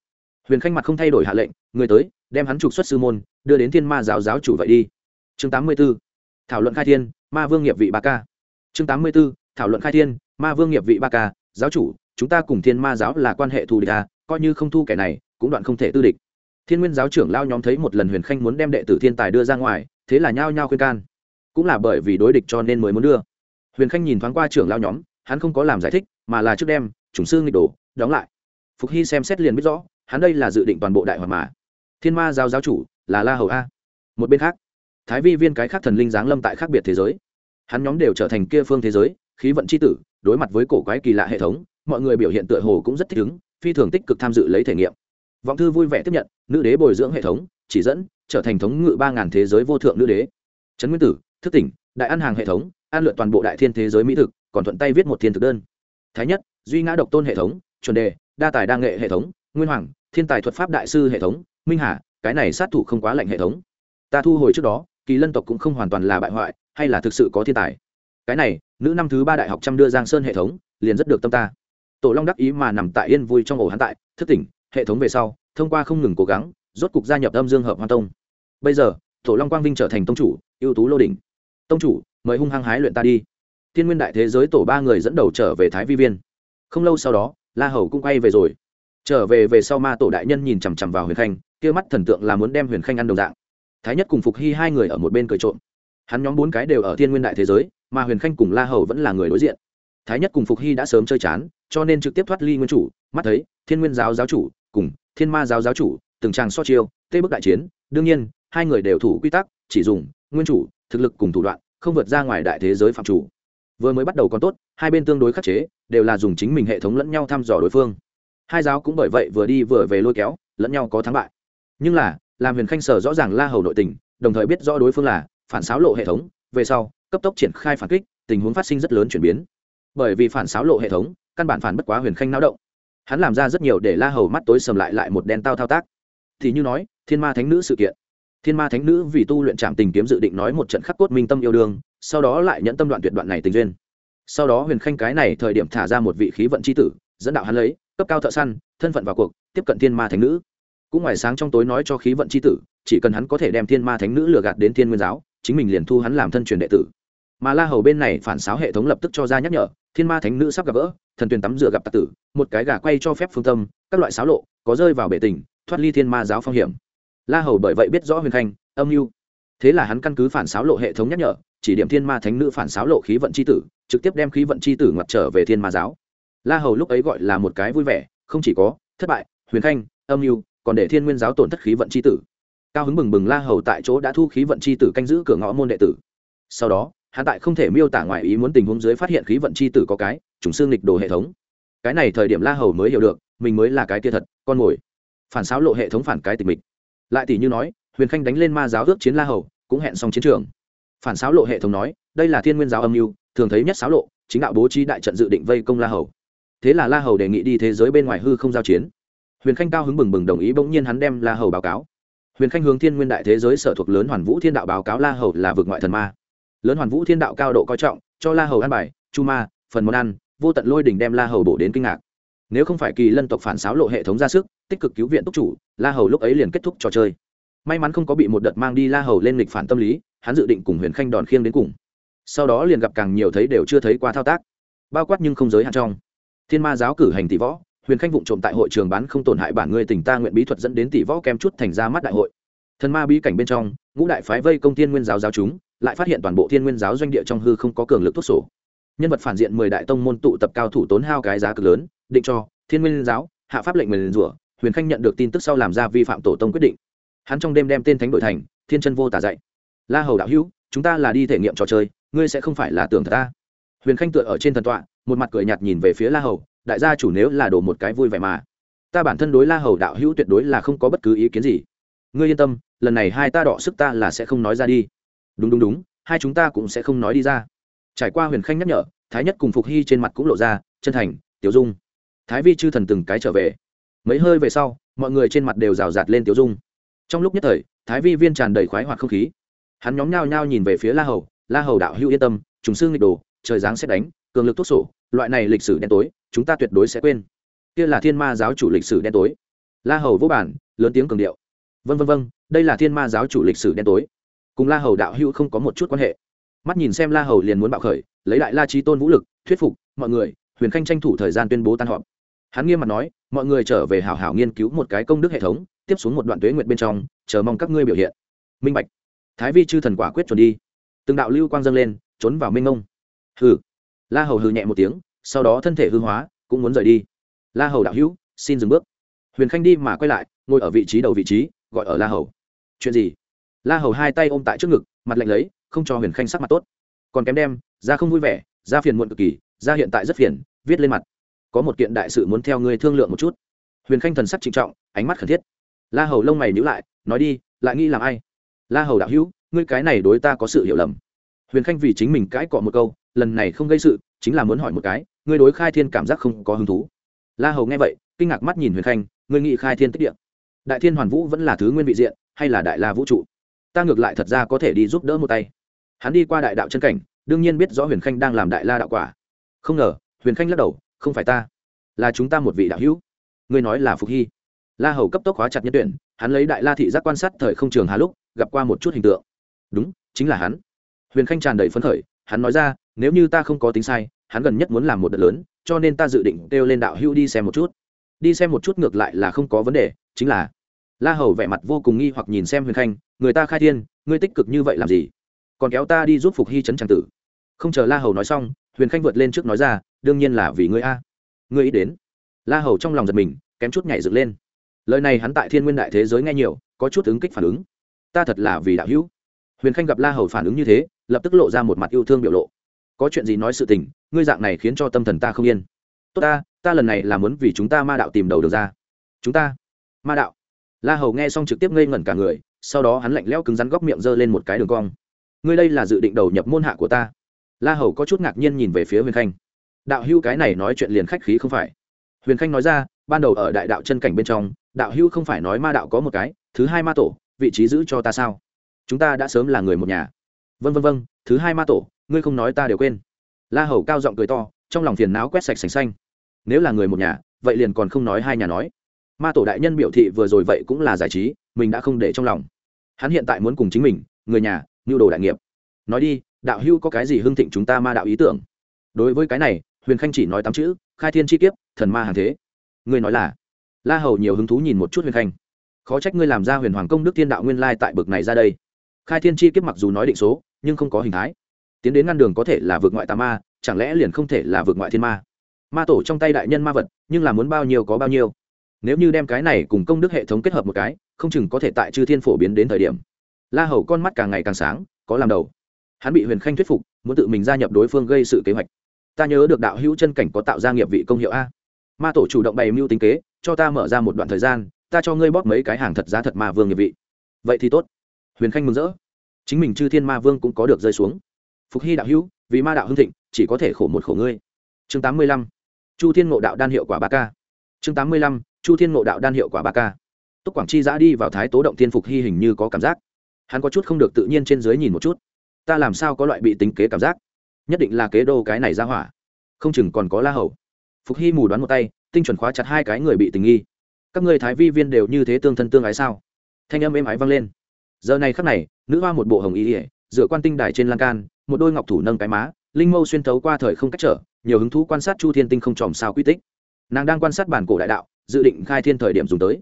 Huyền khanh mặt không thay đổi hạ lệnh, người tới, đem hắn trục xuất sư môn, đưa đến thiên ma giáo giáo chủ vậy đi. Chương tám mươi b ố thảo luận khai thiên, ma vương nghiệp vị ba ca. Chương tám mươi b ố thảo luận khai thiên, ma vương nghiệp vị ba ca, giáo chủ, chúng ta cùng thiên ma giáo là quan hệ thù địch à coi như không thu kẻ này, cũng đoạn không thể tư địch. Thiên nguyên giáo trưởng lao nhóm thấy một lần huyền khanh muốn đem đệ tử thiên tài đưa ra ngoài, thế là nhao nhao khuyên can. Cũng là bởi vì đối địch cho nên mới muốn đưa. Huyền khanh nhìn thoáng qua trưởng lao nhóm, hắn không có làm giải thích, mà là trước đem, chủng sư nghịch đổ đóng lại. Phục hy xem xét liền biết rõ, hắn đây là dự định toàn bộ đại hoạt mà. Thiên ma giáo giáo chủ là la hầu a. Một bên khác thái vi viên cái khác thần linh giáng lâm tại khác biệt thế giới. Hắn nhóm đều trở thành kia phương thế giới, khí vận c h i tử, đối mặt với cổ quái kỳ lạ hệ thống, mọi người biểu hiện tựa hồ cũng rất thích ứng, phi thường tích cực tham dự lấy thể nghiệm. Vọng thư vui vẻ tiếp nhận, nữ đế bồi dưỡng hệ thống, chỉ dẫn, trở thành thống ngự ba ngàn thế giới vô thượng nữ đế. Trấn nguyên tử, thức tỉnh, đại ăn hàng hệ thống, an lượt toàn bộ đại thiên thế giới mỹ thực, còn thuận tay viết một thiên thực đơn. Thái nhất, duy ngã độc tôn hệ thống, chuẩn đề, đa tài đa nghệ hệ thống, nguyên hoàng, thiên tài thuật pháp đại sư hệ thống, minh hà, cái này sát thủ không quá lạnh hệ thống. Ta thu hồi trước đó kỳ lân tộc cũng không hoàn toàn là bại hoại, hay là thực sự có thiên tài. Cái này, nữ năm thứ ba đại học trăm đưa giang sơn hệ thống, liền rất được tâm ta. Tổ long đắc ý mà nằm tại yên vui trong ổ hắn tại, thức tỉnh, hệ thống về sau, thông qua không ngừng cố gắng, rốt cục gia nhập âm dương hợp hoa tông. Bây giờ, tổ long quang vinh trở thành tông chủ, ưu tú lô đỉnh. Tông chủ, mời hung hăng hái luyện ta đi. Thiên nguyên đại thế giới tổ ba người dẫn đầu trở về thái vi viên. Không lâu sau đó, la hầu cũng quay về rồi. Trở về về sau ma tổ đại nhân nhìn chằm chằm vào huyền khanh, kia mắt thần tượng là muốn đem huyền khanh ăn đồng dạng thái nhất cùng phục hy hai người ở một bên cười trộm. Hắn nhóm bốn cái đều ở thiên nguyên đại thế giới, mà huyền khanh cùng la hầu vẫn là người đối diện. Thái nhất cùng phục hy đã sớm chơi chán, cho nên trực tiếp thoát ly nguyên chủ, mắt thấy, thiên nguyên giáo giáo chủ cùng thiên ma giáo giáo chủ, từng tràng so chiêu, tê bức đại chiến. Đương nhiên, hai người đều thủ quy tắc, chỉ dùng nguyên chủ, thực lực cùng thủ đoạn, không vượt ra ngoài đại thế giới phạm chủ. Vừa mới bắt đầu còn tốt, hai bên tương đối khắc chế, đều là dùng chính mình hệ thống lẫn nhau thăm dò đối phương. Hai giáo cũng bởi vậy vừa đi vừa về lôi kéo, lẫn nhau có thắng bại. Nhưng là làm huyền khanh sở rõ ràng la hầu nội tình, đồng thời biết rõ đối phương là phản xáo lộ hệ thống, về sau, cấp tốc triển khai phản kích, tình huống phát sinh rất lớn chuyển biến. Bởi vì phản xáo lộ hệ thống, căn bản phản bất quá huyền khanh náo động. Hắn làm ra rất nhiều để la hầu mắt tối sầm lại lại một đen tao thao tác. Thì như nói, thiên ma thánh nữ sự kiện. Thiên ma thánh nữ vì tu luyện trạm tình kiếm dự định nói một trận khắc cốt minh tâm yêu đương, sau đó lại nhẫn tâm đoạn tuyệt đoạn này tình duyên. Sau đó huyền khanh cái này thời điểm thả ra một vị khí vận c h i tử, dẫn đạo hắn lấy, cấp cao thợ săn, thân phận vào cuộc, tiếp cận thiên ma thánh nữ cũng ngoài sáng trong tối nói cho khí vận c h i tử, chỉ cần hắn có thể đem thiên ma thánh nữ lừa gạt đến thiên nguyên giáo, chính mình liền thu hắn làm thân truyền đệ tử. Mà la hầu bên này phản xáo hệ thống lập tức cho ra nhắc nhở, thiên ma thánh nữ sắp gặp gỡ, thần tuyền tắm rửa gặp tạc tử, một cái gà quay cho phép phương tâm, các loại xáo lộ, có rơi vào bể tình, thoát ly thiên ma giáo phong hiểm. La hầu bởi vậy biết rõ huyền khanh, âm mưu. Thế là hắn căn cứ phản xáo lộ hệ thống nhắc nhở, chỉ điểm thiên ma thánh nữ phản xáo lộ khí vận c h i tử, trực tiếp đem khí vận c h i tử ngoặt trở về thiên ma giáo. La hầu lúc ấy gọi là một cái vui vẻ, không chỉ có, thất bại, huyền khanh, âm mưu còn để thiên nguyên giáo tổn thất khí vận c h i tử. Cao hứng bừng bừng la hầu tại chỗ đã thu khí vận c h i tử canh giữ cửa ngõ môn đệ tử. Sau đó hạ tại không thể miêu tả ngoài ý muốn tình huống dưới phát hiện khí vận c h i tử có cái chủng xương lịch đồ hệ thống. Cái này thời điểm la hầu mới hiểu được, mình mới là cái tia thật, con mồi. Phản xáo lộ hệ thống phản cái tình mình lại tỷ như nói, huyền khanh đánh lên ma giáo ước chiến la hầu, cũng hẹn xong chiến trường. Phản xáo lộ hệ thống nói, đây là thiên nguyên giáo âm mưu, thường thấy nhất xáo lộ, chính đạo bố trí đại trận dự định vây công la hầu. Thế là la hầu đề nghị đi thế giới bên ngoài hư không giao chiến huyền khanh cao hứng bừng bừng đồng ý bỗng nhiên hắn đem la hầu báo cáo. Huyền khanh hướng thiên nguyên đại thế giới sở thuộc lớn hoàn vũ thiên đạo báo cáo la hầu là vực ngoại thần ma. Lớn hoàn vũ thiên đạo cao độ coi trọng, cho la hầu ăn bài, chu ma, phần món ăn, vô tận lôi đỉnh đem la hầu bổ đến kinh ngạc. Nếu không phải kỳ lân tộc phản xáo lộ hệ thống ra sức, tích cực cứu viện túc chủ, la hầu lúc ấy liền kết thúc trò chơi. May mắn không có bị một đợt mang đi la hầu lên lịch phản tâm lý, hắn dự định cùng huyền khanh đòn khiêng đến cùng. Sau đó liền gặp càng nhiều thấy đều chưa thấy qua thao tác. Bao quát nhưng không giới hạn trong. Thiên ma giáo cử hành tỷ võ huyền khanh vụng trộm tại hội trường bán không tổn hại bản ngươi tình ta nguyện bí thuật dẫn đến tỷ võ kem chút thành ra mắt đại hội. Thần ma bí cảnh bên trong, ngũ đại phái vây công thiên nguyên giáo giáo chúng, lại phát hiện toàn bộ thiên nguyên giáo doanh địa trong hư không có cường lực thuốc sổ. Nhân vật phản diện mười đại tông môn tụ tập cao thủ tốn hao cái giá cực lớn, định cho thiên nguyên giáo, hạ pháp lệnh mười rủa, huyền khanh nhận được tin tức sau làm ra vi phạm tổ tông quyết định. Hắn trong đêm đem tên thánh đội thành, thiên chân vô tả dạy. La hầu đạo hữu, chúng ta là đi thể nghiệm trò chơi, ngươi sẽ không phải là tưởng thật ta. Huyền khanh tựa ở trên thần tọa, một mặt cười nhạt nhìn về phía la hầu đại gia chủ nếu là đổ một cái vui vẻ mà, ta bản thân đối la hầu đạo hữu tuyệt đối là không có bất cứ ý kiến gì. Ngươi yên tâm, lần này hai ta đọ sức ta là sẽ không nói ra đi. Đúng đúng đúng, hai chúng ta cũng sẽ không nói đi ra. Trải qua huyền khanh nhắc nhở, thái nhất cùng phục hy trên mặt cũng lộ ra, chân thành, tiểu dung. Thái vi chư thần từng cái trở về. Mấy hơi về sau, mọi người trên mặt đều rào rạt lên tiểu dung. Trong lúc nhất thời, thái vi viên tràn đầy khoái hoạt không khí. Hắn nhóm nhao nhao nhìn về phía la hầu la hầu đạo hữu yên tâm chúng sư nghịch đồ, trời giáng xét đánh, cường lực thuốc sổ, loại này lịch sử đen tối chúng ta tuyệt đối sẽ quên. Kia là thiên ma giáo chủ lịch sử đen tối. La hầu vô bản, lớn tiếng cường điệu. Vân vân vân đây là thiên ma giáo chủ lịch sử đen tối. Cùng la hầu đạo hữu không có một chút quan hệ. Mắt nhìn xem la hầu liền muốn bạo khởi, lấy lại la trí tôn vũ lực, thuyết phục mọi người, huyền khanh tranh thủ thời gian tuyên bố tan họp. Hắn nghiêm mặt nói, mọi người trở về hảo hảo nghiên cứu một cái công đức hệ thống, tiếp xuống một đoạn tuế nguyện bên trong, chờ mong các ngươi biểu hiện. Minh bạch. Thái vi chư thần quả quyết chuẩn đi. Từng đạo lưu quang dâng lên, trốn vào minh ngông. Hừ. La hầu hừ nhẹ một tiếng sau đó thân thể hư hóa, cũng muốn rời đi. La hầu đạo hữu, xin dừng bước. Huyền khanh đi mà quay lại, ngồi ở vị trí đầu vị trí, gọi ở la hầu. Chuyện gì? La hầu hai tay ôm tại trước ngực, mặt lạnh lấy, không cho huyền khanh sắc mặt tốt. Còn kém đem, ra không vui vẻ, ra phiền muộn cực kỳ, ra hiện tại rất phiền, viết lên mặt. Có một kiện đại sự muốn theo ngươi thương lượng một chút. Huyền khanh thần sắc trịnh trọng, ánh mắt khẩn thiết. La hầu lông mày nhữ lại, nói đi, lại nghĩ làm ai? La hầu đạo hữu, ngươi cái này đối ta có sự hiểu lầm. Huyền khanh vì chính mình cãi cọ một câu, lần này không gây sự, chính là muốn hỏi một cái ngươi đối khai thiên cảm giác không có hứng thú. La hầu nghe vậy, kinh ngạc mắt nhìn huyền khanh, ngươi nghĩ khai thiên tích địa. Đại thiên hoàn vũ vẫn là thứ nguyên vị diện, hay là đại la vũ trụ? Ta ngược lại thật ra có thể đi giúp đỡ một tay. Hắn đi qua đại đạo chân cảnh, đương nhiên biết rõ huyền khanh đang làm đại la đạo quả. Không ngờ, huyền khanh lắc đầu, không phải ta, là chúng ta một vị đạo hữu. Ngươi nói là phục hy. La hầu cấp tốc hóa chặt nhân tuyển, hắn lấy đại la thị giác quan sát thời không trường hà lúc, gặp qua một chút hình tượng. Đúng, chính là hắn. Huyền khanh tràn đầy phấn khởi, hắn nói ra, nếu như ta không có tính sai hắn gần nhất muốn làm một đợt lớn, cho nên ta dự định kêu lên đạo hưu đi xem một chút. Đi xem một chút ngược lại là không có vấn đề, chính là la hầu vẻ mặt vô cùng nghi hoặc nhìn xem huyền khanh, người ta khai thiên, ngươi tích cực như vậy làm gì? Còn kéo ta đi giúp phục hy trấn tràng tử. Không chờ la hầu nói xong, huyền khanh vượt lên trước nói ra, đương nhiên là vì ngươi a. Ngươi ý đến. La hầu trong lòng giật mình, kém chút nhảy dựng lên. Lời này hắn tại thiên nguyên đại thế giới nghe nhiều, có chút ứng kích phản ứng. Ta thật là vì đạo hữu. Huyền khanh gặp la hầu phản ứng như thế, lập tức lộ ra một mặt yêu thương biểu lộ. Có chuyện gì nói sự tình ngươi dạng này khiến cho tâm thần ta không yên. Tốt ta ta lần này là muốn vì chúng ta ma đạo tìm đầu được ra. Chúng ta, ma đạo. La hầu nghe xong trực tiếp ngây ngẩn cả người, sau đó hắn lạnh lẽo cứng rắn góc miệng giơ lên một cái đường cong. Ngươi đây là dự định đầu nhập môn hạ của ta. La hầu có chút ngạc nhiên nhìn về phía huyền khanh. Đạo hưu cái này nói chuyện liền khách khí không phải. Huyền khanh nói ra, ban đầu ở đại đạo chân cảnh bên trong, đạo hưu không phải nói ma đạo có một cái, thứ hai ma tổ, vị trí giữ cho ta sao? Chúng ta đã sớm là người một nhà. Vân vân vân thứ hai ma tổ, ngươi không nói ta đều quên la hầu cao giọng cười to, trong lòng phiền não quét sạch sành xanh. Nếu là người một nhà, vậy liền còn không nói hai nhà nói. Ma tổ đại nhân biểu thị vừa rồi vậy cũng là giải trí, mình đã không để trong lòng. Hắn hiện tại muốn cùng chính mình, người nhà nhu đồ đại nghiệp. Nói đi, đạo hưu có cái gì hưng thịnh chúng ta ma đạo ý tưởng? Đối với cái này, huyền khanh chỉ nói tám chữ, khai thiên chi kiếp, thần ma hàng thế. Ngươi nói là, la hầu nhiều hứng thú nhìn một chút huyền khanh. Khó trách ngươi làm ra huyền hoàng công đức thiên đạo nguyên lai tại bực này ra đây. Khai thiên chi kiếp mặc dù nói định số, nhưng không có hình thái tiến đến ngăn đường có thể là vượt ngoại tà ma, chẳng lẽ liền không thể là vượt ngoại thiên ma? Ma tổ trong tay đại nhân ma vật, nhưng là muốn bao nhiêu có bao nhiêu. Nếu như đem cái này cùng công đức hệ thống kết hợp một cái, không chừng có thể tại chư thiên phổ biến đến thời điểm. La hầu con mắt càng ngày càng sáng, có làm đầu. Hắn bị huyền khanh thuyết phục, muốn tự mình gia nhập đối phương gây sự kế hoạch. Ta nhớ được đạo hữu chân cảnh có tạo ra nghiệp vị công hiệu a. Ma tổ chủ động bày mưu tính kế, cho ta mở ra một đoạn thời gian, ta cho ngươi bóp mấy cái hàng thật giá thật ma vương nghiệp vị. Vậy thì tốt. Huyền khanh mừng rỡ. Chính mình chư thiên ma vương cũng có được rơi xuống phục hy đạo hữu, vì ma đạo hưng thịnh, chỉ có thể khổ một khổ ngươi. Chương tám mươi lăm. Chu thiên ngộ đạo đan hiệu quả ba k chương tám mươi lăm. Chu thiên ngộ đạo đan hiệu quả ba k túc quảng chi giã đi vào thái tố động thiên phục hy hình như có cảm giác. Hắn có chút không được tự nhiên trên dưới nhìn một chút. Ta làm sao có loại bị tính kế cảm giác? Nhất định là kế đô cái này ra hỏa. Không chừng còn có la hầu. Phục hy mù đoán một tay, tinh chuẩn khóa chặt hai cái người bị tình nghi. Các người thái vi viên đều như thế tương thân tương ái sao? Thanh âm êm ái vang lên. Giờ này khắc này, nữ hoa một bộ hồng y ỉa dựa quan tinh đài trên lan can, một đôi ngọc thủ nâng cái má, linh mâu xuyên thấu qua thời không cách trở, nhiều hứng thú quan sát chu thiên tinh không tròm sao quy tích. Nàng đang quan sát bản cổ đại đạo, dự định khai thiên thời điểm dùng tới.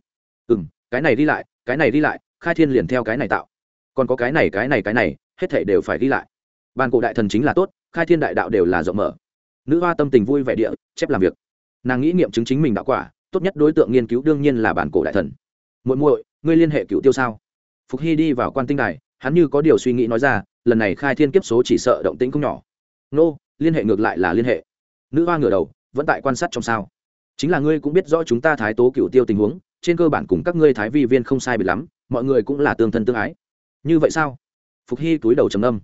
Ừ m cái này đi lại, cái này đi lại, khai thiên liền theo cái này tạo. Còn có cái này cái này cái này, hết thể đều phải đi lại. Bản cổ đại thần chính là tốt, khai thiên đại đạo đều là rộng mở. Nữ hoa tâm tình vui vẻ địa, chép làm việc. Nàng nghĩ nghiệm chứng chính mình đạo quả, tốt nhất đối tượng nghiên cứu đương nhiên là bản cổ đại thần. Muội muội, ngươi liên hệ cựu tiêu sao? Phục hy đi vào quan tinh đài hắn như có điều suy nghĩ nói ra, lần này khai thiên kiếp số chỉ sợ động tĩnh không nhỏ. Nô, liên hệ ngược lại là liên hệ. Nữ hoa ngửa đầu, vẫn tại quan sát trong sao. Chính là ngươi cũng biết rõ chúng ta thái tố cựu tiêu tình huống, trên cơ bản cùng các ngươi thái vi viên không sai biệt lắm, mọi người cũng là tương thân tương ái. Như vậy sao? Phục hy túi đầu trầm âm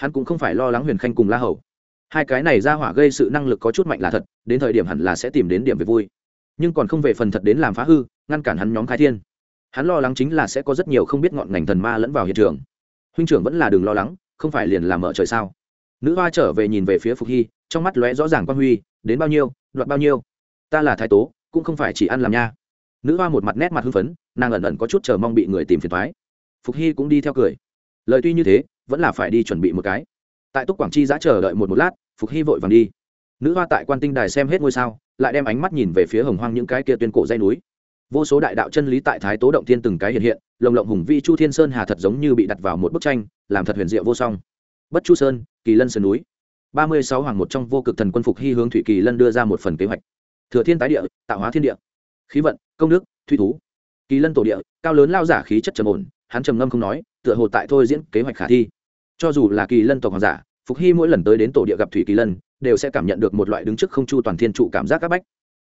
hắn cũng không phải lo lắng huyền khanh cùng la hầu. Hai cái này ra hỏa gây sự năng lực có chút mạnh là thật, đến thời điểm hẳn là sẽ tìm đến điểm về vui. Nhưng còn không về phần thật đến làm phá hư, ngăn cản hắn nhóm khai thiên. Hắn lo lắng chính là sẽ có rất nhiều không biết ngọn ngành thần ma lẫn vào hiện trường huynh trưởng vẫn là đừng lo lắng, không phải liền làm mở trời sao? Nữ hoa trở về nhìn về phía phục hy, trong mắt lóe rõ ràng quan huy, đến bao nhiêu, đoạt bao nhiêu? Ta là thái tố, cũng không phải chỉ ăn làm nha. Nữ hoa một mặt nét mặt hưng phấn, nàng ẩn ẩn có chút chờ mong bị người tìm phiền thoái phục hy cũng đi theo cười. Lời tuy như thế, vẫn là phải đi chuẩn bị một cái. Tại túc quảng chi giã chờ đợi một một lát, phục hy vội vàng đi. Nữ hoa tại quan tinh đài xem hết ngôi sao, lại đem ánh mắt nhìn về phía hồng hoang những cái kia tuyên cổ dây núi vô số đại đạo chân lý tại thái tố động thiên từng cái hiện hiện, lồng lộng hùng vi chu thiên sơn hà thật giống như bị đặt vào một bức tranh, làm thật huyền diệu vô song. Bất chu sơn, kỳ lân sơn núi. Ba mươi sáu hoàng một trong vô cực thần quân phục hy hướng thủy kỳ lân đưa ra một phần kế hoạch. Thừa thiên tái địa, tạo hóa thiên địa. Khí vận, công đức, thủy thú. Kỳ lân tổ địa, cao lớn lao giả khí chất trầm ổn, hắn trầm ngâm không nói, tựa hồ tại thôi diễn kế hoạch khả thi. Cho dù là kỳ lân tộc hoàng giả, phục hy mỗi lần tới đến tổ địa gặp thủy kỳ lân, đều sẽ cảm nhận được một loại đứng trước không chu toàn thiên trụ cảm giác áp bách.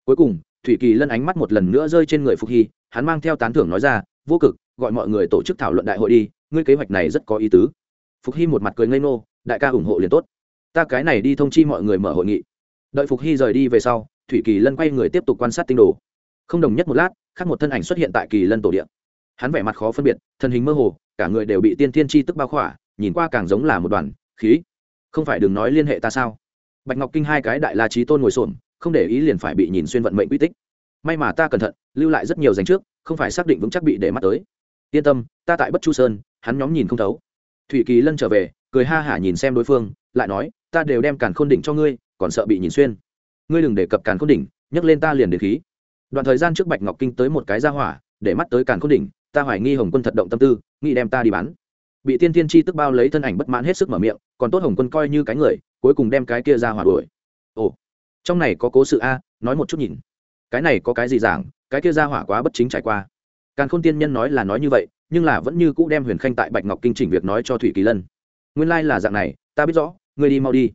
Cuối cùng thủy kỳ lân ánh mắt một lần nữa rơi trên người phục hy, hắn mang theo tán thưởng nói ra, vô cực, gọi mọi người tổ chức thảo luận đại hội đi, ngươi kế hoạch này rất có ý tứ. Phục hy một mặt cười ngây ngô, đại ca ủng hộ liền tốt. Ta cái này đi thông chi mọi người mở hội nghị. Đợi phục hy rời đi về sau, thủy kỳ lân quay người tiếp tục quan sát tinh đồ. Không đồng nhất một lát, khác một thân ảnh xuất hiện tại kỳ lân tổ điện. Hắn vẻ mặt khó phân biệt, thân hình mơ hồ, cả người đều bị tiên thiên chi tức bao khỏa, nhìn qua càng giống là một đoàn khí. Không phải đừng nói liên hệ ta sao? Bạch ngọc kinh hai cái đại la trí tôn ngồi xổm không để ý liền phải bị nhìn xuyên vận mệnh quy tích. May mà ta cẩn thận, lưu lại rất nhiều dành trước, không phải xác định vững chắc bị để mắt tới. Yên tâm, ta tại bất chu sơn, hắn nhóm nhìn không thấu. Thủy kỳ lân trở về, cười ha hả nhìn xem đối phương, lại nói, ta đều đem càn khôn đỉnh cho ngươi, còn sợ bị nhìn xuyên. Ngươi đừng đề cập càn khôn đỉnh nhấc lên ta liền đến khí. Đoạn thời gian trước bạch ngọc kinh tới một cái ra hỏa, để mắt tới càn khôn đỉnh, ta hoài nghi hồng quân thật động tâm tư, nghĩ đem ta đi bán. Bị tiên tiên chi tức bao lấy thân ảnh bất mãn hết sức mở miệng, còn tốt hồng quân coi như cái người, cuối cùng đem cái kia ra hỏa đuổi. Ồ trong này có cố sự a, nói một chút nhìn. Cái này có cái gì giảng, cái kia ra hỏa quá bất chính trải qua. Càn khôn tiên nhân nói là nói như vậy, nhưng là vẫn như cũ đem huyền khanh tại bạch ngọc kinh chỉnh việc nói cho thủy kỳ lân. Nguyên lai là dạng này, ta biết rõ, ngươi đi mau đi.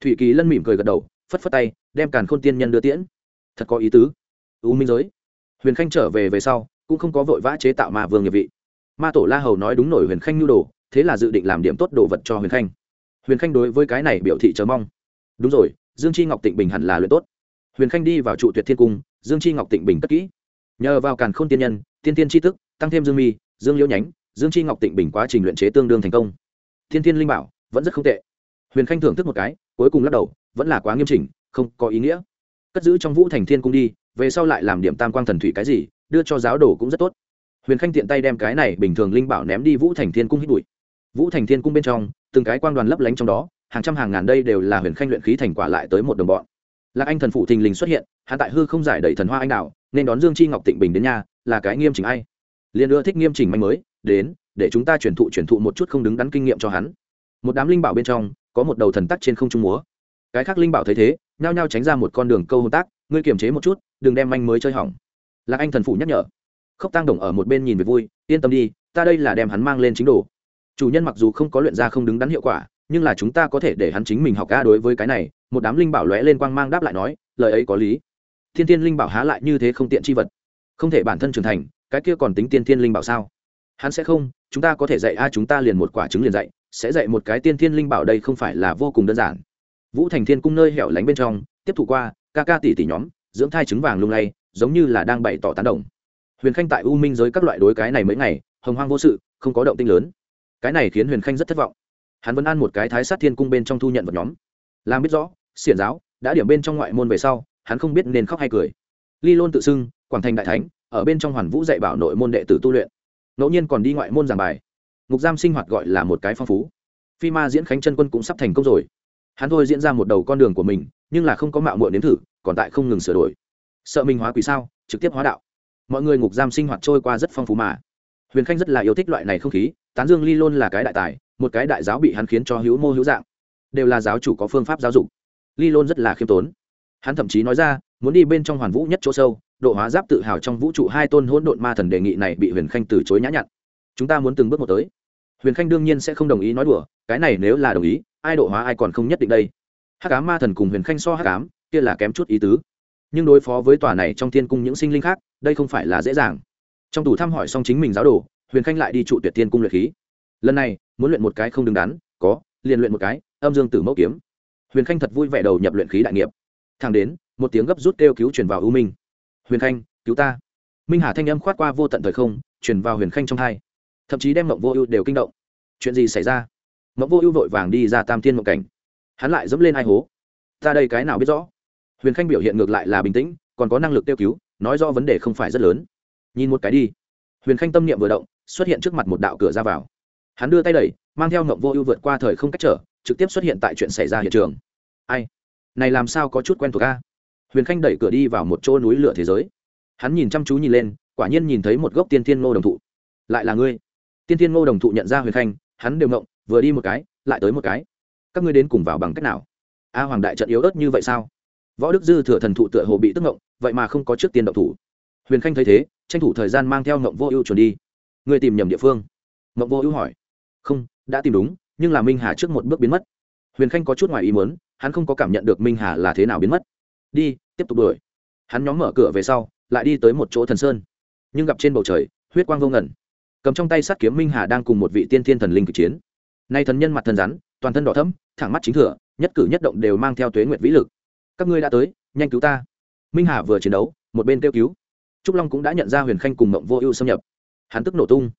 Thủy kỳ lân mỉm cười gật đầu, phất phất tay, đem càn khôn tiên nhân đưa tiễn. Thật có ý tứ. U minh giới. Huyền khanh trở về về sau, cũng không có vội vã chế tạo ma vương nghiệp vị. Ma tổ la hầu nói đúng nổi huyền khanh nhu đồ, thế là dự định làm điểm tốt đồ vật cho huyền khanh. Huyền khanh đối với cái này biểu thị chờ mong. Đúng rồi dương chi ngọc tịnh bình hẳn là luyện tốt. Huyền khanh đi vào trụ tuyệt thiên cung, dương chi ngọc tịnh bình cất kỹ. Nhờ vào càn k h ô n tiên nhân tiên tiên tri thức, tăng thêm dương mi, dương liễu nhánh, dương chi ngọc tịnh bình quá trình luyện chế tương đương thành công. Thiên tiên linh bảo vẫn rất không tệ. Huyền khanh thưởng thức một cái, cuối cùng lắc đầu, vẫn là quá nghiêm chỉnh, không có ý nghĩa. Cất giữ trong vũ thành thiên cung đi, về sau lại làm điểm tam quang thần thủy cái gì, đưa cho giáo đồ cũng rất tốt. Huyền khanh tiện tay đem cái này bình thường linh bảo ném đi vũ thành thiên cung hít bụi. Vũ thành thiên cung bên trong, từng cái quang đoàn lấp lánh trong đó hàng trăm hàng ngàn đây đều là huyền khanh luyện khí thành quả lại tới một đồng bọn. Lạc anh thần phụ thình lình xuất hiện hạ tại hư không giải đẩy thần hoa anh đạo nên đón dương chi ngọc tịnh bình đến nhà, là cái nghiêm chỉnh ai. Liền ưa thích nghiêm chỉnh manh mới, đến, để chúng ta truyền thụ truyền thụ một chút không đứng đắn kinh nghiệm cho hắn. Một đám linh bảo bên trong, có một đầu thần tắc trên không trung múa. Cái khác linh bảo thấy thế, nhao nhao tránh ra một con đường câu hôn tác, ngươi kiềm chế một chút, đừng đem manh mới chơi hỏng. Lạc anh thần phụ nhắc nhở. Khốc tăng đồng ở một bên nhìn về vui, yên tâm đi, ta đây là đem hắn mang lên chính đồ. Chủ nhân mặc dù không có luyện ra không đứng đắn hiệu quả nhưng là chúng ta có thể để hắn chính mình học ca đối với cái này, một đám linh bảo lóe lên quang mang đáp lại nói, lời ấy có lý. Thiên tiên linh bảo há lại như thế không tiện chi vật. Không thể bản thân trưởng thành, cái kia còn tính tiên tiên linh bảo sao? Hắn sẽ không, chúng ta có thể dạy a, chúng ta liền một quả trứng liền dạy, sẽ dạy một cái tiên tiên linh bảo đây không phải là vô cùng đơn giản. Vũ thành thiên cung nơi hẻo lánh bên trong, tiếp thủ qua, ca ca tỷ tỷ nhóm, dưỡng thai trứng vàng lung lay, giống như là đang bày tỏ tán đồng. Huyền khanh tại u minh giới các loại đối cái này mấy ngày, hồng hoang vô sự, không có động tinh lớn. Cái này khiến huyền khanh rất thất vọng hắn vẫn ăn một cái thái sát thiên cung bên trong thu nhận vật nhóm. Làm biết rõ, xiển giáo đã điểm bên trong ngoại môn về sau, hắn không biết nên khóc hay cười. Ly lôn tự xưng, quảng thành đại thánh, ở bên trong hoàn vũ dạy bảo nội môn đệ tử tu luyện. Ngẫu nhiên còn đi ngoại môn giảng bài. Ngục giam sinh hoạt gọi là một cái phong phú. Phi ma diễn khánh chân quân cũng sắp thành công rồi. Hắn thôi diễn ra một đầu con đường của mình, nhưng là không có mạo muội nếm thử, còn tại không ngừng sửa đổi. Sợ mình hóa quỷ sao, trực tiếp hóa đạo. Mọi người ngục giam sinh hoạt trôi qua rất phong phú mà. Huyền khanh rất là yêu thích loại này không khí, tán dương ly lôn là cái đại tài một cái đại giáo bị hắn khiến cho hữu mô hữu dạng. Đều là giáo chủ có phương pháp giáo dục. Ly lôn rất là khiêm tốn. Hắn thậm chí nói ra, muốn đi bên trong hoàn vũ nhất chỗ sâu, độ hóa giáp tự hào trong vũ trụ hai tôn hỗn độn ma thần đề nghị này bị huyền khanh từ chối nhã nhặn. Chúng ta muốn từng bước một tới. Huyền khanh đương nhiên sẽ không đồng ý nói đùa, cái này nếu là đồng ý, ai độ hóa ai còn không nhất định đây. Hắc ám ma thần cùng huyền khanh so hắc ám, kia là kém chút ý tứ. Nhưng đối phó với tòa này trong thiên cung những sinh linh khác, đây không phải là dễ dàng. Trong tủ thăm hỏi xong chính mình giáo đồ, huyền khanh lại đi trụ tuyệt thiên cung luyện khí lần này, muốn luyện một cái không đứng đắn, có, liền luyện một cái, âm dương tử mẫu kiếm. Huyền khanh thật vui vẻ đầu nhập luyện khí đại nghiệp. Thang đến, một tiếng gấp rút kêu cứu truyền vào ưu minh. Huyền khanh, cứu ta. Minh hà thanh âm khoát qua vô tận thời không, truyền vào huyền khanh trong hai. Thậm chí đem mộng vô ưu đều kinh động. Chuyện gì xảy ra? Mộng vô ưu vội vàng đi ra tam thiên mộng cảnh. Hắn lại dẫm lên hai hố? Ta đây cái nào biết rõ? Huyền khanh biểu hiện ngược lại là bình tĩnh, còn có năng lực kêu cứu, nói rõ vấn đề không phải rất lớn. Nhìn một cái đi. Huyền khanh tâm niệm vừa động, xuất hiện trước mặt một đạo cửa ra vào hắn đưa tay đẩy, mang theo ngộng vô ưu vượt qua thời không cách trở, trực tiếp xuất hiện tại chuyện xảy ra hiện trường. Ai? Này làm sao có chút quen thuộc a? Huyền khanh đẩy cửa đi vào một chỗ núi lửa thế giới. Hắn nhìn chăm chú nhìn lên, quả nhiên nhìn thấy một gốc tiên thiên ngô đồng thụ. Lại là ngươi. Tiên thiên ngô đồng thụ nhận ra huyền khanh, hắn đều ngộng, vừa đi một cái, lại tới một cái. Các ngươi đến cùng vào bằng cách nào? A hoàng đại trận yếu ớt như vậy sao? Võ đức dư thừa thần thụ tựa hồ bị tức ngộng, vậy mà không có trước tiên động thủ. Huyền khanh thấy thế, tranh thủ thời gian mang theo ngộng vô ưu chuẩn đi. Người tìm nhầm địa phương. Ngộng vô ưu hỏi không, đã tìm đúng, nhưng là minh hà trước một bước biến mất. Huyền khanh có chút ngoài ý muốn, hắn không có cảm nhận được minh hà là thế nào biến mất. Đi, tiếp tục đuổi. Hắn nhóm mở cửa về sau, lại đi tới một chỗ thần sơn. Nhưng gặp trên bầu trời, huyết quang vô ngẩn cầm trong tay sát kiếm minh hà đang cùng một vị tiên thiên thần linh cực chiến. Nay thần nhân mặt thần rắn, toàn thân đỏ thẫm, thẳng mắt chính thừa, nhất cử nhất động đều mang theo tuế nguyệt vĩ lực. Các ngươi đã tới, nhanh cứu ta. Minh hà vừa chiến đấu, một bên kêu cứu. Trúc long cũng đã nhận ra huyền khanh cùng mộng vô ưu xâm nhập. Hắn tức nổ tung.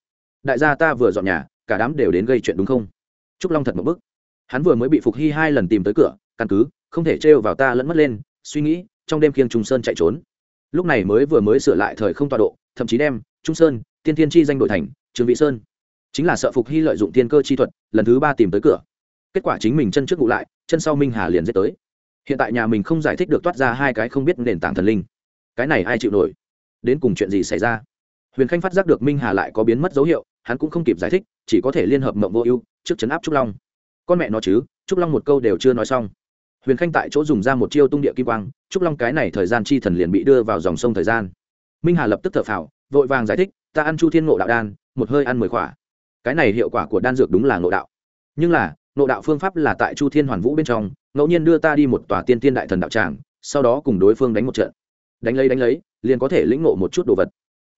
Đại gia ta vừa dọn nhà cả đám đều đến gây chuyện đúng không? Trúc long thật một bức. Hắn vừa mới bị phục hy hai lần tìm tới cửa, căn cứ, không thể trêu vào ta lẫn mất lên, suy nghĩ, trong đêm khiêng trung sơn chạy trốn. Lúc này mới vừa mới sửa lại thời không tọa độ, thậm chí đem trung sơn, tiên thiên chi danh đội thành trường vị sơn. Chính là sợ phục hy lợi dụng tiên cơ chi thuật, lần thứ ba tìm tới cửa. Kết quả chính mình chân trước ngụ lại, chân sau minh hà liền dết tới. Hiện tại nhà mình không giải thích được toát ra hai cái không biết nền tảng thần linh. Cái này ai chịu nổi? Đến cùng chuyện gì xảy ra? Huyền khanh phát giác được minh hà lại có biến mất dấu hiệu hắn cũng không kịp giải thích, chỉ có thể liên hợp mộng vô ưu trước chấn áp trúc long. Con mẹ nó chứ, trúc long một câu đều chưa nói xong. Huyền khanh tại chỗ dùng ra một chiêu tung địa kim quang, trúc long cái này thời gian chi thần liền bị đưa vào dòng sông thời gian. Minh hà lập tức thở phào, vội vàng giải thích, ta ăn chu thiên ngộ đạo đan, một hơi ăn mười khỏa cái này hiệu quả của đan dược đúng là ngộ đạo. Nhưng là, ngộ đạo phương pháp là tại chu thiên hoàn vũ bên trong, ngẫu nhiên đưa ta đi một tòa tiên tiên đại thần đạo tràng, sau đó cùng đối phương đánh một trận. Đánh lấy đánh lấy, liền có thể lĩnh ngộ một chút đồ vật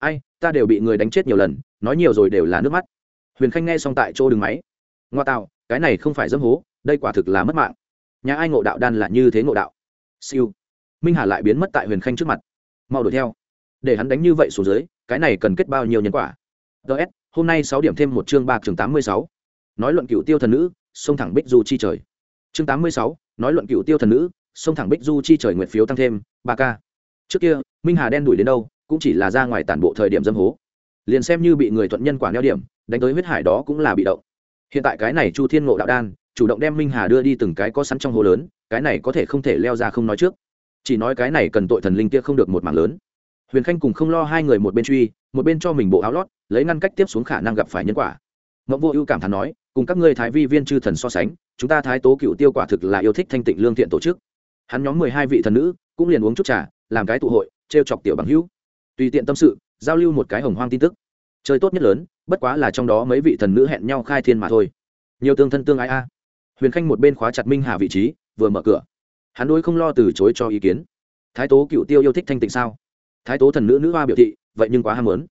ai, ta đều bị người đánh chết nhiều lần, nói nhiều rồi đều là nước mắt. Huyền khanh nghe xong tại chỗ đường máy. Ngoa tạo, cái này không phải dâm hố, đây quả thực là mất mạng. Nhà ai ngộ đạo đan là như thế ngộ đạo. Siêu. Minh hà lại biến mất tại huyền khanh trước mặt. Mau đuổi theo. Để hắn đánh như vậy xuống dưới, cái này cần kết bao nhiêu nhân quả? Ts hôm nay sáu điểm thêm một chương ba, chương tám mươi sáu. Nói luận cựu tiêu thần nữ, sông thẳng bích du chi trời. Chương tám mươi sáu, nói luận cựu tiêu thần nữ, sông thẳng bích du chi trời nguyện phiếu tăng thêm ba k trước kia, minh hà đen đuổi đến đâu cũng chỉ là ra ngoài tản bộ thời điểm dâm hố. Liền xem như bị người thuận nhân quả neo điểm, đánh tới huyết hải đó cũng là bị động. Hiện tại cái này chu thiên ngộ đạo đan, chủ động đem minh hà đưa đi từng cái có sẵn trong hồ lớn, cái này có thể không thể leo ra không nói trước. Chỉ nói cái này cần tội thần linh kia không được một mảng lớn. Huyền khanh cùng không lo hai người một bên truy, một bên cho mình bộ áo lót, lấy ngăn cách tiếp xuống khả năng gặp phải nhân quả. Mộng vô ưu cảm thán nói, cùng các ngươi thái vi viên chư thần so sánh, chúng ta thái tố cựu tiêu quả thực là yêu thích thanh tịnh lương thiện tổ chức. Hắn nhóm mười hai vị thần nữ, cũng liền uống chút trà, làm cái tụ hội t r e o chọc tiểu bằng hữu tùy tiện tâm sự, giao lưu một cái hồng hoang tin tức. Chơi tốt nhất lớn, bất quá là trong đó mấy vị thần nữ hẹn nhau khai thiên mà thôi. Nhiều tương thân tương ái a. Huyền khanh một bên khóa chặt minh hà vị trí, vừa mở cửa. Hắn đối không lo từ chối cho ý kiến. Thái tố cựu tiêu yêu thích thanh tịnh sao? Thái tố thần nữ nữ hoa biểu thị, vậy nhưng quá ham muốn.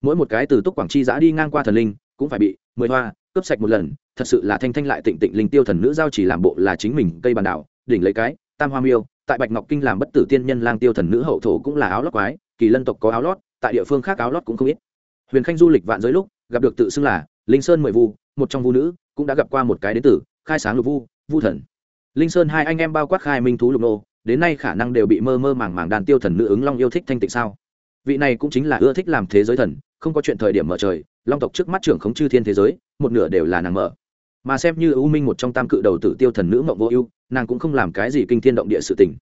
Mỗi một cái từ túc quảng chi giã đi ngang qua thần linh, cũng phải bị mười hoa, cướp sạch một lần, thật sự là thanh thanh lại tịnh tịnh linh tiêu thần nữ giao chỉ làm bộ là chính mình cây bàn đảo, đỉnh lấy cái, tam hoa miêu, tại bạch ngọc kinh làm bất tử tiên nhân lang tiêu thần nữ hậu thổ cũng là áo lót quái kỳ lân tộc có áo lót, tại địa phương khác áo lót cũng không ít. Huyền khanh du lịch vạn giới lúc, gặp được tự xưng là linh sơn mười vu, một trong vu nữ, cũng đã gặp qua một cái đến tử, khai sáng lục vu vu thần. Linh sơn hai anh em bao quát khai minh thú lục nô, đến nay khả năng đều bị mơ mơ màng màng đàn tiêu thần nữ ứng long yêu thích thanh tịnh sao? Vị này cũng chính là ưa thích làm thế giới thần, không có chuyện thời điểm mở trời, long tộc trước mắt trưởng khống chư thiên thế giới, một nửa đều là nàng mở. Mà xem như ưu minh một trong tam cự đầu tử tiêu thần nữ mộng vô ưu, nàng cũng không làm cái gì kinh thiên động địa sự tình.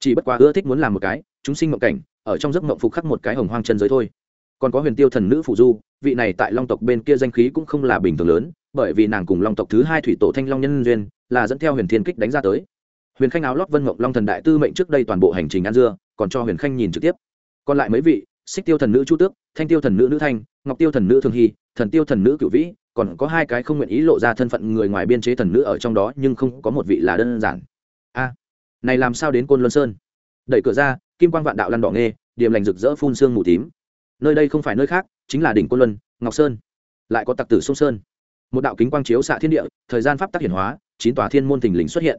Chỉ bất quá ưa thích muốn làm một cái, chúng sinh mộng cảnh ở trong giấc mộng phục khắc một cái hồng hoang chân giới thôi. Còn có huyền tiêu thần nữ phụ du, vị này tại long tộc bên kia danh khí cũng không là bình thường lớn, bởi vì nàng cùng long tộc thứ hai thủy tổ thanh long nhân duyên, là dẫn theo huyền thiên kích đánh ra tới. Huyền khanh áo lót vân mộng long thần đại tư mệnh trước đây toàn bộ hành trình ăn dưa, còn cho huyền khanh nhìn trực tiếp. Còn lại mấy vị, xích tiêu thần nữ chu tước, thanh tiêu thần nữ nữ thanh, ngọc tiêu thần nữ thường hy, thần tiêu thần nữ cựu vĩ, còn có hai cái không nguyện ý lộ ra thân phận người ngoài biên chế thần nữ ở trong đó, nhưng không có một vị là đơn giản. A, này làm sao đến côn luân sơn? Đẩy cửa ra kim quang vạn đạo lăn đỏ nghê điểm lành rực rỡ phun sương mù tím. Nơi đây không phải nơi khác, chính là đỉnh côn luân, ngọc sơn. Lại có tặc tử sông sơn. Một đạo kính quang chiếu xạ thiên địa, thời gian pháp tác hiển hóa, chín tòa thiên môn thình lình xuất hiện.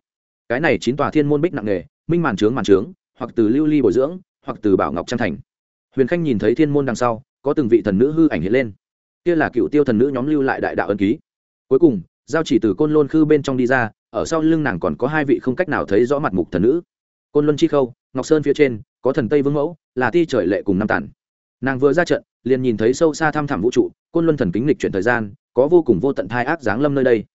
Cái này chín tòa thiên môn bích nặng nghề minh màn trướng màn trướng, hoặc từ lưu ly bồi dưỡng, hoặc từ bảo ngọc trang thành. Huyền khanh nhìn thấy thiên môn đằng sau, có từng vị thần nữ hư ảnh hiện lên. Kia là cựu tiêu thần nữ nhóm lưu lại đại đạo ân ký. Cuối cùng, giao chỉ từ côn lôn khư bên trong đi ra, ở sau lưng nàng còn có hai vị không cách nào thấy rõ mặt mục thần nữ. Côn luân chi khâu, ngọc sơn phía trên có thần tây vương mẫu, là ti trời lệ cùng năm tản nàng vừa ra trận, liền nhìn thấy sâu xa thăm thẳm vũ trụ, côn luân thần kính lịch chuyển thời gian, có vô cùng vô tận thai ác giáng lâm nơi đây.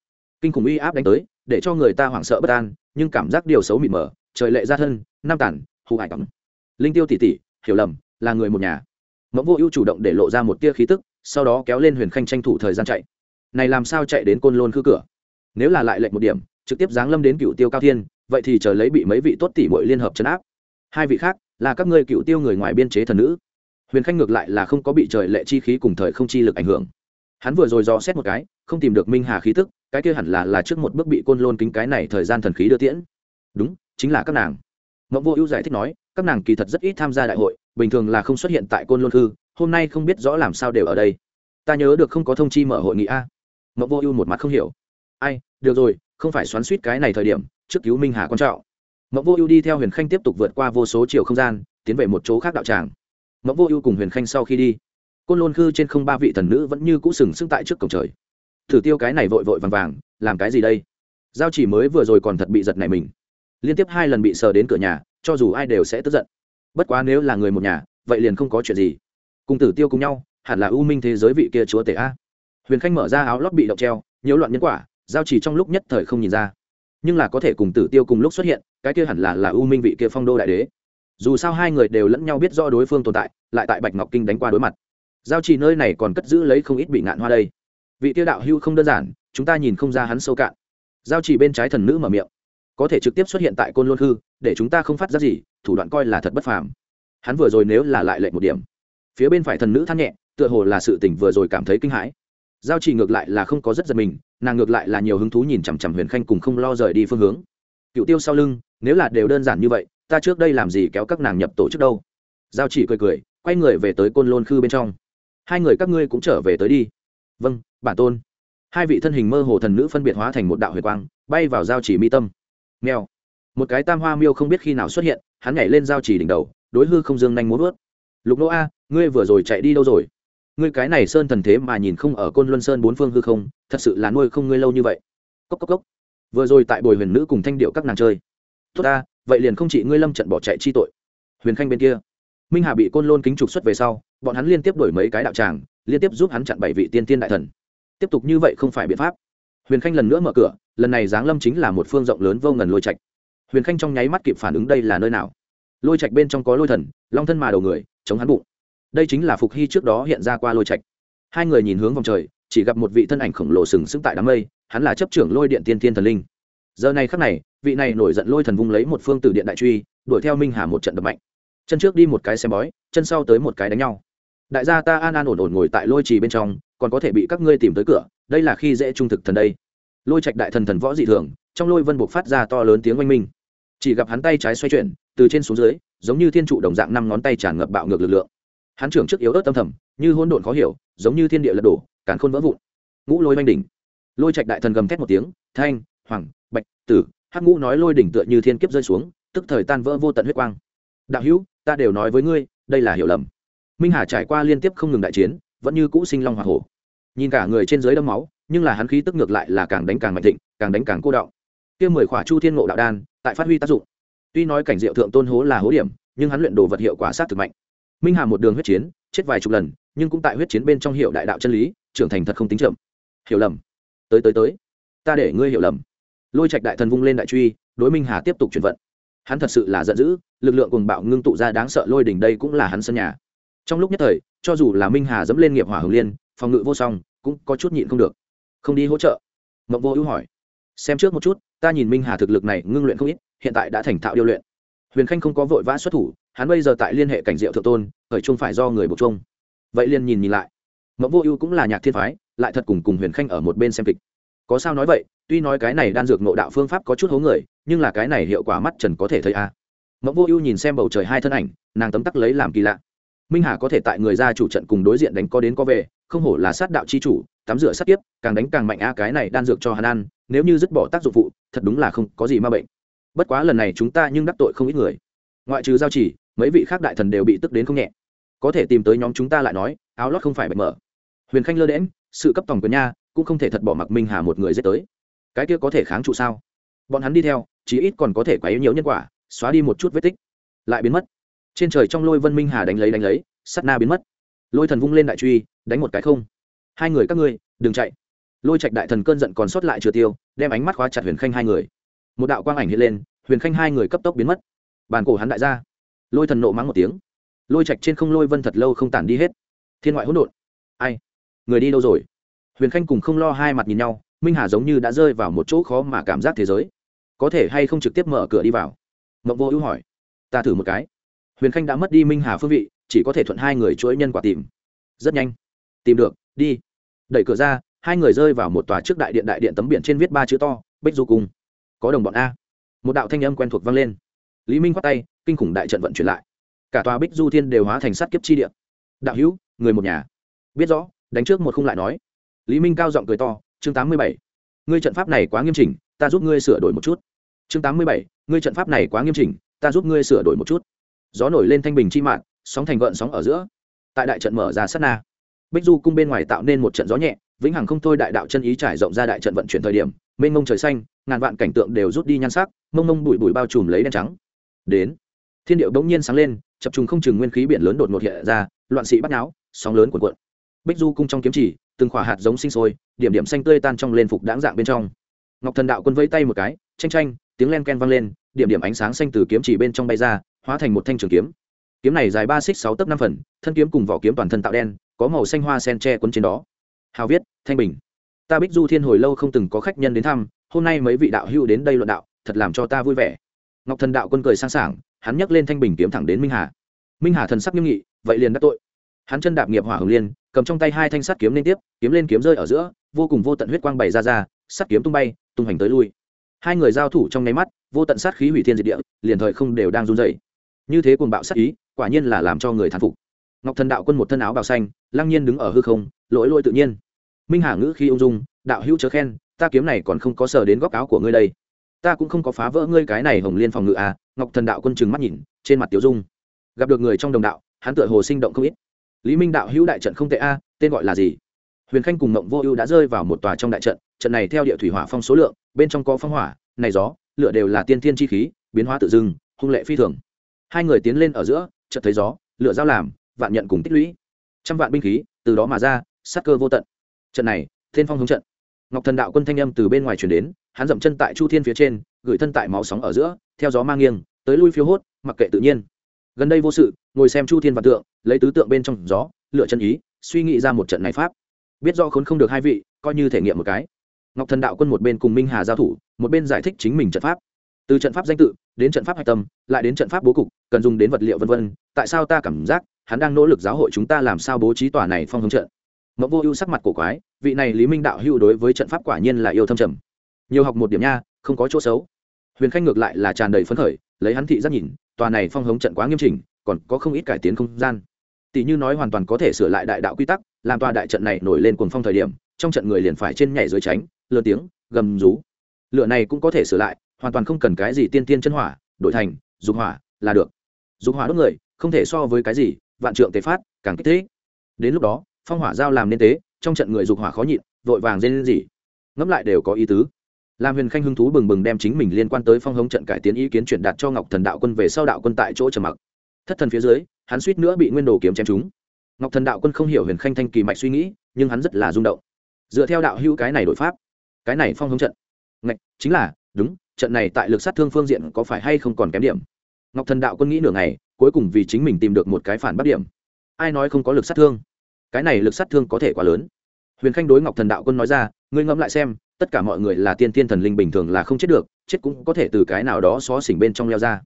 Kinh khủng uy áp đánh tới, để cho người ta hoảng sợ bất an, nhưng cảm giác điều xấu mịt mờ, trời lệ ra thân nam tản hù hải cắm. Linh tiêu tỷ tỷ, hiểu lầm, là người một nhà. Mẫu vô ưu chủ động để lộ ra một tia khí tức, sau đó kéo lên huyền khanh tranh thủ thời gian chạy. Này làm sao chạy đến côn lôn khư cửa? Nếu là lại lệnh một điểm, trực tiếp giáng lâm đến cựu tiêu cao thiên, vậy thì chờ lấy bị mấy vị tốt tỷ bội liên hợp chấn áp hai vị khác là các ngươi cựu tiêu người ngoài biên chế thần nữ. Huyền khanh ngược lại là không có bị trời lệ chi khí cùng thời không chi lực ảnh hưởng. Hắn vừa rồi dò xét một cái, không tìm được minh hà khí tức, cái kia hẳn là là trước một bước bị côn lôn kính cái này thời gian thần khí đưa tiễn. Đúng, chính là các nàng. Mẫu vô ưu giải thích nói, các nàng kỳ thật rất ít tham gia đại hội, bình thường là không xuất hiện tại côn lôn thư, hôm nay không biết rõ làm sao đều ở đây. Ta nhớ được không có thông chi mở hội nghị a. Mẫu vô ưu một mặt không hiểu. Ai, được rồi, không phải xoắn suýt cái này thời điểm, trước cứu minh hà quan trọng mẫu vô ưu đi theo huyền khanh tiếp tục vượt qua vô số chiều không gian, tiến về một chỗ khác đạo tràng. Mẫu vô ưu cùng huyền khanh sau khi đi, côn lôn khư trên không ba vị thần nữ vẫn như cũ sừng sững tại trước cổng trời. Thử tiêu cái này vội vội vàng vàng, làm cái gì đây? Giao chỉ mới vừa rồi còn thật bị giật này mình. Liên tiếp hai lần bị sờ đến cửa nhà, cho dù ai đều sẽ tức giận. Bất quá nếu là người một nhà, vậy liền không có chuyện gì. Cùng tử tiêu cùng nhau, hẳn là ưu minh thế giới vị kia chúa tể a. Huyền khanh mở ra áo lót bị động treo, nhiễu loạn nhân quả, giao chỉ trong lúc nhất thời không nhìn ra nhưng là có thể cùng tử tiêu cùng lúc xuất hiện, cái kia hẳn là là U minh vị kia phong đô đại đế. Dù sao hai người đều lẫn nhau biết rõ đối phương tồn tại, lại tại bạch ngọc kinh đánh qua đối mặt. Giao chỉ nơi này còn cất giữ lấy không ít bị ngạn hoa đây. Vị tiêu đạo hưu không đơn giản, chúng ta nhìn không ra hắn sâu cạn. Giao chỉ bên trái thần nữ mở miệng. Có thể trực tiếp xuất hiện tại côn luân hư để chúng ta không phát ra gì, thủ đoạn coi là thật bất phàm. Hắn vừa rồi nếu là lại lệnh một điểm. Phía bên phải thần nữ than nhẹ, tựa hồ là sự tỉnh vừa rồi cảm thấy kinh hãi giao chỉ ngược lại là không có rất giật mình, nàng ngược lại là nhiều hứng thú nhìn chằm chằm huyền khanh cùng không lo rời đi phương hướng. Cựu tiêu sau lưng, nếu là đều đơn giản như vậy, ta trước đây làm gì kéo các nàng nhập tổ chức đâu? Giao chỉ cười cười, quay người về tới côn lôn khư bên trong. Hai người các ngươi cũng trở về tới đi. Vâng bản tôn. Hai vị thân hình mơ hồ thần nữ phân biệt hóa thành một đạo huyền quang, bay vào giao chỉ mi tâm. Nghèo một cái tam hoa miêu không biết khi nào xuất hiện, hắn nhảy lên giao chỉ đỉnh đầu, đối hư không dương nhanh muốn vớt lục nô a, ngươi vừa rồi chạy đi đâu rồi? Ngươi cái này sơn thần thế mà nhìn không ở côn luân sơn bốn phương hư không, thật sự là nuôi không ngươi lâu như vậy. Cốc cốc cốc. Vừa rồi tại bồi huyền nữ cùng thanh điệu các nàng chơi. Tốt ta, vậy liền không chỉ ngươi lâm trận bỏ chạy chi tội. Huyền khanh bên kia. Minh hà bị côn lôn kính trục xuất về sau, bọn hắn liên tiếp đổi mấy cái đạo tràng, liên tiếp giúp hắn chặn bảy vị tiên tiên đại thần. Tiếp tục như vậy không phải biện pháp. Huyền khanh lần nữa mở cửa, lần này giáng lâm chính là một phương rộng lớn vô ngần lôi trạch. Huyền khanh trong nháy mắt kịp phản ứng đây là nơi nào? Lôi trạch bên trong có lôi thần, long thân mà đầu người, chống hắn bụng đây chính là phục hy trước đó hiện ra qua lôi trạch. Hai người nhìn hướng vòng trời, chỉ gặp một vị thân ảnh khổng lồ sừng sững tại đám mây, hắn là chấp trưởng lôi điện tiên tiên thần linh. Giờ này khắc này, vị này nổi giận lôi thần vung lấy một phương từ điện đại truy, đuổi theo minh hà một trận đập mạnh. Chân trước đi một cái xem bói, chân sau tới một cái đánh nhau. Đại gia ta an an ổn ổn ngồi tại lôi trì bên trong, còn có thể bị các ngươi tìm tới cửa, đây là khi dễ trung thực thần đây. Lôi trạch đại thần thần võ dị thường, trong lôi vân buộc phát ra to lớn tiếng oanh minh. Chỉ gặp hắn tay trái xoay chuyển, từ trên xuống dưới, giống như thiên trụ đồng dạng năm ngón tay tràn ngập bạo ngược lực lượng hắn trưởng trước yếu ớt tâm thầm, như hỗn độn khó hiểu, giống như thiên địa lật đổ, càn khôn vỡ vụn. Ngũ lôi oanh đỉnh. Lôi trạch đại thần gầm thét một tiếng, thanh, hoàng, bạch, tử, hắc ngũ nói lôi đỉnh tựa như thiên kiếp rơi xuống, tức thời tan vỡ vô tận huyết quang. Đạo hữu, ta đều nói với ngươi, đây là hiểu lầm. Minh hà trải qua liên tiếp không ngừng đại chiến, vẫn như cũ sinh long hoa hổ. Nhìn cả người trên dưới đâm máu, nhưng là hắn khí tức ngược lại là càng đánh càng mạnh thịnh, càng đánh càng cô đạo kia mười khỏa chu thiên ngộ đạo đan, tại phát huy tác dụng. Tuy nói cảnh diệu thượng tôn hố là hố điểm, nhưng hắn luyện đồ vật hiệu quả sát thực mạnh minh hà một đường huyết chiến, chết vài chục lần, nhưng cũng tại huyết chiến bên trong hiệu đại đạo chân lý, trưởng thành thật không tính chậm. Hiểu lầm. Tới tới tới. Ta để ngươi hiểu lầm. Lôi trạch đại thần vung lên đại truy, đối minh hà tiếp tục chuyển vận. Hắn thật sự là giận dữ, lực lượng cùng bạo ngưng tụ ra đáng sợ lôi đỉnh đây cũng là hắn sân nhà. Trong lúc nhất thời, cho dù là minh hà dẫm lên nghiệp hỏa hồng liên, phòng ngự vô song, cũng có chút nhịn không được. Không đi hỗ trợ. Mộng vô ưu hỏi, xem trước một chút, ta nhìn minh hà thực lực này ngưng luyện không ít, hiện tại đã thành thạo điêu luyện huyền khanh không có vội vã xuất thủ, hắn bây giờ tại liên hệ cảnh diệu thượng tôn khởi chung phải do người buộc chung vậy liền nhìn nhìn lại. Mẫu vô ưu cũng là nhạc thiên phái, lại thật cùng cùng huyền khanh ở một bên xem kịch. Có sao nói vậy, tuy nói cái này đan dược nộ đạo phương pháp có chút hố người, nhưng là cái này hiệu quả mắt trần có thể thấy a à. Mẫu vô ưu nhìn xem bầu trời hai thân ảnh, nàng tấm tắc lấy làm kỳ lạ. Minh hà có thể tại người ra chủ trận cùng đối diện đánh có đến có về, không hổ là sát đạo chi chủ, tắm rửa sát tiếp càng đánh càng mạnh a, cái này đan dược cho hắn ăn, nếu như dứt bỏ tác dụng phụ, thật đúng là không có gì ma bệnh bất quá lần này chúng ta nhưng đắc tội không ít người. Ngoại trừ giao chỉ, mấy vị khác đại thần đều bị tức đến không nhẹ. Có thể tìm tới nhóm chúng ta lại nói, áo lót không phải bạch mở. Huyền khanh lơ đễm sự cấp tổng quyền nha, cũng không thể thật bỏ mặc minh hà một người dễ tới. Cái kia có thể kháng trụ sao? Bọn hắn đi theo, chí ít còn có thể quá yếu nhiều nhân quả, xóa đi một chút vết tích. Lại biến mất. Trên trời trong lôi vân minh hà đánh lấy đánh lấy sắt na biến mất. Lôi thần vung lên đại truy, đánh một cái không. Hai người các ngươi, đừng chạy. Lôi trạch đại thần cơn giận còn sót lại chưa tiêu, đem ánh mắt khóa chặt huyền khanh hai người một đạo quang ảnh hiện lên, huyền khanh hai người cấp tốc biến mất. Bàn cổ hắn đại gia. Lôi thần nộ mắng một tiếng. Lôi trạch trên không lôi vân thật lâu không tản đi hết. Thiên ngoại hỗn độn. Ai? Người đi đâu rồi? Huyền khanh cùng không lo hai mặt nhìn nhau, minh hà giống như đã rơi vào một chỗ khó mà cảm giác thế giới. Có thể hay không trực tiếp mở cửa đi vào? Mộng vô ưu hỏi. Ta thử một cái. Huyền khanh đã mất đi minh hà phương vị, chỉ có thể thuận hai người chuỗi nhân quả tìm. Rất nhanh. Tìm được, đi. Đẩy cửa ra, hai người rơi vào một tòa trước đại điện đại điện tấm biển trên viết ba chữ to, bích du cung có đồng bọn a. Một đạo thanh âm quen thuộc vang lên. Lý minh khoát tay, kinh khủng đại trận vận chuyển lại. Cả tòa bích du thiên đều hóa thành sát kiếp chi điện đạo hữu, người một nhà. Biết rõ, đánh trước một khung lại nói. Lý minh cao giọng cười to, chương tám mươi bảy. Ngươi trận pháp này quá nghiêm chỉnh, ta giúp ngươi sửa đổi một chút. Chương tám mươi bảy, ngươi trận pháp này quá nghiêm chỉnh, ta giúp ngươi sửa đổi một chút. Gió nổi lên thanh bình chi mạng sóng thành gợn sóng ở giữa. Tại đại trận mở ra sát na. Bích du cung bên ngoài tạo nên một trận gió nhẹ vĩnh hằng không thôi đại đạo chân ý trải rộng ra đại trận vận chuyển thời điểm, mênh mông trời xanh, ngàn vạn cảnh tượng đều rút đi nhan sắc, mông mông bụi bụi bao trùm lấy đen trắng. Đến, thiên điệu bỗng nhiên sáng lên, chập trùng không chừng nguyên khí biển lớn đột ngột hiện ra, loạn sĩ bắt náo, sóng lớn cuộn cuộn. Bích du cung trong kiếm chỉ, từng khỏa hạt giống sinh sôi, điểm điểm xanh tươi tan trong lên phục đáng dạng bên trong. Ngọc thần đạo quân vẫy tay một cái tranh tranh tiếng len ken vang lên, điểm điểm ánh sáng xanh từ kiếm chỉ bên trong bay ra, hóa thành một thanh trường kiếm. Kiếm này dài ba xích sáu tấc năm phần, thân kiếm cùng vỏ kiếm toàn thân tạo đen, có màu xanh hoa sen tre quấn trên đó hào viết, thanh bình, ta bích du thiên hồi lâu không từng có khách nhân đến thăm, hôm nay mấy vị đạo hữu đến đây luận đạo, thật làm cho ta vui vẻ. Ngọc thần đạo quân cười sang sảng, hắn nhấc lên thanh bình kiếm thẳng đến minh hà. Minh hà thần sắc nghiêm nghị, vậy liền đắc tội. Hắn chân đạp nghiệp hỏa hồng liên, cầm trong tay hai thanh sắt kiếm liên tiếp, kiếm lên kiếm rơi ở giữa, vô cùng vô tận huyết quang bày ra ra, sắt kiếm tung bay, tung hành tới lui. Hai người giao thủ trong nháy mắt, vô tận sát khí hủy thiên diệt địa, liền thời không đều đang run rẩy. Như thế cuồng bạo sát ý, quả nhiên là làm cho người thán phục. Ngọc thần đạo quân một thân áo bào xanh, lăng nhiên đứng ở hư không, lỗi lỗi tự nhiên minh hà ngữ khi ung dung, đạo hữu chớ khen, ta kiếm này còn không có sờ đến góc áo của ngươi đây. Ta cũng không có phá vỡ ngươi cái này hồng liên phòng ngự à. Ngọc thần đạo quân chừng mắt nhìn, trên mặt tiểu dung. Gặp được người trong đồng đạo, hắn tựa hồ sinh động không ít. Lý minh đạo hữu đại trận không tệ a, tên gọi là gì? Huyền khanh cùng mộng vô ưu đã rơi vào một tòa trong đại trận trận này theo địa thủy hỏa phong số lượng, bên trong có phong hỏa, này gió, lửa đều là tiên thiên chi khí, biến hóa tự dưng, hung lệ phi thường. Hai người tiến lên ở giữa, chợt thấy gió, lửa giao làm, vạn nhận cùng tích lũy. Trăm vạn binh khí, từ đó mà ra sát cơ vô tận trận này, thiên phong hướng trận. Ngọc thần đạo quân thanh âm từ bên ngoài chuyển đến, hắn dậm chân tại chu thiên phía trên, gửi thân tại máu sóng ở giữa, theo gió mang nghiêng, tới lui phiếu hốt, mặc kệ tự nhiên. Gần đây vô sự, ngồi xem chu thiên và tượng, lấy tứ tượng bên trong gió lựa chân ý, suy nghĩ ra một trận này pháp. Biết do khốn không được hai vị, coi như thể nghiệm một cái. Ngọc thần đạo quân một bên cùng minh hà giao thủ, một bên giải thích chính mình trận pháp. Từ trận pháp danh tự, đến trận pháp hạch tâm, lại đến trận pháp bố cục, cần dùng đến vật liệu vân vân, tại sao ta cảm giác, hắn đang nỗ lực giáo hội chúng ta làm sao bố trí tòa này phong hướng trận? Mẫu vô ưu sắc mặt cổ quái, vị này lý minh đạo hữu đối với trận pháp quả nhiên là yêu thâm trầm. Nhiều học một điểm nha, không có chỗ xấu. Huyền khanh ngược lại là tràn đầy phấn khởi, lấy hắn thị giác nhìn, tòa này phong hống trận quá nghiêm chỉnh, còn có không ít cải tiến không gian. Tỷ như nói hoàn toàn có thể sửa lại đại đạo quy tắc, làm tòa đại trận này nổi lên cuồng phong thời điểm, trong trận người liền phải trên nhảy dưới tránh, lơ tiếng, gầm rú. Lửa này cũng có thể sửa lại, hoàn toàn không cần cái gì tiên tiên chân hỏa, đổi thành, dục hỏa là được. Dục hỏa đốt người, không thể so với cái gì, vạn trượng tế phát, càng kích thích. Đến lúc đó phong hỏa giao làm nên tế, trong trận người dục hỏa khó nhịn, vội vàng dê lên gì ngẫm lại đều có ý tứ. Làm huyền khanh hứng thú bừng bừng đem chính mình liên quan tới phong hống trận cải tiến ý kiến chuyển đạt cho ngọc thần đạo quân về sau đạo quân tại chỗ trầm mặc. Thất thần phía dưới, hắn suýt nữa bị nguyên đồ kiếm chém trúng. Ngọc thần đạo quân không hiểu huyền khanh thanh kỳ mạch suy nghĩ, nhưng hắn rất là rung động. Dựa theo đạo hữu cái này đội pháp, cái này phong hống trận. Ngạch, chính là, đúng, trận này tại lực sát thương phương diện có phải hay không còn kém điểm? Ngọc thần đạo quân nghĩ nửa ngày, cuối cùng vì chính mình tìm được một cái phản bắt điểm. Ai nói không có lực sát thương? Cái này lực sát thương có thể quá lớn. Huyền khanh đối ngọc thần đạo quân nói ra, ngươi ngẫm lại xem, tất cả mọi người là tiên tiên thần linh bình thường là không chết được, chết cũng có thể từ cái nào đó xó xỉnh bên trong leo ra.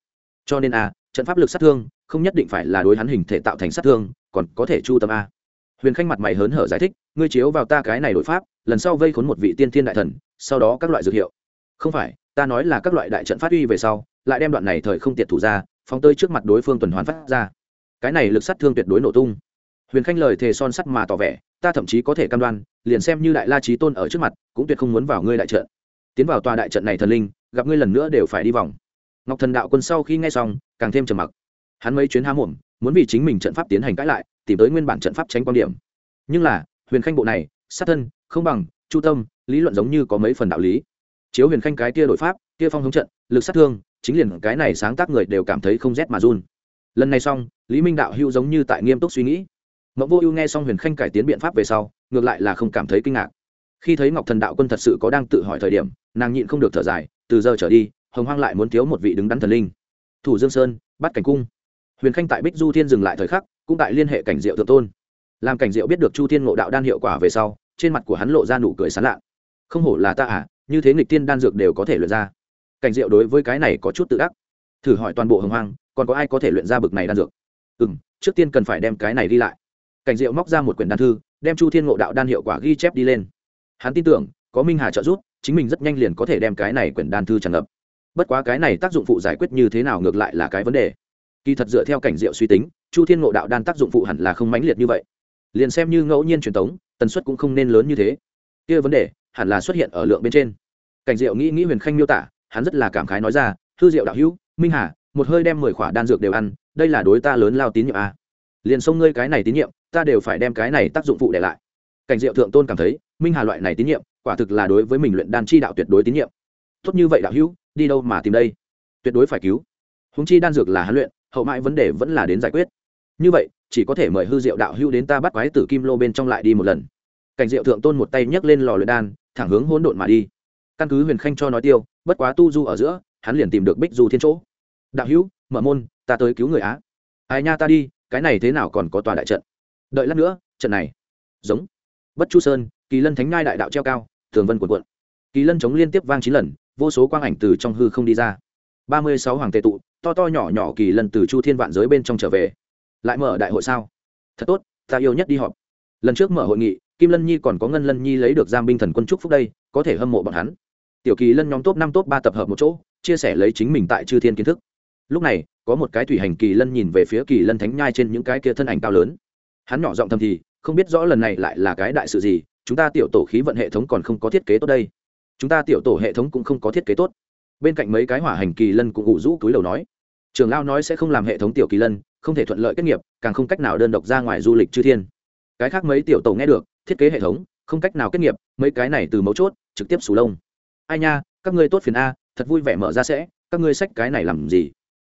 Cho nên a trận pháp lực sát thương không nhất định phải là đối hắn hình thể tạo thành sát thương, còn có thể chu tâm a. Huyền khanh mặt mày hớn hở giải thích, ngươi chiếu vào ta cái này đội pháp, lần sau vây khốn một vị tiên thiên đại thần, sau đó các loại dược hiệu. Không phải, ta nói là các loại đại trận phát uy về sau, lại đem đoạn này thời không tiệt thủ ra, phóng tơi trước mặt đối phương tuần hoàn phát ra. Cái này lực sát thương tuyệt đối nổ tung huyền khanh lời thề son sắt mà tỏ vẻ, ta thậm chí có thể cam đoan, liền xem như đại la trí tôn ở trước mặt, cũng tuyệt không muốn vào ngươi đại trận. Tiến vào tòa đại trận này thần linh, gặp ngươi lần nữa đều phải đi vòng. Ngọc thần đạo quân sau khi nghe xong, càng thêm trầm mặc. Hắn mấy chuyến há mồm, muốn vì chính mình trận pháp tiến hành cãi lại, tìm tới nguyên bản trận pháp tránh quan điểm. Nhưng là, huyền khanh bộ này, sát thân, không bằng, chu tâm, lý luận giống như có mấy phần đạo lý. Chiếu huyền khanh cái kia đổi pháp, kia phong hướng trận, lực sát thương, chính liền cái này sáng tác người đều cảm thấy không rét mà run. Lần này xong, lý minh đạo hưu giống như tại nghiêm túc suy nghĩ. Ngọc vô ưu nghe xong huyền khanh cải tiến biện pháp về sau, ngược lại là không cảm thấy kinh ngạc. Khi thấy ngọc thần đạo quân thật sự có đang tự hỏi thời điểm, nàng nhịn không được thở dài, từ giờ trở đi, hồng hoang lại muốn thiếu một vị đứng đắn thần linh. Thủ dương sơn, bắt cảnh cung. Huyền khanh tại bích du thiên dừng lại thời khắc, cũng tại liên hệ cảnh diệu thượng tôn. Làm cảnh diệu biết được chu thiên ngộ đạo đan hiệu quả về sau, trên mặt của hắn lộ ra nụ cười sán lạ. Không hổ là ta à như thế nghịch tiên đan dược đều có thể luyện ra. Cảnh diệu đối với cái này có chút tự ác thử hỏi toàn bộ hồng hoang, còn có ai có thể luyện ra bực này đan dược? Ừ m trước tiên cần phải đem cái này đi lại cảnh diệu móc ra một quyển đan thư, đem chu thiên ngộ đạo đan hiệu quả ghi chép đi lên. Hắn tin tưởng, có minh hà trợ giúp, chính mình rất nhanh liền có thể đem cái này quyển đan thư tràn ngập. Bất quá cái này tác dụng phụ giải quyết như thế nào ngược lại là cái vấn đề. Kỳ thật dựa theo cảnh diệu suy tính, chu thiên ngộ đạo đan tác dụng phụ hẳn là không mãnh liệt như vậy. Liền xem như ngẫu nhiên truyền thống tần suất cũng không nên lớn như thế. Kia vấn đề, hẳn là xuất hiện ở lượng bên trên. Cảnh diệu nghĩ nghĩ huyền khanh miêu tả, hắn rất là cảm khái nói ra thư diệu đạo hữu, minh hà, một hơi đem mười khỏa đan dược đều ăn, đây là đối ta lớn lao tín nhiệm a liền xông ngươi cái này tín nhiệm ta đều phải đem cái này tác dụng phụ để lại. Cảnh diệu thượng tôn cảm thấy, minh hà loại này tín nhiệm, quả thực là đối với mình luyện đan chi đạo tuyệt đối tín nhiệm. Tốt như vậy đạo hữu, đi đâu mà tìm đây? Tuyệt đối phải cứu. Húng chi đan dược là hắn luyện, hậu mãi vấn đề vẫn là đến giải quyết. Như vậy, chỉ có thể mời hư diệu đạo hữu đến ta bắt quái tử kim lô bên trong lại đi một lần. Cảnh diệu thượng tôn một tay nhấc lên lò luyện đan, thẳng hướng hỗn độn mà đi. Căn cứ huyền khanh cho nói tiêu, bất quá tu du ở giữa, hắn liền tìm được bích du thiên chỗ. Đạo hữu, mở môn, ta tới cứu người á. Ai nha ta đi, cái này thế nào còn có tòa đại trận? Đợi lát nữa, trận này. Giống. Bất chu sơn, kỳ lân thánh ngai đại đạo treo cao thường vân cuộn cuộn. Kỳ lân chống liên tiếp vang chín lần, vô số quang ảnh từ trong hư không đi ra. Ba mươi sáu hoàng tệ tụ, to to nhỏ nhỏ kỳ lân từ chu thiên vạn giới bên trong trở về. Lại mở đại hội sao? Thật tốt, ta yêu nhất đi họp. Lần trước mở hội nghị, kim lân nhi còn có ngân lân nhi lấy được giam binh thần quân trúc phúc đây, có thể hâm mộ bọn hắn. Tiểu kỳ lân nhóm top năm top ba tập hợp một chỗ, chia sẻ lấy chính mình tại chư thiên kiến thức. Lúc này, có một cái thủy hành kỳ lân nhìn về phía kỳ lân thánh nhai trên những cái kia thân ảnh cao lớn hắn nhỏ giọng thầm thì, không biết rõ lần này lại là cái đại sự gì, chúng ta tiểu tổ khí vận hệ thống còn không có thiết kế tốt đây. Chúng ta tiểu tổ hệ thống cũng không có thiết kế tốt. Bên cạnh mấy cái hỏa hành kỳ lân cũng ủ rũ túi đầu nói. Trường lao nói sẽ không làm hệ thống tiểu kỳ lân, không thể thuận lợi kết nghiệp, càng không cách nào đơn độc ra ngoài du lịch chư thiên. Cái khác mấy tiểu tổ nghe được, thiết kế hệ thống, không cách nào kết nghiệp, mấy cái này từ mấu chốt, trực tiếp sù lông. Ai nha, các ngươi tốt phiền a, thật vui vẻ mở ra sẽ, các ngươi sách cái này làm gì?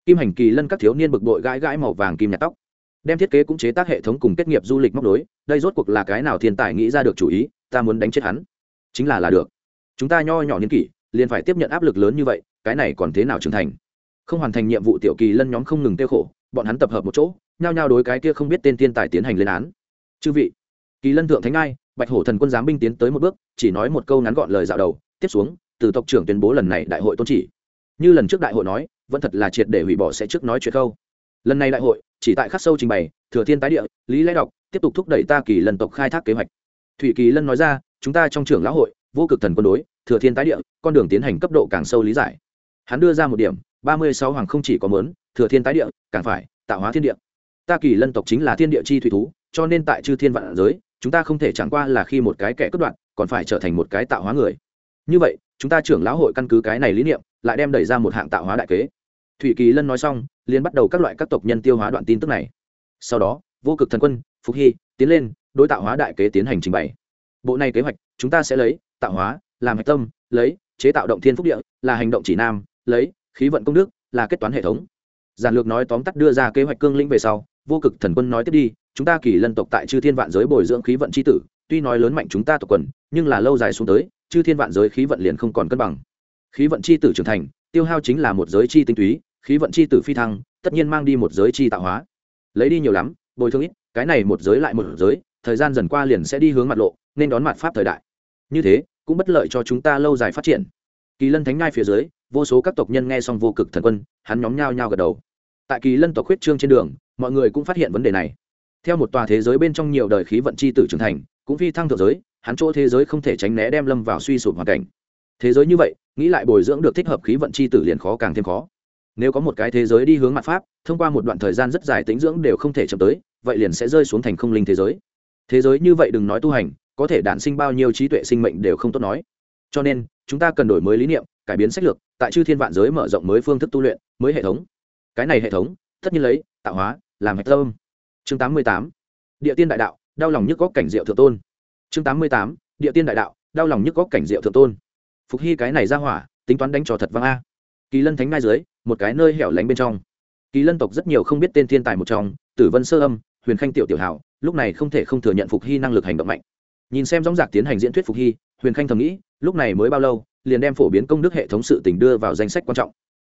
Kim hành kỳ lân các thiếu niên bực bội gãi gãi màu vàng kim nhạt tóc đem thiết kế cũng chế tác hệ thống cùng kết nghiệp du lịch móc đối đây rốt cuộc là cái nào thiên tài nghĩ ra được chủ ý, ta muốn đánh chết hắn. Chính là là được. Chúng ta nho nhỏ niên kỷ, liền phải tiếp nhận áp lực lớn như vậy, cái này còn thế nào trưởng thành? Không hoàn thành nhiệm vụ tiểu kỳ lân nhóm không ngừng tiêu khổ, bọn hắn tập hợp một chỗ, nhao nhao đối cái kia không biết tên thiên tài tiến hành lên án. Chư vị, kỳ lân thượng thánh ai, bạch hổ thần quân giám binh tiến tới một bước, chỉ nói một câu ngắn gọn lời dạo đầu, tiếp xuống, từ tộc trưởng tuyên bố lần này đại hội tôn chỉ. Như lần trước đại hội nói, vẫn thật là triệt để hủy bỏ sẽ trước nói chuyện câu lần này đại hội, chỉ tại khắc sâu trình bày, thừa thiên tái địa, lý lẽ đọc, tiếp tục thúc đẩy ta kỳ lần tộc khai thác kế hoạch. Thủy kỳ lân nói ra, chúng ta trong trưởng lão hội, vô cực thần quân đối, thừa thiên tái địa, con đường tiến hành cấp độ càng sâu lý giải. Hắn đưa ra một điểm, ba mươi sáu hoàng không chỉ có mớn thừa thiên tái địa, càng phải tạo hóa thiên địa. Ta kỳ lân tộc chính là thiên địa chi thủy thú, cho nên tại chư thiên vạn giới, chúng ta không thể chẳng qua là khi một cái kẻ cất đoạn còn phải trở thành một cái tạo hóa người. Như vậy, chúng ta trưởng lão hội căn cứ cái này lý niệm, lại đem đẩy ra một hạng tạo hóa đại kế thủy kỳ lân nói xong, liền bắt đầu các loại các tộc nhân tiêu hóa đoạn tin tức này. Sau đó, vô cực thần quân, phục hy, tiến lên, đối tạo hóa đại kế tiến hành trình bày. Bộ này kế hoạch, chúng ta sẽ lấy, tạo hóa, làm hạch tâm, lấy, chế tạo động thiên phúc địa, là hành động chỉ nam, lấy, khí vận công đức, là kết toán hệ thống. Giản lược nói tóm tắt đưa ra kế hoạch cương lĩnh về sau, vô cực thần quân nói tiếp đi, chúng ta kỳ lân tộc tại chư thiên vạn giới bồi dưỡng khí vận c h i tử, tuy nói lớn mạnh chúng ta tộc quần, nhưng là lâu dài xuống tới, chư thiên vạn giới khí vận liền không còn cân bằng. Khí vận c h i tử trưởng thành tiêu hao chính là một giới chi tinh túy, khí vận chi tử phi thăng, tất nhiên mang đi một giới chi tạo hóa. Lấy đi nhiều lắm, bồi thường ít, cái này một giới lại một giới, thời gian dần qua liền sẽ đi hướng mặt lộ, nên đón mặt pháp thời đại. Như thế, cũng bất lợi cho chúng ta lâu dài phát triển. Kỳ lân thánh ngai phía dưới, vô số các tộc nhân nghe xong vô cực thần quân, hắn nhóm nhao nhao gật đầu. Tại kỳ lân tộc huyết trương trên đường, mọi người cũng phát hiện vấn đề này. Theo một tòa thế giới bên trong nhiều đời khí vận c h i tử trưởng thành, cũng phi thăng thượng giới, hắn chỗ thế giới không thể tránh né đem lâm vào suy sụp hoàn cảnh thế giới như vậy, nghĩ lại bồi dưỡng được thích hợp khí vận c h i tử liền khó càng thêm khó. Nếu có một cái thế giới đi hướng mặt pháp, thông qua một đoạn thời gian rất dài tính dưỡng đều không thể chậm tới, vậy liền sẽ rơi xuống thành không linh thế giới. Thế giới như vậy đừng nói tu hành, có thể đản sinh bao nhiêu trí tuệ sinh mệnh đều không tốt nói. Cho nên, chúng ta cần đổi mới lý niệm, cải biến sách lược, tại chư thiên vạn giới mở rộng mới phương thức tu luyện, mới hệ thống. Cái này hệ thống, tất nhiên lấy, tạo hóa, làm hạch tâm. Chương tám mươi tám. Địa tiên đại đạo, đau lòng nhức góc cảnh diệu thượng tôn. Chương tám mươi tám. Địa tiên đại đạo, đau lòng nhức góc cảnh diệu thượng tôn phục hy cái này ra hỏa, tính toán đánh trò thật vang a. Kỳ lân thánh ngai dưới, một cái nơi hẻo lánh bên trong. Kỳ lân tộc rất nhiều không biết tên thiên tài một trong, tử vân sơ âm, huyền khanh tiểu tiểu hảo, lúc này không thể không thừa nhận phục hy năng lực hành động mạnh. Nhìn xem dóng dạc tiến hành diễn thuyết phục hy, huyền khanh thầm nghĩ, lúc này mới bao lâu, liền đem phổ biến công đức hệ thống sự tình đưa vào danh sách quan trọng.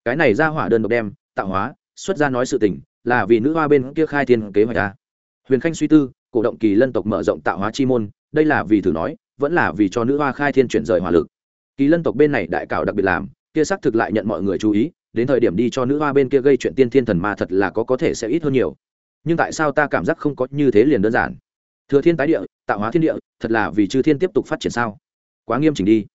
Cái này ra hỏa đơn độc đem, tạo hóa, xuất ra nói sự tình, là vì nữ hoa bên kia khai thiên kế hoạch ta huyền khanh suy tư, cổ động kỳ lân tộc mở rộng tạo hóa chi môn, đây là vì thử nói, vẫn là vì cho nữ hoa khai thiên chuyển rời hỏa lực kỳ lân tộc bên này đại cảo đặc biệt làm, kia xác thực lại nhận mọi người chú ý, đến thời điểm đi cho nữ hoa bên kia gây chuyện tiên thiên thần ma thật là có có thể sẽ ít hơn nhiều. Nhưng tại sao ta cảm giác không có như thế liền đơn giản? Thừa thiên tái địa, tạo hóa thiên địa, thật là vì chư thiên tiếp tục phát triển sao? Quá nghiêm chỉnh đi.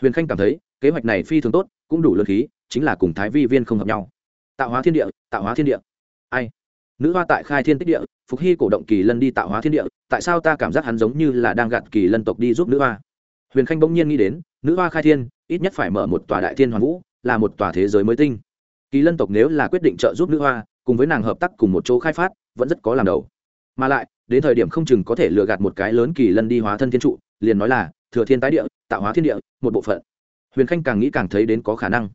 Huyền khanh cảm thấy, kế hoạch này phi thường tốt, cũng đủ lớn khí, chính là cùng thái vi viên không hợp nhau. Tạo hóa thiên địa, tạo hóa thiên địa. Ai? Nữ hoa tại khai thiên tích địa, phục hy cổ động kỳ lân đi tạo hóa thiên địa, tại sao ta cảm giác hắn giống như là đang gạt kỳ lân tộc đi giúp nữ hoa? Huyền khanh bỗng nhiên nghĩ đến, nữ hoa khai thiên, ít nhất phải mở một tòa đại thiên hoàn vũ, là một tòa thế giới mới tinh. Kỳ lân tộc nếu là quyết định trợ giúp nữ hoa, cùng với nàng hợp tác cùng một chỗ khai phát, vẫn rất có làm đầu. Mà lại, đến thời điểm không chừng có thể lừa gạt một cái lớn kỳ lân đi hóa thân thiên trụ, liền nói là, thừa thiên tái địa, tạo hóa thiên địa, một bộ phận. Huyền khanh càng nghĩ càng thấy đến có khả năng.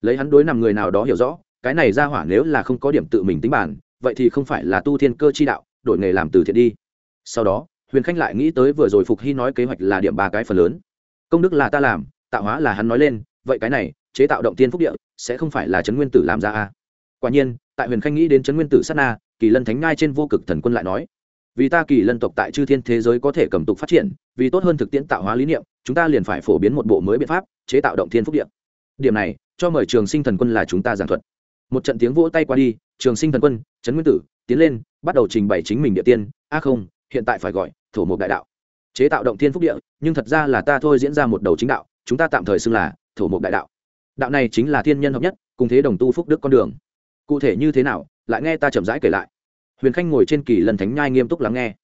Lấy hắn đối nằm người nào đó hiểu rõ, cái này ra hỏa nếu là không có điểm tự mình tính bản, vậy thì không phải là tu thiên cơ chi đạo, đổi nghề làm từ thiện đi. Sau đó huyền khanh lại nghĩ tới vừa rồi phục hy nói kế hoạch là điểm ba cái phần lớn. Công đức là ta làm, tạo hóa là hắn nói lên, vậy cái này, chế tạo động tiên phúc địa, sẽ không phải là trấn nguyên tử làm ra a quả nhiên, tại huyền khanh nghĩ đến trấn nguyên tử sát na, kỳ lân thánh ngai trên vô cực thần quân lại nói, vì ta kỳ lân tộc tại chư thiên thế giới có thể cầm tục phát triển, vì tốt hơn thực tiễn tạo hóa lý niệm, chúng ta liền phải phổ biến một bộ mới biện pháp, chế tạo động thiên phúc địa. Điểm này, cho mời trường sinh thần quân là chúng ta giảng thuật. Một trận tiếng vỗ tay qua đi, trường sinh thần quân, trấn nguyên tử, tiến lên, bắt đầu trình bày chính mình địa tiên. A không hiện tại phải gọi thổ mục đại đạo. Chế tạo động thiên phúc địa, nhưng thật ra là ta thôi diễn ra một đầu chính đạo, chúng ta tạm thời xưng là thổ mục đại đạo. Đạo này chính là thiên nhân hợp nhất, cùng thế đồng tu phúc đức con đường. Cụ thể như thế nào, lại nghe ta chậm rãi kể lại. Huyền khanh ngồi trên kỳ lần thánh nhai nghiêm túc lắng nghe.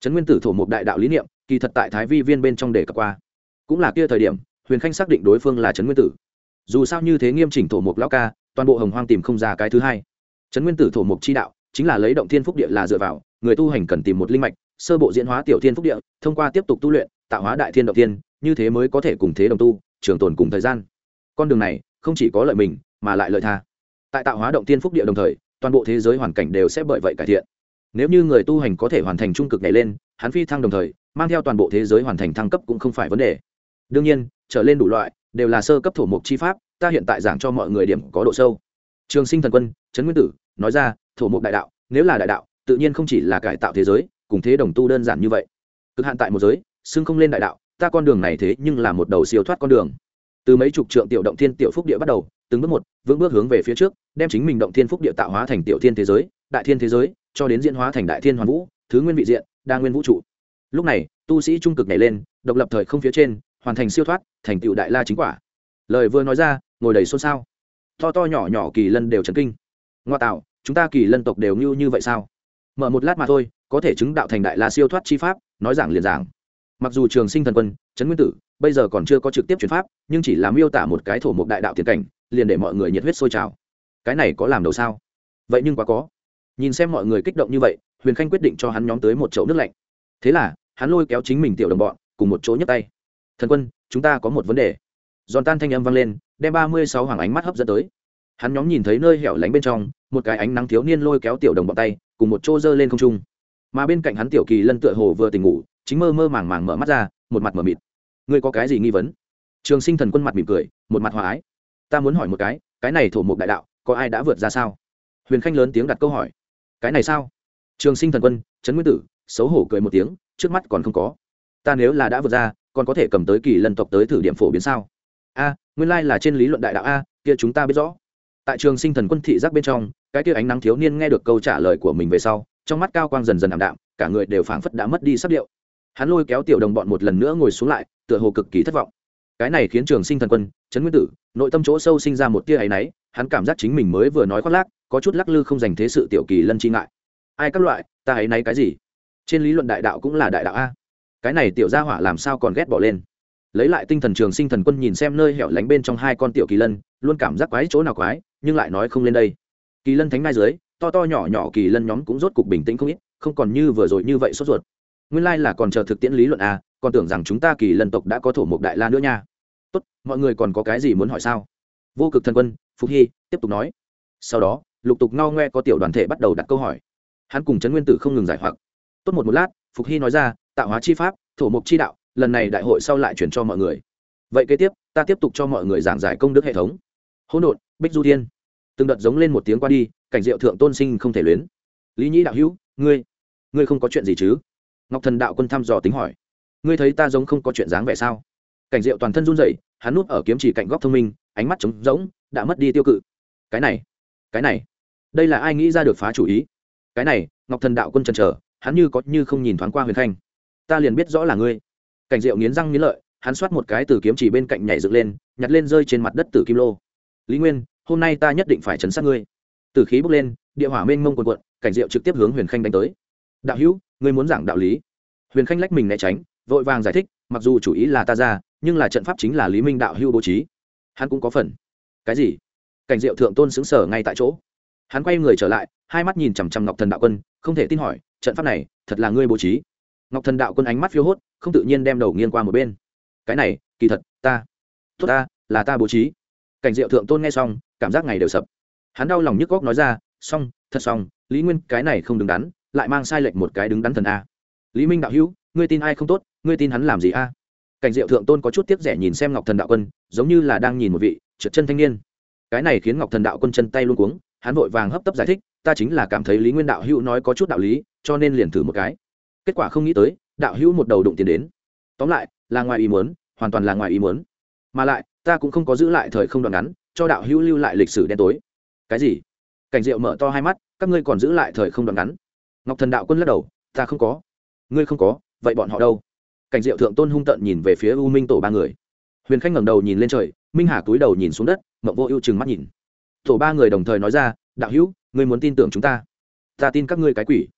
Trấn nguyên tử thổ mục đại đạo lý niệm, kỳ thật tại thái vi viên bên trong đề cập qua. Cũng là kia thời điểm, huyền khanh xác định đối phương là trấn nguyên tử. Dù sao như thế nghiêm chỉnh thổ mục lão ca, toàn bộ hồng hoang tìm không ra cái thứ hai. Trấn nguyên tử thổ mục chi đạo, chính là lấy động thiên phúc địa là dựa vào, người tu hành cần tìm một linh mạch sơ bộ diễn hóa tiểu thiên phúc địa thông qua tiếp tục tu luyện tạo hóa đại thiên động tiên, như thế mới có thể cùng thế đồng tu trường tồn cùng thời gian. Con đường này không chỉ có lợi mình mà lại lợi tha. Tại tạo hóa động tiên phúc địa đồng thời toàn bộ thế giới hoàn cảnh đều sẽ bởi vậy cải thiện. Nếu như người tu hành có thể hoàn thành trung cực này lên hắn phi thăng đồng thời mang theo toàn bộ thế giới hoàn thành thăng cấp cũng không phải vấn đề. Đương nhiên trở lên đủ loại đều là sơ cấp thổ mục chi pháp ta hiện tại giảng cho mọi người điểm có độ sâu. Trường sinh thần quân trấn nguyên tử nói ra thổ mục đại đạo nếu là đại đạo tự nhiên không chỉ là cải tạo thế giới cùng thế đồng tu đơn giản như vậy. Cực hạn tại một giới, xưng không lên đại đạo, ta con đường này thế nhưng là một đầu siêu thoát con đường. Từ mấy chục trượng tiểu động thiên tiểu phúc địa bắt đầu, từng bước một, vững bước hướng về phía trước, đem chính mình động thiên phúc địa tạo hóa thành tiểu thiên thế giới, đại thiên thế giới, cho đến diễn hóa thành đại thiên hoàn vũ, thứ nguyên vị diện, đa nguyên vũ trụ. Lúc này, tu sĩ trung cực nhảy lên, độc lập thời không phía trên, hoàn thành siêu thoát, thành tựu đại la chính quả. Lời vừa nói ra, ngồi đầy xôn xao. To to nhỏ nhỏ kỳ lân đều chấn kinh. Ngoa tạo, chúng ta kỳ lân tộc đều như như vậy sao? Mở một lát mà thôi có thể chứng đạo thành đại la siêu thoát chi pháp, nói giảng liền giảng. Mặc dù trường sinh thần quân, trấn nguyên tử, bây giờ còn chưa có trực tiếp chuyển pháp, nhưng chỉ là miêu tả một cái thổ mục đại đạo tiền cảnh, liền để mọi người nhiệt huyết sôi trào. Cái này có làm đầu sao? Vậy nhưng quá có. Nhìn xem mọi người kích động như vậy, huyền khanh quyết định cho hắn nhóm tới một chậu nước lạnh. Thế là, hắn lôi kéo chính mình tiểu đồng bọn, cùng một chỗ nhấc tay. Thần quân, chúng ta có một vấn đề. Giòn tan thanh âm vang lên, đem ba mươi sáu hoàng ánh mắt hấp dẫn tới. Hắn nhóm nhìn thấy nơi hẻo lánh bên trong, một cái ánh nắng thiếu niên lôi kéo tiểu đồng bọn tay, cùng một chỗ giơ lên không trung mà bên cạnh hắn tiểu kỳ lân tựa hồ vừa tỉnh ngủ, chính mơ mơ màng màng mở mắt ra, một mặt mở mịt. Ngươi có cái gì nghi vấn? Trường sinh thần quân mặt mỉm cười, một mặt hòa ái. Ta muốn hỏi một cái cái này thổ mục đại đạo, có ai đã vượt ra sao? Huyền khanh lớn tiếng đặt câu hỏi. Cái này sao? Trường sinh thần quân, trấn nguyên tử, xấu hổ cười một tiếng, trước mắt còn không có. Ta nếu là đã vượt ra, còn có thể cầm tới kỳ lân tộc tới thử điểm phổ biến sao? A, nguyên lai là trên lý luận đại đạo a, kia chúng ta biết rõ. Tại trường sinh thần quân thị giác bên trong, cái kia ánh nắng thiếu niên nghe được câu trả lời của mình về sau trong mắt cao quang dần dần ảm đạm, cả người đều phảng phất đã mất đi sắc điệu. Hắn lôi kéo tiểu đồng bọn một lần nữa ngồi xuống lại, tựa hồ cực kỳ thất vọng. Cái này khiến trường sinh thần quân, trấn nguyên tử, nội tâm chỗ sâu sinh ra một tia áy náy, hắn cảm giác chính mình mới vừa nói khoác lác, có chút lắc lư không dành thế sự tiểu kỳ lân chi ngại. Ai các loại, ta áy náy cái gì? Trên lý luận đại đạo cũng là đại đạo a. Cái này tiểu gia hỏa làm sao còn ghét bỏ lên? Lấy lại tinh thần trường sinh thần quân nhìn xem nơi hẻo lánh bên trong hai con tiểu kỳ lân, luôn cảm giác quái chỗ nào quái, nhưng lại nói không lên đây. Kỳ lân thánh ngai dưới to to nhỏ nhỏ kỳ lân nhóm cũng rốt cục bình tĩnh không ít, không còn như vừa rồi như vậy sốt ruột. Nguyên lai là còn chờ thực tiễn lý luận à còn tưởng rằng chúng ta kỳ lân tộc đã có thổ mục đại la nữa nha. Tốt, mọi người còn có cái gì muốn hỏi sao? Vô cực thần quân phúc hy, tiếp tục nói. Sau đó, lục tục ngao ngoe có tiểu đoàn thể bắt đầu đặt câu hỏi. Hắn cùng trấn nguyên tử không ngừng giải hoặc. Tốt một một lát, phục hy nói ra, tạo hóa chi pháp, thổ mục chi đạo, lần này đại hội sau lại chuyển cho mọi người. Vậy kế tiếp, ta tiếp tục cho mọi người giảng giải công đức hệ thống. Hỗn độn, bích du thiên từng đợt giống lên một tiếng qua đi, cảnh diệu thượng tôn sinh không thể luyến. Lý nhĩ đạo hữu, ngươi ngươi không có chuyện gì chứ? Ngọc thần đạo quân thăm dò tính hỏi. Ngươi thấy ta giống không có chuyện dáng vẻ sao? Cảnh diệu toàn thân run rẩy, hắn núp ở kiếm chỉ cạnh góc thông minh, ánh mắt trống rỗng, đã mất đi tiêu cự. Cái này cái này, đây là ai nghĩ ra được phá chủ ý? Cái này, ngọc thần đạo quân chần chờ, hắn như có như không nhìn thoáng qua huyền khanh. Ta liền biết rõ là ngươi. Cảnh diệu nghiến răng nghiến lợi, hắn xoát một cái từ kiếm chỉ bên cạnh nhảy dựng lên, nhặt lên rơi trên mặt đất tử kim lô. Lý nguyên hôm nay ta nhất định phải chấn sát ngươi. Từ khí bốc lên, địa hỏa mênh mông quần quận cảnh diệu trực tiếp hướng huyền khanh đánh tới. Đạo hữu, ngươi muốn giảng đạo lý? Huyền khanh lách mình né tránh, vội vàng giải thích, mặc dù chủ ý là ta ra, nhưng là trận pháp chính là lý minh đạo hữu bố trí. Hắn cũng có phần. Cái gì? Cảnh diệu thượng tôn xứng sở ngay tại chỗ. Hắn quay người trở lại, hai mắt nhìn chằm chằm ngọc thần đạo quân, không thể tin hỏi, trận pháp này, thật là ngươi bố trí? Ngọc thần đạo quân ánh mắt phiêu hốt, không tự nhiên đem đầu nghiêng qua một bên. Cái này, kỳ thật, ta, tốt ta, là ta bố trí cảnh diệu thượng tôn nghe xong, cảm giác ngày đều sập. Hắn đau lòng nhức góc nói ra, xong, thật xong, lý nguyên, cái này không đứng đắn, lại mang sai lệch một cái đứng đắn thần a. Lý minh đạo hữu, ngươi tin ai không tốt, ngươi tin hắn làm gì a? Cảnh diệu thượng tôn có chút tiếc rẻ nhìn xem ngọc thần đạo quân, giống như là đang nhìn một vị trượt chân thanh niên. Cái này khiến ngọc thần đạo quân chân tay luôn cuống, hắn vội vàng hấp tấp giải thích, ta chính là cảm thấy lý nguyên đạo hữu nói có chút đạo lý, cho nên liền thử một cái. Kết quả không nghĩ tới, đạo hữu một đầu đụng tiền đến. Tóm lại, là ngoài ý muốn, hoàn toàn là ngoài ý muốn. Mà lại ta cũng không có giữ lại thời không đoạn ngắn, cho đạo hữu lưu lại lịch sử đen tối. Cái gì? Cảnh diệu mở to hai mắt, các ngươi còn giữ lại thời không đoạn ngắn? Ngọc thần đạo quân lắc đầu, ta không có. Ngươi không có, vậy bọn họ đâu? Cảnh diệu thượng tôn hung tận nhìn về phía u minh tổ ba người. Huyền khanh ngẩng đầu nhìn lên trời, minh hà túi đầu nhìn xuống đất, mộng vô ưu chừng mắt nhìn. Tổ ba người đồng thời nói ra, đạo hữu, ngươi muốn tin tưởng chúng ta? Ta tin các ngươi cái quỷ.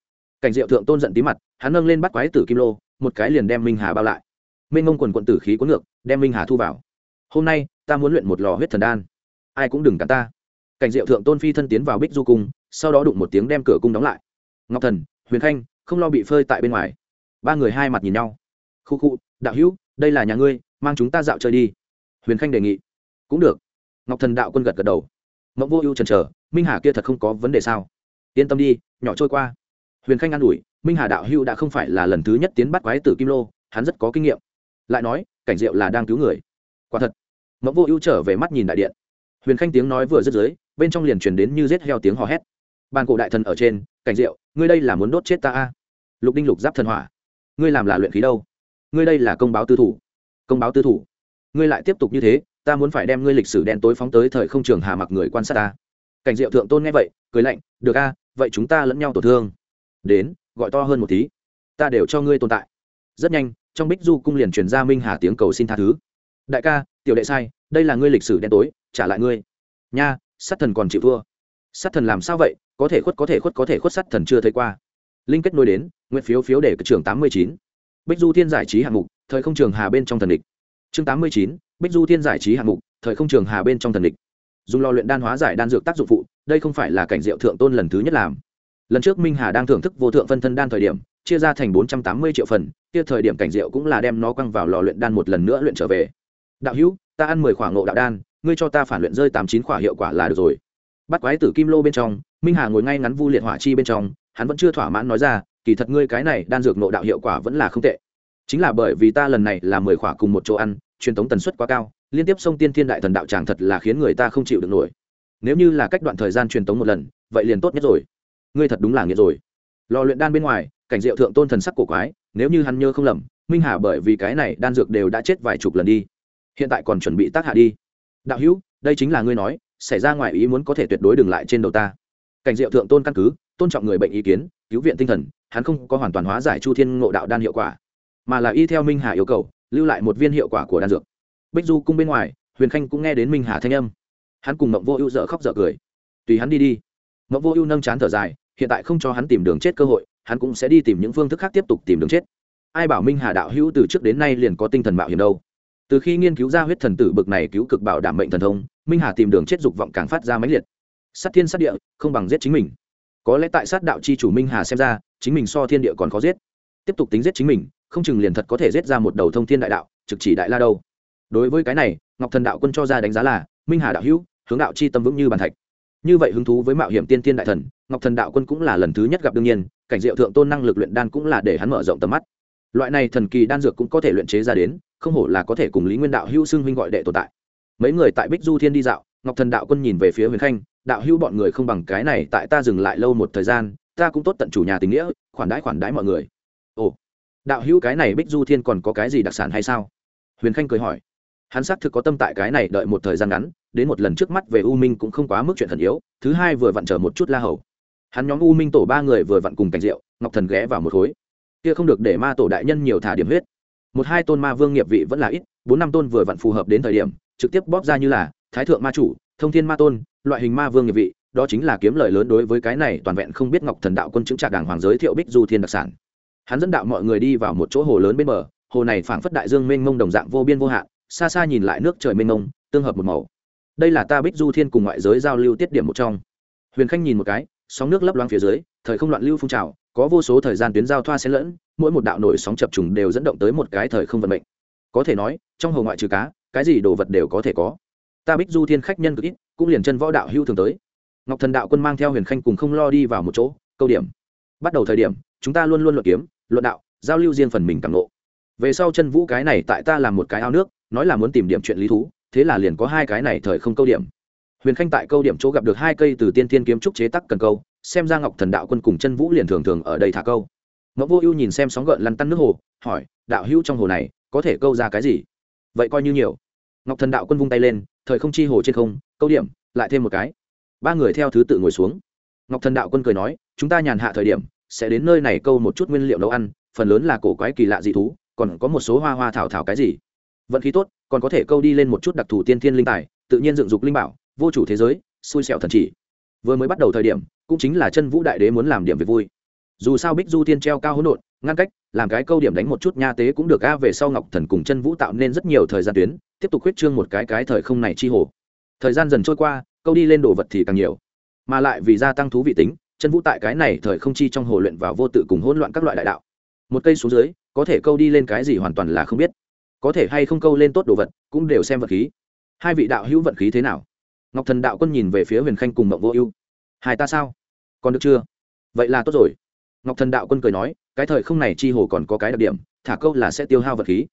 Cảnh diệu thượng tôn giận tí mặt, hắn nâng lên bắt quái tử kim lô, một cái liền đem minh hà bao lại. Minh ngông quần quận tử khí cuốn ngược, đem minh hà thu vào hôm nay ta muốn luyện một lò huyết thần đan. Ai cũng đừng cản ta. Cảnh diệu thượng tôn phi thân tiến vào bích du cung, sau đó đụng một tiếng đem cửa cung đóng lại. Ngọc thần, huyền khanh, không lo bị phơi tại bên ngoài. Ba người hai mặt nhìn nhau. Khu khu, đạo hữu, đây là nhà ngươi, mang chúng ta dạo chơi đi. Huyền khanh đề nghị. Cũng được. Ngọc thần đạo quân gật gật đầu. Mẫu vô ưu trần trở minh hà kia thật không có vấn đề sao? Yên tâm đi, nhỏ trôi qua. Huyền khanh an ủi, minh hà đạo hữu đã không phải là lần thứ nhất tiến bắt quái tử kim lô, hắn rất có kinh nghiệm. Lại nói, cảnh diệu là đang cứu người quả thật. Mẫu vô ưu trở về mắt nhìn đại điện. Huyền khanh tiếng nói vừa dứt dưới, bên trong liền truyền đến như rết heo tiếng hò hét. Bàn cổ đại thần ở trên, cảnh diệu, ngươi đây là muốn đốt chết ta a? Lục đinh lục giáp thần hỏa, ngươi làm là luyện khí đâu? Ngươi đây là công báo tư thủ. Công báo tư thủ. Ngươi lại tiếp tục như thế, ta muốn phải đem ngươi lịch sử đen tối phóng tới thời không trường hà mặc người quan sát ta. Cảnh diệu thượng tôn nghe vậy, cười lạnh, được a, vậy chúng ta lẫn nhau tổn thương. Đến, gọi to hơn một tí. Ta đều cho ngươi tồn tại. Rất nhanh, trong bích du cung liền truyền ra minh hà tiếng cầu xin tha thứ đại ca, tiểu đệ sai, đây là ngươi lịch sử đen tối, trả lại ngươi. Nha, sát thần còn chịu thua. Sát thần làm sao vậy? Có thể khuất, có thể khuất, có thể khuất sát thần chưa thấy qua. Linh kết nối đến, nguyện phiếu phiếu để trường tám mươi chín. Bích du thiên giải trí hạng mục, thời không trường hà bên trong thần địch. Chương tám mươi chín, bích du thiên giải trí hạng mục, thời không trường hà bên trong thần địch. Dùng lò luyện đan hóa giải đan dược tác dụng phụ, đây không phải là cảnh diệu thượng tôn lần thứ nhất làm. Lần trước minh hà đang thưởng thức vô thượng phân thân đan thời điểm, chia ra thành bốn trăm tám mươi triệu phần, kia thời điểm cảnh diệu cũng là đem nó quăng vào lò luyện đan một lần nữa luyện trở về đạo hữu, ta ăn mười khoảng ngộ đạo đan, ngươi cho ta phản luyện rơi tám chín khỏa hiệu quả là được rồi. Bắt quái tử kim lô bên trong, minh hà ngồi ngay ngắn vu liệt hỏa chi bên trong, hắn vẫn chưa thỏa mãn nói ra, kỳ thật ngươi cái này đan dược nộ đạo hiệu quả vẫn là không tệ. Chính là bởi vì ta lần này là mười khỏa cùng một chỗ ăn, truyền thống tần suất quá cao, liên tiếp sông tiên thiên đại thần đạo tràng thật là khiến người ta không chịu được nổi. Nếu như là cách đoạn thời gian truyền thống một lần, vậy liền tốt nhất rồi. Ngươi thật đúng là nghĩa rồi. Lò luyện đan bên ngoài, cảnh diệu thượng tôn thần sắc cổ quái, nếu như hắn nhớ không lầm, minh hà bởi vì cái này đan dược đều đã chết vài chục lần đi hiện tại còn chuẩn bị tác hạ đi. Đạo hữu, đây chính là ngươi nói, xảy ra ngoài ý muốn có thể tuyệt đối đừng lại trên đầu ta. Cảnh diệu thượng tôn căn cứ, tôn trọng người bệnh ý kiến, cứu viện tinh thần, hắn không có hoàn toàn hóa giải chu thiên ngộ đạo đan hiệu quả, mà là y theo minh hà yêu cầu, lưu lại một viên hiệu quả của đan dược. Bích du cung bên ngoài, huyền khanh cũng nghe đến minh hà thanh âm. Hắn cùng mộng vô ưu dở khóc dở cười. Tùy hắn đi đi. Mộng vô ưu nâng chán thở dài, hiện tại không cho hắn tìm đường chết cơ hội, hắn cũng sẽ đi tìm những phương thức khác tiếp tục tìm đường chết. Ai bảo minh hà đạo hữu từ trước đến nay liền có tinh thần mạo hiểm đâu? Từ khi nghiên cứu ra huyết thần tử bực này cứu cực bảo đảm mệnh thần thông, minh hà tìm đường chết dục vọng càng phát ra mãnh liệt. Sát thiên sát địa, không bằng giết chính mình. Có lẽ tại sát đạo chi chủ minh hà xem ra, chính mình so thiên địa còn khó giết. Tiếp tục tính giết chính mình, không chừng liền thật có thể giết ra một đầu thông thiên đại đạo, trực chỉ đại la đâu. Đối với cái này, ngọc thần đạo quân cho ra đánh giá là, minh hà đạo hữu, hướng đạo chi tâm vững như bàn thạch. Như vậy hứng thú với mạo hiểm tiên tiên đại thần, ngọc thần đạo quân cũng là lần thứ nhất gặp đương nhiên, cảnh diệu thượng tôn năng lực luyện đan cũng là để hắn mở rộng tầm mắt loại này thần kỳ đan dược cũng có thể luyện chế ra đến, không hổ là có thể cùng lý nguyên đạo hữu xưng huynh gọi đệ tồn tại. Mấy người tại bích du thiên đi dạo, ngọc thần đạo quân nhìn về phía huyền khanh, đạo hữu bọn người không bằng cái này, tại ta dừng lại lâu một thời gian, ta cũng tốt tận chủ nhà tình nghĩa, khoản đãi khoản đãi mọi người. Ồ, đạo hữu cái này bích du thiên còn có cái gì đặc sản hay sao? Huyền khanh cười hỏi. Hắn xác thực có tâm tại cái này đợi một thời gian ngắn, đến một lần trước mắt về u minh cũng không quá mức chuyện thần yếu, thứ hai vừa vặn chờ một chút la hầu. Hắn nhóm u minh tổ ba người vừa vặn cùng cảnh rượu, ngọc thần ghé vào một khối kia không được để ma tổ đại nhân nhiều thả điểm huyết. Một hai tôn ma vương nghiệp vị vẫn là ít, bốn năm tôn vừa vặn phù hợp đến thời điểm, trực tiếp bóp ra như là thái thượng ma chủ, thông thiên ma tôn, loại hình ma vương nghiệp vị, đó chính là kiếm lời lớn đối với cái này toàn vẹn không biết ngọc thần đạo quân chứng trạc đảng hoàng giới thiệu bích du thiên đặc sản. Hắn dẫn đạo mọi người đi vào một chỗ hồ lớn bên bờ, hồ này phảng phất đại dương mênh mông đồng dạng vô biên vô hạn, xa xa nhìn lại nước trời mênh mông, tương hợp một màu. Đây là ta bích du thiên cùng ngoại giới giao lưu tiết điểm một trong. Huyền khanh nhìn một cái, sóng nước lấp loáng phía dưới thời không loạn lưu phun trào, có vô số thời gian tuyến giao thoa xen lẫn, mỗi một đạo nổi sóng chập trùng đều dẫn động tới một cái thời không vận mệnh. Có thể nói, trong hầu ngoại trừ cá, cái gì đồ vật đều có thể có. Ta bích du thiên khách nhân cực ít, cũng liền chân võ đạo hưu thường tới. Ngọc thần đạo quân mang theo huyền khanh cùng không lo đi vào một chỗ, câu điểm. Bắt đầu thời điểm, chúng ta luôn luôn luận kiếm, luận đạo, giao lưu riêng phần mình càng lộ về sau chân vũ cái này tại ta làm một cái ao nước, nói là muốn tìm điểm chuyện lý thú, thế là liền có hai cái này thời không câu điểm. Huyền khanh tại câu điểm chỗ gặp được hai cây từ tiên tiên kiếm trúc chế tắc cần câu xem ra ngọc thần đạo quân cùng chân vũ liền thường thường ở đây thả câu. Mẫu vô ưu nhìn xem sóng gợn lăn tăn nước hồ, hỏi, đạo hữu trong hồ này, có thể câu ra cái gì? Vậy coi như nhiều. Ngọc thần đạo quân vung tay lên, thời không chi hồ trên không, câu điểm, lại thêm một cái. Ba người theo thứ tự ngồi xuống. Ngọc thần đạo quân cười nói, chúng ta nhàn hạ thời điểm, sẽ đến nơi này câu một chút nguyên liệu nấu ăn, phần lớn là cổ quái kỳ lạ dị thú, còn có một số hoa hoa thảo thảo cái gì. Vận khí tốt, còn có thể câu đi lên một chút đặc thù tiên thiên linh tài, tự nhiên dựng dục linh bảo, vô chủ thế giới, xui xẻo thần chỉ vừa mới bắt đầu thời điểm, cũng chính là chân vũ đại đế muốn làm điểm việc vui. Dù sao bích du tiên treo cao hỗn độn, ngăn cách, làm cái câu điểm đánh một chút nha tế cũng được, a, về sau ngọc thần cùng chân vũ tạo nên rất nhiều thời gian tuyến, tiếp tục huyết trương một cái cái thời không này chi hồ. Thời gian dần trôi qua, câu đi lên đồ vật thì càng nhiều. Mà lại vì gia tăng thú vị tính, chân vũ tại cái này thời không chi trong hồ luyện vào vô tự cùng hỗn loạn các loại đại đạo. Một cây xuống dưới, có thể câu đi lên cái gì hoàn toàn là không biết. Có thể hay không câu lên tốt đồ vật, cũng đều xem vật khí. Hai vị đạo hữu vận khí thế nào? Ngọc thần đạo quân nhìn về phía huyền khanh cùng mộng vô ưu hai ta sao? Còn được chưa? Vậy là tốt rồi. Ngọc thần đạo quân cười nói, cái thời không này chi hồ còn có cái đặc điểm, thả câu là sẽ tiêu hao vật khí.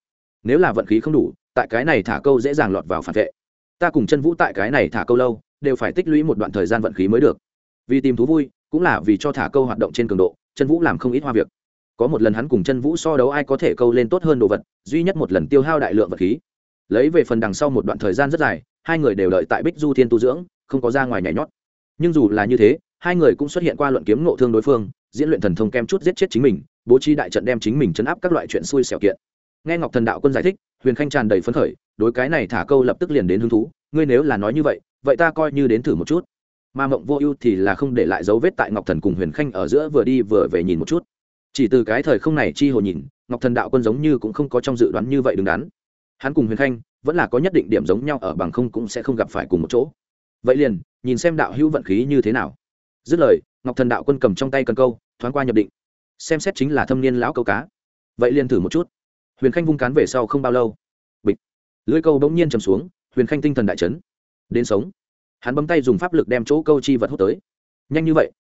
Nếu là vận khí không đủ, tại cái này thả câu dễ dàng lọt vào phản vệ. Ta cùng chân vũ tại cái này thả câu lâu, đều phải tích lũy một đoạn thời gian vận khí mới được. Vì tìm thú vui, cũng là vì cho thả câu hoạt động trên cường độ, chân vũ làm không ít hoa việc. Có một lần hắn cùng chân vũ so đấu ai có thể câu lên tốt hơn đồ vật, duy nhất một lần tiêu hao đại lượng vật khí. Lấy về phần đằng sau một đoạn thời gian rất dài, hai người đều đợi tại bích du thiên tu dưỡng, không có ra ngoài nhảy nhót nhưng dù là như thế, hai người cũng xuất hiện qua luận kiếm nộ thương đối phương, diễn luyện thần thông kem chút giết chết chính mình, bố trí đại trận đem chính mình chấn áp các loại chuyện xui xẻo kiện. Nghe ngọc thần đạo quân giải thích, huyền khanh tràn đầy phấn khởi, đối cái này thả câu lập tức liền đến hứng thú, ngươi nếu là nói như vậy vậy ta coi như đến thử một chút. Mà mộng vô ưu thì là không để lại dấu vết tại ngọc thần cùng huyền khanh ở giữa vừa đi vừa về nhìn một chút. Chỉ từ cái thời không này chi hồ nhìn, ngọc thần đạo quân giống như cũng không có trong dự đoán như vậy đứng đắn. Hắn cùng huyền khanh, vẫn là có nhất định điểm giống nhau ở bằng không cũng sẽ không gặp phải cùng một chỗ vậy liền, nhìn xem đạo hữu vận khí như thế nào. Dứt lời, ngọc thần đạo quân cầm trong tay cần câu, thoáng qua nhập định. Xem xét chính là thâm niên lão câu cá. Vậy liền thử một chút. Huyền khanh vung cán về sau không bao lâu. Bịch. Lưỡi câu bỗng nhiên chầm xuống, huyền khanh tinh thần đại chấn. Đến sống. Hắn bấm tay dùng pháp lực đem chỗ câu chi vật hút tới. Nhanh như vậy.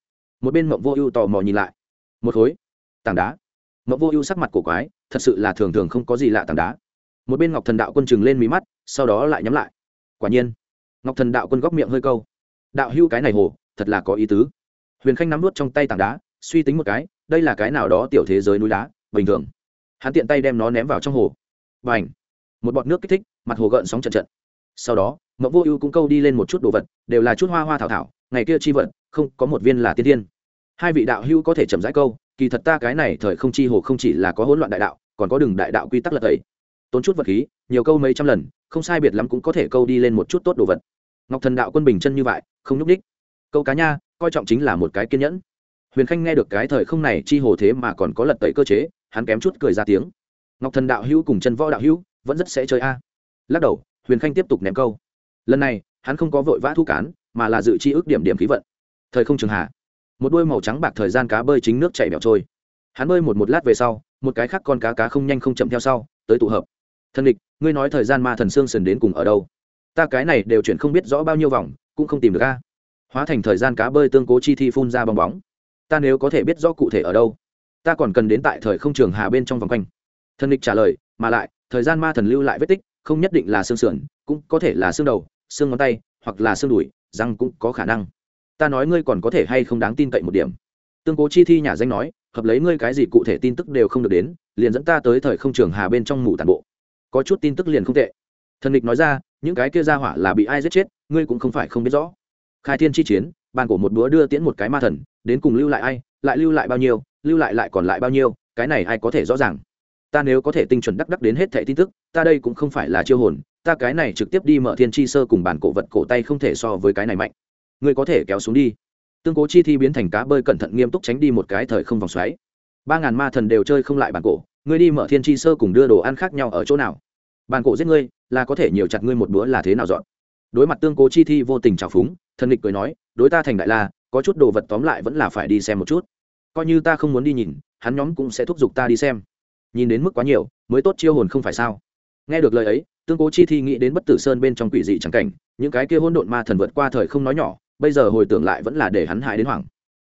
Một bên mộng vô ưu tò mò nhìn lại. Một khối. Tảng đá. Mộng vô ưu sắc mặt cổ quái, thật sự là thường thường không có gì lạ tảng đá. Một bên ngọc thần đạo quân chừng lên mí mắt, sau đó lại nhắm lại. Quả nhiên ngọc thần đạo quân góc miệng hơi câu. Đạo hưu cái này hồ, thật là có ý tứ. Huyền khanh nắm nuốt trong tay tảng đá, suy tính một cái, đây là cái nào đó tiểu thế giới núi đá, bình thường. Hắn tiện tay đem nó ném vào trong hồ. Và h một bọt nước kích thích, mặt hồ gợn sóng trận trận. Sau đó mậu vô ưu cũng câu đi lên một chút đồ vật, đều là chút hoa hoa thảo thảo, ngày kia chi vật, không, có một viên là tiên tiên hai vị đạo hưu có thể chậm rãi câu, kỳ thật ta cái này thời không chi hồ không chỉ là có hỗn loạn đại đạo, còn có đường đại đạo quy tắc lật tẩy. Tốn chút vật khí, nhiều câu mấy trăm lần, không sai biệt lắm cũng có thể câu đi lên một chút tốt đồ vật ngọc thần đạo quân bình chân như vậy, không nhúc đích câu cá nha, coi trọng chính là một cái kiên nhẫn. Huyền khanh nghe được cái thời không này chi hồ thế mà còn có lật tẩy cơ chế, hắn kém chút cười ra tiếng. Ngọc thần đạo hữu cùng chân võ đạo hữu, vẫn rất sẽ chơi a. Lắc đầu, huyền khanh tiếp tục ném câu. Lần này, hắn không có vội vã thu cán, mà là dự chi ước điểm điểm khí vận. Thời không trường hạ, một đôi màu trắng bạc thời gian cá bơi chính nước chảy bẹo trôi. Hắn bơi một một lát về sau, một cái khác con cá cá không nhanh không chậm theo sau, tới tụ hợp. Thần địch ngươi nói thời gian ma thần xương sần đến cùng ở đâu? Ta cái này đều chuyển không biết rõ bao nhiêu vòng, cũng không tìm được a. Hóa thành thời gian cá bơi tương cố chi thi phun ra bong bóng. Ta nếu có thể biết rõ cụ thể ở đâu, ta còn cần đến tại thời không trường hà bên trong vòng quanh. Thần địch trả lời, mà lại, thời gian ma thần lưu lại vết tích, không nhất định là xương sườn, cũng có thể là xương đầu, xương ngón tay, hoặc là xương đùi, răng cũng có khả năng. Ta nói ngươi còn có thể hay không đáng tin cậy một điểm. Tương cố chi thi nhà danh nói, hợp lấy ngươi cái gì cụ thể tin tức đều không được đến, liền dẫn ta tới thời không trường hà bên trong mù tàn bộ. Có chút tin tức liền không tệ. Thần địch nói ra những cái kia ra hỏa là bị ai giết chết, ngươi cũng không phải không biết rõ. Khai thiên chi chiến, bàn cổ một búa đưa tiễn một cái ma thần, đến cùng lưu lại ai, lại lưu lại bao nhiêu, lưu lại lại còn lại bao nhiêu, cái này ai có thể rõ ràng. Ta nếu có thể tinh chuẩn đắc đắc đến hết thẻ tin tức, ta đây cũng không phải là chiêu hồn, ta cái này trực tiếp đi mở thiên chi sơ cùng bản cổ vật cổ tay không thể so với cái này mạnh. Ngươi có thể kéo xuống đi. Tương cố chi thi biến thành cá bơi cẩn thận nghiêm túc tránh đi một cái thời không vòng xoáy. Ba ngàn ma thần đều chơi không lại bản cổ, ngươi đi mở thiên chi sơ cùng đưa đồ ăn khác nhau ở chỗ nào? Bàn cổ giết ngươi, là có thể nhiều chặt ngươi một bữa là thế nào dọn? Đối mặt tương cố chi thi vô tình trào phúng, thần địch cười nói, đối ta thành đại la, có chút đồ vật tóm lại vẫn là phải đi xem một chút. Coi như ta không muốn đi nhìn, hắn nhóm cũng sẽ thúc giục ta đi xem. Nhìn đến mức quá nhiều, mới tốt chiêu hồn không phải sao? Nghe được lời ấy, tương cố chi thi nghĩ đến bất tử sơn bên trong quỷ dị chẳng cảnh, những cái kia hôn độn ma thần vượt qua thời không nói nhỏ, bây giờ hồi tưởng lại vẫn là để hắn hại đến hoảng.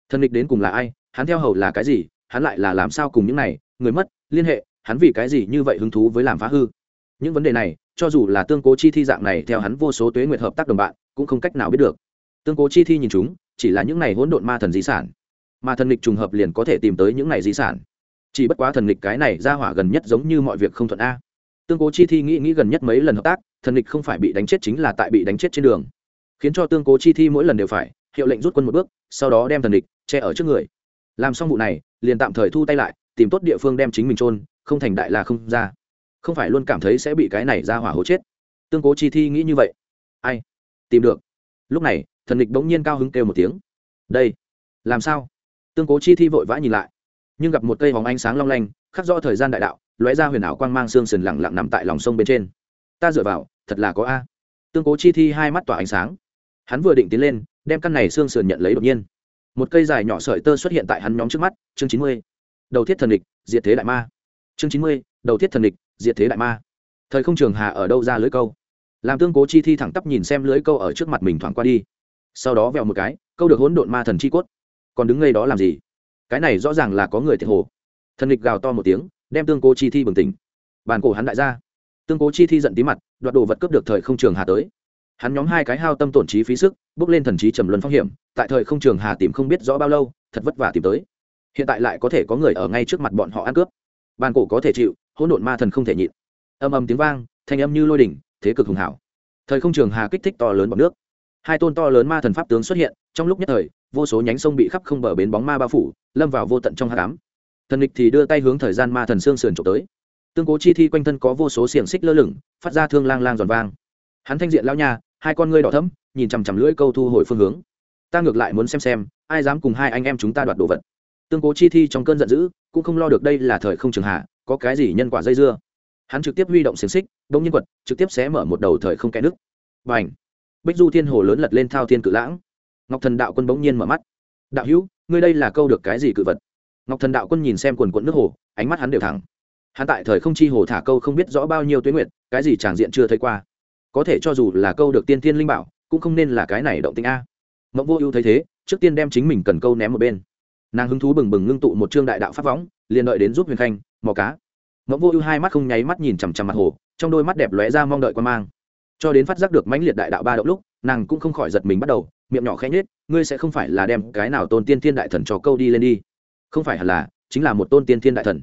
Thần địch đến cùng là ai, hắn theo hầu là cái gì, hắn lại là làm sao cùng những này, người mất, liên hệ, hắn vì cái gì như vậy hứng thú với làm phá hư? Những vấn đề này, cho dù là tương cố chi thi dạng này theo hắn vô số tuế nguyệt hợp tác đồng bạn, cũng không cách nào biết được. Tương cố chi thi nhìn chúng, chỉ là những này hỗn độn ma thần di sản. Mà thần lịch trùng hợp liền có thể tìm tới những này di sản. Chỉ bất quá thần lịch cái này ra hỏa gần nhất giống như mọi việc không thuận a. Tương cố chi thi nghĩ nghĩ gần nhất mấy lần hợp tác, thần lịch không phải bị đánh chết chính là tại bị đánh chết trên đường. Khiến cho tương cố chi thi mỗi lần đều phải, hiệu lệnh rút quân một bước, sau đó đem thần lịch che ở trước người. Làm xong vụ này, liền tạm thời thu tay lại, tìm tốt địa phương đem chính mình trôn không thành đại là không ra không phải luôn cảm thấy sẽ bị cái này ra hỏa hố chết. Tương cố chi thi nghĩ như vậy. Ai? Tìm được. Lúc này, thần địch bỗng nhiên cao hứng kêu một tiếng. Đây. Làm sao? Tương cố chi thi vội vã nhìn lại. Nhưng gặp một cây vòng ánh sáng long lanh, khắc rõ thời gian đại đạo, lóe ra huyền ảo quang mang xương sườn lẳng lặng nằm tại lòng sông bên trên. Ta dựa vào, thật là có a. Tương cố chi thi hai mắt tỏa ánh sáng. Hắn vừa định tiến lên, đem căn này xương sườn nhận lấy đột nhiên. Một cây dài nhỏ sợi tơ xuất hiện tại hắn nhóm trước mắt, chương chín mươi. Đầu thiết thần địch diệt thế đại ma. Chương chín mươi đầu thiết thần địch, diệt thế đại ma. Thời không trường hà ở đâu ra lưới câu? Làm tương cố chi thi thẳng tắp nhìn xem lưới câu ở trước mặt mình thoảng qua đi. Sau đó vẹo một cái, câu được hỗn độn ma thần chi cốt. Còn đứng ngay đó làm gì? Cái này rõ ràng là có người thiệt hồ. Thần địch gào to một tiếng, đem tương cố chi thi bừng tỉnh. Bàn cổ hắn đại gia. Tương cố chi thi giận tí mặt, đoạt đồ vật cướp được thời không trường hà tới. Hắn nhóm hai cái hao tâm tổn trí phí sức, bước lên thần trí trầm luân phong hiểm, tại thời không trường hà tìm không biết rõ bao lâu, thật vất vả tìm tới. Hiện tại lại có thể có người ở ngay trước mặt bọn họ ăn cướp. Bàn cổ có thể chịu hỗn độn ma thần không thể nhịn. Âm âm tiếng vang, thanh âm như lôi đỉnh, thế cực hùng hảo. Thời không trường hà kích thích to lớn bọc nước. Hai tôn to lớn ma thần pháp tướng xuất hiện, trong lúc nhất thời, vô số nhánh sông bị khắp không bờ bến bóng ma bao phủ, lâm vào vô tận trong hạ cám thần địch thì đưa tay hướng thời gian ma thần xương sườn trộm tới. Tương cố chi thi quanh thân có vô số xiềng xích lơ lửng, phát ra thương lang lang giòn vang. Hắn thanh diện lao nha hai con ngươi đỏ thấm nhìn chằm chằm lưỡi câu thu hồi phương hướng. Ta ngược lại muốn xem xem, ai dám cùng hai anh em chúng ta đoạt đồ vật. Tương cố chi thi trong cơn giận dữ, cũng không lo được đây là thời không trường hạ có cái gì nhân quả dây dưa. Hắn trực tiếp huy động xiềng xích, đông nhân quật, trực tiếp xé mở một đầu thời không kẽ nước. B à n h bích du thiên hồ lớn lật lên thao thiên cự lãng. Ngọc thần đạo quân bỗng nhiên mở mắt. Đạo hữu, ngươi đây là câu được cái gì cự vật? Ngọc thần đạo quân nhìn xem quần quận nước hồ, ánh mắt hắn đều thẳng. Hắn tại thời không chi hồ thả câu không biết rõ bao nhiêu tuyến nguyện cái gì tràng diện chưa thấy qua. Có thể cho dù là câu được tiên thiên linh bảo, cũng không nên là cái này động tính a. Mẫu vô ưu thấy thế, trước tiên đem chính mình cần câu ném một bên. Nàng hứng thú bừng bừng ngưng tụ một chương đại đạo pháp võng liền đợi đến giúp huyền khanh, mò cá. Ngẫm vô ưu hai mắt không nháy mắt nhìn chằm chằm mặt hồ, trong đôi mắt đẹp lóe ra mong đợi quan mang. Cho đến phát giác được mãnh liệt đại đạo ba động lúc, nàng cũng không khỏi giật mình bắt đầu, miệng nhỏ khẽ nhết ngươi sẽ không phải là đem cái nào tôn tiên thiên đại thần cho câu đi lên đi. Không phải hẳn là, chính là một tôn tiên thiên đại thần.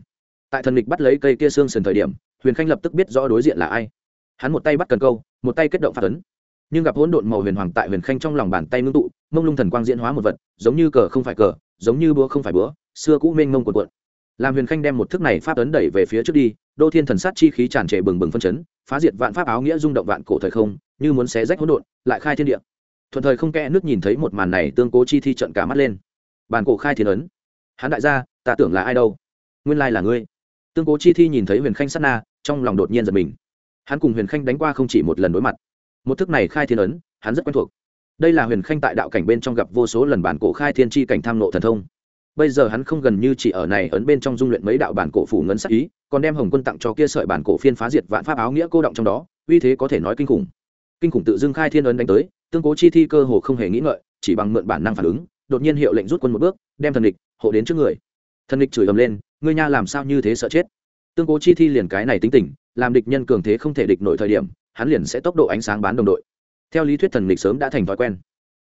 Tại thần địch bắt lấy cây kia xương sườn thời điểm, huyền khanh lập tức biết rõ đối diện là ai. Hắn một tay bắt cần câu, một tay kết động phát ấn. Nhưng gặp hỗn độn màu huyền hoàng tại huyền khanh trong lòng bàn tay ngưng tụ, mông lung thần quang diễn hóa một vật, giống như cờ không phải cờ, giống như búa không phải búa, xưa cũ mênh mông cuộn cuộn làm huyền khanh đem một thức này pháp ấn đẩy về phía trước đi, đô thiên thần sát chi khí tràn trề bừng bừng phân chấn, phá diệt vạn pháp áo nghĩa rung động vạn cổ thời không, như muốn xé rách hỗn độn, lại khai thiên địa. Thuận thời không kẽ nước nhìn thấy một màn này, tương cố chi thi trận cả mắt lên. Bàn cổ khai thiên ấn. Hắn đại gia, ta tưởng là ai đâu? Nguyên lai là ngươi. Tương cố chi thi nhìn thấy huyền khanh sát na, trong lòng đột nhiên giật mình. Hắn cùng huyền khanh đánh qua không chỉ một lần đối mặt. Một thức này khai thiên ấn, hắn rất quen thuộc. Đây là huyền khanh tại đạo cảnh bên trong gặp vô số lần bản cổ khai thiên chi cảnh tham nộ thần thông bây giờ hắn không gần như chỉ ở này ấn bên trong dung luyện mấy đạo bản cổ phủ ngân sắc ý, còn đem hồng quân tặng cho kia sợi bản cổ phiên phá diệt vạn pháp áo nghĩa cô động trong đó, uy thế có thể nói kinh khủng. Kinh khủng tự dưng khai thiên ấn đánh tới, tương cố chi thi cơ hồ không hề nghĩ ngợi, chỉ bằng mượn bản năng phản ứng, đột nhiên hiệu lệnh rút quân một bước, đem thần địch, hộ đến trước người. Thần địch chửi ầm lên, ngươi nha làm sao như thế sợ chết? Tương cố chi thi liền cái này tính tình, làm địch nhân cường thế không thể địch nổi thời điểm, hắn liền sẽ tốc độ ánh sáng bán đồng đội. Theo lý thuyết thần địch sớm đã thành thói quen.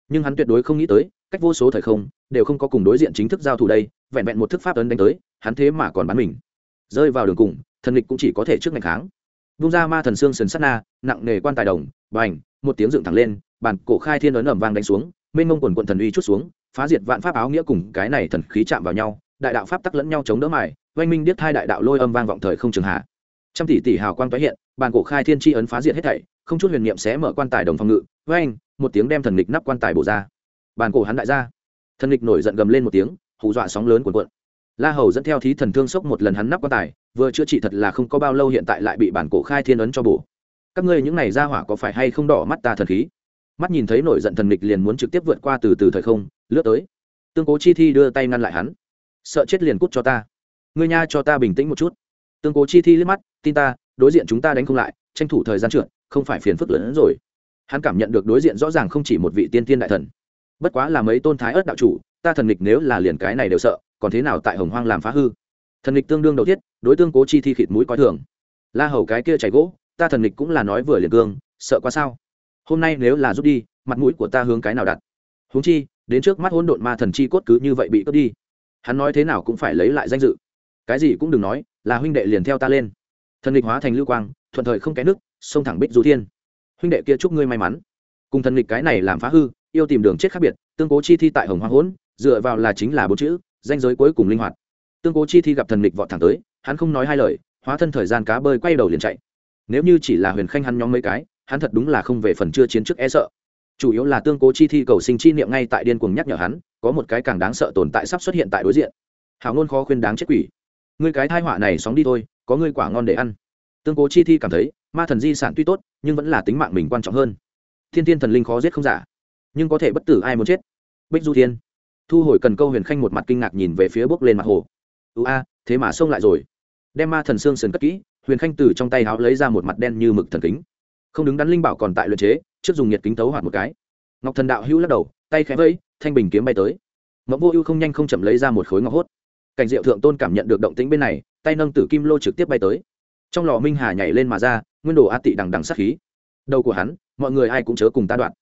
Nhưng hắn tuyệt đối không nghĩ tới, cách vô số thời không đều không có cùng đối diện chính thức giao thủ đây, vẹn vẹn một thức pháp ấn đánh tới, hắn thế mà còn bắn mình. Rơi vào đường cùng, thần địch cũng chỉ có thể trước ngày kháng. Vung ra ma thần xương sần sắt na, nặng nề quan tài đồng, bành, một tiếng dựng thẳng lên, bàn cổ khai thiên ấn ẩm vang đánh xuống, mênh mông quần quận thần uy chút xuống, phá diệt vạn pháp áo nghĩa cùng cái này thần khí chạm vào nhau, đại đạo pháp tắc lẫn nhau chống đỡ mài, oanh minh điếc hai đại đạo lôi âm vang vọng thời không trường hạ. Trăm tỷ tỷ hào quang tái hiện, bàn cổ khai thiên tri ấn phá diệt hết thảy, không chút huyền niệm sẽ mở quan tài đồng phòng ngự, oanh, một tiếng đem thần nghịch nắp quan tài bổ ra. Bàn cổ hắn đại ra thần nghịch nổi giận gầm lên một tiếng, hù dọa sóng lớn cuồn cuộn. La hầu dẫn theo thí thần thương sốc một lần hắn nắp quan tài, vừa chữa trị thật là không có bao lâu hiện tại lại bị bản cổ khai thiên ấn cho bổ. Các ngươi những này ra hỏa có phải hay không đỏ mắt ta thần khí? Mắt nhìn thấy nổi giận thần nghịch liền muốn trực tiếp vượt qua từ từ thời không, lướt tới. Tương cố chi thi đưa tay ngăn lại hắn. Sợ chết liền cút cho ta. Ngươi nha cho ta bình tĩnh một chút. Tương cố chi thi liếc mắt, tin ta, đối diện chúng ta đánh không lại, tranh thủ thời gian trượt, không phải phiền phức lớn hơn rồi. Hắn cảm nhận được đối diện rõ ràng không chỉ một vị tiên tiên đại thần bất quá là mấy tôn thái ớt đạo chủ, ta thần nghịch nếu là liền cái này đều sợ, còn thế nào tại hồng hoang làm phá hư? Thần nghịch tương đương đầu tiết đối tương cố chi thi khịt mũi coi thường. La hầu cái kia chảy gỗ, ta thần nghịch cũng là nói vừa liền cương, sợ quá sao? Hôm nay nếu là rút đi, mặt mũi của ta hướng cái nào đặt? Huống chi, đến trước mắt hỗn độn ma thần chi cốt cứ như vậy bị cướp đi. Hắn nói thế nào cũng phải lấy lại danh dự. Cái gì cũng đừng nói, là huynh đệ liền theo ta lên. Thần nghịch hóa thành lưu quang, thuận thời không cái nước, xông thẳng bích du thiên. Huynh đệ kia chúc ngươi may mắn. Cùng thần nghịch cái này làm phá hư yêu tìm đường chết khác biệt, tương cố chi thi tại hồng hoang hỗn, dựa vào là chính là bốn chữ, danh giới cuối cùng linh hoạt. Tương cố chi thi gặp thần lịch vọt thẳng tới, hắn không nói hai lời, hóa thân thời gian cá bơi quay đầu liền chạy. Nếu như chỉ là huyền khanh hắn nhóm mấy cái, hắn thật đúng là không về phần chưa chiến trước e sợ. Chủ yếu là tương cố chi thi cầu sinh chi niệm ngay tại điên cuồng nhắc nhở hắn, có một cái càng đáng sợ tồn tại sắp xuất hiện tại đối diện. Hào ngôn khó khuyên đáng chết quỷ. Ngươi cái thai họa này sóng đi thôi, có ngươi quả ngon để ăn. Tương cố chi thi cảm thấy, ma thần di sản tuy tốt, nhưng vẫn là tính mạng mình quan trọng hơn. Thiên thiên thần linh khó giết không giả nhưng có thể bất tử ai muốn chết? Bích du thiên. Thu hồi cần câu huyền khanh một mặt kinh ngạc nhìn về phía bước lên mặt hồ. Ưu a, thế mà xông lại rồi. Đem ma thần xương sườn cất kỹ, huyền khanh từ trong tay háo lấy ra một mặt đen như mực thần kính. Không đứng đắn linh bảo còn tại luyện chế, trước dùng nhiệt kính tấu hoạt một cái. Ngọc thần đạo hữu lắc đầu, tay khẽ vẫy, thanh bình kiếm bay tới. Ngọc vô ưu không nhanh không chậm lấy ra một khối ngọc hốt. Cảnh diệu thượng tôn cảm nhận được động tĩnh bên này, tay nâng tử kim lô trực tiếp bay tới. Trong lò minh hà nhảy lên mà ra, nguyên đồ a tị đằng đằng sát khí. Đầu của hắn, mọi người ai cũng chớ cùng ta đoạn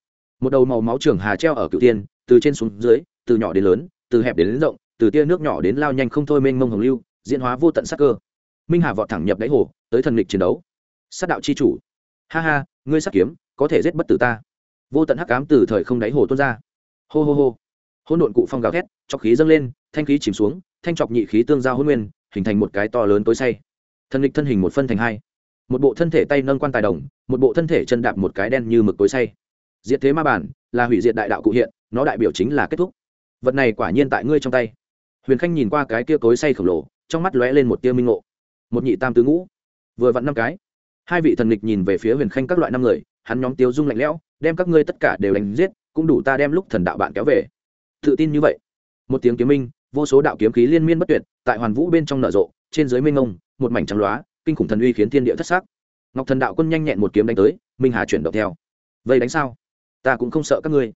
một đầu màu máu trường hà treo ở cựu tiên từ trên xuống dưới từ nhỏ đến lớn từ hẹp đến, đến rộng từ tia nước nhỏ đến lao nhanh không thôi mênh mông hồng lưu diễn hóa vô tận sắc cơ. Minh hà vọt thẳng nhập đáy hồ tới thần lịch chiến đấu. Sát đạo chi chủ. Ha ha ngươi sát kiếm có thể giết bất tử ta. Vô tận hắc ám từ thời không đáy hồ tuôn ra. Hô hô hô. Hỗn độn cụ phong gào thét chọc khí dâng lên thanh khí chìm xuống thanh chọc nhị khí tương giao hôn nguyên hình thành một cái to lớn tối say. Thần lịch thân hình một phân thành hai. Một bộ thân thể tay nâng quan tài đồng một bộ thân thể chân đạp một cái đen như mực tối say diệt thế ma bản, là hủy diệt đại đạo cụ hiện, nó đại biểu chính là kết thúc. Vật này quả nhiên tại ngươi trong tay. Huyền khanh nhìn qua cái kia cối say khổng lồ, trong mắt lóe lên một tia minh ngộ. Một nhị tam tứ ngũ. Vừa vặn năm cái. Hai vị thần nghịch nhìn về phía huyền khanh các loại năm người, hắn nhóm tiêu dung lạnh lẽo, đem các ngươi tất cả đều đánh giết, cũng đủ ta đem lúc thần đạo bạn kéo về. Tự tin như vậy. Một tiếng kiếm minh, vô số đạo kiếm khí liên miên bất tuyệt, tại hoàn vũ bên trong nở rộ, trên dưới mênh ngông một mảnh trắng loá, kinh khủng thần uy khiến thiên địa thất xác ngọc thần đạo quân nhanh nhẹn một kiếm đánh tới, minh hà chuyển động theo. Vậy đánh sao? Ta cũng không sợ các ngươi.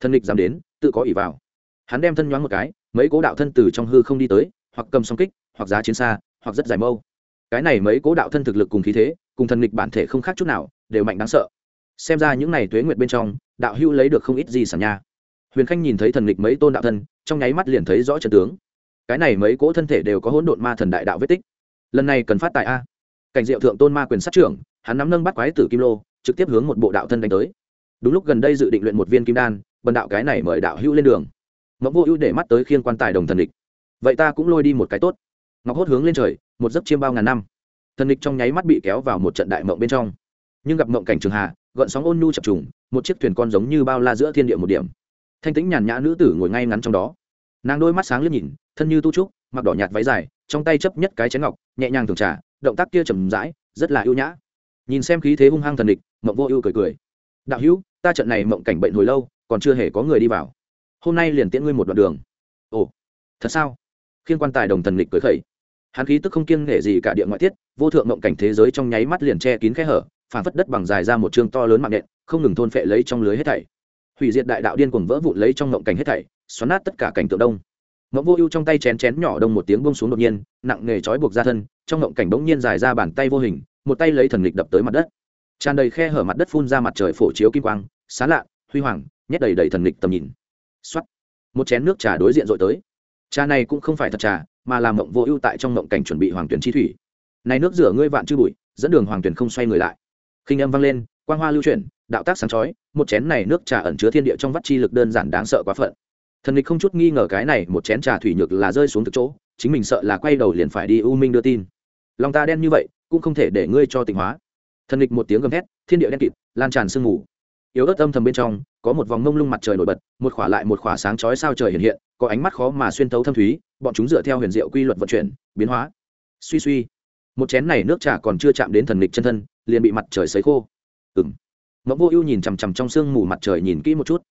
Thần địch dám đến, tự có ỷ vào. Hắn đem thân nhoáng một cái, mấy cố đạo thân từ trong hư không đi tới, hoặc cầm song kích, hoặc giá chiến xa, hoặc rất dài mâu. Cái này mấy cố đạo thân thực lực cùng khí thế, cùng thần địch bản thể không khác chút nào, đều mạnh đáng sợ. Xem ra những n à y tuế nguyệt bên trong, đạo hưu lấy được không ít gì sản nha. Huyền khanh nhìn thấy thần địch mấy tôn đạo thân, trong nháy mắt liền thấy rõ trận tướng. Cái này mấy cỗ thân thể đều có hỗn độn ma thần đại đạo vết tích. Lần này cần phát tại a. Cảnh diệu thượng tôn ma quyền sát trưởng, hắn nắm nâng bắt quái tử kim lô, trực tiếp hướng một bộ đạo thân đánh tới đúng lúc gần đây dự định luyện một viên kim đan, bần đạo cái này mời đạo hữu lên đường. Ngọc vô ưu để mắt tới khiên quan tài đồng thần địch. Vậy ta cũng lôi đi một cái tốt. Ngọc hốt hướng lên trời, một giấc chiêm bao ngàn năm. Thần địch trong nháy mắt bị kéo vào một trận đại mộng bên trong. Nhưng gặp mộng cảnh trường hà, gợn sóng ôn nhu chập trùng, một chiếc thuyền con giống như bao la giữa thiên địa một điểm. Thanh tĩnh nhàn nhã nữ tử ngồi ngay ngắn trong đó. Nàng đôi mắt sáng liếc nhìn, thân như tu trúc, mặc đỏ nhạt váy dài, trong tay chấp nhất cái chén ngọc, nhẹ nhàng thường trà, động tác kia chầm rãi, rất là ưu nhã. Nhìn xem khí thế hung hăng thần địch mộng vô ưu cười cười. Đạo hữu ta trận này mộng cảnh bệnh hồi lâu, còn chưa hề có người đi vào. Hôm nay liền tiễn ngươi một đoạn đường. Ồ, thật sao? Khiên quan tài đồng thần lịch cười khẩy. Hắn khí tức không kiêng nể gì cả địa ngoại tiết, vô thượng mộng cảnh thế giới trong nháy mắt liền che kín khe hở phản phất đất bằng dài ra một chương to lớn mạng nện, không ngừng thôn phệ lấy trong lưới hết thảy. Hủy diệt đại đạo điên cuồng vỡ vụn lấy trong mộng cảnh hết thảy, xoắn nát tất cả cảnh tượng đông. Mộng vô ưu trong tay chén chén nhỏ đông một tiếng bông xuống đột nhiên, nặng nghề trói buộc ra thân, trong mộng cảnh bỗng nhiên dài ra bàn tay vô hình, một tay lấy thần lịch đập tới mặt đất tràn đầy khe hở mặt đất phun ra mặt trời phổ chiếu kim quang, xá lạ, huy hoàng, nhét đầy đầy thần lịch tầm nhìn. Xuất một chén nước trà đối diện dội tới. Trà này cũng không phải thật trà, mà là mộng vô ưu tại trong mộng cảnh chuẩn bị hoàng tuyển chi thủy. Này nước rửa ngươi vạn chư bụi, dẫn đường hoàng tuyển không xoay người lại. Khinh âm vang lên, quang hoa lưu chuyển, đạo tác sáng chói, một chén này nước trà ẩn chứa thiên địa trong vắt chi lực đơn giản đáng sợ quá phận. Thần lịch không chút nghi ngờ cái này một chén trà thủy nhược là rơi xuống từ chỗ, chính mình sợ là quay đầu liền phải đi u minh đưa tin. Lòng ta đen như vậy, cũng không thể để ngươi cho tỉnh hóa thần địch một tiếng gầm thét, thiên địa đen kịt, lan tràn sương mù. Yếu ớt âm thầm bên trong, có một vòng mông lung mặt trời nổi bật, một khỏa lại một khỏa sáng chói sao trời hiện hiện, có ánh mắt khó mà xuyên thấu thâm thúy, bọn chúng dựa theo huyền diệu quy luật vận chuyển, biến hóa. Suy suy. Một chén này nước trà còn chưa chạm đến thần lịch chân thân, liền bị mặt trời sấy khô. Ừng mẫu vô ưu nhìn chằm chằm trong sương mù mặt trời nhìn kỹ một chút.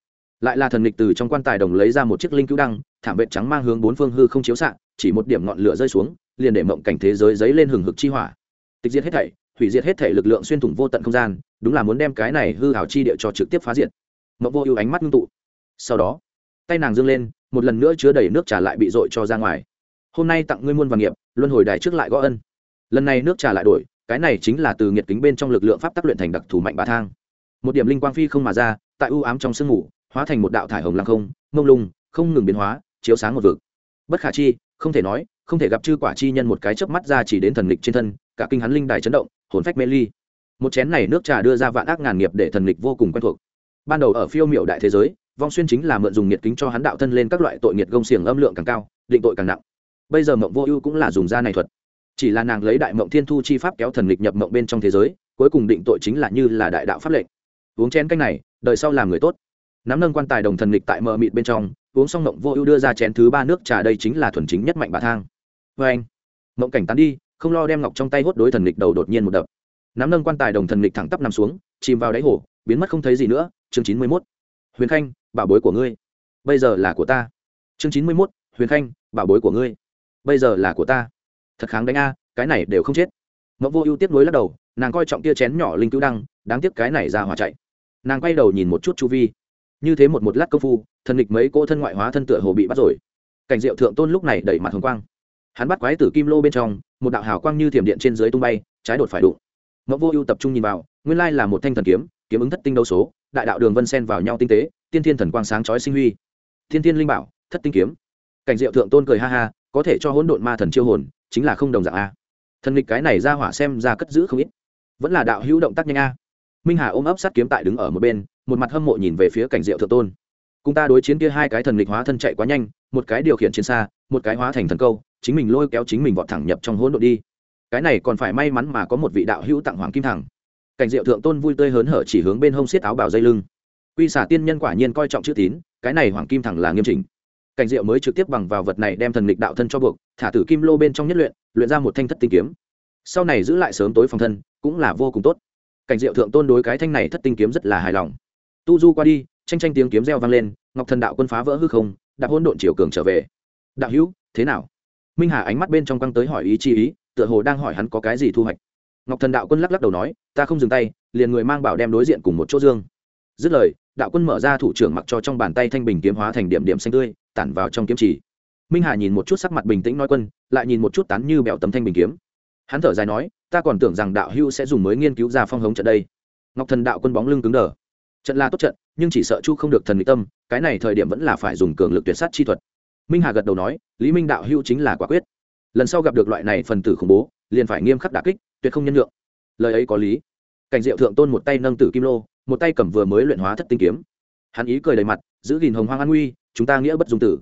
Lại là thần lịch từ trong quan tài đồng lấy ra một chiếc linh cứu đăng, thảm vệ trắng mang hướng bốn phương hư không chiếu xạ, chỉ một điểm ngọn lửa rơi xuống, liền để mộng cảnh thế giới dấy lên hừng hực chi hỏa. Tịch diệt hết thảy hủy diệt hết thể lực lượng xuyên thủng vô tận không gian, đúng là muốn đem cái này hư hảo chi địa cho trực tiếp phá diệt. Mậu vô ưu ánh mắt ngưng tụ. Sau đó, tay nàng dâng lên, một lần nữa chứa đầy nước trà lại bị dội cho ra ngoài. Hôm nay tặng ngươi muôn và nghiệp, luân hồi đài trước lại gõ ân. Lần này nước trà lại đổi, cái này chính là từ nhiệt kính bên trong lực lượng pháp tác luyện thành đặc thù mạnh bá thang. Một điểm linh quang phi không mà ra, tại ưu ám trong sương ngủ, hóa thành một đạo thải hồng lăng không, mông lung, không ngừng biến hóa, chiếu sáng một vực. Bất khả chi, không thể nói, không thể gặp chư quả chi nhân một cái chớp mắt ra chỉ đến thần lịch trên thân, cả kinh hắn linh đài chấn động hồn phách mê ly. Một chén này nước trà đưa ra vạn ác ngàn nghiệp để thần lịch vô cùng quen thuộc. Ban đầu ở phiêu miệu đại thế giới, vong xuyên chính là mượn dùng nhiệt kính cho hắn đạo thân lên các loại tội nhiệt gông xiềng âm lượng càng cao, định tội càng nặng. Bây giờ mộng vô ưu cũng là dùng da này thuật. Chỉ là nàng lấy đại mộng thiên thu chi pháp kéo thần lịch nhập mộng bên trong thế giới, cuối cùng định tội chính là như là đại đạo pháp lệnh. Uống chén canh này, đời sau làm người tốt. Nắm nâng quan tài đồng thần lịch tại mờ mịt bên trong, uống xong mộng vô ưu đưa ra chén thứ ba nước trà đây chính là thuần chính nhất mạnh bà thang. Vê anh. Mộng cảnh tán đi không lo đem ngọc trong tay hốt đối thần lịch đầu đột nhiên một đập. Nắm nâng quan tài đồng thần lịch thẳng tắp nằm xuống, chìm vào đáy hồ, biến mất không thấy gì nữa. Chương chín mươi mốt. Huyền khanh, bảo bối của ngươi. Bây giờ là của ta. Chương chín mươi mốt. Huyền khanh, bảo bối của ngươi. Bây giờ là của ta. Thật kháng đánh a, cái này đều không chết. Mẫu vô ưu tiếp nối lắc đầu, nàng coi trọng tia chén nhỏ linh cứu đăng, đáng tiếc cái này ra hỏa chạy. Nàng quay đầu nhìn một chút chu vi. Như thế một một lát công phu, thần địch mấy cô thân ngoại hóa thân tựa hồ bị bắt rồi. Cảnh diệu thượng tôn lúc này đẩy mặt hồng quang. Hắn bắt quái tử kim lô bên trong một đạo hào quang như thiểm điện trên dưới tung bay, trái đột phải đụng. Mẫu vô ưu tập trung nhìn vào, nguyên lai là một thanh thần kiếm kiếm ứng thất tinh đấu số, đại đạo đường vân sen vào nhau tinh tế, tiên thiên thần quang sáng chói sinh huy. Thiên thiên linh bảo, thất tinh kiếm. Cảnh diệu thượng tôn cười ha ha, có thể cho hỗn độn ma thần chiêu hồn, chính là không đồng dạng a. Thần nghịch cái này ra hỏa xem ra cất giữ không ít. Vẫn là đạo hữu động tác nhanh a. Minh hà ôm ấp sát kiếm tại đứng ở một bên, một mặt hâm mộ nhìn về phía cảnh diệu thượng tôn. Cùng ta đối chiến kia hai cái thần nghịch hóa thân chạy quá nhanh, một cái điều khiển chiến xa, một cái hóa thành thần câu chính mình lôi kéo chính mình vọt thẳng nhập trong hỗn độn đi. Cái này còn phải may mắn mà có một vị đạo hữu tặng hoàng kim thẳng. Cảnh diệu thượng tôn vui tươi hớn hở chỉ hướng bên hông xiết áo bào dây lưng. Quy xả tiên nhân quả nhiên coi trọng chữ tín, cái này hoàng kim thẳng là nghiêm chỉnh. Cảnh diệu mới trực tiếp bằng vào vật này đem thần lịch đạo thân cho buộc, thả tử kim lô bên trong nhất luyện luyện ra một thanh thất tinh kiếm. Sau này giữ lại sớm tối phòng thân, cũng là vô cùng tốt. Cảnh diệu thượng tôn đối cái thanh này thất tinh kiếm rất là hài lòng. Tu du qua đi, tranh tranh tiếng kiếm reo vang lên, ngọc thần đạo quân phá vỡ hư không, đạp hôn độn triều cường trở về. Đạo hữu, thế nào? Minh hà ánh mắt bên trong căng tới hỏi ý chi ý, tựa hồ đang hỏi hắn có cái gì thu hoạch. Ngọc thần đạo quân lắc lắc đầu nói, ta không dừng tay, liền người mang bảo đem đối diện cùng một chỗ dương. Dứt lời, đạo quân mở ra thủ trưởng mặc cho trong bàn tay thanh bình kiếm hóa thành điểm điểm xanh tươi, tản vào trong kiếm chỉ. Minh hà nhìn một chút sắc mặt bình tĩnh nói quân, lại nhìn một chút tán như bẹo tấm thanh bình kiếm. Hắn thở dài nói, ta còn tưởng rằng đạo hưu sẽ dùng mới nghiên cứu ra phong hống trận đây. Ngọc thần đạo quân bóng lưng cứng đờ. Trận là tốt trận, nhưng chỉ sợ chu không được thần mỹ tâm, cái này thời điểm vẫn là phải dùng cường lực tuyệt sát chi thuật minh hà gật đầu nói, lý minh đạo hưu chính là quả quyết. Lần sau gặp được loại này phần tử khủng bố, liền phải nghiêm khắc đà kích, tuyệt không nhân lượng lời ấy có lý. Cảnh diệu thượng tôn một tay nâng tử kim lô, một tay cầm vừa mới luyện hóa thất tinh kiếm. Hắn ý cười đầy mặt, giữ gìn hồng hoang an nguy, chúng ta nghĩa bất dung tử.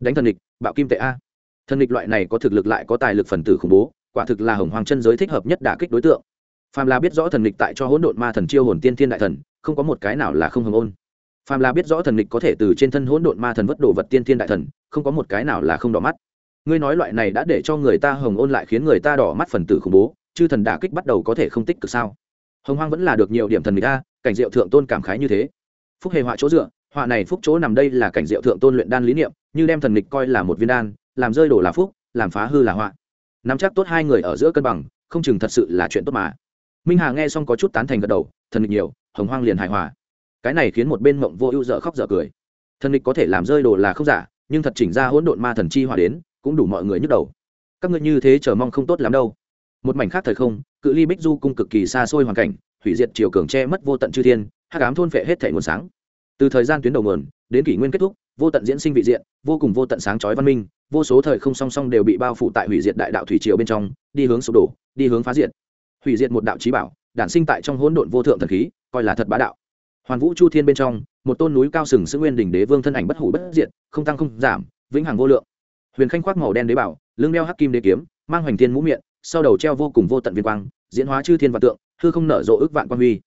Đánh thần địch, bạo kim tệ a. Thần địch loại này có thực lực lại có tài lực phần tử khủng bố, quả thực là hồng hoàng chân giới thích hợp nhất đả kích đối tượng. Phàm là biết rõ thần địch tại cho hỗn độn ma thần chiêu hồn tiên thiên đại thần, không có một cái nào là không hồng ôn phàm là biết rõ thần lịch có thể từ trên thân hỗn độn ma thần vất đồ vật tiên thiên đại thần, không có một cái nào là không đỏ mắt. Ngươi nói loại này đã để cho người ta hồng ôn lại khiến người ta đỏ mắt phần tử khủng bố, chư thần đả kích bắt đầu có thể không tích cực sao? Hồng hoang vẫn là được nhiều điểm thần địch a, cảnh diệu thượng tôn cảm khái như thế. Phúc hề họa chỗ dựa, họa này phúc chỗ nằm đây là cảnh diệu thượng tôn luyện đan lý niệm, như đem thần địch coi là một viên đan, làm rơi đổ là phúc, làm phá hư là họa. Nắm chắc tốt hai người ở giữa cân bằng, không chừng thật sự là chuyện tốt mà. Minh hà nghe xong có chút tán thành gật đầu, thần địch nhiều, hồng hoang liền hài hòa cái này khiến một bên mộng vô ưu dở khóc dở cười. Thần địch có thể làm rơi đồ là không giả, nhưng thật chỉnh ra hỗn độn ma thần chi hòa đến, cũng đủ mọi người nhức đầu. Các ngươi như thế chờ mong không tốt lắm đâu. Một mảnh khác thời không, cự ly bích du cung cực kỳ xa xôi hoàn cảnh, hủy diệt triều cường che mất vô tận chư thiên, hắc ám thôn phệ hết thể nguồn sáng. Từ thời gian tuyến đầu nguồn, đến kỷ nguyên kết thúc, vô tận diễn sinh vị diện, vô cùng vô tận sáng chói văn minh, vô số thời không song song đều bị bao phủ tại hủy diệt đại đạo thủy triều bên trong, đi hướng sụp đổ, đi hướng phá diệt. Hủy diệt một đạo trí bảo, đản sinh tại trong hỗn độn vô thượng thần khí, coi là thật bá đạo hoàn vũ chu thiên bên trong, một tôn núi cao sừng sững nguyên đỉnh đế vương thân ảnh bất hủ bất diệt, không tăng không giảm, vĩnh hằng vô lượng. Huyền khanh khoác màu đen đế bảo, lưng đeo hắc kim đế kiếm, mang hoành thiên mũ miệng sau đầu treo vô cùng vô tận viên quang, diễn hóa chư thiên và tượng, hư không nở rộ ước vạn quan huy.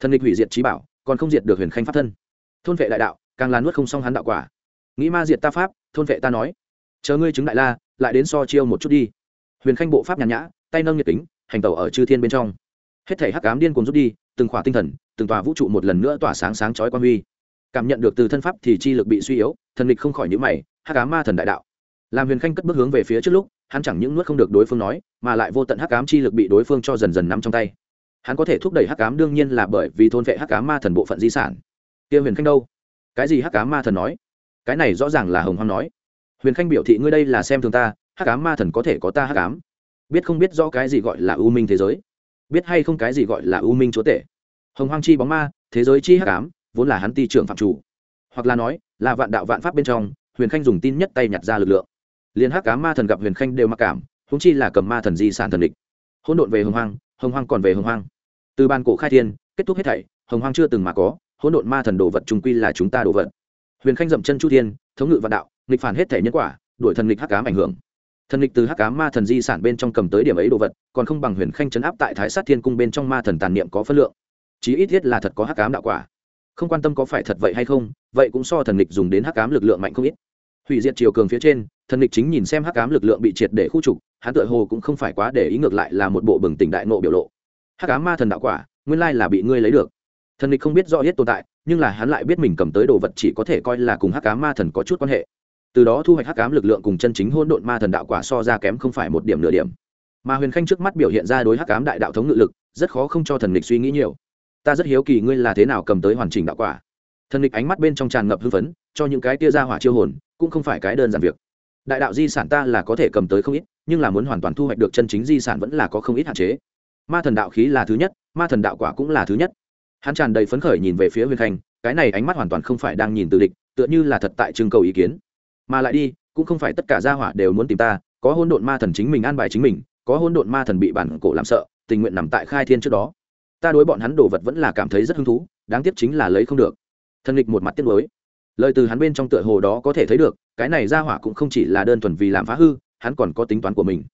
Thần địch hủy diệt trí bảo, còn không diệt được huyền khanh pháp thân. Thôn vệ đại đạo, càng là nuốt không xong hắn đạo quả. Nghĩ ma diệt ta pháp, thôn vệ ta nói. Chờ ngươi chứng đại la, lại đến so chiêu một chút đi. Huyền khanh bộ pháp nhàn nhã, tay nâng nhiệt tính hành tẩu ở chư thiên bên trong. Hết thể hắc ám điên cuồng rút đi từng khỏa tinh thần, từng tòa vũ trụ một lần nữa tỏa sáng sáng chói quan huy. Cảm nhận được từ thân pháp thì chi lực bị suy yếu, thần địch không khỏi nhữ mày, hắc ám ma thần đại đạo. Làm huyền khanh cất bước hướng về phía trước lúc, hắn chẳng những nuốt không được đối phương nói, mà lại vô tận hắc ám chi lực bị đối phương cho dần dần nắm trong tay. Hắn có thể thúc đẩy hắc ám đương nhiên là bởi vì thôn vệ hắc ám ma thần bộ phận di sản. Kia huyền khanh đâu? Cái gì hắc ám ma thần nói? Cái này rõ ràng là hồng hoang nói. Huyền khanh biểu thị ngươi đây là xem thường ta, hắc ám ma thần có thể có ta hắc ám. Biết không biết rõ cái gì gọi là u minh thế giới biết hay không cái gì gọi là u minh chúa tể? Hồng hoang chi bóng ma, thế giới chi hắc ám, vốn là hắn ti trưởng phạm chủ. Hoặc là nói, là vạn đạo vạn pháp bên trong, huyền khanh dùng tin nhất tay nhặt ra lực lượng. Liền hắc ám ma thần gặp huyền khanh đều mặc cảm húng chi là cầm ma thần di sản thần địch. Hỗn độn về hồng hoang hồng hoang còn về hồng hoang. Từ ban cổ khai thiên, kết thúc hết thảy, hồng hoang chưa từng mà có, hỗn độn ma thần đồ vật trung quy là chúng ta đồ vật. Huyền khanh dậm chân chu thiên, thống ngự vạn đạo, nghịch phản hết thể nhân quả, đuổi thần nghịch hắc ám ảnh hưởng thần lịch từ hắc ám ma thần di sản bên trong cầm tới điểm ấy đồ vật, còn không bằng huyền khanh chấn áp tại thái sát thiên cung bên trong ma thần tàn niệm có phân lượng. Chí ít thiết là thật có hắc ám đạo quả. Không quan tâm có phải thật vậy hay không, vậy cũng so thần lịch dùng đến hắc ám lực lượng mạnh không ít. Hủy diệt chiều cường phía trên, thần lịch chính nhìn xem hắc ám lực lượng bị triệt để khu trục, hắn tựa hồ cũng không phải quá để ý ngược lại là một bộ bừng tỉnh đại nộ biểu lộ. Hắc ám ma thần đạo quả, nguyên lai là bị ngươi lấy được. Thần lịch không biết rõ hết tồn tại, nhưng là hắn lại biết mình cầm tới đồ vật chỉ có thể coi là cùng hắc ám ma thần có chút quan hệ từ đó thu hoạch hắc ám lực lượng cùng chân chính hỗn độn ma thần đạo quả so ra kém không phải một điểm nửa điểm. Mà huyền khanh trước mắt biểu hiện ra đối hắc ám đại đạo thống ngự lực, rất khó không cho thần nghịch suy nghĩ nhiều. Ta rất hiếu kỳ ngươi là thế nào cầm tới hoàn chỉnh đạo quả. Thần nghịch ánh mắt bên trong tràn ngập hưng phấn, cho những cái tia ra hỏa chiêu hồn, cũng không phải cái đơn giản việc. Đại đạo di sản ta là có thể cầm tới không ít, nhưng là muốn hoàn toàn thu hoạch được chân chính di sản vẫn là có không ít hạn chế. Ma thần đạo khí là thứ nhất, ma thần đạo quả cũng là thứ nhất. Hắn tràn đầy phấn khởi nhìn về phía huyền khanh, cái này ánh mắt hoàn toàn không phải đang nhìn từ địch, tựa như là thật tại trưng cầu ý kiến mà lại đi, cũng không phải tất cả gia hỏa đều muốn tìm ta, có hôn độn ma thần chính mình an bài chính mình, có hôn độn ma thần bị bản cổ làm sợ, tình nguyện nằm tại khai thiên trước đó. Ta đối bọn hắn đồ vật vẫn là cảm thấy rất hứng thú, đáng tiếc chính là lấy không được. Thần lịch một mặt tiếc nuối. Lời từ hắn bên trong tựa hồ đó có thể thấy được, cái này gia hỏa cũng không chỉ là đơn thuần vì làm phá hư, hắn còn có tính toán của mình.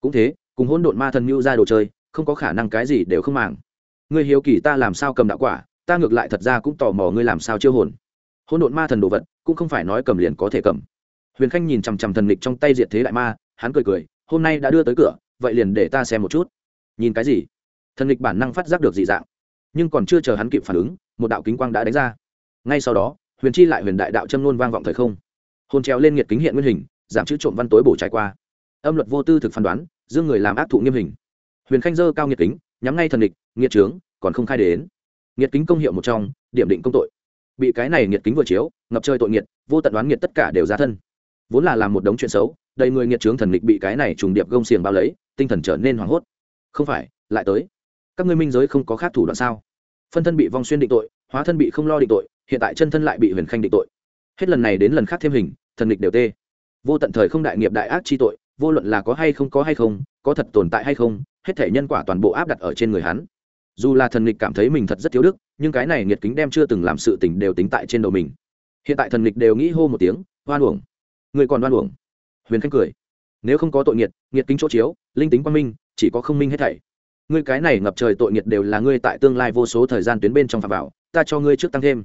Cũng thế, cùng hôn độn ma thần mưu ra đồ chơi, không có khả năng cái gì đều không màng. Ngươi hiếu kỳ ta làm sao cầm đạo quả, ta ngược lại thật ra cũng tò mò ngươi làm sao chiêu hồn. Hôn độn ma thần đồ vật, cũng không phải nói cầm liền có thể cầm huyền khanh nhìn chằm chằm thần lịch trong tay diệt thế đại ma, hắn cười cười, hôm nay đã đưa tới cửa, vậy liền để ta xem một chút. Nhìn cái gì? Thần lịch bản năng phát giác được dị dạng, nhưng còn chưa chờ hắn kịp phản ứng, một đạo kính quang đã đánh ra. Ngay sau đó, huyền chi lại huyền đại đạo châm nôn vang vọng thời không. Hồn treo lên nhiệt kính hiện nguyên hình, giảm chữ trộm văn tối bổ trải qua. Âm luật vô tư thực phán đoán, dương người làm ác thụ nghiêm hình. Huyền khanh dơ cao nhiệt kính, nhắm ngay thần địch nghiệt trướng, còn không khai đến. Nghiệt kính công hiệu một trong, điểm định công tội. Bị cái này nghiệt kính vừa chiếu, ngập chơi tội nghiệt, vô tận đoán nghiệt tất cả đều ra thân vốn là làm một đống chuyện xấu, đầy người nghiệt trướng thần lịch bị cái này trùng điệp gông xiềng bao lấy, tinh thần trở nên hoảng hốt. Không phải, lại tới. Các ngươi minh giới không có khác thủ đoạn sao? Phân thân bị vong xuyên định tội, hóa thân bị không lo định tội, hiện tại chân thân lại bị huyền khanh định tội. Hết lần này đến lần khác thêm hình, thần lịch đều tê. Vô tận thời không đại nghiệp đại ác chi tội, vô luận là có hay không có hay không, có thật tồn tại hay không, hết thể nhân quả toàn bộ áp đặt ở trên người hắn. Dù là thần lịch cảm thấy mình thật rất thiếu đức, nhưng cái này nghiệt kính đem chưa từng làm sự tình đều tính tại trên đầu mình. Hiện tại thần lịch đều nghĩ hô một tiếng, hoan uổng người còn đoan uổng. Huyền khanh cười. Nếu không có tội nghiệt nghiệt kính chỗ chiếu, linh tính quang minh, chỉ có không minh hết thảy. Ngươi cái này ngập trời tội nghiệt đều là ngươi tại tương lai vô số thời gian tuyến bên trong phạm vào, ta cho ngươi trước tăng thêm.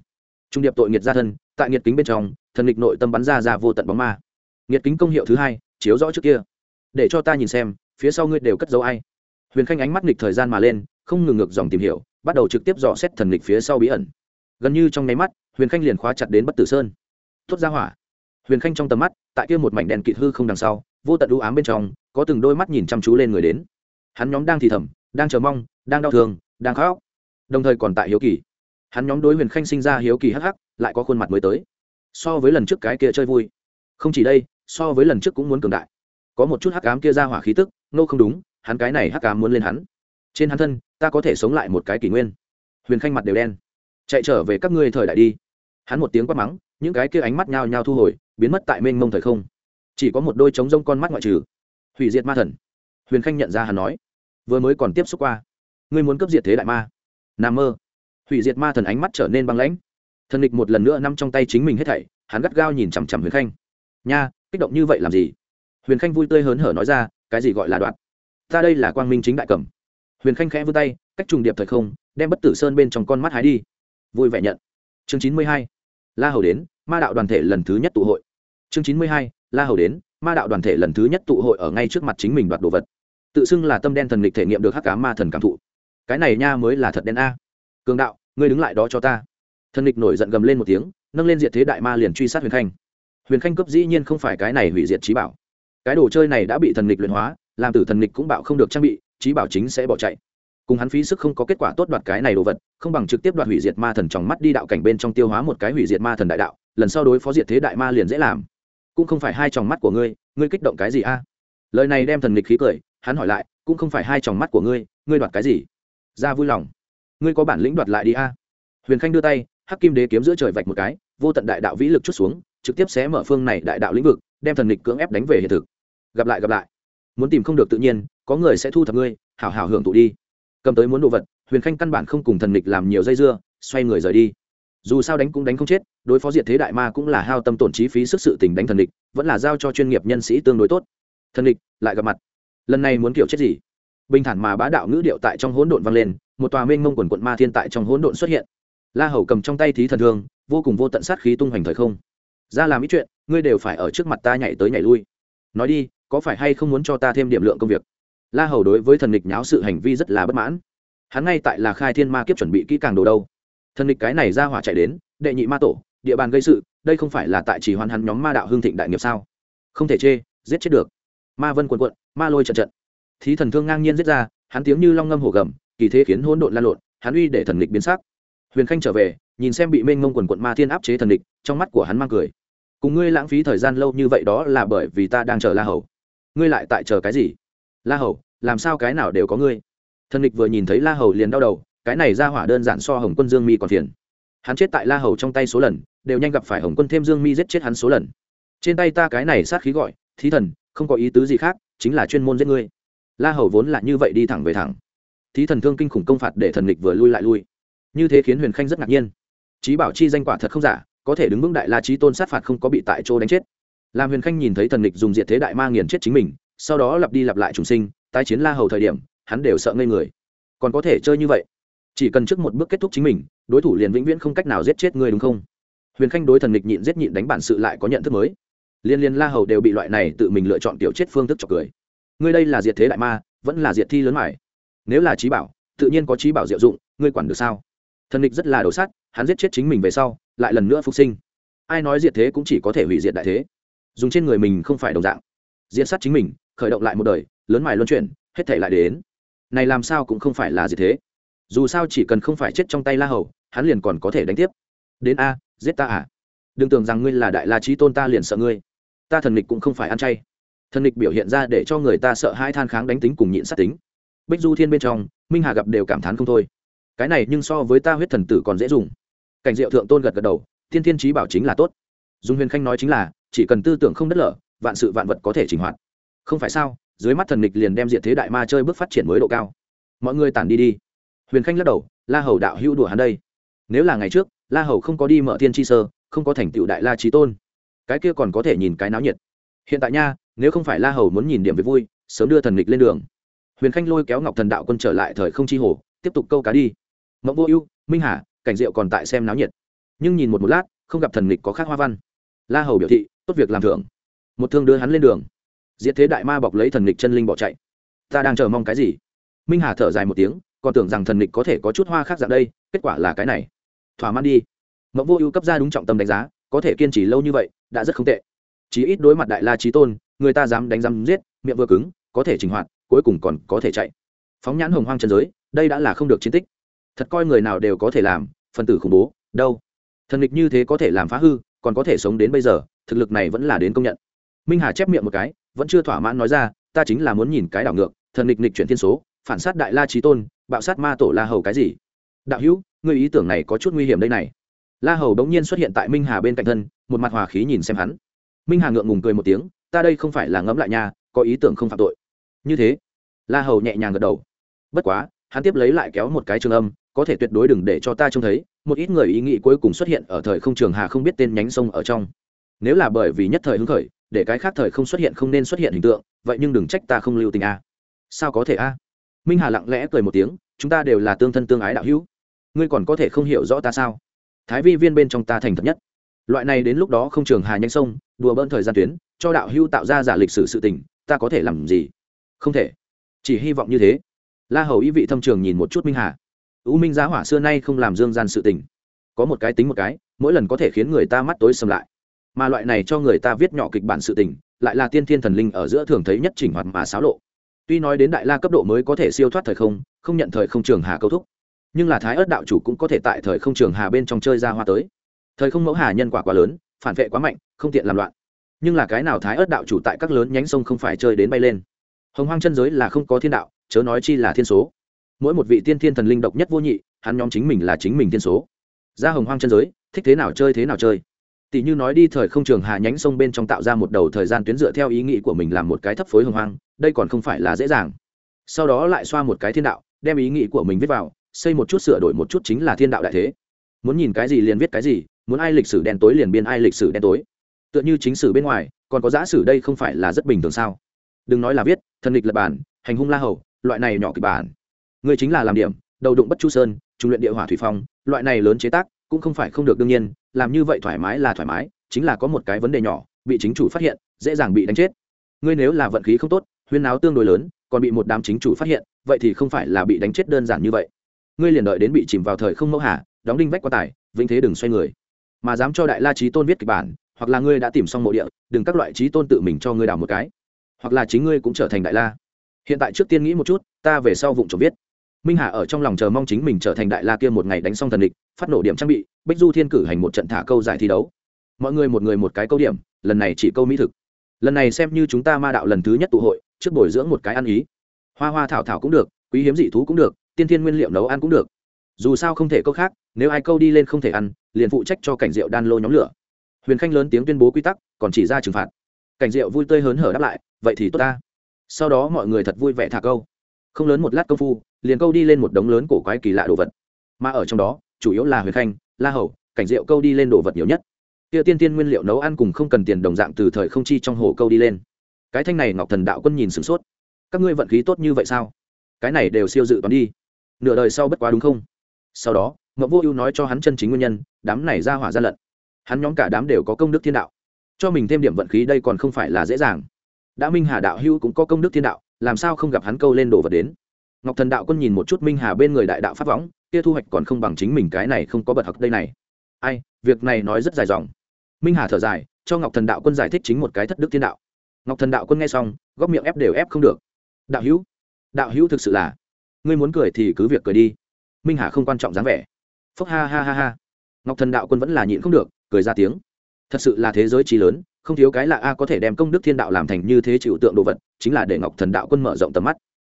Trung điệp tội nghiệt gia thân, tại nghiệt kính bên trong, thần nghịch nội tâm bắn ra ra vô tận bóng ma. Nghiệt kính công hiệu thứ hai, chiếu rõ trước kia. Để cho ta nhìn xem, phía sau ngươi đều cất dấu ai. Huyền khanh ánh mắt nghịch thời gian mà lên, không ngừng ngược dòng tìm hiểu, bắt đầu trực tiếp dò xét thần nghịch phía sau bí ẩn. Gần như trong nháy mắt, huyền khanh liền khóa chặt đến bất tử sơn. Tốt ra hỏa huyền khanh trong tầm mắt, tại kia một mảnh đèn kịt hư không đằng sau, vô tận u ám bên trong, có từng đôi mắt nhìn chăm chú lên người đến. Hắn nhóm đang thì thầm, đang chờ mong, đang đau thương, đang khóc. Đồng thời còn tại hiếu kỳ. Hắn nhóm đối huyền khanh sinh ra hiếu kỳ hắc hắc, lại có khuôn mặt mới tới. So với lần trước cái kia chơi vui. Không chỉ đây, so với lần trước cũng muốn cường đại. Có một chút hắc ám kia ra hỏa khí tức, nô không đúng, hắn cái này hắc ám muốn lên hắn. Trên hắn thân, ta có thể sống lại một cái kỷ nguyên. Huyền khanh mặt đều đen. Chạy trở về các ngươi thời đại đi. Hắn một tiếng quát mắng, những cái kia ánh mắt nhao nhao thu hồi biến mất tại mênh mông thời không. Chỉ có một đôi trống rông con mắt ngoại trừ. Hủy diệt ma thần. Huyền khanh nhận ra hắn nói, vừa mới còn tiếp xúc qua. Ngươi muốn cấp diệt thế đại ma. N mơ. Hủy diệt ma thần ánh mắt trở nên băng lãnh. Thần địch một lần nữa nằm trong tay chính mình hết thảy, hắn gắt gao nhìn chằm chằm huyền khanh. Nha, kích động như vậy làm gì? Huyền khanh vui tươi hớn hở nói ra, cái gì gọi là đoạn? Ta đây là quang minh chính đại cầm. Huyền khanh khẽ vươn tay, cách trùng điệp thời không, đem bất tử sơn bên trong con mắt hái đi. Vui vẻ nhận. Chương chín mươi hai. La hầu đến ma đạo đoàn thể lần thứ nhất tụ hội. Chương chín mươi hai, la hầu đến, ma đạo đoàn thể lần thứ nhất tụ hội ở ngay trước mặt chính mình đoạt đồ vật. Tự xưng là tâm đen thần lịch thể nghiệm được hắc cá ma thần cảm thụ. Cái này nha mới là thật đen a. Cường đạo, ngươi đứng lại đó cho ta. Thần lịch nổi giận gầm lên một tiếng, nâng lên diệt thế đại ma liền truy sát huyền khanh. Huyền khanh cấp dĩ nhiên không phải cái này hủy diệt trí bảo. Cái đồ chơi này đã bị thần lịch luyện hóa, làm tử thần lịch cũng bạo không được trang bị, trí bảo chính sẽ bỏ chạy. Cùng hắn phí sức không có kết quả tốt đoạt cái này đồ vật, không bằng trực tiếp đoạt hủy diệt ma thần trong mắt đi đạo cảnh bên trong tiêu hóa một cái hủy diệt ma thần đại đạo lần sau đối phó diệt thế đại ma liền dễ làm. Cũng không phải hai tròng mắt của ngươi ngươi kích động cái gì a? Lời này đem thần nghịch khí cười, hắn hỏi lại, cũng không phải hai tròng mắt của ngươi ngươi đoạt cái gì? Ra vui lòng. Ngươi có bản lĩnh đoạt lại đi a? Huyền khanh đưa tay, hắc kim đế kiếm giữa trời vạch một cái, vô tận đại đạo vĩ lực chút xuống, trực tiếp xé mở phương này đại đạo lĩnh vực, đem thần nghịch cưỡng ép đánh về hiện thực. Gặp lại gặp lại. Muốn tìm không được tự nhiên, có người sẽ thu thập ngươi, hảo hảo hưởng thụ đi. Cầm tới muốn đồ vật, huyền khanh căn bản không cùng thần nghịch làm nhiều dây dưa, xoay người rời đi dù sao đánh cũng đánh không chết, đối phó diệt thế đại ma cũng là hao tâm tổn chi phí sức sự tình đánh thần địch, vẫn là giao cho chuyên nghiệp nhân sĩ tương đối tốt. Thần địch, lại gặp mặt. Lần này muốn kiểu chết gì? Bình thản mà bá đạo ngữ điệu tại trong hỗn độn vang lên, một tòa mênh mông quần quận ma thiên tại trong hỗn độn xuất hiện. La hầu cầm trong tay thí thần thương, vô cùng vô tận sát khí tung hoành thời không. Ra làm ít chuyện, ngươi đều phải ở trước mặt ta nhảy tới nhảy lui. Nói đi, có phải hay không muốn cho ta thêm điểm lượng công việc? La hầu đối với thần địch nháo sự hành vi rất là bất mãn. Hắn ngay tại là khai thiên ma kiếp chuẩn bị kỹ càng đồ đâu thần địch cái này ra hỏa chạy đến, đệ nhị ma tổ, địa bàn gây sự, đây không phải là tại chỉ hoàn hắn nhóm ma đạo hương thịnh đại nghiệp sao? Không thể chê, giết chết được. Ma vân quần quận, ma lôi trận trận. Thí thần thương ngang nhiên giết ra, hắn tiếng như long ngâm hổ gầm, kỳ thế khiến hỗn độn lan lộn, hắn uy để thần địch biến sắc. Huyền khanh trở về, nhìn xem bị mênh mông quần quận ma thiên áp chế thần địch, trong mắt của hắn mang cười. Cùng ngươi lãng phí thời gian lâu như vậy đó là bởi vì ta đang chờ la hầu. Ngươi lại tại chờ cái gì? La hầu, làm sao cái nào đều có ngươi? Thần địch vừa nhìn thấy la hầu liền đau đầu cái này ra hỏa đơn giản so hồng quân dương mi còn phiền. Hắn chết tại la hầu trong tay số lần, đều nhanh gặp phải hồng quân thêm dương mi giết chết hắn số lần. Trên tay ta cái này sát khí gọi, thí thần, không có ý tứ gì khác, chính là chuyên môn giết ngươi. La hầu vốn là như vậy đi thẳng về thẳng. Thí thần thương kinh khủng công phạt để thần lịch vừa lui lại lui. Như thế khiến huyền khanh rất ngạc nhiên. Trí bảo chi danh quả thật không giả, có thể đứng vững đại la trí tôn sát phạt không có bị tại chỗ đánh chết. Làm huyền khanh nhìn thấy thần lịch dùng diện thế đại ma nghiền chết chính mình, sau đó lặp đi lặp lại trùng sinh, tái chiến la hầu thời điểm, hắn đều sợ ngây người. Còn có thể chơi như vậy? Chỉ cần trước một bước kết thúc chính mình, đối thủ liền vĩnh viễn không cách nào giết chết ngươi đúng không? Huyền khanh đối thần Nịch nhịn, giết nhịn đánh bản sự lại có nhận thức mới. Liên liên la hầu đều bị loại này tự mình lựa chọn tiểu chết phương thức chọc cười. Ngươi đây là diệt thế đại ma, vẫn là diệt thi lớn mải. Nếu là trí bảo, tự nhiên có trí bảo diệu dụng, ngươi quản được sao? Thần Nịch rất là đầu sát, hắn giết chết chính mình về sau, lại lần nữa phục sinh. Ai nói diệt thế cũng chỉ có thể hủy diệt đại thế. Dùng trên người mình không phải đồng dạng. Diệt sát chính mình, khởi động lại một đời, lớn mài luân chuyển, hết thể lại đến. Này làm sao cũng không phải là diệt thế dù sao chỉ cần không phải chết trong tay la hầu, hắn liền còn có thể đánh tiếp. Đến a, giết ta à? Đừng tưởng rằng ngươi là đại la trí tôn ta liền sợ ngươi. Ta thần Nịch cũng không phải ăn chay. Thần Nịch biểu hiện ra để cho người ta sợ hai than kháng đánh tính cùng nhịn sát tính. Bích du thiên bên trong, minh hà gặp đều cảm thán không thôi. Cái này nhưng so với ta huyết thần tử còn dễ dùng. Cảnh diệu thượng tôn gật gật đầu, thiên thiên trí bảo chính là tốt. Dung huyền khanh nói chính là, chỉ cần tư tưởng không đất lở, vạn sự vạn vật có thể trình hoạt. Không phải sao, dưới mắt thần Nịch liền đem diện thế đại ma chơi bước phát triển mới độ cao. Mọi người tản đi đi huyền khanh lắc đầu, la hầu đạo hữu đùa hắn đây. Nếu là ngày trước, la hầu không có đi mở thiên tri sơ, không có thành tựu đại la trí tôn, cái kia còn có thể nhìn cái náo nhiệt. Hiện tại nha, nếu không phải la hầu muốn nhìn điểm về vui, sớm đưa thần lịch lên đường. Huyền khanh lôi kéo ngọc thần đạo quân trở lại thời không chi hồ, tiếp tục câu cá đi. Mẫu vô ưu, minh hà, cảnh diệu còn tại xem náo nhiệt. Nhưng nhìn một một lát, không gặp thần lịch có khác hoa văn. La hầu biểu thị, tốt việc làm thưởng. Một thương đưa hắn lên đường. Diệt thế đại ma bọc lấy thần lịch chân linh bỏ chạy. Ta đang chờ mong cái gì? Minh hà thở dài một tiếng còn tưởng rằng thần lịch có thể có chút hoa khác dạng đây, kết quả là cái này. Thỏa mãn đi. Mẫu vô ưu cấp ra đúng trọng tâm đánh giá, có thể kiên trì lâu như vậy, đã rất không tệ. Chí ít đối mặt đại la trí tôn, người ta dám đánh dám giết, miệng vừa cứng, có thể trình hoạt, cuối cùng còn có thể chạy. Phóng nhãn hồng hoang trần giới, đây đã là không được chiến tích. Thật coi người nào đều có thể làm phân tử khủng bố, đâu? Thần lịch như thế có thể làm phá hư, còn có thể sống đến bây giờ, thực lực này vẫn là đến công nhận. Minh hà chép miệng một cái, vẫn chưa thỏa mãn nói ra, ta chính là muốn nhìn cái đảo ngược, thần lịch lịch chuyển thiên số phản sát đại la trí tôn, bạo sát ma tổ la hầu cái gì? Đạo hữu người ý tưởng này có chút nguy hiểm đây này. La hầu đống nhiên xuất hiện tại minh hà bên cạnh thân, một mặt hòa khí nhìn xem hắn. Minh hà ngượng ngùng cười một tiếng, ta đây không phải là ngẫm lại nha, có ý tưởng không phạm tội. Như thế, la hầu nhẹ nhàng gật đầu. Bất quá, hắn tiếp lấy lại kéo một cái trường âm, có thể tuyệt đối đừng để cho ta trông thấy, một ít người ý nghĩ cuối cùng xuất hiện ở thời không trường hà không biết tên nhánh sông ở trong. Nếu là bởi vì nhất thời hứng khởi, để cái khác thời không xuất hiện không nên xuất hiện hình tượng, vậy nhưng đừng trách ta không lưu tình a. Sao có thể a? Minh hà lặng lẽ cười một tiếng, chúng ta đều là tương thân tương ái đạo hữu. Ngươi còn có thể không hiểu rõ ta sao? Thái vi viên bên trong ta thành thật nhất. Loại này đến lúc đó không trường hà nhanh sông, đùa bỡn thời gian tuyến, cho đạo hữu tạo ra giả lịch sử sự tình, ta có thể làm gì? Không thể. Chỉ hy vọng như thế. La hầu ý vị thâm trường nhìn một chút minh hà. U minh giá hỏa xưa nay không làm dương gian sự tình. Có một cái tính một cái, mỗi lần có thể khiến người ta mắt tối sầm lại. Mà loại này cho người ta viết nhỏ kịch bản sự tình, lại là tiên thiên thần linh ở giữa thường thấy nhất chỉnh hoạt mà xáo lộ tuy nói đến đại la cấp độ mới có thể siêu thoát thời không không nhận thời không trường hà câu thúc, nhưng là thái ớt đạo chủ cũng có thể tại thời không trường hà bên trong chơi ra hoa tới. Thời không mẫu hà nhân quả quá lớn, phản vệ quá mạnh, không tiện làm loạn. Nhưng là cái nào thái ớt đạo chủ tại các lớn nhánh sông không phải chơi đến bay lên? Hồng hoang chân giới là không có thiên đạo, chớ nói chi là thiên số. Mỗi một vị tiên thiên thần linh độc nhất vô nhị, hắn nhóm chính mình là chính mình thiên số. Ra hồng hoang chân giới, thích thế nào chơi thế nào chơi tỷ như nói đi, thời không trường hà nhánh sông bên trong tạo ra một đầu thời gian tuyến dựa theo ý nghĩ của mình làm một cái thấp phối hồng hoang, đây còn không phải là dễ dàng. Sau đó lại xoa một cái thiên đạo, đem ý nghĩ của mình viết vào, xây một chút sửa đổi một chút chính là thiên đạo đại thế. Muốn nhìn cái gì liền viết cái gì, muốn ai lịch sử đen tối liền biên ai lịch sử đen tối. Tựa như chính sử bên ngoài, còn có giả sử đây không phải là rất bình thường sao? Đừng nói là viết, thần lịch lập bản, hành hung la hầu, loại này nhỏ kịch bản. Người chính là làm điểm, đầu đụng bất chu sơn trung luyện địa hỏa thủy phong, loại này lớn chế tác cũng không phải không được đương nhiên, làm như vậy thoải mái là thoải mái, chính là có một cái vấn đề nhỏ, bị chính chủ phát hiện, dễ dàng bị đánh chết. Ngươi nếu là vận khí không tốt, huyên náo tương đối lớn, còn bị một đám chính chủ phát hiện, vậy thì không phải là bị đánh chết đơn giản như vậy. Ngươi liền đợi đến bị chìm vào thời không mẫu hạ đóng đinh vách qua tài, vĩnh thế đừng xoay người. Mà dám cho đại la trí tôn viết kịch bản, hoặc là ngươi đã tìm xong mộ địa, đừng các loại trí tôn tự mình cho ngươi đào một cái. Hoặc là chính ngươi cũng trở thành đại la. Hiện tại trước tiên nghĩ một chút, ta về sau vụng trộm viết minh hà ở trong lòng chờ mong chính mình trở thành đại la kia một ngày đánh xong thần địch, phát nổ điểm trang bị, bích du thiên cử hành một trận thả câu giải thi đấu. Mọi người một người một cái câu điểm, lần này chỉ câu mỹ thực. Lần này xem như chúng ta ma đạo lần thứ nhất tụ hội, trước bồi dưỡng một cái ăn ý. Hoa hoa thảo thảo cũng được, quý hiếm dị thú cũng được, tiên thiên nguyên liệu nấu ăn cũng được. Dù sao không thể câu khác, nếu ai câu đi lên không thể ăn, liền phụ trách cho cảnh rượu đan lô nhóm lửa. Huyền khanh lớn tiếng tuyên bố quy tắc, còn chỉ ra trừng phạt. Cảnh rượu vui tươi hớn hở đáp lại, vậy thì tốt ta. Sau đó mọi người thật vui vẻ thả câu. Không lớn một lát công phu liền câu đi lên một đống lớn cổ quái kỳ lạ đồ vật. Mà ở trong đó, chủ yếu là huyền khanh, la hầu, cảnh rượu câu đi lên đồ vật nhiều nhất. Kia tiên tiên nguyên liệu nấu ăn cùng không cần tiền đồng dạng từ thời không chi trong hồ câu đi lên. Cái thanh này ngọc thần đạo quân nhìn sửng sốt. Các ngươi vận khí tốt như vậy sao? Cái này đều siêu dự toán đi. Nửa đời sau bất quá đúng không? Sau đó, ngọc vô ưu nói cho hắn chân chính nguyên nhân, đám này ra hỏa ra lận. Hắn nhóm cả đám đều có công đức thiên đạo. Cho mình thêm điểm vận khí đây còn không phải là dễ dàng. Đã minh hà đạo hưu cũng có công đức thiên đạo, làm sao không gặp hắn câu lên đồ vật đến? Ngọc thần đạo quân nhìn một chút minh hà bên người đại đạo pháp võng, kia thu hoạch còn không bằng chính mình cái này không có bật học đây này. Ai, việc này nói rất dài dòng. Minh hà thở dài, cho ngọc thần đạo quân giải thích chính một cái thất đức thiên đạo. Ngọc thần đạo quân nghe xong góc miệng ép đều ép không được. Đạo hữu đạo hữu thực sự là, ngươi muốn cười thì cứ việc cười đi. Minh hà không quan trọng dáng vẻ. Phúc ha ha ha ha. Ngọc thần đạo quân vẫn là nhịn không được, cười ra tiếng. Thật sự là thế giới trí lớn, không thiếu cái là a có thể đem công đức thiên đạo làm thành như thế chịu tượng đồ vật, chính là để ngọc thần đạo quân mở rộng tầm mắt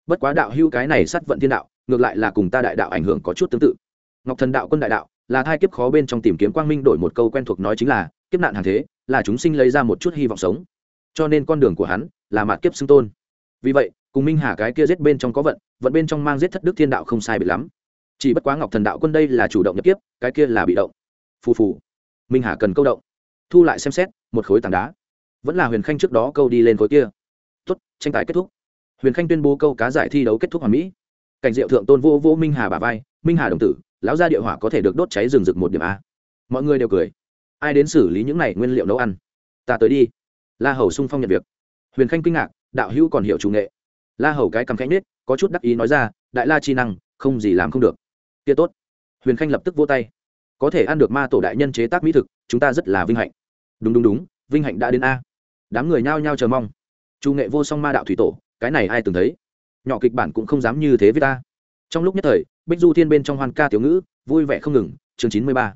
bất quá đạo hữu cái này sát vận thiên đạo, ngược lại là cùng ta đại đạo ảnh hưởng có chút tương tự. Ngọc thần đạo quân đại đạo, là thai kiếp khó bên trong tìm kiếm quang minh đổi một câu quen thuộc nói chính là, kiếp nạn hàng thế, là chúng sinh lấy ra một chút hy vọng sống. Cho nên con đường của hắn là mạt kiếp xưng tôn. Vì vậy, cùng minh hà cái kia giết bên trong có vận vận bên trong mang giết thất đức thiên đạo không sai bị lắm. Chỉ bất quá ngọc thần đạo quân đây là chủ động nhập kiếp, cái kia là bị động. Phù phù. Minh hà cần câu động. Thu lại xem xét, một khối tảng đá. Vẫn là huyền khanh trước đó câu đi lên khối kia. Tuất tranh tài kết thúc huyền khanh tuyên bố câu cá giải thi đấu kết thúc hoàn mỹ. Cảnh diệu thượng tôn vô vô minh hà bà vai, minh hà đồng tử, lão gia địa hỏa có thể được đốt cháy rừng rực một điểm a. Mọi người đều cười. Ai đến xử lý những này nguyên liệu nấu ăn? Ta tới đi. La hầu sung phong nhận việc. Huyền khanh kinh ngạc, đạo hữu còn hiểu chủ nghệ. La hầu cái cầm khánh nết có chút đắc ý nói ra, đại la chi năng, không gì làm không được. Kia tốt. Huyền khanh lập tức vô tay. Có thể ăn được ma tổ đại nhân chế tác mỹ thực, chúng ta rất là vinh hạnh. Đúng đúng đúng, vinh hạnh đã đến a. Đám người nhao nhao chờ mong. Chủ nghệ vô song ma đạo thủy tổ cái này ai từng thấy? Nhỏ kịch bản cũng không dám như thế với ta. Trong lúc nhất thời, bích du thiên bên trong hoan ca tiểu ngữ, vui vẻ không ngừng, chương chín mươi ba.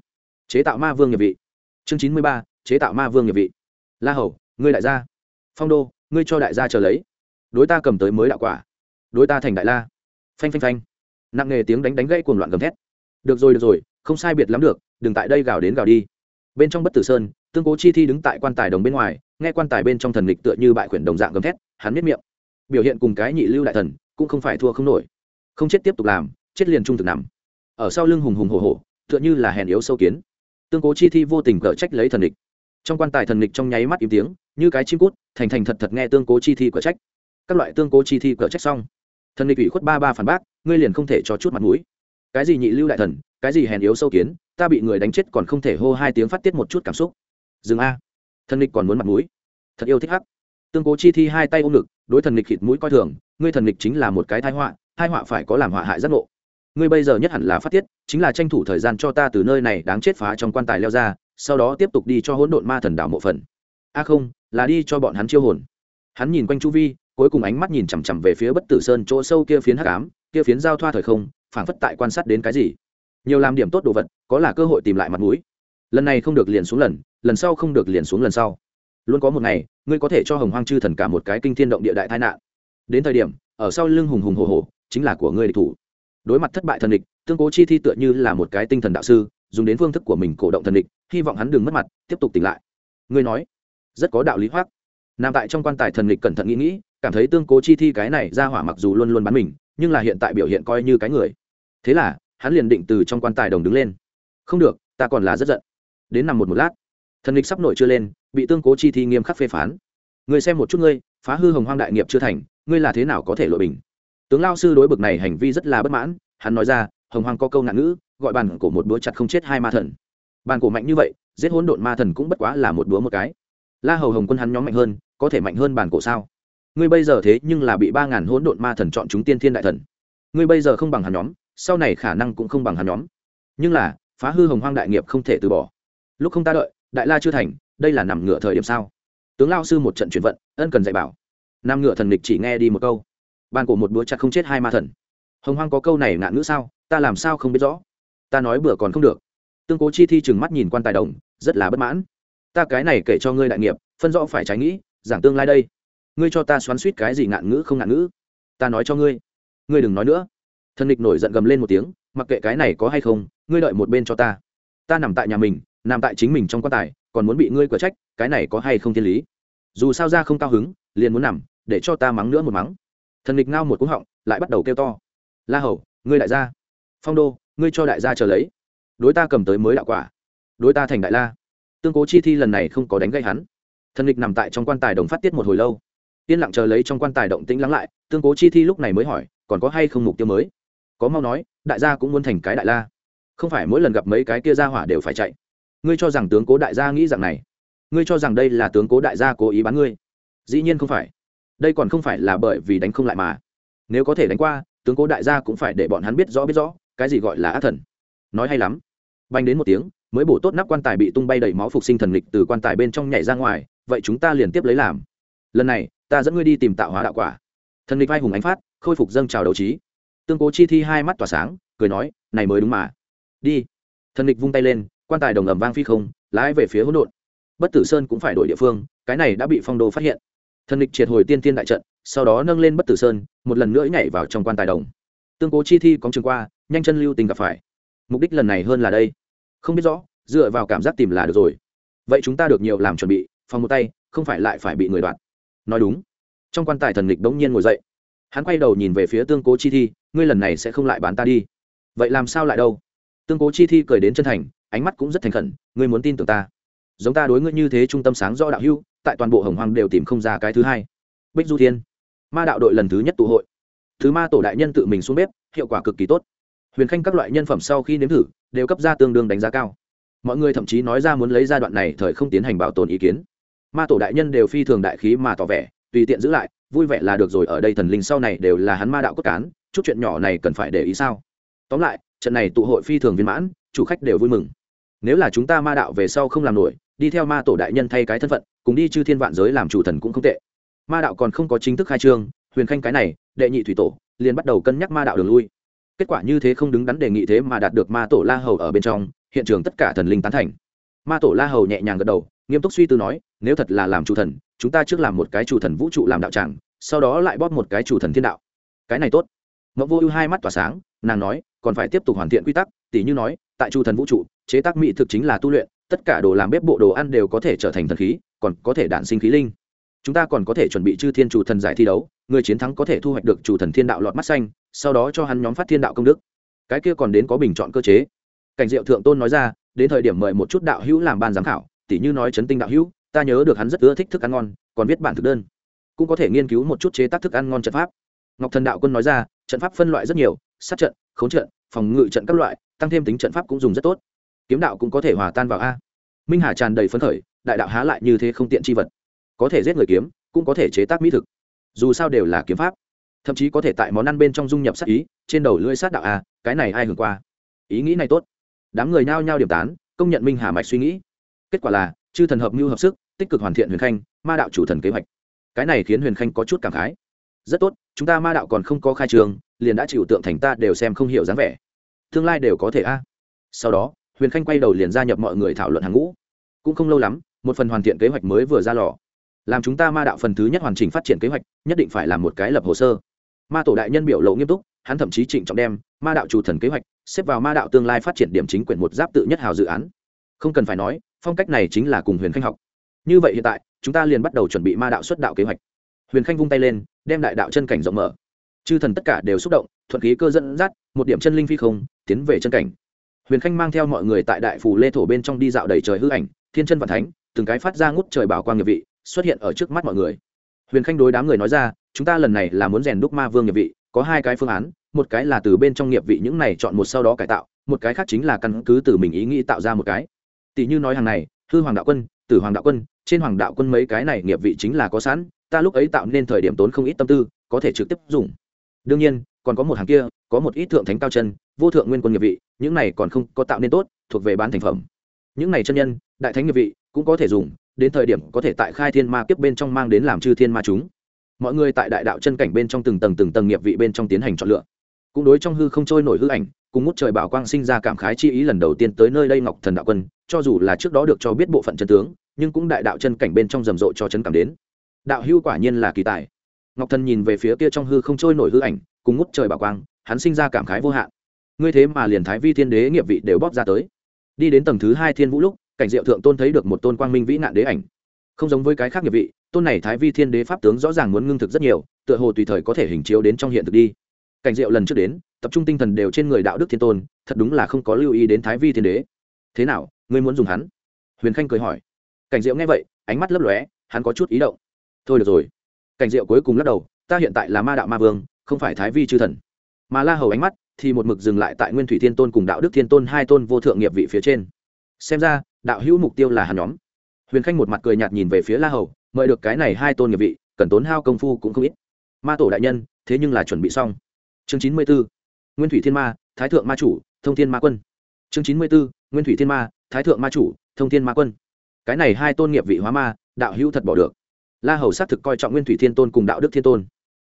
Chế tạo ma vương nghiệp vị. Chương chín mươi ba, chế tạo ma vương nghiệp vị. La hầu, ngươi đại gia. Phong đô, ngươi cho đại gia chờ lấy. Đối ta cầm tới mới đạo quả. Đối ta thành đại la. Phanh phanh phanh. Nặng nghề tiếng đánh đánh gãy cuồng loạn gầm thét. Được rồi được rồi, không sai biệt lắm được, đừng tại đây gào đến gào đi. Bên trong bất tử sơn, tương cố chi thi đứng tại quan tài đồng bên ngoài, nghe quan tài bên trong thần lịch tựa như bại khuyển đồng dạng gầm thét, hắn miết miệng biểu hiện cùng cái nhị lưu đại thần cũng không phải thua không nổi. Không chết tiếp tục làm, chết liền trung thực nằm. Ở sau lưng hùng hùng hổ hổ, tựa như là hèn yếu sâu kiến. Tương cố chi thi vô tình cở trách lấy thần địch. Trong quan tài thần địch trong nháy mắt im tiếng, như cái chim cút, thành thành thật thật nghe tương cố chi thi cở trách. Các loại tương cố chi thi cở trách xong, thần địch ủy khuất ba ba phản bác, ngươi liền không thể cho chút mặt mũi. Cái gì nhị lưu đại thần, cái gì hèn yếu sâu kiến, ta bị người đánh chết còn không thể hô hai tiếng phát tiết một chút cảm xúc. Dừng a. Thần địch còn muốn mặt mũi. Thật yêu thích hắc. Tương cố chi thi hai tay ôm ngực đối thần lịch khịt mũi coi thường, ngươi thần lịch chính là một cái tai họa hai họa phải có làm họa hại giác ngộ. Ngươi bây giờ nhất hẳn là phát tiết, chính là tranh thủ thời gian cho ta từ nơi này đáng chết phá trong quan tài leo ra, sau đó tiếp tục đi cho hỗn độn ma thần đảo mộ phần. A không, là đi cho bọn hắn chiêu hồn. Hắn nhìn quanh chu vi, cuối cùng ánh mắt nhìn chằm chằm về phía bất tử sơn chỗ sâu kia phiến hắc ám, kia phiến giao thoa thời không, phảng phất tại quan sát đến cái gì. Nhiều làm điểm tốt đồ vật, có là cơ hội tìm lại mặt mũi. Lần này không được liền xuống lần lần sau không được liền xuống lần sau luôn có một ngày, ngươi có thể cho hồng hoang chư thần cả một cái kinh thiên động địa đại tai nạn. Đến thời điểm, ở sau lưng hùng hùng hồ hồ chính là của ngươi địch thủ. Đối mặt thất bại thần địch, tương cố chi thi tựa như là một cái tinh thần đạo sư, dùng đến phương thức của mình cổ động thần địch, hy vọng hắn đừng mất mặt, tiếp tục tỉnh lại. Ngươi nói, rất có đạo lý hoác nằm tại trong quan tài thần địch cẩn thận nghĩ nghĩ, cảm thấy tương cố chi thi cái này ra hỏa mặc dù luôn luôn bắn mình, nhưng là hiện tại biểu hiện coi như cái người. Thế là, hắn liền định từ trong quan tài đồng đứng lên. Không được, ta còn là rất giận. Đến nằm một một lát, thần địch sắp nổi chưa lên bị tương cố chi thi nghiêm khắc phê phán. Người xem một chút ngươi, phá hư hồng hoang đại nghiệp chưa thành, ngươi là thế nào có thể lội bình? Tướng lao sư đối bực này hành vi rất là bất mãn, hắn nói ra, hồng hoang có câu ngạn ngữ, gọi bàn cổ một búa chặt không chết hai ma thần. Bàn cổ mạnh như vậy, giết hỗn độn ma thần cũng bất quá là một búa một cái. La hầu hồng quân hắn nhóm mạnh hơn, có thể mạnh hơn bàn cổ sao? Ngươi bây giờ thế nhưng là bị ba ngàn hỗn độn ma thần chọn chúng tiên thiên đại thần. Ngươi bây giờ không bằng hắn nhóm, sau này khả năng cũng không bằng hắn nhóm. Nhưng là, phá hư hồng hoang đại nghiệp không thể từ bỏ. Lúc không ta đợi, đại la chưa thành đây là nằm ngựa thời điểm sao? Tướng lao sư một trận chuyển vận, ân cần dạy bảo. Nam ngựa thần địch chỉ nghe đi một câu. Ban cổ một búa chặt không chết hai ma thần. Hồng hoang có câu này ngạn ngữ sao? Ta làm sao không biết rõ? Ta nói bữa còn không được. Tương cố chi thi chừng mắt nhìn quan tài đồng, rất là bất mãn. Ta cái này kể cho ngươi đại nghiệp, phân rõ phải trái nghĩ, giảng tương lai đây. Ngươi cho ta xoắn suýt cái gì ngạn ngữ không ngạn ngữ? Ta nói cho ngươi. Ngươi đừng nói nữa. Thần địch nổi giận gầm lên một tiếng, mặc kệ cái này có hay không, ngươi đợi một bên cho ta. Ta nằm tại nhà mình, nằm tại chính mình trong quan tài còn muốn bị ngươi cửa trách, cái này có hay không thiên lý? Dù sao ra không cao hứng, liền muốn nằm, để cho ta mắng nữa một mắng. Thần địch ngao một cú họng, lại bắt đầu kêu to. La hầu, ngươi đại gia. Phong đô, ngươi cho đại gia chờ lấy. Đối ta cầm tới mới đạo quả. Đối ta thành đại la. Tương cố chi thi lần này không có đánh gây hắn. Thần địch nằm tại trong quan tài đồng phát tiết một hồi lâu. Yên lặng chờ lấy trong quan tài động tĩnh lắng lại, tương cố chi thi lúc này mới hỏi, còn có hay không mục tiêu mới? Có mau nói, đại gia cũng muốn thành cái đại la. Không phải mỗi lần gặp mấy cái kia ra hỏa đều phải chạy ngươi cho rằng tướng cố đại gia nghĩ rằng này. Ngươi cho rằng đây là tướng cố đại gia cố ý bán ngươi. Dĩ nhiên không phải. Đây còn không phải là bởi vì đánh không lại mà. Nếu có thể đánh qua, tướng cố đại gia cũng phải để bọn hắn biết rõ biết rõ, cái gì gọi là ác thần. Nói hay lắm. Banh đến một tiếng, mới bổ tốt nắp quan tài bị tung bay đầy máu phục sinh thần lịch từ quan tài bên trong nhảy ra ngoài, vậy chúng ta liền tiếp lấy làm. Lần này, ta dẫn ngươi đi tìm tạo hóa đạo quả. Thần lịch vai hùng ánh phát, khôi phục dâng trào đấu trí. Tương cố chi thi hai mắt tỏa sáng, cười nói, này mới đúng mà. Đi. Thần lịch vung tay lên quan tài đồng ầm vang phi không, lái về phía hỗn độn. Bất tử sơn cũng phải đổi địa phương, cái này đã bị phong đô phát hiện. Thần lịch triệt hồi tiên tiên đại trận, sau đó nâng lên bất tử sơn, một lần nữa nhảy vào trong quan tài đồng. Tương cố chi thi có trường qua, nhanh chân lưu tình gặp phải. Mục đích lần này hơn là đây. Không biết rõ, dựa vào cảm giác tìm là được rồi. Vậy chúng ta được nhiều làm chuẩn bị, phòng một tay, không phải lại phải bị người đoạt. Nói đúng. Trong quan tài thần lịch bỗng nhiên ngồi dậy. Hắn quay đầu nhìn về phía tương cố chi thi, ngươi lần này sẽ không lại bán ta đi. Vậy làm sao lại đâu? Tương cố chi thi cười đến chân thành ánh mắt cũng rất thành khẩn, ngươi muốn tin tưởng ta? Giống ta đối ngươi như thế trung tâm sáng do đạo hưu tại toàn bộ hồng hoàng đều tìm không ra cái thứ hai. Bích du thiên, ma đạo đội lần thứ nhất tụ hội. Thứ ma tổ đại nhân tự mình xuống bếp, hiệu quả cực kỳ tốt. Huyền khanh các loại nhân phẩm sau khi nếm thử, đều cấp ra tương đương đánh giá cao. Mọi người thậm chí nói ra muốn lấy giai đoạn này thời không tiến hành bảo tồn ý kiến. Ma tổ đại nhân đều phi thường đại khí mà tỏ vẻ, tùy tiện giữ lại, vui vẻ là được rồi, ở đây thần linh sau này đều là hắn ma đạo cốt cán, chút chuyện nhỏ này cần phải để ý sao? Tóm lại, trận này tụ hội phi thường viên mãn, chủ khách đều vui mừng nếu là chúng ta ma đạo về sau không làm nổi, đi theo ma tổ đại nhân thay cái thân phận, cùng đi chư thiên vạn giới làm chủ thần cũng không tệ. Ma đạo còn không có chính thức khai trương, huyền khanh cái này, đệ nhị thủy tổ, liền bắt đầu cân nhắc ma đạo đường lui. Kết quả như thế không đứng đắn đề nghị thế mà đạt được ma tổ la hầu ở bên trong, hiện trường tất cả thần linh tán thành. Ma tổ la hầu nhẹ nhàng gật đầu, nghiêm túc suy tư nói, nếu thật là làm chủ thần, chúng ta trước làm một cái chủ thần vũ trụ làm đạo tràng, sau đó lại bóp một cái chủ thần thiên đạo. Cái này tốt. Ngẫu vô ưu hai mắt tỏa sáng, nàng nói, còn phải tiếp tục hoàn thiện quy tắc tỷ như nói, tại chủ thần vũ trụ chế tác mỹ thực chính là tu luyện, tất cả đồ làm bếp bộ đồ ăn đều có thể trở thành thần khí, còn có thể đản sinh khí linh. Chúng ta còn có thể chuẩn bị chư thiên chủ thần giải thi đấu, người chiến thắng có thể thu hoạch được chủ thần thiên đạo lọt mắt xanh, sau đó cho hắn nhóm phát thiên đạo công đức. Cái kia còn đến có bình chọn cơ chế. Cảnh diệu thượng tôn nói ra, đến thời điểm mời một chút đạo hữu làm ban giám khảo, tỉ như nói chấn tinh đạo hữu, ta nhớ được hắn rất ưa thích thức ăn ngon, còn viết bản thực đơn. Cũng có thể nghiên cứu một chút chế tác thức ăn ngon trận pháp. Ngọc thần đạo quân nói ra, trận pháp phân loại rất nhiều, sát trận khốn trận, phòng ngự trận các loại, tăng thêm tính trận pháp cũng dùng rất tốt kiếm đạo cũng có thể hòa tan vào a. Minh hà tràn đầy phấn khởi, đại đạo há lại như thế không tiện chi vật. Có thể giết người kiếm, cũng có thể chế tác mỹ thực. Dù sao đều là kiếm pháp. Thậm chí có thể tại món ăn bên trong dung nhập sát ý, trên đầu lưỡi sát đạo a, cái này ai hưởng qua? Ý nghĩ này tốt. Đám người nao nhao điểm tán, công nhận minh hà mạch suy nghĩ. Kết quả là, chư thần hợp mưu hợp sức, tích cực hoàn thiện huyền khanh, ma đạo chủ thần kế hoạch. Cái này khiến huyền khanh có chút cảm khái. Rất tốt, chúng ta ma đạo còn không có khai trường, liền đã chịu tượng thành ta đều xem không hiểu dáng vẻ. Tương lai đều có thể a. Sau đó huyền khanh quay đầu liền gia nhập mọi người thảo luận hàng ngũ. Cũng không lâu lắm, một phần hoàn thiện kế hoạch mới vừa ra lò. Làm chúng ta ma đạo phần thứ nhất hoàn chỉnh phát triển kế hoạch, nhất định phải làm một cái lập hồ sơ. Ma tổ đại nhân biểu lộ nghiêm túc, hắn thậm chí trịnh trọng đem ma đạo chủ thần kế hoạch xếp vào ma đạo tương lai phát triển điểm chính quyền một giáp tự nhất hào dự án. Không cần phải nói, phong cách này chính là cùng huyền khanh học. Như vậy hiện tại, chúng ta liền bắt đầu chuẩn bị ma đạo xuất đạo kế hoạch. Huyền khanh vung tay lên, đem đại đạo chân cảnh rộng mở. Chư thần tất cả đều xúc động, thuận khí cơ dẫn dắt, một điểm chân linh phi không, tiến về chân cảnh huyền khanh mang theo mọi người tại đại Phủ lê thổ bên trong đi dạo đầy trời hư ảnh, thiên chân và thánh, từng cái phát ra ngút trời bảo quang nghiệp vị, xuất hiện ở trước mắt mọi người. Huyền khanh đối đám người nói ra, chúng ta lần này là muốn rèn đúc ma vương nghiệp vị, có hai cái phương án, một cái là từ bên trong nghiệp vị những này chọn một sau đó cải tạo, một cái khác chính là căn cứ từ mình ý nghĩ tạo ra một cái. Tỷ như nói hàng này, hư hoàng đạo quân, tử hoàng đạo quân, trên hoàng đạo quân mấy cái này nghiệp vị chính là có sẵn, ta lúc ấy tạo nên thời điểm tốn không ít tâm tư, có thể trực tiếp dùng. Đương nhiên, còn có một hàng kia, có một ít thượng thánh cao chân vô thượng nguyên quân nghiệp vị, những này còn không có tạo nên tốt, thuộc về bán thành phẩm. Những này chân nhân, đại thánh nghiệp vị, cũng có thể dùng, đến thời điểm có thể tại khai thiên ma kiếp bên trong mang đến làm chư thiên ma chúng. Mọi người tại đại đạo chân cảnh bên trong từng tầng từng tầng nghiệp vị bên trong tiến hành chọn lựa. Cũng đối trong hư không trôi nổi hư ảnh, cùng ngút trời bảo quang sinh ra cảm khái chi ý lần đầu tiên tới nơi đây ngọc thần đạo quân, cho dù là trước đó được cho biết bộ phận chân tướng, nhưng cũng đại đạo chân cảnh bên trong rầm rộ cho chấn cảm đến. Đạo hưu quả nhiên là kỳ tài. Ngọc thần nhìn về phía kia trong hư không trôi nổi hư ảnh, cùng ngút trời bảo quang, hắn sinh ra cảm khái vô hạn ngươi thế mà liền thái vi thiên đế nghiệp vị đều bóp ra tới. Đi đến tầng thứ hai thiên vũ lúc, cảnh diệu thượng tôn thấy được một tôn quang minh vĩ nạn đế ảnh. Không giống với cái khác nghiệp vị, tôn này thái vi thiên đế pháp tướng rõ ràng muốn ngưng thực rất nhiều, tựa hồ tùy thời có thể hình chiếu đến trong hiện thực đi. Cảnh diệu lần trước đến, tập trung tinh thần đều trên người đạo đức thiên tôn, thật đúng là không có lưu ý đến thái vi thiên đế. Thế nào, ngươi muốn dùng hắn? Huyền khanh cười hỏi. Cảnh diệu nghe vậy, ánh mắt lấp lóe, hắn có chút ý động. Thôi được rồi. Cảnh diệu cuối cùng lắc đầu, ta hiện tại là ma đạo ma vương, không phải thái vi chư thần. Mà la hầu ánh mắt thì một mực dừng lại tại nguyên thủy thiên tôn cùng đạo đức thiên tôn hai tôn vô thượng nghiệp vị phía trên. Xem ra, đạo hữu mục tiêu là hàn nhóm. Huyền khanh một mặt cười nhạt nhìn về phía la hầu, mời được cái này hai tôn nghiệp vị, cần tốn hao công phu cũng không ít. Ma tổ đại nhân, thế nhưng là chuẩn bị xong. Chương chín mươi b ố nguyên thủy thiên ma, thái thượng ma chủ, thông thiên ma quân. Chương chín mươi b ố nguyên thủy thiên ma, thái thượng ma chủ, thông thiên ma quân. Cái này hai tôn nghiệp vị hóa ma, đạo hữu thật bỏ được. La hầu xác thực coi trọng nguyên thủy thiên tôn cùng đạo đức thiên tôn.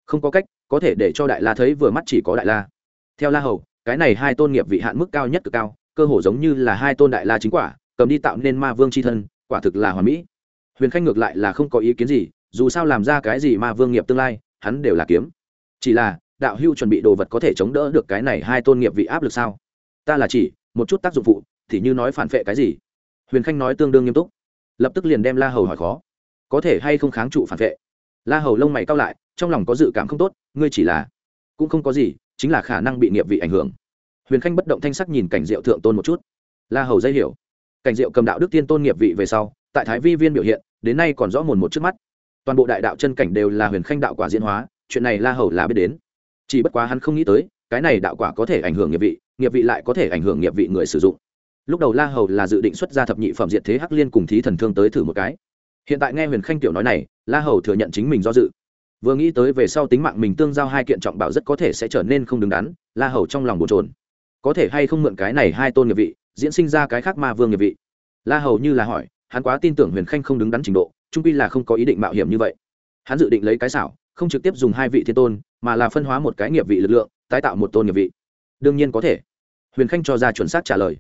Không có cách, có thể để cho đại la thấy vừa mắt chỉ có đại la theo la hầu, cái này hai tôn nghiệp vị hạn mức cao nhất cực cao, cơ hồ giống như là hai tôn đại la chính quả, cầm đi tạo nên ma vương c h i thân, quả thực là hoàn mỹ. Huyền khanh ngược lại là không có ý kiến gì, dù sao làm ra cái gì ma vương nghiệp tương lai, hắn đều là kiếm. Chỉ là, đạo hưu chuẩn bị đồ vật có thể chống đỡ được cái này hai tôn nghiệp vị áp lực sao? Ta là chỉ, một chút tác dụng phụ, thì như nói phản vệ cái gì? Huyền khanh nói tương đương nghiêm túc. Lập tức liền đem la hầu hỏi khó. Có thể hay không kháng trụ phản vệ la hầu lông mày cao lại, trong lòng có dự cảm không tốt, ngươi chỉ là, cũng không có gì chính là khả năng bị nghiệp vị ảnh hưởng. Huyền khanh bất động thanh sắc nhìn cảnh diệu thượng tôn một chút. La hầu dây hiểu. Cảnh diệu cầm đạo đức tiên tôn nghiệp vị về sau, tại thái vi viên biểu hiện, đến nay còn rõ mồn một trước mắt. Toàn bộ đại đạo chân cảnh đều là huyền khanh đạo quả diễn hóa, chuyện này la hầu là biết đến. Chỉ bất quá hắn không nghĩ tới, cái này đạo quả có thể ảnh hưởng nghiệp vị nghiệp vị lại có thể ảnh hưởng nghiệp vị người sử dụng. Lúc đầu la hầu là dự định xuất ra thập nhị phẩm diệt thế hắc liên cùng thí thần thương tới thử một cái. Hiện tại nghe huyền khanh tiểu nói này, la hầu thừa nhận chính mình do dự vừa nghĩ tới về sau tính mạng mình tương giao hai kiện trọng bảo rất có thể sẽ trở nên không đứng đắn, la hầu trong lòng bồn trồn có thể hay không mượn cái này hai tôn nghiệp vị, diễn sinh ra cái khác ma vương nghiệp vị? La hầu như là hỏi, hắn quá tin tưởng huyền khanh không đứng đắn trình độ, trung pi là không có ý định mạo hiểm như vậy. Hắn dự định lấy cái xảo, không trực tiếp dùng hai vị thiên tôn, mà là phân hóa một cái nghiệp vị lực lượng, tái tạo một tôn nghiệp vị. Đương nhiên có thể. Huyền khanh cho ra chuẩn xác trả lời.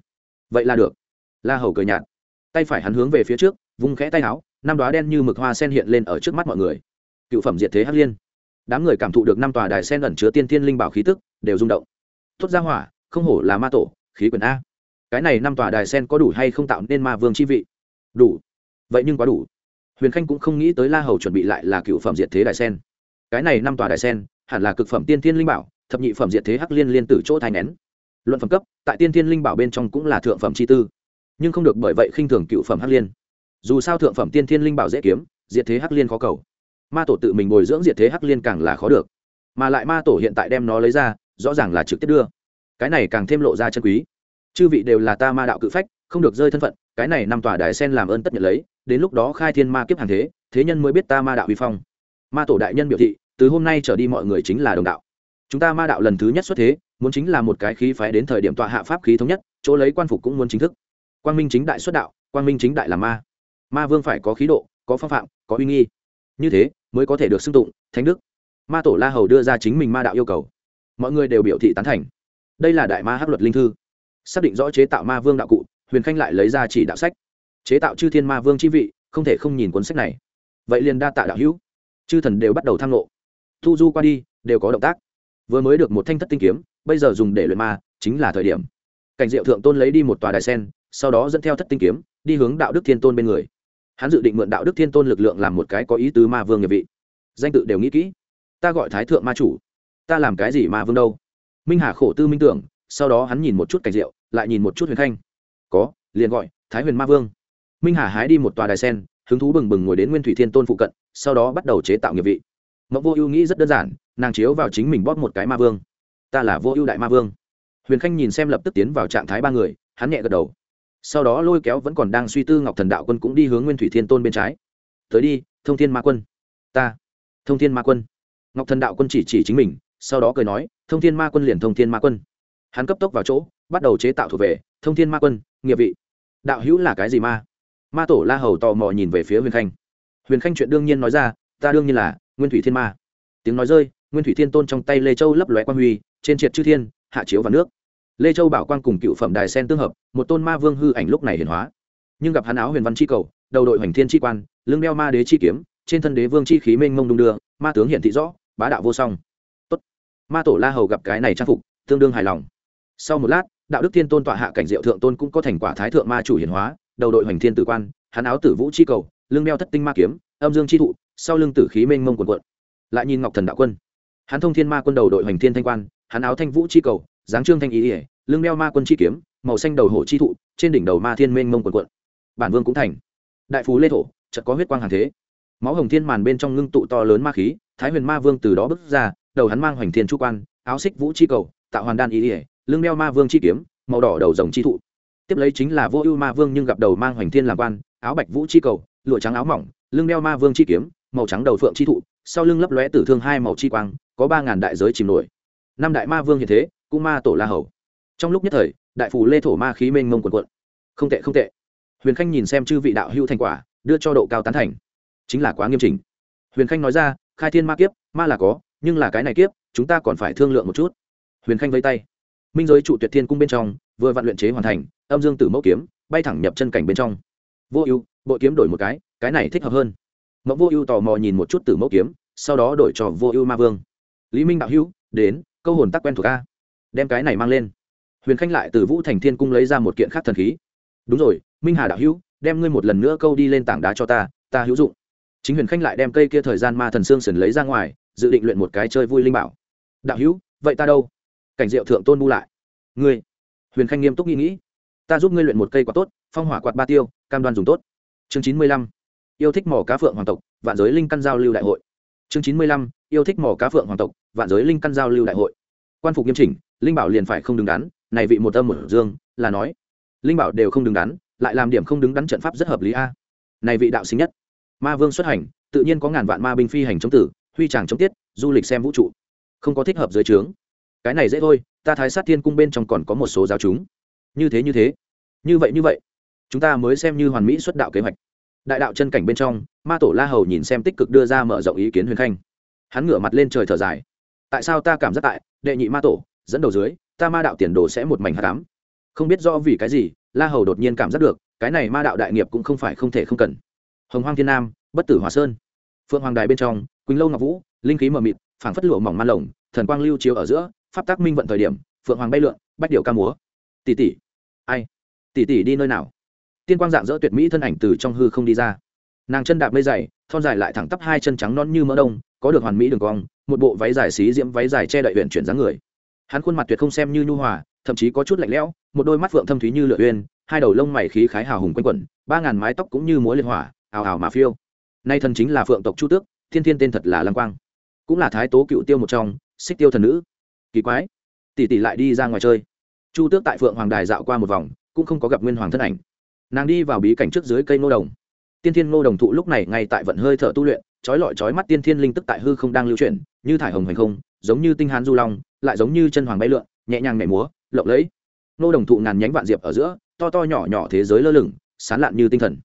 Vậy là được. La hầu cười nhạt. Tay phải hắn hướng về phía trước, vung khẽ tay áo, năm đoá đen như mực hoa sen hiện lên ở trước mắt mọi người cựu phẩm diệt thế hắc liên. Đám người cảm thụ được năm tòa đài sen ẩn chứa tiên thiên linh bảo khí tức, đều rung động. Tốt ra hỏa, không hổ là ma tổ, khí quyển a. Cái này năm tòa đài sen có đủ hay không tạo nên ma vương chi vị? Đủ. Vậy nhưng quá đủ. Huyền khanh cũng không nghĩ tới la hầu chuẩn bị lại là cựu phẩm diệt thế đài sen. Cái này năm tòa đài sen, hẳn là cực phẩm tiên thiên linh bảo, thập nhị phẩm diệt thế hắc liên liên tử chỗ thai nén. Luận phẩm cấp, tại tiên thiên linh bảo bên trong cũng là thượng phẩm chi tư. Nhưng không được bởi vậy khinh thường cựu phẩm hắc liên. Dù sao thượng phẩm tiên thiên linh bảo dễ kiếm, diệt thế hắc liên khó cầu ma tổ tự mình bồi dưỡng diệt thế hắc liên càng là khó được. Mà lại ma tổ hiện tại đem nó lấy ra, rõ ràng là trực tiếp đưa. Cái này càng thêm lộ ra chân quý. Chư vị đều là ta ma đạo cự phách, không được rơi thân phận, cái này năm tòa đài sen làm ơn tất nhận lấy, đến lúc đó khai thiên ma kiếp hàng thế thế nhân mới biết ta ma đạo vi phong. Ma tổ đại nhân biểu thị, từ hôm nay trở đi mọi người chính là đồng đạo. Chúng ta ma đạo lần thứ nhất xuất thế, muốn chính là một cái khí phái đến thời điểm tọa hạ pháp khí thống nhất, chỗ lấy quan phục cũng muốn chính thức. Quang minh chính đại xuất đạo, quang minh chính đại là ma. Ma vương phải có khí độ, có phong phạm, có uy nghi. Như thế mới có thể được xưng tụng thánh đức. Ma tổ la hầu đưa ra chính mình ma đạo yêu cầu. Mọi người đều biểu thị tán thành. Đây là đại ma hắc luật linh thư. Xác định rõ chế tạo ma vương đạo cụ, huyền khanh lại lấy ra chỉ đạo sách. Chế tạo chư thiên ma vương chi vị, không thể không nhìn cuốn sách này. Vậy liền đa tạ đạo hữu. Chư thần đều bắt đầu tham lộ thu du qua đi, đều có động tác. Vừa mới được một thanh thất tinh kiếm, bây giờ dùng để luyện ma, chính là thời điểm. Cảnh diệu thượng tôn lấy đi một tòa đài sen, sau đó dẫn theo thất tinh kiếm, đi hướng đạo đức thiên tôn bên người hắn dự định mượn đạo đức thiên tôn lực lượng làm một cái có ý tứ ma vương nghiệp vị. Danh tự đều nghĩ kỹ. Ta gọi thái thượng ma chủ. Ta làm cái gì ma vương đâu? Minh hà khổ tư minh tưởng, sau đó hắn nhìn một chút cảnh diệu, lại nhìn một chút huyền khanh. Có, liền gọi, thái huyền ma vương. Minh hà hái đi một tòa đài sen, hứng thú bừng bừng ngồi đến nguyên thủy thiên tôn phụ cận, sau đó bắt đầu chế tạo nghiệp vị. Mẫu vô ưu nghĩ rất đơn giản, nàng chiếu vào chính mình bóp một cái ma vương. Ta là vô ưu đại ma vương. Huyền khanh nhìn xem lập tức tiến vào trạng thái ba người, hắn nhẹ gật đầu sau đó lôi kéo vẫn còn đang suy tư ngọc thần đạo quân cũng đi hướng nguyên thủy thiên tôn bên trái. Tới đi, thông thiên ma quân. Ta, thông thiên ma quân. Ngọc thần đạo quân chỉ chỉ chính mình, sau đó cười nói, thông thiên ma quân liền thông thiên ma quân. Hắn cấp tốc vào chỗ, bắt đầu chế tạo thuộc về, thông thiên ma quân, nghiệp vị. Đạo hữu là cái gì ma? Ma tổ la hầu tò mò nhìn về phía huyền khanh. Huyền khanh chuyện đương nhiên nói ra, ta đương nhiên là, nguyên thủy thiên ma. Tiếng nói rơi, nguyên thủy thiên tôn trong tay lê châu lấp lóe quan huy, trên triệt chư thiên, hạ chiếu và nước lê châu bảo quang cùng cựu phẩm đài sen tương hợp, một tôn ma vương hư ảnh lúc này hiển hóa. Nhưng gặp hắn áo huyền văn chi cầu, đầu đội hoành thiên chi quan, lưng đeo ma đế chi kiếm, trên thân đế vương chi khí mênh mông đung đưa, ma tướng hiện thị rõ, bá đạo vô song. Tốt. ma tổ la hầu gặp cái này trang phục, tương đương hài lòng. Sau một lát, đạo đức thiên tôn tọa hạ cảnh diệu thượng tôn cũng có thành quả thái thượng ma chủ hiển hóa, đầu đội hoành thiên tử quan, hắn áo tử vũ chi cầu, lưng đeo thất tinh ma kiếm, âm dương chi thụ, sau lưng tử khí mênh mông quần quận lại nhìn ngọc thần đạo quân. Hắn thông thiên ma quân đầu đội hoành thiên thanh quan, hắn áo thanh vũ chi cầu dáng trương thanh ý ỉa, lưng đeo ma quân chi kiếm, màu xanh đầu hổ chi thụ, trên đỉnh đầu ma thiên mênh mông quần quận. Bản vương cũng thành. Đại phú lê thổ, chợt có huyết quang hàng thế. Máu hồng thiên màn bên trong ngưng tụ to lớn ma khí, thái huyền ma vương từ đó bước ra, đầu hắn mang hoành thiên chu quan, áo xích vũ chi cầu, tạo hoàn đan ý ỉa, lưng đeo ma vương chi kiếm, màu đỏ đầu rồng chi thụ. Tiếp lấy chính là vô ưu ma vương nhưng gặp đầu mang hoành thiên làm quan, áo bạch vũ chi cầu, lụa trắng áo mỏng, lưng đeo ma vương chi kiếm, màu trắng đầu phượng chi thụ, sau lưng lấp lóe tử thương hai màu chi quang, có ba ngàn đại giới chìm nổi. Năm đại ma vương như thế cũng ma tổ la hầu. Trong lúc nhất thời, đại phù lê thổ ma khí mênh mông quần quận không tệ không tệ. Huyền khanh nhìn xem chư vị đạo hữu thành quả, đưa cho độ cao tán thành. Chính là quá nghiêm chỉnh. Huyền khanh nói ra, khai thiên ma kiếp, ma là có, nhưng là cái này kiếp, chúng ta còn phải thương lượng một chút. Huyền khanh vây tay. Minh giới trụ tuyệt thiên cung bên trong, vừa vạn luyện chế hoàn thành, âm dương tử mẫu kiếm, bay thẳng nhập chân cảnh bên trong. Vô ưu, bội kiếm đổi một cái cái này thích hợp hơn. Mẫu vô ưu tò mò nhìn một chút tử mẫu kiếm, sau đó đổi cho vô ưu ma vương. Lý minh đạo hữu, đến, câu hồn tắc quen thuộc a đem cái này mang lên. Huyền khanh lại từ vũ thành thiên cung lấy ra một kiện khác thần khí. Đúng rồi, minh hà đạo hữu, đem ngươi một lần nữa câu đi lên tảng đá cho ta ta hữu dụng. Chính huyền khanh lại đem cây kia thời gian ma thần xương sần lấy ra ngoài, dự định luyện một cái chơi vui linh bảo. Đạo hữu, vậy ta đâu? Cảnh diệu thượng tôn bu lại. Ngươi. Huyền khanh nghiêm túc nghĩ nghĩ. Ta giúp ngươi luyện một cây quạt tốt, phong hỏa quạt ba tiêu, cam đoan dùng tốt. Chương chín mươi lăm. Yêu thích mỏ cá phượng hoàng tộc, vạn giới linh căn giao lưu đại hội. Chương chín mươi lăm. Yêu thích mỏ cá phượng hoàng tộc, vạn giới linh căn giao lưu đại hội quan phục nghiêm chỉnh, linh bảo liền phải không đứng đắn, này vị một âm một dương, là nói, linh bảo đều không đứng đắn, lại làm điểm không đứng đắn trận pháp rất hợp lý a. Này vị đạo sinh nhất, ma vương xuất hành, tự nhiên có ngàn vạn ma binh phi hành chống tử, huy tràng chống tiết, du lịch xem vũ trụ. Không có thích hợp dưới trướng. Cái này dễ thôi, ta thái sát thiên cung bên trong còn có một số giáo chúng. Như thế như thế. Như vậy như vậy. Chúng ta mới xem như hoàn mỹ xuất đạo kế hoạch. Đại đạo chân cảnh bên trong, ma tổ la hầu nhìn xem tích cực đưa ra mở rộng ý kiến huyền khanh. Hắn ngửa mặt lên trời thở dài. Tại sao ta cảm giác tại đệ nhị ma tổ, dẫn đầu dưới, ta ma đạo tiền đồ sẽ một mảnh hạ cám không biết do vì cái gì, la hầu đột nhiên cảm giác được, cái này ma đạo đại nghiệp cũng không phải không thể không cần. Hồng hoang thiên nam, bất tử hòa sơn. Phượng hoàng đài bên trong, quỳnh lâu ngọc vũ, linh khí mờ mịt, phảng phất lụa mỏng man lồng, thần quang lưu chiếu ở giữa, pháp tác minh vận thời điểm, phượng hoàng bay lượn, bách điệu ca múa. Tỷ tỷ. Ai? Tỷ tỷ đi nơi nào? Tiên quang dạng dỡ tuyệt mỹ thân ảnh từ trong hư không đi ra. Nàng chân đạp mây dày thon dài lại thẳng tắp hai chân trắng non như mỡ đông, có được hoàn mỹ đường cong, một bộ váy dài xí diễm váy dài che đậy huyện chuyển dáng người. Hắn khuôn mặt tuyệt không xem như nhu hòa, thậm chí có chút lạnh lẽo, một đôi mắt phượng thâm thúy như lửa uyên, hai đầu lông mày khí khái hào hùng quanh quẩn, ba ngàn mái tóc cũng như múa liên hỏa, ào ào mà phiêu. Nay thần chính là phượng tộc chu tước, thiên thiên tên thật là lăng quang. Cũng là thái tố cựu tiêu một trong, xích tiêu thần nữ. Kỳ quái. Tỷ tỷ lại đi ra ngoài chơi. Chu tước tại phượng hoàng đài dạo qua một vòng, cũng không có gặp nguyên hoàng thân ảnh. Nàng đi vào bí cảnh trước dưới cây nô đồng tiên thiên Ngô đồng thụ lúc này ngay tại vận hơi thở tu luyện trói lọi trói mắt tiên thiên linh tức tại hư không đang lưu chuyển, như thải hồng hành không, giống như tinh hán du long, lại giống như chân hoàng bay lượn, nhẹ nhàng nhảy múa, lộng lẫy. Ngô đồng thụ ngàn nhánh vạn diệp ở giữa, to to nhỏ nhỏ thế giới lơ lửng, sán lạn như tinh thần.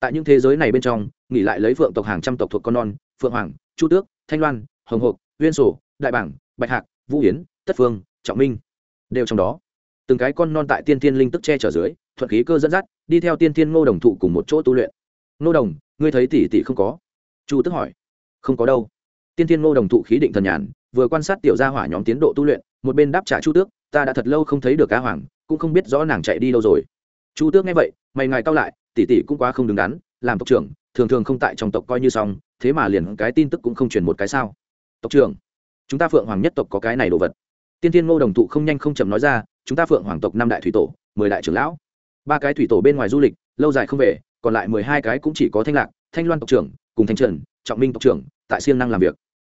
Tại những thế giới này bên trong, nghỉ lại lấy phượng tộc hàng trăm tộc thuộc con non, phượng hoàng, chu tước, thanh loan, hồng hộc, uyên sổ, đại bảng, bạch hạc, vũ yến, tất phương, trọng minh đều trong đó. Từng cái con non tại tiên tiên linh tức che chở dưới, thuận khí cơ dẫn dắt, đi theo tiên tiên ngô đồng thụ cùng một chỗ tu luyện. Nô đồng, ngươi thấy tỷ tỷ không có? Chu tức hỏi. Không có đâu. Tiên tiên Nô đồng thụ khí định thần nhàn, vừa quan sát tiểu gia hỏa nhóm tiến độ tu luyện, một bên đáp trả chu tước, ta đã thật lâu không thấy được cá hoàng, cũng không biết rõ nàng chạy đi đâu rồi. Chu tước nghe vậy, mày ngài cao lại, tỷ tỷ cũng quá không đứng đắn, làm tộc trưởng, thường thường không tại trong tộc coi như xong, thế mà liền cái tin tức cũng không truyền một cái sao? Tộc trưởng, chúng ta phượng hoàng nhất tộc có cái này đồ vật. Tiên tiên ngô đồng thụ không nhanh không chậm nói ra, chúng ta phượng hoàng tộc năm đại thủy tổ, mười đại trưởng lão, ba cái thủy tổ bên ngoài du lịch, lâu dài không về còn lại mười hai cái cũng chỉ có thanh lạc, thanh loan tộc trưởng, cùng thanh trần, trọng minh tộc trưởng, tại siêng năng làm việc.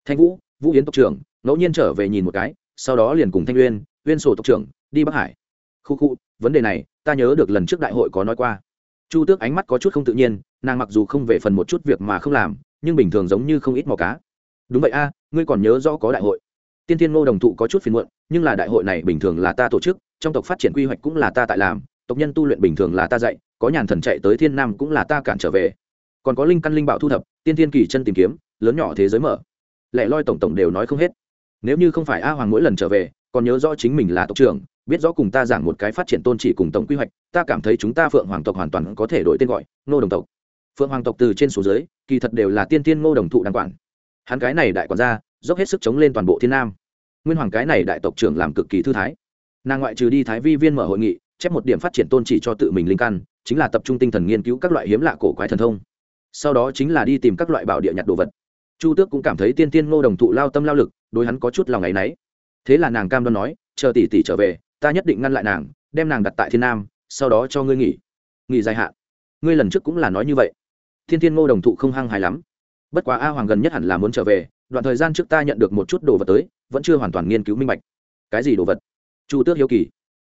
Thanh vũ vũ yến tộc trưởng, ngẫu nhiên trở về nhìn một cái, sau đó liền cùng thanh uyên uyên sổ tộc trưởng, đi bắc hải. Khu khu, vấn đề này, ta nhớ được lần trước đại hội có nói qua. Chu tước ánh mắt có chút không tự nhiên, nàng mặc dù không về phần một chút việc mà không làm, nhưng bình thường giống như không ít mò cá. Đúng vậy a, ngươi còn nhớ rõ có đại hội. Tiên tiên ngô đồng thụ có chút phiền muộn, nhưng là đại hội này bình thường là ta tổ chức, trong tộc phát triển quy hoạch cũng là ta tại làm, tộc nhân tu luyện bình thường là ta dạy có nhàn thần chạy tới thiên nam cũng là ta cản trở về. Còn có linh căn linh bảo thu thập, tiên tiên kỳ chân tìm kiếm, lớn nhỏ thế giới mở. Lẽ loi tổng tổng đều nói không hết. Nếu như không phải a hoàng mỗi lần trở về, còn nhớ rõ chính mình là tộc trưởng, biết rõ cùng ta giảng một cái phát triển tôn trị cùng tổng quy hoạch, ta cảm thấy chúng ta phượng hoàng tộc hoàn toàn có thể đổi tên gọi, ngô đồng tộc. Phượng hoàng tộc từ trên xuống dưới, kỳ thật đều là tiên tiên ngô đồng thụ đàng quản. Hắn cái này đại quản gia, dốc hết sức chống lên toàn bộ thiên nam. Nguyên hoàng cái này đại tộc trưởng làm cực kỳ thư thái. Nàng ngoại trừ đi thái vi viên mở hội nghị, chép một điểm phát triển tôn chỉ cho tự mình linh căn chính là tập trung tinh thần nghiên cứu các loại hiếm lạ cổ quái thần thông. Sau đó chính là đi tìm các loại bảo địa nhặt đồ vật. Chu tước cũng cảm thấy tiên tiên ngô đồng thụ lao tâm lao lực, đối hắn có chút lòng ngày nấy thế là nàng cam đoan nói, chờ tỷ tỷ trở về, ta nhất định ngăn lại nàng, đem nàng đặt tại thiên nam, sau đó cho ngươi nghỉ. Nghỉ dài hạn. Ngươi lần trước cũng là nói như vậy. Thiên thiên ngô đồng thụ không hăng hài lắm. Bất quá a hoàng gần nhất hẳn là muốn trở về, đoạn thời gian trước ta nhận được một chút đồ vật tới, vẫn chưa hoàn toàn nghiên cứu minh bạch. Cái gì đồ vật? Chu tước hiếu kỳ.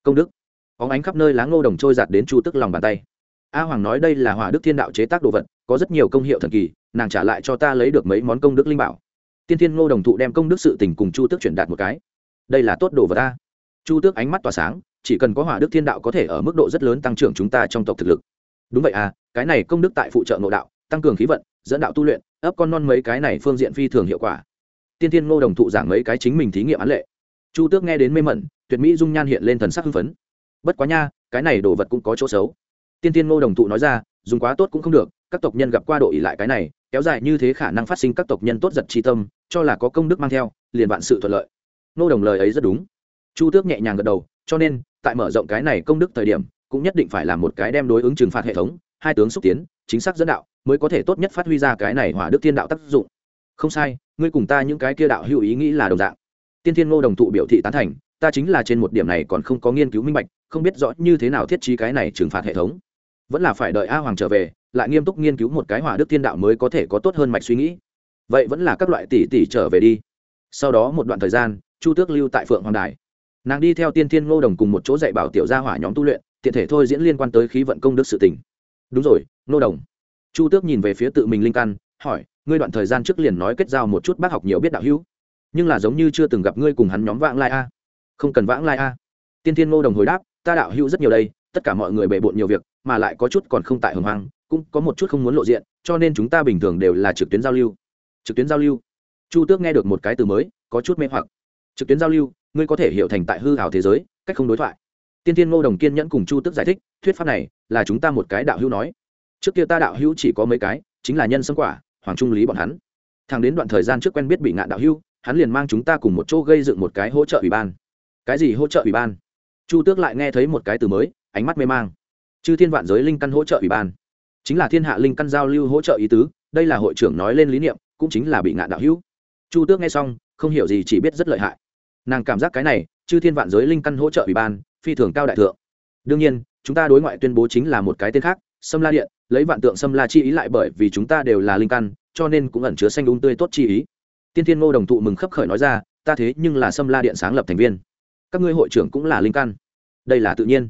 Công đức óng ánh khắp nơi lá ngô đồng trôi giạt đến chu tước lòng bàn tay. A hoàng nói đây là hỏa đức thiên đạo chế tác đồ vật, có rất nhiều công hiệu thần kỳ, nàng trả lại cho ta lấy được mấy món công đức linh bảo. Tiên thiên ngô đồng thụ đem công đức sự tình cùng chu tước chuyển đạt một cái. Đây là tốt đồ vật ta. Chu tước ánh mắt tỏa sáng, chỉ cần có hỏa đức thiên đạo có thể ở mức độ rất lớn tăng trưởng chúng ta trong tộc thực lực. Đúng vậy à cái này công đức tại phụ trợ ngộ đạo, tăng cường khí vận, dẫn đạo tu luyện, ấp con non mấy cái này phương diện phi thường hiệu quả. Tiên tiên ngô đồng thụ giảng mấy cái chính mình thí nghiệm án lệ. Chu tước nghe đến mê mẩn, tuyệt mỹ dung nhan hiện lên thần sắc hưng phấn bất quá nha, cái này đồ vật cũng có chỗ xấu. Tiên tiên ngô đồng thụ nói ra, dùng quá tốt cũng không được, các tộc nhân gặp qua độ ỉ lại cái này, kéo dài như thế khả năng phát sinh các tộc nhân tốt giật tri tâm, cho là có công đức mang theo, liền vạn sự thuận lợi. Ngô đồng lời ấy rất đúng. Chu tước nhẹ nhàng gật đầu, cho nên, tại mở rộng cái này công đức thời điểm, cũng nhất định phải là một cái đem đối ứng trừng phạt hệ thống, hai tướng xúc tiến, chính xác dẫn đạo, mới có thể tốt nhất phát huy ra cái này hỏa đức thiên đạo tác dụng. Không sai, ngươi cùng ta những cái kia đạo hữu ý nghĩ là đồng dạng. Tiên thiên ngô đồng thụ biểu thị tán thành ta chính là trên một điểm này còn không có nghiên cứu minh bạch, không biết rõ như thế nào thiết trí cái này trừng phạt hệ thống. Vẫn là phải đợi a hoàng trở về, lại nghiêm túc nghiên cứu một cái hỏa đức thiên đạo mới có thể có tốt hơn mạch suy nghĩ. Vậy vẫn là các loại tỷ tỷ trở về đi. Sau đó một đoạn thời gian, chu tước lưu tại phượng hoàng đài. Nàng đi theo tiên thiên ngô đồng cùng một chỗ dạy bảo tiểu gia hỏa nhóm tu luyện, tiện thể thôi diễn liên quan tới khí vận công đức sự tình. đúng rồi, ngô đồng. Chu tước nhìn về phía tự mình linh căn, hỏi, ngươi đoạn thời gian trước liền nói kết giao một chút bác học nhiều biết đạo hữu, nhưng là giống như chưa từng gặp ngươi cùng hắn nhóm vãng lai a không cần vãng lai a. Tiên thiên ngô đồng hồi đáp, ta đạo hữu rất nhiều đây, tất cả mọi người bề bộn nhiều việc, mà lại có chút còn không tại hồng hoang, cũng có một chút không muốn lộ diện, cho nên chúng ta bình thường đều là trực tuyến giao lưu. Trực tuyến giao lưu? Chu tước nghe được một cái từ mới, có chút mê hoặc. Trực tuyến giao lưu, ngươi có thể hiểu thành tại hư hào thế giới, cách không đối thoại. Tiên tiên ngô đồng kiên nhẫn cùng chu tước giải thích, thuyết pháp này là chúng ta một cái đạo hữu nói. Trước kia ta đạo hữu chỉ có mấy cái, chính là nhân sâm quả, hoàng trung lý bọn hắn. Thằng đến đoạn thời gian trước quen biết bị ngạn đạo hữu, hắn liền mang chúng ta cùng một chỗ gây dựng một cái hỗ trợ ủy ban cái gì hỗ trợ ủy ban? Chu tước lại nghe thấy một cái từ mới, ánh mắt mê mang. Chư thiên vạn giới linh căn hỗ trợ ủy ban. Chính là thiên hạ linh căn giao lưu hỗ trợ ý tứ, đây là hội trưởng nói lên lý niệm, cũng chính là bị ngạn đạo hữu. Chu tước nghe xong, không hiểu gì chỉ biết rất lợi hại. Nàng cảm giác cái này, chư thiên vạn giới linh căn hỗ trợ ủy ban, phi thường cao đại thượng. Đương nhiên, chúng ta đối ngoại tuyên bố chính là một cái tên khác, sâm la điện, lấy vạn tượng sâm la chi ý lại bởi vì chúng ta đều là linh căn, cho nên cũng ẩn chứa xanh đúng tươi tốt chi ý. Tiên thiên ngô đồng thụ mừng khấp khởi nói ra, ta thế nhưng là sâm la điện sáng lập thành viên các ngươi hội trưởng cũng là linh căn. Đây là tự nhiên.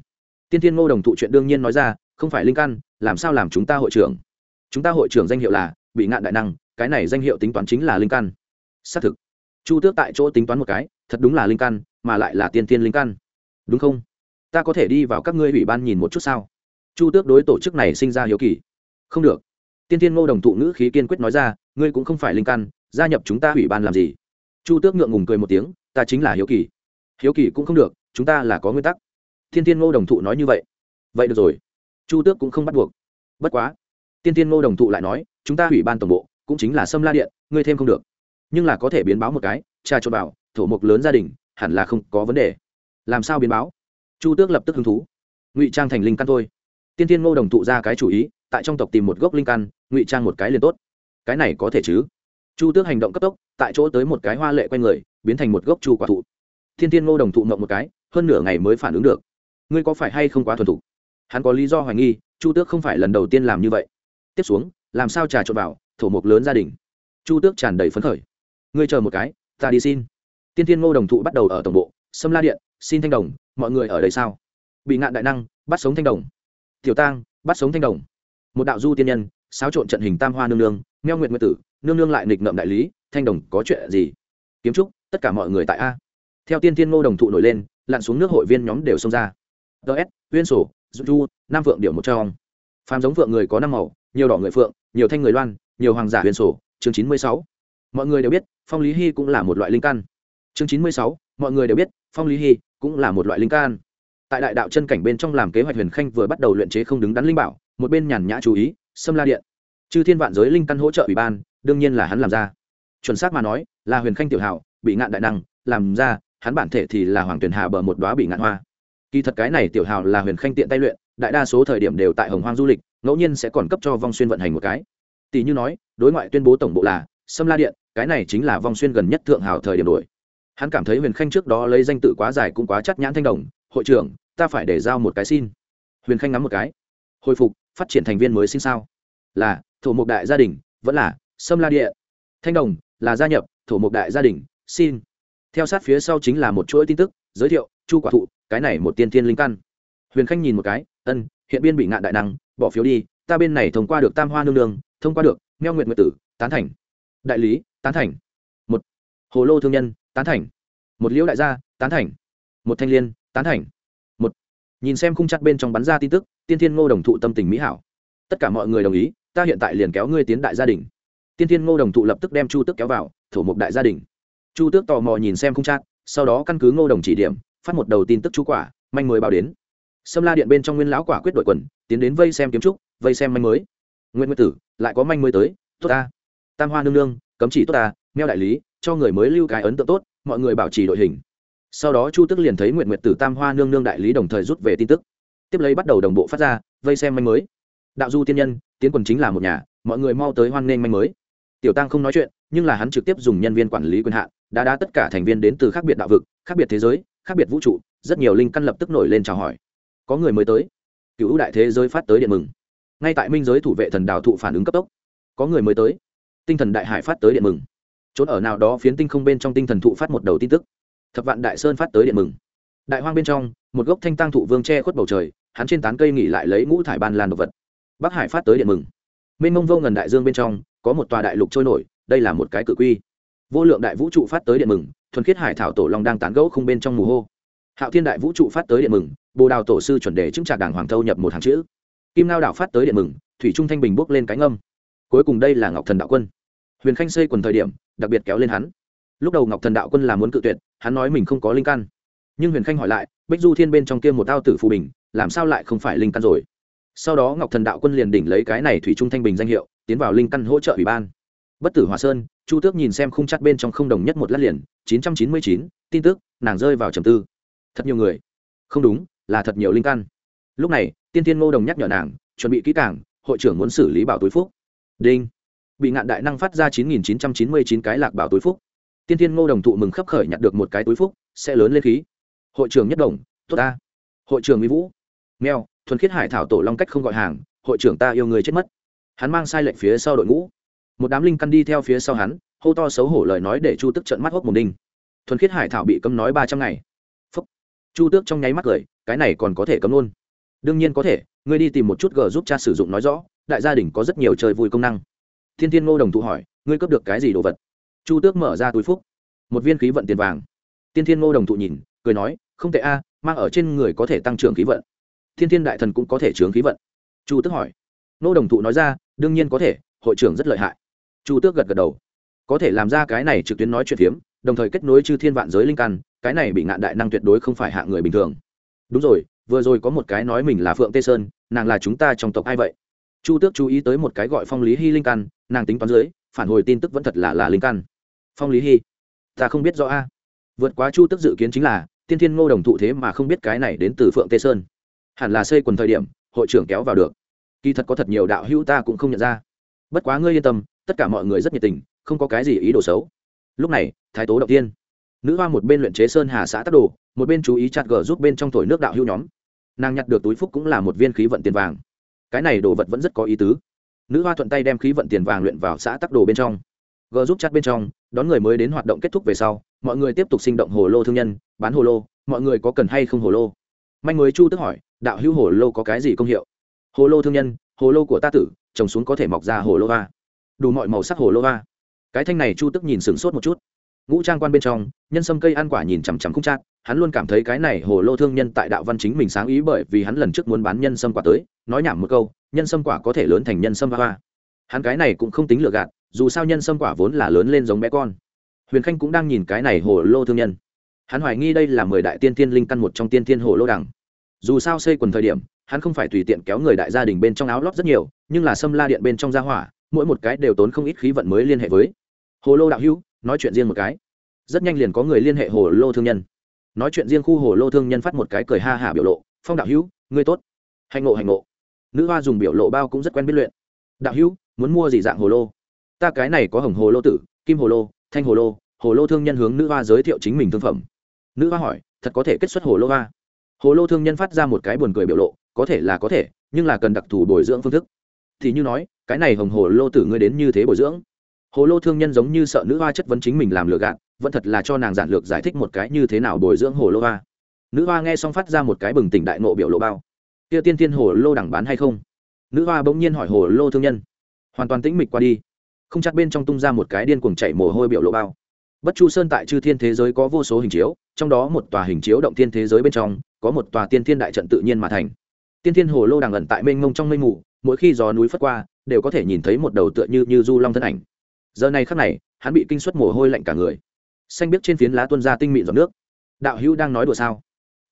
Tiên thiên ngô đồng thụ chuyện đương nhiên nói ra, không phải linh căn, làm sao làm chúng ta hội trưởng? Chúng ta hội trưởng danh hiệu là bị ngạn đại năng, cái này danh hiệu tính toán chính là linh căn. Xác thực. Chu tước tại chỗ tính toán một cái, thật đúng là linh căn, mà lại là tiên tiên linh căn. Đúng không? Ta có thể đi vào các ngươi ủy ban nhìn một chút sao? Chu tước đối tổ chức này sinh ra hiếu kỳ. Không được. Tiên tiên ngô đồng thụ ngữ khí kiên quyết nói ra, ngươi cũng không phải linh căn, gia nhập chúng ta ủy ban làm gì? Chu tước ngượng ngùng cười một tiếng, ta chính là hiếu kỳ hiếu kỳ cũng không được, chúng ta là có nguyên tắc. Thiên tiên ngô đồng thụ nói như vậy. Vậy được rồi. Chu tước cũng không bắt buộc. Bất quá tiên tiên ngô đồng thụ lại nói, chúng ta ủy ban tổng bộ, cũng chính là sâm la điện, ngươi thêm không được. Nhưng là có thể biến báo một cái cha cho bảo thổ mục lớn gia đình, hẳn là không có vấn đề. Làm sao biến báo? Chu tước lập tức hứng thú. Ngụy trang thành linh căn thôi. Tiên tiên ngô đồng thụ ra cái chủ ý, tại trong tộc tìm một gốc linh căn, ngụy trang một cái liền tốt. Cái này có thể chứ? Chu tước hành động cấp tốc, tại chỗ tới một cái hoa lệ q u a n người, biến thành một gốc chu quả thụ thiên tiên ngô đồng thụ mộng một cái, hơn nửa ngày mới phản ứng được. Ngươi có phải hay không quá thuần thục? Hắn có lý do hoài nghi, chu tước không phải lần đầu tiên làm như vậy. Tiếp xuống, làm sao trà trộn vào, thổ mục lớn gia đình? Chu tước tràn đầy phấn khởi. Ngươi chờ một cái, ta đi xin. Tiên tiên ngô đồng thụ bắt đầu ở tổng bộ, sâm la điện, xin thanh đồng, mọi người ở đây sao? Bị ngạn đại năng, bắt sống thanh đồng. Tiểu tang, bắt sống thanh đồng. Một đạo du tiên nhân, xáo trộn trận hình tam hoa nương nương, meo nguyện nguyện tử, nương nương lại nghịch ngợm đại lý, thanh đồng có chuyện gì? Kiếm trúc tất cả mọi người tại a theo tiên tiên ngô đồng thụ nổi lên, lặn xuống nước hội viên nhóm đều xông ra. Ts uyên sổ, dụ chu nam vượng điệu một trong. Phàm giống vượng người có năm màu, nhiều đỏ người phượng, nhiều thanh người loan, nhiều hoàng giả uyên sổ, chương chín mươi sáu. Mọi người đều biết, phong lý hy cũng là một loại linh căn chương chín mươi sáu, mọi người đều biết, phong lý hy cũng là một loại linh căn tại đại đạo chân cảnh bên trong làm kế hoạch huyền khanh vừa bắt đầu luyện chế không đứng đắn linh bảo, một bên nhàn nhã chú ý xâm la điện. Chư thiên vạn giới linh căn hỗ trợ ủy ban, đương nhiên là hắn làm ra. Chuẩn xác mà nói, là huyền khanh tiểu hảo, bị ngạn đại năng, làm ra hắn bản thể thì là hoàng tuyển hà bờ một đoá bị ngạn hoa. Kỳ thật cái này tiểu hào là huyền khanh tiện tay luyện, đại đa số thời điểm đều tại hồng hoang du lịch, ngẫu nhiên sẽ còn cấp cho vong xuyên vận hành một cái. Tỷ như nói, đối ngoại tuyên bố tổng bộ là sâm la điện, cái này chính là vong xuyên gần nhất thượng hào thời điểm đổi. Hắn cảm thấy huyền khanh trước đó lấy danh tự quá dài cũng quá chắc nhãn thanh đồng, hội trưởng, ta phải để giao một cái xin. Huyền khanh ngắm một cái. Hồi phục, phát triển thành viên mới sinh sao? Là, thổ mục đại gia đình, vẫn là sâm la địa thanh đồng, là gia nhập, thổ mục đại gia đình, xin theo sát phía sau chính là một chuỗi tin tức, giới thiệu, chu quả thụ, cái này một tiên thiên linh căn. Huyền khanh nhìn một cái, ân, hiện biên bị ngạn đại năng, bỏ phiếu đi, ta bên này thông qua được tam hoa nương nương, thông qua được meo nguyện nguyện tử, tán thành. Đại lý, tán thành. Một, hồ lô thương nhân, tán thành. Một liễu đại gia, tán thành. Một thanh liên, tán thành. Một, nhìn xem khung chặt bên trong bắn ra tin tức, tiên thiên ngô đồng thụ tâm tình mỹ hảo. Tất cả mọi người đồng ý, ta hiện tại liền kéo ngươi tiến đại gia đình. Tiên thiên ngô đồng thụ lập tức đem chu Tức kéo vào, thổ mục đại gia đình chu tước tò mò nhìn xem không chát, sau đó căn cứ ngô đồng chỉ điểm, phát một đầu tin tức chú quả, manh mới báo đến. Sâm la điện bên trong nguyên lão quả quyết đội quần, tiến đến vây xem kiếm trúc, vây xem manh mới Nguyên nguyên tử, lại có manh mới tới, tốt ta. Tam hoa nương nương, cấm chỉ tốt ta, meo đại lý, cho người mới lưu cái ấn tượng tốt, mọi người bảo trì đội hình. Sau đó chu tức liền thấy nguyện nguyệt tử, tam hoa nương nương đại lý đồng thời rút về tin tức. Tiếp lấy bắt đầu đồng bộ phát ra, vây xem manh mới đạo du tiên nhân, tiến quần chính là một nhà, mọi người mau tới hoan nghênh manh mới tiểu tăng không nói chuyện, nhưng là hắn trực tiếp dùng nhân viên quản lý quyền hạn đã đá tất cả thành viên đến từ khác biệt đạo vực, khác biệt thế giới, khác biệt vũ trụ, rất nhiều linh căn lập tức nổi lên chào hỏi. Có người mới tới. Cựu đại thế giới phát tới điện mừng. Ngay tại minh giới thủ vệ thần đào thụ phản ứng cấp tốc. Có người mới tới. Tinh thần đại hải phát tới điện mừng. Trốn ở nào đó phiến tinh không bên trong tinh thần thụ phát một đầu tin tức. Thập vạn đại sơn phát tới điện mừng. Đại hoang bên trong, một gốc thanh tăng thụ vương che khuất bầu trời, hắn trên tán cây nghỉ lại lấy ngũ thải ban lan đồ vật. Bắc hải phát tới điện mừng. Mênh mông vô ngần đại dương bên trong, có một tòa đại lục trôi nổi, đây là một cái cự quy vô lượng đại vũ trụ phát tới điện mừng, thuần khiết hải thảo tổ long đang tán gẫu không bên trong mù hô. Hạo thiên đại vũ trụ phát tới điện mừng, bồ đào tổ sư chuẩn đề chứng trạc đảng hoàng thâu nhập một hàng chữ. Kim lao đảo phát tới điện mừng, thủy trung thanh bình bước lên cánh âm cuối cùng đây là ngọc thần đạo quân. Huyền khanh xây quần thời điểm, đặc biệt kéo lên hắn. Lúc đầu ngọc thần đạo quân là muốn cự tuyệt, hắn nói mình không có linh căn. Nhưng huyền khanh hỏi lại, bích du thiên bên trong kia một tao tử phù bình, làm sao lại không phải linh căn rồi? Sau đó ngọc thần đạo quân liền đỉnh lấy cái này thủy trung thanh bình danh hiệu, tiến vào linh căn hỗ trợ ủy ban bất tử hòa sơn, chu tước nhìn xem khung chắc bên trong không đồng nhất một lát liền, chín trăm chín mươi chín, tin tức, nàng rơi vào trầm tư. Thật nhiều người. Không đúng, là thật nhiều linh căn. Lúc này, tiên tiên ngô đồng nhắc nhở nàng, chuẩn bị kỹ càng, hội trưởng muốn xử lý bảo túi phúc. Đinh. Bị ngạn đại năng phát ra chín nghìn chín trăm chín mươi chín cái lạc bảo túi phúc. Tiên tiên ngô đồng thụ mừng khấp khởi nhặt được một cái túi phúc, sẽ lớn lên khí. Hội trưởng nhất đồng, tốt ta. Hội trưởng mỹ vũ. Nghèo thuần khiết hải thảo tổ long cách không gọi hàng, hội trưởng ta yêu người chết mất. Hắn mang sai lệnh phía sau đội ngũ một đám linh căn đi theo phía sau hắn, hô to xấu hổ lời nói để chu tức trận mắt hốc mồm đinh. Thuần khiết hải thảo bị cấm nói ba trăm ngày. Phúc. Chu tước trong nháy mắt cười, cái này còn có thể cấm luôn. Đương nhiên có thể, ngươi đi tìm một chút g giúp cha sử dụng nói rõ, đại gia đình có rất nhiều chơi vui công năng. Thiên thiên ngô đồng thụ hỏi, ngươi cướp được cái gì đồ vật? Chu tước mở ra túi phúc. Một viên khí vận tiền vàng. Tiên thiên ngô đồng thụ nhìn, cười nói, không tệ a, mang ở trên người có thể tăng trưởng khí vận. Thiên thiên đại thần cũng có thể chướng khí vận. Chu tước hỏi. Nô đồng thụ nói ra, đương nhiên có thể, hội trưởng rất lợi hại chu tước gật gật đầu. Có thể làm ra cái này trực tuyến nói chuyện phiếm, đồng thời kết nối chư thiên vạn giới linh căn, cái này bị ngạn đại năng tuyệt đối không phải hạ người bình thường. Đúng rồi, vừa rồi có một cái nói mình là phượng tê sơn, nàng là chúng ta trong tộc ai vậy? Chu tước chú ý tới một cái gọi phong lý hy linh căn, nàng tính toán dưới, phản hồi tin tức vẫn thật là là linh căn. Phong lý hy, ta không biết rõ a. Vượt quá chu tước dự kiến chính là, tiên thiên ngô đồng thụ thế mà không biết cái này đến từ phượng tê sơn. Hẳn là xây quần thời điểm, hội trưởng kéo vào được. Kỳ thật có thật nhiều đạo hữu ta cũng không nhận ra. Bất quá ngươi yên tâm tất cả mọi người rất nhiệt tình, không có cái gì ý đồ xấu. Lúc này, thái tố động tiên nữ hoa một bên luyện chế sơn hà xã tắc đồ, một bên chú ý chặt gờ giúp bên trong thổi nước đạo hữu nhóm. Nàng nhặt được túi phúc cũng là một viên khí vận tiền vàng. Cái này đồ vật vẫn rất có ý tứ. Nữ hoa thuận tay đem khí vận tiền vàng luyện vào xã tắc đồ bên trong. Gờ giúp chặt bên trong, đón người mới đến hoạt động kết thúc về sau, mọi người tiếp tục sinh động hồ lô thương nhân, bán hồ lô, mọi người có cần hay không hồ lô? Manh mới chu tức hỏi, đạo hữu hồ lô có cái gì công hiệu? Hồ lô thương nhân, hồ lô của ta tử, trồng xuống có thể mọc ra hồ lô va đủ mọi màu sắc hồ lô hoa. cái thanh này chu tức nhìn sửng sốt một chút ngũ trang quan bên trong, nhân sâm cây ăn quả nhìn chằm chằm không chát, hắn luôn cảm thấy cái này hồ lô thương nhân tại đạo văn chính mình sáng ý bởi vì hắn lần trước muốn bán nhân sâm quả tới, nói nhảm một câu, nhân sâm quả có thể lớn thành nhân sâm hoa. hắn cái này cũng không tính lừa gạt, dù sao nhân sâm quả vốn là lớn lên giống bé con huyền khanh cũng đang nhìn cái này hồ lô thương nhân hắn hoài nghi đây là mười đại tiên tiên linh căn một trong tiên tiên hồ lô đẳng dù sao xây quần thời điểm, hắn không phải tùy tiện kéo người đại gia đình bên trong áo lót rất nhiều, nhưng là sâm la điện bên trong gia hỏa mỗi một cái đều tốn không ít khí vận mới liên hệ với. Hồ lô đạo hữu, nói chuyện riêng một cái. Rất nhanh liền có người liên hệ hồ lô thương nhân. Nói chuyện riêng khu hồ lô thương nhân phát một cái cười ha hả biểu lộ. Phong đạo hữu, ngươi tốt. Hành ngộ hành ngộ. Nữ hoa dùng biểu lộ bao cũng rất quen biết luyện. Đạo hữu, muốn mua gì dạng hồ lô? Ta cái này có hồng hồ lô tử, kim hồ lô, thanh hồ lô. Hồ lô thương nhân hướng nữ hoa giới thiệu chính mình thương phẩm. Nữ hoa hỏi, thật có thể kết xuất hồ lô hoa? Hồ lô thương nhân phát ra một cái buồn cười biểu lộ, có thể là có thể, nhưng là cần đặc thù bồi dưỡng phương thức thì như nói, cái này hồng hồ lô tử ngươi đến như thế bồi dưỡng. Hồ lô thương nhân giống như sợ nữ hoa chất vấn chính mình làm lừa gạt, vẫn thật là cho nàng giản lược giải thích một cái như thế nào bồi dưỡng hồ lô hoa. Nữ hoa nghe xong phát ra một cái bừng tỉnh đại nộ biểu lộ bao. Kia tiên tiên hồ lô đẳng bán hay không? Nữ hoa bỗng nhiên hỏi hồ lô thương nhân. Hoàn toàn tĩnh mịch qua đi. Không chắc bên trong tung ra một cái điên cuồng chảy mồ hôi biểu lộ bao. Bất chu sơn tại chư thiên thế giới có vô số hình chiếu, trong đó một tòa hình chiếu động thiên thế giới bên trong, có một tòa tiên thiên đại trận tự nhiên mà thành. Tiên thiên hồ lô đằng ẩn tại mênh mông trong mây mù mỗi khi gió núi phất qua đều có thể nhìn thấy một đầu tựa như như du long thân ảnh. Giờ này khắc này hắn bị kinh suất mồ hôi lạnh cả người. Xanh biết trên phiến lá tuân ra tinh mịn giọt nước. Đạo hữu đang nói đùa sao?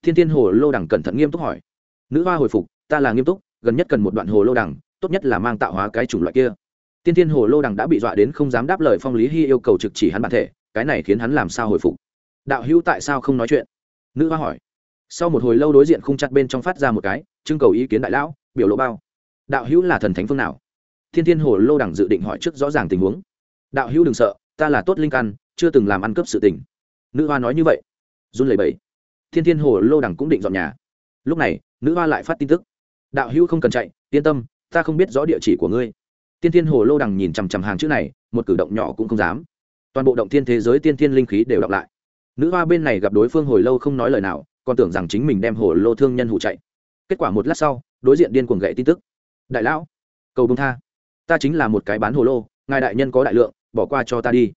Thiên thiên hồ lô đẳng cẩn thận nghiêm túc hỏi. Nữ hoa hồi phục ta là nghiêm túc gần nhất cần một đoạn hồ lô đẳng, tốt nhất là mang tạo hóa cái chủng loại kia. Tiên thiên hồ lô đẳng đã bị dọa đến không dám đáp lời phong lý hy yêu cầu trực chỉ hắn bản thể cái này khiến hắn làm sao hồi phục? Đạo hữu tại sao không nói chuyện? Nữ hoa hỏi. Sau một hồi lâu đối diện không chặt bên trong phát ra một cái trưng cầu ý kiến đại lão biểu lộ bao đạo hữu là thần thánh phương nào? Thiên thiên hồ lô đẳng dự định hỏi trước rõ ràng tình huống. Đạo hữu đừng sợ, ta là tốt linh căn, chưa từng làm ăn cướp sự tình. Nữ hoa nói như vậy. Run lẩy bẩy. Thiên thiên hồ lô đẳng cũng định dọn nhà. Lúc này, nữ hoa lại phát tin tức. Đạo hữu không cần chạy, yên tâm, ta không biết rõ địa chỉ của ngươi. Tiên thiên hồ lô đằng nhìn chằm chằm hàng chữ này, một cử động nhỏ cũng không dám. Toàn bộ động thiên thế giới tiên thiên linh khí đều đọc lại. Nữ hoa bên này gặp đối phương hồi lâu không nói lời nào, còn tưởng rằng chính mình đem hồ lô thương nhân hụ chạy. Kết quả một lát sau, đối diện điên cuồng gậy tin tức đại lão, cầu bông tha. Ta chính là một cái bán hồ lô, ngài đại nhân có đại lượng, bỏ qua cho ta đi.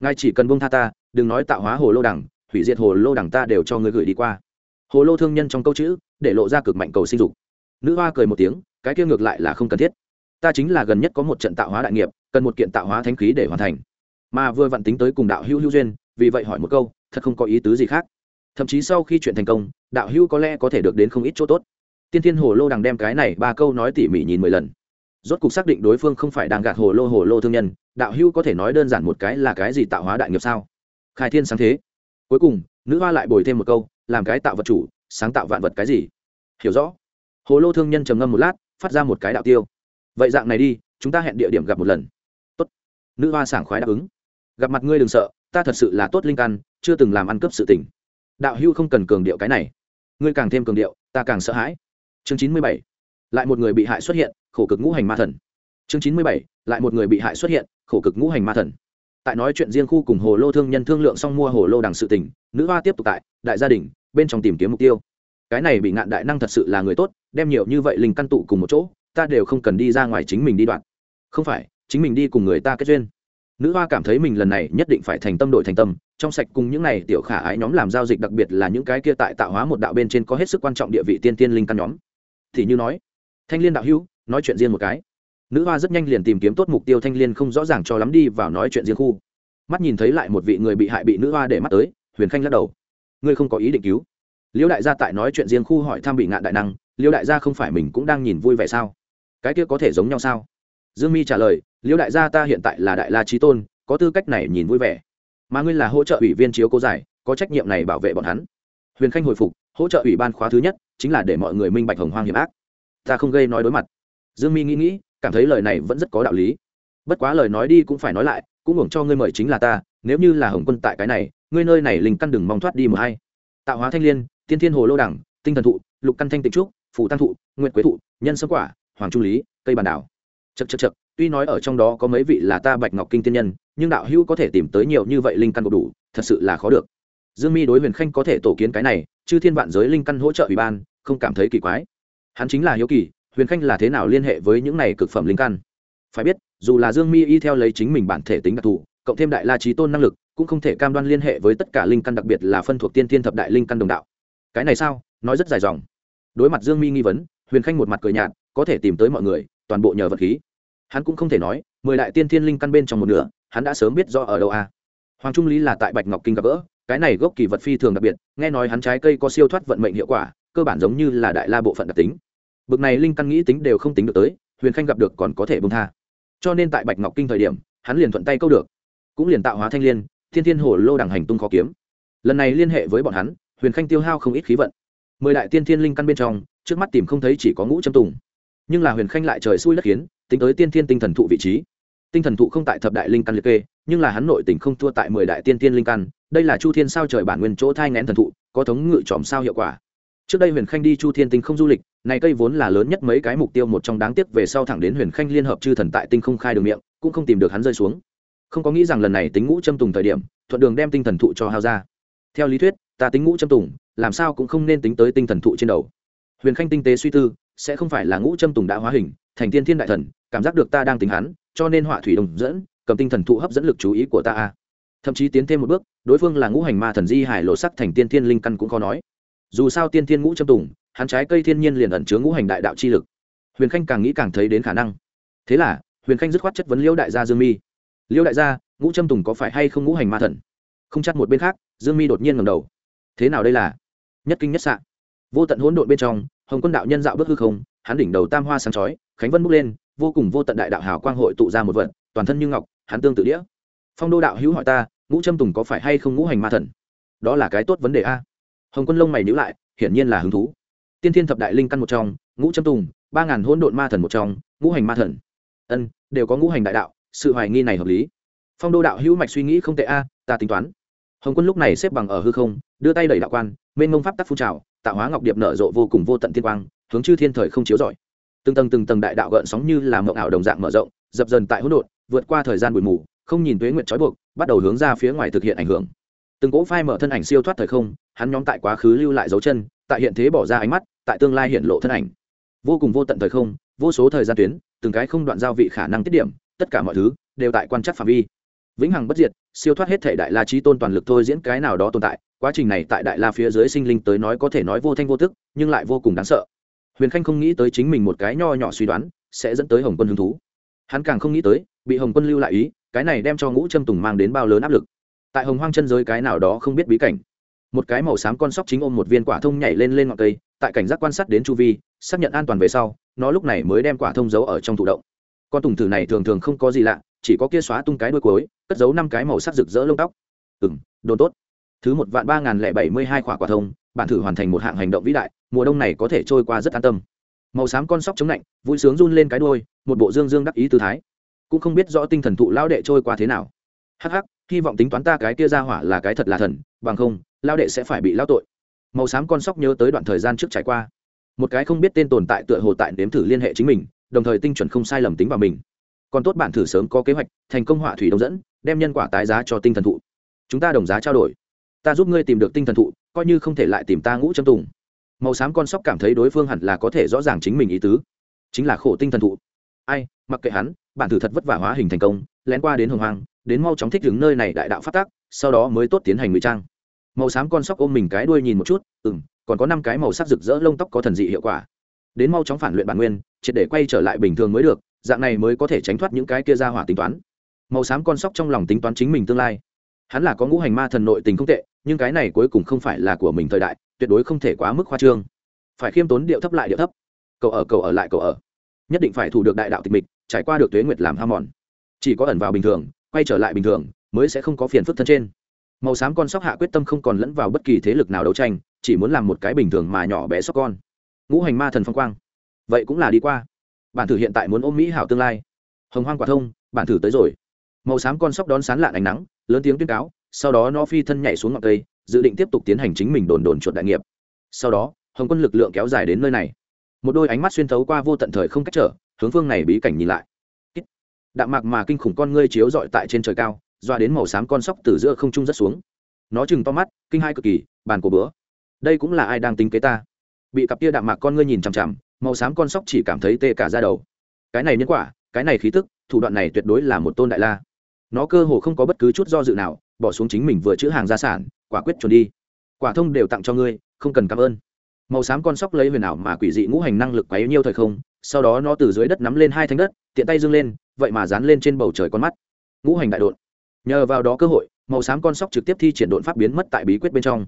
Ngài chỉ cần bông tha ta, đừng nói tạo hóa hồ lô đẳng hủy diệt hồ lô đẳng ta đều cho người gửi đi qua. Hồ lô thương nhân trong câu chữ, để lộ ra cực mạnh cầu sinh dục. Nữ hoa cười một tiếng, cái kia ngược lại là không cần thiết. Ta chính là gần nhất có một trận tạo hóa đại nghiệp, cần một kiện tạo hóa thánh khí để hoàn thành. Mà vừa vặn tính tới cùng đạo hữu hữu duyên, vì vậy hỏi một câu, thật không có ý tứ gì khác. Thậm chí sau khi chuyện thành công, đạo hữu có lẽ có thể được đến không ít chỗ tốt tiên thiên hồ lô đằng đem cái này ba câu nói tỉ mỉ nhìn mười lần. Rốt cục xác định đối phương không phải đang gạt hồ lô hồ lô thương nhân, đạo hữu có thể nói đơn giản một cái là cái gì tạo hóa đại nghiệp sao? Khai thiên sáng thế. Cuối cùng, nữ hoa lại bồi thêm một câu, làm cái tạo vật chủ, sáng tạo vạn vật cái gì? Hiểu rõ. Hồ lô thương nhân trầm ngâm một lát, phát ra một cái đạo tiêu. Vậy dạng này đi, chúng ta hẹn địa điểm gặp một lần. Tốt. Nữ hoa sảng khoái đáp ứng. Gặp mặt ngươi đừng sợ, ta thật sự là tốt linh căn, chưa từng làm ăn cướp sự tình. Đạo hưu không cần cường điệu cái này. Ngươi càng thêm cường điệu, ta càng sợ hãi chương chín mươi bảy, lại một người bị hại xuất hiện, khổ cực ngũ hành ma thần. Chương chín mươi bảy, lại một người bị hại xuất hiện, khổ cực ngũ hành ma thần. Tại nói chuyện riêng khu cùng hồ lô thương nhân thương lượng xong mua hồ lô đằng sự tình, nữ hoa tiếp tục tại, đại gia đình, bên trong tìm kiếm mục tiêu. Cái này bị ngạn đại năng thật sự là người tốt, đem nhiều như vậy linh căn tụ cùng một chỗ, ta đều không cần đi ra ngoài chính mình đi đoạn. Không phải, chính mình đi cùng người ta kết duyên. Nữ hoa cảm thấy mình lần này nhất định phải thành tâm đổi thành tâm, trong sạch cùng những này tiểu khả ái nhóm làm giao dịch, đặc biệt là những cái kia tại tạo hóa một đạo bên trên có hết sức quan trọng địa vị tiên tiên linh căn nhóm thì như nói, thanh liên đạo hữu, nói chuyện riêng một cái. Nữ hoa rất nhanh liền tìm kiếm tốt mục tiêu thanh liên không rõ ràng cho lắm đi vào nói chuyện riêng khu. Mắt nhìn thấy lại một vị người bị hại bị nữ hoa để mắt tới, huyền khanh lắc đầu. Ngươi không có ý định cứu? Liễu đại gia tại nói chuyện riêng khu hỏi thăm bị ngạn đại năng liễu đại gia không phải mình cũng đang nhìn vui vẻ sao? Cái kia có thể giống nhau sao? Dương mi trả lời liễu đại gia ta hiện tại là đại la trí tôn, có tư cách này nhìn vui vẻ. Mà ngươi là hỗ trợ ủy viên chiếu cố giải, có trách nhiệm này bảo vệ bọn hắn. Huyền khanh hồi phục, hỗ trợ ủy ban khóa thứ nhất chính là để mọi người minh bạch hồng hoang hiểm ác. Ta không gây nói đối mặt. Dương mi nghĩ nghĩ, cảm thấy lời này vẫn rất có đạo lý. Bất quá lời nói đi cũng phải nói lại, cũng hưởng cho ngươi mời chính là ta, nếu như là hồng quân tại cái này, ngươi nơi này linh căn đừng mong thoát đi một hay tạo hóa thanh l i ê n tiên thiên hồ lô đẳng, tinh thần thụ, lục căn thanh tịnh trúc phủ tăng thụ nguyện quế thụ, nhân sâm quả, hoàng trung lý, cây bàn đảo. Chật chật chật tuy nói ở trong đó có mấy vị là ta bạch ngọc kinh tiên nhân, nhưng đạo hữu có thể tìm tới nhiều như vậy linh căn gộp đủ, thật sự là khó được. Dương mi đối huyền khanh có thể tổ kiến cái này chứ thiên vạn giới linh căn hỗ trợ ủy ban không cảm thấy kỳ quái. Hắn chính là hiếu kỳ, huyền khanh là thế nào liên hệ với những này cực phẩm linh căn? Phải biết, dù là dương mi y theo lấy chính mình bản thể tính đặc thù, cộng thêm đại la trí tôn năng lực, cũng không thể cam đoan liên hệ với tất cả linh căn, đặc biệt là phân thuộc tiên thiên thập đại linh căn đồng đạo. Cái này sao? Nói rất dài dòng. Đối mặt dương mi nghi vấn, huyền khanh một mặt cười nhạt, có thể tìm tới mọi người, toàn bộ nhờ vật khí. Hắn cũng không thể nói, mười đại tiên thiên linh căn bên trong một nửa, hắn đã sớm biết do ở đâu a. À. hoàng trung lý là tại bạch ngọc kinh gặp gỡ, cái này gốc kỳ vật phi thường đặc biệt, nghe nói hắn trái cây có siêu thoát vận mệnh hiệu quả cơ bản giống như là đại la bộ phận đặc tính. Bực này linh căn nghĩ tính đều không tính được tới, huyền khanh gặp được còn có thể bông tha. Cho nên tại bạch ngọc kinh thời điểm, hắn liền thuận tay câu được. Cũng liền tạo hóa thanh l i ê n thiên thiên hồ lô đằng hành tung khó kiếm. Lần này liên hệ với bọn hắn, huyền khanh tiêu hao không ít khí vận. Mười đại tiên thiên linh căn bên trong, trước mắt tìm không thấy chỉ có ngũ châm tùng. Nhưng là huyền khanh lại trời xui đất khiến, tính tới tiên thiên tinh thần thụ vị trí. Tinh thần thụ không tại thập đại linh căn liệt kê, nhưng là hắn nội tỉnh không thua tại mười đại tiên thiên linh căn. Đây là chu thiên sao trời bản nguyên chỗ thai ngén thần thụ, có thống ngự tròm sao hiệu quả trước đây huyền khanh đi chu thiên tinh không du lịch, này cây vốn là lớn nhất mấy cái mục tiêu một trong đáng tiếc về sau thẳng đến huyền khanh liên hợp chư thần tại tinh không khai đường miệng, cũng không tìm được hắn rơi xuống. Không có nghĩ rằng lần này tính ngũ châm tùng thời điểm, thuận đường đem tinh thần thụ cho hao ra. Theo lý thuyết, ta tính ngũ châm tùng, làm sao cũng không nên tính tới tinh thần thụ trên đầu. Huyền khanh tinh tế suy tư, sẽ không phải là ngũ châm tùng đã hóa hình, thành tiên thiên đại thần, cảm giác được ta đang tính hắn, cho nên họa thủy đồng dẫn, cầm tinh thần thụ hấp dẫn lực chú ý của ta à. thậm chí tiến thêm một bước, đối phương là ngũ hành ma thần di hải lộ sắc thành tiên thiên linh căn cũng khó nói dù sao tiên thiên ngũ châm tùng, hắn trái cây thiên nhiên liền ẩn chứa ngũ hành đại đạo chi lực. Huyền khanh càng nghĩ càng thấy đến khả năng. Thế là, huyền khanh dứt khoát chất vấn liễu đại gia dương mi. Liễu đại gia, ngũ châm tùng có phải hay không ngũ hành ma thần? Không chắc một bên khác, dương mi đột nhiên ngầm đầu. Thế nào đây là? Nhất kinh nhất sạn vô tận hỗn độn bên trong, hồng quân đạo nhân dạo bước hư không, hắn đỉnh đầu tam hoa sáng chói, khánh vân bước lên, vô cùng vô tận đại đạo hào quang hội tụ ra một vật, toàn thân như ngọc, hắn tương tự đĩa. Phong đô đạo hữu hỏi ta, ngũ châm tùng có phải hay không ngũ hành ma thần? Đó là cái tốt vấn đề a hồng quân lông mày nhữ lại, hiển nhiên là hứng thú. Tiên thiên thập đại linh căn một trong, ngũ châm tùng, ba ngàn hỗn độn ma thần một trong, ngũ hành ma thần. Ân, đều có ngũ hành đại đạo, sự hoài nghi này hợp lý. Phong đô đạo hữu mạch suy nghĩ không tệ a, ta tính toán. Hồng quân lúc này xếp bằng ở hư không, đưa tay đẩy đạo quan, mênh mông pháp tắc phun trào, tạo hóa ngọc điệp nở rộ vô cùng vô tận thiên quang, hướng chư thiên thời không chiếu rọi. Từng tầng từng tầng đại đạo gợn sóng như là mộng ảo đồng dạng mở rộng, dập dần tại hỗn độn, vượt qua thời gian bụi mù, không nhìn tuế nguyện trói buộc, bắt đầu hướng ra phía ngoài thực hiện ảnh hưởng. Từng cỗ phai mở thân ảnh siêu thoát thời không hắn nhóm tại quá khứ lưu lại dấu chân, tại hiện thế bỏ ra ánh mắt, tại tương lai hiện lộ thân ảnh. Vô cùng vô tận thời không, vô số thời gian tuyến, từng cái không đoạn giao vị khả năng tiết điểm, tất cả mọi thứ đều tại quan chắc phạm vi. Vĩnh hằng bất diệt, siêu thoát hết thể đại la trí tôn toàn lực thôi diễn cái nào đó tồn tại, quá trình này tại đại la phía dưới sinh linh tới nói có thể nói vô thanh vô tức, nhưng lại vô cùng đáng sợ. Huyền khanh không nghĩ tới chính mình một cái nho nhỏ suy đoán sẽ dẫn tới hồng quân hứng thú. Hắn càng không nghĩ tới, bị hồng quân lưu lại ý, cái này đem cho ngũ trâm tùng mang đến bao lớn áp lực. Tại hồng hoang chân giới cái nào đó không biết bí cảnh một cái màu xám con sóc chính ôm một viên quả thông nhảy lên lên ngọn cây, tại cảnh giác quan sát đến chu vi, xác nhận an toàn về sau, nó lúc này mới đem quả thông giấu ở trong thụ động. Con tùng thử này thường thường không có gì lạ, chỉ có kia xóa tung cái đuôi cối cất giấu năm cái màu sắc rực rỡ lông tóc. Ừ m đồn tốt. Thứ một vạn ba n g h n lẻ bảy mươi hai quả quả thông bạn thử hoàn thành một hạng hành động vĩ đại, mùa đông này có thể trôi qua rất an tâm. Màu xám con sóc chống lạnh, vui sướng run lên cái đuôi, một bộ dương dương đắc ý tư thái. Cũng không biết rõ tinh thần thụ lão đệ trôi qua thế nào. Hh hy vọng tính toán ta cái kia ra hỏa là cái thật là thần, bằng không lao đệ sẽ phải bị lao tội. Màu xám con sóc nhớ tới đoạn thời gian trước trải qua. Một cái không biết tên tồn tại tựa hồ tại nếm thử liên hệ chính mình, đồng thời tinh chuẩn không sai lầm tính vào mình. Còn tốt bản thử sớm có kế hoạch, thành công họa thủy đông dẫn, đem nhân quả tái giá cho tinh thần thụ. Chúng ta đồng giá trao đổi. Ta giúp ngươi tìm được tinh thần thụ, coi như không thể lại tìm ta ngũ châm tùng. Màu xám con sóc cảm thấy đối phương hẳn là có thể rõ ràng chính mình ý tứ. Chính là khổ tinh thần thụ. Ai, mặc kệ hắn bản thử thật vất vả hóa hình thành công, lén qua đến hồng hoang, đến mau chóng thích đứng nơi này đại đạo phát tác sau đó mới tốt tiến hành ngụy trang màu xám con sóc ôm mình cái đuôi nhìn một chút ừ m còn có năm cái màu sắc rực rỡ lông tóc có thần dị hiệu quả. Đến mau chóng phản luyện bản nguyên, triệt để quay trở lại bình thường mới được, dạng này mới có thể tránh thoát những cái kia ra hỏa tính toán. Màu xám con sóc trong lòng tính toán chính mình tương lai. Hắn là có ngũ hành ma thần nội tình không tệ, nhưng cái này cuối cùng không phải là của mình thời đại, tuyệt đối không thể quá mức khoa trương. Phải khiêm tốn điệu thấp lại điệu thấp. Cậu ở cậu ở lại cậu ở. Nhất định phải thủ được đại đạo tịch mịch, trải qua được tuế nguyệt làm ham mòn. Chỉ có ẩn vào bình thường, quay trở lại bình thường, mới sẽ không có phiền phức thân trên màu xám con sóc hạ quyết tâm không còn lẫn vào bất kỳ thế lực nào đấu tranh, chỉ muốn làm một cái bình thường mà nhỏ bé sóc con. Ngũ hành ma thần phong quang. Vậy cũng là đi qua. Bản thử hiện tại muốn ôm mỹ hảo tương lai. Hồng hoang quả thông, bản thử tới rồi. Màu xám con sóc đón sán lạ ánh nắng, lớn tiếng tuyên cáo, sau đó nó phi thân nhảy xuống ngọn cây, dự định tiếp tục tiến hành chính mình đồn đồn chuột đại nghiệp. Sau đó, hồng quân lực lượng kéo dài đến nơi này. Một đôi ánh mắt xuyên thấu qua vô tận thời không cách trở, hướng phương này bí cảnh nhìn lại. Đạm mạc mà kinh khủng con ngươi chiếu dọi tại trên trời cao doa đến màu xám con sóc từ giữa không trung rất xuống. Nó chừng to mắt, kinh hai cực kỳ, bàn của bữa đây cũng là ai đang tính kế ta? Bị cặp kia đạm mạc con ngươi nhìn chằm chằm, màu xám con sóc chỉ cảm thấy tê cả ra đầu. Cái này nhân quả, cái này khí tức, thủ đoạn này tuyệt đối là một tôn đại la. Nó cơ hồ không có bất cứ chút do dự nào, bỏ xuống chính mình vừa chữ hàng gia sản, quả quyết chuẩn đi. Quả thông đều tặng cho ngươi, không cần cảm ơn. Màu xám con sóc lấy huyền ảo mà quỷ dị ngũ hành năng lực quấy nhiêu thời không, sau đó nó từ dưới đất nắm lên hai thanh đất, tiện tay dâng lên, vậy mà dán lên trên bầu trời con mắt. Ngũ hành đại đột nhờ vào đó cơ hội, màu xám con sóc trực tiếp thi triển đột pháp biến mất tại bí quyết bên trong.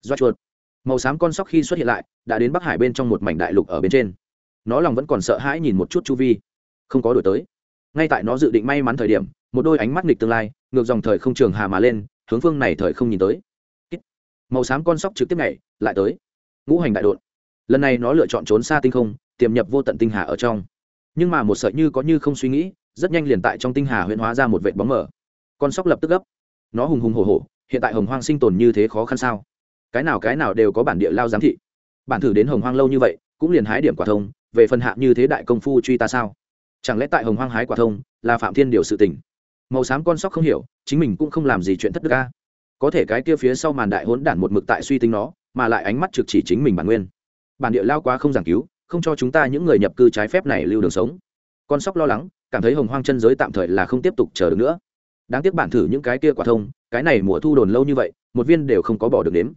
Do chuột. Màu xám con sóc khi xuất hiện lại, đã đến bắc hải bên trong một mảnh đại lục ở bên trên. Nó lòng vẫn còn sợ hãi nhìn một chút chu vi. Không có đổi tới. Ngay tại nó dự định may mắn thời điểm, một đôi ánh mắt nghịch tương lai, ngược dòng thời không trường hà mà lên, hướng phương này thời không nhìn tới. Màu xám con sóc trực tiếp này lại tới. Ngũ hành đại đột lần này nó lựa chọn trốn xa tinh không, tiềm nhập vô tận tinh hà ở trong. Nhưng mà một sợi như có như không suy nghĩ, rất nhanh liền tại trong tinh hà huyễn hóa ra một vệt bóng mở con sóc lập tức gấp. Nó hùng hùng hổ hổ, hiện tại hồng hoang sinh tồn như thế khó khăn sao? Cái nào cái nào đều có bản địa lao giám thị. Bản thử đến hồng hoang lâu như vậy, cũng liền hái điểm quả thông, về phần hạ như thế đại công phu truy ta sao? Chẳng lẽ tại hồng hoang hái quả thông, là phạm thiên điều sự tình? Màu xám con sóc không hiểu, chính mình cũng không làm gì chuyện thất đức ca có thể cái kia phía sau màn đại hỗn đản một mực tại suy tính nó, mà lại ánh mắt trực chỉ chính mình bản nguyên. Bản địa lao quá không giảng cứu, không cho chúng ta những người nhập cư trái phép này lưu đường sống. Con sóc lo lắng, cảm thấy hồng hoang chân giới tạm thời là không tiếp tục chờ được nữa đáng tiếc bản thử những cái kia quả thông, cái này mùa thu đồn lâu như vậy, một viên đều không có bỏ được đếm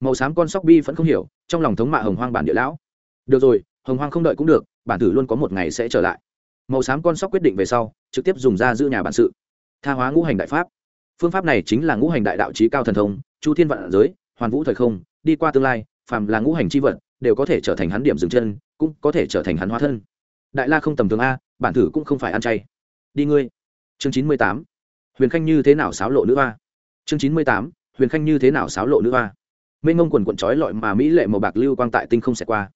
màu xám con sóc bi vẫn không hiểu, trong lòng thống mạ hồng hoang bản địa lão. Được rồi, hồng hoang không đợi cũng được, bản thử luôn có một ngày sẽ trở lại. Màu xám con sóc quyết định về sau, trực tiếp dùng ra giữ nhà bản sự. Tha hóa ngũ hành đại pháp. Phương pháp này chính là ngũ hành đại đạo trí cao thần thông, chu thiên vạn giới, hoàn vũ thời không, đi qua tương lai, phàm là ngũ hành c h i vật, đều có thể trở thành hắn điểm dừng chân, cũng có thể trở thành hắn hóa thân. Đại la không tầm thường a, bản thử cũng không phải ăn chay. Đi ngươi. Chương chín mươi tám huyền khanh như thế nào xáo lộ nữ hoa? Chương chín mươi tám, huyền khanh như thế nào xáo lộ nữ hoa? Mênh ngông quần quận trói lọi mà mỹ lệ màu bạc lưu quang tại tinh không xẹt qua.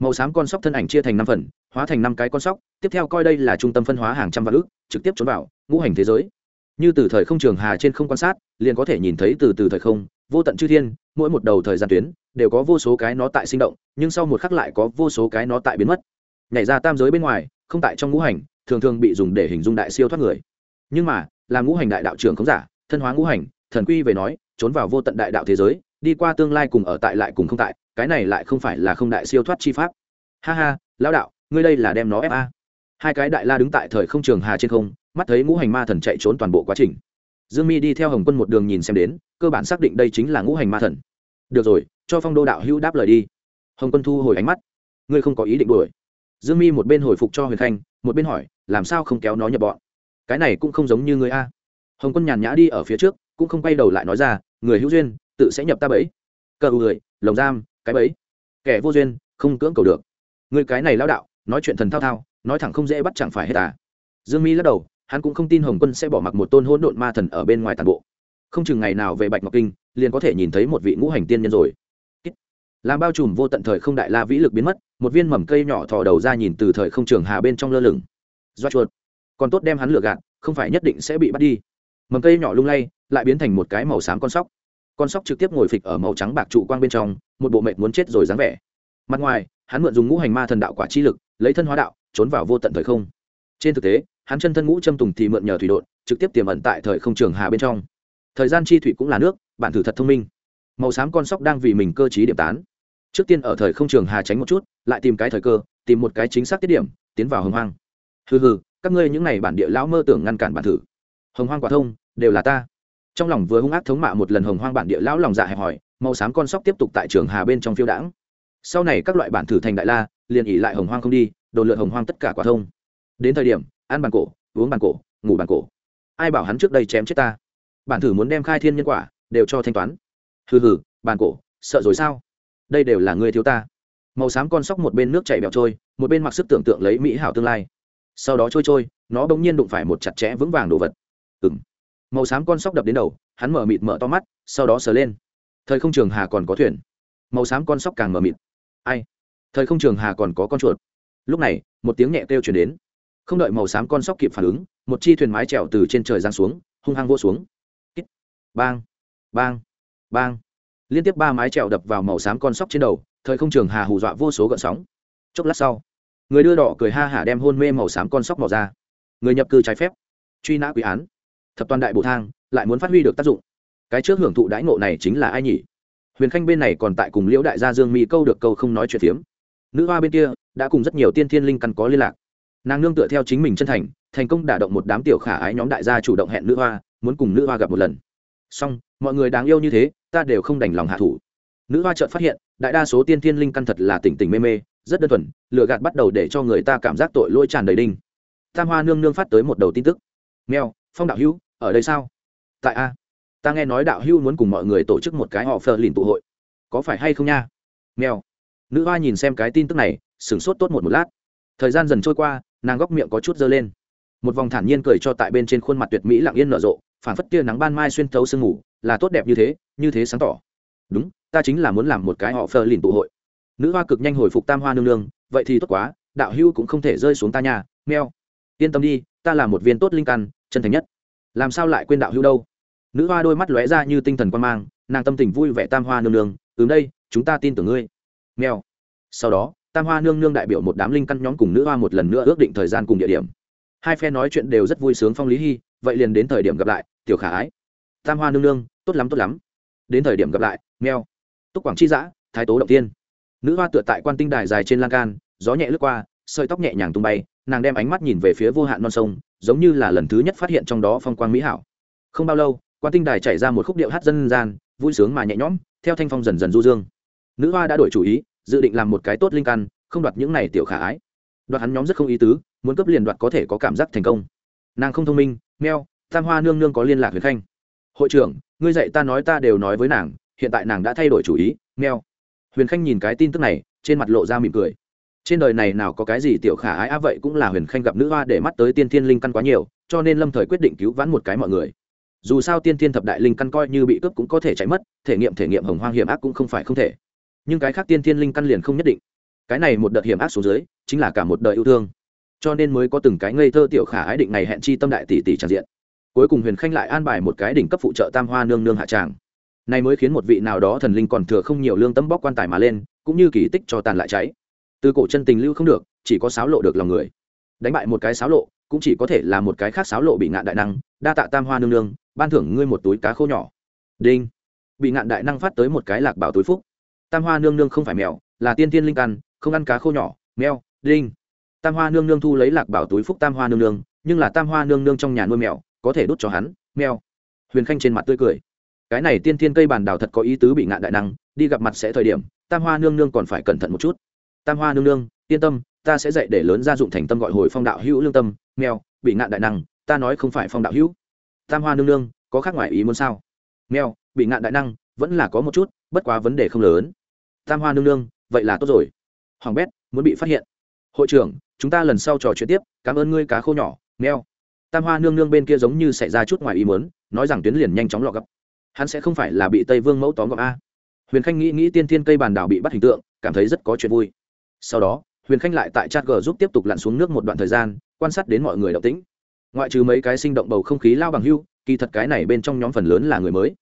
Màu xám con sóc thân ảnh chia thành năm phần, hóa thành năm cái con sóc, tiếp theo coi đây là trung tâm phân hóa hàng trăm vạn ước trực tiếp trốn vào, ngũ hành thế giới. Như từ thời không trường hà trên không quan sát, liền có thể nhìn thấy từ từ thời không, vô tận chư thiên, mỗi một đầu thời gian tuyến, đều có vô số cái nó tại sinh động, nhưng sau một khắc lại có vô số cái nó tại biến mất. Nhảy ra tam giới bên ngoài, không tại trong ngũ hành, thường thường bị dùng để hình dung đại siêu thoát người. Nhưng mà là ngũ hành đại đạo trưởng không giả, thân hóa ngũ hành, thần quy về nói, trốn vào vô tận đại đạo thế giới, đi qua tương lai cùng ở tại lại cùng không tại, cái này lại không phải là không đại siêu thoát chi pháp. Ha ha, lão đạo, ngươi đây là đem nó ép a. Hai cái đại la đứng tại thời không trường hà trên không, mắt thấy ngũ hành ma thần chạy trốn toàn bộ quá trình. Dương mi đi theo hồng quân một đường nhìn xem đến, cơ bản xác định đây chính là ngũ hành ma thần. Được rồi, cho phong đô đạo hữu đáp lời đi. Hồng quân thu hồi ánh mắt. Ngươi không có ý định đuổi. Dương mi một bên hồi phục cho huyền khanh, một bên hỏi, làm sao không kéo nó nhập bọn? Cái này cũng không giống như người a. Hồng quân nhàn nhã đi ở phía trước, cũng không quay đầu lại nói ra, người hữu duyên, tự sẽ nhập ta bẫy. Cờ người lồng giam, cái bẫy. Kẻ vô duyên, không cưỡng cầu được. Người cái này lao đạo, nói chuyện thần thao thao, nói thẳng không dễ bắt chẳng phải hết à. Dương mi lắc đầu, hắn cũng không tin hồng quân sẽ bỏ mặc một tôn hỗn độn ma thần ở bên ngoài tàn bộ. Không chừng ngày nào về bạch ngọc kinh, liền có thể nhìn thấy một vị ngũ hành tiên nhân rồi. Làm bao trùm vô tận thời không đại la vĩ lực biến mất, một viên mầm cây nhỏ thò đầu ra nhìn từ thời không trường hà bên trong lơ lửng. Do chuột còn tốt đem hắn lừa gạt, không phải nhất định sẽ bị bắt đi. Mầm cây nhỏ lung lay, lại biến thành một cái màu xám con sóc. Con sóc trực tiếp ngồi phịch ở màu trắng bạc trụ quang bên trong, một bộ mệt muốn chết rồi dáng vẻ. Mặt ngoài, hắn mượn dùng ngũ hành ma thần đạo quả chi lực, lấy thân hóa đạo, trốn vào vô tận thời không. Trên thực tế, hắn chân thân ngũ châm tùng thì mượn nhờ thủy đột trực tiếp tiềm ẩn tại thời không trường hà bên trong. Thời gian chi thủy cũng là nước, bản thử thật thông minh. Màu xám con sóc đang vì mình cơ trí điểm tán. Trước tiên ở thời không trường hà tránh một chút, lại tìm cái thời cơ, tìm một cái chính xác tiết điểm, tiến vào hồng hoang. Hừ hừ các ngươi những n à y bản địa lão mơ tưởng ngăn cản bản thử. Hồng hoang quả thông, đều là ta. Trong lòng vừa hung ác thống mạ một lần hồng hoang bản địa lão lòng dạ hẹp hòi, màu xám con sóc tiếp tục tại trường hà bên trong phiêu đãng. Sau này các loại bản thử thành đại la, liền ỉ lại hồng hoang không đi, đồn lượt hồng hoang tất cả quả thông. Đến thời điểm, ăn bàn cổ, uống bàn cổ, ngủ bàn cổ. Ai bảo hắn trước đây chém chết ta? Bản thử muốn đem khai thiên nhân quả, đều cho thanh toán. Hừ hừ, bàn cổ, sợ rồi sao? Đây đều là người thiếu ta. Màu xám con sóc một bên nước chảy bẹo trôi, một bên mặc sức tưởng tượng lấy mỹ hảo tương lai sau đó trôi trôi, nó bỗng nhiên đụng phải một chặt chẽ vững vàng đồ vật. Ừng màu xám con sóc đập đến đầu, hắn mở mịt mở to mắt, sau đó sờ lên. Thời không trường hà còn có thuyền. Màu xám con sóc càng mở mịt. Ai? Thời không trường hà còn có con chuột. Lúc này, một tiếng nhẹ kêu chuyển đến. Không đợi màu xám con sóc kịp phản ứng, một chi thuyền mái trèo từ trên trời giang xuống, hung hăng vô xuống. Kít. bang. Bang. Bang. Liên tiếp ba mái trèo đập vào màu xám con sóc trên đầu, thời không trường hà hù dọa vô số gợn sóng. Chốc lát sau người đưa đỏ cười ha hả đem hôn mê màu xám con sóc màu ra. Người nhập cư trái phép. Truy nã quý án. Thập toàn đại bộ thang, lại muốn phát huy được tác dụng. Cái trước hưởng thụ đãi ngộ này chính là ai nhỉ? Huyền khanh bên này còn tại cùng liễu đại gia dương mỹ câu được câu không nói chuyện phiếm. Nữ hoa bên kia đã cùng rất nhiều tiên thiên linh căn có liên lạc. Nàng nương tựa theo chính mình chân thành thành công đả động một đám tiểu khả ái nhóm đại gia chủ động hẹn nữ hoa, muốn cùng nữ hoa gặp một lần. Song mọi người đáng yêu như thế, ta đều không đành lòng hạ thủ. Nữ hoa chợt phát hiện, đại đa số tiên thiên linh căn thật là tỉnh tỉnh mê mê rất đơn thuần lựa gạt bắt đầu để cho người ta cảm giác tội lỗi tràn đầy đinh. Tam hoa nương nương phát tới một đầu tin tức. Mèo, phong đạo hữu, ở đây sao? Tại a. Ta nghe nói đạo hữu muốn cùng mọi người tổ chức một cái họ phờ lìn tụ hội. Có phải hay không nha? Mèo. Nữ hoa nhìn xem cái tin tức này, sửng sốt tốt một một lát. Thời gian dần trôi qua, nàng góc miệng có chút dơ lên. Một vòng thản nhiên cười cho tại bên trên khuôn mặt tuyệt mỹ lặng yên nở rộ phản phất tia nắng ban mai xuyên thấu sương ngủ là tốt đẹp như thế như thế sáng tỏ. Đúng, ta chính là muốn làm một cái họ phờ lìn tụ hội nữ hoa cực nhanh hồi phục tam hoa nương nương, vậy thì tốt quá, đạo hưu cũng không thể rơi xuống ta nhà meo. Yên tâm đi, ta là một viên tốt linh căn, chân thành nhất. Làm sao lại quên đạo hưu đâu? Nữ hoa đôi mắt lóe ra như tinh thần quan mang, nàng tâm tình vui vẻ tam hoa nương nương ứng đây, chúng ta tin tưởng ngươi. Meo. Sau đó, tam hoa nương nương đại biểu một đám linh căn nhóm cùng nữ hoa một lần nữa ước định thời gian cùng địa điểm. Hai phe nói chuyện đều rất vui sướng phong lý hy vậy liền đến thời điểm gặp lại, tiểu khả ái. Tam hoa nương nương, tốt lắm tốt lắm. Đến thời điểm gặp lại, meo. Túc quảng c h i giã, thái tố động tiên nữ hoa tựa tại quan tinh đài dài trên lan can, gió nhẹ lướt qua, sợi tóc nhẹ nhàng tung bay, nàng đem ánh mắt nhìn về phía vô hạn non sông, giống như là lần thứ nhất phát hiện trong đó phong quang mỹ hảo. Không bao lâu, quan tinh đài chảy ra một khúc điệu hát dân gian, vui sướng mà nhẹ nhõm, theo thanh phong dần dần du dương. Nữ hoa đã đổi chủ ý, dự định làm một cái tốt linh căn, không đoạt những này tiểu khả ái. Đoạt hắn nhóm rất không ý tứ, muốn cấp liền đoạt có thể có cảm giác thành công. Nàng không thông minh, meo, tam hoa nương nương có liên lạc với khanh. Hội trưởng, ngươi dạy ta nói ta đều nói với nàng, hiện tại nàng đã thay đổi chủ ý, meo huyền khanh nhìn cái tin tức này, trên mặt lộ ra mỉm cười. Trên đời này nào có cái gì tiểu khả ái á vậy cũng là huyền khanh gặp nữ hoa để mắt tới tiên thiên linh căn quá nhiều, cho nên lâm thời quyết định cứu vãn một cái mọi người. Dù sao tiên thiên thập đại linh căn coi như bị cướp cũng có thể chạy mất, thể nghiệm thể nghiệm hồng hoang hiểm ác cũng không phải không thể. Nhưng cái khác tiên thiên linh căn liền không nhất định. Cái này một đợt hiểm ác xuống dưới, chính là cả một đời yêu thương. Cho nên mới có từng cái ngây thơ tiểu khả ái định này hẹn chi tâm đại tỷ tỷ tràn diện. Cuối cùng huyền khanh lại an bài một cái đỉnh cấp phụ trợ tam hoa nương nương hạ tràng này mới khiến một vị nào đó thần linh còn thừa không nhiều lương tâm bóc quan tài mà lên, cũng như kỳ tích cho tàn lại cháy. Từ cổ chân tình lưu không được, chỉ có sáo lộ được lòng người. Đánh bại một cái sáo lộ, cũng chỉ có thể là một cái khác sáo lộ bị ngạn đại năng, đa tạ tam hoa nương nương, ban thưởng ngươi một túi cá khô nhỏ. Đinh. Bị ngạn đại năng phát tới một cái lạc bảo túi phúc. Tam hoa nương nương không phải mèo, là tiên tiên linh căn, không ăn cá khô nhỏ, mèo, đinh. Tam hoa nương nương thu lấy lạc bảo túi phúc tam hoa nương nương, nhưng là tam hoa nương nương trong nhà nuôi mèo, có thể đút cho hắn, mèo. Huyền khanh trên mặt tươi cười cái này tiên tiên cây bản đào thật có ý tứ bị ngạn đại năng, đi gặp mặt sẽ thời điểm, tam hoa nương nương còn phải cẩn thận một chút. Tam hoa nương nương, yên tâm, ta sẽ dạy để lớn gia dụng thành tâm gọi hồi phong đạo hữu lương tâm, mèo, bị ngạn đại năng, ta nói không phải phong đạo hữu. Tam hoa nương nương, có khác ngoài ý muốn sao? Mèo, bị ngạn đại năng, vẫn là có một chút, bất quá vấn đề không lớn. Tam hoa nương nương, vậy là tốt rồi. Hoàng bét, muốn bị phát hiện. Hội trưởng, chúng ta lần sau trò chuyện tiếp, cảm ơn ngươi cá khô nhỏ, mèo. Tam hoa nương nương bên kia giống như xảy ra chút ngoài ý muốn, nói rằng tuyến liền nhanh chóng lọ gấp hắn sẽ không phải là bị tây vương mẫu tóm gọn a. Huyền khanh nghĩ nghĩ tiên thiên cây bàn đảo bị bắt hình tượng, cảm thấy rất có chuyện vui. Sau đó, huyền khanh lại tại chat g giúp tiếp tục lặn xuống nước một đoạn thời gian, quan sát đến mọi người động tĩnh. Ngoại trừ mấy cái sinh động bầu không khí lao bằng hưu, kỳ thật cái này bên trong nhóm phần lớn là người mới.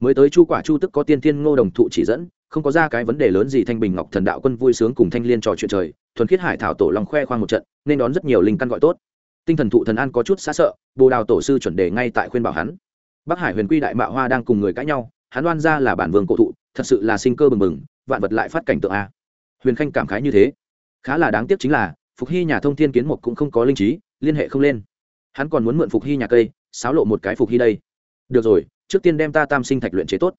Mới tới chu quả chu tức có tiên thiên ngô đồng thụ chỉ dẫn, không có ra cái vấn đề lớn gì thanh bình ngọc thần đạo quân vui sướng cùng thanh liên trò chuyện trời, thuần khiết hải thảo tổ lòng khoe khoang một trận, nên đón rất nhiều linh căn gọi tốt. Tinh thần thụ thần an có chút xa sợ, bồ đào tổ sư chuẩn đề ngay tại khuyên bảo hắn bắc hải huyền quy đại mạo hoa đang cùng người cãi nhau, hắn đoan ra là bản vương cổ thụ, thật sự là sinh cơ bừng bừng, vạn vật lại phát cảnh tượng a. Huyền khanh cảm khái như thế. Khá là đáng tiếc chính là, phục hy nhà thông thiên kiến mục cũng không có linh trí, liên hệ không lên. Hắn còn muốn mượn phục hy nhà cây, xáo lộ một cái phục hy đây. Được rồi, trước tiên đem ta tam sinh thạch luyện chế tốt.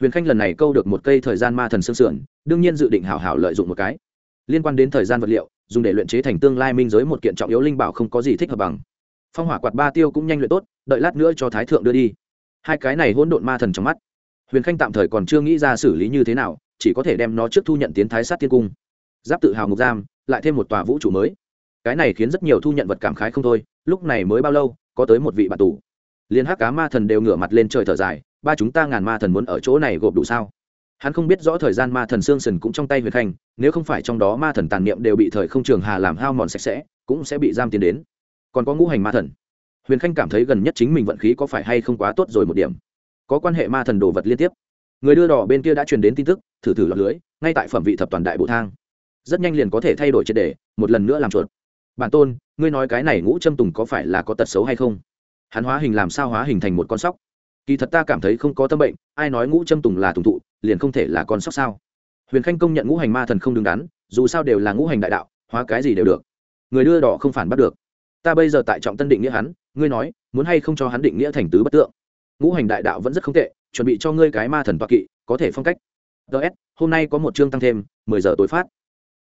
Huyền khanh lần này câu được một cây thời gian ma thần sương sườn, đương nhiên dự định hảo hảo lợi dụng một cái. Liên quan đến thời gian vật liệu, dùng để luyện chế thành tương lai minh giới một kiện trọng yếu linh bảo không có gì thích hợp bằng. Phong hỏa quạt ba tiêu cũng nhanh luyện tốt, đợi lát nữa cho thái thượng đưa đi hai cái này hỗn độn ma thần trong mắt. Huyền khanh tạm thời còn chưa nghĩ ra xử lý như thế nào, chỉ có thể đem nó trước thu nhận tiến thái sát thiên cung. Giáp tự hào ngục giam, lại thêm một tòa vũ trụ mới. Cái này khiến rất nhiều thu nhận vật cảm khái không thôi, lúc này mới bao lâu, có tới một vị bạn tù. Liên hắc cá ma thần đều ngửa mặt lên trời thở dài, ba chúng ta ngàn ma thần muốn ở chỗ này gộp đủ sao? Hắn không biết rõ thời gian ma thần xương sần cũng trong tay huyền khanh, nếu không phải trong đó ma thần tàn niệm đều bị thời không trường hà làm hao mòn sạch sẽ, cũng sẽ bị giam tiến đến. Còn có ngũ hành ma thần huyền khanh cảm thấy gần nhất chính mình vận khí có phải hay không quá tốt rồi một điểm. Có quan hệ ma thần đồ vật liên tiếp. Người đưa đỏ bên kia đã truyền đến tin tức, thử thử lọt lưới, ngay tại phẩm vị thập toàn đại bộ thang. Rất nhanh liền có thể thay đổi triệt đề, một lần nữa làm chuột. Bản tôn, ngươi nói cái này ngũ trâm tùng có phải là có tật xấu hay không? Hắn hóa hình làm sao hóa hình thành một con sóc? Kỳ thật ta cảm thấy không có tâm bệnh, ai nói ngũ trâm tùng là tùng thụ liền không thể là con sóc sao? Huyền khanh công nhận ngũ hành ma thần không đứng đắn, dù sao đều là ngũ hành đại đạo, hóa cái gì đều được. Người đưa đỏ không phản bắt được. Ta bây giờ tại trọng tân định nghĩa hắn ngươi nói, muốn hay không cho hắn định nghĩa thành tứ bất tượng? Ngũ hành đại đạo vẫn rất không tệ, chuẩn bị cho ngươi cái ma thần toa kỵ, có thể phong cách. Ts hôm nay có một chương tăng thêm, mười giờ tối phát.